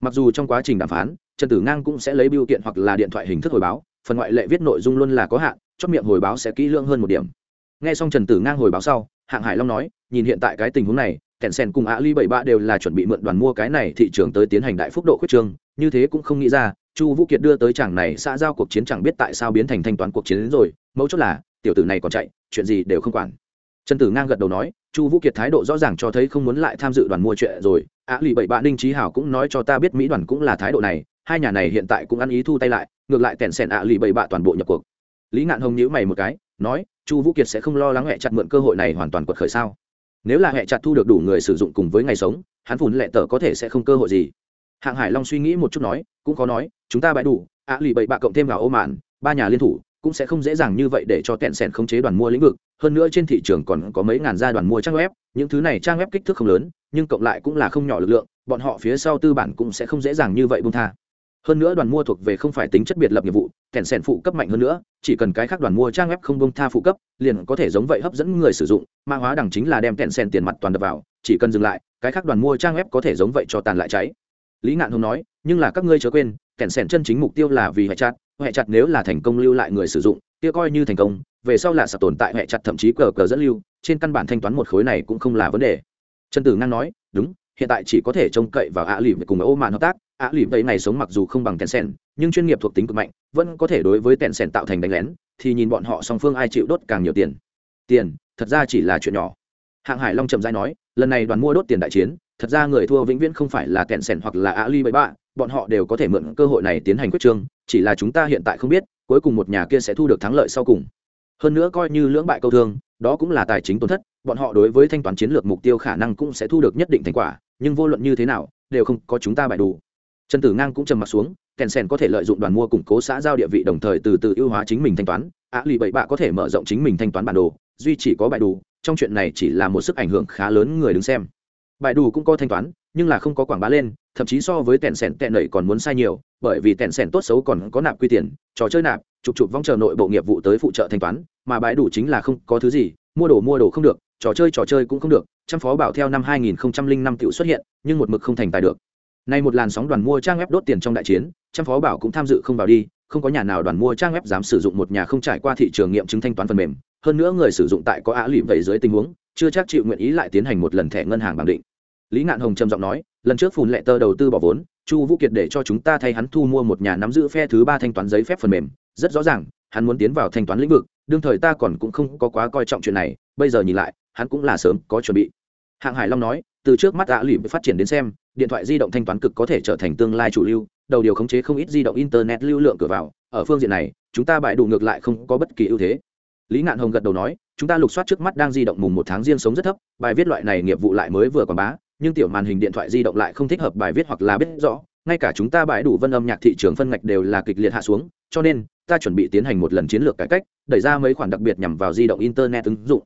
A: Mặc dù trong quá trình đàm phán, trần tử ngang cũng sẽ lấy biểu kiện hoặc là điện thoại hình thức hồi báo, phần ngoại lệ viết nội dung luôn là có hạn, chót miệng hồi báo sẽ kỹ lưỡng hơn một điểm. Nghe xong trần tử ngang hồi báo sau, hạng hải long nói, nhìn hiện tại cái tình huống này kẹn sen cùng ạ ly bảy ba đều là chuẩn bị mượn đoàn mua cái này thị trường tới tiến hành đại phúc độ khuyết trương. Như thế cũng không nghĩ ra, chu vũ kiệt đưa tới chàng này xã giao cuộc chiến chẳng biết tại sao biến thành thanh toán cuộc chiến đến rồi. Mấu chốt là, tiểu tử này còn chạy, chuyện gì đều không quản. Trần tử ngang gật đầu nói, chu vũ kiệt thái độ rõ ràng cho thấy không muốn lại tham dự đoàn mua chuyện rồi. Ạ lì bảy bạn đinh trí hảo cũng nói cho ta biết mỹ đoàn cũng là thái độ này, hai nhà này hiện tại cũng ăn ý thu tay lại, ngược lại tèn sèn ạ lì bảy bạ toàn bộ nhập cuộc. Lý ngạn hồng nhíu mày một cái, nói, chu vũ kiệt sẽ không lo lắng hẹ chặt mượn cơ hội này hoàn toàn quật khởi sao? Nếu là hệ chặt thu được đủ người sử dụng cùng với ngày sống, hắn phùn lệ tờ có thể sẽ không cơ hội gì. Hạng hải long suy nghĩ một chút nói, cũng có nói, chúng ta bãi đủ, ạ lì bậy bạ cộng thêm vào ô mạn, ba nhà liên thủ,
B: cũng sẽ không dễ dàng như vậy để cho tẹn sẻn khống chế đoàn mua lĩnh vực. Hơn nữa trên thị trường còn có mấy ngàn gia đoàn mua trang web, những thứ này trang web kích thước không lớn, nhưng cộng lại cũng là không nhỏ lực lượng, bọn họ phía sau tư bản cũng sẽ không dễ dàng như vậy bung tha. Hơn nữa đoàn mua thuộc về không phải tính chất biệt lập nghiệp vụ kèn sèn phụ cấp mạnh hơn nữa, chỉ cần cái khác đoàn mua trang web không bông tha phụ cấp, liền có thể giống vậy hấp dẫn người sử dụng mã hóa đằng chính là đem kèn sèn tiền mặt toàn đập vào, chỉ cần dừng lại, cái khác đoàn mua trang web có thể giống vậy cho tàn lại cháy. Lý ngạn hùng nói, nhưng là các ngươi chớ quên kèn sèn chân chính mục tiêu là vì hệ chặt hệ chặt nếu là thành công lưu lại người sử dụng, kia coi như thành công, về sau là sập tồn tại hệ chặt thậm chí cờ cờ dẫn lưu, trên căn bản thanh toán một khối này cũng không là vấn đề. Trần tử ngang nói, đúng, hiện tại chỉ có thể trông cậy vào ạ lì cùng ô mạn hợp tác ạ lụy vậy này sống mặc dù không bằng tèn sèn, nhưng chuyên nghiệp thuộc tính cực mạnh, vẫn có thể đối với tèn sèn tạo thành đánh lén, thì nhìn bọn họ song phương ai chịu đốt càng nhiều tiền. Tiền, thật ra chỉ là chuyện nhỏ. Hạng hải long trầm dai nói, lần này đoàn mua đốt tiền đại chiến, thật ra người thua vĩnh viễn không phải là tèn sèn hoặc là ạ lụy bậy bạ, bọn họ đều có thể mượn cơ hội này tiến hành quyết trương, chỉ là chúng ta hiện tại không biết, cuối cùng một nhà kia sẽ thu được thắng lợi sau cùng. Hơn nữa coi như lưỡng bại câu thương, đó cũng là tài chính tổn thất, bọn họ đối với thanh toán chiến lược mục tiêu khả năng cũng sẽ thu được nhất định thành quả, nhưng vô luận như thế nào, đều không có chúng ta bại đủ trần tử ngang cũng trầm m ặ t xuống, kèn sen có thể lợi dụng đoàn mua củng cố xã giao địa vị đồng thời từ từ ưu hóa chính mình thanh toán. Á lì bậy bạ có thể mở rộng chính mình thanh toán bản đồ, duy chỉ có bài đủ, trong chuyện này chỉ là một sức ảnh hưởng khá lớn người đứng xem. Bài đủ cũng có thanh toán, nhưng là không có quảng bá lên, thậm chí so với tèn sèn tèn nẩy còn muốn sai nhiều, bởi vì tèn sèn tốt xấu còn có nạp quy tiền, trò chơi nạp, chụp chụp vong chờ nội bộ nghiệp vụ tới phụ trợ thanh toán, mà bãi đủ chính là không có thứ gì, mua đồ mua đồ không được, trò chơi trò chơi cũng không được, trăm phó bảo theo năm 2005 tiểu xuất hiện, nhưng một mực không thành tài được nay một làn sóng đoàn mua trang web đốt tiền trong đại chiến, trăm phó bảo cũng tham dự không vào đi, không có nhà nào đoàn mua trang web dám sử dụng một nhà không trải qua thị trường nghiệm chứng thanh toán phần mềm. Hơn nữa người sử dụng tại có á lụy vậy dưới tình huống, chưa chắc chịu nguyện ý lại tiến hành một lần thẻ ngân hàng bằng định. Lý ngạn hồng trầm giọng nói, lần trước phùn lệ tơ đầu tư bỏ vốn, chu vũ kiệt để cho chúng ta thay hắn thu mua một nhà nắm giữ phe thứ ba thanh toán giấy phép phần mềm. Rất rõ ràng, hắn muốn tiến vào thanh toán lĩnh vực, đương thời ta còn cũng không có quá coi trọng chuyện này. Bây giờ nhìn lại, hắn cũng là sớm có chuẩn bị. Hạng hải long nói, từ trước mắt ạ lụy phát triển đến xem điện thoại di động thanh toán cực có thể trở thành tương lai chủ lưu, đầu điều khống chế không ít di động internet lưu lượng cửa vào, ở phương diện này, chúng ta bại đủ ngược lại không có bất kỳ ưu thế. Lý ngạn hồng gật đầu nói, chúng ta lục soát trước mắt đang di động mùng một tháng riêng sống rất thấp, bài viết loại này nghiệp vụ lại mới vừa quảng bá, nhưng tiểu màn hình điện thoại di động lại không thích hợp bài viết hoặc là biết rõ, ngay cả chúng ta bãi đủ vân âm nhạc thị trường phân ngạch đều là kịch liệt hạ xuống, cho nên, ta chuẩn bị tiến hành một lần chiến lược cải cách, đẩy ra mấy khoản đặc biệt nhằm vào di động internet ứng dụng.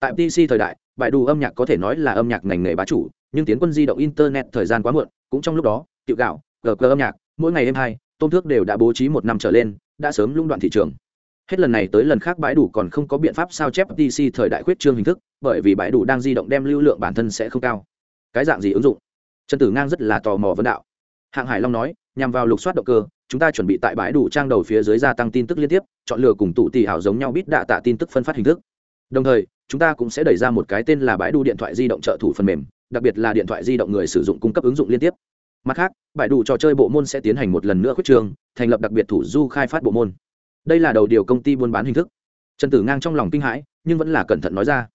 B: Tại pc thời đại bãi đủ âm nhạc có thể nói là âm nhạc ngành nghề bá chủ nhưng tiến quân di động internet thời gian quá muộn, cũng trong lúc đó tiệu gạo gờ cơ âm nhạc, mỗi ngày em hai, tôm thước đều đã bố trí một năm trở lên, đã sớm lũng đoạn thị trường. Hết lần này tới lần khác bãi đủ còn không có biện pháp sao chép pc thời đại khuyết trương hình thức, bởi vì bãi đủ đang di động đem lưu lượng bản thân sẽ không cao. Cái dạng gì ứng dụng? Trần tử ngang rất là tò mò vấn đạo. Hạng hải long nói, nhằm vào lục soát động cơ, chúng ta chuẩn bị tại bãi đủ trang đầu phía dưới gia tăng tin tức liên tiếp, chọn lựa cùng tụ tỷ hảo giống nhau biết đạ tạ tin tức phân phát hình thức. Đồng thời, chúng ta cũng sẽ đẩy ra một cái tên là bãi đủ điện thoại di động trợ thủ phần mềm đặc biệt là điện thoại di động người sử dụng cung cấp ứng dụng liên tiếp. Mặt khác bãi đủ trò chơi bộ môn sẽ tiến hành một lần nữa khuyết trường, thành lập đặc biệt thủ du khai phát bộ môn. Đây là đầu điều công ty buôn bán hình thức. Trần tử ngang trong lòng kinh hãi, nhưng vẫn là cẩn thận nói ra.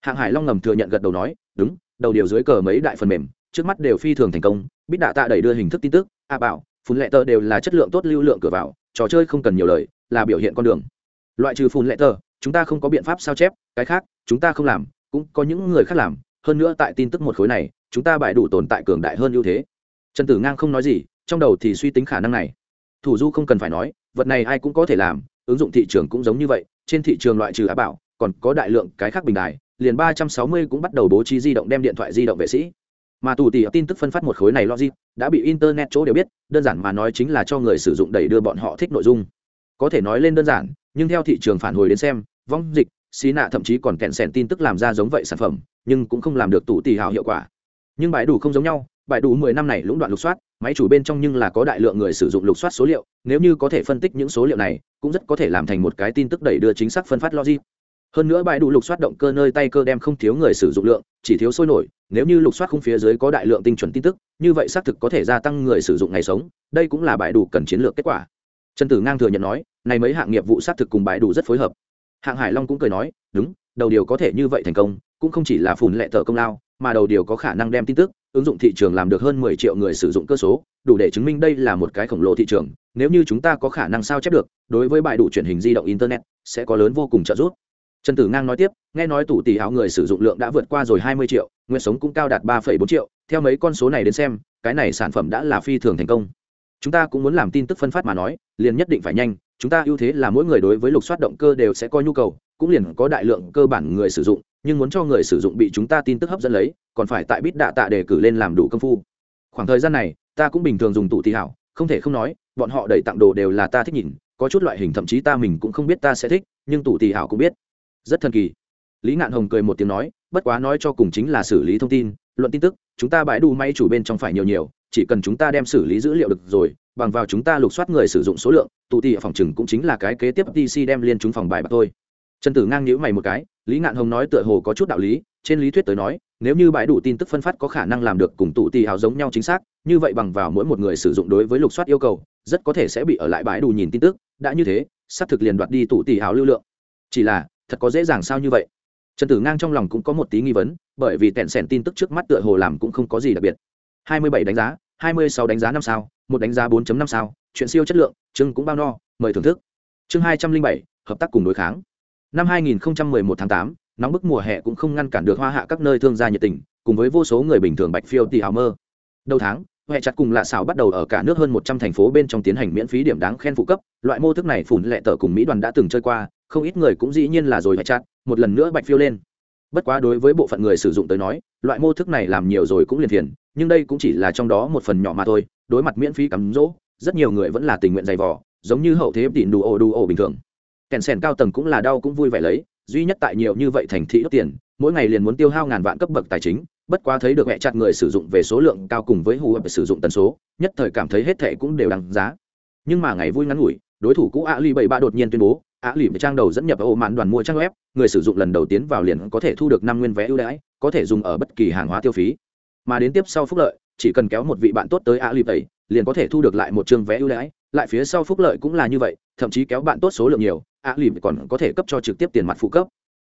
B: Hạng hải long ngầm thừa nhận gật đầu nói, đúng, đầu điều dưới cờ mấy đại phần mềm, trước mắt đều phi thường thành công bít đạ tạ đẩy đưa hình thức tin tức, a bảo, phun lệ tờ đều là chất lượng tốt lưu lượng cửa vào, trò chơi không cần nhiều lời, là biểu hiện con đường. Loại trừ phun lệ tờ chúng ta không có biện pháp sao chép, cái khác, chúng ta không làm, cũng có những người khác làm hơn nữa tại tin tức một khối này, chúng ta bại đủ tồn tại cường đại hơn ưu thế. Trần tử ngang không nói gì, trong đầu thì suy tính khả năng này. Thủ du không cần phải nói, vật này ai cũng có thể làm, ứng dụng thị trường cũng giống như vậy, trên thị trường loại trừ á bảo, còn có đại lượng cái khác bình đài, liền ba trăm sáu mươi cũng bắt đầu bố trí di động đem điện thoại di động vệ sĩ. Mà tù tỉ tin tức phân phát một khối này logic, đã bị internet chỗ đều biết, đơn giản mà nói chính là cho người sử dụng đẩy đưa bọn họ thích nội dung. Có thể nói lên đơn giản, nhưng theo thị trường phản hồi đến xem, vong dịch xí nạ thậm chí còn kẹn sẻn tin tức làm ra giống vậy sản phẩm nhưng cũng không làm được tủ tỷ hào hiệu quả. Nhưng bãi đủ không giống nhau bãi đủ mười năm này lũng đoạn lục soát, máy chủ bên trong nhưng là có đại lượng người sử dụng lục soát số liệu, nếu như có thể phân tích những số liệu này, cũng rất có thể làm thành một cái tin tức đẩy đưa chính xác phân phát logic. Hơn nữa bãi đủ lục soát động cơ nơi tay cơ đem không thiếu người sử dụng lượng, chỉ thiếu sôi nổi, nếu như lục soát khung phía dưới có đại lượng tinh chuẩn tin tức, như vậy xác thực có thể gia tăng người sử dụng ngày sống, đây cũng là bãi đủ cần chiến lược kết quả. Trần tử ngang thừa nhận nói, này mấy hạng nghiệp vụ xác thực cùng bãi đủ rất phối hợp. Hạng hải long cũng cười nói, đúng, đầu điều có thể như vậy thành công cũng không chỉ là phùn lệ tờ công lao, mà đầu điều có khả năng đem tin tức, ứng dụng thị trường làm được hơn mười triệu người sử dụng cơ số, đủ để chứng minh đây là một cái khổng lồ thị trường. Nếu như chúng ta có khả năng sao chép được, đối với bài đủ truyền hình di động internet, sẽ có lớn vô cùng trợ giúp. Trần tử ngang nói tiếp, nghe nói tủ tỷ áo người sử dụng lượng đã vượt qua rồi hai mươi triệu, nguyện sống cũng cao đạt ba bốn triệu, theo mấy con số này đến xem, cái này sản phẩm đã là phi thường thành công. Chúng ta cũng muốn làm tin tức phân phát mà nói, liền nhất định phải nhanh,
A: chúng ta ưu thế là mỗi người đối với lục soát động cơ đều sẽ có nhu cầu, cũng liền có đại lượng cơ bản người sử dụng nhưng muốn cho người sử dụng bị chúng ta tin tức hấp dẫn lấy, còn phải tại bít đạ tạ để cử lên làm đủ công phu. Khoảng thời gian này, ta cũng bình thường dùng tụ tì hảo, không thể không nói, bọn họ đầy tặng đồ đều là ta thích nhìn, có chút loại hình thậm chí ta mình cũng không biết ta sẽ thích, nhưng tụ tì hảo cũng biết. Rất thần kỳ. Lý ngạn hồng cười một tiếng nói, bất quá nói cho cùng chính là xử lý thông tin, luận tin tức, chúng ta bãi đủ may chủ bên trong phải nhiều nhiều, chỉ cần chúng ta đem xử lý dữ liệu được rồi, bằng vào chúng ta lục soát người sử dụng số lượng tụ tì ở phòng chừng cũng chính là cái kế tiếp tc đem liên chúng phòng bài bạc thôi. Trần tử ngang nhữ mày một cái lý ngạn hồng nói tựa hồ có chút đạo lý trên lý thuyết tới nói nếu như bãi đủ tin tức phân phát có khả năng làm được cùng tụ tì hào giống nhau chính xác như vậy bằng vào mỗi một người sử dụng đối với lục soát yêu cầu rất có thể sẽ bị ở lại bãi đủ nhìn tin tức đã như thế xác thực liền đoạt đi tụ tì hào lưu lượng. Chỉ là thật có dễ dàng sao như vậy? Trần tử ngang trong lòng cũng có một tí nghi vấn bởi vì tẹn sẻn tin tức trước mắt tựa hồ làm cũng không có gì đặc biệt. 27 đánh giá 26 đánh giá năm sao một đánh giá 4.5 sao chuyện siêu chất lượng chương cũng bao no mời thưởng thức. Chương 207, hợp tác cùng đối kháng năm 2011 tháng 8, nóng bức mùa hè cũng không ngăn cản được hoa hạ các nơi thương gia nhiệt tình cùng với vô số người bình thường bạch phiêu tì hào mơ. Đầu tháng huệ chặt cùng lạ xảo bắt đầu ở cả nước hơn một trăm thành phố bên trong tiến hành miễn phí điểm đáng khen phụ cấp. Loại mô thức này phủn lệ tờ cùng mỹ đoàn đã từng chơi qua không ít người cũng dĩ nhiên là rồi huệ chặt một lần nữa bạch phiêu lên. Bất quá đối với bộ phận người sử dụng tới nói loại mô thức này làm nhiều rồi cũng liền thiền nhưng đây cũng chỉ là trong đó một phần nhỏ mà thôi đối mặt miễn phí cắm rỗ rất nhiều người vẫn là tình nguyện dày vò giống như hậu thế tịn đủ ồ đủ ồ bình thường kèn sèn cao tầng cũng là đau cũng vui vẻ lấy, duy nhất tại nhiều như vậy thành thị đốt tiền, mỗi ngày liền muốn tiêu hao ngàn vạn cấp bậc tài chính, bất quá thấy được mẹ chặt người sử dụng về số lượng cao cùng với hù ập sử dụng tần số, nhất thời cảm thấy hết thệ cũng đều đáng giá. Nhưng mà ngày vui ngắn ngủi, đối thủ cũ a lì bảy ba đột nhiên tuyên bố a lì trang đầu dẫn nhập ổ mạn đoàn mua trang web, người sử dụng lần đầu tiến vào liền có thể thu được năm nguyên vé ưu đãi, có thể dùng ở bất kỳ hàng hóa tiêu phí. Mà đến tiếp sau phúc lợi, chỉ cần kéo một vị bạn tốt tới a lì bảy liền có thể thu được lại một chương vé ưu đãi, lại phía sau phúc lợi cũng là như vậy, thậm chí kéo bạn tốt số lượng nhiều ạ li còn có thể cấp cho trực tiếp tiền mặt phụ cấp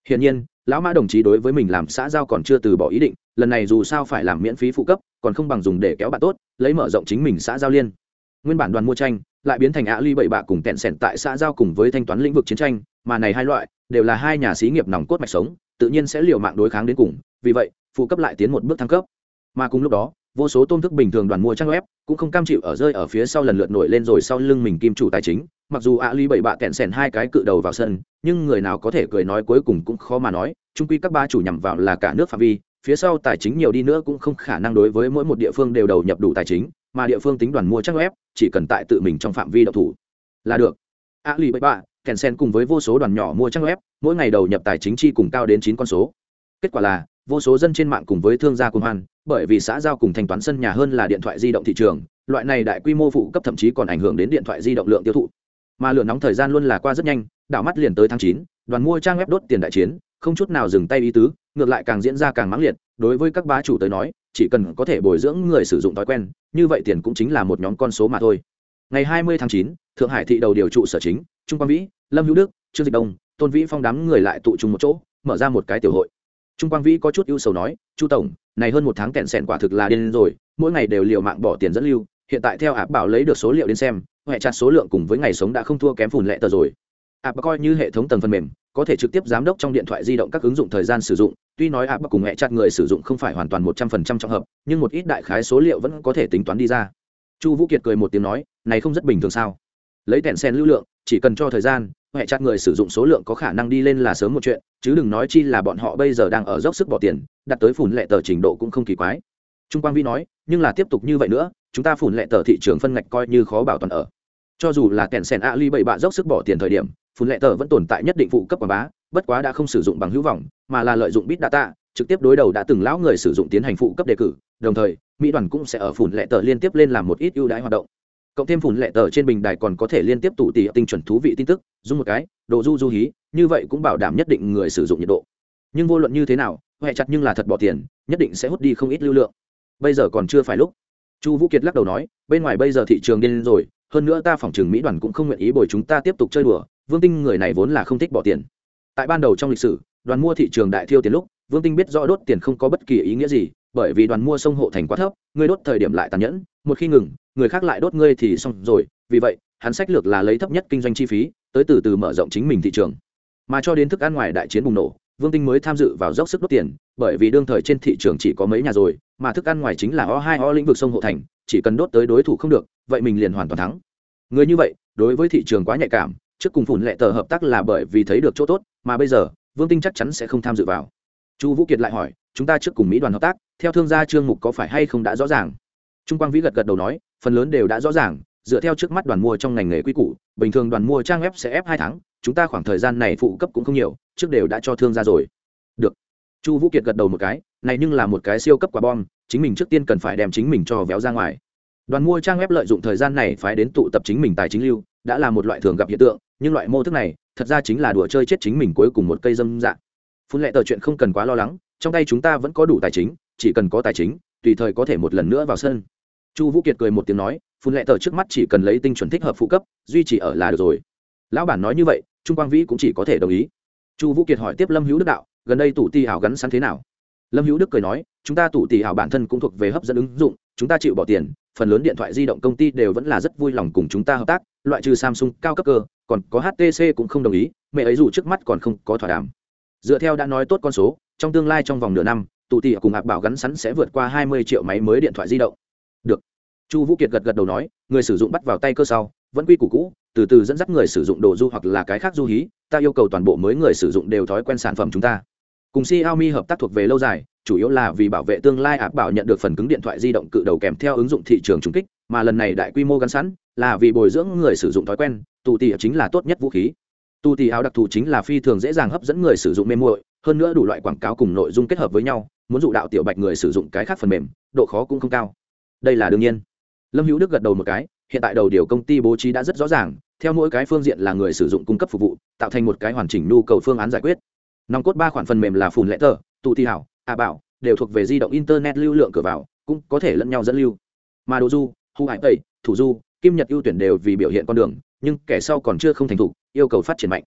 A: Hiển nhiên, lão Mã đồng chí đối với mình làm xã giao còn chưa từ bỏ ý định, lần này dù sao phải làm miễn phí phụ cấp, còn không bằng dùng để kéo bạn tốt, lấy mở rộng chính mình xã giao liên. Nguyên bản đoàn mua tranh, lại biến thành ạ ly bảy bạ cùng tẹn sẻn tại xã giao cùng với thanh toán lĩnh vực chiến tranh, mà này hai loại đều là hai nhà xí nghiệp nòng cốt mạch sống, tự nhiên sẽ liều mạng đối kháng đến cùng, vì vậy, phụ cấp lại tiến một bước thăng cấp. Mà cùng lúc đó, vô số tôn thức bình thường đoàn mua trang web cũng không cam chịu ở rơi ở phía sau lần lượt nổi lên rồi sau lưng mình kim chủ tài chính mặc dù ạ ly bảy bạ kẹn sèn hai cái cự đầu vào sân, nhưng người nào có thể cười nói cuối cùng cũng khó mà nói trung quy các ba chủ nhằm vào là cả nước phạm vi, phía sau tài chính nhiều đi nữa cũng không khả năng đối với mỗi một địa phương đều đầu nhập đủ tài chính, mà địa phương tính đoàn mua chắc web, chỉ cần tại tự mình trong phạm vi độc thủ là được. ạ ly bảy bạ kẹn sen cùng với vô số đoàn nhỏ mua trang web, mỗi ngày đầu nhập tài chính chi cùng cao đến chín con số. Kết quả là, vô số dân trên mạng cùng với thương gia cùng hoan, bởi vì xã giao cùng thanh toán sân nhà hơn là điện thoại di động thị trường, loại này đại quy mô phụ cấp thậm chí còn ảnh hưởng đến điện thoại di động lượng tiêu thụ mà lửa nóng thời gian luôn là qua rất nhanh đảo mắt liền tới tháng chín đoàn mua trang web đốt tiền đại chiến không chút nào dừng tay ý tứ ngược lại càng diễn ra càng mãng liệt đối với các bá chủ tới nói chỉ cần có thể bồi dưỡng người sử dụng thói quen như vậy tiền cũng chính là một nhóm con số mà thôi. Ngày 20 tháng 9, thượng hải thị đầu điều trụ sở chính trung quang vĩ lâm hữu đức trương dịch đông tôn vĩ phong đám người lại tụ trung một chỗ mở ra một cái tiểu hội. Trung quang vĩ có chút ưu sầu nói chu tổng này hơn một tháng kẹn sẻn quả thực là điên rồi mỗi ngày đều liều mạng bỏ tiền dẫn lưu hiện tại theo áp bảo lấy được số liệu đến xem, hệ chặt số lượng cùng với ngày sống đã không thua kém phùn lệ tờ rồi. Áp coi như hệ thống tầng phần mềm, có thể trực tiếp giám đốc trong điện thoại di động các ứng dụng thời gian sử dụng, tuy nói áp cùng hệ chặt người sử dụng không phải hoàn toàn một trăm phần trăm trọng hợp, nhưng một ít đại khái số liệu vẫn có thể tính toán đi ra. Chu vũ kiệt cười một tiếng nói, này không rất bình thường sao? Lấy tẹn sen lưu lượng, chỉ cần cho thời gian, hệ chặt người sử dụng số lượng có khả năng đi lên là sớm một chuyện, chứ đừng nói chi là bọn họ bây giờ đang ở dốc sức bỏ tiền, đặt tới phùn lệ tờ trình độ cũng không kỳ quái. Trung quang vi nói, nhưng là tiếp tục như vậy nữa chúng ta phủn lệ tờ thị trường phân ngạch coi như khó bảo toàn ở. Cho dù là kèn sen ly bảy bạ dốc sức bỏ tiền thời điểm, phủn lệ tờ vẫn tồn tại nhất định phụ cấp quảng bá, bất quá đã không sử dụng bằng hữu vọng, mà là lợi dụng bit data, trực tiếp đối đầu đã từng lão người sử dụng tiến hành phụ cấp đề cử, đồng thời, mỹ đoàn cũng sẽ ở phủn lệ tờ liên tiếp lên làm một ít ưu đãi hoạt động. Cộng thêm phủn lệ tờ trên bình đài còn có thể liên tiếp tụ tỉ tinh chuẩn thú vị tin tức, dùng một cái độ du du hí, như vậy cũng bảo đảm nhất định người sử dụng nhiệt độ. Nhưng vô luận như thế nào huệ chặt nhưng là thật bỏ tiền, nhất định sẽ hút đi không ít lưu lượng. Bây giờ còn chưa phải lúc chu vũ kiệt lắc đầu nói, bên ngoài bây giờ thị trường điên rồi, hơn nữa ta phỏng chừng mỹ đoàn cũng không nguyện ý bồi chúng ta tiếp tục chơi đùa, vương tinh người này vốn là không thích bỏ tiền. Tại ban đầu trong lịch sử, đoàn mua thị trường đại thiêu tiền lúc, vương tinh biết rõ đốt tiền không có bất kỳ ý nghĩa gì, bởi vì đoàn mua sông hộ thành quá thấp ngươi đốt thời điểm lại tàn nhẫn, một khi ngừng, người khác lại đốt ngươi thì xong rồi, vì vậy, hắn sách lược là lấy thấp nhất kinh doanh chi phí, tới từ từ mở rộng chính mình thị trường. Mà cho đến thức ăn ngoài đại chiến bùng nổ vương tinh mới tham dự vào dốc sức đốt tiền, bởi vì đương thời trên thị trường chỉ có mấy nhà rồi, mà thức ăn ngoài chính là o hai, o lĩnh vực sông hộ thành, chỉ cần đốt tới đối thủ không được, vậy mình liền hoàn toàn thắng. Người như vậy,
B: đối với thị trường quá nhạy cảm, trước cùng phủn lệ tờ hợp tác là bởi vì thấy được chỗ tốt, mà bây giờ, vương tinh chắc chắn sẽ không tham dự vào. Chu vũ kiệt lại hỏi, chúng ta trước cùng mỹ đoàn hợp tác, theo thương gia trương mục có phải hay không đã rõ ràng? Trung quang vĩ gật gật đầu nói, phần lớn đều đã rõ ràng dựa theo trước mắt đoàn mua trong ngành nghề quy củ, bình thường đoàn mua trang web sẽ ép hai tháng, chúng ta khoảng thời gian này phụ cấp cũng không nhiều, trước đều đã cho thương ra rồi. Được. Chu vũ kiệt gật đầu một cái, này nhưng là một cái siêu cấp quả bom, chính mình trước tiên cần phải đem chính mình cho véo ra ngoài. Đoàn mua trang web lợi dụng thời gian này phái đến tụ tập chính mình tài chính lưu, đã là một loại thường gặp hiện tượng, nhưng loại mô thức này, thật ra chính là đùa chơi chết chính mình cuối cùng một cây dâm dạng. Phun lệ tờ chuyện không cần quá lo lắng, trong tay chúng ta vẫn có đủ tài chính, chỉ cần có tài chính, tùy thời có thể một lần nữa vào sân. Chu vũ kiệt cười một tiếng nói phun lệ tờ trước mắt chỉ cần lấy tinh chuẩn thích hợp phụ cấp, duy trì ở là được rồi. Lão bản nói như vậy, trung quang vĩ cũng chỉ có thể đồng ý. Chu vũ kiệt hỏi tiếp lâm hữu đức đạo, gần đây tủ ti hảo gắn sẵn thế nào? Lâm hữu đức cười nói, chúng ta tủ tỷ hảo bản thân cũng thuộc về hấp dẫn ứng dụng, chúng ta chịu bỏ tiền, phần lớn điện thoại di động công ty đều vẫn là rất vui lòng cùng chúng ta hợp tác, loại trừ samsung cao cấp cơ, còn có htc cũng không đồng ý, mẹ ấy dù trước mắt còn không có thỏa đàm. Dựa theo đã nói tốt con số, trong tương lai trong vòng nửa năm tụ tỷ cùng hạc bảo gắn sẵn sẽ vượt qua hai mươi triệu máy mới điện thoại di động. Được chu vũ kiệt gật gật đầu nói, người sử dụng bắt vào tay cơ sau, vẫn quy củ cũ, từ từ dẫn dắt người sử dụng đồ du hoặc là cái khác du hí, ta yêu cầu toàn bộ mới người sử dụng đều thói quen sản phẩm chúng ta. Cùng xiaomi hợp tác thuộc về lâu dài, chủ yếu là vì bảo vệ tương lai áp bảo nhận được phần cứng điện thoại di động cự đầu kèm theo ứng dụng thị trường trung kích, mà lần này đại quy mô gắn sẵn, là vì bồi dưỡng người sử dụng thói quen, tù tì chính là tốt nhất vũ khí. Tù tì áo đặc thù chính là phi thường dễ dàng hấp dẫn người sử dụng mê muội, hơn nữa đủ loại quảng cáo cùng nội dung kết hợp với nhau, muốn dụ đạo tiểu bạch người sử dụng cái khác phần mềm, độ khó cũng không cao. Đây là đương nhiên lâm hữu đức gật đầu một cái, hiện tại đầu điều công ty bố trí đã rất rõ ràng, theo mỗi cái phương diện là người sử dụng cung cấp phục vụ, tạo thành một cái hoàn chỉnh nhu cầu phương án giải quyết. Nòng cốt ba khoản phần mềm là phùn lệ tờ, tụ thi hảo, a bảo, đều thuộc về di động internet lưu lượng cửa vào, cũng có thể lẫn nhau dẫn lưu. Mà đồ du, hu hải tây, thủ du, kim nhật ưu tuyển đều vì biểu hiện con đường, nhưng kẻ sau còn chưa không thành thục, yêu cầu phát triển mạnh.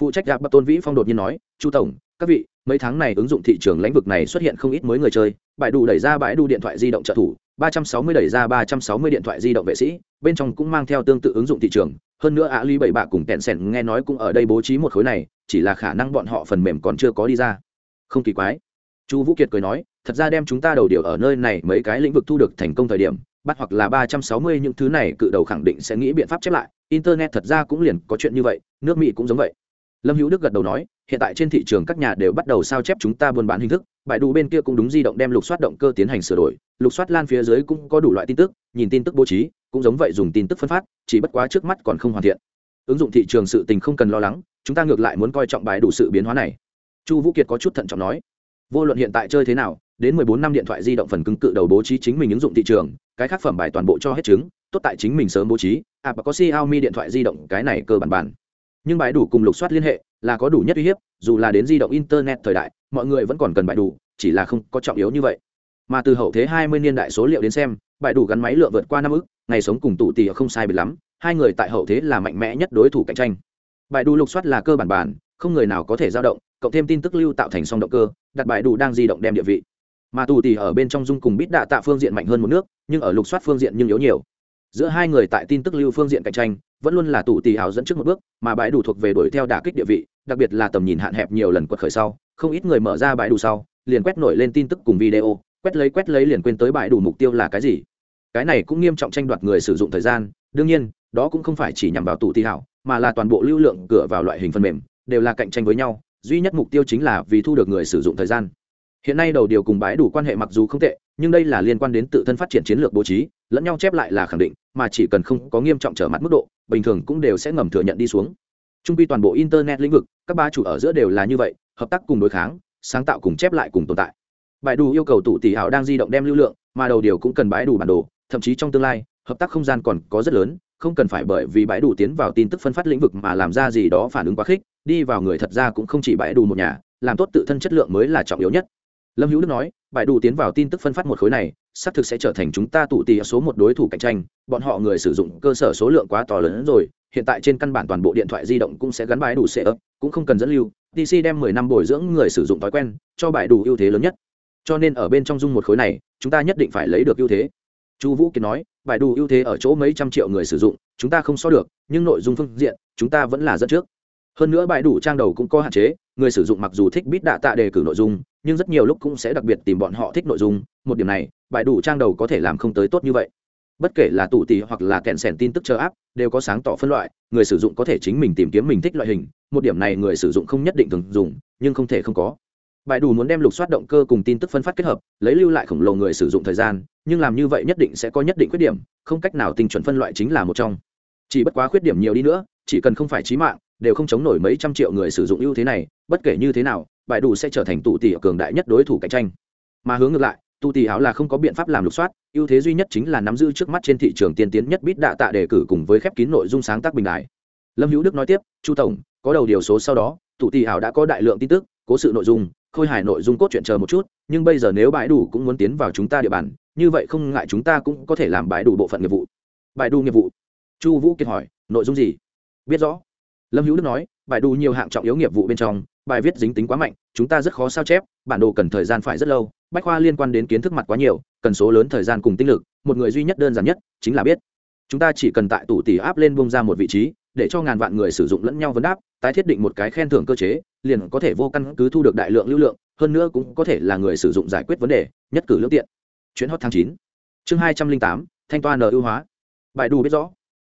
B: Phụ trách gạp bắt tôn vĩ phong đột nhiên nói, chu tổng, các vị, mấy tháng này ứng dụng thị trường lĩnh vực này xuất hiện không ít mới người chơi, bãi đủ đẩy ra bãi đủ điện thoại di động trợ thủ 360 đẩy ra 360 điện thoại di động vệ sĩ, bên trong cũng mang theo tương tự ứng dụng thị trường. Hơn nữa Ali bảy bạ cùng tẹn sẻn nghe nói cũng ở đây bố trí một khối này, chỉ là khả năng bọn họ phần mềm còn chưa có đi ra. Không kỳ quái. Chu vũ kiệt cười nói, thật ra đem chúng ta đầu điều ở nơi này mấy cái lĩnh vực thu được thành công thời điểm, bắt hoặc là ba trăm sáu mươi những thứ này cự đầu khẳng định sẽ nghĩ biện pháp chép lại. Internet thật ra cũng liền có chuyện như vậy, nước mỹ cũng giống vậy. Lâm hữu đức gật đầu nói, hiện tại trên thị trường các nhà đều bắt đầu sao chép chúng ta buôn bán hình thức bãi đủ bên kia cũng đúng di động đem lục soát động cơ tiến hành sửa đổi, lục soát lan phía dưới cũng có đủ loại tin tức, nhìn tin tức bố trí, cũng giống vậy dùng tin tức phân phát, chỉ bất quá trước mắt còn không hoàn thiện. Ứng dụng thị trường sự tình không cần lo lắng, chúng ta ngược lại muốn coi trọng bài đủ sự biến hóa này. Chu vũ kiệt có chút thận trọng nói, vô luận hiện tại chơi thế nào, đến mười bốn năm điện thoại di động phần cứng cự đầu bố trí chính mình ứng dụng thị trường, cái khác phẩm bài toàn bộ cho hết chứng, tốt tại chính mình sớm bố trí à có xiaomi điện thoại di động, cái này cơ bản bản. Nhưng bài đủ cùng lục soát liên hệ là có đủ nhất uy hiếp, dù là đến di động internet thời đại mọi người vẫn còn cần bài đủ, chỉ là không có trọng yếu như vậy. Mà từ hậu thế hai mươi niên đại số liệu đến xem bài đủ gắn máy lựa vượt qua năm ức, ngày sống cùng tụ tì không sai biệt lắm, hai người tại hậu thế là mạnh mẽ nhất đối thủ cạnh tranh. Bài đủ lục soát là cơ bản bản, không người nào có thể dao động, cộng thêm tin tức lưu tạo thành song động cơ, đặt bài đủ đang di động đem địa vị. Mà tù tì ở bên trong dung cùng bít đạ tạ phương diện mạnh hơn một nước, nhưng ở lục soát phương diện nhưng yếu nhiều. Giữa hai người tại tin tức lưu phương diện cạnh tranh, vẫn luôn là tù tì hào dẫn trước một bước, mà bãi đủ thuộc về đuổi theo đả kích địa vị, đặc biệt là tầm nhìn hạn hẹp nhiều lần quật khởi sau không ít người mở ra bãi đủ sau, liền quét nổi lên tin tức cùng video, quét lấy quét lấy liền quên tới bãi đủ mục tiêu là cái gì. Cái này cũng nghiêm trọng tranh đoạt người sử dụng thời gian, đương nhiên, đó cũng không phải chỉ nhằm vào tù thi hảo, mà là toàn bộ lưu lượng cửa vào loại hình phần mềm, đều là cạnh tranh với nhau, duy nhất mục tiêu chính là vì thu được người sử dụng thời gian. Hiện nay đầu điều cùng bãi đủ quan hệ mặc dù không tệ, nhưng đây là liên quan đến tự thân phát triển chiến lược bố trí, lẫn nhau chép lại là khẳng định, mà chỉ cần không có nghiêm trọng trở mặt mức độ, bình thường cũng đều sẽ ngầm thừa nhận đi xuống. Trung quy toàn bộ internet lĩnh vực, các ba chủ ở giữa đều là như vậy hợp tác cùng đối kháng, sáng tạo cùng chép lại cùng tồn tại. Bãi đủ yêu cầu tụ tỷ hảo đang di động đem lưu lượng, mà đầu điều cũng cần bãi đủ bản đồ, thậm chí trong tương lai, hợp tác không gian còn có rất lớn, không cần phải bởi vì bãi đủ tiến vào tin tức phân phát lĩnh vực mà làm ra gì đó phản ứng quá khích, đi vào người thật ra cũng không chỉ bãi đủ một nhà, làm tốt tự thân chất lượng mới là trọng yếu nhất. Lâm hữu đức nói, bãi đủ tiến vào tin tức phân phát một khối này, xác thực sẽ trở thành chúng ta tụ tỷ số một đối thủ cạnh tranh, bọn họ người sử dụng cơ sở số lượng quá to lớn rồi, hiện tại trên căn bản toàn bộ điện thoại di động cũng sẽ gắn bãi đủ sẽ ấp cũng không cần dẫn lưu dc đem mười năm bồi dưỡng người sử dụng thói quen, cho bài đủ ưu thế lớn nhất. Cho nên ở bên trong dung một khối này, chúng ta nhất định phải lấy được ưu thế. Chu vũ kiệt nói, bài đủ ưu thế ở chỗ mấy trăm triệu người sử dụng, chúng ta không so được, nhưng nội dung phương diện, chúng ta vẫn là dẫn trước. Hơn nữa bài đủ trang đầu cũng có hạn chế, người sử dụng mặc dù thích bít đạ tạ đề cử nội dung, nhưng rất nhiều lúc cũng sẽ đặc biệt tìm bọn họ thích nội dung. Một điểm này, bài đủ trang đầu có thể làm không tới tốt như vậy bất kể là tủ tỷ hoặc là kẹn sẻn tin tức chờ áp, đều có sáng tỏ phân loại, người sử dụng có thể chính mình tìm kiếm mình thích loại hình, một điểm này người sử dụng không nhất định thường dùng, nhưng không thể không có. Bài đủ muốn đem lục soát động cơ cùng tin tức phân phát kết hợp, lấy lưu lại khổng lồ người sử dụng thời gian, nhưng làm như vậy nhất định sẽ có nhất định khuyết điểm, không cách nào tinh chuẩn phân loại chính là một trong. Chỉ bất quá khuyết điểm nhiều đi nữa, chỉ cần không phải trí mạng, đều không chống nổi mấy trăm triệu người sử dụng ưu thế này, bất kể như thế nào, bài đủ sẽ trở thành tụ tỷ cường đại nhất đối thủ cạnh tranh. Mà hướng ngược lại tụ tỷ áo là không có biện pháp làm lục soát ưu thế duy nhất chính là nắm giữ trước mắt trên thị trường tiên tiến nhất bít đạ tạ đề cử cùng với khép kín nội dung sáng tác bình đại lâm hữu đức nói tiếp, chu tổng, có đầu điều số sau đó, tụ tỷ hảo đã có đại lượng tin tức, cố sự nội dung, khôi hài nội dung cốt truyện chờ một chút, nhưng bây giờ nếu bãi đủ cũng muốn tiến vào chúng ta địa bàn, như vậy không ngại chúng ta cũng có thể làm bãi đủ bộ phận nghiệp vụ. Bãi đủ nghiệp vụ? Chu vũ kiệt hỏi, nội dung gì? Biết rõ. Lâm hữu đức nói bài đủ nhiều hạng trọng yếu nghiệp vụ bên trong, bài viết dính tính quá mạnh, chúng ta rất khó sao chép bản đồ cần thời gian phải rất lâu, bách khoa liên quan đến kiến thức mặt quá nhiều, cần số lớn thời gian cùng tinh lực, một người duy nhất đơn giản nhất chính là biết. Chúng ta chỉ cần tại tủ tỷ áp lên bông ra một vị trí, để cho ngàn vạn người sử dụng lẫn nhau vấn đáp, tái thiết định một cái khen thưởng cơ chế, liền có thể vô căn cứ thu được đại lượng lưu lượng, hơn nữa cũng có thể là người sử dụng giải quyết vấn đề, nhất cử lương tiện. Chuyến hot tháng chín, chương hai trăm linh tám, thanh toa n ưu hóa. Bài đủ biết rõ.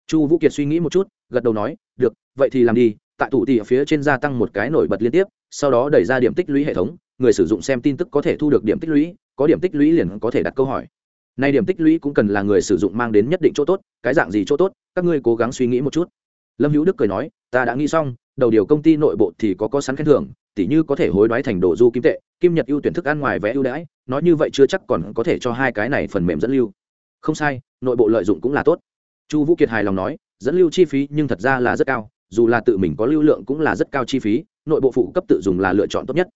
B: Chu vũ kiệt suy nghĩ một chút, gật đầu nói, được, vậy thì làm đi, tại tủ tỷ ở phía trên gia tăng một cái nổi bật liên tiếp, sau đó đẩy ra điểm tích lũy hệ thống người sử dụng xem tin tức có thể thu được điểm tích lũy, có điểm tích lũy liền có thể đặt câu hỏi. Nay điểm tích lũy cũng cần là người sử dụng mang đến nhất định chỗ tốt, cái dạng gì chỗ tốt, các ngươi cố gắng suy nghĩ một chút. Lâm hữu đức cười nói, ta đã nghĩ xong, đầu điều công ty nội bộ thì có có sẵn khen thưởng, tỉ như có thể hối đoái thành đồ du kim tệ, kim nhật ưu tuyển thức ăn ngoài vé ưu đãi, nói như vậy chưa chắc còn có thể cho hai cái này phần mềm dẫn lưu. Không sai, nội bộ lợi dụng cũng là tốt. Chu vũ kiệt hài lòng nói, dẫn lưu chi phí nhưng thật ra là rất cao, dù là tự mình có lưu lượng cũng là rất cao chi phí, nội bộ phụ cấp tự dùng là lựa chọn tốt nhất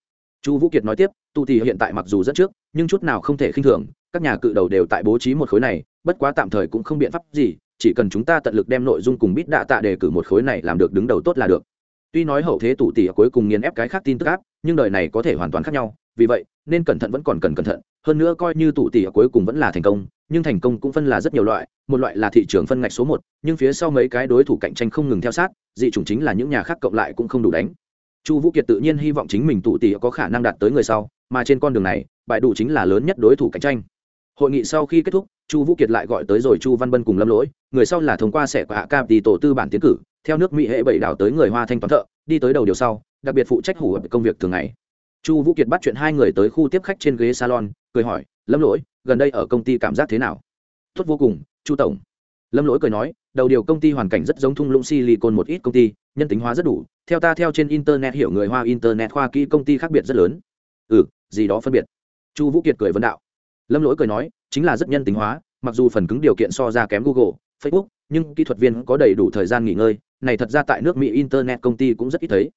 B: chu vũ kiệt nói tiếp, tu thì hiện tại mặc dù rất trước, nhưng chút nào không thể khinh thường, các nhà cự đầu đều tại bố trí một khối này, bất quá tạm thời cũng không biện pháp gì, chỉ cần chúng ta tận lực đem nội dung cùng bít đạ tạ đề cử một khối này làm được đứng đầu tốt là được. Tuy nói hậu thế tụ tỷ cuối cùng nghiền ép cái khác tin tức áp, nhưng đời này có thể hoàn toàn khác nhau, vì vậy, nên cẩn thận vẫn còn cần cẩn thận, hơn nữa coi như tụ tỷ cuối cùng vẫn là thành công, nhưng thành công cũng phân là rất nhiều loại, một loại là thị trường phân ngạch số một, nhưng phía sau mấy cái đối thủ cạnh tranh không ngừng theo sát, dị chủng chính là những nhà khác cộng lại cũng không đủ đánh chu vũ kiệt tự nhiên hy vọng chính mình tụ tỉ có khả năng đạt tới người sau, mà trên con đường này, bại đủ chính là lớn nhất đối thủ cạnh tranh. Hội nghị sau khi kết thúc, chu vũ kiệt lại gọi tới rồi chu văn bân cùng lâm lỗi, người sau là thông qua sẻ của hạ Cam thì tổ tư bản tiến cử, theo nước mỹ hệ bảy đảo tới người hoa thanh toán thợ, đi tới đầu điều sau, đặc biệt phụ trách hủ hợp công việc thường ngày. Chu vũ kiệt bắt chuyện hai người tới khu tiếp khách trên ghế salon, cười hỏi, lâm lỗi, gần đây ở công ty cảm giác thế nào? Tốt vô cùng, chu tổng. Lâm lỗi cười nói, đầu điều công ty hoàn cảnh rất giống thung lũng silicon một ít công ty nhân tính hóa rất đủ, theo ta theo trên internet hiểu người hoa internet khoa kỹ công ty khác biệt rất lớn. Ừ gì đó phân biệt. Chu vũ kiệt cười vấn đạo. Lâm lỗi cười nói, chính là rất nhân tính hóa, mặc dù phần cứng điều kiện so ra kém google, facebook, nhưng kỹ thuật viên có đầy đủ thời gian nghỉ ngơi, này thật ra tại nước mỹ internet công ty cũng rất ít thấy.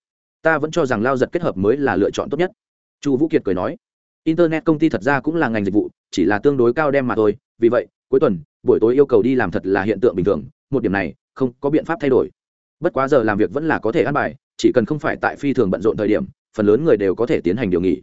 B: Ta vẫn cho rằng lao giật kết hợp mới là lựa chọn tốt nhất. Chu vũ kiệt cười nói, internet công ty thật ra cũng là ngành dịch vụ, chỉ là tương đối cao đem mà thôi. Vì vậy, cuối tuần, buổi tối yêu cầu đi làm thật là hiện tượng bình thường, một điểm này, không có biện pháp thay đổi bất quá giờ làm việc vẫn là có thể ăn bài, chỉ cần không phải tại phi thường bận rộn thời điểm, phần lớn người đều có thể tiến hành điều nghỉ.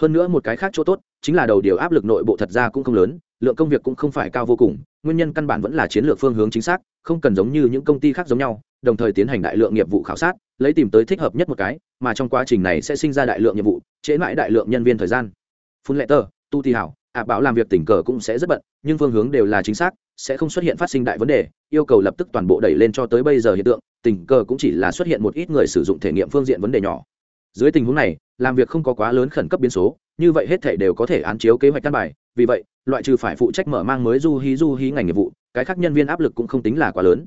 B: Hơn nữa một cái khác chỗ tốt, chính là đầu điều áp lực nội bộ thật ra cũng không lớn, lượng công việc cũng không phải cao vô cùng, nguyên nhân căn bản vẫn là chiến lược phương hướng chính xác, không cần giống như những công ty khác giống nhau, đồng thời tiến hành đại lượng nghiệp vụ khảo sát, lấy tìm tới thích hợp nhất một cái, mà trong quá trình này sẽ sinh ra đại lượng nhiệm vụ chế mãi đại lượng nhân viên thời gian. Phun lệ tờ tu thi hảo, ạ bảo làm việc tình cờ cũng sẽ rất bận, nhưng phương hướng đều là chính xác, sẽ không xuất hiện phát sinh đại vấn đề, yêu cầu lập tức toàn bộ đẩy lên cho tới bây giờ hiện tượng tình cờ cũng chỉ là xuất hiện một ít người sử dụng thể nghiệm phương diện vấn đề nhỏ. Dưới tình huống này, làm việc không có quá lớn khẩn cấp biến số, như vậy hết thể đều có thể án chiếu kế hoạch căn bài, vì vậy, loại trừ phải phụ trách mở mang mới du hí du hí ngành nghiệp vụ, cái khác nhân viên áp lực cũng không tính là quá lớn.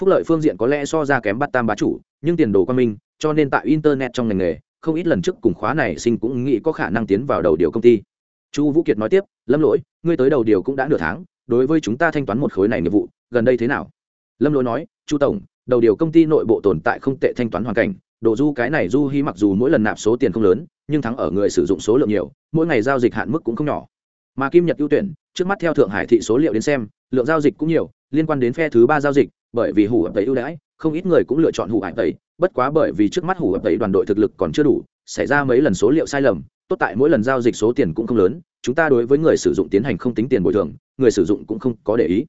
B: Phúc lợi phương diện có lẽ so ra kém bắt tam bá chủ, nhưng tiền đồ quan minh, cho nên tại internet trong ngành nghề, không ít lần trước cùng khóa này sinh cũng nghĩ có khả năng tiến vào đầu điều công ty. Chu vũ kiệt nói tiếp, lâm lỗi, ngươi tới đầu điều cũng đã nửa tháng, đối với chúng ta thanh toán một khối này nghiệp vụ, gần đây thế nào? Lâm lỗi nói, chu tổng đầu điều công ty nội bộ tồn tại không tệ thanh toán hoàn cảnh, đồ du cái này du hy mặc dù mỗi lần nạp số tiền không lớn, nhưng thắng ở người sử dụng số lượng nhiều, mỗi ngày giao dịch hạn mức cũng không nhỏ. Mà kim nhật ưu tuyển, trước mắt theo thượng hải thị số liệu đến xem, lượng giao dịch cũng nhiều, liên quan đến phe thứ ba giao dịch, bởi vì hủ ập tẩy ưu đãi, không ít người cũng lựa chọn hủ ập tẩy, bất quá bởi vì trước mắt hủ ập tẩy đoàn đội thực lực còn chưa đủ, xảy ra mấy lần số liệu sai lầm, tốt tại mỗi lần giao dịch số tiền cũng không lớn, chúng ta đối với người sử dụng tiến hành không tính tiền bồi thường, người sử dụng cũng không có để ý.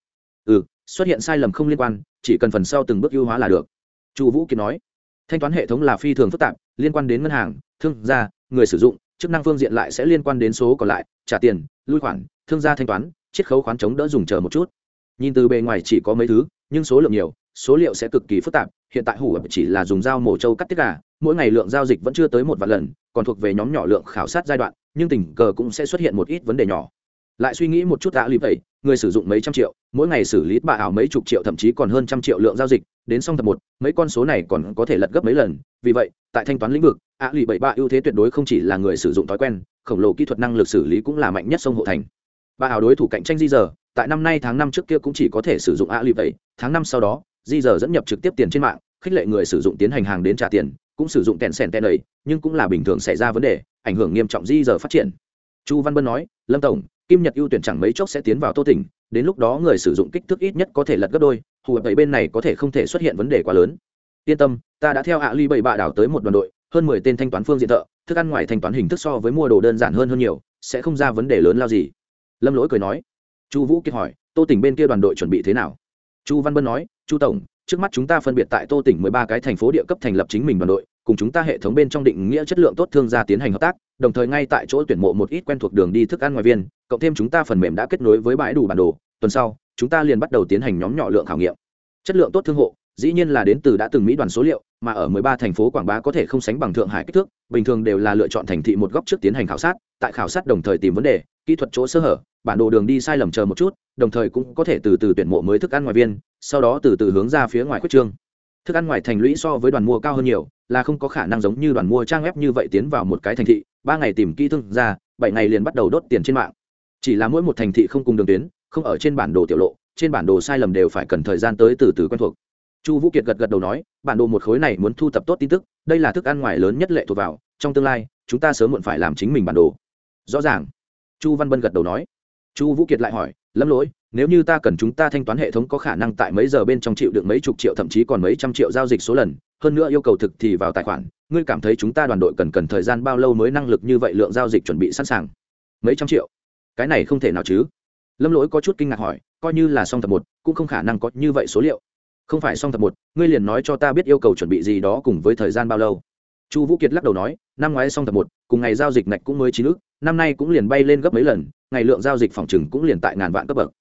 B: Ừ xuất hiện sai lầm không liên quan, chỉ cần phần sau từng bước ưu hóa là được. Chu vũ kiệt nói, thanh toán hệ thống là phi thường phức tạp, liên quan đến ngân hàng, thương gia, người sử dụng, chức năng phương diện lại sẽ liên quan đến số còn lại, trả tiền, lui khoản, thương gia thanh toán, chiết khấu khoán chống đỡ dùng chờ một chút.
A: Nhìn từ bề ngoài chỉ có mấy thứ, nhưng số lượng nhiều, số liệu sẽ cực kỳ phức tạp, hiện tại hủ chỉ là dùng dao mổ trâu cắt tiết gà, mỗi ngày lượng giao dịch vẫn chưa tới một vạn lần, còn thuộc về nhóm nhỏ lượng khảo sát giai đoạn, nhưng tình cờ cũng sẽ xuất hiện một ít vấn đề nhỏ lại suy nghĩ một chút đã lì vậy người sử dụng mấy trăm triệu, mỗi ngày xử lý bà ảo mấy chục triệu, thậm chí còn hơn trăm triệu lượng giao dịch, đến xong tập một, mấy con số này còn có thể lật gấp mấy lần. Vì vậy, tại thanh toán lĩnh vực, ạ lì bảy ba ưu thế tuyệt đối không chỉ là người sử dụng thói quen, khổng lồ kỹ thuật năng lực xử lý cũng là mạnh nhất sông hộ thành. Bà ảo đối thủ cạnh tranh di giờ tại năm nay tháng năm trước kia cũng chỉ có thể sử dụng ạ lì bảy, tháng năm sau đó di giờ dẫn nhập trực tiếp tiền trên mạng, khích lệ người sử dụng tiến hành hàng đến trả tiền, cũng sử dụng kèn sèn tèn ấy, nhưng cũng là bình thường xảy ra vấn đề, ảnh hưởng nghiêm trọng di giờ phát triển. Chu văn bân nói, lâm tổng kim nhật ưu tuyển chẳng mấy chốc sẽ tiến vào tô tỉnh đến lúc đó người sử dụng kích thước ít nhất có thể lật gấp đôi, hù hợp bảy bên này có thể không thể xuất hiện vấn đề quá lớn. Yên tâm, ta đã theo Hạ ly bảy bạ đảo tới một đoàn đội, hơn mười tên thanh toán phương diện thợ, thức ăn ngoài thanh toán hình thức so với mua đồ đơn giản hơn hơn nhiều, sẽ không ra vấn đề lớn lao gì. Lâm lỗi cười nói. Chu vũ kiệt hỏi, tô tỉnh bên kia đoàn đội chuẩn bị thế nào? Chu văn bân nói, chu tổng, trước mắt chúng ta phân biệt tại tô tỉnh mười ba cái thành phố địa cấp thành lập chính mình đoàn đội cùng chúng ta hệ thống bên trong định nghĩa chất lượng tốt thương gia tiến hành hợp tác, đồng thời ngay tại chỗ tuyển mộ một ít quen thuộc đường đi thức ăn ngoài viên, cộng thêm chúng ta phần mềm đã kết nối với bãi đủ bản đồ, tuần sau, chúng ta liền bắt đầu tiến hành nhóm nhỏ lượng khảo nghiệm. Chất lượng tốt thương hộ, dĩ nhiên là đến từ đã từng mỹ đoàn số liệu, mà ở 13 thành phố quảng bá có thể không sánh bằng thượng hải kích thước, bình thường đều là lựa chọn thành thị một góc trước tiến hành khảo sát, tại khảo sát đồng thời tìm vấn đề, kỹ thuật chỗ sơ hở, bản đồ đường đi sai lầm chờ một chút, đồng thời cũng có thể từ từ tuyển mộ mới thức ăn ngoài viên, sau đó từ từ hướng ra phía ngoài quyết trương. Thức ăn ngoài thành lũy so với đoàn mua cao hơn nhiều là không có khả năng giống như đoàn mua trang web như vậy tiến vào một cái thành thị, ba ngày tìm kỹ thương ra bảy ngày liền bắt đầu đốt tiền trên mạng. Chỉ là mỗi một thành thị không cùng đường tuyến, không ở trên bản đồ tiểu lộ, trên bản đồ sai lầm đều phải cần thời gian tới từ từ quen thuộc. Chu vũ kiệt gật gật đầu nói, bản đồ một khối này muốn thu thập tốt tin tức, đây là thức ăn ngoài lớn nhất lệ thuộc vào, trong tương lai, chúng ta sớm muộn phải làm chính mình bản đồ. Rõ ràng. Chu văn bân gật đầu nói. Chu vũ kiệt lại hỏi, lâm lỗi, nếu như ta cần chúng ta thanh toán hệ thống có khả năng tại mấy giờ bên trong chịu được mấy chục triệu, thậm chí còn mấy trăm triệu giao dịch số lần hơn nữa yêu cầu thực thì vào tài khoản, ngươi cảm thấy chúng ta đoàn đội cần cần thời gian bao lâu mới năng lực như vậy lượng giao dịch chuẩn bị sẵn sàng? Mấy trăm triệu? Cái này không thể nào chứ. Lâm lỗi có chút kinh ngạc hỏi, coi như là song tập một, cũng không khả năng có như vậy số liệu. Không phải song tập một, ngươi liền nói cho ta biết yêu cầu chuẩn bị gì đó cùng với thời gian bao lâu. Chu vũ kiệt lắc đầu nói, năm ngoái song tập một, cùng ngày giao dịch ngạch cũng mới chín ước năm nay cũng liền bay lên gấp mấy lần, ngày lượng giao dịch phòng chừng cũng liền tại ngàn vạn cấp bậc.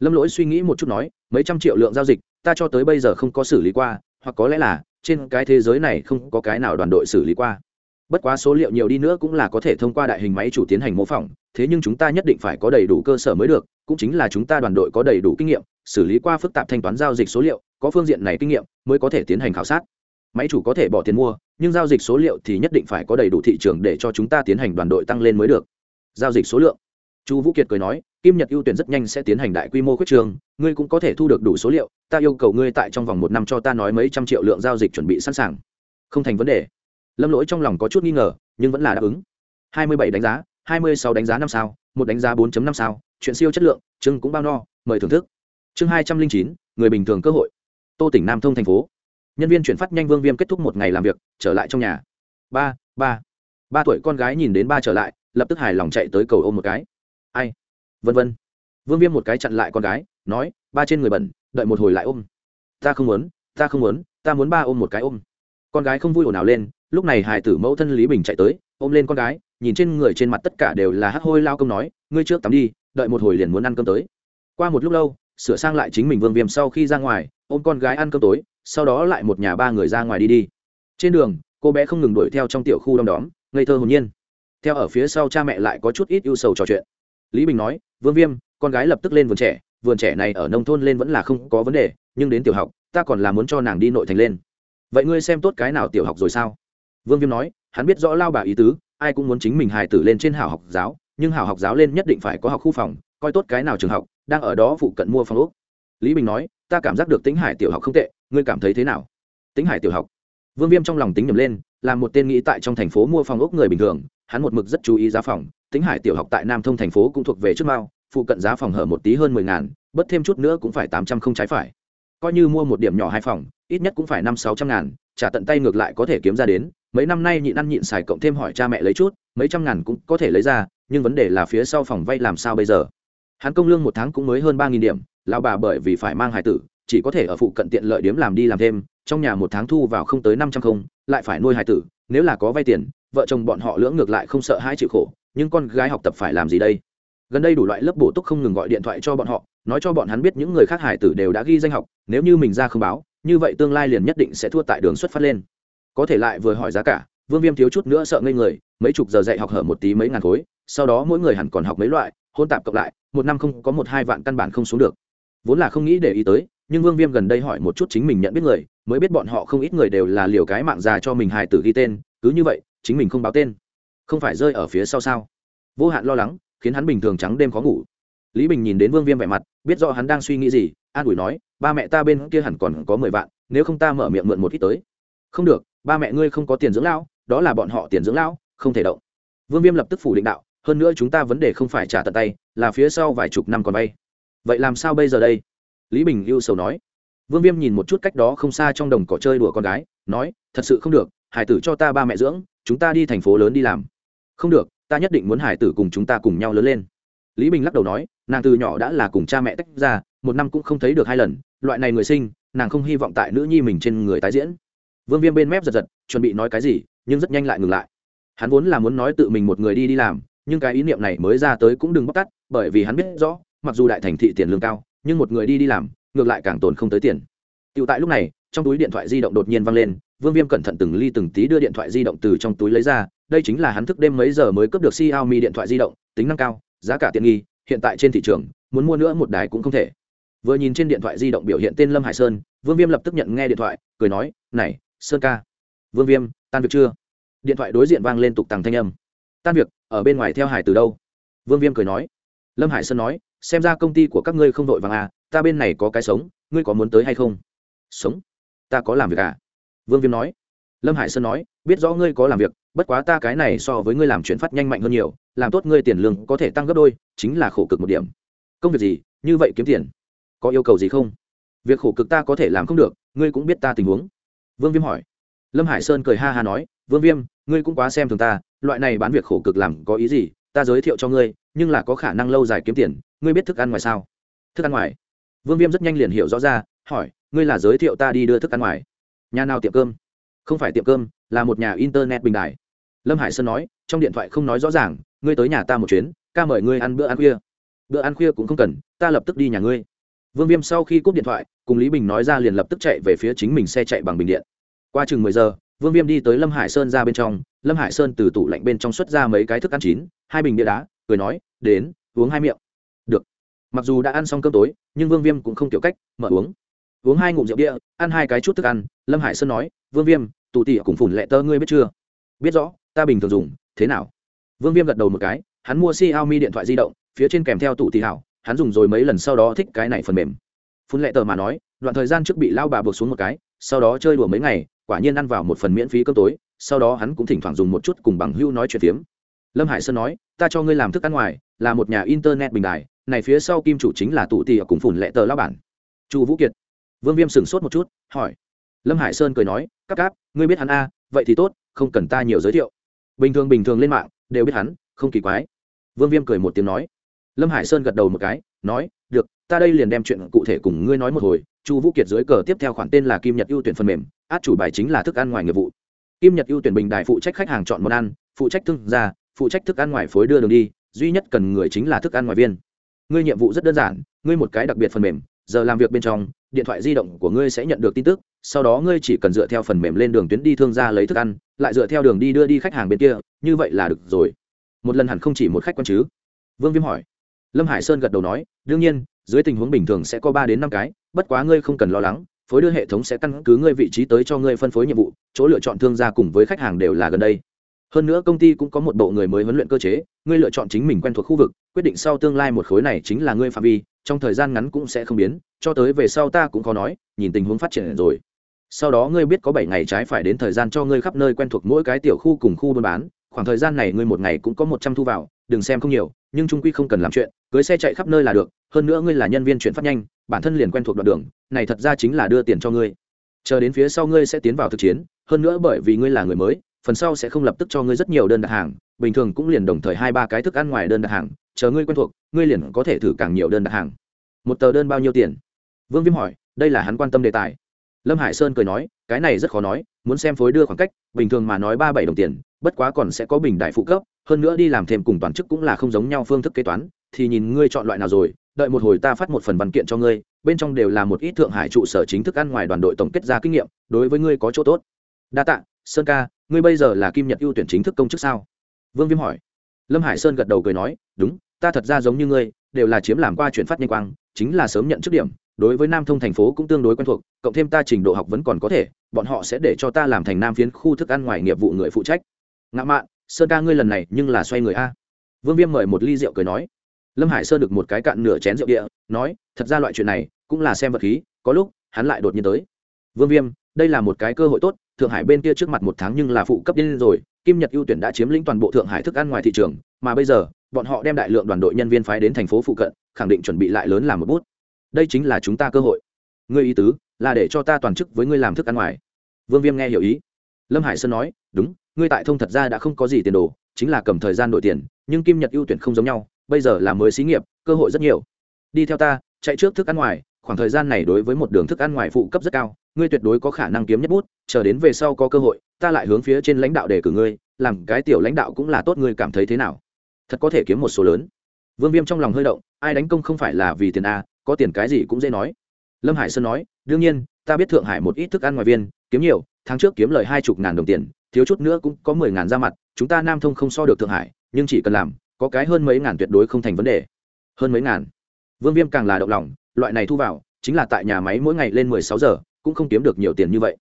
A: Lâm lỗi suy nghĩ một chút nói, mấy trăm triệu lượng giao dịch, ta cho tới bây giờ không có xử lý qua, hoặc có lẽ là trên cái thế giới này không có cái nào đoàn đội xử lý qua. Bất quá số liệu nhiều đi nữa cũng là có thể thông qua đại hình máy chủ tiến hành mô phỏng, thế nhưng chúng ta nhất định phải có đầy đủ cơ sở mới được, cũng chính là chúng ta đoàn đội có đầy đủ kinh nghiệm, xử lý qua phức tạp thanh toán giao dịch số liệu, có phương diện này kinh nghiệm mới có thể tiến hành khảo sát. Máy chủ có thể bỏ tiền mua, nhưng giao dịch số liệu thì nhất định phải có đầy đủ thị trường để cho chúng ta tiến hành đoàn đội tăng lên mới được. Giao dịch số lượng chu vũ kiệt cười nói, kim nhật ưu tuyển rất nhanh sẽ tiến hành đại quy mô khuyết trường, ngươi cũng có thể thu được đủ số liệu, ta yêu cầu ngươi tại trong vòng một năm cho ta nói mấy trăm triệu lượng giao dịch chuẩn bị sẵn sàng. Không thành vấn đề. Lâm lỗi trong lòng có chút nghi ngờ, nhưng vẫn là đáp ứng. Hai mươi bảy đánh giá, hai mươi sáu đánh giá năm sao, một đánh giá bốn năm sao, chuyện siêu chất lượng chưng cũng bao no, mời thưởng thức. Chương hai trăm linh chín, người bình thường cơ hội. Tô tỉnh nam thông thành phố. Nhân viên chuyển phát nhanh vương viêm kết thúc một ngày làm việc, trở lại trong nhà. Ba ba. Ba tuổi con gái nhìn đến ba trở lại, lập tức hài lòng chạy tới cầu ôm một cái ai? Vân vân. Vương viêm một cái chặn lại con gái, nói, ba trên người bẩn, đợi một hồi lại ôm. Ta không muốn, ta không muốn, ta muốn ba ôm một cái ôm. Con gái không vui ồn ào lên, lúc này hải tử mẫu thân lý bình chạy tới, ôm lên con gái, nhìn trên người trên mặt tất cả đều là hắc hôi lao công nói, ngươi trước tắm đi, đợi một hồi liền muốn ăn cơm tới. Qua một lúc lâu, sửa sang lại chính mình vương viêm sau khi ra ngoài, ôm con gái ăn cơm tối, sau đó lại một nhà ba người ra ngoài đi đi. Trên đường, cô bé không ngừng đuổi theo trong tiểu khu đom đóm, ngây thơ hồn nhiên. Theo ở phía sau cha mẹ lại có chút ít ưu sầu trò chuyện lý bình nói, vương viêm, con gái lập tức lên vườn trẻ vườn trẻ này ở nông thôn lên vẫn là không có vấn đề, nhưng đến tiểu học, ta còn là muốn cho nàng đi nội thành lên. Vậy ngươi xem tốt cái nào tiểu học rồi sao? Vương viêm nói, hắn biết rõ lao bà ý tứ, ai cũng muốn chính mình hài tử lên trên hảo học giáo, nhưng hảo học giáo lên nhất định phải có học khu phòng, coi tốt cái nào trường học, đang ở đó phụ cận mua phòng úc lý bình nói, ta cảm giác được tính hải tiểu học không tệ, ngươi cảm thấy thế nào? Tính hải tiểu học. Vương viêm trong lòng tính nhầm lên, là một tên nghĩ tại trong thành phố mua phòng ốc người bình thường hắn một mực rất chú ý giá phòng tính hải tiểu học tại nam thông thành phố cũng thuộc về trước mao, phụ cận giá phòng hở một tí hơn mười ngàn bất thêm chút nữa cũng phải tám trăm không trái phải. Coi như mua một điểm nhỏ hai phòng, ít nhất cũng phải năm sáu trăm ngàn, trả tận tay ngược lại có thể kiếm ra đến. Mấy năm nay nhịn ăn nhịn xài cộng thêm hỏi cha mẹ lấy chút, mấy trăm ngàn cũng có thể lấy ra, nhưng vấn đề là phía sau phòng vay làm sao bây giờ? Hắn công lương một tháng cũng mới hơn ba nghìn điểm lao bà bởi vì phải mang hải tử, chỉ có thể ở phụ cận tiện lợi điếm làm đi làm thêm, trong nhà một tháng thu vào không tới năm trăm không, lại phải nuôi hải tử, nếu là có vay tiền vợ chồng bọn họ lưỡng ngược lại không sợ hai chịu khổ, nhưng con gái học tập phải làm gì đây? Gần đây đủ loại lớp bổ túc không ngừng gọi điện thoại cho bọn họ,
B: nói cho bọn hắn biết những người khác hải tử đều đã ghi danh học, nếu như mình ra không báo, như vậy tương lai liền nhất định sẽ thua tại đường xuất phát lên. Có thể lại vừa hỏi giá cả, vương viêm thiếu chút nữa sợ ngây người, mấy chục giờ dạy học hở một tí mấy ngàn khối, sau đó mỗi người hẳn còn học mấy loại, hôn tạp cộng lại, một năm không có một hai vạn căn bản không xuống được. Vốn là không nghĩ để ý tới, nhưng vương viêm gần đây hỏi một chút chính mình nhận biết người, mới biết bọn họ không ít người đều là liều cái mạng già cho mình hài tử ghi tên, cứ như vậy chính mình không báo tên. Không phải rơi ở phía sau sao? Vô hạn lo lắng, khiến hắn bình thường trắng đêm khó ngủ. Lý bình nhìn đến vương viêm vẻ mặt, biết rõ hắn đang suy nghĩ gì, an ủi nói, ba mẹ ta bên kia hẳn còn có mười vạn, nếu không ta mở miệng mượn một ít tới. Không được, ba mẹ ngươi không có tiền dưỡng lão, đó là bọn họ tiền dưỡng lão, không thể động. Vương viêm lập tức phủ định đạo, hơn nữa chúng ta vấn đề không phải trả tận tay, là phía sau vài chục năm còn vay vậy làm sao bây giờ đây? Lý bình ưu sầu nói. Vương viêm nhìn một chút cách đó không xa trong đồng cỏ chơi đùa con gái, nói, thật sự không được hải tử cho ta ba mẹ dưỡng chúng ta đi thành phố lớn đi làm. Không được, ta nhất định muốn hải tử cùng chúng ta cùng nhau lớn lên. Lý bình lắc đầu nói, nàng từ nhỏ đã là cùng cha mẹ tách ra, một năm cũng không thấy được hai lần, loại này người sinh, nàng không hy vọng tại nữ nhi mình trên người tái diễn. Vương viêm bên mép giật giật, chuẩn bị nói cái gì, nhưng rất nhanh lại ngừng lại. Hắn vốn là muốn nói tự mình một người đi đi làm, nhưng cái ý niệm này mới ra tới cũng đừng bóc tắt, bởi vì hắn biết rõ, mặc dù đại thành thị tiền lương cao, nhưng một người đi đi làm, ngược lại càng tồn không tới tiền. Tựu tại lúc này, trong túi điện thoại di động đột nhiên văng lên vương viêm cẩn thận từng ly từng tí đưa điện thoại di động từ trong túi lấy ra, đây chính là hắn thức đêm mấy giờ mới cướp được xiaomi điện thoại di động, tính năng cao, giá cả tiện nghi, hiện tại trên thị trường, muốn mua nữa một đài cũng không thể. Vừa nhìn trên điện thoại di động biểu hiện tên lâm hải sơn, vương viêm lập tức nhận nghe điện thoại, cười nói, này, sơn ca. Vương viêm, tan việc chưa? Điện thoại đối diện vang lên tục tằng thanh âm. Tan việc, ở bên ngoài theo hải từ đâu? Vương viêm cười nói. Lâm hải sơn nói, xem ra công ty của các ngươi không đội vàng à ta bên này có cái sống, ngươi có muốn tới hay không? Sống? Ta có làm việc à? Vương viêm nói. Lâm hải sơn nói, biết rõ ngươi có làm việc, bất quá ta cái này so với ngươi làm chuyển phát nhanh mạnh hơn nhiều, làm tốt ngươi tiền lương có thể tăng gấp đôi, chính là khổ cực một điểm. Công việc gì? Như vậy kiếm tiền. Có yêu cầu gì không? Việc khổ cực ta có thể làm không được, ngươi cũng biết ta tình huống. Vương viêm hỏi. Lâm hải sơn cười ha ha nói, vương viêm, ngươi cũng quá xem thường ta, loại này bán việc khổ cực làm có ý gì? Ta giới thiệu cho ngươi, nhưng là có khả năng lâu dài kiếm tiền, ngươi biết thức ăn ngoài sao? Thức ăn ngoài? Vương viêm rất nhanh liền hiểu rõ ra, hỏi, ngươi là giới thiệu ta đi đưa thức ăn ngoài? Nhà nào tiệm cơm? Không phải tiệm cơm, là một nhà internet bình đại lâm hải sơn nói, trong điện thoại không nói rõ ràng, ngươi tới nhà ta một chuyến, ca mời ngươi ăn bữa ăn khuya. Bữa ăn khuya cũng không cần, ta lập tức đi nhà ngươi. Vương viêm sau khi cúp điện thoại, cùng lý bình nói ra liền lập tức chạy về phía chính mình xe chạy bằng bình điện. Qua chừng mười giờ, vương viêm đi tới lâm hải sơn ra bên trong. Lâm hải sơn từ tủ lạnh bên trong xuất ra mấy cái thức ăn chín, hai bình bia đá, cười nói, đến, uống hai miệng. Được. Mặc dù đã ăn xong cơm tối, nhưng vương viêm cũng không kiểu cách, mở uống uống hai ngụm rượu bia, ăn hai cái chút thức ăn, lâm hải sơn nói, vương viêm tụ tỉ cùng phủn lệ tơ ngươi biết chưa? Biết rõ, ta bình thường dùng, thế nào? Vương viêm gật đầu một cái, hắn mua xiaomi điện thoại di động, phía trên kèm theo tụ tỉ hảo, hắn dùng rồi mấy lần sau đó thích cái này phần mềm. Phun lệ tờ mà nói, đoạn thời gian trước bị lao bà buộc xuống một cái, sau đó chơi đùa mấy ngày, quả nhiên ăn vào một phần miễn phí cơm tối, sau đó hắn cũng thỉnh thoảng dùng một chút cùng bằng hưu nói chuyện phiếm. Lâm hải sơn nói, ta cho ngươi làm thức ăn ngoài, là một nhà internet bình đài, này phía sau kim chủ chính là tụ tì cùng phủn lệ tờ lao bản. Chu vũ kiệt vương viêm sửng sốt một chút, hỏi. Lâm hải sơn cười nói cắp cáp, ngươi biết hắn a, vậy thì tốt, không cần ta nhiều giới thiệu. Bình thường bình thường lên mạng, đều biết hắn, không kỳ quái. Vương viêm cười một tiếng nói. Lâm hải sơn gật đầu một cái, nói, được, ta đây liền đem chuyện cụ thể cùng ngươi nói một hồi. Chu vũ kiệt dưới cờ tiếp theo khoản tên là kim nhật ưu tuyển phần mềm, át chủ bài chính là thức ăn ngoài nghiệp vụ. Kim nhật ưu tuyển bình đài phụ trách khách hàng chọn món ăn, phụ trách thương gia, phụ trách thức ăn ngoài phối đưa đường đi, duy nhất cần người chính là thức ăn ngoài viên. Ngươi nhiệm vụ rất đơn giản, ngươi một cái đặc biệt phần mềm, giờ làm việc bên trong điện thoại di động của ngươi sẽ nhận được tin tức, sau đó ngươi chỉ cần dựa theo phần mềm lên đường tuyến đi thương gia lấy thức ăn, lại dựa theo đường đi đưa đi khách hàng bên kia, như vậy là được rồi. Một lần hẳn không chỉ một khách quan chứ? Vương viêm hỏi. Lâm hải sơn gật đầu nói, đương nhiên, dưới tình huống bình thường sẽ có ba đến năm cái, bất quá ngươi không cần lo lắng, phối đưa hệ thống sẽ căn cứ ngươi vị trí tới cho ngươi phân phối nhiệm vụ, chỗ lựa chọn thương gia cùng với khách hàng đều là gần đây. Hơn nữa công ty cũng có một bộ người mới huấn luyện cơ chế, ngươi lựa chọn chính mình quen thuộc khu vực, quyết định sau tương lai một khối này chính là ngươi phạm vi trong thời gian ngắn cũng sẽ không biến, cho tới về sau ta cũng có nói, nhìn tình huống phát triển rồi. Sau đó ngươi biết có bảy ngày trái phải đến thời gian cho ngươi khắp nơi quen thuộc mỗi cái tiểu khu cùng khu buôn bán, khoảng thời gian này ngươi một ngày cũng có một trăm thu vào, đừng xem không nhiều, nhưng trung quy không cần làm chuyện, cưới xe chạy khắp nơi là được, hơn nữa ngươi là nhân viên chuyển phát nhanh, bản thân liền quen thuộc đoạn đường, này thật ra chính là đưa tiền cho ngươi. Chờ đến phía sau ngươi sẽ tiến vào thực chiến, hơn nữa bởi vì ngươi là người mới, phần sau sẽ không lập tức cho ngươi rất nhiều đơn đặt hàng, bình thường cũng liền đồng thời hai ba cái thức ăn ngoài đơn đặt hàng chờ ngươi quen thuộc, ngươi liền có thể thử càng nhiều đơn đặt hàng. Một tờ đơn bao nhiêu tiền? Vương viêm hỏi, đây là hắn quan tâm đề tài. Lâm hải sơn cười nói, cái này rất khó nói, muốn xem phối đưa khoảng cách, bình thường mà nói ba bảy đồng tiền, bất quá còn sẽ có bình đại phụ cấp, hơn nữa đi làm thêm cùng toàn chức cũng là không giống nhau phương thức kế toán, thì nhìn ngươi chọn loại nào rồi, đợi một hồi ta phát một phần văn kiện cho ngươi, bên trong đều là một ít thượng hải trụ sở chính thức ăn ngoài đoàn đội tổng kết ra kinh nghiệm, đối với ngươi có chỗ tốt. Đa tạ, sơn ca, ngươi bây giờ là kim nhật ưu tuyển chính thức công chức sao? Vương viêm hỏi. Lâm hải sơn gật đầu cười nói, đúng ta thật ra giống như ngươi, đều là chiếm làm qua chuyển phát nhanh quang, chính là sớm nhận chức điểm, đối với nam thông thành phố cũng tương đối quen thuộc, cộng thêm ta trình độ học vẫn còn có thể, bọn họ sẽ để cho ta làm thành nam phiến khu thức ăn ngoài nghiệp vụ người phụ trách. Ngã mạn, sơn ca ngươi lần này nhưng là xoay người a. Vương viêm mời một ly rượu cười nói. Lâm hải sơn được một cái cạn nửa chén rượu địa, nói, thật ra loại chuyện này, cũng là xem vật khí, có lúc, hắn lại đột nhiên tới. Vương viêm, đây là một cái cơ hội tốt, thượng hải bên kia trước mặt một tháng nhưng là phụ cấp điên rồi, kim nhật ưu tuyển đã chiếm lĩnh toàn bộ thượng hải thức ăn ngoài thị trường, mà bây giờ bọn họ đem đại lượng đoàn đội nhân viên phái đến thành phố phụ cận, khẳng định chuẩn bị lại lớn làm một bút. Đây chính là chúng ta cơ hội. Ngươi ý tứ là để cho ta toàn chức với ngươi làm thức ăn ngoài. Vương viêm nghe hiểu ý. Lâm hải sơn nói, đúng, ngươi tại thông thật ra đã không có gì tiền đồ, chính là cầm thời gian đổi tiền, nhưng kim nhật ưu tuyển không giống nhau, bây giờ là mới xí nghiệp, cơ hội rất nhiều. Đi theo ta, chạy trước thức ăn ngoài, khoảng thời gian này đối với một đường thức ăn ngoài phụ cấp rất cao, ngươi tuyệt đối có khả năng kiếm nhất bút, chờ đến về sau có cơ hội, ta lại hướng phía trên lãnh đạo để cử ngươi, làm cái tiểu lãnh đạo cũng là tốt, ngươi cảm thấy thế nào? Thật có thể kiếm một số lớn. Vương viêm trong lòng hơi động, ai đánh công không phải là vì tiền a, có tiền cái gì cũng dễ nói. Lâm hải sơn nói, đương nhiên, ta biết thượng hải một ít thức ăn ngoài viên, kiếm nhiều, tháng trước kiếm lời hai chục ngàn đồng tiền, thiếu chút nữa cũng có mười ngàn ra mặt, chúng ta nam thông không so được thượng hải, nhưng chỉ cần làm, có cái hơn mấy ngàn tuyệt đối không thành vấn đề. Hơn mấy ngàn? Vương viêm càng là động lòng, loại này thu vào, chính là tại nhà máy mỗi ngày lên mười sáu giờ, cũng không kiếm được nhiều tiền như vậy.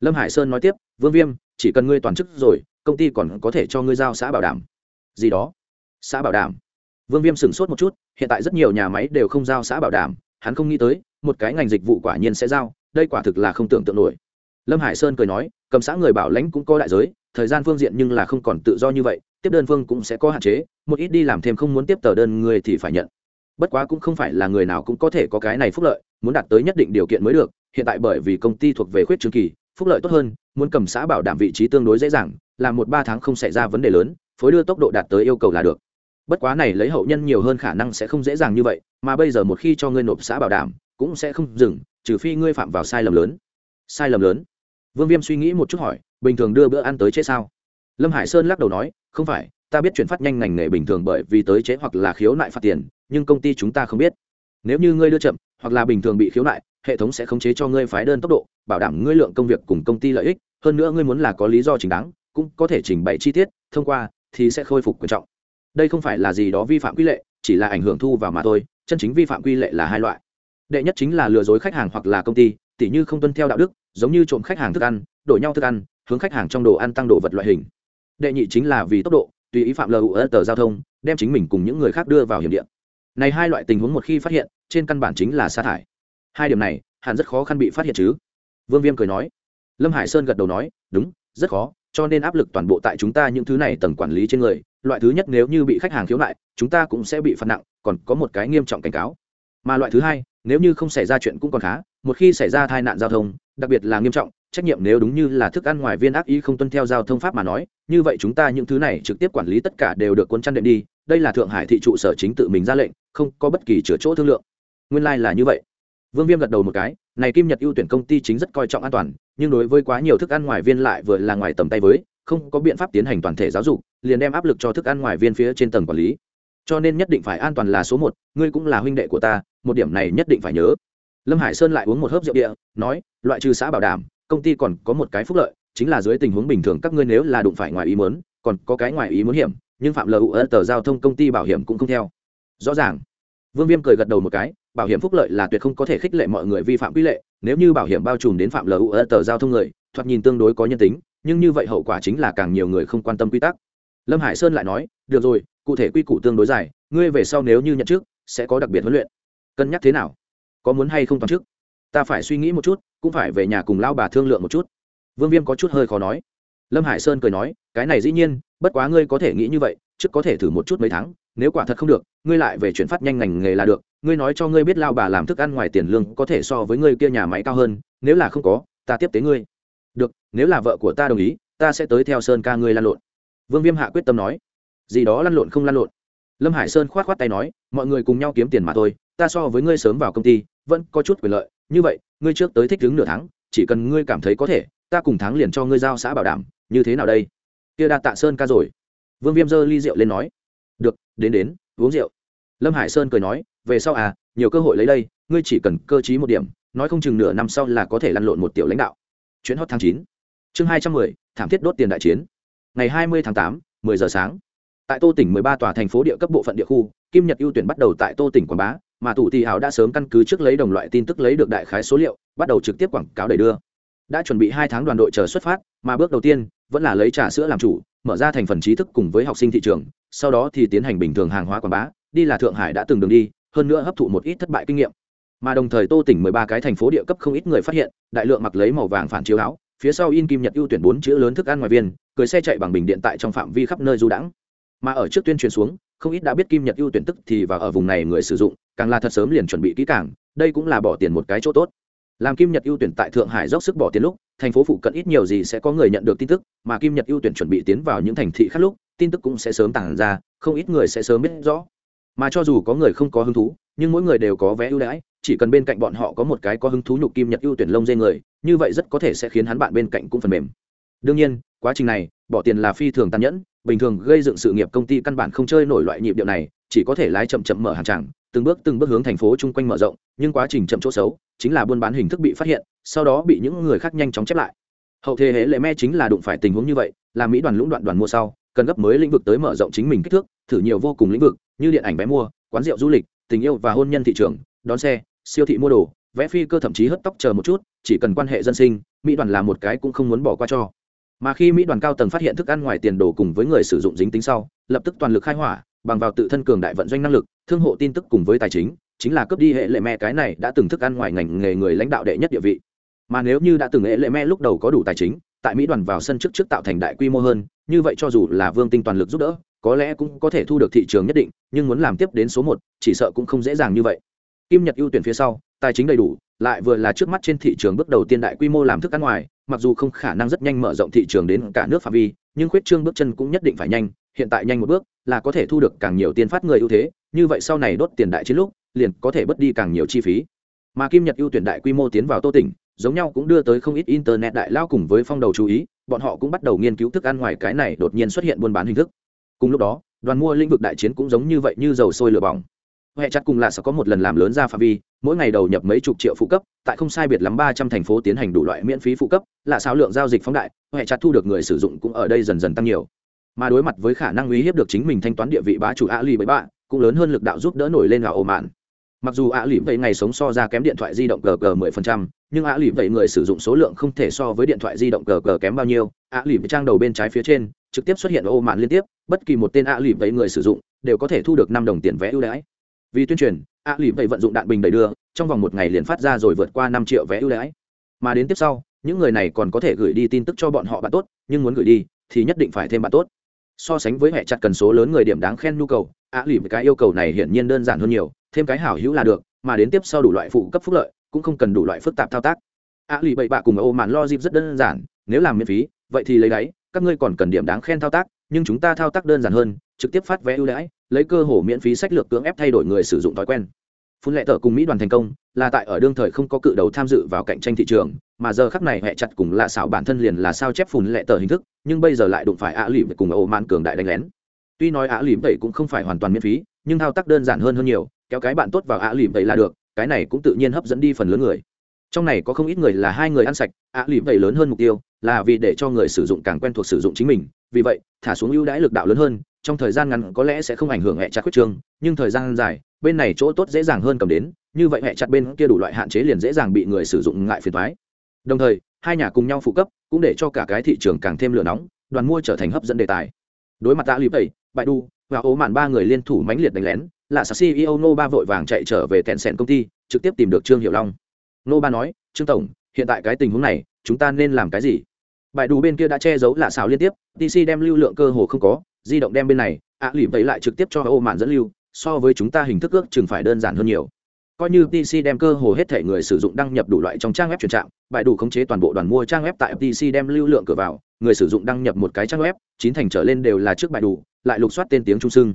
B: Lâm hải sơn nói tiếp, vương viêm, chỉ cần ngươi toàn chức rồi, công ty còn có thể cho ngươi giao xã bảo đảm. Gì đó? Xã bảo đảm. Vương viêm sửng sốt một chút, hiện tại rất nhiều nhà máy đều không giao xã bảo đảm, hắn không nghĩ tới, một cái ngành dịch vụ quả nhiên sẽ giao, đây quả thực là không tưởng tượng nổi. Lâm hải sơn cười nói, cầm xã người bảo lãnh cũng có đại giới, thời gian phương diện nhưng là không còn tự do như vậy, tiếp đơn phương cũng sẽ có hạn chế, một ít đi làm thêm không muốn tiếp tờ đơn người thì phải nhận. Bất quá cũng không phải là người nào cũng có thể có cái này phúc lợi, muốn đạt tới nhất định điều kiện mới được, hiện tại bởi vì công ty thuộc về khuyết trường kỳ, phúc lợi tốt hơn, muốn cầm xã bảo đảm vị trí tương đối dễ dàng, là một ba tháng không xảy ra vấn đề lớn, phối đưa tốc độ đạt tới yêu cầu là được bất quá này lấy hậu nhân nhiều hơn khả năng sẽ không dễ dàng như vậy, mà bây giờ một khi cho ngươi nộp xã bảo đảm, cũng sẽ không dừng, trừ phi ngươi phạm vào sai lầm lớn. Sai lầm lớn? Vương viêm suy nghĩ một chút hỏi, bình thường đưa bữa ăn tới chế sao? Lâm hải sơn lắc đầu nói, không phải, ta biết chuyển phát nhanh ngành nghề bình thường bởi vì tới chế hoặc là khiếu nại phạt tiền, nhưng công ty chúng ta không biết. Nếu như ngươi đưa chậm, hoặc là bình thường bị khiếu nại, hệ thống sẽ khống chế cho ngươi phái đơn tốc độ, bảo đảm ngươi lượng công việc cùng công ty lợi ích. Hơn nữa ngươi muốn là có lý do chính đáng, cũng có thể trình bày chi tiết, thông qua thì sẽ khôi phục quan trọng đây không phải là gì đó vi phạm quy lệ, chỉ là ảnh hưởng thu vào mà thôi, chân chính vi phạm quy lệ là hai loại. Đệ nhất chính là lừa dối khách hàng hoặc là công ty, tỉ như không tuân theo đạo đức, giống như trộm khách hàng thức ăn, đổi nhau thức ăn, hướng khách hàng trong đồ ăn tăng đồ vật loại hình. Đệ nhị chính là vì tốc độ, tùy ý phạm lờ ở tờ giao thông, đem chính mình cùng những người khác đưa vào hiểm điện này hai loại tình huống một khi phát hiện, trên căn bản chính là sa thải. Hai điểm này, hẳn rất khó khăn bị phát hiện chứ. Vương viêm cười nói. Lâm hải sơn gật đầu nói, đúng, rất khó, cho nên áp lực toàn bộ tại chúng ta những thứ này tầng quản lý trên người loại thứ nhất nếu như bị khách hàng khiếu nại, chúng ta cũng sẽ bị phạt nặng, còn có một cái nghiêm trọng cảnh cáo. Mà loại thứ hai, nếu như không xảy ra chuyện cũng còn khá, một khi xảy ra tai nạn giao thông, đặc biệt là nghiêm trọng, trách nhiệm nếu đúng như là thức ăn ngoài viên ác ý không tuân theo giao thông pháp mà nói, như vậy chúng ta những thứ này trực tiếp quản lý tất cả đều được cuốn chăn đệm đi, đây là thượng hải thị trụ sở chính tự mình ra lệnh, không có bất kỳ chữa chỗ thương lượng. Nguyên lai、like、là như vậy. Vương viêm gật đầu một cái, này kim nhật ưu tuyển công ty chính rất coi trọng an toàn, nhưng đối với quá nhiều thức ăn ngoài viên lại vừa là ngoài tầm tay với, không có biện pháp tiến hành toàn thể giáo dục liền đem áp lực cho thức ăn ngoài viên phía trên tầng quản lý. Cho nên nhất định phải an toàn là số một, ngươi cũng là huynh đệ của ta, một điểm này nhất định phải nhớ. Lâm hải sơn lại uống một hớp rượu địa, nói, loại trừ xã bảo đảm, công ty còn có một cái phúc lợi, chính là dưới tình huống bình thường các ngươi nếu là đụng phải ngoài ý muốn, còn có cái ngoài ý muốn hiểm, nhưng phạm lờ tờ giao thông công ty bảo hiểm cũng không theo. Rõ ràng. Vương viêm cười gật đầu một cái, bảo hiểm phúc lợi là tuyệt không có thể khích lệ mọi người vi phạm quy lệ, nếu như bảo hiểm bao trùm đến phạm lu tờ giao thông người, thoạt nhìn tương đối có nhân tính, nhưng như vậy hậu quả chính là càng nhiều người không quan tâm quy tắc lâm hải sơn lại nói, được rồi, cụ thể quy củ tương đối dài, ngươi về sau nếu như nhận trước sẽ có đặc biệt huấn luyện. Cân nhắc thế nào? Có muốn hay không toàn trước ta phải suy nghĩ một chút, cũng phải về nhà cùng lao bà thương lượng một chút. Vương viêm có chút hơi khó nói. Lâm hải sơn cười nói, cái này dĩ nhiên, bất quá ngươi có thể nghĩ như vậy, trước có thể thử một chút mấy tháng, nếu quả thật không được, ngươi lại về chuyển phát nhanh ngành nghề là được. Ngươi nói cho ngươi biết lao bà làm thức ăn ngoài tiền lương có thể so với ngươi kia nhà máy cao hơn, nếu là không có, ta tiếp tế ngươi. Được, nếu là vợ của ta đồng ý, ta sẽ tới theo sơn ca ngươi lan lộn vương viêm hạ quyết tâm nói, gì đó lăn lộn không lăn lộn. Lâm hải sơn k h o á t k h o á t tay nói, mọi người cùng nhau kiếm tiền mà thôi, ta so với ngươi sớm vào công ty, vẫn có chút quyền lợi. Như vậy, ngươi trước tới thích đứng nửa tháng, chỉ cần ngươi cảm thấy có thể, ta cùng tháng liền cho ngươi giao xã bảo đảm, như thế nào đây? Kia đa tạ sơn ca rồi. Vương viêm giơ ly rượu lên nói, được, đến đến, uống rượu. Lâm hải sơn cười nói, về sau à nhiều cơ hội lấy đây, ngươi chỉ cần cơ t một điểm, nói không chừng nửa năm sau là có thể lăn lộn một tiểu lãnh đạo. Chuyến hot tháng chín. Chương hai trăm mười, thảm thiết đốt tiền đại chiến ngày hai mươi tháng tám, mười giờ sáng. Tại tô tỉnh mười ba tòa thành phố địa cấp bộ phận địa khu, kim nhật ưu tuyển bắt đầu tại tô tỉnh quảng bá, mà thủ tì hào đã sớm căn cứ trước lấy đồng loại tin tức lấy được đại khái số liệu, bắt đầu trực tiếp quảng cáo đẩy đưa. Đã chuẩn bị hai tháng đoàn đội chờ xuất phát, mà bước đầu tiên, vẫn là lấy trà sữa làm chủ, mở ra thành phần trí thức cùng với học sinh thị trường, sau đó thì tiến hành bình thường hàng hóa quảng bá, đi là thượng hải đã từng đường đi, hơn nữa hấp thụ một ít thất bại kinh nghiệm. Mà đồng thời tô tỉnh mười ba cái thành phố địa cấp không ít người phát hiện, đại lượng mặc lấy màu vàng phản chiếu áo phía sau in kim nhật ưu tuyển bốn chữ lớn thức ăn ngoài viên cưới xe chạy bằng bình điện tại trong phạm vi khắp nơi du đãng. Mà ở trước tuyên truyền xuống, không ít đã biết kim nhật ưu tuyển tức thì và ở vùng này người sử dụng, càng là thật sớm liền chuẩn bị kỹ càng, đây cũng là bỏ tiền một cái chỗ tốt. Làm kim nhật ưu tuyển tại thượng hải dốc sức bỏ tiền lúc, thành phố phụ cận ít nhiều gì sẽ có người nhận được tin tức, mà kim nhật ưu tuyển chuẩn bị tiến vào những thành thị khác lúc, tin tức cũng sẽ sớm tản ra, không ít người sẽ sớm biết rõ. Mà cho dù có người không có hứng thú, nhưng mỗi người đều có vé ưu đãi chỉ cần bên cạnh bọn họ có một cái có hứng thú nhục kim nhật ưu tuyển lông dê người, như vậy rất có thể sẽ khiến hắn bạn bên cạnh cũng phần mềm. Đương nhiên, quá trình này, bỏ tiền là phi thường tàn nhẫn, bình thường gây dựng sự nghiệp công ty căn bản không chơi nổi loại nhịp điệu này, chỉ có thể lái chậm chậm mở hàng tràng, từng bước từng bước hướng thành phố chung quanh mở rộng, nhưng quá trình chậm chỗ xấu, chính là buôn bán hình thức bị phát hiện, sau đó bị những người khác nhanh chóng chép lại. Hậu thế hệ lệ me chính là đụng phải tình huống như vậy, là mỹ đoàn lũng đoạn đoàn mua sau, cần gấp mới lĩnh vực tới mở rộng chính mình kích thước, thử nhiều vô cùng lĩnh vực, như điện ảnh vé mua, quán rượu du lịch, tình yêu và hôn nhân thị trường, đón xe siêu thị mua đồ, vẽ phi cơ thậm chí hất tóc chờ một chút, chỉ cần quan hệ dân sinh, mỹ đoàn là một cái cũng không muốn bỏ qua cho. Mà khi mỹ đoàn cao tầng phát hiện thức ăn ngoài tiền đồ cùng với người sử dụng dính tính sau, lập tức toàn lực khai hỏa, bằng vào tự thân cường đại vận doanh năng lực, thương hộ tin tức cùng với tài chính chính là cướp đi hệ lệ mẹ cái này đã từng thức ăn ngoài ngành nghề người lãnh đạo đệ nhất địa vị. Mà nếu như đã từng hệ lệ mẹ lúc đầu có đủ tài chính, tại mỹ đoàn vào sân trước trước tạo thành đại quy mô hơn, như vậy cho dù là vương tinh toàn lực giúp đỡ, có lẽ cũng có thể thu được thị trường nhất định, nhưng muốn làm tiếp đến số một, chỉ sợ cũng không dễ dàng như vậy kim nhật ưu tuyển phía sau, tài chính đầy đủ, lại vừa là trước mắt trên thị trường bước đầu tiên đại quy mô làm thức ăn ngoài, mặc dù không khả năng rất nhanh mở rộng thị trường đến cả nước phạm vi, nhưng khuyết trương bước chân cũng nhất định phải nhanh, hiện tại nhanh một bước là có thể thu được càng nhiều tiền phát người ưu thế, như vậy sau này đốt tiền đại chiến lúc, liền có thể bớt đi càng nhiều chi phí. Mà kim nhật ưu tuyển đại quy mô tiến vào tô tỉnh, giống nhau cũng đưa tới không ít internet đại lao cùng với phong đầu chú ý, bọn họ cũng bắt đầu nghiên cứu thức ăn ngoài cái này đột nhiên xuất hiện buôn bán hình thức. Cùng lúc đó, đoàn mua lĩnh vực đại chiến cũng giống như vậy như dầu sôi lửa bỏng huệ chặt cùng là sẽ có một lần làm lớn ra phạm vi, mỗi ngày đầu nhập mấy chục triệu phụ cấp, tại không sai biệt lắm ba trăm thành phố tiến hành đủ loại miễn phí phụ cấp là sao lượng giao dịch phóng đại, huệ chặt thu được người sử dụng cũng ở đây dần dần tăng nhiều. Mà đối mặt với khả năng uy hiếp được chính mình thanh toán địa vị bá chủ a lì bảy bạ, cũng lớn hơn lực đạo giúp đỡ nổi lên vào ồ mạn. Mặc dù ạ lì vậy ngày sống so ra kém điện thoại di động gg mười phần trăm, nhưng ạ lì vậy người sử dụng số lượng không thể so với điện thoại di động gg kém bao nhiêu. Ạ lì trang đầu bên trái phía trên, trực tiếp xuất hiện ô mạn liên tiếp, bất kỳ một tên ạ lì vậy người sử dụng đều có thể thu được năm đồng tiền vé ưu đãi vì tuyên truyền a lì vậy vận dụng đạn bình đầy đưa, trong vòng một ngày liền phát ra rồi vượt qua năm triệu vé ưu đãi. Mà đến tiếp sau, những người này còn có thể gửi đi tin tức cho bọn họ bạn tốt, nhưng muốn gửi đi, thì nhất định phải thêm bạn tốt. So sánh với hệ chặt cần số lớn người điểm đáng khen nhu cầu a lì cái yêu cầu này hiển nhiên đơn giản hơn nhiều, thêm cái hảo hữu là được, mà đến tiếp sau đủ loại phụ cấp phúc lợi, cũng không cần đủ loại phức tạp thao tác. A lì bậy bạ cùng ô màn lo dịp rất đơn giản, nếu làm miễn phí, vậy thì lấy đáy, các ngươi còn cần điểm đáng khen thao tác, nhưng chúng ta thao tác đơn giản hơn, trực tiếp phát vé ưu đãi lấy cơ hồ miễn phí sách lược cưỡng ép thay đổi người sử dụng thói quen. Phun lệ tờ cùng mỹ đoàn thành công, là tại ở đương thời không có cự đầu tham dự vào cạnh tranh thị trường, mà giờ khắc này hẹ chặt cùng lạ xảo bản thân liền là sao chép phun lệ tờ hình thức, nhưng bây giờ lại đụng phải ạ lì cùng ổ man cường đại đánh lén. Tuy nói ạ lỉm vậy cũng không phải hoàn toàn miễn phí, nhưng thao tác đơn giản hơn hơn nhiều, kéo cái bạn tốt vào ạ lỉm vậy là được, cái này cũng tự nhiên hấp dẫn đi phần lớn người. Trong này có không ít người là hai người ăn sạch, ạ lỉm vậy lớn hơn mục tiêu, là vì để cho người sử dụng càng quen thuộc sử dụng chính mình, vì vậy, thả xuống ưu đãi lực đạo lớn hơn trong thời gian ngắn có lẽ sẽ không ảnh hưởng hệ chặt quyết trương nhưng thời gian dài, bên này chỗ tốt dễ dàng hơn cầm đến, như vậy hệ chặt bên kia đủ loại hạn chế liền dễ dàng bị người sử dụng ngại phiền thoái đồng thời, hai nhà cùng nhau phụ cấp, cũng để cho cả cái thị trường càng thêm lửa nóng, đoàn mua trở thành hấp dẫn đề tài. Đối mặt tạ lip tẩy bại đu và ố mạn ba người liên thủ mãnh liệt đánh lén, là sa ceo nô ba vội vàng chạy trở về tẹn sẹn công ty, trực tiếp tìm được trương hiệu long. Nô ba nói, trương tổng, hiện tại cái tình huống này, chúng ta nên làm cái gì? Bài đủ bên kia đã che giấu lạ xào liên tiếp dc đem lưu lượng cơ hồ không có di động đem bên này ạ à, lì vậy lại trực tiếp cho ô mạn dẫn lưu so với chúng ta hình thức ước chừng phải đơn giản hơn nhiều. Coi như pc đem cơ hồ hết thể người sử dụng đăng nhập đủ loại trong trang web chuyển trạng bại đủ khống chế toàn bộ đoàn mua trang web tại pc đem lưu lượng cửa vào người sử dụng đăng nhập một cái trang web chín thành trở lên đều là trước bại đủ lại lục soát tên tiếng trung sưng.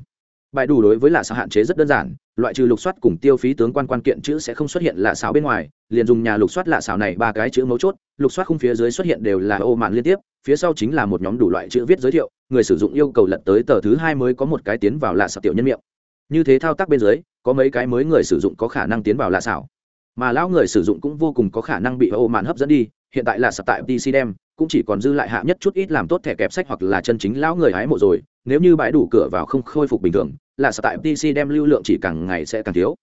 B: Bài đủ đối với lạ sao hạn chế rất đơn giản loại trừ lục soát cùng tiêu phí tướng quan quan kiện chữ sẽ không xuất hiện lạ sao bên ngoài liền dùng nhà lục soát lạ sao này ba cái chữ mấu chốt lục soát khung phía dưới xuất hiện đều là ô mạn liên tiếp phía sau chính là một nhóm đủ loại chữ viết giới thiệu, người sử dụng yêu cầu lật tới tờ thứ hai mới có một cái tiến vào lạ xào tiểu nhân miệng.
A: Như thế thao tác bên dưới, có mấy cái mới người sử dụng có khả năng tiến vào lạ xảo. Mà lão người sử dụng cũng vô cùng có khả năng bị ô mạn hấp dẫn đi, hiện tại là sập tại pc đem cũng chỉ còn dư lại hạ nhất chút ít làm tốt thẻ kẹp sách hoặc là chân chính lão người hái mộ rồi, nếu như bãi đủ cửa vào không khôi phục bình thường là sập tại pc đem lưu lượng chỉ càng ngày sẽ càng thiếu.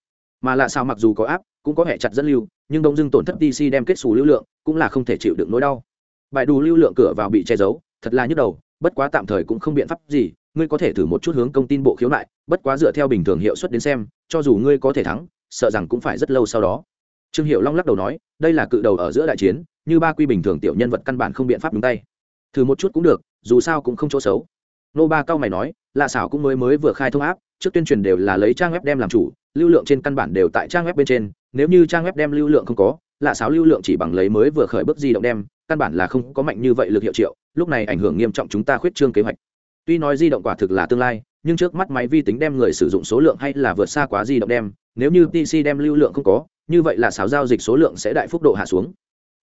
A: Mà là sao mặc dù có áp cũng có hệ chặt dẫn lưu, nhưng đông dưng tổn thất pc đem kết xù lưu lượng, cũng là không thể chịu được nỗi đau bài đủ lưu lượng cửa vào bị che giấu, thật là nhức đầu, bất quá tạm thời cũng không biện pháp gì, ngươi có thể thử một chút hướng công tin bộ khiếu nại, bất quá dựa theo bình thường hiệu suất đến xem, cho dù ngươi có thể thắng, sợ rằng cũng phải rất lâu sau đó. Trương hiệu long lắc đầu nói, đây là cự đầu ở giữa đại chiến, như ba quy bình thường tiểu nhân vật căn bản không biện pháp đúng tay. Thử một chút cũng được, dù sao cũng không chỗ xấu. Nô ba cao mày nói, lạ xảo cũng mới mới vừa khai thông áp trước tuyên truyền đều là lấy trang web đem làm chủ, lưu lượng trên căn bản đều tại trang web bên trên, nếu như trang web đem lưu lượng không có, lạ xáo lưu lượng chỉ bằng lấy mới vừa khởi bước di động đem căn bản là không có mạnh như vậy lực hiệu triệu, lúc này ảnh hưởng nghiêm trọng chúng ta khuyết trương kế hoạch. Tuy nói di động quả thực là tương lai, nhưng trước mắt máy vi tính đem người sử dụng số lượng hay là vượt xa quá di động đem, nếu như pc đem lưu lượng không có, như vậy là xáo giao dịch số lượng sẽ đại phúc độ hạ xuống.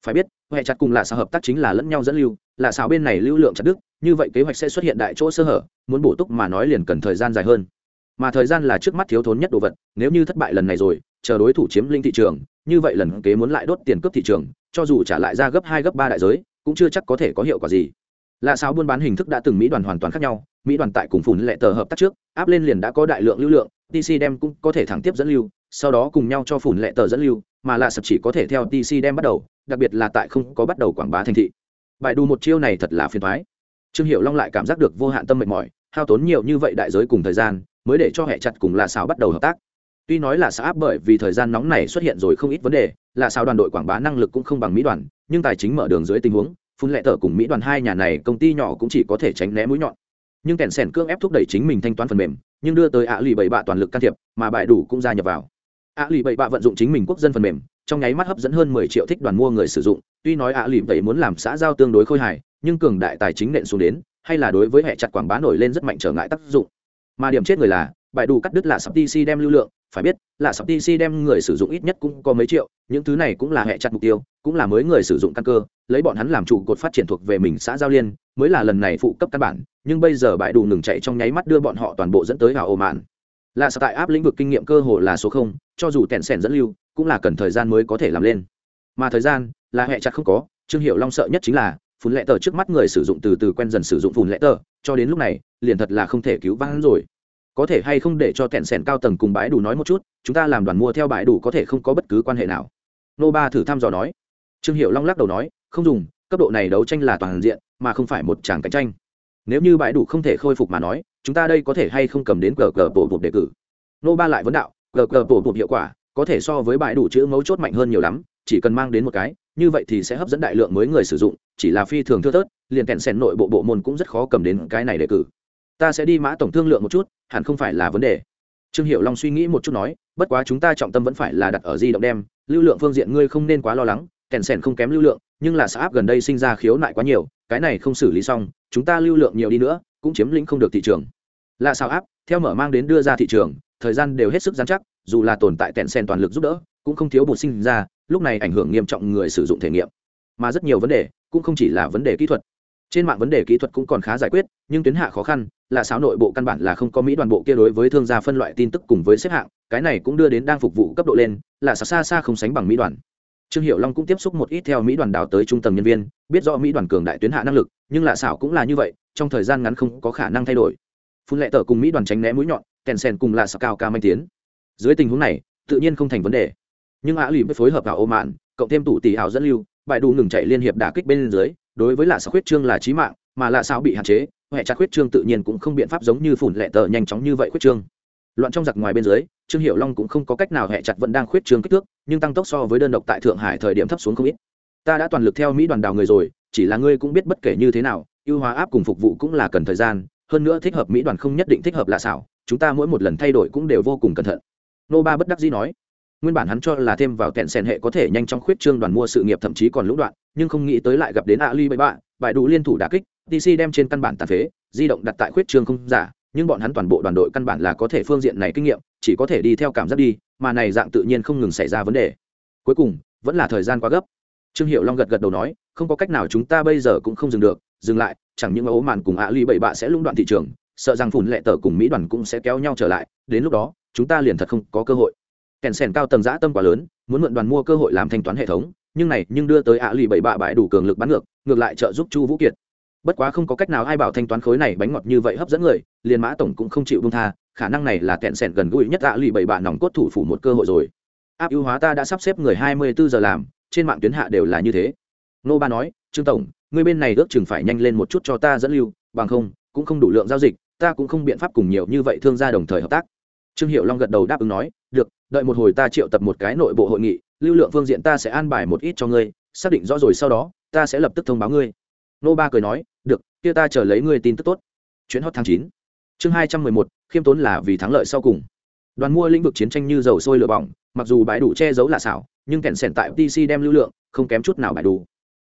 A: Phải biết, hệ chặt cùng là sao hợp tác chính là lẫn nhau dẫn lưu là xáo bên này lưu lượng chặt đức như vậy kế hoạch sẽ xuất hiện đại chỗ sơ hở, muốn bổ túc mà nói liền cần thời gian dài hơn. Mà thời gian là trước mắt thiếu thốn nhất đồ vật, nếu như thất bại lần này rồi, chờ đối thủ chiếm linh thị trường, như vậy lần kế muốn lại đốt tiền cướp thị trường cho dù trả lại ra gấp hai, gấp ba đại giới, cũng chưa chắc có thể có hiệu quả gì. Lạ sao buôn bán hình thức đã từng mỹ đoàn hoàn toàn khác nhau, mỹ đoàn tại cùng phủn lệ tờ hợp tác trước, áp lên liền đã có đại lượng lưu lượng tc đem cũng có thể thẳng tiếp dẫn lưu, sau đó cùng nhau cho phủn lệ tờ dẫn lưu, mà lạ sập chỉ có thể theo tc đem bắt đầu, đặc biệt là tại không có bắt đầu quảng bá thành thị. Bài đù một chiêu này thật là phiền thoái trương hiệu long lại cảm giác được vô hạn tâm mệt mỏi, hao tốn nhiều như vậy đại giới cùng thời gian, mới để cho hệ chặt cùng lạ sáo bắt đầu hợp tác tuy nói là xã áp bởi vì thời gian nóng này xuất hiện rồi không ít vấn đề, là sao đoàn đội quảng bá năng lực cũng không bằng mỹ đoàn, nhưng tài chính mở đường dưới tình huống, phun lệ tờ cùng mỹ đoàn hai nhà này công ty nhỏ cũng chỉ có thể tránh né mũi nhọn. Nhưng kèn sèn cương ép thúc đẩy chính mình thanh toán phần mềm, nhưng đưa tới ạ lì bảy bạ toàn lực can thiệp, mà bại đủ cũng gia nhập vào. Ạ lì bảy bạ vận dụng chính mình quốc dân phần mềm, trong nháy mắt hấp dẫn hơn mười triệu thích đoàn mua người sử dụng, tuy nói ạ lì bảy muốn làm xã giao tương đối khôi hài, nhưng cường đại tài chính nện xuống đến, hay là đối với hệ chặt quảng bá nổi lên rất mạnh trở ngại tác dụng. Mà điểm chết người là Bài đủ cắt đứt là sắp tc đem lưu lượng, phải biết, là sắp tc đem người sử dụng ít nhất cũng có mấy triệu, những thứ này cũng là hệ chặt mục tiêu, cũng là mới người sử dụng căn cơ, lấy bọn hắn làm trụ cột phát triển thuộc về mình xã giao liên, mới là lần này phụ cấp căn bản, nhưng bây giờ bãi đủ ngừng chạy trong nháy mắt đưa bọn họ toàn bộ dẫn tới vào ồ mạn là sắp tại áp lĩnh vực kinh nghiệm cơ hồ là số không, cho dù tẹn sẻn dẫn lưu, cũng là cần thời gian mới có thể làm lên. Mà thời gian, là hệ chặt không có, trương hiệu long sợ nhất chính là, phun lệ tờ trước mắt người sử dụng từ từ quen dần sử dụng phun lệ tờ, cho đến lúc này, liền thật là không thể cứu vãn rồi có thể hay không để cho tẹn sẻn cao tầng cùng bãi đủ nói một chút, chúng ta làm đoàn mua theo bãi đủ có thể không có bất cứ quan hệ nào. Nô ba thử thăm dò nói. Trương hiệu long lắc đầu nói, không dùng, cấp độ này đấu tranh là toàn diện, mà không phải một tràng cạnh tranh. Nếu như bãi đủ không thể khôi phục mà nói, chúng ta đây có thể hay không cầm đến cờ cờ bộ bột đề cử. Nô ba lại vấn đạo, cờ cờ bộ bột hiệu quả, có thể so với bãi đủ chữ mấu chốt mạnh hơn nhiều lắm, chỉ cần mang đến một cái, như vậy thì sẽ hấp dẫn đại lượng mới người sử dụng, chỉ là phi thường thưa thớt, liền kẹn sẻn nội bộ bộ môn cũng rất khó cầm đến cái này đề cử ta sẽ đi mã tổng thương lượng một chút, hẳn không phải là vấn đề. Trương hiệu long suy nghĩ một chút nói, bất quá chúng ta trọng tâm vẫn phải là đặt ở di động đem, lưu lượng phương diện ngươi không nên quá lo lắng, kèn sèn không kém lưu lượng, nhưng là xã áp gần đây sinh ra khiếu nại quá nhiều, cái này không xử lý xong, chúng ta lưu lượng nhiều đi nữa, cũng chiếm lĩnh không được thị trường. Là sao áp theo mở mang đến đưa ra thị trường, thời gian đều hết sức giám chắc, dù là tồn tại kèn sèn toàn lực giúp đỡ, cũng không thiếu bột sinh ra, lúc này ảnh hưởng nghiêm trọng người sử dụng thể nghiệm. Mà rất nhiều vấn đề, cũng không chỉ là vấn đề kỹ thuật trên mạng vấn đề kỹ thuật cũng còn khá giải quyết, nhưng tuyến hạ khó khăn, là sáo nội bộ căn bản là không có mỹ đoàn bộ kia đối với thương gia phân loại tin tức cùng với xếp hạng, cái này cũng đưa đến đang phục vụ cấp độ lên, là xa xa xa không sánh bằng mỹ đoàn. Trương hiệu long cũng tiếp xúc một ít theo mỹ đoàn đào tới trung tầng nhân viên, biết rõ mỹ đoàn cường đại tuyến hạ năng lực, nhưng lạ xảo cũng là như vậy, trong thời gian ngắn không có khả năng thay đổi. Phun lệ tờ cùng mỹ đoàn tránh né mũi nhọn, kèn sen cùng lạ xảo cao ca manh tiến. Dưới tình huống này, tự nhiên không thành vấn đề. Nhưng ả lì với phối hợp vào ô mạn cộng thêm tủ tỷ ảo dẫn lưu bại đủ ngừng chạy liên hiệp đả kích bên dưới đối với lạ sao khuyết trương là trí mạng, mà lạ sao bị hạn chế, hệ chặt khuyết trương tự nhiên cũng không biện pháp giống như phủn lệ tờ nhanh chóng như vậy khuyết trương. Loạn trong giặc ngoài bên dưới, trương hiệu long cũng không có cách nào hệ chặt vẫn đang khuyết trương kích thước, nhưng tăng tốc so với đơn độc tại thượng hải thời điểm thấp xuống không ít. Ta đã toàn lực theo mỹ đoàn đào người rồi, chỉ là ngươi cũng biết bất kể như thế nào, ưu hóa áp cùng phục vụ cũng là cần thời gian, hơn nữa thích hợp mỹ đoàn không nhất định thích hợp lạ xảo, chúng ta mỗi một lần thay đổi cũng đều vô cùng cẩn thận. Nô ba bất đắc dĩ nói. Nguyên bản hắn cho là thêm vào kẹn sèn hệ có thể nhanh chóng khuyết trương đoàn mua sự nghiệp thậm chí còn lũng đoạn nhưng không nghĩ tới lại gặp đến ali bậy bạ bại đủ liên thủ đà kích dc đem trên căn bản tàn phế, di động đặt tại khuyết trương không giả, nhưng bọn hắn toàn bộ đoàn đội căn bản là có thể phương diện này kinh nghiệm, chỉ có thể đi theo cảm giác đi, mà này dạng tự nhiên không ngừng xảy ra vấn đề. Cuối cùng, vẫn là thời gian quá gấp. Trương hiệu long gật gật đầu nói, không có cách nào chúng ta bây giờ cũng không dừng được, dừng lại, chẳng những ấu màn cùng ạ ly bảy bạ sẽ lũng đoạn thị trường,
B: sợ rằng phủn lệ tờ cùng mỹ đoàn cũng sẽ kéo nhau trở lại, đến lúc đó, chúng ta liền thật không có cơ hội. Kèn sèn cao tầng giã tâm quá lớn, muốn mượn đoàn mua cơ hội làm thanh toán hệ thống nhưng này nhưng đưa tới ạ lì bảy bạ bãi đủ cường lực bắn ngược ngược lại trợ giúp chu vũ kiệt. Bất quá không có cách nào ai bảo thanh toán khối này bánh ngọt như vậy hấp dẫn người, liền mã tổng cũng không chịu bông tha, khả năng này là kẹn sẻn gần gũi nhất ạ lì bảy bạ nòng cốt thủ phủ một cơ hội rồi. Áp ưu hóa ta đã sắp xếp người hai mươi bốn giờ làm, trên mạng tuyến hạ đều là như thế. Nô ba nói, trương tổng, người bên này ước chừng phải nhanh lên một chút cho ta dẫn lưu, bằng không, cũng không đủ lượng giao dịch, ta cũng không biện pháp cùng nhiều như vậy thương gia đồng thời hợp tác. Trương hiệu long gật đầu đáp ứng nói, được, đợi một hồi ta triệu tập một cái nội bộ hội nghị lưu lượng phương diện ta sẽ an bài một ít cho ngươi, xác định rõ rồi sau đó, ta sẽ lập tức thông báo ngươi. Nô ba cười nói, được, kia ta chờ lấy ngươi tin tức tốt. Chuyến hot tháng chín. Chương hai trăm mười một, khiêm tốn là vì thắng lợi sau cùng. Đoàn mua lĩnh vực chiến tranh như dầu sôi lửa bỏng, mặc dù bãi đủ che giấu là xảo, nhưng kẹn sẻn tại tc đem lưu lượng, không kém chút nào bãi đủ.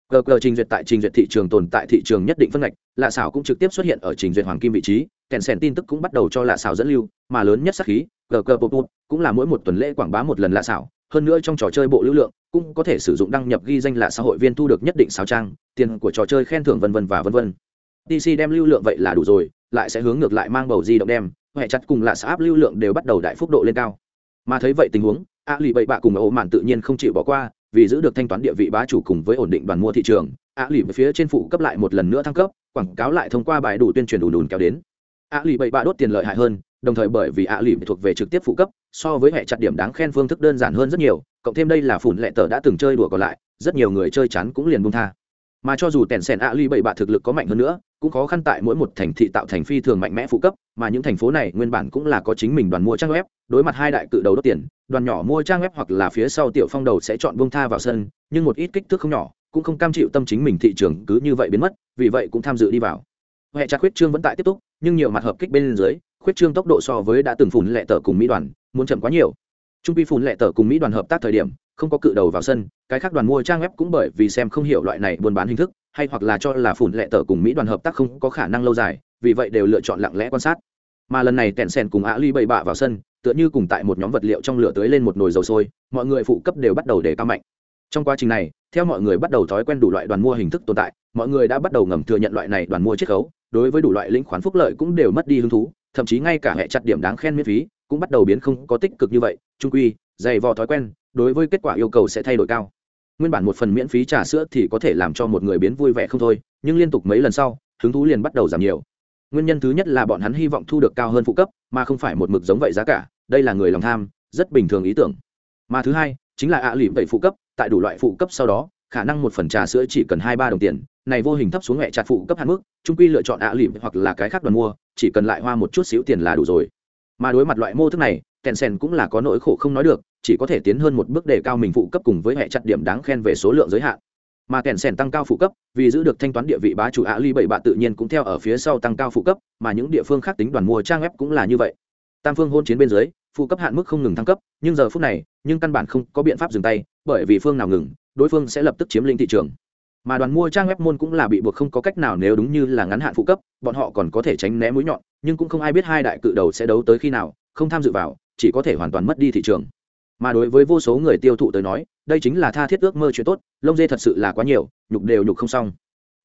B: Cờ cờ trình duyệt tại trình duyệt thị trường tồn tại thị trường nhất định phân ngạch, lạ xảo cũng trực tiếp xuất hiện ở trình duyệt hoàng kim vị trí kèn sèn tin tức cũng bắt đầu cho lạ xảo dẫn lưu, mà lớn nhất sắc khí, cờ cờ pop, cũng là mỗi một tuần lễ quảng bá một lần lạ xảo hơn nữa trong trò chơi bộ lưu lượng, cũng có thể sử dụng đăng nhập ghi danh lạ xã hội viên thu được nhất định sao trang, tiền của trò chơi khen thưởng vân vân và vân vân. Dc đem lưu lượng vậy là đủ rồi, lại sẽ hướng ngược lại mang bầu di động đem, hệ chặt cùng là xã áp lưu lượng đều bắt đầu đại phúc độ lên cao. Mà thấy vậy tình huống, a lì bậy bạ cùng ấu mạn tự nhiên không chịu bỏ qua, vì giữ được thanh toán địa vị bá chủ cùng với ổn định đoàn mua thị trường, a lì về phía trên phụ cấp lại một lần nữa thăng cấp, quảng cáo lại thông qua bài đủ tuyên truyền đủ đùn kéo đến. A lì bậy bạ đốt tiền lợi hại hơn, đồng thời bởi vì a lì thuộc về trực tiếp phụ cấp so với hệ chặt điểm đáng khen phương thức đơn giản hơn rất nhiều, cộng thêm đây là phủn lệ tờ đã từng chơi đùa còn lại, rất nhiều người chơi chán cũng liền buông tha. Mà cho dù tèn sèn a lì bảy bạ thực lực có mạnh hơn nữa, cũng khó khăn tại mỗi một thành thị tạo thành phi thường mạnh mẽ phụ cấp, mà những thành phố này nguyên bản cũng là có chính mình đoàn mua trang web, đối mặt hai đại cự đầu đốt tiền, đoàn nhỏ mua trang web hoặc là phía sau tiểu phong đầu sẽ chọn buông tha vào sân, nhưng một ít kích thước không nhỏ, cũng không cam chịu tâm chính mình thị trường cứ như vậy biến mất, vì vậy cũng tham dự đi vào. Hệ chặt khuyết trương vẫn tại tiếp tục, nhưng nhiều mặt hợp kích bên dưới, khuyết trương tốc độ so với đã từng phủn lệ tờ cùng mỹ đoàn muốn chậm quá nhiều. Trung pi phùn lệ tờ cùng mỹ đoàn hợp tác thời điểm, không có cự đầu vào sân, cái khác đoàn mua trang web cũng bởi vì xem không hiểu loại này buôn bán hình thức, hay hoặc là cho là phủn lệ tờ cùng mỹ đoàn hợp tác không có khả năng lâu dài, vì vậy đều lựa chọn lặng lẽ quan sát. Mà lần này tẹn sèn cùng ạ ly bậy bạ vào sân, tựa như cùng tại một nhóm vật liệu trong lửa tới lên một nồi dầu sôi, mọi người phụ cấp đều bắt đầu để cao mạnh. Trong quá trình này, theo mọi người bắt đầu thói quen đủ loại đoàn mua hình thức tồn tại, mọi người đã bắt đầu ngầm thừa nhận loại này đoàn mua chiết khấu, đối với đủ loại lĩnh khoán phúc lợi cũng đều mất đi hứng thú, thậm chí ngay cả hệ chặt điểm đáng khen miễn phí cũng bắt đầu biến không có tích cực như vậy, trung quy, dày vò thói quen, đối với kết quả yêu cầu sẽ thay đổi cao. Nguyên bản một phần miễn phí trà sữa thì có thể làm cho một người biến vui vẻ không thôi, nhưng liên tục mấy lần sau, hứng thú liền bắt đầu giảm nhiều. Nguyên nhân thứ nhất là bọn hắn hy vọng thu được cao hơn phụ cấp, mà không phải một mực giống vậy giá cả, đây là người lòng tham, rất bình thường ý tưởng. Mà thứ hai, chính là ạ à lì vậy phụ cấp, tại đủ loại phụ cấp sau đó, khả năng một phần trà sữa chỉ cần hai ba đồng tiền, này vô hình thấp xuống mẹ chặt phụ cấp hạn mức, trung quy lựa chọn ạ à hoặc là cái khác đoàn mua, chỉ cần lại hoa một chút xíu tiền là đủ rồi mà đối mặt loại mô thức này, kèn sen cũng là có nỗi khổ không nói được, chỉ có thể tiến hơn một bước đề cao mình phụ cấp cùng với hệ chặt điểm đáng khen về số lượng giới hạn. Mà kèn sen tăng cao phụ cấp, vì giữ được thanh toán địa vị bá chủ ạ ly bảy bạ tự nhiên cũng theo ở phía sau tăng cao phụ cấp, mà những địa phương khác tính đoàn mua trang web cũng là như vậy. Tam phương hôn chiến bên dưới, phụ cấp hạn mức không ngừng thăng cấp, nhưng giờ phút này, nhưng căn bản không có biện pháp dừng tay, bởi vì phương nào ngừng, đối phương sẽ lập tức chiếm lĩnh thị trường mà đoàn mua trang web môn cũng là bị buộc không có cách nào nếu đúng như là ngắn hạn phụ cấp, bọn họ còn có thể tránh né mũi nhọn, nhưng cũng không ai biết hai đại cự đầu sẽ đấu tới khi nào, không tham dự vào, chỉ có thể hoàn toàn mất đi thị trường. Mà đối với vô số người tiêu thụ tới nói, đây chính là tha thiết ước mơ chuyện tốt, lông dê thật sự là quá nhiều, nhục đều nhục không xong.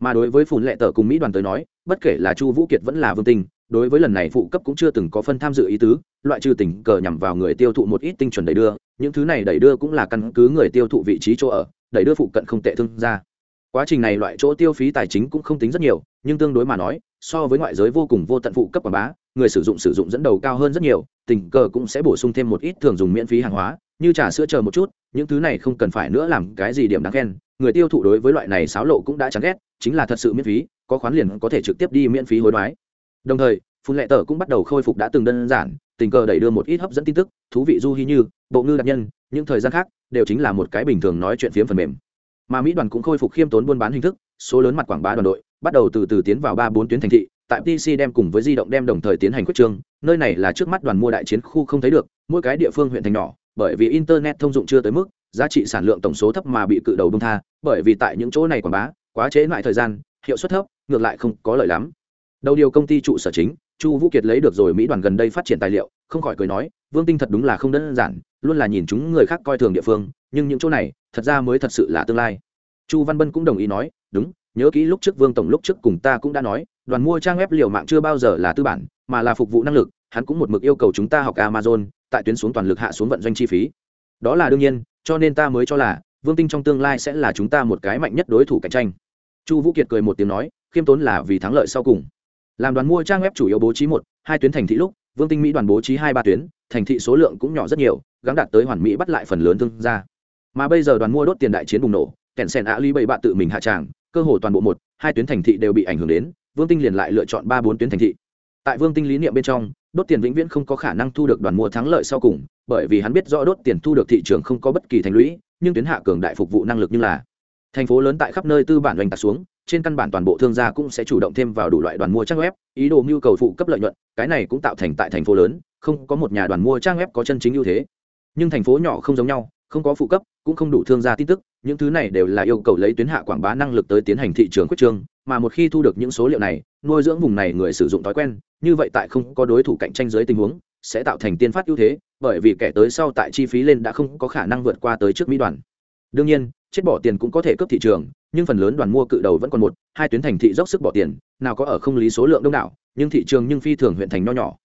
B: Mà đối với phùn lệ tờ cùng mỹ đoàn tới nói, bất kể là chu vũ kiệt vẫn là vương tình đối với lần này phụ cấp cũng chưa từng có phân tham dự ý tứ, loại trừ tình cờ nhằm vào người tiêu thụ một ít tinh chuẩn đẩy đưa, những thứ này đẩy đưa cũng là căn cứ người tiêu thụ vị trí chỗ ở, đẩy đưa phụ cận không tệ thương ra quá trình này loại chỗ tiêu phí tài chính cũng không tính rất nhiều, nhưng tương đối mà nói, so với ngoại giới vô cùng vô tận phụ cấp quảng bá, người sử dụng sử dụng dẫn đầu cao hơn rất nhiều, tình cờ cũng sẽ bổ sung thêm một ít thường dùng miễn phí hàng hóa, như trà sữa chờ một chút, những thứ này không cần phải nữa làm cái gì điểm đáng khen. Người tiêu thụ đối với loại này xáo lộ cũng đã chán ghét, chính là thật sự miễn phí, có khoán liền có thể trực tiếp đi miễn phí hối đoái. Đồng thời, phun lệ tờ cũng bắt đầu khôi phục đã từng đơn giản, tình cờ đẩy đưa một ít hấp dẫn tin tức, thú vị du hy như, bộ ngư đặc nhân, những thời gian khác, đều chính là một cái bình thường nói chuyện phiếm phần mềm mà mỹ đoàn cũng khôi phục khiêm tốn buôn bán hình thức, số lớn mặt quảng bá đoàn đội bắt đầu từ từ tiến vào ba bốn tuyến thành thị, tại pc đem cùng với di động đem đồng thời tiến hành quyết trương nơi này là trước mắt đoàn mua đại chiến khu không thấy được, mỗi cái địa phương huyện thành nhỏ, bởi vì internet thông dụng chưa tới mức, giá trị sản lượng tổng số thấp mà bị cự đầu bông tha, bởi vì tại những chỗ này quảng bá, quá chế lại thời gian, hiệu suất thấp, ngược lại không có lợi lắm. Đầu điều công ty trụ sở chính, chu vũ kiệt lấy được rồi mỹ đoàn gần đây phát triển tài liệu, không khỏi cười nói, vương tinh thật đúng là không đơn giản, luôn là nhìn chúng người khác coi thường địa phương nhưng những chỗ này, thật ra mới thật sự là tương lai. Chu văn bân cũng đồng ý nói, đúng, nhớ kỹ lúc trước vương tổng lúc trước cùng ta cũng đã nói, đoàn mua trang web liều mạng chưa bao giờ là tư bản,
A: mà là phục vụ năng lực, hắn cũng một mực yêu cầu chúng ta học amazon, tại tuyến xuống toàn lực hạ xuống vận doanh chi phí. Đó là đương nhiên, cho nên ta mới cho là, vương tinh trong tương lai sẽ là chúng ta một cái mạnh nhất đối thủ cạnh tranh. Chu vũ kiệt cười một tiếng nói, khiêm tốn là vì thắng lợi sau cùng. Làm đoàn mua trang web chủ yếu bố trí một, hai tuyến thành thị lúc, vương tinh mỹ đoàn bố trí hai ba tuyến, thành thị số lượng cũng nhỏ rất nhiều gắn đạt tới hoàn mỹ bắt lại phần lớn thương gia mà bây giờ đoàn mua đốt tiền đại chiến bùng nổ kèn sen ạ ly bảy bạn tự mình hạ tràng, cơ hồ toàn bộ một, hai tuyến thành thị đều bị ảnh hưởng đến, vương tinh liền lại lựa chọn ba bốn tuyến thành thị. Tại vương tinh lý niệm bên trong, đốt tiền vĩnh viễn không có khả năng thu được đoàn mua thắng lợi sau cùng, bởi vì hắn biết rõ đốt tiền thu được thị trường không có bất kỳ thành lũy, nhưng tuyến hạ cường đại phục vụ năng lực như là thành phố lớn tại khắp nơi tư bản doanh tạc xuống, trên căn bản toàn bộ thương gia cũng sẽ chủ động thêm vào đủ loại đoàn mua trang web, ý đồ nhu cầu phụ cấp lợi nhuận, cái này cũng tạo thành tại thành phố lớn, không có một nhà đoàn mua trang web có chân chính ưu thế. Nhưng thành phố nhỏ không giống nhau không có phụ cấp, cũng không đủ thương gia tin tức, những thứ này đều là yêu cầu lấy tuyến hạ quảng bá năng lực tới tiến hành thị trường quyết trương, mà một khi thu được những số liệu này, nuôi dưỡng vùng này người sử dụng thói quen, như vậy tại không có đối thủ cạnh tranh dưới tình huống, sẽ tạo thành tiên phát ưu thế, bởi vì kẻ tới sau tại chi phí lên đã không có khả năng vượt qua tới trước mỹ đoàn. Đương nhiên, chết bỏ tiền cũng có thể cướp thị trường, nhưng phần lớn đoàn mua cự đầu vẫn còn một, hai tuyến thành thị dốc sức bỏ tiền, nào có ở không lý số lượng đông đảo, nhưng thị trường nhưng phi thường huyện thành nho nhỏ.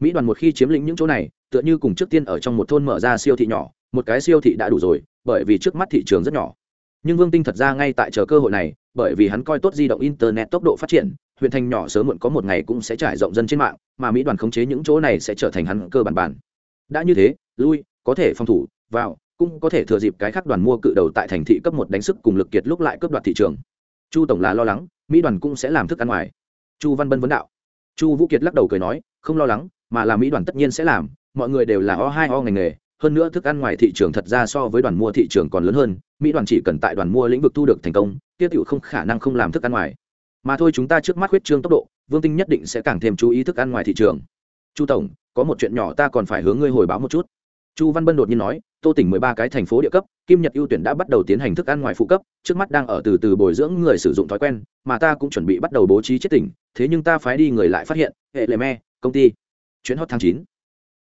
A: Mỹ đoàn một khi chiếm lĩnh những chỗ này, tựa như cùng trước tiên ở trong một thôn mở ra siêu thị nhỏ một cái siêu thị đã đủ rồi, bởi vì trước mắt thị trường rất nhỏ. Nhưng vương tinh thật ra ngay tại chờ cơ hội này, bởi vì hắn coi tốt di động internet tốc độ phát triển, huyện thành nhỏ sớm muộn có một ngày cũng sẽ trải rộng dân trên mạng, mà mỹ đoàn khống chế những chỗ này sẽ trở thành hắn cơ bản bản. Đã như thế, lui, có thể phòng thủ, vào, cũng có thể thừa dịp cái khác đoàn mua cự đầu tại thành thị cấp một đánh sức cùng lực kiệt lúc lại cướp đoạt thị trường. Chu tổng là lo lắng, mỹ đoàn cũng sẽ làm thức ăn ngoài. Chu văn bân vấn đạo. Chu vũ kiệt lắc đầu cười nói, không lo lắng, mà là mỹ đoàn tất nhiên sẽ làm, mọi người đều là o hai o ngành nghề hơn nữa thức ăn ngoài thị trường thật ra so với đoàn mua thị trường còn lớn hơn, mỹ đoàn chỉ cần tại đoàn mua lĩnh vực thu được thành công tiêu tiểu không khả năng không làm thức ăn ngoài. Mà thôi chúng ta trước mắt huyết trương tốc độ, vương tinh nhất định sẽ càng thêm chú ý thức ăn ngoài thị trường. Chu tổng, có một chuyện nhỏ ta còn phải hướng ngươi hồi báo một chút. Chu văn bân đột nhiên nói, tô tỉnh mười ba cái thành phố địa cấp, kim nhật ưu tuyển đã bắt đầu tiến hành thức ăn ngoài phụ cấp, trước mắt đang ở từ từ bồi dưỡng người sử dụng thói quen, mà ta cũng chuẩn bị bắt đầu bố trí chết tỉnh, thế nhưng ta phái đi người lại phát hiện, hệ lệ me, công ty. Chuyến hot tháng chín.